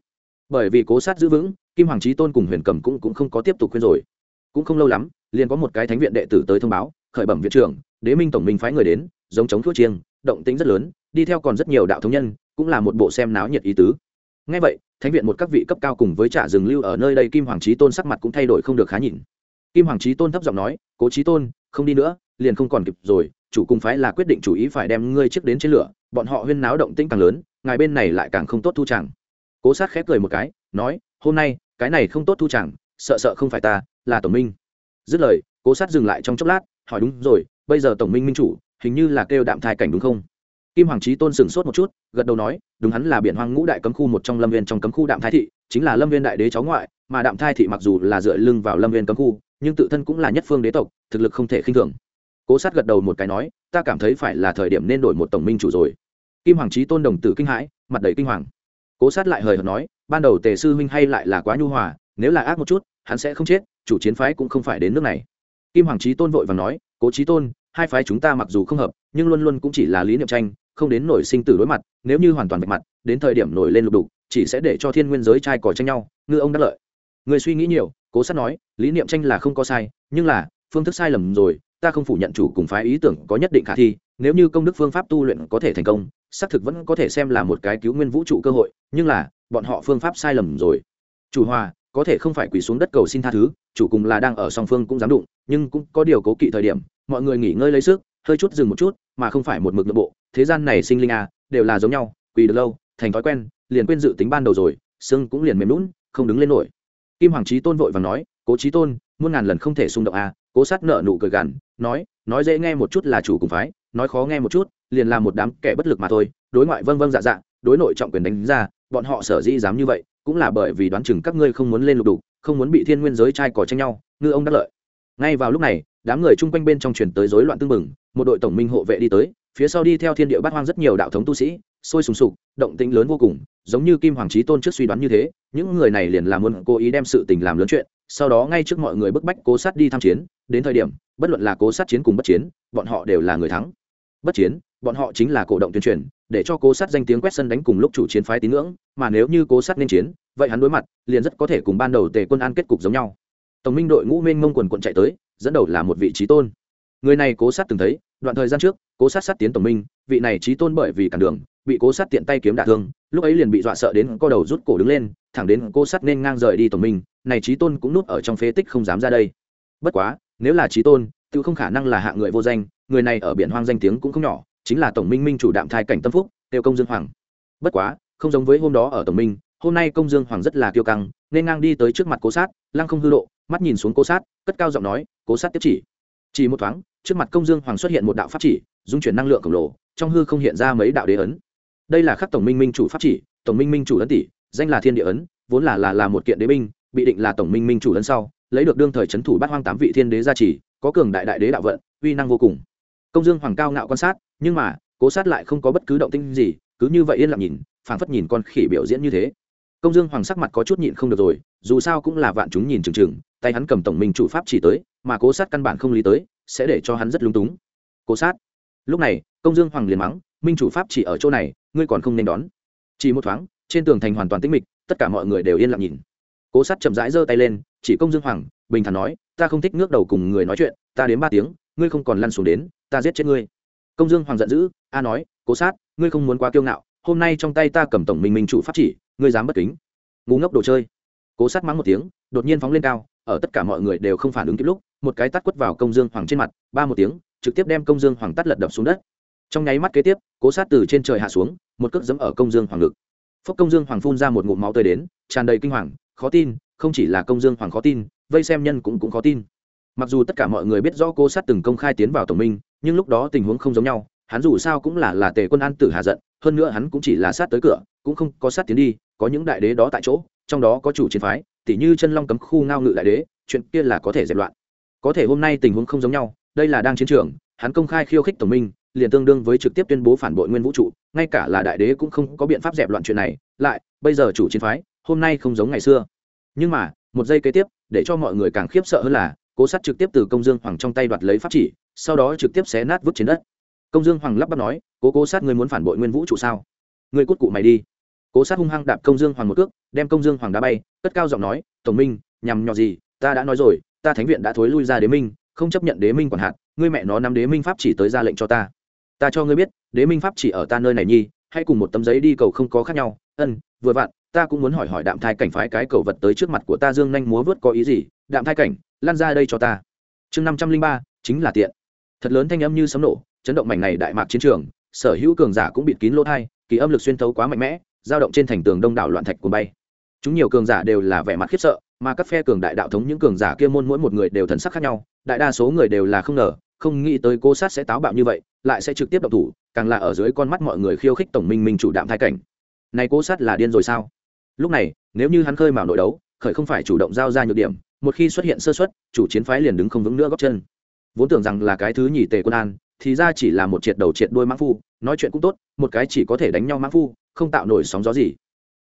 Bởi vì cố sát giữ vững kim hoàng trí tôn cùng huyền cầm cũng, cũng không có tiếp tục khuyên rồi. Cũng không lâu lắm liền có một cái thánh viện đệ tử tới thông báo khởi bẩm viện trưởng đế minh tổng minh phái người đến giống chống thuốc chiêng động tính rất lớn đi theo còn rất nhiều đạo thống nhân cũng là một bộ xem náo nhiệt ý tứ. Ngay vậy, thánh viện một các vị cấp cao cùng với trả rừng lưu ở nơi đây kim hoàng trí tôn sắc mặt cũng thay đổi không được khá nhìn. Kim hoàng trí tôn thấp giọng nói, cố trí tôn, không đi nữa, liền không còn kịp rồi, chủ cung phái là quyết định chủ ý phải đem ngươi trước đến trên lửa, bọn họ huyên náo động tĩnh càng lớn, ngài bên này lại càng không tốt thu chẳng. Cố sát khép cười một cái, nói, hôm nay, cái này không tốt thu chẳng, sợ sợ không phải ta, là tổng minh. Dứt lời, cố sát dừng lại trong chốc lát, hỏi, đúng rồi, bây giờ tổng minh minh chủ, hình như là kêu đạm thai cảnh đúng không? Kim hoàng trí tôn sửng sốt một chút, gật đầu nói, đúng hắn là biển hoang ngũ đại cấm khu một trong lâm viên trong cấm khu đạm thái thị, chính là lâm viên đại đế cháu ngoại, mà đạm thái thị mặc dù là dựa lưng vào lâm viên cấm khu, nhưng tự thân cũng là nhất phương đế tộc, thực lực không thể khinh thường. Cố sát gật đầu một cái nói, ta cảm thấy phải là thời điểm nên đổi một tổng minh chủ rồi. Kim hoàng trí tôn đồng tử kinh hãi, mặt đầy kinh hoàng. Cố sát lại hời hợt nói, ban đầu tề sư huynh hay lại là quá nhu hòa, nếu là ác một chút, hắn sẽ không chết, chủ chiến phái cũng không phải đến nước này. Kim hoàng trí tôn vội và nói, cố trí tôn, hai phái chúng ta mặc dù không hợp, nhưng luôn luôn cũng chỉ là lý niệm tranh không đến nổi sinh tử đối mặt, nếu như hoàn toàn vạch mặt, đến thời điểm nổi lên lục đục, chỉ sẽ để cho thiên nguyên giới trai cỏ tranh nhau, ngư ông đắc lợi. Người suy nghĩ nhiều, cố sát nói, lý niệm tranh là không có sai, nhưng là, phương thức sai lầm rồi, ta không phủ nhận chủ cùng phái ý tưởng có nhất định khả thi, nếu như công đức phương pháp tu luyện có thể thành công, xác thực vẫn có thể xem là một cái cứu nguyên vũ trụ cơ hội, nhưng là, bọn họ phương pháp sai lầm rồi. Chủ hòa, có thể không phải quỳ xuống đất cầu xin tha thứ, chủ cùng là đang ở song phương cũng dám đụng, nhưng cũng có điều cố kỵ thời điểm, mọi người nghỉ ngơi lấy sức, hơi chút dừng một chút, mà không phải một mực nội bộ thế gian này sinh linh à đều là giống nhau, quỳ được lâu, thành thói quen, liền quên dự tính ban đầu rồi, xương cũng liền mềm lún không đứng lên nổi. Kim hoàng trí tôn vội và nói, cố trí tôn, muôn ngàn lần không thể xung động à cố sát nợ nụ cười gằn, nói nói dễ nghe một chút là chủ cùng phái, nói khó nghe một chút, liền là một đám kẻ bất lực mà thôi, đối ngoại vâng vâng dạ dạ đối nội trọng quyền đánh ra, bọn họ sở dĩ dám như vậy, cũng là bởi vì đoán chừng các ngươi không muốn lên lục đủ không muốn bị thiên nguyên giới trai cỏ tranh nhau, ngư ông đắc lợi. Ngay vào lúc này, đám người chung quanh bên trong truyền tới rối loạn tương mừng một đội tổng minh hộ vệ đi tới phía sau đi theo thiên địa bát hoang rất nhiều đạo thống tu sĩ, sôi sùng sục, động tĩnh lớn vô cùng, giống như kim hoàng trí tôn trước suy đoán như thế, những người này liền làm muốn cố ý đem sự tình làm lớn chuyện, sau đó ngay trước mọi người bức bách cố sát đi tham chiến, đến thời điểm, bất luận là cố sát chiến cùng bất chiến, bọn họ đều là người thắng. Bất chiến, bọn họ chính là cổ động tuyên truyền, để cho cố sát danh tiếng quét sân đánh cùng lúc chủ chiến phái tín ngưỡng, mà nếu như cố sát nên chiến, vậy hắn đối mặt, liền rất có thể cùng ban đầu tề quân an kết cục giống nhau. Tổng minh đội ngũ mênh mông quần quận chạy tới, dẫn đầu là một vị trí tôn người này cố sát từng thấy đoạn thời gian trước cố sát sát tiến tổng minh vị này trí tôn bởi vì cản đường bị cố sát tiện tay kiếm đả thương lúc ấy liền bị dọa sợ đến co đầu rút cổ đứng lên thẳng đến cố sát nên ngang rời đi tổng minh này trí tôn cũng núp ở trong phế tích không dám ra đây. Bất quá nếu là trí tôn tự không khả năng là hạ người vô danh người này ở biển hoang danh tiếng cũng không nhỏ chính là tổng minh minh chủ đạm thai cảnh tâm phúc tiêu công dương hoàng. Bất quá không giống với hôm đó ở tổng minh hôm nay công dương hoàng rất là kiêu căng nên ngang đi tới trước mặt cố sát lăng không hư lộ, mắt nhìn xuống cố sát cất cao giọng nói cố sát tiếp chỉ chỉ một thoáng, trước mặt công dương hoàng xuất hiện một đạo pháp chỉ, dung chuyển năng lượng khổng lồ, trong hư không hiện ra mấy đạo đế ấn. Đây là khắc tổng minh minh chủ pháp chỉ, tổng minh minh chủ ấn tỷ, danh là thiên địa ấn, vốn là là là một kiện đế binh, bị định là tổng minh minh chủ ấn sau, lấy được đương thời c h ấ n thủ bát hoang tám vị thiên đế gia trì, có cường đại đại đế đạo vận, uy năng vô cùng. Công dương hoàng cao ngạo quan sát, nhưng mà, cố sát lại không có bất cứ động tinh gì, cứ như vậy yên lặng nhìn, phảng phất nhìn con khỉ biểu diễn như thế công dương hoàng sắc mặt có chút nhịn không được rồi dù sao cũng là vạn chúng nhìn chừng chừng, tay hắn cầm tổng minh chủ pháp chỉ tới mà cố sát căn bản không lý tới sẽ để cho hắn rất lung túng. Cố sát. Lúc này công dương hoàng liền mắng minh chủ pháp chỉ ở chỗ này ngươi còn không nên đón. Chỉ một thoáng trên tường thành hoàn toàn tĩnh mịch tất cả mọi người đều yên lặng nhìn. Cố sát chậm rãi giơ tay lên chỉ công dương hoàng bình thản nói ta không thích ngước đầu cùng người nói chuyện ta đến ba tiếng ngươi không còn lăn xuống đến ta giết chết ngươi. Công dương hoàng giận dữ a nói cố sát ngươi không muốn quá kiêu ngạo hôm nay trong tay ta cầm tổng minh minh chủ pháp chỉ ngươi dám bất kính. Ngu ngốc đồ chơi. Cố sát mắng một tiếng, đột nhiên phóng lên cao, ở tất cả mọi người đều không phản ứng kịp lúc, một cái tắt quất vào công dương hoàng trên mặt, ba một tiếng, trực tiếp đem công dương hoàng tắt lật đập xuống đất. Trong nháy mắt kế tiếp, cố sát từ trên trời hạ xuống, một cước dẫm ở công dương hoàng ngực. Phúc công dương hoàng phun ra một ngụm máu tươi đến, tràn đầy kinh hoàng, khó tin, không chỉ là công dương hoàng khó tin, vây xem nhân cũng cũng khó tin. Mặc dù tất cả mọi người biết rõ cố sát từng công khai tiến vào tổng minh, nhưng lúc đó tình huống không giống nhau, hắn dù sao cũng là là tề quân an tử hạ giận, hơn nữa hắn cũng chỉ là sát tới cửa, cũng không có sát tiến đi có những đại đế đó tại chỗ, trong đó có chủ chiến phái tỷ như chân long cấm khu ngao ngự đại đế, chuyện kia là có thể dẹp loạn. Có thể hôm nay tình huống không giống nhau, đây là đang chiến trường, hắn công khai khiêu khích tổng minh, liền tương đương với trực tiếp tuyên bố phản bội nguyên vũ trụ, ngay cả là đại đế cũng không có biện pháp dẹp loạn chuyện này, lại, bây giờ chủ chiến phái, hôm nay không giống ngày xưa. Nhưng mà, một giây kế tiếp, để cho mọi người càng khiếp sợ hơn là, cố sát trực tiếp từ công dương hoàng trong tay đoạt lấy pháp chỉ, sau đó trực tiếp xé nát vứt trên đất. Công dương hoàng lắp bắp nói, cố cố sát ngươi muốn phản bội nguyên vũ trụ sao? Ngươi cút cụ mày đi cố sát hung hăng đạp công dương hoàng một cước, đem công dương hoàng đá bay, cất cao giọng nói, tổng minh, nhằm nhò gì, ta đã nói rồi, ta thánh viện đã thối lui ra đế minh, không chấp nhận đế minh quản hạt, ngươi mẹ nó nắm đế minh pháp chỉ tới ra lệnh cho ta. Ta cho ngươi biết, đế minh pháp chỉ ở ta nơi này nhi hay cùng một tấm giấy đi cầu không có khác nhau. Ân, vừa vặn, ta cũng muốn hỏi hỏi đạm thai cảnh phái cái cầu vật tới trước mặt của ta dương nhanh múa vớt có ý gì? Đạm thai cảnh, lan ra đây cho ta. Chương năm trăm linh ba, chính là tiện. Thật lớn thanh âm như sấm nổ, chấn động mảnh này đại mạc chiến trường, sở hữu cường giả cũng bịt kín lỗ thai kỳ âm lực xuyên thấu quá mạnh mẽ dao động trên thành tường đông đảo loạn thạch cuốn bay. Chúng nhiều cường giả đều là vẻ mặt khiếp sợ, mà các phe cường đại đạo thống những cường giả kia môn mỗi một người đều thần sắc khác nhau, đại đa số người đều là không ngờ, không nghĩ tới cô sát sẽ táo bạo như vậy, lại sẽ trực tiếp động thủ, càng là ở dưới con mắt mọi người khiêu khích tổng minh minh chủ đạm thái cảnh. Này cô sát là điên rồi sao? Lúc này, nếu như hắn khơi mào nội đấu, khởi không phải chủ động giao ra nhược điểm, một khi xuất hiện sơ xuất chủ chiến phái liền đứng không vững nữa góc chân. Vốn tưởng rằng là cái thứ nhì tề quân an, thì ra chỉ là một triệt đầu triệt đôi mãng phu, nói chuyện cũng tốt, một cái chỉ có thể đánh nhau mãng phu không tạo nổi sóng gió gì.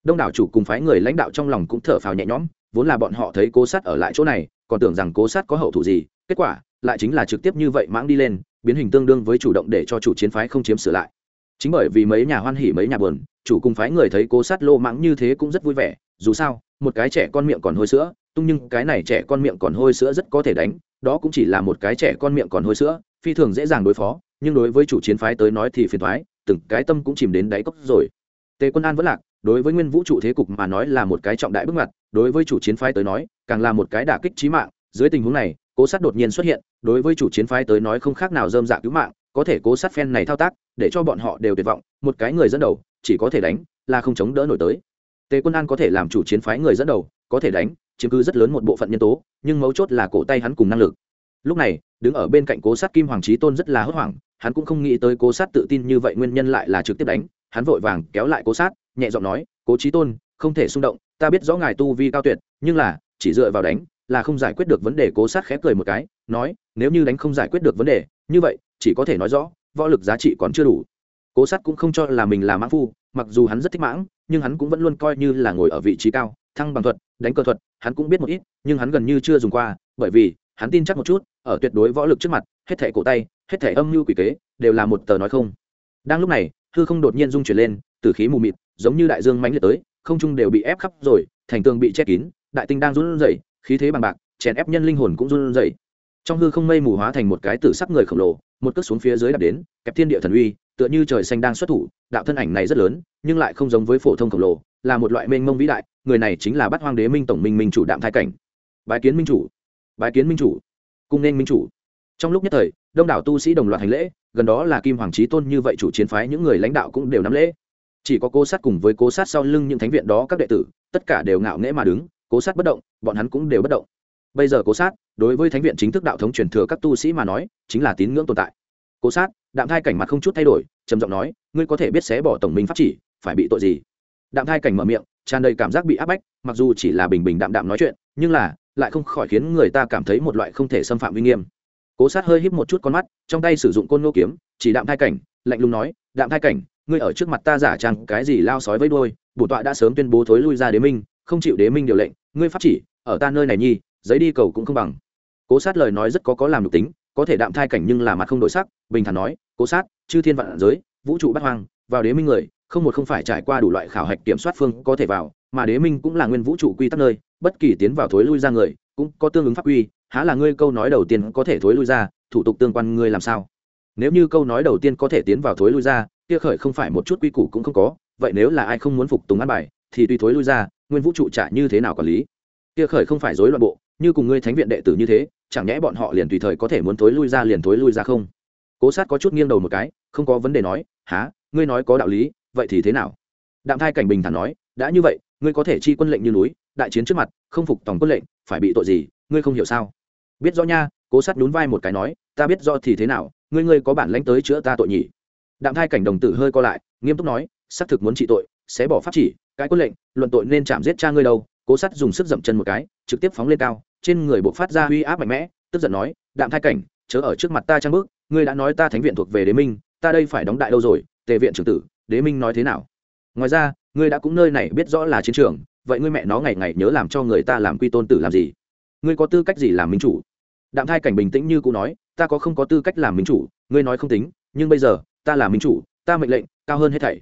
Đông đảo chủ cùng phái người lãnh đạo trong lòng cũng thở phào nhẹ nhõm, vốn là bọn họ thấy cố sát ở lại chỗ này, còn tưởng rằng cố sát có hậu thủ gì, kết quả, lại chính là trực tiếp như vậy mãng đi lên, biến hình tương đương với chủ động để cho chủ chiến phái không chiếm sửa lại. Chính bởi vì mấy nhà hoan hỉ mấy nhà buồn, chủ cùng phái người thấy cố sát lô mãng như thế cũng rất vui vẻ, dù sao, một cái trẻ con miệng còn hôi sữa, tung nhưng cái này trẻ con miệng còn hôi sữa rất có thể đánh, đó cũng chỉ là một cái trẻ con miệng còn hôi sữa, phi thường dễ dàng đối phó, nhưng đối với chủ chiến phái tới nói thì phiền thoái từng cái tâm cũng chìm đến đáy cốc rồi tề quân an vẫn lạc, đối với nguyên vũ trụ thế cục mà nói là một cái trọng đại bước ngoặt, đối với chủ chiến phái tới nói, càng là một cái đả kích trí mạng. Dưới tình huống này, cố sát đột nhiên xuất hiện, đối với chủ chiến phái tới nói không khác nào dơm dạ cứu mạng, có thể cố sát phen này thao tác, để cho bọn họ đều tuyệt vọng, một cái người dẫn đầu, chỉ có thể đánh, là không chống đỡ nổi tới. Tề quân an có thể làm chủ chiến phái người dẫn đầu, có thể đánh, chiếm cứ rất lớn một bộ phận nhân tố, nhưng mấu chốt là cổ tay hắn cùng năng lực. Lúc này, đứng ở bên cạnh cố sát kim hoàng trí tôn rất là hốt hoảng, hắn cũng không nghĩ tới cố sát tự tin như vậy nguyên nhân lại là trực tiếp đánh hắn vội vàng kéo lại cố sát, nhẹ giọng nói, cố trí tôn, không thể xung động, ta biết rõ ngài tu vi cao tuyệt, nhưng là, chỉ dựa vào đánh, là không giải quyết được vấn đề. Cố sát khép cười một cái, nói, nếu như đánh không giải quyết được vấn đề, như vậy, chỉ có thể nói rõ, võ lực giá trị còn chưa đủ. Cố sát cũng không cho là mình là mãng phu, mặc dù hắn rất thích mãng, nhưng hắn cũng vẫn luôn coi như là ngồi ở vị trí cao, thăng bằng thuật, đánh cơ thuật, hắn cũng biết một ít, nhưng hắn gần như chưa dùng qua, bởi vì, hắn tin chắc một chút, ở tuyệt đối võ lực trước mặt, hết thẻ cổ tay, hết thẻ âm mưu quỷ kế, đều là một tờ nói không. Đang lúc này hư không đột nhiên rung chuyển lên từ khí mù mịt, giống như đại dương mãnh liệt tới, không trung đều bị ép khắp rồi, thành tường bị che kín, đại tinh đang run rẩy, khí thế bằng bạc, chèn ép nhân linh hồn cũng run rẩy. Trong hư không mây mù hóa thành một cái tử sắc người khổng lồ, một cước xuống phía dưới đạp đến, kẹp thiên địa thần uy, tựa như trời xanh đang xuất thủ, đạo thân ảnh này rất lớn, nhưng lại không giống với phổ thông khổng lồ, là một loại mênh mông vĩ đại, người này chính là bát hoang đế minh tổng minh minh chủ đạm thai cảnh. Bái kiến minh chủ, bái kiến minh chủ, cung nên minh chủ. Trong lúc nhất thời, đông đảo tu sĩ đồng loạt hành lễ gần đó là kim hoàng trí tôn như vậy chủ chiến phái, những người lãnh đạo cũng đều nắm lễ. Chỉ có cố sát cùng với cố sát sau lưng những thánh viện đó các đệ tử, tất cả đều ngạo nghễ mà đứng, cố sát bất động, bọn hắn cũng đều bất động. Bây giờ cố sát, đối với thánh viện chính thức đạo thống truyền thừa các tu sĩ mà nói, chính là tín ngưỡng tồn tại. Cố sát, đạm thai cảnh mặt không chút thay đổi, trầm giọng nói, ngươi có thể biết xé bỏ tổng minh pháp chỉ, phải bị tội gì? Đạm thai cảnh mở miệng, tràn đầy cảm giác bị áp bách, mặc dù chỉ là bình bình đạm đạm nói chuyện, nhưng là, lại không khỏi khiến người ta cảm thấy một loại không thể xâm phạm uy nghiêm cố sát hơi híp một chút con mắt, trong tay sử dụng côn nô kiếm, chỉ đạm thai cảnh, lạnh lùng nói, đạm thai cảnh, ngươi ở trước mặt ta giả trang cái gì lao sói với đôi bổ tọa đã sớm tuyên bố thối lui ra đế minh, không chịu đế minh điều lệnh, ngươi pháp chỉ, ở ta nơi này nhi, giấy đi cầu cũng không bằng. Cố sát lời nói rất có có làm được tính, có thể đạm thai cảnh nhưng là mặt không đổi sắc, bình thản nói, cố sát, chư thiên vạn giới, vũ trụ bắt hoang, vào đế minh người, không một không phải trải qua đủ loại khảo hạch kiểm soát phương có thể vào, mà đế minh cũng là nguyên vũ trụ quy tắc nơi, bất kỳ tiến vào thối lui ra người, cũng có tương ứng pháp quy há là ngươi câu nói đầu tiên có thể thối lui ra, thủ tục tương quan ngươi làm sao? Nếu như câu nói đầu tiên có thể tiến vào thối lui ra, kia khởi không phải một chút quy củ cũng không có, vậy nếu là ai không muốn phục tùng ăn bài, thì tùy thối lui ra, nguyên vũ trụ trả như thế nào quản lý? Kia khởi không phải rối loạn bộ, như cùng ngươi thánh viện đệ tử như thế, chẳng nhẽ bọn họ liền tùy thời có thể muốn thối lui ra liền thối lui ra không? Cố sát có chút nghiêng đầu một cái, không có vấn đề nói há ngươi nói có đạo lý, vậy thì thế nào? Đạm thai cảnh bình thản nói, đã như vậy, ngươi có thể chi quân lệnh như núi, đại chiến trước mặt, không phục tổng quân lệnh, phải bị tội gì? Ngươi không hiểu sao? Biết rõ nha, cố sát nhún vai một cái nói, ta biết rõ thì thế nào, ngươi ngươi có bản lãnh tới chữa ta tội nhỉ? Đạm thai cảnh đồng tử hơi co lại, nghiêm túc nói, xác thực muốn trị tội, sẽ bỏ pháp chỉ, cái quân lệnh, luận tội nên chạm giết cha ngươi đâu. Cố sát dùng sức dậm chân một cái, trực tiếp phóng lên cao, trên người buộc phát ra uy áp mạnh mẽ, tức giận nói, đạm thai cảnh, chớ ở trước mặt ta trang bước, ngươi đã nói ta thánh viện thuộc về đế minh, ta đây phải đóng đại đâu rồi, tề viện trưởng tử, đế minh nói thế nào? Ngoài ra, ngươi đã cũng nơi này biết rõ là chiến trường, vậy ngươi mẹ nó ngày ngày nhớ làm cho người ta làm quy tôn tử làm gì? Ngươi có tư cách gì làm minh chủ? Đạm thai cảnh bình tĩnh như cũ nói, ta có không có tư cách làm minh chủ, ngươi nói không tính, nhưng bây giờ, ta là minh chủ, ta mệnh lệnh, cao hơn hết thảy.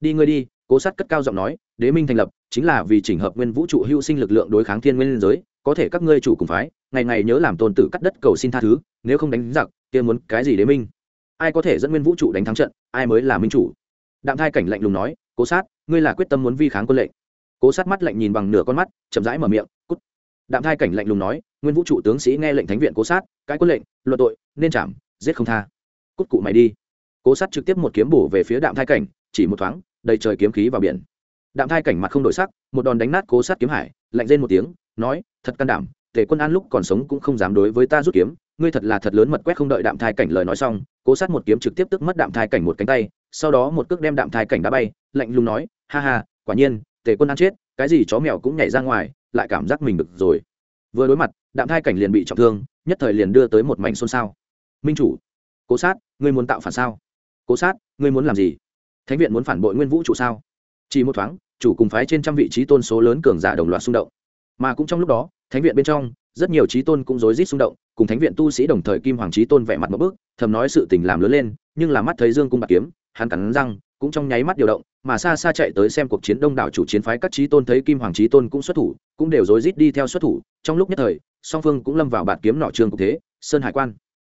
Đi ngươi đi, cố sát cất cao giọng nói, đế minh thành lập, chính là vì chỉnh hợp nguyên vũ trụ hữu sinh lực lượng đối kháng thiên nguyên giới, có thể các ngươi chủ cùng phái, ngày ngày nhớ làm tôn tử cắt đất cầu xin tha thứ, nếu không đánh giặc, kia muốn cái gì đế minh? Ai có thể dẫn nguyên vũ trụ đánh thắng trận, ai mới là minh chủ? Đạm thai cảnh lạnh lùng nói, cố sát, ngươi là quyết tâm muốn vi kháng quân lệnh. Cố sát mắt lạnh nhìn bằng nửa con mắt, chậm rãi mở miệng, cút đạm thai cảnh lạnh lùng nói, nguyên vũ trụ tướng sĩ nghe lệnh thánh viện cố sát, cái quân lệnh, luận tội, nên chạm, giết không tha. Cút cụ mày đi. Cố sát trực tiếp một kiếm bổ về phía đạm thai cảnh, chỉ một thoáng, đầy trời kiếm khí vào biển. Đạm thai cảnh mặt không đổi sắc, một đòn đánh nát cố sát kiếm hải, lạnh rên một tiếng, nói, thật can đảm, tề quân an lúc còn sống cũng không dám đối với ta rút kiếm, ngươi thật là thật lớn mật quét không đợi đạm thai cảnh lời nói xong, cố sát một kiếm trực tiếp tức mất đạm thai cảnh một cánh tay, sau đó một cước đem đạm thai cảnh đá bay, lạnh lùng nói, ha ha, quả nhiên, tề quân an chết cái gì chó mèo cũng nhảy ra ngoài, lại cảm giác mình được rồi. Vừa đối mặt, đạm thai cảnh liền bị trọng thương, nhất thời liền đưa tới một mảnh xôn xao. Minh chủ, cố sát, ngươi muốn tạo phản sao? Cố sát, ngươi muốn làm gì? Thánh viện muốn phản bội nguyên vũ trụ sao? Chỉ một thoáng, chủ cùng phái trên trăm vị trí tôn số lớn cường giả đồng loạt xung động. Mà cũng trong lúc đó, thánh viện bên trong, rất nhiều trí tôn cũng rối rít xung động, cùng thánh viện tu sĩ đồng thời kim hoàng trí tôn vẻ mặt một bước, thầm nói sự tình làm lớn lên, nhưng là mắt thấy dương cung bạc kiếm, hắn cắn răng cũng trong nháy mắt điều động, mà xa xa chạy tới xem cuộc chiến đông đảo chủ chiến phái các trí tôn thấy kim hoàng trí tôn cũng xuất thủ, cũng đều rối rít đi theo xuất thủ. Trong lúc nhất thời, song phương cũng lâm vào bạt kiếm nọ trường cục thế, sơn hải quan.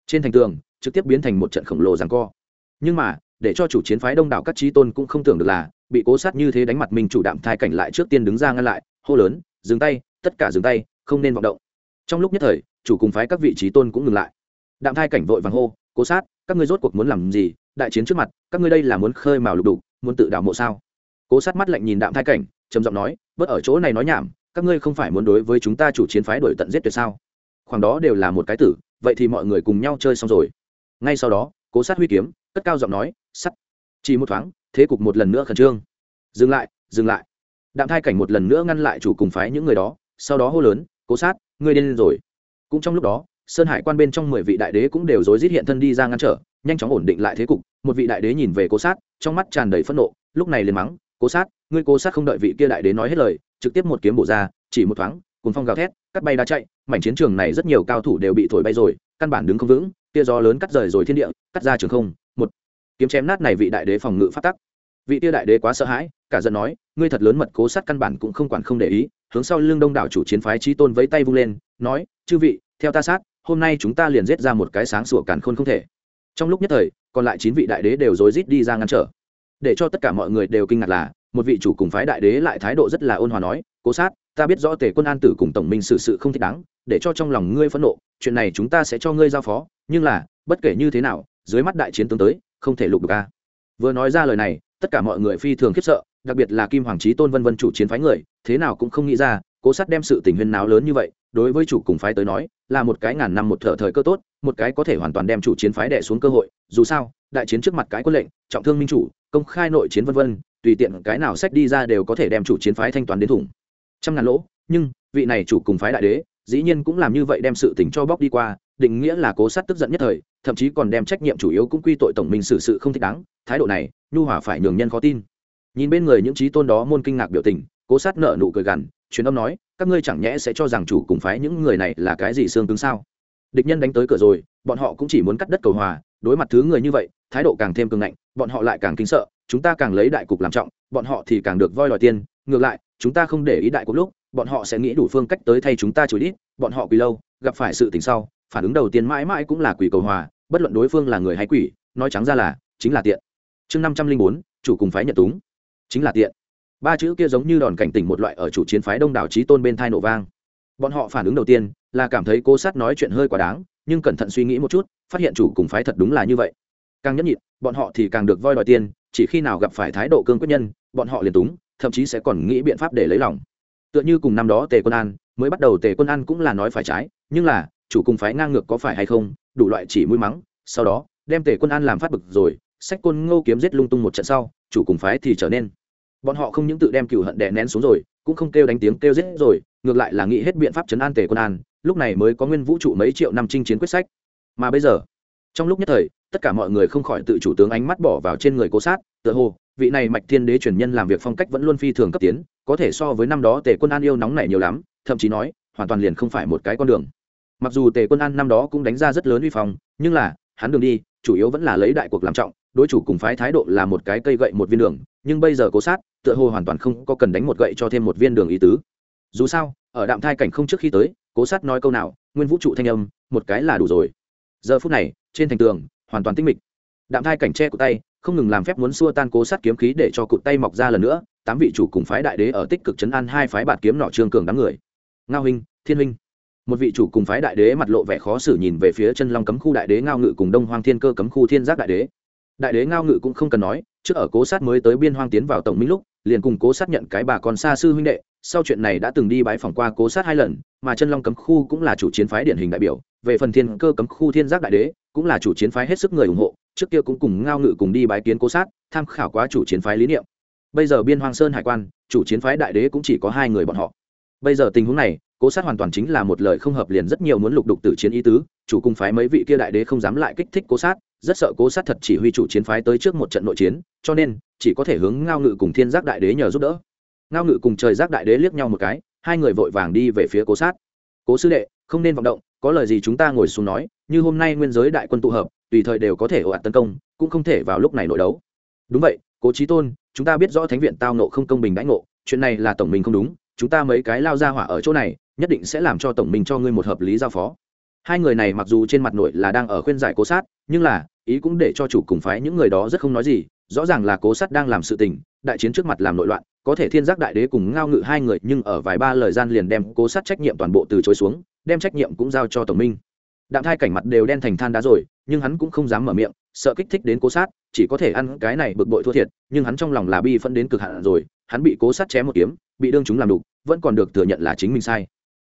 Trên thành tường, trực tiếp biến thành một trận khổng lồ giằng co. Nhưng mà, để cho chủ chiến phái đông đảo các trí tôn cũng không tưởng được là, bị cố sát như thế đánh mặt mình chủ đạm thai cảnh lại trước tiên đứng ra ngăn lại, hô lớn, dừng tay, tất cả dừng tay, không nên vọng động. Trong lúc nhất thời, chủ cùng phái các vị trí tôn cũng ngừng lại. Đạm thai cảnh vội vàng hô, cố sát, các ngươi rốt cuộc muốn làm gì? Đại chiến trước mặt, các ngươi đây là muốn khơi mào lục đục, muốn tự đảo mộ sao? Cố sát mắt lạnh nhìn đạm thai cảnh, trầm giọng nói, bớt ở chỗ này nói nhảm, các ngươi không phải muốn đối với chúng ta chủ chiến phái đổi tận giết tuyệt sao? Khoảng đó đều là một cái tử, vậy thì mọi người cùng nhau chơi xong rồi. Ngay sau đó, cố sát huy kiếm, cất cao giọng nói, sắt. Chỉ một thoáng, thế cục một lần nữa khẩn trương. Dừng lại dừng lại. Đạm thai cảnh một lần nữa ngăn lại chủ cùng phái những người đó, sau đó hô lớn, cố sát, ngươi điên rồi. Cũng trong lúc đó, sơn hải quan bên trong mười vị đại đế cũng đều rối rít hiện thân đi ra ngăn trở nhanh chóng ổn định lại thế cục, một vị đại đế nhìn về cố sát, trong mắt tràn đầy phẫn nộ, lúc này liền mắng, cố sát, ngươi cố sát không đợi vị kia đại đế nói hết lời, trực tiếp một kiếm bổ ra, chỉ một thoáng cùng phong gào thét, cắt bay đá chạy, mảnh chiến trường này rất nhiều cao thủ đều bị thổi bay rồi, căn bản đứng không vững kia gió lớn cắt rời rồi thiên địa, cắt ra trường không, một kiếm chém nát này vị đại đế phòng ngự phát tắc. Vị tia đại đế quá sợ hãi, cả giận nói, ngươi thật lớn mật cố sát căn bản cũng không quản không để ý. Hướng sau lưng đông đảo chủ chiến phái trí tôn vẫy tay vung lên, nói, chư vị, theo ta sát, hôm nay chúng ta liền giết ra một cái sáng sủa càn khôn không thể trong lúc nhất thời, còn lại chín vị đại đế đều rối rít đi ra ngăn trở. Để cho tất cả mọi người đều kinh ngạc là, một vị chủ cùng phái đại đế lại thái độ rất là ôn hòa nói, cố sát, ta biết rõ tề quân an tử cùng tổng minh xử sự không thích đáng, để cho trong lòng ngươi phẫn nộ, chuyện này chúng ta sẽ cho ngươi giao phó, nhưng là, bất kể như thế nào, dưới mắt đại chiến tướng tới, không thể lục được ca vừa nói ra lời này, tất cả mọi người phi thường khiếp sợ, đặc biệt là kim hoàng trí tôn vân vân chủ chiến phái người, thế nào cũng không nghĩ ra cố sát đem sự tình huyên náo lớn như vậy, đối với chủ cùng phái tới nói, là một cái ngàn năm một thở thời cơ tốt, một cái có thể hoàn toàn đem chủ chiến phái đẻ xuống cơ hội, dù sao, đại chiến trước mặt cái quân lệnh, trọng thương minh chủ, công khai nội chiến vân vân, tùy tiện cái nào sách đi ra đều có thể đem chủ chiến phái thanh toán đến thủng. Trăm ngàn lỗ, nhưng, vị này chủ cùng phái đại đế, dĩ nhiên cũng làm như vậy đem sự tình cho bóc đi qua, định nghĩa là cố sát tức giận nhất thời, thậm chí còn đem trách nhiệm chủ yếu cũng quy tội tổng minh xử sự không thích đáng, thái độ này, nhu hòa phải nhường nhân khó tin. Nhìn bên người những trí tôn đó môn kinh ngạc biểu tình, cố sát nợ nụ cười gằn truyền âm nói, các ngươi chẳng nhẽ sẽ cho rằng chủ cùng phái những người này là cái gì xương cứng sao? Địch nhân đánh tới cửa rồi, bọn họ cũng chỉ muốn cắt đất cầu hòa, đối mặt thứ người như vậy, thái độ càng thêm cường ngạnh, bọn họ lại càng kính sợ, chúng ta càng lấy đại cục làm trọng, bọn họ thì càng được voi đòi tiền ngược lại, chúng ta không để ý đại cục lúc, bọn họ sẽ nghĩ đủ phương cách tới thay chúng ta chửi đít, bọn họ quỳ lâu, gặp phải sự tình sau, phản ứng đầu tiên mãi mãi cũng là quỷ cầu hòa, bất luận đối phương là người hay quỷ, nói trắng ra là, chính là tiện. Chương năm trăm linh bốn, chủ cùng phái nhận túng. Chính là tiện ba chữ kia giống như đòn cảnh tỉnh một loại ở chủ chiến phái đông đảo trí tôn bên thai nổ vang. Bọn họ phản ứng đầu tiên là cảm thấy cố sát nói chuyện hơi quá đáng, nhưng cẩn thận suy nghĩ một chút, phát hiện chủ cùng phái thật đúng là như vậy. Càng nhẫn nhịn, bọn họ thì càng được voi đòi tiền, chỉ khi nào gặp phải thái độ cương quyết nhân, bọn họ liền túng, thậm chí sẽ còn nghĩ biện pháp để lấy lòng. Tựa như cùng năm đó tề quân an, mới bắt đầu tề quân an cũng là nói phải trái, nhưng là, chủ cùng phái ngang ngược có phải hay không, đủ loại chỉ mũi mắng, sau đó, đem tề quân an làm phát bực rồi, sách côn ngô kiếm giết lung tung một trận sau, chủ cùng phái thì trở nên bọn họ không những tự đem cựu hận đè nén xuống rồi, cũng không kêu đánh tiếng kêu giết rồi, ngược lại là nghĩ hết biện pháp chấn an tề quân an, lúc này mới có nguyên vũ trụ mấy triệu năm chinh chiến quyết sách. Mà bây giờ, trong lúc nhất thời, tất cả mọi người không khỏi tự chủ tướng ánh mắt bỏ vào trên người cố sát, tựa hồ, vị này mạch thiên đế truyền nhân làm việc phong cách vẫn luôn phi thường cấp tiến, có thể so với năm đó tề quân an yêu nóng này nhiều lắm, thậm chí nói, hoàn toàn liền không phải một cái con đường. Mặc dù tề quân an năm đó cũng đánh ra rất lớn uy phong, nhưng là, hắn đường đi, chủ yếu vẫn là lấy đại cuộc làm trọng đối chủ cùng phái thái độ là một cái cây gậy một viên đường, nhưng bây giờ cố sát, tựa hồ hoàn toàn không có cần đánh một gậy cho thêm một viên đường ý tứ. Dù sao, ở đạm thai cảnh không trước khi tới, cố sát nói câu nào, nguyên vũ trụ thanh âm, một cái là đủ rồi. Giờ phút này, trên thành tường, hoàn toàn tinh mịch. Đạm thai cảnh tre của tay, không ngừng làm phép muốn xua tan cố sát kiếm khí để cho cụt tay mọc ra lần nữa, tám vị chủ cùng phái đại đế ở tích cực chấn an hai phái bạt kiếm nọ trương cường đám người. Ngao huynh, thiên huynh. Một vị chủ cùng phái đại đế mặt lộ vẻ khó xử nhìn về phía chân long cấm khu đại đế ngao ngự cùng đông hoang thiên cơ cấm khu thiên giác đại đế đại đế ngao ngự cũng không cần nói, trước ở cố sát mới tới biên hoang tiến vào tổng minh lúc, liền cùng cố sát nhận cái bà con xa sư huynh đệ, sau chuyện này đã từng đi bái phỏng qua cố sát hai lần, mà chân long cấm khu cũng là chủ chiến phái điển hình đại biểu, về phần thiên cơ cấm khu thiên giác đại đế, cũng là chủ chiến phái hết sức người ủng hộ, trước kia cũng cùng ngao ngự cùng đi bái kiến cố sát, tham khảo quá chủ chiến phái lý niệm. Bây giờ biên hoang sơn hải quan, chủ chiến phái đại đế cũng chỉ có hai người bọn họ. Bây giờ tình huống này, cố sát hoàn toàn chính là một lời không hợp liền rất nhiều muốn lục đục từ chiến ý tứ, chủ cung phái mấy vị kia đại đế không dám lại kích thích cố sát rất sợ cố sát thật chỉ huy chủ chiến phái tới trước một trận nội chiến, cho nên, chỉ có thể hướng ngao ngự cùng thiên giác đại đế nhờ giúp đỡ. Ngao ngự cùng trời giác đại đế liếc nhau một cái, hai người vội vàng đi về phía cố sát. Cố sư đệ, không nên vọng động, có lời gì chúng ta ngồi xuống nói, như hôm nay nguyên giới đại quân tụ hợp, tùy thời đều có thể ồ ạt tấn công, cũng không thể vào lúc này nội đấu. Đúng vậy, cố trí tôn, chúng ta biết rõ thánh viện tao nộ không công bình đãi ngộ, chuyện này là tổng mình không đúng, chúng ta mấy cái lao ra hỏa ở chỗ này, nhất định sẽ làm cho tổng mình cho ngươi một hợp lý giao phó hai người này mặc dù trên mặt nội là đang ở khuyên giải cố sát, nhưng là, ý cũng để cho chủ cùng phái những người đó rất không nói gì, rõ ràng là cố sát đang làm sự tình, đại chiến trước mặt làm nội loạn, có thể thiên giác đại đế cùng ngao ngự hai người nhưng ở vài ba lời gian liền đem cố sát trách nhiệm toàn bộ từ chối xuống, đem trách nhiệm cũng giao cho tổng minh. Đạm thai cảnh mặt đều đen thành than đá rồi, nhưng hắn cũng không dám mở miệng, sợ kích thích đến cố sát, chỉ có thể ăn cái này bực bội thua thiệt, nhưng hắn trong lòng là bi phân đến cực hạn rồi, hắn bị cố sát chém một kiếm, bị đương chúng làm đục, vẫn còn được thừa nhận là chính mình sai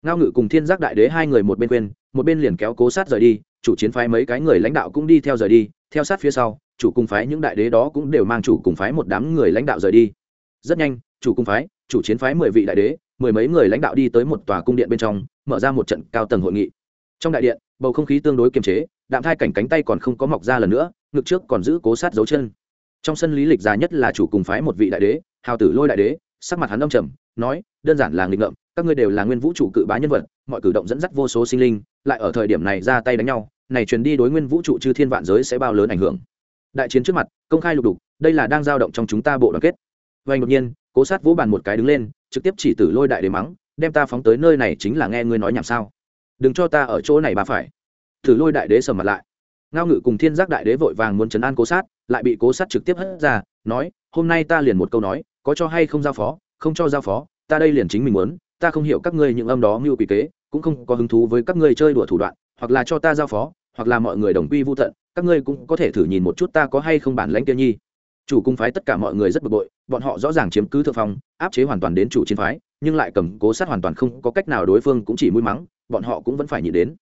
ngao ngự cùng thiên giác đại đế hai người một bên quên, một bên liền kéo cố sát rời đi, chủ chiến phái mấy cái người lãnh đạo cũng đi theo rời đi, theo sát phía sau, chủ cùng phái những đại đế đó cũng đều mang chủ cùng phái một đám người lãnh đạo rời đi. Rất nhanh, chủ cung phái, chủ chiến phái mười vị đại đế, mười mấy người lãnh đạo đi tới một tòa cung điện bên trong, mở ra một trận cao tầng hội nghị. Trong đại điện, bầu không khí tương đối kiềm chế, đạm thai cảnh cánh tay còn không có mọc ra lần nữa, ngực trước còn giữ cố sát dấu chân. Trong sân lý lịch già nhất là chủ cùng phái một vị đại đế, hào tử lôi đại đế, sắc mặt hắn đông trầm, nói, đơn giản là nghịch ngợm các ngươi đều là nguyên vũ trụ cự bá nhân vật, mọi cử động dẫn dắt vô số sinh linh, lại ở thời điểm này ra tay đánh nhau, này truyền đi đối nguyên vũ trụ chư thiên vạn giới sẽ bao lớn ảnh hưởng. Đại chiến trước mặt, công khai lục đục, đây là đang dao động trong chúng ta bộ đoàn kết. Vay đột nhiên, cố sát vỗ bàn một cái đứng lên, trực tiếp chỉ tử lôi đại đế mắng, đem ta phóng tới nơi này chính là nghe ngươi nói nhảm sao. Đừng cho ta ở chỗ này bà phải. Thử lôi đại đế sầm mặt lại. Ngao ngự cùng thiên giác đại đế vội vàng muốn chấn an cố sát, lại bị cố sát trực tiếp hất ra, nói, hôm nay ta liền một câu nói, có cho hay không giao phó, không cho giao phó, ta đây liền chính mình muốn ta không hiểu các ngươi những âm đó mưu quỷ kế, cũng không có hứng thú với các ngươi chơi đùa thủ đoạn, hoặc là cho ta giao phó, hoặc là mọi người đồng quy vô tận, các ngươi cũng có thể thử nhìn một chút ta có hay không bản lãnh kia nhi. Chủ cung phái tất cả mọi người rất bực bội, bọn họ rõ ràng chiếm cứ thượng phong, áp chế hoàn toàn đến chủ chiến phái, nhưng lại cầm cố sát hoàn toàn không có cách nào đối phương cũng chỉ mũi mắng, bọn họ cũng vẫn phải nhịn đến.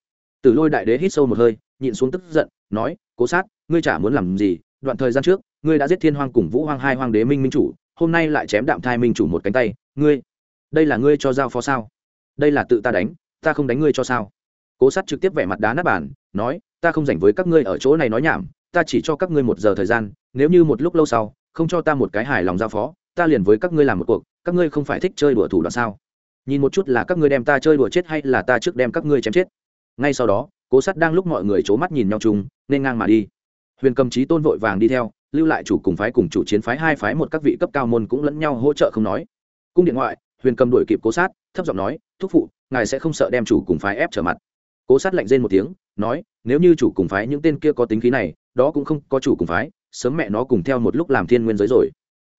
Từ lôi đại đế hít sâu một hơi, nhịn xuống tức giận, nói, cố sát, ngươi chả muốn làm gì, đoạn thời gian trước, ngươi đã giết thiên hoang cùng vũ hoang hai hoang đế minh minh chủ, hôm nay lại chém đạm thai minh chủ một cánh tay, ngươi đây là ngươi cho giao phó sao? Đây là tự ta đánh, ta không đánh ngươi cho sao? Cố sát trực tiếp vẻ mặt đá nát bàn, nói, ta không dành với các ngươi ở chỗ này nói nhảm, ta chỉ cho các ngươi một giờ thời gian, nếu như một lúc lâu sau, không cho ta một cái hài lòng giao phó, ta liền với các ngươi làm một cuộc, các ngươi không phải thích chơi đùa thủ đoạn sao? Nhìn một chút là các ngươi đem ta chơi đùa chết hay là ta trước đem các ngươi chém chết? Ngay sau đó, cố sát đang lúc mọi người c h ố mắt nhìn nhau chung, nên ngang mà đi. Huyền cầm trí tôn vội vàng đi theo, lưu lại chủ cùng phái cùng chủ chiến phái hai phái một các vị cấp cao môn cũng lẫn nhau hỗ trợ không nói. Cung điện ngoại huyền cầm đuổi kịp cố sát, thấp giọng nói, thúc phụ, ngài sẽ không sợ đem chủ cùng phái ép trở mặt. Cố sát lạnh rên một tiếng, nói, nếu như chủ cùng phái những tên kia có tính khí này, đó cũng không có chủ cùng phái, sớm mẹ nó cùng theo một lúc làm thiên nguyên giới rồi.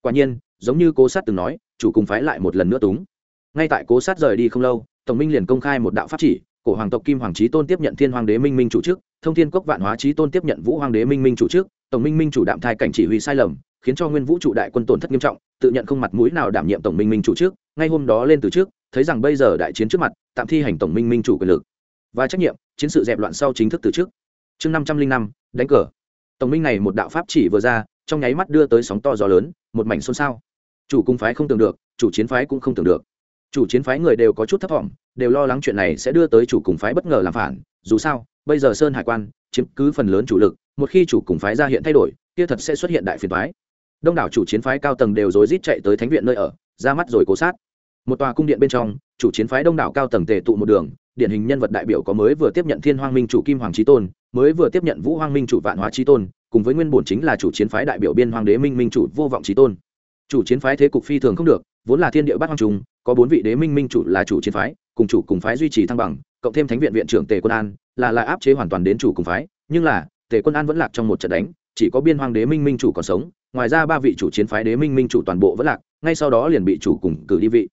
Quả nhiên, giống như cố sát từng nói, chủ cùng phái lại một lần nữa túng. Ngay tại cố sát rời đi không lâu, tổng minh liền công khai một đạo pháp chỉ, cổ hoàng tộc kim hoàng trí tôn tiếp nhận thiên hoàng đế minh minh chủ chức thông thiên cốc vạn hóa trí tôn tiếp nhận vũ hoàng đế minh minh chủ chức tổng minh minh chủ đạm thai cảnh chỉ huy sai lầm, khiến cho nguyên vũ trụ đại quân tổn thất nghiêm trọng, tự nhận không mặt mũi nào đảm nhiệm tổng minh minh chủ trước ngay hôm đó lên từ trước, thấy rằng bây giờ đại chiến trước mặt, tạm thi hành tổng minh minh chủ quyền lực. Và trách nhiệm, chiến sự dẹp loạn sau chính thức từ trước. Chương năm trăm linh năm, đánh cờ. Tổng minh này một đạo pháp chỉ vừa ra, trong nháy mắt đưa tới sóng to gió lớn, một mảnh xôn xao. Chủ cung phái không tưởng được, chủ chiến phái cũng không tưởng được. Chủ chiến phái người đều có chút thấp thỏm, đều lo lắng chuyện này sẽ đưa tới chủ cùng phái bất ngờ làm phản. Dù sao, bây giờ sơn hải quan chiếm cứ phần lớn chủ lực, một khi chủ cùng phái ra hiện thay đổi, kia thật sẽ xuất hiện đại phiền thoái đông đảo chủ chiến phái cao tầng đều rối rít chạy tới thánh viện nơi ở, ra mắt rồi cố sát một tòa cung điện bên trong, chủ chiến phái đông đảo cao tầng tề tụ một đường, điển hình nhân vật đại biểu có mới vừa tiếp nhận thiên hoang minh chủ kim hoàng trí tôn, mới vừa tiếp nhận vũ hoang minh chủ vạn hóa trí tôn, cùng với nguyên bổn chính là chủ chiến phái đại biểu biên hoàng đế minh minh chủ vô vọng trí tôn. Chủ chiến phái thế cục phi thường không được, vốn là thiên địa bát hoang trùng, có bốn vị đế minh minh chủ là chủ chiến phái, cùng chủ cùng phái duy trì thăng bằng, cộng thêm thánh viện viện trưởng tề quân an, là lại áp chế hoàn toàn đến chủ cùng phái, nhưng là, tề quân an vẫn lạc trong một trận đánh, chỉ có biên hoàng đế minh minh chủ còn sống, ngoài ra ba vị chủ chiến phái đế minh minh chủ toàn bộ vẫn lạc, ngay sau đó liền bị chủ cùng cử đi vị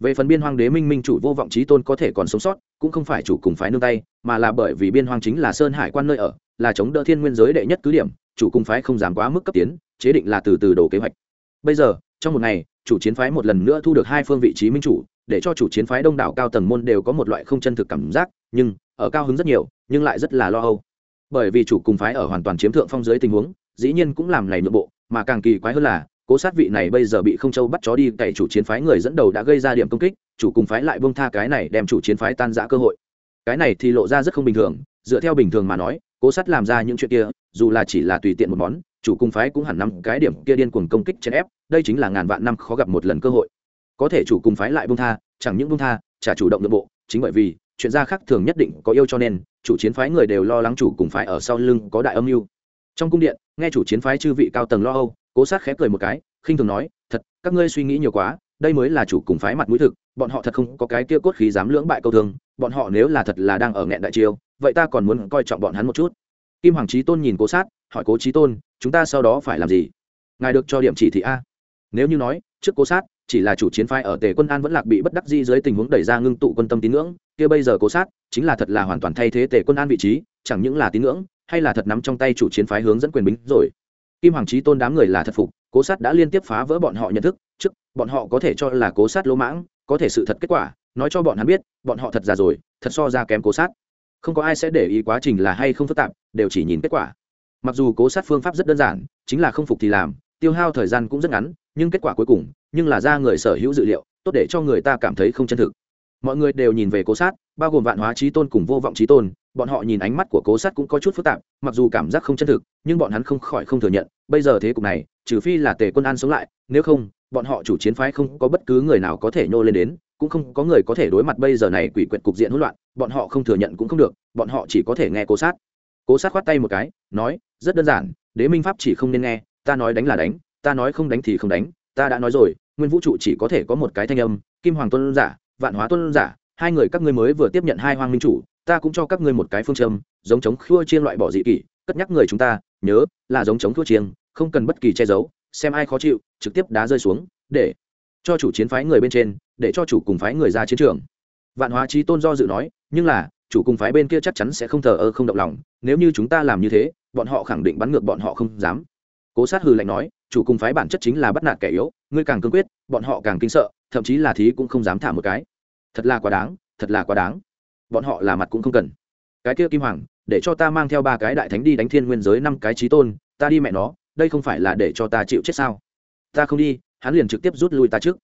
về phần biên hoang đế minh minh chủ vô vọng trí tôn có thể còn sống sót, cũng không phải chủ cùng phái nương tay, mà là bởi vì biên hoang chính là sơn hải quan nơi ở, là chống đỡ thiên nguyên giới đệ nhất cứ điểm, chủ cùng phái không dám quá mức cấp tiến, chế định là từ từ đổ kế hoạch. Bây giờ, trong một ngày, chủ chiến phái một lần nữa thu được hai phương vị trí minh chủ, để cho chủ chiến phái đông đảo cao tầng môn đều có một loại không chân thực cảm giác, nhưng, ở cao hứng rất nhiều, nhưng lại rất là lo âu. Bởi vì chủ cùng phái ở hoàn toàn chiếm thượng phong dưới tình huống, dĩ nhiên cũng làm này nội bộ, mà càng kỳ quái hơn là cố sát vị này bây giờ bị không châu bắt chó đi cậy chủ chiến phái người dẫn đầu đã gây ra điểm công kích, chủ cùng phái lại bông tha cái này đem chủ chiến phái tan giã cơ hội. Cái này thì lộ ra rất không bình thường, dựa theo bình thường mà nói, cố sát làm ra những chuyện kia, dù là chỉ là tùy tiện một món, chủ cung phái cũng hẳn năm cái điểm kia điên cuồng công kích chèn ép, đây chính là ngàn vạn năm khó gặp một lần cơ hội. Có thể chủ cung phái lại bông tha, chẳng những bông tha trả chủ động nội bộ, chính bởi vì, chuyện gia khác thường nhất định có yêu cho nên, chủ chiến phái người đều lo lắng chủ cùng phái ở sau lưng có đại âm mưu. Trong cung điện, nghe chủ chiến phái chư vị cao tầng lo âu cố sát khẽ cười một cái, khinh thường nói, thật, các ngươi suy nghĩ nhiều quá, đây mới là chủ cùng phái mặt mũi thực, bọn họ thật không có cái kia cốt khí dám lưỡng bại câu thương, bọn họ nếu là thật là đang ở nghẹn đại chiêu, vậy ta còn muốn coi trọng bọn hắn một chút. Kim hoàng trí tôn nhìn cố sát, hỏi cố trí tôn, chúng ta sau đó phải làm gì? Ngài được cho điểm chỉ thị a. Nếu như nói, trước cố sát, chỉ là chủ chiến phái ở tề quân an vẫn lạc bị bất đắc di dưới tình huống đẩy ra ngưng tụ quân tâm tín ngưỡng, kia bây giờ cố sát, chính là thật là hoàn toàn thay thế tề quân an vị trí, chẳng những là tín ngưỡng, hay là thật nắm trong tay chủ chiến phái hướng dẫn quyền bính rồi kim hoàng trí tôn đám người là thật phục, cố sát đã liên tiếp phá vỡ bọn họ nhận thức, trước, bọn họ có thể cho là cố sát lỗ mãng, có thể sự thật kết quả, nói cho bọn hắn biết, bọn họ thật già rồi, thật so ra kém cố sát. Không có ai sẽ để ý quá trình là hay không phức tạp, đều chỉ nhìn kết quả. Mặc dù cố sát phương pháp rất đơn giản, chính là không phục thì làm, tiêu hao thời gian cũng rất ngắn, nhưng kết quả cuối cùng, nhưng là ra người sở hữu dự liệu, tốt để cho người ta cảm thấy không chân thực. Mọi người đều nhìn về cố sát, bao gồm vạn hóa trí tôn cùng vô vọng trí tôn, bọn họ nhìn ánh mắt của cố sát cũng có chút phức tạp, mặc dù cảm giác không chân thực, nhưng bọn hắn không khỏi không thừa nhận bây giờ thế cục này, trừ phi là tề quân an sống lại, nếu không, bọn họ chủ chiến phái không có bất cứ người nào có thể nhô lên đến, cũng không có người có thể đối mặt bây giờ này quỷ quyệt cục diện hỗn loạn, bọn họ không thừa nhận cũng không được, bọn họ chỉ có thể nghe cố sát. Cố sát khoát tay một cái, nói, rất đơn giản, đế minh pháp chỉ không nên nghe, ta nói đánh là đánh, ta nói không đánh thì không đánh, ta đã nói rồi, nguyên vũ trụ chỉ có thể có một cái thanh âm, kim hoàng tuân giả, vạn hóa tuân giả, hai người các ngươi mới vừa tiếp nhận hai Hoàng minh chủ, ta cũng cho các ngươi một cái phương châm, giống chống khua chiên loại bỏ dị kỷ cất nhắc người chúng ta, nhớ, là giống chống thua chiêng, không cần bất kỳ che giấu, xem ai khó chịu, trực tiếp đá rơi xuống, để cho chủ chiến phái người bên trên, để cho chủ cùng phái người ra chiến trường. Vạn hóa trí tôn do dự nói, nhưng là, chủ cùng phái bên kia chắc chắn sẽ không thờ ơ, không động lòng, nếu như chúng ta làm như thế, bọn họ khẳng định bắn ngược bọn họ không dám. Cố sát hừ lạnh nói, chủ cùng phái bản chất chính là bắt nạt kẻ yếu, ngươi càng cương quyết, bọn họ càng kinh sợ, thậm chí là thí cũng không dám thả một cái. Thật là quá đáng, thật là quá đáng. Bọn họ là mặt cũng không cần cái kia kim hoàng, để cho ta mang theo ba cái đại thánh đi đánh thiên nguyên giới năm cái trí tôn, ta đi mẹ nó, đây không phải là để cho ta chịu chết sao? Ta không đi, hắn liền trực tiếp rút lui ta trước.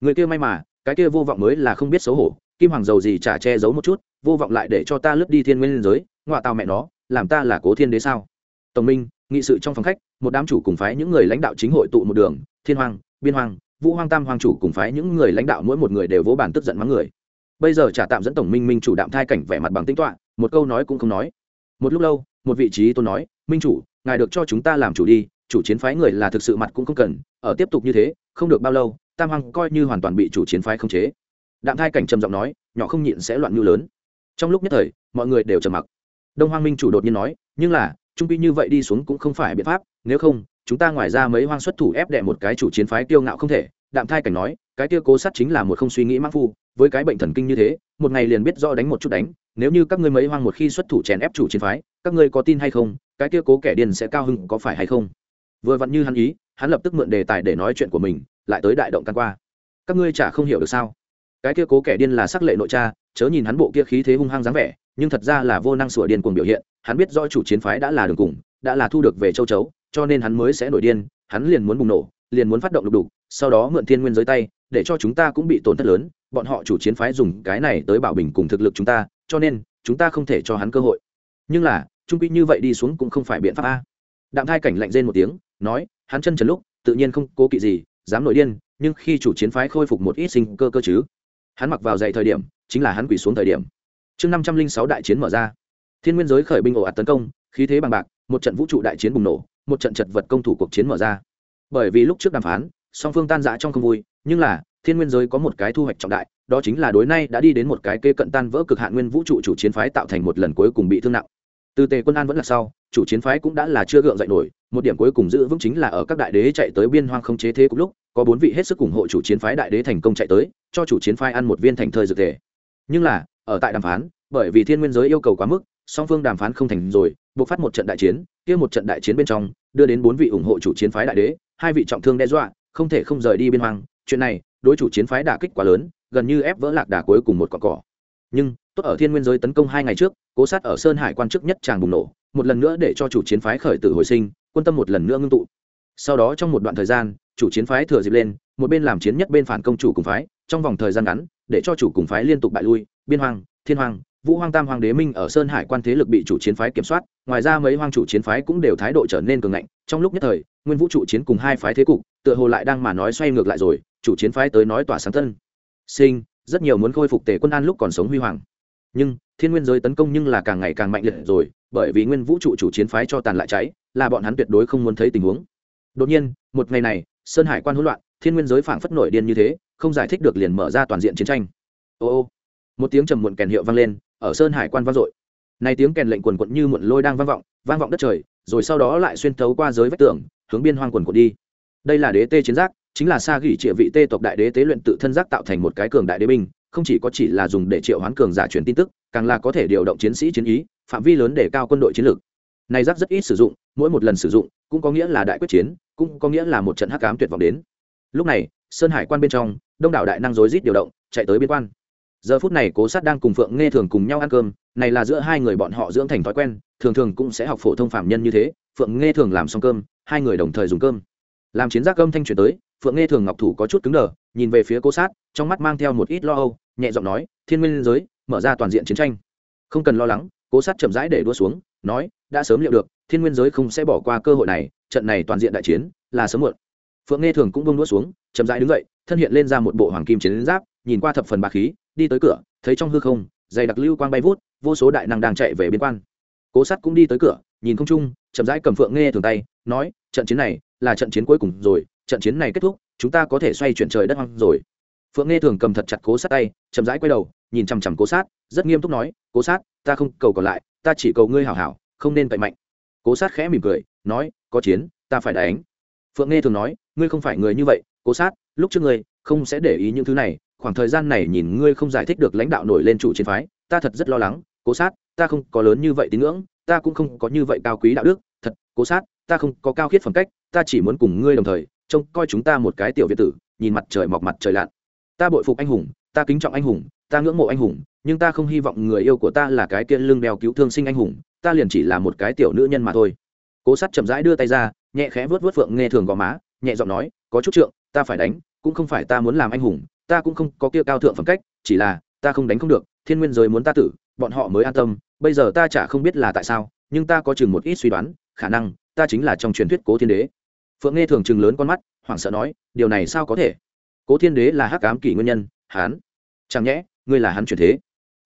Người kia may mà, cái kia vô vọng mới là không biết xấu hổ, kim hoàng giàu gì chả che giấu một chút, vô vọng lại để cho ta lướt đi thiên nguyên giới ngoại tao mẹ nó, làm ta là cố thiên đế sao? Tổng minh, nghị sự trong phòng khách, một đám chủ cùng phái những người lãnh đạo chính hội tụ một đường, thiên hoàng, biên hoàng, vũ hoàng tam hoàng chủ cùng phái những người lãnh đạo mỗi một người đều vỗ bản tức giận mắng người. Bây giờ trả tạm dẫn tổng minh minh chủ đạm thai cảnh vẻ mặt bằng tính toạ một câu nói cũng không nói. Một lúc lâu, một vị trí tôi nói, minh chủ, ngài được cho chúng ta làm chủ đi, chủ chiến phái người là thực sự mặt cũng không cần, ở tiếp tục như thế, không được bao lâu, tam hoàng coi như hoàn toàn bị chủ chiến phái khống chế. Đạm thai cảnh trầm giọng nói, nhỏ không nhịn sẽ loạn mưu lớn. Trong lúc nhất thời, mọi người đều trầm mặc. Đông hoàng minh chủ đột nhiên nói, nhưng là, trung quy như vậy đi xuống cũng không phải biện pháp, nếu không, chúng ta ngoài ra mấy hoang xuất thủ ép đè một cái chủ chiến phái kiêu ngạo không thể. Đạm thai cảnh nói cái kia cố sát chính là một không suy nghĩ mắc phu, với cái bệnh thần kinh như thế, một ngày liền biết do đánh một chút đánh, nếu như các ngươi mấy hoang một khi xuất thủ chèn ép chủ chiến phái, các ngươi có tin hay không, cái kia cố kẻ điên sẽ cao hưng có phải hay không? Vừa vặn như hắn ý, hắn lập tức mượn đề tài để nói chuyện của mình, lại tới đại động căn qua. Các ngươi chả không hiểu được sao? Cái kia cố kẻ điên là sắc lệ nội cha, chớ nhìn hắn bộ kia khí thế hung hăng dáng vẻ, nhưng thật ra là vô năng sửa điên cuồng biểu hiện, hắn biết do chủ chiến phái đã là đường cùng, đã là thu được về châu chấu, cho nên hắn mới sẽ nổi điên, hắn liền muốn bùng nổ, liền muốn phát động lục đục, sau đó mượn thiên nguyên giới tay để cho chúng ta cũng bị tổn thất lớn, bọn họ chủ chiến phái dùng cái này tới bảo bình cùng thực lực chúng ta, cho nên, chúng ta không thể cho hắn cơ hội. Nhưng là, trung quy như vậy đi xuống cũng không phải biện pháp a. Đạm thai cảnh lạnh rên một tiếng, nói, hắn chân trần lúc, tự nhiên không cố kỵ gì, dám nổi điên, nhưng khi chủ chiến phái khôi phục một ít sinh cơ cơ chứ. Hắn mặc vào dạy thời điểm, chính là hắn quỳ xuống thời điểm. Chương năm trăm linh sáu đại chiến mở ra. Thiên nguyên giới khởi binh ồ ạt tấn công, khí thế bằng bạc, một trận vũ trụ đại chiến bùng nổ, một trận chật vật công thủ cuộc chiến mở ra. Bởi vì lúc trước đàm phán, song phương tan rã trong không vui nhưng là, thiên nguyên giới có một cái thu hoạch trọng đại, đó chính là đối nay đã đi đến một cái kê cận tan vỡ cực hạn nguyên vũ trụ chủ chiến phái tạo thành một lần cuối cùng bị thương nặng. Từ tề quân an vẫn là sau, chủ chiến phái cũng đã là chưa gượng dậy nổi, một điểm cuối cùng giữ vững chính là ở các đại đế chạy tới biên hoang không chế thế cùng lúc, có bốn vị hết sức ủng hộ chủ chiến phái đại đế thành công chạy tới, cho chủ chiến phái ăn một viên thành thời dược thể nhưng là, ở tại đàm phán, bởi vì thiên nguyên giới yêu cầu quá mức, song phương đàm phán không thành rồi buộc phát một trận đại chiến, kia một trận đại chiến bên trong, đưa đến bốn vị ủng hộ chủ chiến phái đại đế, hai vị trọng thương đe dọa, không thể không rời đi biên hoang chuyện này, đối chủ chiến phái đả kích quá lớn, gần như ép vỡ lạc đà cuối cùng một cọn cỏ. Nhưng, tốt ở thiên nguyên giới tấn công hai ngày trước, cố sát ở sơn hải quan chức nhất tràng bùng nổ, một lần nữa để cho chủ chiến phái khởi tử hồi sinh, quân tâm một lần nữa ngưng tụ. Sau đó trong một đoạn thời gian, chủ chiến phái thừa dịp lên, một bên làm chiến nhất bên phản công chủ cùng phái, trong vòng thời gian ngắn, để cho chủ cùng phái liên tục bại lui, biên hoàng thiên hoàng vũ hoàng tam hoàng đế minh ở sơn hải quan thế lực bị chủ chiến phái kiểm soát, ngoài ra mấy hoàng chủ chiến phái cũng đều thái độ trở nên cường ngạnh, trong lúc nhất thời nguyên vũ trụ chiến cùng hai phái thế cục, tựa hồ lại đang mà nói xoay ngược lại rồi, chủ chiến phái tới nói tỏa sáng tân sinh, rất nhiều muốn khôi phục tề quân an lúc còn sống huy hoàng. Nhưng, thiên nguyên giới tấn công nhưng là càng ngày càng mạnh liệt rồi, bởi vì nguyên vũ trụ chủ chiến phái cho tàn lại cháy, là bọn hắn tuyệt đối không muốn thấy tình huống. Đột nhiên, một ngày này, sơn hải quan hỗn loạn, thiên nguyên giới phảng phất nổi điên như thế, không giải thích được liền mở ra toàn diện chiến tranh. Ô ô, một tiếng trầm muộn kèn hiệu vang lên, ở sơn hải quan vang dội. Này tiếng kèn lệnh quần quận như muộn lôi đang vang vọng vang vọng đất trời rồi sau đó lại xuyên thấu qua giới vách tường, hướng biên hoang quần của đi. Đây là đế tê chiến giác, chính là sa gỉ triệu vị tê tộc đại đế tế luyện tự thân giác tạo thành một cái cường đại đế binh, không chỉ có chỉ là dùng để triệu hoán cường giả truyền tin tức, càng là có thể điều động chiến sĩ chiến ý, phạm vi lớn để cao quân đội chiến lược. Này giác rất ít sử dụng, mỗi một lần sử dụng, cũng có nghĩa là đại quyết chiến, cũng có nghĩa là một trận hắc ám tuyệt vọng đến. Lúc này, sơn hải quan bên trong, đông đảo đại năng rối rít điều động, chạy tới biên quan giờ phút này cố sát đang cùng phượng nghe thường cùng nhau ăn cơm, này là giữa hai người bọn họ dưỡng thành thói quen, thường thường cũng sẽ học phổ thông phạm nhân như thế. Phượng nghe thường làm xong cơm, hai người đồng thời dùng cơm. Làm chiến giác cơm thanh truyền tới, phượng nghe thường ngọc thủ có chút cứng đờ, nhìn về phía cố sát, trong mắt mang theo một ít lo âu, nhẹ giọng nói, thiên nguyên giới, mở ra toàn diện chiến tranh. Không cần lo lắng, cố sát chậm rãi để đua xuống, nói, đã sớm liệu được, thiên nguyên giới không sẽ bỏ qua cơ hội này, trận này toàn diện đại chiến, là sớm muộn. Phượng nghe thường cũng bông đua xuống, chậm rãi đứng dậy, thân hiện lên ra một bộ hoàng kim chiến giáp, nhìn qua thập phần bạc khí đi tới cửa, thấy trong hư không, dày đặc lưu quang bay vút, vô số đại năng đang chạy về biên quan. Cố sát cũng đi tới cửa, nhìn không trung, chậm rãi cầm phượng nghe thường tay, nói, trận chiến này là trận chiến cuối cùng rồi, trận chiến này kết thúc, chúng ta có thể xoay chuyển trời đất hoang rồi. Phượng nghe thường cầm thật chặt cố sát tay, chậm rãi quay đầu, nhìn chằm chằm cố sát, rất nghiêm túc nói, cố sát, ta không cầu còn lại, ta chỉ cầu ngươi hảo hảo, không nên cậy mạnh. Cố sát khẽ mỉm cười, nói, có chiến, ta phải đánh. Phượng nghe thường nói, ngươi không phải người như vậy, cố sát, lúc trước ngươi không sẽ để ý những thứ này khoảng thời gian này nhìn ngươi không giải thích được lãnh đạo nổi lên chủ chiến phái, ta thật rất lo lắng, cố sát, ta không có lớn như vậy tín ngưỡng, ta cũng không có như vậy cao quý đạo đức, thật, cố sát, ta không có cao khiết phẩm cách, ta chỉ muốn cùng ngươi đồng thời, trông coi chúng ta một cái tiểu việt tử, nhìn mặt trời mọc mặt trời lặn. Ta bội phục anh hùng, ta kính trọng anh hùng, ta ngưỡng mộ anh hùng, nhưng ta không hy vọng người yêu của ta là cái kia lưng đeo cứu thương sinh anh hùng, ta liền chỉ là một cái tiểu nữ nhân mà thôi. Cố sát chậm rãi đưa tay ra, nhẹ khẽ vớt vớt phượng nghe thường gò má, nhẹ giọng nói, có chút trượng, ta phải đánh, cũng không phải ta muốn làm anh hùng ta cũng không có kia cao thượng phẩm cách, chỉ là, ta không đánh không được, thiên nguyên giới muốn ta tử, bọn họ mới an tâm, bây giờ ta chả không biết là tại sao, nhưng ta có chừng một ít suy đoán, khả năng, ta chính là trong truyền thuyết cố thiên đế. Phượng nghe thường chừng lớn con mắt, hoảng sợ nói, điều này sao có thể? Cố thiên đế là hắc ám kỷ nguyên nhân hán chẳng nhẽ, ngươi là hắn truyền thế?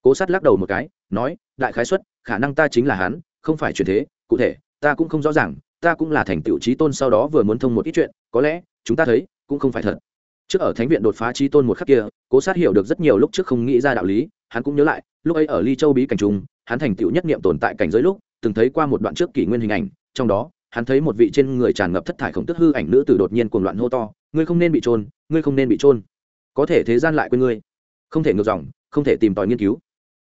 Cố sát lắc đầu một cái, nói, đại khái xuất khả năng ta chính là hắn, không phải truyền thế, cụ thể, ta cũng không rõ ràng, ta cũng là thành tựu trí tôn sau đó vừa muốn thông một ít chuyện, có lẽ, chúng ta thấy, cũng không phải thật trước ở thánh viện đột phá trí tôn một khắc kia, cố sát hiểu được rất nhiều lúc trước không nghĩ ra đạo lý, hắn cũng nhớ lại, lúc ấy ở ly châu bí cảnh trung hắn thành tựu nhất niệm tồn tại cảnh giới lúc, từng thấy qua một đoạn trước kỷ nguyên hình ảnh, trong đó, hắn thấy một vị trên người tràn ngập thất thải khổng tức hư ảnh nữ tử đột nhiên cuồng loạn hô to, ngươi không nên bị trôn, ngươi không nên bị trôn. Có thể thế gian lại quên ngươi. Không thể ngược dòng, không thể tìm tòi nghiên cứu.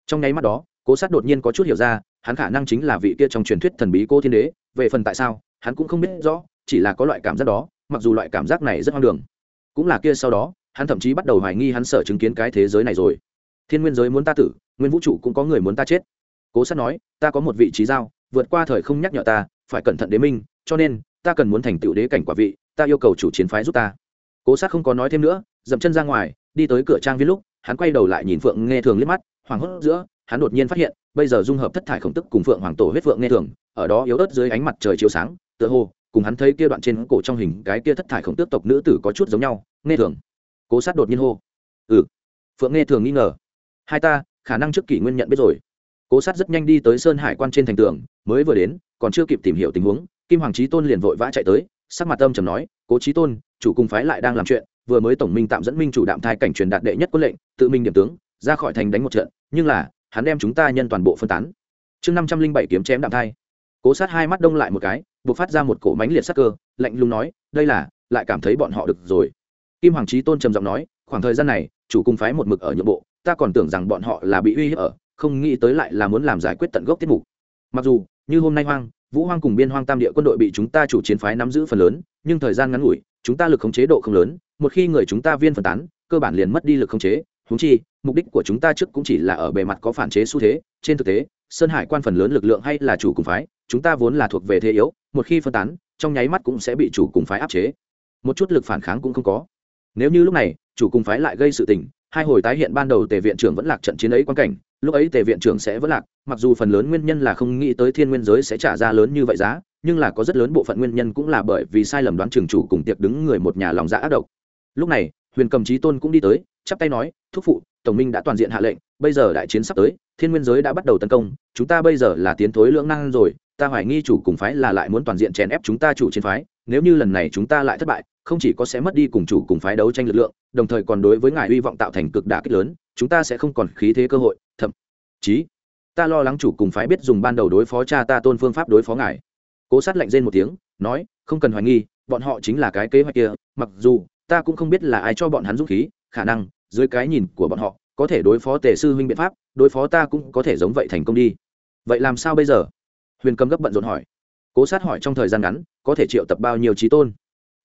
Trong nháy mắt đó, cố sát đột nhiên có chút hiểu ra, hắn khả năng chính là vị kia trong truyền thuyết thần bí cô thiên đế, về phần tại sao, hắn cũng không biết rõ, chỉ là có loại cảm giác đó, mặc dù loại cảm giác này rất hoang đường cũng là kia sau đó, hắn thậm chí bắt đầu hoài nghi hắn sợ chứng kiến cái thế giới này rồi. Thiên nguyên giới muốn ta tử, nguyên vũ trụ cũng có người muốn ta chết. Cố sát nói, ta có một vị trí giao, vượt qua thời không nhắc nhở ta, phải cẩn thận đế minh, cho nên, ta cần muốn thành tựu đế cảnh quả vị, ta yêu cầu chủ chiến phái giúp ta. Cố sát không có nói thêm nữa, dậm chân ra ngoài, đi tới cửa trang viên lúc, hắn quay đầu lại nhìn phượng nghe thường liếc mắt hoàng hốt giữa, hắn đột nhiên phát hiện, bây giờ dung hợp thất thải khổng tức cùng phượng hoàng tổ huyết phượng nghe thường, ở đó yếu ớt dưới ánh mặt trời chiếu sáng, tựa hồ cùng hắn thấy kia đoạn trên cổ trong hình cái kia thất thải khổng tước tộc nữ tử có chút giống nhau, nghe thường. Cố sát đột nhiên hô. Ừ. Phượng nghe thường nghi ngờ. Hai ta, khả năng trước kỷ nguyên nhận biết rồi. Cố sát rất nhanh đi tới sơn hải quan trên thành tường, mới vừa đến, còn chưa kịp tìm hiểu tình huống, kim hoàng trí tôn liền vội vã chạy tới, sắc mặt âm trầm nói, cố trí tôn, chủ cung phái lại đang làm chuyện, vừa mới tổng minh tạm dẫn minh chủ đạm thai cảnh truyền đạt đệ nhất quân lệnh, tự minh điểm tướng, ra khỏi thành đánh một trận, nhưng là, hắn đem chúng ta nhân toàn bộ phân tán. Chương năm trăm linh bảy kiếm chém đạm thai cố sát hai mắt đông lại một cái, buộc phát ra một cổ mánh liệt sắc cơ, lạnh lùng nói, đây là, lại cảm thấy bọn họ được rồi. Kim hoàng trí tôn trầm giọng nói, khoảng thời gian này, chủ cung phái một mực ở nhượng bộ, ta còn tưởng rằng bọn họ là bị uy hiếp ở, không nghĩ tới lại là muốn làm giải quyết tận gốc tiết mục. Mặc dù, như hôm nay hoang, vũ hoang cùng biên hoang tam địa quân đội bị chúng ta chủ chiến phái nắm giữ phần lớn, nhưng thời gian ngắn ngủi, chúng ta lực khống chế độ không lớn, một khi người chúng ta viên phân tán, cơ bản liền mất đi lực khống chế húng chi, mục đích của chúng ta trước cũng chỉ là ở bề mặt có phản chế xu thế, trên thực tế, sơn hải quan phần lớn lực lượng hay là chủ cùng phái chúng ta vốn là thuộc về thế yếu, một khi phân tán, trong nháy mắt cũng sẽ bị chủ cùng phái áp chế. Một chút lực phản kháng cũng không có. Nếu như lúc này, chủ cùng phái lại gây sự tình, hai hồi tái hiện ban đầu tề viện trưởng vẫn lạc trận chiến ấy quan cảnh, lúc ấy tề viện trưởng sẽ vẫn lạc, mặc dù phần lớn nguyên nhân là không nghĩ tới thiên nguyên giới sẽ trả ra lớn như vậy giá, nhưng là có rất lớn bộ phận nguyên nhân cũng là bởi vì sai lầm đoán trường chủ cùng tiệc đứng người một nhà lòng dạ ác độc. Lúc này, huyền cầm trí tôn cũng đi tới, chắp tay nói, thúc phụ, tổng minh đã toàn diện hạ lệnh, bây giờ đại chiến sắp tới thiên nguyên giới đã bắt đầu tấn công, chúng ta bây giờ là tiến thối lưỡng năng rồi, ta hoài nghi chủ cùng phái là lại muốn toàn diện chèn ép chúng ta chủ chiến phái, nếu như lần này chúng ta lại thất bại, không chỉ có sẽ mất đi cùng chủ cùng phái đấu tranh lực lượng, đồng thời còn đối với ngài hy vọng tạo thành cực đả kích lớn, chúng ta sẽ không còn khí thế cơ hội, thậm chí, ta lo lắng chủ cùng phái biết dùng ban đầu đối phó cha ta tôn phương pháp đối phó ngài. Cố sát lạnh rên một tiếng, nói, không cần hoài nghi, bọn họ chính là cái kế hoạch kia, mặc dù, ta cũng không biết là ai cho bọn hắn dũng khí, khả năng, dưới cái nhìn của bọn họ, có thể đối phó tề sư huynh biện pháp đối phó ta cũng có thể giống vậy thành công đi. Vậy làm sao bây giờ? Huyền cầm gấp bận rộn hỏi. Cố sát hỏi trong thời gian ngắn, có thể triệu tập bao nhiêu trí tôn?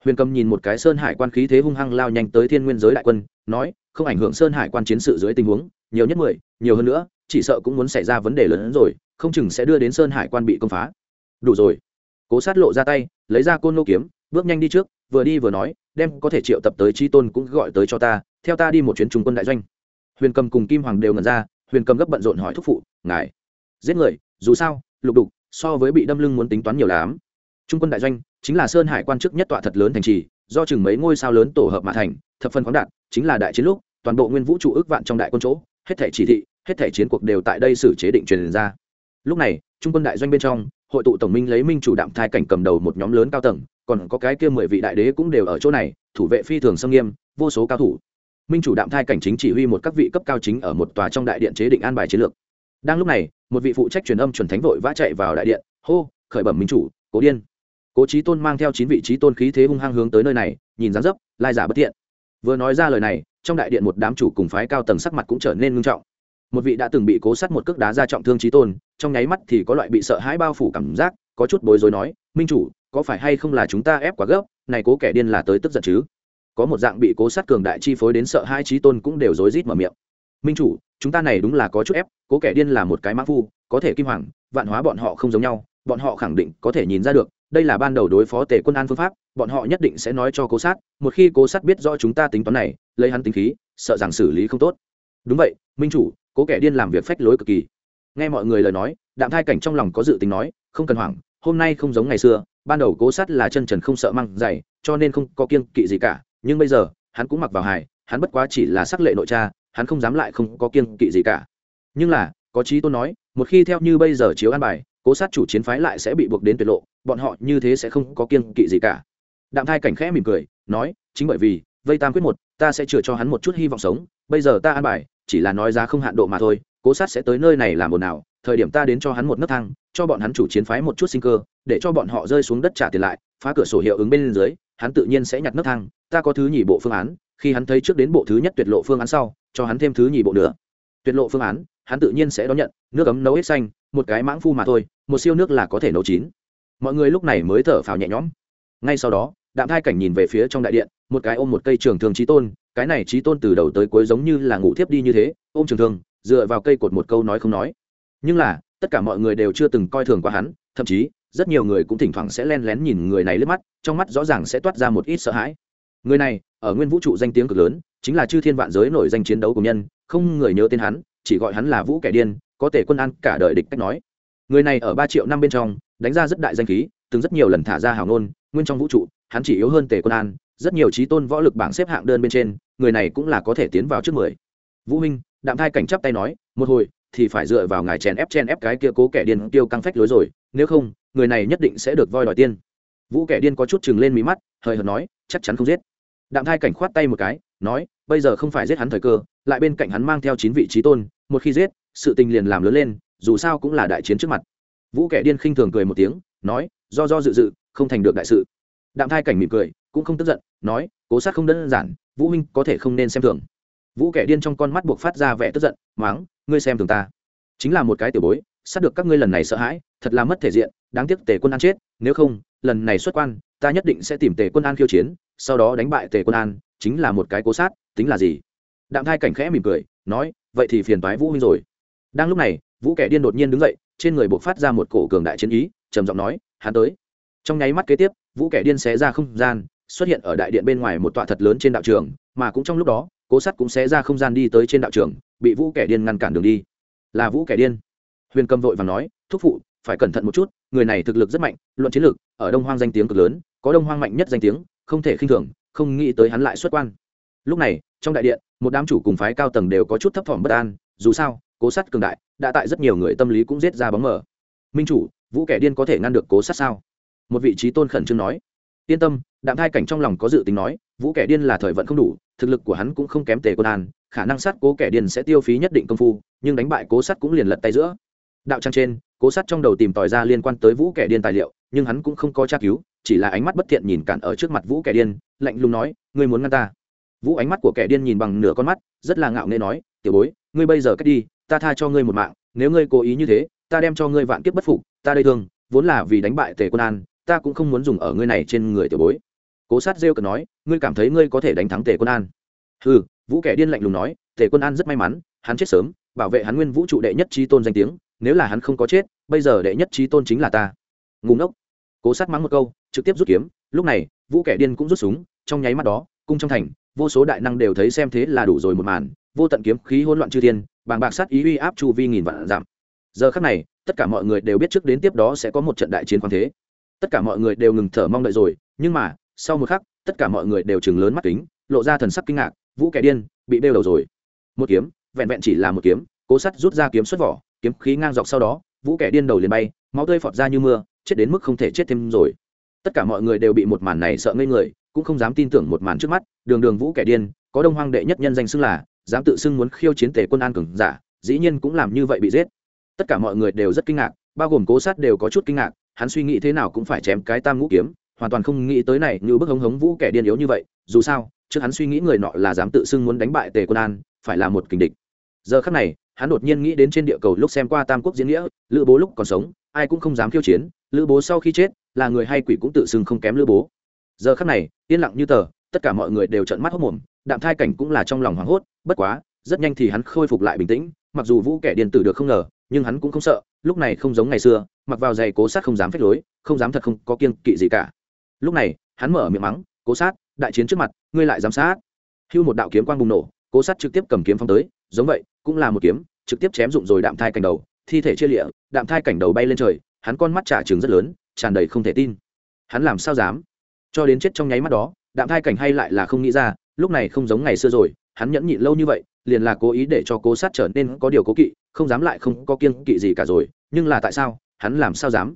Huyền cầm nhìn một cái sơn hải quan khí thế hung hăng lao nhanh tới thiên nguyên giới đại quân, nói, không ảnh hưởng sơn hải quan chiến sự dưới tình huống, nhiều nhất mười, nhiều hơn nữa, chỉ sợ cũng muốn xảy ra vấn đề lớn hơn rồi, không chừng sẽ đưa đến sơn hải quan bị công phá. Đủ rồi. Cố sát lộ ra tay, lấy ra côn nô kiếm, bước nhanh đi trước, vừa đi vừa nói, đem có thể triệu tập tới tri tôn cũng gọi tới cho ta, theo ta đi một chuyến trung quân đại doanh. Huyền cầm cùng kim hoàng đều ngẩn ra huyền cầm gấp bận rộn hỏi thúc phụ, ngài, giết người, dù sao, lục đục, so với bị đâm lưng muốn tính toán nhiều lắm. Trung quân đại doanh chính là sơn hải quan chức nhất tọa thật lớn thành trì, do chừng mấy ngôi sao lớn tổ hợp mà thành, thập phân khoáng đạn chính là đại chiến lúc, toàn bộ nguyên vũ trụ ước vạn trong đại quân chỗ, hết thể chỉ thị, hết thể chiến cuộc đều tại đây xử chế định truyền ra. Lúc này, trung quân đại doanh bên trong, hội tụ tổng minh lấy minh chủ đạm thai cảnh cầm đầu một nhóm lớn cao tầng, còn có cái kia mười vị đại đế cũng đều ở chỗ này, thủ vệ phi thường xâm nghiêm, vô số cao thủ minh chủ đạm thai cảnh chính chỉ huy một các vị cấp cao chính ở một tòa trong đại điện chế định an bài chiến lược. Đang lúc này, một vị phụ trách truyền âm chuẩn thánh vội vã chạy vào đại điện, hô, khởi bẩm minh chủ, cố điên. Cố trí tôn mang theo chín vị trí tôn khí thế hung hăng hướng tới nơi này, nhìn dáng dấp, lai giả bất thiện. Vừa nói ra lời này, trong đại điện một đám chủ cùng phái cao tầng sắc mặt cũng trở nên ngưng trọng. Một vị đã từng bị cố sắt một cước đá ra trọng thương trí tôn, trong nháy mắt thì có loại bị sợ hãi bao phủ cảm giác, có chút bối rối nói, minh chủ, có phải hay không là chúng ta ép quá gấp, này cố kẻ điên là tới tức giận chứ? Có một dạng bị cố sát cường đại chi phối đến sợ hai trí tôn cũng đều rối rít mở miệng. Minh chủ, chúng ta này đúng là có chút ép, cố kẻ điên là một cái mã phu, có thể kim hoàng, vạn hóa bọn họ không giống nhau, bọn họ khẳng định có thể nhìn ra được, đây là ban đầu đối phó tề quân an phương pháp, bọn họ nhất định sẽ nói cho cố sát, một khi cố sát biết rõ chúng ta tính toán này, lấy hắn tính khí, sợ rằng xử lý không tốt. Đúng vậy, minh chủ, cố kẻ điên làm việc phách lối cực kỳ. Nghe mọi người lời nói, đạm thai cảnh trong lòng có dự tính nói, không cần hoảng, hôm nay không giống ngày xưa, ban đầu cố sát là chân trần không sợ măng dày, cho nên không có kiên kỵ gì cả nhưng bây giờ, hắn cũng mặc vào hài, hắn bất quá chỉ là sắc lệ nội cha, hắn không dám lại không có kiên kỵ gì cả. Nhưng là, có trí tôn nói, một khi theo như bây giờ chiếu an bài, cố sát chủ chiến phái lại sẽ bị buộc đến tuyệt lộ, bọn họ như thế sẽ không có kiên kỵ gì cả. Đạm thai cảnh khẽ mỉm cười, nói, chính bởi vì, vây tam quyết một, ta sẽ chừa cho hắn một chút hy vọng sống, bây giờ ta an bài, chỉ là nói giá không hạn độ mà thôi, cố sát sẽ tới nơi này làm ồn nào thời điểm ta đến cho hắn một nấc thang, cho bọn hắn chủ chiến phái một chút sinh cơ, để cho bọn họ rơi xuống đất trả tiền lại phá cửa sổ hiệu ứng bên dưới, hắn tự nhiên sẽ nhặt nấc thang, ta có thứ nhì bộ phương án, khi hắn thấy trước đến bộ thứ nhất tuyệt lộ phương án sau, cho hắn thêm thứ nhì bộ nữa. Tuyệt lộ phương án, hắn tự nhiên sẽ đón nhận, nước ấm nấu hết xanh, một cái mãng phu mà thôi, một siêu nước là có thể nấu chín. Mọi người lúc này mới thở phào nhẹ nhõm. Ngay sau đó, đạm thai cảnh nhìn về phía trong đại điện, một cái ôm một cây trường thường trí tôn, cái này trí tôn từ đầu tới cuối giống như là ngủ thiếp đi như thế, ôm trường thương, dựa vào cây cột một câu nói không nói. Nhưng là, tất cả mọi người đều chưa từng coi thường qua hắn, thậm chí rất nhiều người cũng thỉnh thoảng sẽ len lén nhìn người này lướt mắt, trong mắt rõ ràng sẽ toát ra một ít sợ hãi. Người này, ở nguyên vũ trụ danh tiếng cực lớn, chính là chư thiên vạn giới nổi danh chiến đấu của nhân, không người nhớ tên hắn, chỉ gọi hắn là vũ kẻ điên, có thể quân ăn cả đời địch cách nói. Người này ở ba triệu năm bên trong, đánh ra rất đại danh khí, từng rất nhiều lần thả ra hào ngôn, nguyên trong vũ trụ, hắn chỉ yếu hơn tề quân an, rất nhiều trí tôn võ lực bảng xếp hạng đơn bên trên, người này cũng là có thể tiến vào trước mười. Vũ minh, đạm thai cảnh chắp tay nói, một hồi, thì phải dựa vào ngài chèn ép chen ép cái kia cố kẻ điên tiêu căng phách lối rồi, nếu không người này nhất định sẽ được voi đòi tiên. Vũ kẻ điên có chút chừng lên mí mắt, hời hợt nói, chắc chắn không giết. Đạm thai cảnh khoát tay một cái, nói, bây giờ không phải giết hắn thời cơ, lại bên cạnh hắn mang theo chín vị trí tôn, một khi giết, sự tình liền làm lớn lên, dù sao cũng là đại chiến trước mặt. Vũ kẻ điên khinh thường cười một tiếng, nói, do do dự dự, không thành được đại sự. Đạm thai cảnh mỉm cười, cũng không tức giận, nói, cố sát không đơn giản, vũ huynh có thể không nên xem thường. Vũ kẻ điên trong con mắt buộc phát ra vẻ tức giận, máng, ngươi xem thường ta. Chính là một cái tiểu bối, sát được các ngươi lần này sợ hãi, thật là mất thể diện đáng tiếc tề quân an chết, nếu không, lần này xuất quan, ta nhất định sẽ tìm tề quân an khiêu chiến, sau đó đánh bại tề quân an, chính là một cái cố sát, tính là gì? Đạm thai cảnh khẽ mỉm cười, nói, vậy thì phiền toái vũ huynh rồi. Đang lúc này, vũ kẻ điên đột nhiên đứng dậy, trên người buộc phát ra một cổ cường đại chiến ý, trầm giọng nói, hắn tới. Trong nháy mắt kế tiếp, vũ kẻ điên xé ra không gian, xuất hiện ở đại điện bên ngoài một tọa thật lớn trên đạo trường, mà cũng trong lúc đó, cố sắt cũng xé ra không gian đi tới trên đạo trường, bị vũ kẻ điên ngăn cản đường đi. Là vũ kẻ điên. Huyền cầm vội và nói, thúc phụ, phải cẩn thận một chút người này thực lực rất mạnh, luận chiến lược, ở đông hoang danh tiếng cực lớn, có đông hoang mạnh nhất danh tiếng, không thể khinh thường, không nghĩ tới hắn lại xuất quan. Lúc này, trong đại điện, một đám chủ cùng phái cao tầng đều có chút thấp thỏm bất an, dù sao, cố sát cường đại, đã tại rất nhiều người tâm lý cũng giết ra bóng mờ. Minh chủ, vũ kẻ điên có thể ngăn được cố sát sao? Một vị trí tôn khẩn trương nói. Yên tâm, đạm thai cảnh trong lòng có dự tính nói, vũ kẻ điên là thời vận không đủ, thực lực của hắn cũng không kém tề quân an, khả năng sát cố kẻ điên sẽ tiêu phí nhất định công phu, nhưng đánh bại cố sát cũng liền lật tay giữa. Đạo trang trên cố sát trong đầu tìm tòi ra liên quan tới vũ kẻ điên tài liệu, nhưng hắn cũng không có tra cứu, chỉ là ánh mắt bất thiện nhìn cản ở trước mặt vũ kẻ điên, lạnh lùng nói, ngươi muốn ngăn ta? Vũ ánh mắt của kẻ điên nhìn bằng nửa con mắt, rất là ngạo nghễ nói, tiểu bối, ngươi bây giờ cách đi, ta tha cho ngươi một mạng, nếu ngươi cố ý như thế, ta đem cho ngươi vạn kiếp bất phục, ta đây thương, vốn là vì đánh bại tề quân an, ta cũng không muốn dùng ở ngươi này trên người tiểu bối. Cố sát rêu cờ nói, ngươi cảm thấy ngươi có thể đánh thắng tề quân an? Ừ vũ kẻ điên lạnh lùng nói, tề quân an rất may mắn, hắn chết sớm, bảo vệ hắn nguyên vũ trụ đệ nhất trí tôn danh tiếng nếu là hắn không có chết, bây giờ đệ nhất trí tôn chính là ta. Ngủ ngốc. Cố sát mắng một câu, trực tiếp rút kiếm. Lúc này, vũ kẻ điên cũng rút súng, trong nháy mắt đó, cung trong thành, vô số đại năng đều thấy xem thế là đủ rồi một màn. Vô tận kiếm khí hỗn loạn chư thiên, bàng bạc sát ý uy áp chu vi nghìn vạn giảm. Giờ khắc này, tất cả mọi người đều biết trước đến tiếp đó sẽ có một trận đại chiến khoáng thế. Tất cả mọi người đều ngừng thở mong đợi rồi, nhưng mà, sau một khắc, tất cả mọi người đều chừng lớn mắt kính, lộ ra thần sắc kinh ngạc. Vũ kẻ điên, bị đeo đầu rồi. Một kiếm, vẹn vẹn chỉ là một kiếm, cố sắt rút ra kiếm xuất vỏ kiếm khí ngang dọc sau đó, vũ kẻ điên đầu liền bay, máu tươi phọt ra như mưa, chết đến mức không thể chết thêm rồi. Tất cả mọi người đều bị một màn này sợ ngây người, cũng không dám tin tưởng một màn trước mắt, đường đường vũ kẻ điên, có đông hoang đệ nhất nhân danh xưng là, dám tự xưng muốn khiêu chiến tề quân an cường giả, dĩ nhiên cũng làm như vậy bị giết. Tất cả mọi người đều rất kinh ngạc, bao gồm cố sát đều có chút kinh ngạc, hắn suy nghĩ thế nào cũng phải chém cái tam ngũ kiếm, hoàn toàn không nghĩ tới này như bức hống hống vũ kẻ điên yếu như vậy, dù sao, trước hắn suy nghĩ người nọ là dám tự xưng muốn đánh bại tề quân an, phải là một kình địch. Giờ khắc này hắn đột nhiên nghĩ đến trên địa cầu lúc xem qua tam quốc diễn nghĩa, lữ bố lúc còn sống, ai cũng không dám khiêu chiến, lữ bố sau khi chết, là người hay quỷ cũng tự xưng không kém lữ bố. Giờ khắc này, yên lặng như tờ, tất cả mọi người đều trợn mắt hốc mồm, đạm thai cảnh cũng là trong lòng hoảng hốt, bất quá, rất nhanh thì hắn khôi phục lại bình tĩnh, mặc dù vũ kẻ điện tử được không ngờ, nhưng hắn cũng không sợ, lúc này không giống ngày xưa, mặc vào giày cố sát không dám phép lối, không dám thật không có kiên kỵ gì cả. Lúc này, hắn mở miệng mắng, cố sát, đại chiến trước mặt, ngươi lại giám sát? Hưu một đạo kiếm quang bùng nổ, cố sát trực tiếp cầm kiếm phong tới, giống vậy cũng là một kiếm, trực tiếp chém dụng rồi đạm thai cảnh đầu, thi thể chia lịa, đạm thai cảnh đầu bay lên trời, hắn con mắt trả trường rất lớn, tràn đầy không thể tin. Hắn làm sao dám? Cho đến chết trong nháy mắt đó, đạm thai cảnh hay lại là không nghĩ ra, lúc này không giống ngày xưa rồi, hắn nhẫn nhịn lâu như vậy, liền là cố ý để cho cố sát trở nên có điều cố kỵ, không dám lại không có kiên kỵ gì cả rồi, nhưng là tại sao? Hắn làm sao dám?